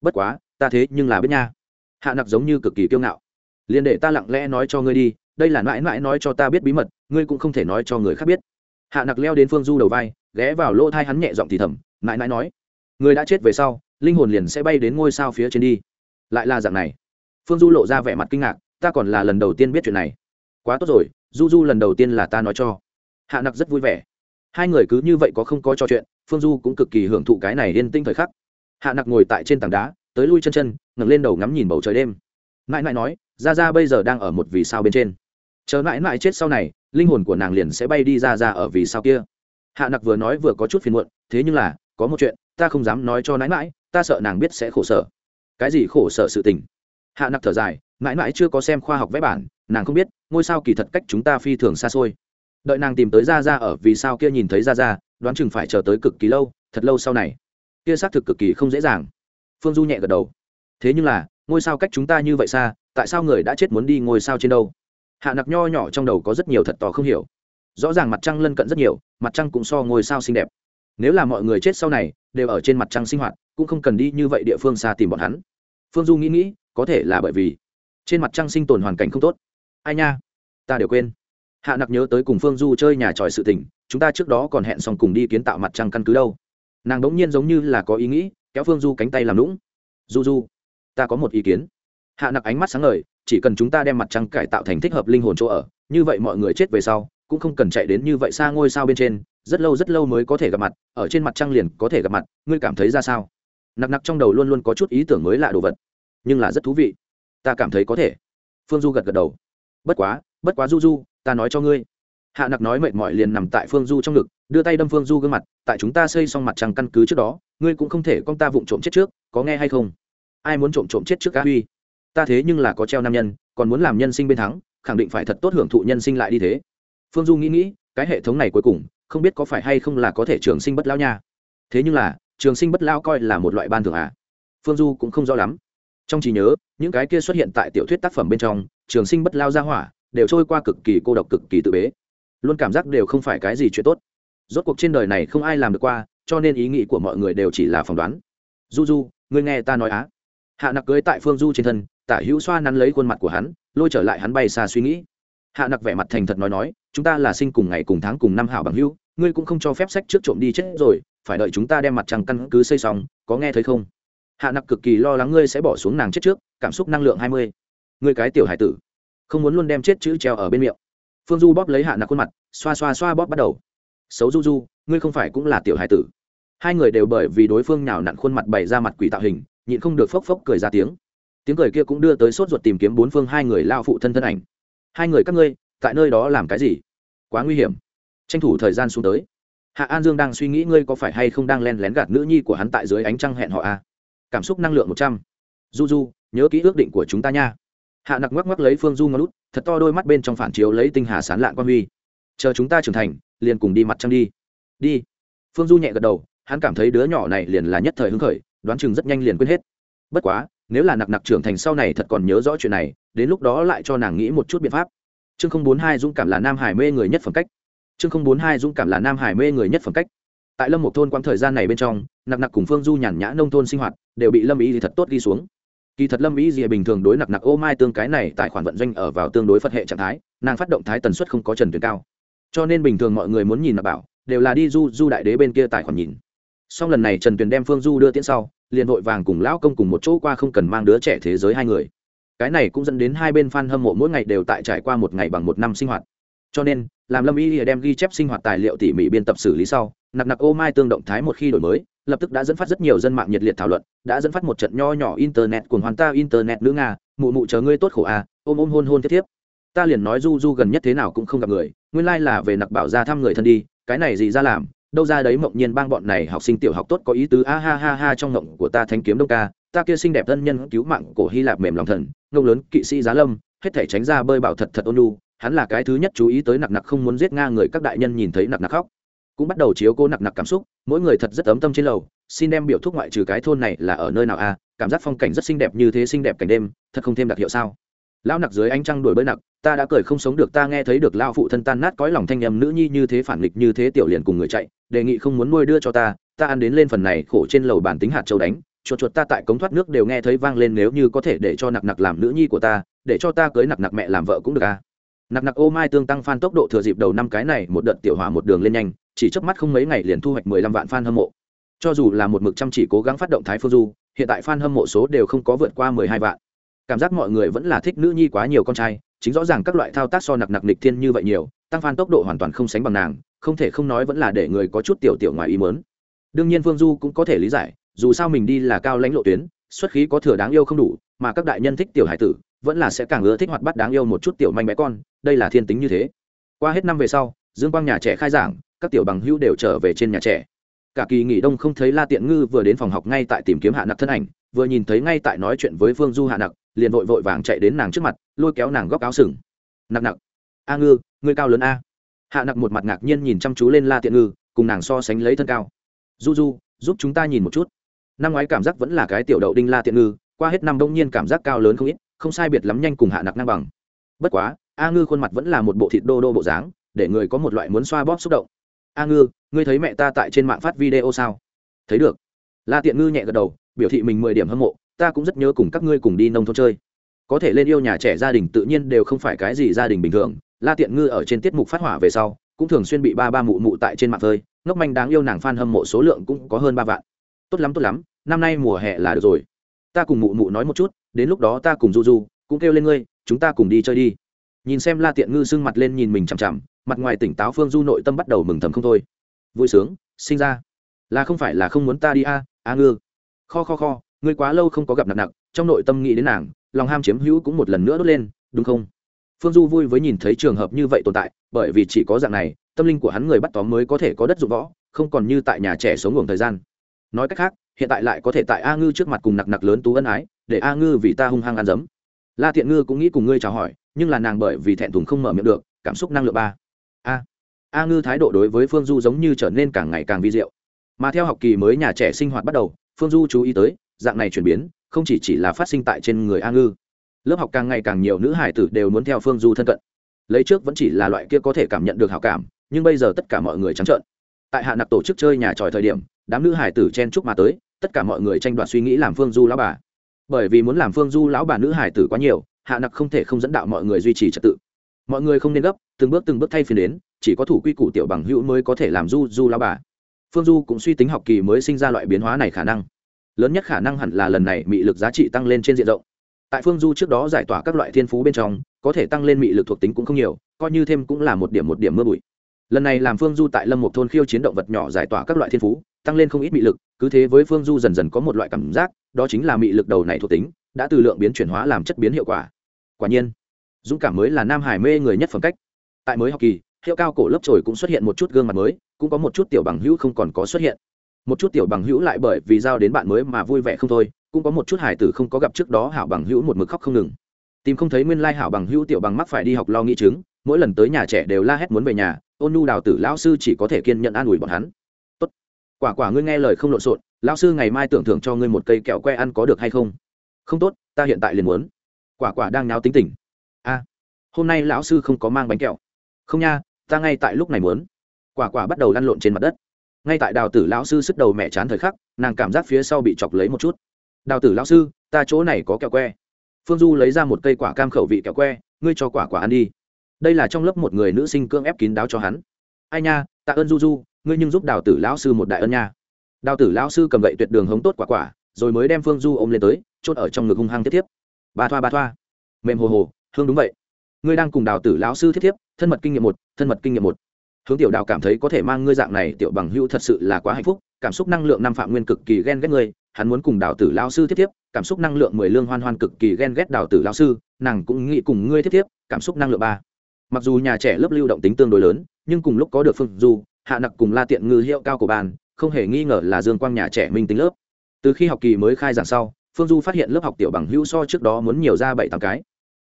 Bất quá, ta thế nhưng là biết nha. Hạ nặc giống như cực kỳ kiêu ngạo. Liền để ta lặng lẽ nói cho ngươi đi, đây là mãi mãi nói cho ta biết bí mật, ngươi cũng không thể nói cho người khác biết. Hạ nặc leo đến phương du đầu vai, ghé vào lỗ thai hắn nhẹ giọng thì thầm, mãi mãi nói, người đã chết về sau, linh hồn liền sẽ bay đến ngôi sao phía trên đi. Lại là dạng này. Phương du lộ ra vẻ mặt kinh ngạc ta còn là lần đầu tiên biết chuyện này. Quá tốt rồi, du du lần đầu tiên là ta nói cho. Hạ nặc rất vui vẻ. Hai người cứ như vậy có không có trò chuyện, phương du cũng cực kỳ hưởng thụ cái này yên tinh thời khắc. Hạ nặc ngồi tại trên tảng đá, tới lui chân chân, ngẩng lên đầu ngắm nhìn bầu trời đêm. Mãi mãi nói, ra ra bây giờ đang ở một vì sao bên trên. Chờ mãi mãi chết sau này, linh hồn của nàng liền sẽ bay đi ra ra ở vì sao kia. Hạ nặc vừa nói vừa có chút phiền muộn, thế nhưng là, có một chuyện, ta không dám nói cho nãi mãi, ta sợ nàng biết sẽ khổ sở. Cái gì khổ sở sự tình? Hạ nặc thở dài mãi mãi chưa có xem khoa học vẽ bản, nàng không biết, ngôi sao kỳ thật cách chúng ta phi thường xa xôi. Đợi nàng tìm tới ra ra ở vì sao kia nhìn thấy ra ra đoán chừng phải chờ tới cực kỳ lâu, thật lâu sau này. Kia xác thực cực kỳ không dễ dàng. Phương du nhẹ gật đầu. Thế nhưng là, ngôi sao cách chúng ta như vậy xa, tại sao người đã chết muốn đi ngôi sao trên đâu? Hạ nặc nho nhỏ trong đầu có rất nhiều thật tò không hiểu. Rõ ràng mặt trăng lân cận rất nhiều, mặt trăng cũng so ngôi sao xinh đẹp. Nếu là mọi người chết sau này, đều ở trên mặt trăng sinh hoạt, cũng không cần đi như vậy địa phương xa tìm bọn hắn. Phương du nghĩ nghĩ, có thể là bởi vì trên mặt trăng sinh tồn hoàn cảnh không tốt. Ai nha? Ta đều quên. Hạ nặc nhớ tới cùng phương du chơi nhà tròi sự tình, chúng ta trước đó còn hẹn xong cùng đi kiến tạo mặt trăng căn cứ đâu. Nàng đ ố n g nhiên giống như là có ý nghĩ, kéo phương du cánh tay làm lũng du du, ta có một ý kiến. Hạ nặc ánh mắt sáng ngời, chỉ cần chúng ta đem mặt trăng cải tạo thành thích hợp linh hồn chỗ ở, như vậy mọi người chết về sau, cũng không cần chạy đến như vậy xa ngôi sao bên trên, rất lâu rất lâu mới có thể gặp mặt, ở trên mặt trăng liền có thể gặp mặt, ngươi cảm thấy ra sao? Nặc nặc trong đầu luôn luôn có chút ý tưởng mới lạ đồ vật, nhưng là rất thú vị ta cảm thấy có thể. Phương du gật gật đầu. Bất quá bất quá du du, ta nói cho ngươi. Hạ nặc nói mệt mỏi liền nằm tại phương du trong ngực, đưa tay đâm phương du gương mặt, tại chúng ta xây xong mặt trăng căn cứ trước đó, ngươi cũng không thể con ta vụng trộm chết trước, có nghe hay không? Ai muốn trộm trộm chết trước cá huy? Ta thế nhưng là có treo nam nhân, còn muốn làm nhân sinh bên thắng, khẳng định phải thật tốt hưởng thụ nhân sinh lại đi thế. Phương du nghĩ nghĩ, cái hệ thống này cuối cùng, không biết có phải hay không là có thể trường sinh bất lão nha. Thế nhưng là, trường sinh bất lão coi là một loại ban thường à? Phương du cũng không rõ lắm trong trí nhớ, những cái kia xuất hiện tại tiểu thuyết tác phẩm bên trong, trường sinh bất lao ra hỏa, đều trôi qua cực kỳ cô độc, cực kỳ tự bế. Luôn cảm giác đều không phải cái gì chuyện tốt. Rốt cuộc trên đời này không ai làm được qua, cho nên ý nghĩ của mọi người đều chỉ là phỏng đoán. Du du ngươi nghe ta nói á. Hạ nặc cưới tại phương du trên thân, tả hữu xoa nắn lấy khuôn mặt của hắn, lôi trở lại hắn bay xa suy nghĩ. Hạ nặc vẻ mặt thành thật nói nói, chúng ta là sinh cùng ngày cùng tháng cùng năm hảo bằng hữu, ngươi cũng không cho phép sách trước trộm đi chết rồi, phải đợi chúng ta đem mặt trăng căn cứ xây xong, có nghe thấy không? Hạ nặc cực kỳ lo lắng ngươi sẽ bỏ xuống nàng chết trước, cảm xúc năng lượng hai mươi. Ngươi cái tiểu hải tử, không muốn luôn đem chết chữ treo ở bên miệng. Phương du bóp lấy hạ nặc khuôn mặt, xoa xoa xoa bóp bắt đầu. Xấu du du, ngươi không phải cũng là tiểu hải tử. Hai người đều bởi vì đối phương nhào nặn khuôn mặt bày ra mặt quỷ tạo hình, nhịn không được phốc phốc cười ra tiếng. Tiếng cười kia cũng đưa tới sốt ruột tìm kiếm bốn phương hai người lao phụ thân thân ảnh. Hai người các ngươi, tại nơi đó làm cái gì? Quá nguy hiểm. Tranh thủ thời gian xuống tới. Hạ an dương đang suy nghĩ ngươi có phải hay không đang len lén gạt nữ nhi của hắn tại dưới ánh trăng hẹn họ a à? Cảm xúc năng lượng một trăm. Du du nhớ kỹ ước định của chúng ta nha. Hạ nặc ngoắc ngoắc lấy phương du ngón lút thật to đôi mắt bên trong phản chiếu lấy tinh hà sán lạn quan huy. Chờ chúng ta trưởng thành, liền cùng đi mặt trăng đi. Đi. Phương du nhẹ gật đầu, hắn cảm thấy đứa nhỏ này liền là nhất thời hứng khởi, đoán chừng rất nhanh liền quên hết. Bất quá, nếu là nặc nặc trưởng thành sau này thật còn nhớ rõ chuyện này, đến lúc đó lại cho nàng nghĩ một chút biện pháp. Chương không bốn hai dũng cảm là nam hải mê người nhất phẩm cách. Chương không bốn hai dũng cảm là nam hải mê người nhất phẩm cách tại lâm một thôn quãng thời gian này bên trong, nặc nặc cùng phương du nhàn nhã nông thôn sinh hoạt, đều bị lâm ý thì thật tốt đi xuống. Kỳ thật lâm ý gì bình thường đối nặc nặc ô mai tương cái này tài khoản vận doanh ở vào tương đối phật hệ trạng thái, nàng phát động thái tần suất không có trần tuyến cao. Cho nên bình thường mọi người muốn nhìn nặc bảo, đều là đi du du đại đế bên kia tài khoản nhìn. Song lần này trần tuyền đem phương du đưa tiễn sau, liền vội vàng cùng lão công cùng một chỗ qua không cần mang đứa trẻ thế giới hai người. Cái này cũng dẫn đến hai bên f a n hâm mộ mỗi ngày đều tại trải qua một ngày bằng một năm sinh hoạt cho nên, làm lâm y đem ghi chép sinh hoạt tài liệu tỉ mỉ biên tập xử lý sau, nặc nặc ô mai tương động thái một khi đổi mới, lập tức đã dẫn phát rất nhiều dân mạng nhiệt liệt thảo luận, đã dẫn phát một trận nho nhỏ internet cùng hoàn ta internet nữ nga, mụ mụ chờ ngươi tốt khổ à ôm ôm hôn hôn thiết thiếp. Ta liền nói du du gần nhất thế nào cũng không gặp người, nguyên lai、like、là về nặc bảo ra thăm người thân đi, cái này gì ra làm, đâu ra đấy mộng nhiên bang bọn này học sinh tiểu học tốt có ý tứ, a ha ha ha, trong mộng của ta thanh kiếm đông ca, ta kia xinh đẹp thân nhân cứu mạng cổ hy lạp mềm lòng thần, ngông lớn kỵ sĩ giá lâm, hết thể tránh ra bơi bảo thật thật ôn lu hắn là cái thứ nhất chú ý tới nặc nặc không muốn giết nga người các đại nhân nhìn thấy nặc nặc khóc. Cũng bắt đầu chiếu cô nặc nặc cảm xúc, mỗi người thật rất ấm tâm trên lầu, xin đem biểu thuốc ngoại trừ cái thôn này là ở nơi nào a cảm giác phong cảnh rất xinh đẹp như thế xinh đẹp cảnh đêm, thật không thêm đặc hiệu sao. Lão nặc dưới ánh trăng đuổi bơi nặc, ta đã cười không sống được, ta nghe thấy được lao phụ thân tan nát cõi lòng thanh nhầm nữ nhi như thế phản nghịch như thế tiểu liền cùng người chạy, đề nghị không muốn nuôi đưa cho ta ta ăn đến lên phần này khổ trên lầu bản tính hạt châu đánh, chuột chuột ta tại cống thoát nước đều nghe thấy vang lên, nếu như có thể để cho nặc nặc làm nữ nhi của ta, để cho ta cưới nặc nặc mẹ làm vợ cũng được à nặc nặc ô mai tương tăng fan tốc độ thừa dịp đầu năm cái này, một đợt tiểu hỏa một đường lên nhanh, chỉ chớp mắt không mấy ngày liền thu hoạch mười lăm vạn fan hâm mộ. Cho dù là một mực chăm chỉ cố gắng phát động thái phương du, hiện tại fan hâm mộ số đều không có vượt qua mười hai vạn. Cảm giác mọi người vẫn là thích nữ nhi quá nhiều con trai, chính rõ ràng các loại thao tác so nặc nặc nịch thiên như vậy nhiều, tăng fan tốc độ hoàn toàn không sánh bằng nàng, không thể không nói vẫn là để người có chút tiểu tiểu ngoài ý mớn đương nhiên phương du cũng có thể lý giải, dù sao mình đi là cao lãnh lộ tuyến, xuất khí có thừa đáng yêu không đủ, mà các đại nhân thích tiểu hải tử vẫn là sẽ càng ưa thích hoạt bát đáng yêu một chút tiểu manh bé con, đây là thiên tính như thế. Qua hết năm về sau, dương quang nhà trẻ khai giảng, các tiểu bằng hữu đều trở về trên nhà trẻ. Cả kỳ nghỉ đông không thấy la tiện ngư vừa đến phòng học ngay tại tìm kiếm hạ nặc thân ảnh, vừa nhìn thấy ngay tại nói chuyện với phương du hạ nặc, liền vội vội vàng chạy đến nàng trước mặt, lôi kéo nàng góc áo sừng. Nặc nặc. A ngư, ngươi cao lớn a. Hạ nặc một mặt ngạc nhiên nhìn chăm chú lên la tiện ngư, cùng nàng so sánh lấy thân cao. Du du, giúp chúng ta nhìn một chút. Năm ngoái cảm giác vẫn là cái tiểu đậu đinh la tiện ngư, qua hết năm đông nhiên cảm giác cao lớn không ít không sai biệt lắm nhanh cùng hạ nặc ngang bằng. Bất quá, a ngư khuôn mặt vẫn là một bộ thịt đô đô bộ dáng, để người có một loại muốn xoa bóp xúc động. A ngư, ngươi thấy mẹ ta tại trên mạng phát video sao? Thấy được. La tiện ngư nhẹ gật đầu, biểu thị mình mười điểm hâm mộ, ta cũng rất nhớ cùng các ngươi cùng đi nông thôn chơi. Có thể lên yêu nhà trẻ gia đình tự nhiên đều không phải cái gì gia đình bình thường. La tiện ngư ở trên tiết mục phát hỏa về sau, cũng thường xuyên bị ba ba mụ mụ tại trên mạng phơi, ngốc manh đáng yêu nàng f a n hâm mộ số lượng cũng có hơn ba vạn. Tốt lắm tốt lắm, năm nay mùa hè là được rồi ta cùng mụ mụ nói một chút, đến lúc đó ta cùng du du cũng kêu lên ngươi, chúng ta cùng đi chơi đi. Nhìn xem la tiện ngư sưng mặt lên nhìn mình chằm chằm, mặt ngoài tỉnh táo phương du nội tâm bắt đầu mừng thầm không thôi. Vui sướng, sinh ra. Là không phải là không muốn ta đi a a ngư. Kho kho kho, ngươi quá lâu không có gặp nặng nặng, trong nội tâm nghĩ đến nàng, lòng ham chiếm hữu cũng một lần nữa đốt lên, đúng không? Phương du vui với nhìn thấy trường hợp như vậy tồn tại, bởi vì chỉ có dạng này, tâm linh của hắn người bắt tóm mới có thể có đất dụng võ, không còn như tại nhà trẻ sống ngủ thời gian. Nói cách khác hiện tại lại có thể tại a ngư trước mặt cùng nặc nặc lớn tú ân ái, để a ngư vì ta hung hăng ăn dấm. La thiện ngư cũng nghĩ cùng ngươi chào hỏi, nhưng là nàng bởi vì thẹn thùng không mở miệng được, cảm xúc năng lượng ba. A a ngư thái độ đối với phương du giống như trở nên càng ngày càng vi diệu. Mà theo học kỳ mới nhà trẻ sinh hoạt bắt đầu, phương du chú ý tới, dạng này chuyển biến, không chỉ chỉ là phát sinh tại trên người a ngư. Lớp học càng ngày càng nhiều nữ hải tử đều muốn theo phương du thân cận. Lấy trước vẫn chỉ là loại kia có thể cảm nhận được hảo cảm, nhưng bây giờ tất cả mọi người trắng trợn. Tại hạ nặc tổ chức chơi nhà tròi thời điểm, đám nữ hải tử chen chúc mà tới tất cả mọi người tranh đoạt suy nghĩ làm phương du lão bà. Bởi vì muốn làm phương du lão bà nữ hải tử quá nhiều, hạ nặc không thể không dẫn đạo mọi người duy trì trật tự. Mọi người không nên gấp, từng bước từng bước thay phiên đến, chỉ có thủ quy củ tiểu bằng hữu mới có thể làm du du lão bà. Phương du cũng suy tính học kỳ mới sinh ra loại biến hóa này khả năng. Lớn nhất khả năng hẳn là lần này mị lực giá trị tăng lên trên diện rộng. Tại phương du trước đó giải tỏa các loại thiên phú bên trong, có thể tăng lên mị lực thuộc tính cũng không nhiều, coi như thêm cũng là một điểm một điểm mưa bụi lần này làm phương du tại lâm một thôn khiêu chiến động vật nhỏ giải tỏa các loại thiên phú, tăng lên không ít mị lực, cứ thế với phương du dần dần có một loại cảm giác, đó chính là mị lực đầu này thuộc tính, đã từ lượng biến chuyển hóa làm chất biến hiệu quả. Quả nhiên, dũng cảm mới là nam hải mê người nhất phẩm cách. Tại mới học kỳ, hiệu cao cổ lớp trồi cũng xuất hiện một chút gương mặt mới, cũng có một chút tiểu bằng hữu không còn có xuất hiện. Một chút tiểu bằng hữu lại bởi vì giao đến bạn mới mà vui vẻ không thôi, cũng có một chút hải tử không có gặp trước đó hảo bằng hữu một mực khóc không ngừng. Tìm không thấy nguyên lai hảo bằng hữu tiểu bằng mắc phải đi học lo nghĩ chứng, mỗi lần tới nhà trẻ đều la hét muốn về nhà ôn nu đào tử lão sư chỉ có thể kiên nhận an ủi bọn hắn. Tốt. Quả quả ngươi nghe lời không lộn xộn, lão sư ngày mai tưởng thưởng cho ngươi một cây kẹo que ăn có được hay không? Không tốt, ta hiện tại liền muốn. Quả quả đang náo tính tình a, hôm nay lão sư không có mang bánh kẹo. Không nha, ta ngay tại lúc này muốn. Quả quả bắt đầu lăn lộn trên mặt đất. Ngay tại đào tử lão sư sức đầu mẹ chán thời khắc, nàng cảm giác phía sau bị chọc lấy một chút. Đào tử lão sư, ta chỗ này có kẹo que. Phương du lấy ra một cây quả cam khẩu vị kẹo que, ngươi cho quả quả ăn đi đây là trong lớp một người nữ sinh cưỡng ép kín đáo cho hắn. Ai nha, tạ ơn du du ngươi nhưng giúp đào tử lão sư một đại ân nha. Đào tử lão sư cầm gậy tuyệt đường hống tốt quả quả, rồi mới đem phương du ôm lên tới, chốt ở trong ngực hung hăng tiếp tiếp. Ba thoa ba thoa. Mềm hồ hồ, hương đúng vậy. Ngươi đang cùng đào tử lão sư thiết thiếp, thân mật kinh nghiệm một, thân mật kinh nghiệm một. Hướng tiểu đào cảm thấy có thể mang ngươi dạng này, tiểu bằng hữu thật sự là quá hạnh phúc, cảm xúc năng lượng Nam phạm nguyên cực kỳ ghen ghét ngươi, hắn muốn cùng đào tử lão sư thiết thiếp, cảm xúc năng lượng mười lương hoan hoan cực kỳ ghen ghét đào tử lão sư, nàng cũng nghĩ cùng ngươi thiết thiếp, cảm xúc năng lượng ba mặc dù nhà trẻ lớp lưu động tính tương đối lớn, nhưng cùng lúc có được phương du, hạ nặc cùng la tiện ngư hiệu cao của bàn, không hề nghi ngờ là dương quang nhà trẻ minh tính lớp. Từ khi học kỳ mới khai giảng sau, phương du phát hiện lớp học tiểu bằng hữu so trước đó muốn nhiều ra bảy tám cái.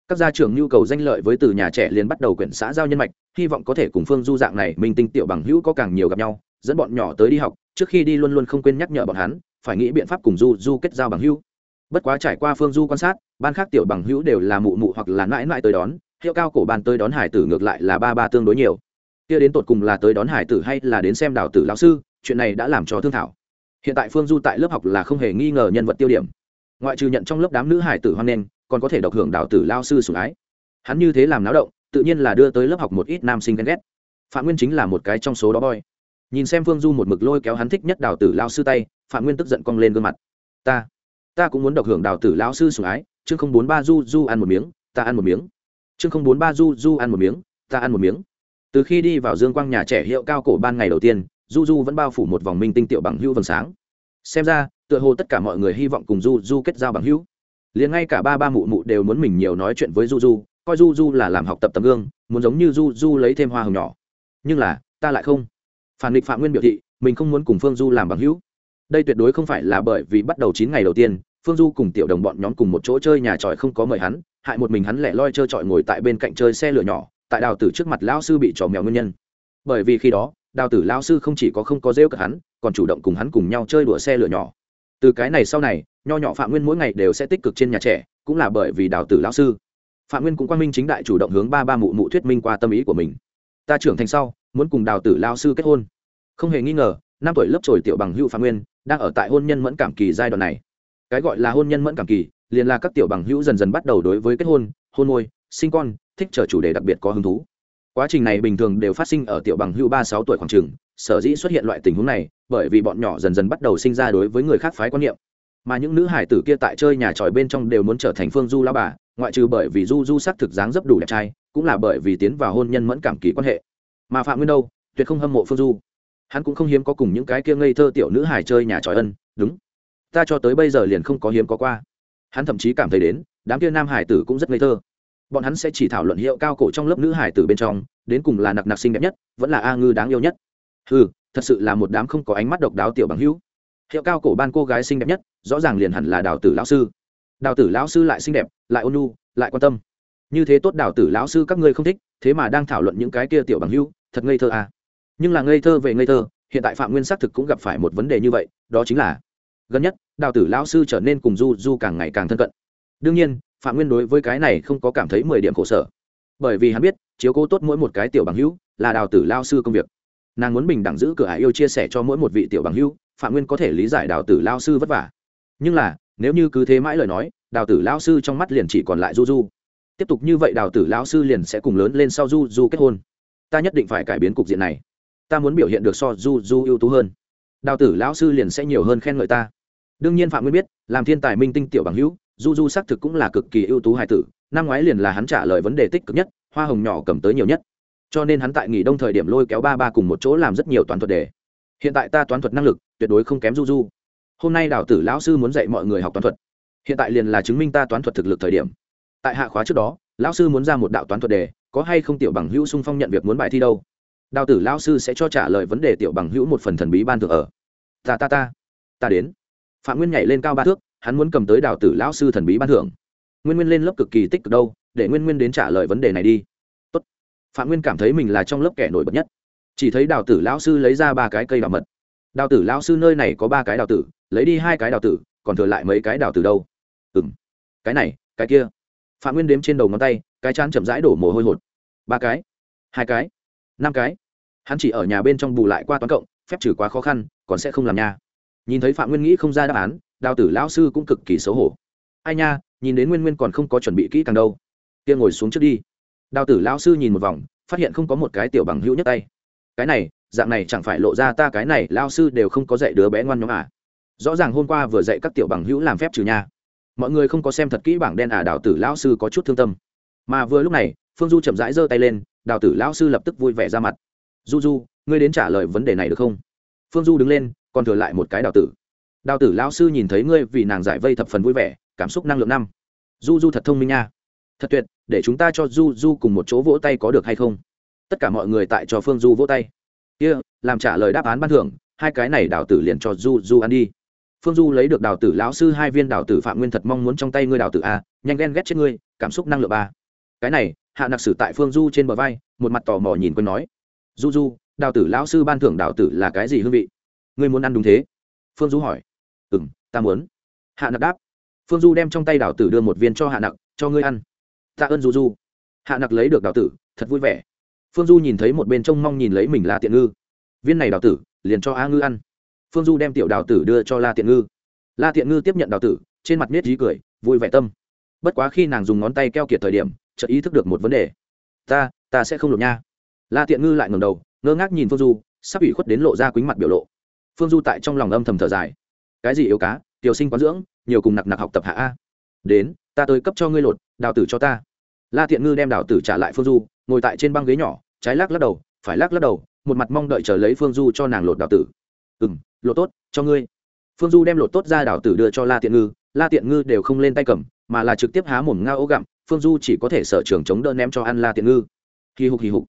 Các gia trưởng nhu cầu danh lợi với từ nhà trẻ liền bắt đầu quyển xã giao nhân mạch, hy vọng có thể cùng phương du dạng này minh tinh tiểu bằng hữu có càng nhiều gặp nhau, dẫn bọn nhỏ tới đi học, trước khi đi luôn luôn không quên nhắc nhở bọn hắn, phải nghĩ biện pháp cùng du du kết giao bằng hữu. Bất quá trải qua phương du quan sát, ban khác tiểu bằng hữu đều là mụ mụ hoặc là mãi mãi tới đón hiệu cao cổ bàn tới đón hải tử ngược lại là ba ba tương đối nhiều. Kia đến tột cùng là tới đón hải tử hay là đến xem đào tử lão sư, chuyện này đã làm cho thương thảo. Hiện tại phương du tại lớp học là không hề nghi ngờ nhân vật tiêu điểm. Ngoại trừ nhận trong lớp đám nữ hải tử hoan nghênh, còn có thể độc hưởng đào tử lao sư sủng ái. Hắn như thế làm náo động, tự nhiên là đưa tới lớp học một ít nam sinh ghen ghét. Phạm nguyên chính là một cái trong số đó boy. Nhìn xem phương du một mực lôi kéo hắn thích nhất đào tử lao sư tay, phạm nguyên tức giận cong lên gương mặt. Ta ta cũng muốn độc hưởng đào tử lao sư sủng ái chương không bốn ba du du ăn một miếng, ta ăn một miếng chương không bốn ba du du ăn một miếng, ta ăn một miếng. Từ khi đi vào dương quang nhà trẻ hiệu cao cổ ban ngày đầu tiên du du vẫn bao phủ một vòng minh tinh tiểu bằng hữu vầng sáng. Xem ra, tựa hồ tất cả mọi người hy vọng cùng du du kết giao bằng hữu. Liền ngay cả ba ba mụ mụ đều muốn mình nhiều nói chuyện với du du coi du du là làm học tập tấm gương, muốn giống như du du lấy thêm hoa hồng nhỏ. Nhưng là, ta lại không. Phản nghịch phạm nguyên biểu thị, mình không muốn cùng phương du làm bằng hữu. Đây tuyệt đối không phải là bởi vì bắt đầu chín ngày đầu tiên, phương du cùng tiểu đồng bọn nhóm cùng một chỗ chơi nhà tròi không có mời hắn hại một mình hắn lẻ loi trơ trọi ngồi tại bên cạnh chơi xe lửa nhỏ, tại đào tử trước mặt lão sư bị trò mèo nguyên nhân. Bởi vì khi đó, đào tử lão sư không chỉ có không có rêu cả hắn, còn chủ động cùng hắn cùng nhau chơi đùa xe lửa nhỏ. Từ cái này sau này, nho nhỏ phạm nguyên mỗi ngày đều sẽ tích cực trên nhà trẻ, cũng là bởi vì đào tử lão sư. Phạm nguyên cũng quan minh chính đại chủ động hướng ba ba mụ mụ thuyết minh qua tâm ý của mình. Ta trưởng thành sau, muốn cùng đào tử lao sư kết hôn. Không hề nghi ngờ, năm tuổi lớp trồi tiểu bằng hữu phạm nguyên, đang ở tại hôn nhân mẫn cảm kỳ giai đoạn này. Cái gọi là hôn nhân mẫn cảm kỳ liền là các tiểu bằng hữu dần dần bắt đầu đối với kết hôn hôn môi, sinh con, thích trở chủ đề đặc biệt có hứng thú. Quá trình này bình thường đều phát sinh ở tiểu bằng hữu ba sáu tuổi khoảng trường, sở dĩ xuất hiện loại tình huống này, bởi vì bọn nhỏ dần dần bắt đầu sinh ra đối với người khác phái quan niệm. Mà những nữ hải tử kia tại chơi nhà tròi bên trong đều muốn trở thành phương du lao bà, ngoại trừ bởi vì du du xác thực dáng dấp đủ đẹp trai, cũng là bởi vì tiến vào hôn nhân mẫn cảm kỳ quan hệ. Mà phạm nguyên đâu, tuyệt không hâm mộ phương du. Hắn cũng không hiếm có cùng những cái kia ngây thơ tiểu nữ hải chơi nhà tròi ân, đúng. Ta cho tới bây giờ liền không có hiếm có qua hắn thậm chí cảm thấy đến, đám kia nam hải tử cũng rất ngây thơ. Bọn hắn sẽ chỉ thảo luận hiệu cao cổ trong lớp nữ hải tử bên trong, đến cùng là nặc nặc xinh đẹp nhất, vẫn là a ngư đáng yêu nhất. Ừ thật sự là một đám không có ánh mắt độc đáo tiểu bằng hữu. Hiệu cao cổ ban cô gái xinh đẹp nhất, rõ ràng liền hẳn là đào tử lão sư. Đào tử lão sư lại xinh đẹp, lại ôn nhu, lại quan tâm. Như thế tốt đào tử lão sư các ngươi không thích, thế mà đang thảo luận những cái kia tiểu bằng hữu, thật ngây thơ à. Nhưng là ngây thơ về ngây thơ, hiện tại phạm nguyên xác thực cũng gặp phải một vấn đề như vậy, đó chính là gần nhất, đào tử lão sư trở nên cùng du du càng ngày càng thân cận. Đương nhiên, phạm nguyên đối với cái này không có cảm thấy mười điểm khổ sở. Bởi vì hắn biết, chiếu cố tốt mỗi một cái tiểu bằng hữu là đào tử lao sư công việc. Nàng muốn bình đẳng giữ cửa ải yêu chia sẻ cho mỗi một vị tiểu bằng hữu, phạm nguyên có thể lý giải đào tử lao sư vất vả. Nhưng là, nếu như cứ thế mãi lời nói, đào tử lao sư trong mắt liền chỉ còn lại du du. Tiếp tục như vậy đào tử lao sư liền sẽ cùng lớn lên sau du du kết hôn. Ta nhất định phải cải biến cục diện này. Ta muốn biểu hiện được so du du ưu tú hơn. Đào tử lão sư liền sẽ nhiều hơn khen ngợi ta đương nhiên phạm nguyên biết, làm thiên tài minh tinh tiểu bằng hữu, du du xác thực cũng là cực kỳ ưu tú hài tử, năm ngoái liền là hắn trả lời vấn đề tích cực nhất, hoa hồng nhỏ cầm tới nhiều nhất. Cho nên hắn tại nghỉ đông thời điểm lôi kéo ba ba cùng một chỗ làm rất nhiều toán thuật đề. Hiện tại ta toán thuật năng lực tuyệt đối không kém du du. Hôm nay đào tử lão sư muốn dạy mọi người học toán thuật. Hiện tại liền là chứng minh ta toán thuật thực lực thời điểm. Tại hạ khóa trước đó, lão sư muốn ra một đạo toán thuật đề, có hay không tiểu bằng hữu sung phong nhận việc muốn bài thi đâu? Đào tử lão sư sẽ cho trả lời vấn đề tiểu bằng hữu một phần thần bí ban thượng ở. Ta ta ta. Ta đến phạm nguyên nhảy lên cao ba thước, hắn muốn cầm tới đào tử lão sư thần bí ban thưởng. Nguyên nguyên lên lớp cực kỳ tích cực đâu, để nguyên nguyên đến trả lời vấn đề này đi. Tốt. phạm nguyên cảm thấy mình là trong lớp kẻ nổi bật nhất. Chỉ thấy đào tử lão sư lấy ra ba cái cây đào mật. Đào tử lão sư nơi này có ba cái đào tử, lấy đi hai cái đào tử, còn thừa lại mấy cái đào tử đâu? Ừ m cái này, cái kia. Phạm nguyên đếm trên đầu ngón tay, cái chán chậm rãi đổ mồ hôi hột. Ba cái, hai cái, năm cái. Hắn chỉ ở nhà bên trong bù lại qua toán cộng, phép trừ quá khó khăn, còn sẽ không làm nha nhìn thấy phạm nguyên nghĩ không ra đáp án, đào tử lão sư cũng cực kỳ xấu hổ. Ai nha, nhìn đến nguyên nguyên còn không có chuẩn bị kỹ càng đâu. Kia ngồi xuống trước đi. Đào tử lão sư nhìn một vòng, phát hiện không có một cái tiểu bằng hữu nhất tay. Cái này, dạng này chẳng phải lộ ra ta cái này lao sư đều không có dạy đứa bé ngoan nhóm à? Rõ ràng hôm qua vừa dạy các tiểu bằng hữu làm phép trừ nha. Mọi người không có xem thật kỹ bảng đen à đào tử lão sư có chút thương tâm. Mà vừa lúc này, phương du chậm rãi giơ tay lên, đào tử lão sư lập tức vui vẻ ra mặt. Du du, ngươi đến trả lời vấn đề này được không? Phương du đứng lên còn thừa lại một cái đào tử. Đào tử lão sư nhìn thấy ngươi vì nàng giải vây thập phần vui vẻ cảm xúc năng lượng năm. Du du thật thông minh nha. Thật tuyệt để chúng ta cho du du cùng một chỗ vỗ tay có được hay không? Tất cả mọi người tại cho phương du vỗ tay. Kia、yeah, làm trả lời đáp án ban thưởng hai cái này đào tử liền cho du du ăn đi. Phương du lấy được đào tử lão sư hai viên đào tử phạm nguyên thật mong muốn trong tay ngươi đào tử a nhanh ghen ghét chết ngươi cảm xúc năng lượng ba. Cái này hạ nặc sử tại phương du trên bờ vai một mặt tò mò nhìn quân nói. Du du đào tử lão sư ban thưởng đào tử là cái gì hương vị? Ngươi muốn ăn đúng thế? Phương du hỏi. Ừ m ta muốn. Hạ nặc đáp. Phương du đem trong tay đào tử đưa một viên cho hạ nặc, cho ngươi ăn. Tạ ơn du du. Hạ nặc lấy được đào tử, thật vui vẻ. Phương du nhìn thấy một bên trông mong nhìn lấy mình là tiện ngư. Viên này đào tử, liền cho a ngư ăn. Phương du đem tiểu đào tử đưa cho la tiện ngư. La tiện ngư tiếp nhận đào tử, trên mặt nết dí cười, vui vẻ tâm. Bất quá khi nàng dùng ngón tay keo kiệt thời điểm, chợt ý thức được một vấn đề. Ta ta sẽ không lột nha. La tiện ngư lại ngầm đầu, ngơ ngác nhìn phương du, sắp ủy khuất đến lộ ra quýnh mặt biểu lộ phương du tại trong lòng âm thầm thở dài. Cái gì yếu cá? Tiểu sinh quán dưỡng, nhiều cùng nặc nặc học tập hạ a. Đến, ta tới cấp cho ngươi lột, đào tử cho ta. La thiện ngư đem đào tử trả lại phương du, ngồi tại trên băng ghế nhỏ, trái lắc lắc đầu, phải lắc lắc đầu, một mặt mong đợi chờ lấy phương du cho nàng lột đào tử. Ừ m lột tốt, cho ngươi. Phương du đem lột tốt ra đào tử đưa cho la tiện ngư, la tiện ngư đều không lên tay cầm, mà là trực tiếp há mồm ngao ố gặm, phương du chỉ có thể sở trường chống đỡ ném cho ăn la tiện ngư. Hì hục hì hục.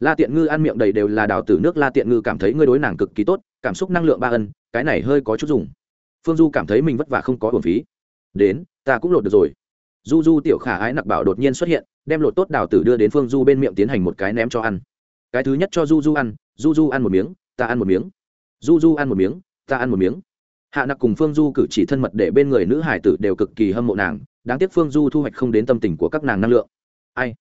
La tiện ngư ăn miệng đầy đều là đào tử, nước la tiện ngư cảm thấy ngươi đối nàng cực kỳ tốt cảm xúc năng lượng ba ân, cái này hơi có chút dùng. Phương du cảm thấy mình vất vả không có hồn phí. Đến, ta cũng lột được rồi. Du du tiểu khả ái nặc bảo đột nhiên xuất hiện, đem lột tốt đào tử đưa đến phương du bên miệng tiến hành một cái ném cho ăn. Cái thứ nhất cho du du ăn, du du ăn một miếng, ta ăn một miếng. Du du ăn một miếng, ta ăn một miếng. Hạ nặc cùng phương du cử chỉ thân mật để bên người nữ hải tử đều cực kỳ hâm mộ nàng, đáng tiếc phương du thu hoạch không đến tâm tình của các nàng năng lượng. Ai?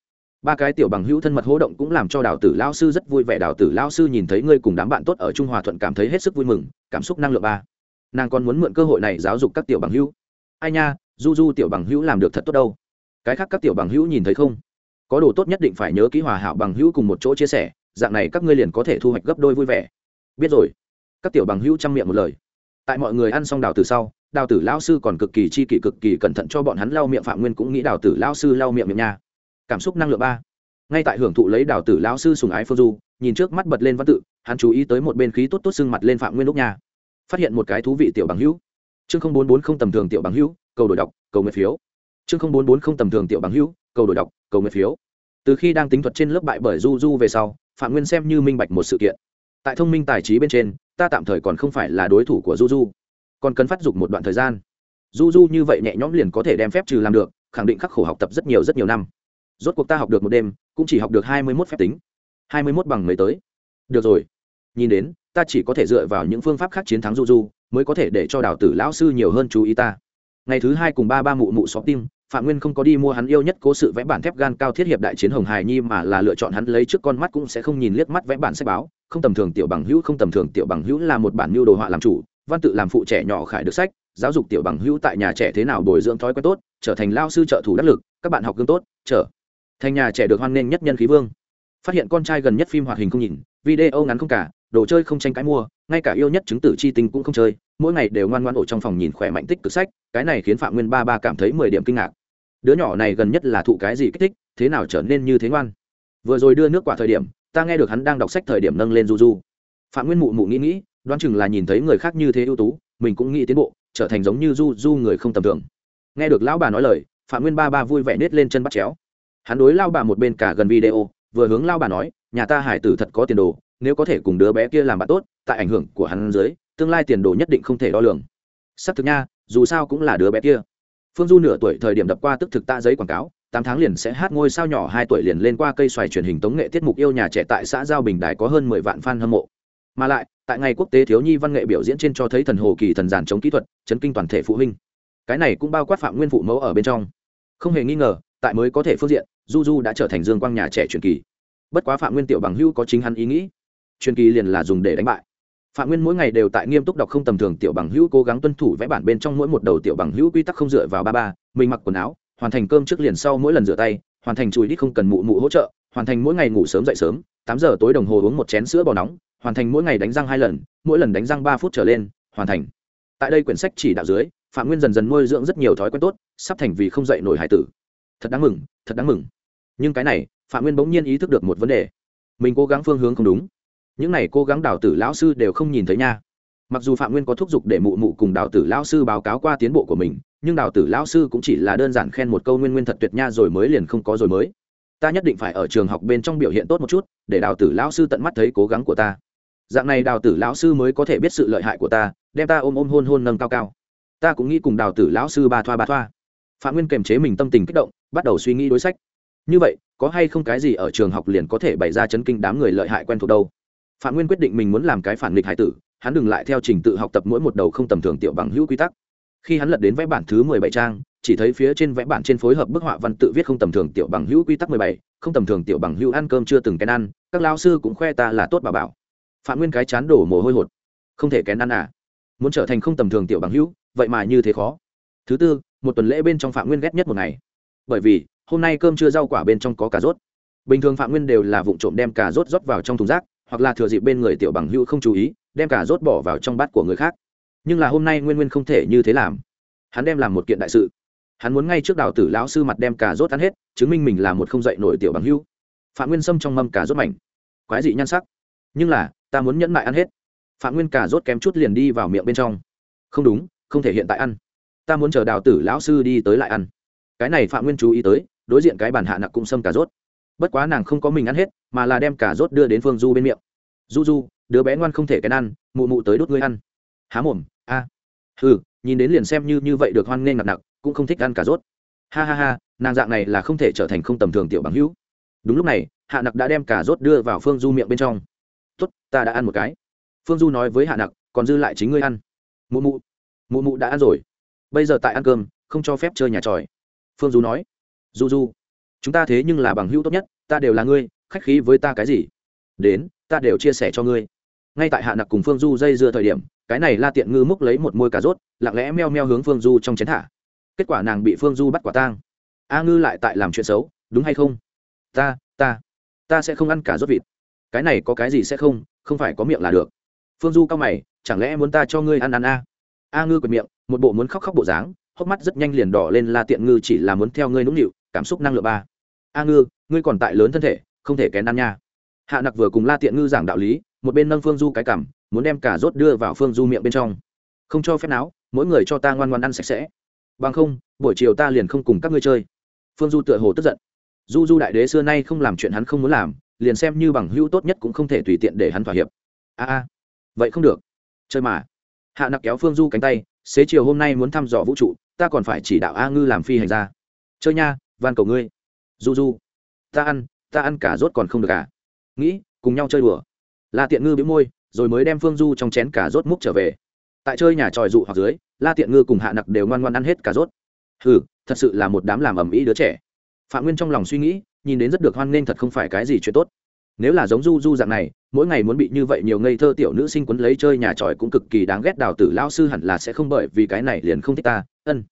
Ba cái tiểu bằng hữu thân mật hỗ động cũng làm cho đào tử lao sư rất vui vẻ. đào tử lao sư nhìn thấy ngươi cùng đám bạn tốt ở trung hòa thuận cảm thấy hết sức vui mừng, cảm xúc năng lượng ba. Nàng còn muốn mượn cơ hội này giáo dục các tiểu bằng hữu. Ai nha, du du tiểu bằng hữu làm được thật tốt đâu. Cái khác các tiểu bằng hữu nhìn thấy không? Có đồ tốt nhất định phải nhớ kỹ hòa hảo bằng hữu cùng một chỗ chia sẻ, dạng này các ngươi liền có thể thu hoạch gấp đôi vui vẻ. Biết rồi. Các tiểu bằng hữu chăm miệng một lời. Tại mọi người ăn xong đào từ sau, đào tử lão sư còn cực kỳ chi kỷ cực kỳ cẩn thận cho bọn hắn lau miệng phạm nguyên cũng nghĩ đào tử lão sư lau miệng miệng nha cảm xúc năng lượng ba. Ngay tại hưởng thụ lấy đào tử lão sư sùng ái phương du, nhìn trước mắt bật lên văn tự, hắn chú ý tới một bên khí tốt tốt sưng mặt lên phạm nguyên lúc nhà phát hiện một cái thú vị tiểu bằng hữu. Chương không bốn bốn không tầm thường tiểu bằng hữu, cầu đổi đọc, cầu nguyện phiếu. Chương không bốn bốn không tầm thường tiểu bằng hữu, cầu đổi đọc, cầu nguyện phiếu. Từ khi đang tính thuật trên lớp bại bởi du du về sau, phạm nguyên xem như minh bạch một sự kiện. Tại thông minh tài trí bên trên, ta tạm thời còn không phải là đối thủ của du du. Còn cần phát dục một đoạn thời gian. Du du như vậy nhẹ nhõm liền có thể đem phép trừ làm được, khẳng định khắc khổ học tập rất nhiều rất nhiều năm rốt cuộc ta học được một đêm, cũng chỉ học được hai mươi mốt phép tính. hai mươi mốt bằng mấy tới. Được rồi. Nhìn đến, ta chỉ có thể dựa vào những phương pháp khác chiến thắng du du mới có thể để cho đào tử lão sư nhiều hơn chú ý ta. Ngày thứ hai cùng ba ba mụ mụ xóm tim, phạm nguyên không có đi mua hắn yêu nhất cố sự vẽ bản thép gan cao thiết hiệp đại chiến hồng hài nhi mà là lựa chọn hắn lấy trước con mắt cũng sẽ không nhìn liếc mắt vẽ bản sách báo. Không tầm thường tiểu bằng hữu, không tầm thường tiểu bằng hữu là một bản mưu đồ họa làm chủ, văn tự làm phụ trẻ nhỏ khải được sách, giáo dục tiểu bằng hữu tại nhà trẻ thế nào bồi dưỡng thói quen tốt, trở thành lao sư trợ thủ đắc lực, các bạn học gương tốt trở thành nhà trẻ được hoan nghênh nhất nhân khí vương. Phát hiện con trai gần nhất phim hoạt hình không nhìn, video ngắn không cả, đồ chơi không tranh cãi mua, ngay cả yêu nhất chứng tử chi tình cũng không chơi, mỗi ngày đều ngoan ngoan ổ trong phòng nhìn khỏe mạnh tích cực sách, cái này khiến phạm nguyên ba ba cảm thấy mười điểm kinh ngạc. Đứa nhỏ này gần nhất là thụ cái gì kích thích, thế nào trở nên như thế ngoan? Vừa rồi đưa nước quả thời điểm, ta nghe được hắn đang đọc sách thời điểm nâng lên du du. Phạm nguyên mụ mụ nghĩ nghĩ, đoán chừng là nhìn thấy người khác như thế ưu tú, mình cũng nghĩ tiến bộ, trở thành giống như du du người không tầm thường. Nghe được lão bà nói lời, phạm nguyên ba ba vui vẻ nết lên chân bắt chéo hắn đối lao bà một bên cả gần video, vừa hướng lao bà nói, nhà ta hải tử thật có tiền đồ, nếu có thể cùng đứa bé kia làm bạn tốt, tại ảnh hưởng của hắn dưới, tương lai tiền đồ nhất định không thể đo lường. Xác thực nha, dù sao cũng là đứa bé kia. Phương du nửa tuổi thời điểm đập qua tức thực ta giấy quảng cáo, tám tháng liền sẽ hát ngôi sao nhỏ, hai tuổi liền lên qua cây xoài truyền hình tống nghệ tiết mục yêu nhà trẻ tại xã giao bình đài có hơn mười vạn fan hâm mộ. Mà lại, tại ngày quốc tế thiếu nhi văn nghệ biểu diễn trên cho thấy thần hồ kỳ thần giản chống kỹ thuật, chấn kinh toàn thể phụ huynh. Cái này cũng bao quát phạm nguyên phụ mẫu ở bên trong. Không hề nghi ngờ tại mới có thể phương diện, du du đã trở thành dương quang nhà trẻ truyền kỳ. Bất quá phạm nguyên tiểu bằng hưu có chính hắn ý nghĩ. Truyền kỳ liền là dùng để đánh bại. Phạm nguyên mỗi ngày đều tại nghiêm túc đọc không tầm thường tiểu bằng hữu cố gắng tuân thủ vẽ bản bên trong mỗi một đầu tiểu bằng hữu quy tắc không dựa vào ba ba, mình mặc quần áo, hoàn thành cơm trước liền sau mỗi lần rửa tay, hoàn thành chùi đít không cần mụ mụ hỗ trợ, hoàn thành mỗi ngày ngủ sớm dậy sớm, tám giờ tối đồng hồ uống một chén sữa bò nóng, hoàn thành mỗi ngày đánh răng hai lần, mỗi lần đánh răng ba phút trở lên, hoàn thành. Tại đây quyển sách chỉ đạo dưới, phạm nguyên dần dần nuôi dưỡng rất nhiều thói quen tốt, sắp thành vì không dạy nổi hải tử thật đáng mừng, thật đáng mừng. Nhưng cái này, phạm nguyên bỗng nhiên ý thức được một vấn đề. Mình cố gắng phương hướng không đúng. Những này cố gắng đào tử lão sư đều không nhìn thấy nha. Mặc dù phạm nguyên có thúc giục để mụ mụ cùng đào tử lão sư báo cáo qua tiến bộ của mình, nhưng đào tử lão sư cũng chỉ là đơn giản khen một câu nguyên nguyên thật tuyệt nha rồi mới liền không có rồi mới. Ta nhất định phải ở trường học bên trong biểu hiện tốt một chút, để đào tử lão sư tận mắt thấy cố gắng của ta. Dạng này đào tử lão sư mới có thể biết sự lợi hại của ta, đem ta ôm ôm hôn hôn nâng cao cao. Ta cũng nghĩ cùng đào tử lão sư ba thoa ba thoa. Phạm nguyên kềm chế mình tâm tình kích động bắt đầu suy nghĩ đối sách. Như vậy, có hay không cái gì ở trường học liền có thể bày ra chấn kinh đám người lợi hại quen thuộc đâu? Phạm nguyên quyết định mình muốn làm cái phản nghịch hải tử, hắn đừng lại theo trình tự học tập mỗi một đầu không tầm thường tiểu bằng hữu quy tắc. Khi hắn lật đến vẽ bản thứ mười bảy trang, chỉ thấy phía trên vẽ bản trên phối hợp bức họa văn tự viết không tầm thường tiểu bằng hữu quy tắc mười bảy, không tầm thường tiểu bằng hữu ăn cơm chưa từng kén ăn, các lao sư cũng khoe ta là tốt bà bảo. Phạm nguyên cái chán đổ mồ hôi hột. Không thể kén ăn à? Muốn trở thành không tầm thường tiểu bằng hữu, vậy mà như thế khó. Thứ tư, một tuần lễ bên trong phạm nguyên ghét nhất một ngày bởi vì, hôm nay cơm chưa rau quả bên trong có cà rốt. Bình thường phạm nguyên đều là vụ trộm đem cà rốt rót vào trong thùng rác, hoặc là thừa dịp bên người tiểu bằng hữu không chú ý, đem cà rốt bỏ vào trong bát của người khác. Nhưng là hôm nay nguyên nguyên không thể như thế làm. Hắn đem làm một kiện đại sự. Hắn muốn ngay trước đào tử lão sư mặt đem cà rốt ăn hết, chứng minh mình là một không dạy nổi tiểu bằng hữu. Phạm nguyên xâm trong mâm cà rốt mảnh. Quái dị nhan sắc. Nhưng là, ta muốn nhẫn mại ăn hết. Phạm nguyên cà rốt kém chút liền đi vào miệng bên trong. Không đúng, không thể hiện tại ăn. Ta muốn chờ đào tử lão sư đi tới lại ăn cái này phạm nguyên chú ý tới, đối diện cái bàn hạ nặc cũng xâm cà rốt. Bất quá nàng không có mình ăn hết, mà là đem cà rốt đưa đến phương du bên miệng. Du du, đứa bé ngoan không thể cái ăn, mụ mụ tới đốt ngươi ăn. Há mồm, a. À. ừ nhìn đến liền xem như như vậy được hoan nghênh nặng nặng cũng không thích ăn cà rốt. Ha ha ha, nàng dạng này là không thể trở thành không tầm thường tiểu bằng hữu. Đúng lúc này, hạ nặc đã đem cà rốt đưa vào phương du miệng bên trong. Tốt, ta đã ăn một cái. Phương du nói với hạ nặc, còn dư lại chính ngươi ăn. Mụ mụ mụ mụ đã ăn rồi. Bây giờ tại ăn cơm, không cho phép chơi nhà tròi phương du nói. Du du, chúng ta thế nhưng là bằng hữu tốt nhất, ta đều là ngươi, khách khí với ta cái gì? Đến, ta đều chia sẻ cho ngươi. Ngay tại hạ nặc cùng phương du dây dưa thời điểm, cái này la tiện ngư múc lấy một môi cà rốt, lặng lẽ meo meo hướng phương du trong chén thả. Kết quả nàng bị phương du bắt quả tang. A ngư lại tại làm chuyện xấu, đúng hay không? Ta ta ta sẽ không ăn cả rốt vịt. Cái này có cái gì sẽ không không phải có miệng là được. Phương du cao mày, chẳng lẽ muốn ta cho ngươi ăn ăn a? A ngư quệt miệng, một bộ muốn khóc khóc bộ dáng hốc mắt rất nhanh liền đỏ lên la tiện ngư chỉ là muốn theo ngươi nũng nịu, cảm xúc năng lượng ba. A ngư, ngươi còn tại lớn thân thể, không thể kén ăn nha. Hạ nặc vừa cùng la tiện ngư giảng đạo lý, một bên nâng phương du cái cảm muốn đem cả rốt đưa vào phương du miệng bên trong. Không cho phép não mỗi người cho ta ngoan ngoan ăn sạch sẽ. Bằng không, buổi chiều ta liền không cùng các ngươi chơi. Phương du tựa hồ tức giận. Du du đại đế xưa nay không làm chuyện hắn không muốn làm, liền xem như bằng hữu tốt nhất cũng không thể tùy tiện để hắn thỏa hiệp. A a, vậy không được. Chơi mà. Hạ nặc kéo phương du cánh tay, xế chiều hôm nay muốn thăm dò vũ trụ ta còn phải chỉ đạo a ngư làm phi hành ra. Chơi nha, van cầu ngươi. Du du ta ăn ta ăn cả rốt còn không được à? Nghĩ, cùng nhau chơi đùa. La tiện ngư biếu môi, rồi mới đem phương du trong chén cả rốt múc trở về. Tại chơi nhà tròi dụ hoặc dưới, la tiện ngư cùng hạ nặc đều ngoan ngoan ăn hết cả rốt. Ừ thật sự là một đám làm ầm ĩ đứa trẻ. Phạm nguyên trong lòng suy nghĩ, nhìn đến rất được hoan nghênh thật không phải cái gì chuyện tốt nếu là giống du du dạng này, mỗi ngày muốn bị như vậy nhiều ngây thơ tiểu nữ sinh quấn lấy chơi nhà tròi cũng cực kỳ đáng ghét đào tử lao sư hẳn là sẽ không bởi vì cái này liền không thích ta. Ân.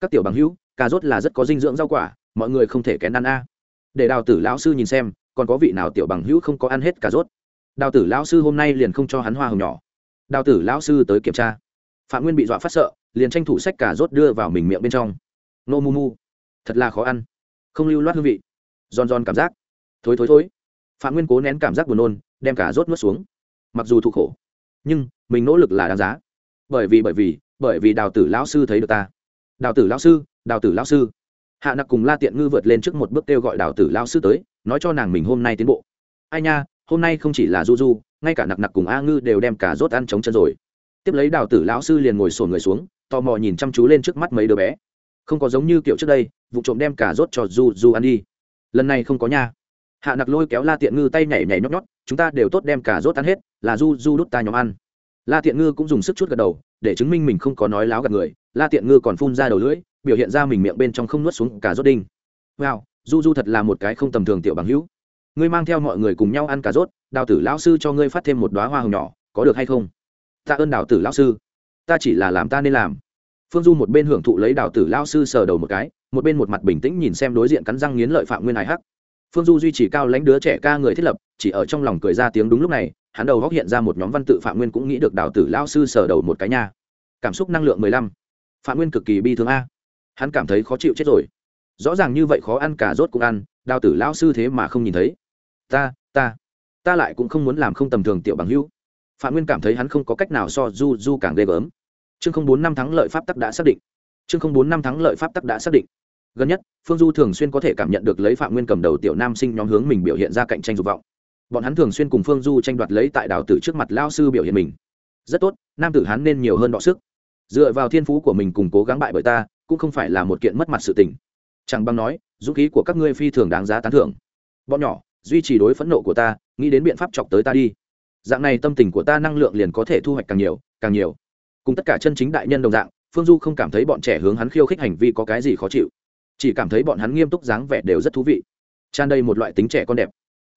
Các tiểu bằng hữu, cà rốt là rất có dinh dưỡng rau quả, mọi người không thể kén ăn a. Để đào tử lão sư nhìn xem, còn có vị nào tiểu bằng hữu không có ăn hết cà rốt? Đào tử lão sư hôm nay liền không cho hắn hoa hồng nhỏ. Đào tử lão sư tới kiểm tra. Phạm nguyên bị dọa phát sợ, liền tranh thủ sách cà rốt đưa vào mình miệng bên trong. Nô mu mu. Thật là khó ăn. Không lưu loát hương vị. Giòn giòn cảm giác. Thối thối thối phạm nguyên cố nén cảm giác buồn nôn, đem cả rốt nuốt xuống. Mặc dù thụ khổ, nhưng mình nỗ lực là đáng giá. Bởi vì bởi vì bởi vì đào tử lão sư thấy được ta. Đào tử lão sư, đào tử lão sư. Hạ nặc cùng la tiện ngư vượt lên trước một bước kêu gọi đào tử lão sư tới, nói cho nàng mình hôm nay tiến bộ. Ai nha, hôm nay không chỉ là du du, ngay cả nặc nặc cùng a ngư đều đem cả rốt ăn trống chân rồi. Tiếp lấy đào tử lão sư liền ngồi sổn người xuống, tò mò nhìn chăm chú lên trước mắt mấy đứa bé. Không có giống như kiểu trước đây, vụ trộm đem cả rốt cho du du ăn đi. Lần này không có nha hạ nặc lôi kéo la tiện ngư tay nhảy nhảy nhóc nhót, chúng ta đều tốt đem cả rốt ăn hết, là du du đút ta nhóm ăn. La tiện ngư cũng dùng sức chút gật đầu, để chứng minh mình không có nói láo gạt người. La tiện ngư còn phun ra đầu lưỡi, biểu hiện ra mình miệng bên trong không nuốt xuống cả rốt đinh. Wow, du du thật là một cái không tầm thường tiểu bằng hữu. Ngươi mang theo mọi người cùng nhau ăn cả rốt, đào tử lão sư cho ngươi phát thêm một đoá hoa hồng nhỏ, có được hay không? Ta ơn đào tử lão sư. Ta chỉ là làm ta nên làm. Phương du một bên hưởng thụ lấy đào tử lão sư sờ đầu một cái, một bên một mặt bình tĩnh nhìn xem đối diện cắn răng nghiến lợi phạm nguyên hải hắc phương du duy trì cao lãnh đứa trẻ ca người thiết lập, chỉ ở trong lòng cười ra tiếng đúng lúc này, hắn đầu góc hiện ra một nhóm văn tự phạm nguyên cũng nghĩ được đào tử lão sư sờ đầu một cái nha. Cảm xúc năng lượng mười lăm. Phạm nguyên cực kỳ bi thương a. Hắn cảm thấy khó chịu chết rồi. Rõ ràng như vậy khó ăn cả rốt cũng ăn, đào tử lão sư thế mà không nhìn thấy. Ta ta ta lại cũng không muốn làm không tầm thường tiểu bằng hữu. Phạm nguyên cảm thấy hắn không có cách nào so du du càng ghê gớm. Chương không bốn năm thắng lợi pháp tắc đã xác định. Chương không bốn năm thắng lợi pháp tắc đã xác định gần nhất, phương du thường xuyên có thể cảm nhận được lấy phạm nguyên cầm đầu tiểu nam sinh nhóm hướng mình biểu hiện ra cạnh tranh dục vọng. Bọn hắn thường xuyên cùng phương du tranh đoạt lấy tại đào tử trước mặt lao sư biểu hiện mình. Rất tốt, nam tử hắn nên nhiều hơn đọ sức. Dựa vào thiên phú của mình cùng cố gắng bại bởi ta, cũng không phải là một kiện mất mặt sự tình. Chẳng bằng nói, dũng khí của các ngươi phi thường đáng giá tán thưởng. Bọn nhỏ, duy trì đối phẫn nộ của ta, nghĩ đến biện pháp chọc tới ta đi. Dạng này tâm tình của ta năng lượng liền có thể thu hoạch càng nhiều càng nhiều. Cùng tất cả chân chính đại nhân đồng dạng, phương du không cảm thấy bọn trẻ hướng hắn khiêu khích hành vi có cái gì khó chịu chỉ cảm thấy bọn hắn nghiêm túc dáng vẻ đều rất thú vị. Tràn đầy một loại tính trẻ con đẹp.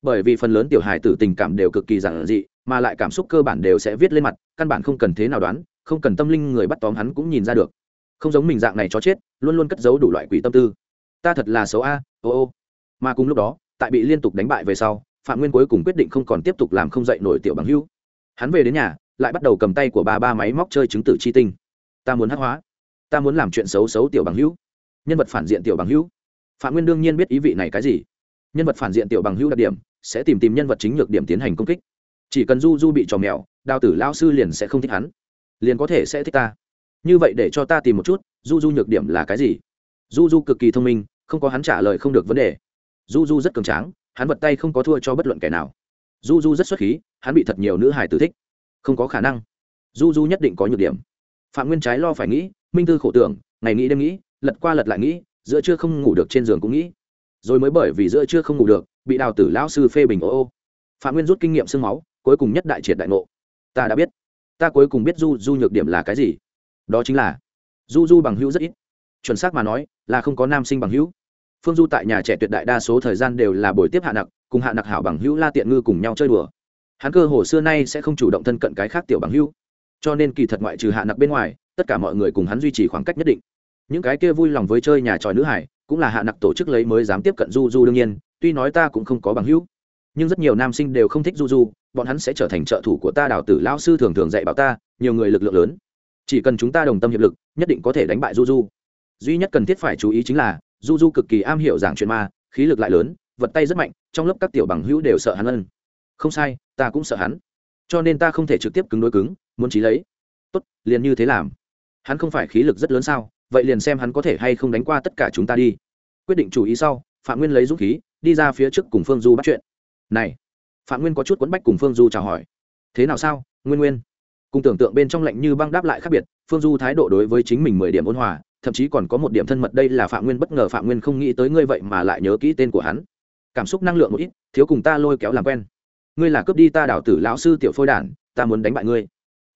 Bởi vì phần lớn tiểu hài tử tình cảm đều cực kỳ giản dị, mà lại cảm xúc cơ bản đều sẽ viết lên mặt, căn bản không cần thế nào đoán, không cần tâm linh người bắt tóm hắn cũng nhìn ra được. Không giống mình dạng này cho chết, luôn luôn cất giấu đủ loại quỷ tâm tư. Ta thật là xấu a, ô ô. Mà cùng lúc đó, tại bị liên tục đánh bại về sau, phạm nguyên cuối cùng quyết định không còn tiếp tục làm không dậy nổi tiểu bằng hưu hắn về đến nhà, lại bắt đầu cầm tay của ba ba máy móc chơi chứng tử chi tinh. Ta muốn hắc hóa. Ta muốn làm chuyện xấu xấu tiểu bằng hữu nhân vật phản diện tiểu bằng hữu. Phạm nguyên đương nhiên biết ý vị này cái gì. Nhân vật phản diện tiểu bằng hữu đặc điểm, sẽ tìm tìm nhân vật chính nhược điểm tiến hành công kích. Chỉ cần du du bị trò mèo đào tử lao sư liền sẽ không thích hắn. Liền có thể sẽ thích ta. Như vậy để cho ta tìm một chút, du du nhược điểm là cái gì? Du du cực kỳ thông minh, không có hắn trả lời không được vấn đề. Du du rất cường tráng, hắn vật tay không có thua cho bất luận kẻ nào. Du du rất xuất khí, hắn bị thật nhiều nữ hài tử thích. Không có khả năng. Du du nhất định có nhược điểm. Phạm nguyên trái lo phải nghĩ, minh tư khổ tưởng, ngày nghĩ đêm nghĩ lật qua lật lại nghĩ, giữa trưa không ngủ được trên giường cũng nghĩ. Rồi mới bởi vì giữa trưa không ngủ được, bị đào tử lão sư phê bình ô ô. Phạm nguyên rút kinh nghiệm sương máu, cuối cùng nhất đại triệt đại ngộ. Ta đã biết. Ta cuối cùng biết du du nhược điểm là cái gì. Đó chính là, du du bằng hữu rất ít. Chuẩn xác mà nói, là không có nam sinh bằng hữu. Phương du tại nhà trẻ tuyệt đại đa số thời gian đều là buổi tiếp hạ nặc, cùng hạ nặc hảo bằng hữu la tiện ngư cùng nhau chơi đùa. Hắn cơ hồ xưa nay sẽ không chủ động thân cận cái khác tiểu bằng hữu. Cho nên kỳ thật ngoại trừ hạ nặc bên ngoài, tất cả mọi người cùng hắn duy trì khoảng cách nhất định những cái kia vui lòng với chơi nhà tròi nữ hải, cũng là hạ nặc tổ chức lấy mới dám tiếp cận du du đương nhiên, tuy nói ta cũng không có bằng hữu. Nhưng rất nhiều nam sinh đều không thích du du, bọn hắn sẽ trở thành trợ thủ của ta đào tử lao sư thường thường dạy bảo ta, nhiều người lực lượng lớn. Chỉ cần chúng ta đồng tâm hiệp lực, nhất định có thể đánh bại du du. Duy nhất cần thiết phải chú ý chính là, du du cực kỳ am hiểu giảng chuyện ma, khí lực lại lớn, vật tay rất mạnh, trong lớp các tiểu bằng hữu đều sợ hắn ân không sai, ta cũng sợ hắn. Cho nên ta không thể trực tiếp cứng đối cứng, muốn trí lấy. Tốt, liền như thế làm. Hắn không phải khí lực rất lớn sao? Vậy liền xem hắn có thể hay không đánh qua tất cả chúng ta đi. Quyết định chủ ý sau, phạm nguyên lấy dũng khí, đi ra phía trước cùng phương du bắt chuyện. Này, phạm nguyên có chút quấn bách cùng phương du chào hỏi. Thế nào sao, nguyên nguyên? Cùng tưởng tượng bên trong lạnh như băng đáp lại khác biệt, phương du thái độ đối với chính mình mười điểm ôn hòa, thậm chí còn có một điểm thân mật đây là phạm nguyên bất ngờ phạm nguyên không nghĩ tới ngươi vậy mà lại nhớ kỹ tên của hắn. Cảm xúc năng lượng một ít, thiếu cùng ta lôi kéo làm quen. Ngươi là cướp đi ta đảo tử lão sư tiểu phôi đản, ta muốn đánh bại ngươi.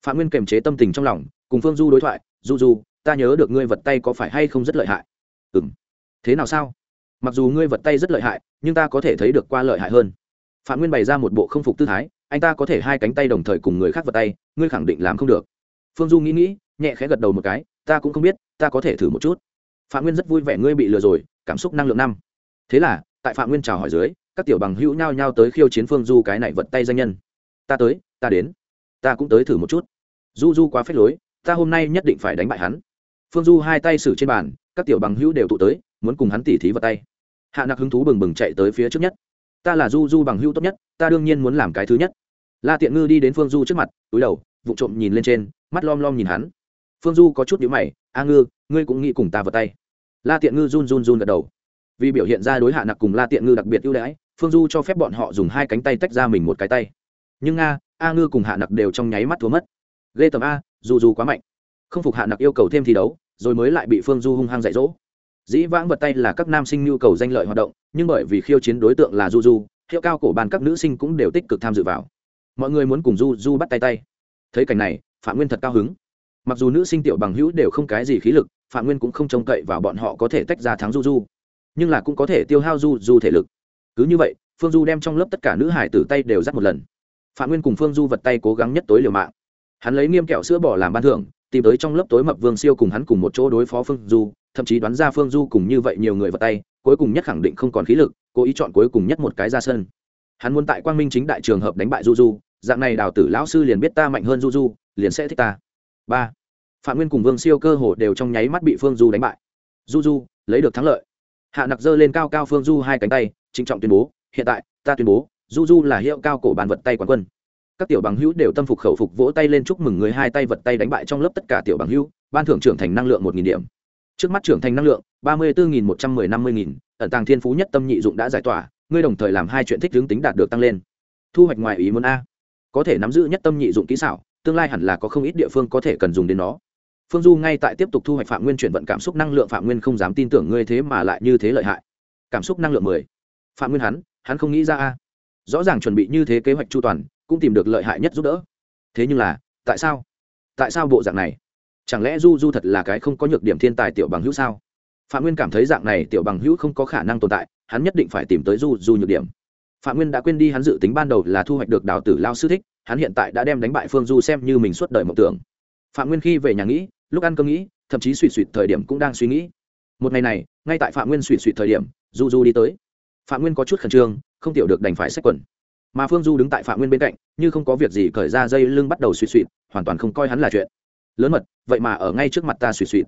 Phạm nguyên kềm chế tâm tình trong lòng, cùng phương du đối thoại, du du ta nhớ được ngươi vật tay có phải hay không rất lợi hại. Ừ m thế nào sao? Mặc dù ngươi vật tay rất lợi hại, nhưng ta có thể thấy được qua lợi hại hơn. Phạm nguyên bày ra một bộ không phục tư thái, anh ta có thể hai cánh tay đồng thời cùng người khác vật tay, ngươi khẳng định làm không được. Phương du nghĩ nghĩ, nhẹ khẽ gật đầu một cái, ta cũng không biết, ta có thể thử một chút. Phạm nguyên rất vui vẻ ngươi bị lừa rồi, cảm xúc năng lượng năm. Thế là, tại phạm nguyên chào hỏi dưới, các tiểu bằng hữu nhao nhao tới khiêu chiến phương du cái này vật tay danh nhân. Ta tới, ta đến, ta cũng tới thử một chút. Du du quá phết lối, ta hôm nay nhất định phải đánh bại hắn phương du hai tay xử trên bàn, các tiểu bằng hữu đều tụ tới, muốn cùng hắn tỉ thí vật tay. Hạ nặc hứng thú bừng bừng chạy tới phía trước nhất. Ta là du du bằng hữu tốt nhất, ta đương nhiên muốn làm cái thứ nhất. La tiện ngư đi đến phương du trước mặt, túi đầu, vụ trộm nhìn lên trên, mắt lom lom nhìn hắn. Phương du có chút nhữ mày, a ngư, ngươi cũng nghĩ cùng ta vật tay. La tiện ngư run run run gật đầu. Vì biểu hiện ra đối hạ nặc cùng la tiện ngư đặc biệt ưu đãi, phương du cho phép bọn họ dùng hai cánh tay tách ra mình một cái tay. Nhưng nga a ngư cùng hạ nặc đều trong nháy mắt thua mất. Ghê tầm a, dù dù quá mạnh không phục hạ nặc yêu cầu thêm thi đấu, rồi mới lại bị phương du hung hăng dạy dỗ. Dĩ vãng vật tay là các nam sinh nhu cầu danh lợi hoạt động, nhưng bởi vì khiêu chiến đối tượng là du du, hiệu cao cổ bàn các nữ sinh cũng đều tích cực tham dự vào. Mọi người muốn cùng du du bắt tay tay. Thấy cảnh này, phạm nguyên thật cao hứng. Mặc dù nữ sinh tiểu bằng hữu đều không cái gì khí lực, phạm nguyên cũng không trông cậy vào bọn họ có thể tách ra thắng du du. Nhưng là cũng có thể tiêu hao du du thể lực. Cứ như vậy, phương du đem trong lớp tất cả nữ hải tử tay đều dắt một lần. Phạm nguyên cùng phương du vật tay cố gắng nhất tối liều mạng. Hắn lấy nghiêm kẹo sữa bỏ làm ban thưởng tìm tới trong lớp tối mập vương siêu cùng hắn cùng một chỗ đối phó phương du, thậm chí đoán ra phương du cùng như vậy nhiều người vật tay, cuối cùng nhất khẳng định không còn khí lực, cố ý chọn cuối cùng nhất một cái ra sân. Hắn muốn tại quang minh chính đại trường hợp đánh bại du du, dạng này đào tử lão sư liền biết ta mạnh hơn du du, liền sẽ thích ta. Ba. Phạm nguyên cùng vương siêu cơ hồ đều trong nháy mắt bị phương du đánh bại. Du du, lấy được thắng lợi. Hạ nặc giơ lên cao cao phương du hai cánh tay, trịnh trọng tuyên bố, hiện tại, ta tuyên bố, du du là hiệu cao cổ bàn vật tay quán quân các tiểu bằng hữu đều tâm phục khẩu phục vỗ tay lên chúc mừng người hai tay vật tay đánh bại trong lớp tất cả tiểu bằng hữu, ban thưởng trưởng thành năng lượng một nghìn điểm. Trước mắt trưởng thành năng lượng, ba mươi bốn một trăm mười năm mươi nghìn, ẩn tàng thiên phú nhất tâm nhị dụng đã giải tỏa, ngươi đồng thời làm hai chuyện thích hướng tính đạt được tăng lên. Thu hoạch ngoài ý muốn a. Có thể nắm giữ nhất tâm nhị dụng kỹ xảo, tương lai hẳn là có không ít địa phương có thể cần dùng đến nó. Phương du ngay tại tiếp tục thu hoạch phạm nguyên chuyển vận cảm xúc năng lượng, phạm nguyên không dám tin tưởng ngươi thế mà lại như thế lợi hại. Cảm xúc năng lượng mười. Phạm nguyên hắn hắn không nghĩ ra a. Rõ ràng chuẩn bị như thế kế hoạch chu toàn cũng tìm được lợi hại nhất giúp đỡ. Thế nhưng là, tại sao? Tại sao bộ dạng này? Chẳng lẽ du du thật là cái không có nhược điểm thiên tài tiểu bằng hữu sao? Phạm nguyên cảm thấy dạng này tiểu bằng hữu không có khả năng tồn tại, hắn nhất định phải tìm tới du du nhược điểm. Phạm nguyên đã quên đi hắn dự tính ban đầu là thu hoạch được đào tử lao sư thích, hắn hiện tại đã đem đánh bại phương du xem như mình suốt đời mộng tưởng. Phạm nguyên khi về nhà nghĩ, lúc ăn cơm nghĩ, thậm chí suỵ suỵ thời điểm cũng đang suy nghĩ. Một ngày này, ngay tại phạm nguyên suỵ suỵ thời điểm, du du đi tới. Phạm nguyên có chút khẩn trương, không tiểu được đành phải xách quần mà phương du đứng tại phạm nguyên bên cạnh như không có việc gì cởi ra dây lưng bắt đầu suỵ suy, hoàn toàn không coi hắn là chuyện. Lớn mật vậy mà ở ngay trước mặt ta suỵ suy.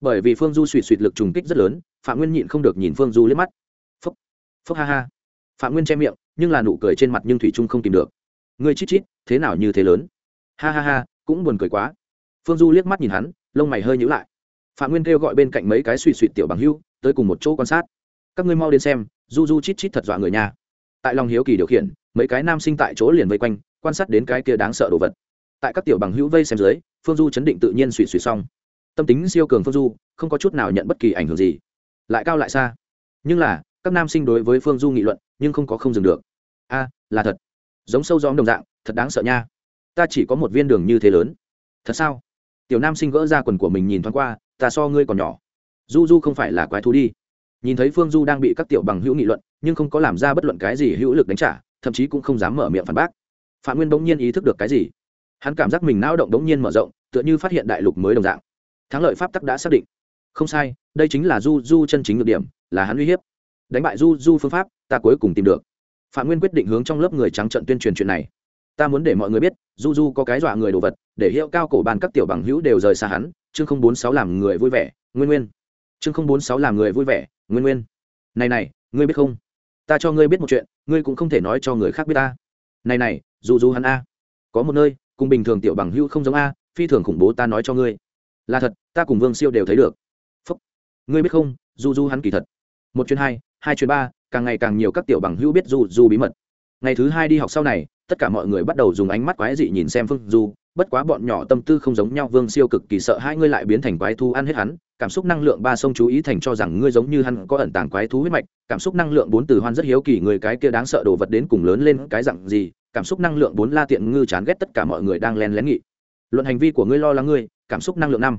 bởi vì phương du suỵ suy lực trùng kích rất lớn phạm nguyên nhịn không được nhìn phương du liếc mắt. Phúc phúc ha ha. Phạm nguyên che miệng nhưng là nụ cười trên mặt nhưng thủy trung không tìm được. Ngươi chít chít thế nào như thế lớn? Ha ha ha cũng buồn cười quá. Phương du liếc mắt nhìn hắn lông mày hơi nhữ lại. Phạm nguyên kêu gọi bên cạnh mấy cái suy suy tiểu bằng hưu tới cùng một chỗ quan sát. Các ngươi mau đến xem du du chít chít thật dọa người nhà. Tại lòng hiếu kỳ điều khiển mấy cái nam sinh tại chỗ liền vây quanh, quan sát đến cái kia đáng sợ đồ vật. Tại các tiểu bằng hữu vây xem dưới, phương du chấn định tự nhiên suy suy xong. Tâm tính siêu cường phương du, không có chút nào nhận bất kỳ ảnh hưởng gì. Lại cao lại xa. Nhưng là, các nam sinh đối với phương du nghị luận, nhưng không có không dừng được. A, là thật. Giống sâu gióm đồng dạng, thật đáng sợ nha. Ta chỉ có một viên đường như thế lớn. Thật sao? Tiểu nam sinh gỡ ra quần của mình nhìn thoáng qua, ta so ngươi còn nhỏ. Du du không phải là quái thú đi. Nhìn thấy phương du đang bị các tiểu bằng hữu nghị luận, nhưng không có làm ra bất luận cái gì hữu lực đánh trả thậm chí cũng không dám mở miệng phản bác. Phạm nguyên bỗng nhiên ý thức được cái gì? Hắn cảm giác mình não động bỗng nhiên mở rộng, tựa như phát hiện đại lục mới đồng dạng. Thắng lợi pháp tắc đã xác định. Không sai, đây chính là du du chân chính được điểm, là hắn uy hiếp. Đánh bại du du phương pháp, ta cuối cùng tìm được. Phạm nguyên quyết định hướng trong lớp người trắng trận tuyên truyền chuyện này. Ta muốn để mọi người biết, du du có cái dọa người đồ vật, để hiệu cao cổ bàn các tiểu bằng hữu đều rời xa hắn, chương không bốn sáu làm người vui vẻ, nguyên nguyên. Chương không bốn sáu làm người vui vẻ, nguyên nguyên. Này này, ngươi biết không? Ta cho ngươi biết một chuyện, ngươi cũng không thể nói cho người khác biết ta. Này này, dù dù hắn a. Có một nơi, cùng bình thường tiểu bằng hữu không giống a, phi thường khủng bố ta nói cho ngươi. Là thật, ta cùng vương siêu đều thấy được. Phúc. Ngươi biết không du du hắn kỳ thật. Một chuyến hai hai chuyến ba, càng ngày càng nhiều các tiểu bằng hữu biết du du bí mật. Ngày thứ hai đi học sau này, tất cả mọi người bắt đầu dùng ánh mắt quái dị nhìn xem phương du, bất quá bọn nhỏ tâm tư không giống nhau, vương siêu cực kỳ sợ hai ngươi lại biến thành quái thu ăn hết hắn cảm xúc năng lượng ba sông chú ý thành cho rằng ngươi giống như hắn có ẩn tàng quái thú huyết mạch, cảm xúc năng lượng bốn từ hoan rất hiếu kỳ người cái kia đáng sợ đồ vật đến cùng lớn lên cái dặn gì, cảm xúc năng lượng bốn la tiện ngư chán ghét tất cả mọi người đang len lén nghị. Luận hành vi của ngươi lo lắng ngươi, cảm xúc năng lượng năm.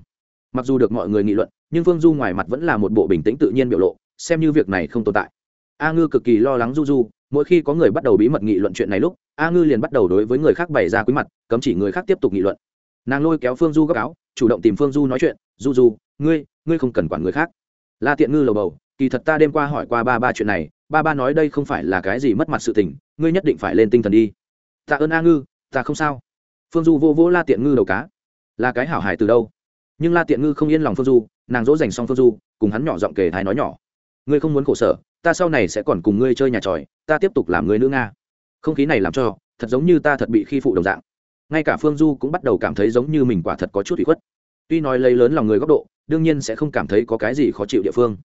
Mặc dù được mọi người nghị luận, nhưng vương du ngoài mặt vẫn là một bộ bình tĩnh tự nhiên biểu lộ, xem như việc này không tồn tại. A ngư cực kỳ lo lắng du du, mỗi khi có người bắt đầu bí mật nghị luận chuyện này lúc, a ngư liền bắt đầu đối với người khác bày ra quý mặt, cấm chỉ người khác tiếp tục nghị luận. Nàng lôi kéo phương du gấp áo chủ động tìm phương du nói chuyện, du du, ngươi ngươi không cần quản người khác. La tiện ngư lầu bầu, kỳ thật ta đêm qua hỏi qua ba ba chuyện này, ba ba nói đây không phải là cái gì mất mặt sự tình, ngươi nhất định phải lên tinh thần đi. Tạ ơn a ngư, ta không sao. Phương du vô vô la tiện ngư đầu cá. Là cái hảo hài từ đâu? Nhưng la tiện ngư không yên lòng phương du, nàng dỗ dành xong phương du, cùng hắn nhỏ giọng kề thái nói nhỏ. Ngươi không muốn khổ sở, ta sau này sẽ còn cùng ngươi chơi nhà tròi, ta tiếp tục làm người nữ nga. Không khí này làm cho, thật giống như ta thật bị khi phụ đồng dạng ngay cả phương du cũng bắt đầu cảm thấy giống như mình quả thật có chút bị khuất. Tuy nói lấy lớn lòng người góc độ, đương nhiên sẽ không cảm thấy có cái gì khó chịu địa phương.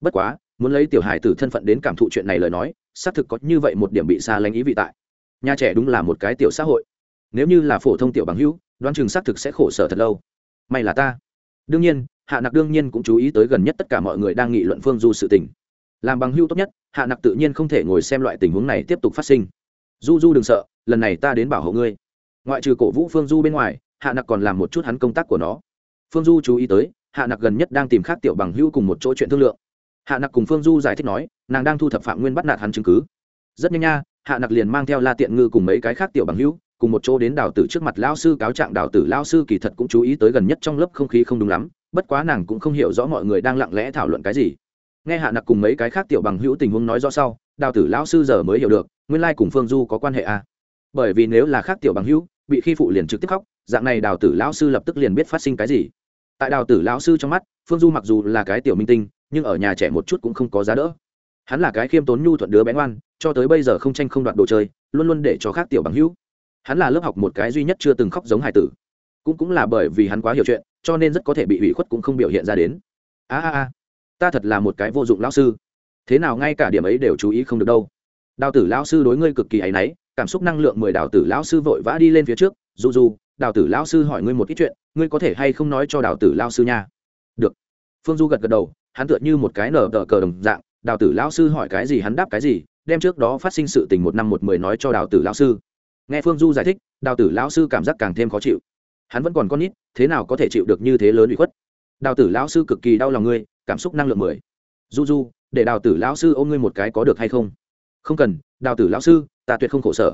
Bất quá, muốn lấy tiểu hài từ thân phận đến cảm thụ chuyện này lời nói, xác thực có như vậy một điểm bị xa lánh ý vị tại. Nhà trẻ đúng là một cái tiểu xã hội. Nếu như là phổ thông tiểu bằng hữu, đoán chừng xác thực sẽ khổ sở thật lâu. May là ta. Đương nhiên, hạ nặc đương nhiên cũng chú ý tới gần nhất tất cả mọi người đang nghị luận phương du sự tình. Làm bằng hưu tốt nhất, hạ nặc tự nhiên không thể ngồi xem loại tình huống này tiếp tục phát sinh. Du du đừng sợ, lần này ta đến bảo hộ ngươi ngoại trừ cổ vũ phương du bên ngoài, hạ nặc còn làm một chút hắn công tác của nó. Phương du chú ý tới, hạ nặc gần nhất đang tìm khác tiểu bằng hữu cùng một chỗ chuyện thương lượng. Hạ nặc cùng phương du giải thích nói, nàng đang thu thập phạm nguyên bắt nạt hắn chứng cứ. Rất nhanh nha, hạ nặc liền mang theo la tiện ngư cùng mấy cái khác tiểu bằng hữu, cùng một chỗ đến đào tử trước mặt lao sư cáo trạng đào tử lao sư kỳ thật cũng chú ý tới gần nhất trong lớp không khí không đúng lắm, bất quá nàng cũng không hiểu rõ mọi người đang lặng lẽ thảo luận cái gì. Nghe hạ nặc cùng mấy cái khác tiểu bằng hữu tình huống nói rõ sau đào tử lão sư giờ mới hiểu được, nguyên lai cùng phương du có quan hệ à. bởi vì nếu là khác tiểu bằng hữu bị khi phụ liền trực tiếp khóc, dạng này đào tử lão sư lập tức liền biết phát sinh cái gì. Tại đào tử lão sư trong mắt, phương du mặc dù là cái tiểu minh tinh, nhưng ở nhà trẻ một chút cũng không có giá đỡ. Hắn là cái khiêm tốn nhu thuận đứa bé ngoan, cho tới bây giờ không tranh không đoạt đồ chơi, luôn luôn để cho khác tiểu bằng hữu. Hắn là lớp học một cái duy nhất chưa từng khóc giống hải tử. Cũng cũng là bởi vì hắn quá hiểu chuyện, cho nên rất có thể bị hủy khuất cũng không biểu hiện ra đến. A a a, ta thật là một cái vô dụng lão sư. Thế nào ngay cả điểm ấy đều chú ý không được đâu. Đào tử lão sư đối ngươi cực kỳ áy náy cảm xúc năng lượng mười đào tử lão sư vội vã đi lên phía trước, dù dù, đào tử lão sư hỏi ngươi một ít chuyện, ngươi có thể hay không nói cho đào tử lão sư nha? Được. Phương du gật gật đầu, hắn tựa như một cái nở tờ cờ đồng dạng, đào tử lão sư hỏi cái gì hắn đáp cái gì, đem trước đó phát sinh sự tình một năm một mười nói cho đào tử lão sư. Nghe phương du giải thích, đào tử lão sư cảm giác càng thêm khó chịu. Hắn vẫn còn con nít, thế nào có thể chịu được như thế lớn bị khuất? Đào tử lão sư cực kỳ đau lòng ngươi, cảm xúc năng lượng mười. Du du để đào tử lão sư ôm ngươi một cái có được hay không? Không cần, đào tử lão sư ta tuyệt không khổ sở.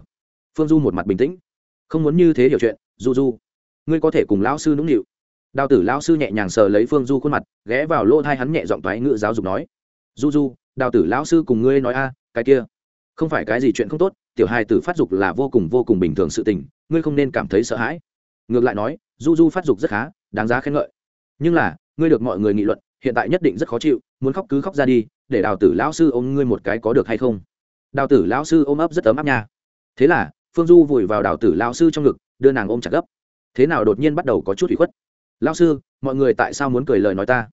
Phương du một mặt bình tĩnh. Không muốn như thế hiểu chuyện, du du. Ngươi có thể cùng lão sư nũng nịu. Đào tử lão sư nhẹ nhàng sờ lấy phương du khuôn mặt, ghé vào lỗ thai hắn nhẹ giọng thoái ngự giáo dục nói. Du du, đào tử lão sư cùng ngươi nói a, cái kia. Không phải cái gì chuyện không tốt, tiểu hài tử phát dục là vô cùng vô cùng bình thường sự tình, ngươi không nên cảm thấy sợ hãi. Ngược lại nói, du du phát dục rất khá, đáng giá khen ngợi. Nhưng là, ngươi được mọi người nghị luận, hiện tại nhất định rất khó chịu, muốn khóc cứ khóc ra đi, để đào tử lão sư ôm ngươi một cái có được hay không? Đào tử lão sư ôm ấp rất ấm áp nha. Thế là, phương du vùi vào đào tử lão sư trong ngực, đưa nàng ôm chặt gấp. Thế nào đột nhiên bắt đầu có chút ủy khuất. Lão sư, mọi người tại sao muốn cười lời nói ta?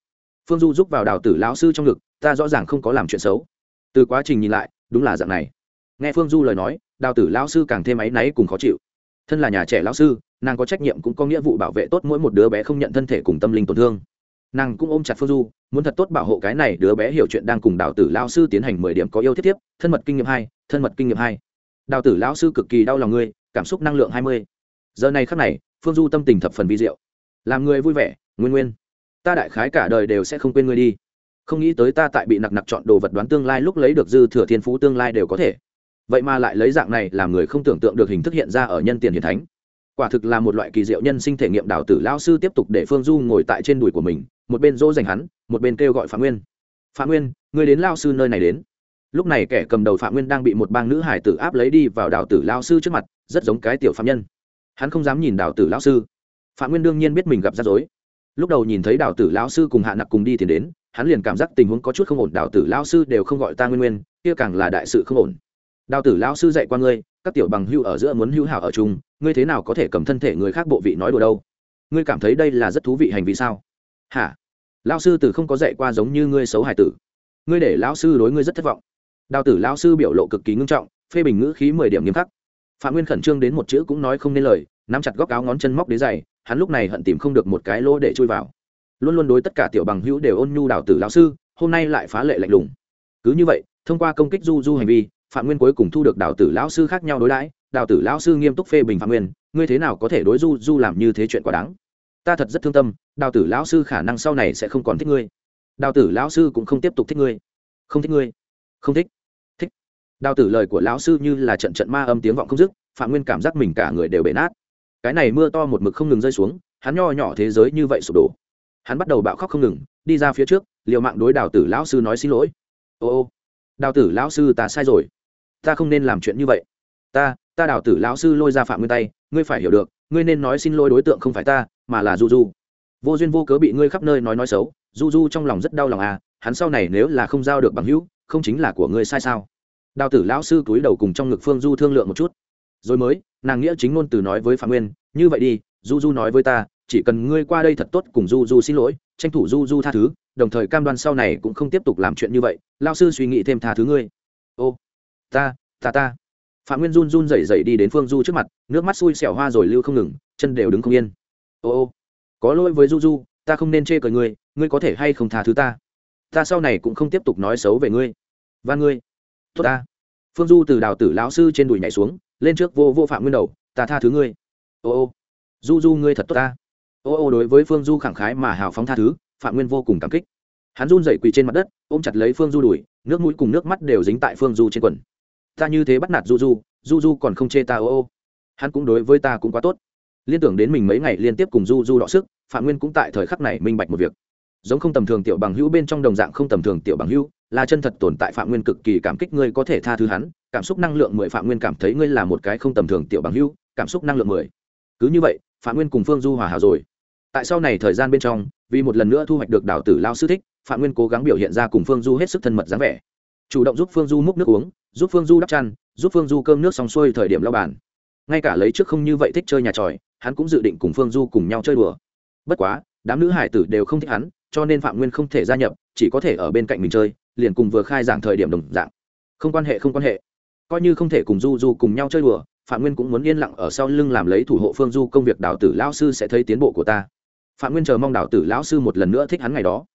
Phương du giúp vào đào tử lão sư trong ngực, ta rõ ràng không có làm chuyện xấu. Từ quá trình nhìn lại, đúng là dạng này. Nghe phương du lời nói, đào tử lão sư càng thêm áy náy cùng khó chịu. Thân là nhà trẻ lão sư, nàng có trách nhiệm cũng có nghĩa vụ bảo vệ tốt mỗi một đứa bé không nhận thân thể cùng tâm linh tổn thương nàng cũng ôm chặt phương du, muốn thật tốt bảo hộ cái này đứa bé hiểu chuyện đang cùng đào tử lao sư tiến hành mười điểm có yêu thiết tiếp thân mật kinh nghiệm hai, thân mật kinh nghiệm hai. Đào tử lão sư cực kỳ đau lòng ngươi, cảm xúc năng lượng hai mươi. Giờ này khắc này, phương du tâm tình thập phần vi diệu. Làm người vui vẻ, nguyên nguyên. Ta đại khái cả đời đều sẽ không quên ngươi đi. Không nghĩ tới ta tại bị nặc nặc chọn đồ vật đoán tương lai lúc lấy được dư thừa thiên phú tương lai đều có thể. Vậy mà lại lấy dạng này làm người không tưởng tượng được hình thức hiện ra ở nhân tiền hiền thánh. Quả thực là một loại kỳ diệu nhân sinh thể nghiệm đào tử lao sư tiếp tục để phương du ngồi tại trên đùi của mình một bên dỗ dành hắn, một bên kêu gọi phạm nguyên. Phạm nguyên người đến lao sư nơi này đến. Lúc này kẻ cầm đầu phạm nguyên đang bị một bang nữ hải tử áp lấy đi vào đào tử lao sư trước mặt, rất giống cái tiểu phạm nhân. Hắn không dám nhìn đào tử lão sư. Phạm nguyên đương nhiên biết mình gặp rắc rối. Lúc đầu nhìn thấy đào tử lão sư cùng hạ nặc cùng đi thì đến, hắn liền cảm giác tình huống có chút không ổn đào tử lão sư đều không gọi ta nguyên nguyên, kia càng là đại sự không ổn. Đào tử lão sư dạy qua ngươi, các tiểu bằng hưu ở giữa muốn hưu hảo ở chung, ngươi thế nào có thể cầm thân thể người khác bộ vị nói đùa đâu? Ngươi cảm thấy đây là rất thú vị hành vi sao? Hả? Lão sư từ không có dạy qua giống như ngươi xấu hải tử. Ngươi để lão sư đối ngươi rất thất vọng. Đào tử lão sư biểu lộ cực kỳ ngưng trọng, phê bình ngữ khí mười điểm nghiêm khắc. Phạm nguyên khẩn trương đến một chữ cũng nói không nên lời, nắm chặt góc áo ngón chân móc đế dày hắn lúc này hận tìm không được một cái lỗ để chui vào. Luôn luôn đối tất cả tiểu bằng hữu đều ôn nhu đào tử lão sư, hôm nay lại phá lệ lạnh lùng. Cứ như vậy, thông qua công kích du du hành vi, phạm nguyên cuối cùng thu được đào tử lão sư khác nhau đối đãi. Đào tử lão sư nghiêm túc phê bình phạm nguyên, ngươi thế nào có thể đối du du làm như thế chuyện quá đáng? Ta thật rất thương tâm, đào tử lão sư khả năng sau này sẽ không còn thích ngươi. Đào tử lão sư cũng không tiếp tục thích ngươi. Không thích ngươi. Không thích. Thích. Đào tử lời của lão sư như là trận trận ma âm tiếng vọng không dứt, phạm nguyên cảm giác mình cả người đều bể nát. Cái này mưa to một mực không ngừng rơi xuống, hắn nho nhỏ thế giới như vậy sụp đổ. Hắn bắt đầu bạo khóc không ngừng, đi ra phía trước, liều mạng đối đào tử lão sư nói xin lỗi. Ô ô, đào tử lão sư ta sai rồi. Ta không nên làm chuyện như vậy. Ta ta đào tử lão sư lôi ra phạm nguyên tay, ngươi phải hiểu được, ngươi nên nói xin lỗi đối tượng không phải ta mà là du du vô duyên vô cớ bị ngươi khắp nơi nói nói xấu du du trong lòng rất đau lòng à hắn sau này nếu là không giao được bằng hữu, không chính là của ngươi sai sao? Đào tử lão sư cúi đầu cùng trong ngực phương du thương lượng một chút. Rồi mới, nàng nghĩa chính ngôn từ nói với phạm nguyên, như vậy đi du du nói với ta, chỉ cần ngươi qua đây thật tốt cùng du du xin lỗi, tranh thủ du du tha thứ, đồng thời cam đoan sau này cũng không tiếp tục làm chuyện như vậy lao sư suy nghĩ thêm tha thứ ngươi. Ô, ta ta ta. Phạm nguyên run run rẩy rẩy đi đến phương du trước mặt, nước mắt xui xẻo hoa rồi lưu không ngừng, chân đều đứng không yên ô ô, có lỗi với du du ta không nên chê cờ ngươi ngươi có thể hay không tha thứ ta? Ta sau này cũng không tiếp tục nói xấu về ngươi. Và ngươi. Tốt ta. Phương du từ đào tử lão sư trên đùi nhảy xuống, lên trước vô vô phạm nguyên đầu, ta tha thứ ngươi. Ô ô du du ngươi thật tốt ta. Ô ô đối với phương du khẳng khái mà hào phóng tha thứ, phạm nguyên vô cùng cảm kích. Hắn run dậy quỳ trên mặt đất, ôm chặt lấy phương du đùi, nước mũi cùng nước mắt đều dính tại phương du trên quần. Ta như thế bắt nạt du du du du còn không chê ta, ô ô. Hắn cũng đối với ta cũng quá tốt liên tưởng đến mình mấy ngày liên tiếp cùng du du đọ sức, phạm nguyên cũng tại thời khắc này minh bạch một việc. Giống không tầm thường tiểu bằng hữu bên trong đồng dạng không tầm thường tiểu bằng hữu, là chân thật tồn tại phạm nguyên cực kỳ cảm kích ngươi có thể tha thứ hắn, cảm xúc năng lượng mười phạm nguyên cảm thấy ngươi là một cái không tầm thường tiểu bằng hữu, cảm xúc năng lượng mười. Cứ như vậy, phạm nguyên cùng phương du hòa hảo rồi. Tại sau này thời gian bên trong, vì một lần nữa thu hoạch được đào tử lao sư thích, phạm nguyên cố gắng biểu hiện ra cùng phương du hết sức thân mật dáng vẻ. Chủ động giúp phương du múc nước uống, giúp phương du đắp chăn, giúp phương du cơm nước xong xuôi thời điểm lao bàn. Ngay cả lấy trước không như vậy thích chơi nhà tròi hắn cũng dự định cùng phương du cùng nhau chơi đùa. Bất quá, đám nữ hải tử đều không thích hắn, cho nên phạm nguyên không thể gia nhập, chỉ có thể ở bên cạnh mình chơi, liền cùng vừa khai giảng thời điểm đồng dạng. Không quan hệ, không quan hệ. Coi như không thể cùng du du cùng nhau chơi đùa, phạm nguyên cũng muốn yên lặng ở sau lưng làm lấy thủ hộ phương du công việc đào tử lão sư sẽ thấy tiến bộ của ta. Phạm nguyên chờ mong đào tử lão sư một lần nữa thích hắn ngày đó.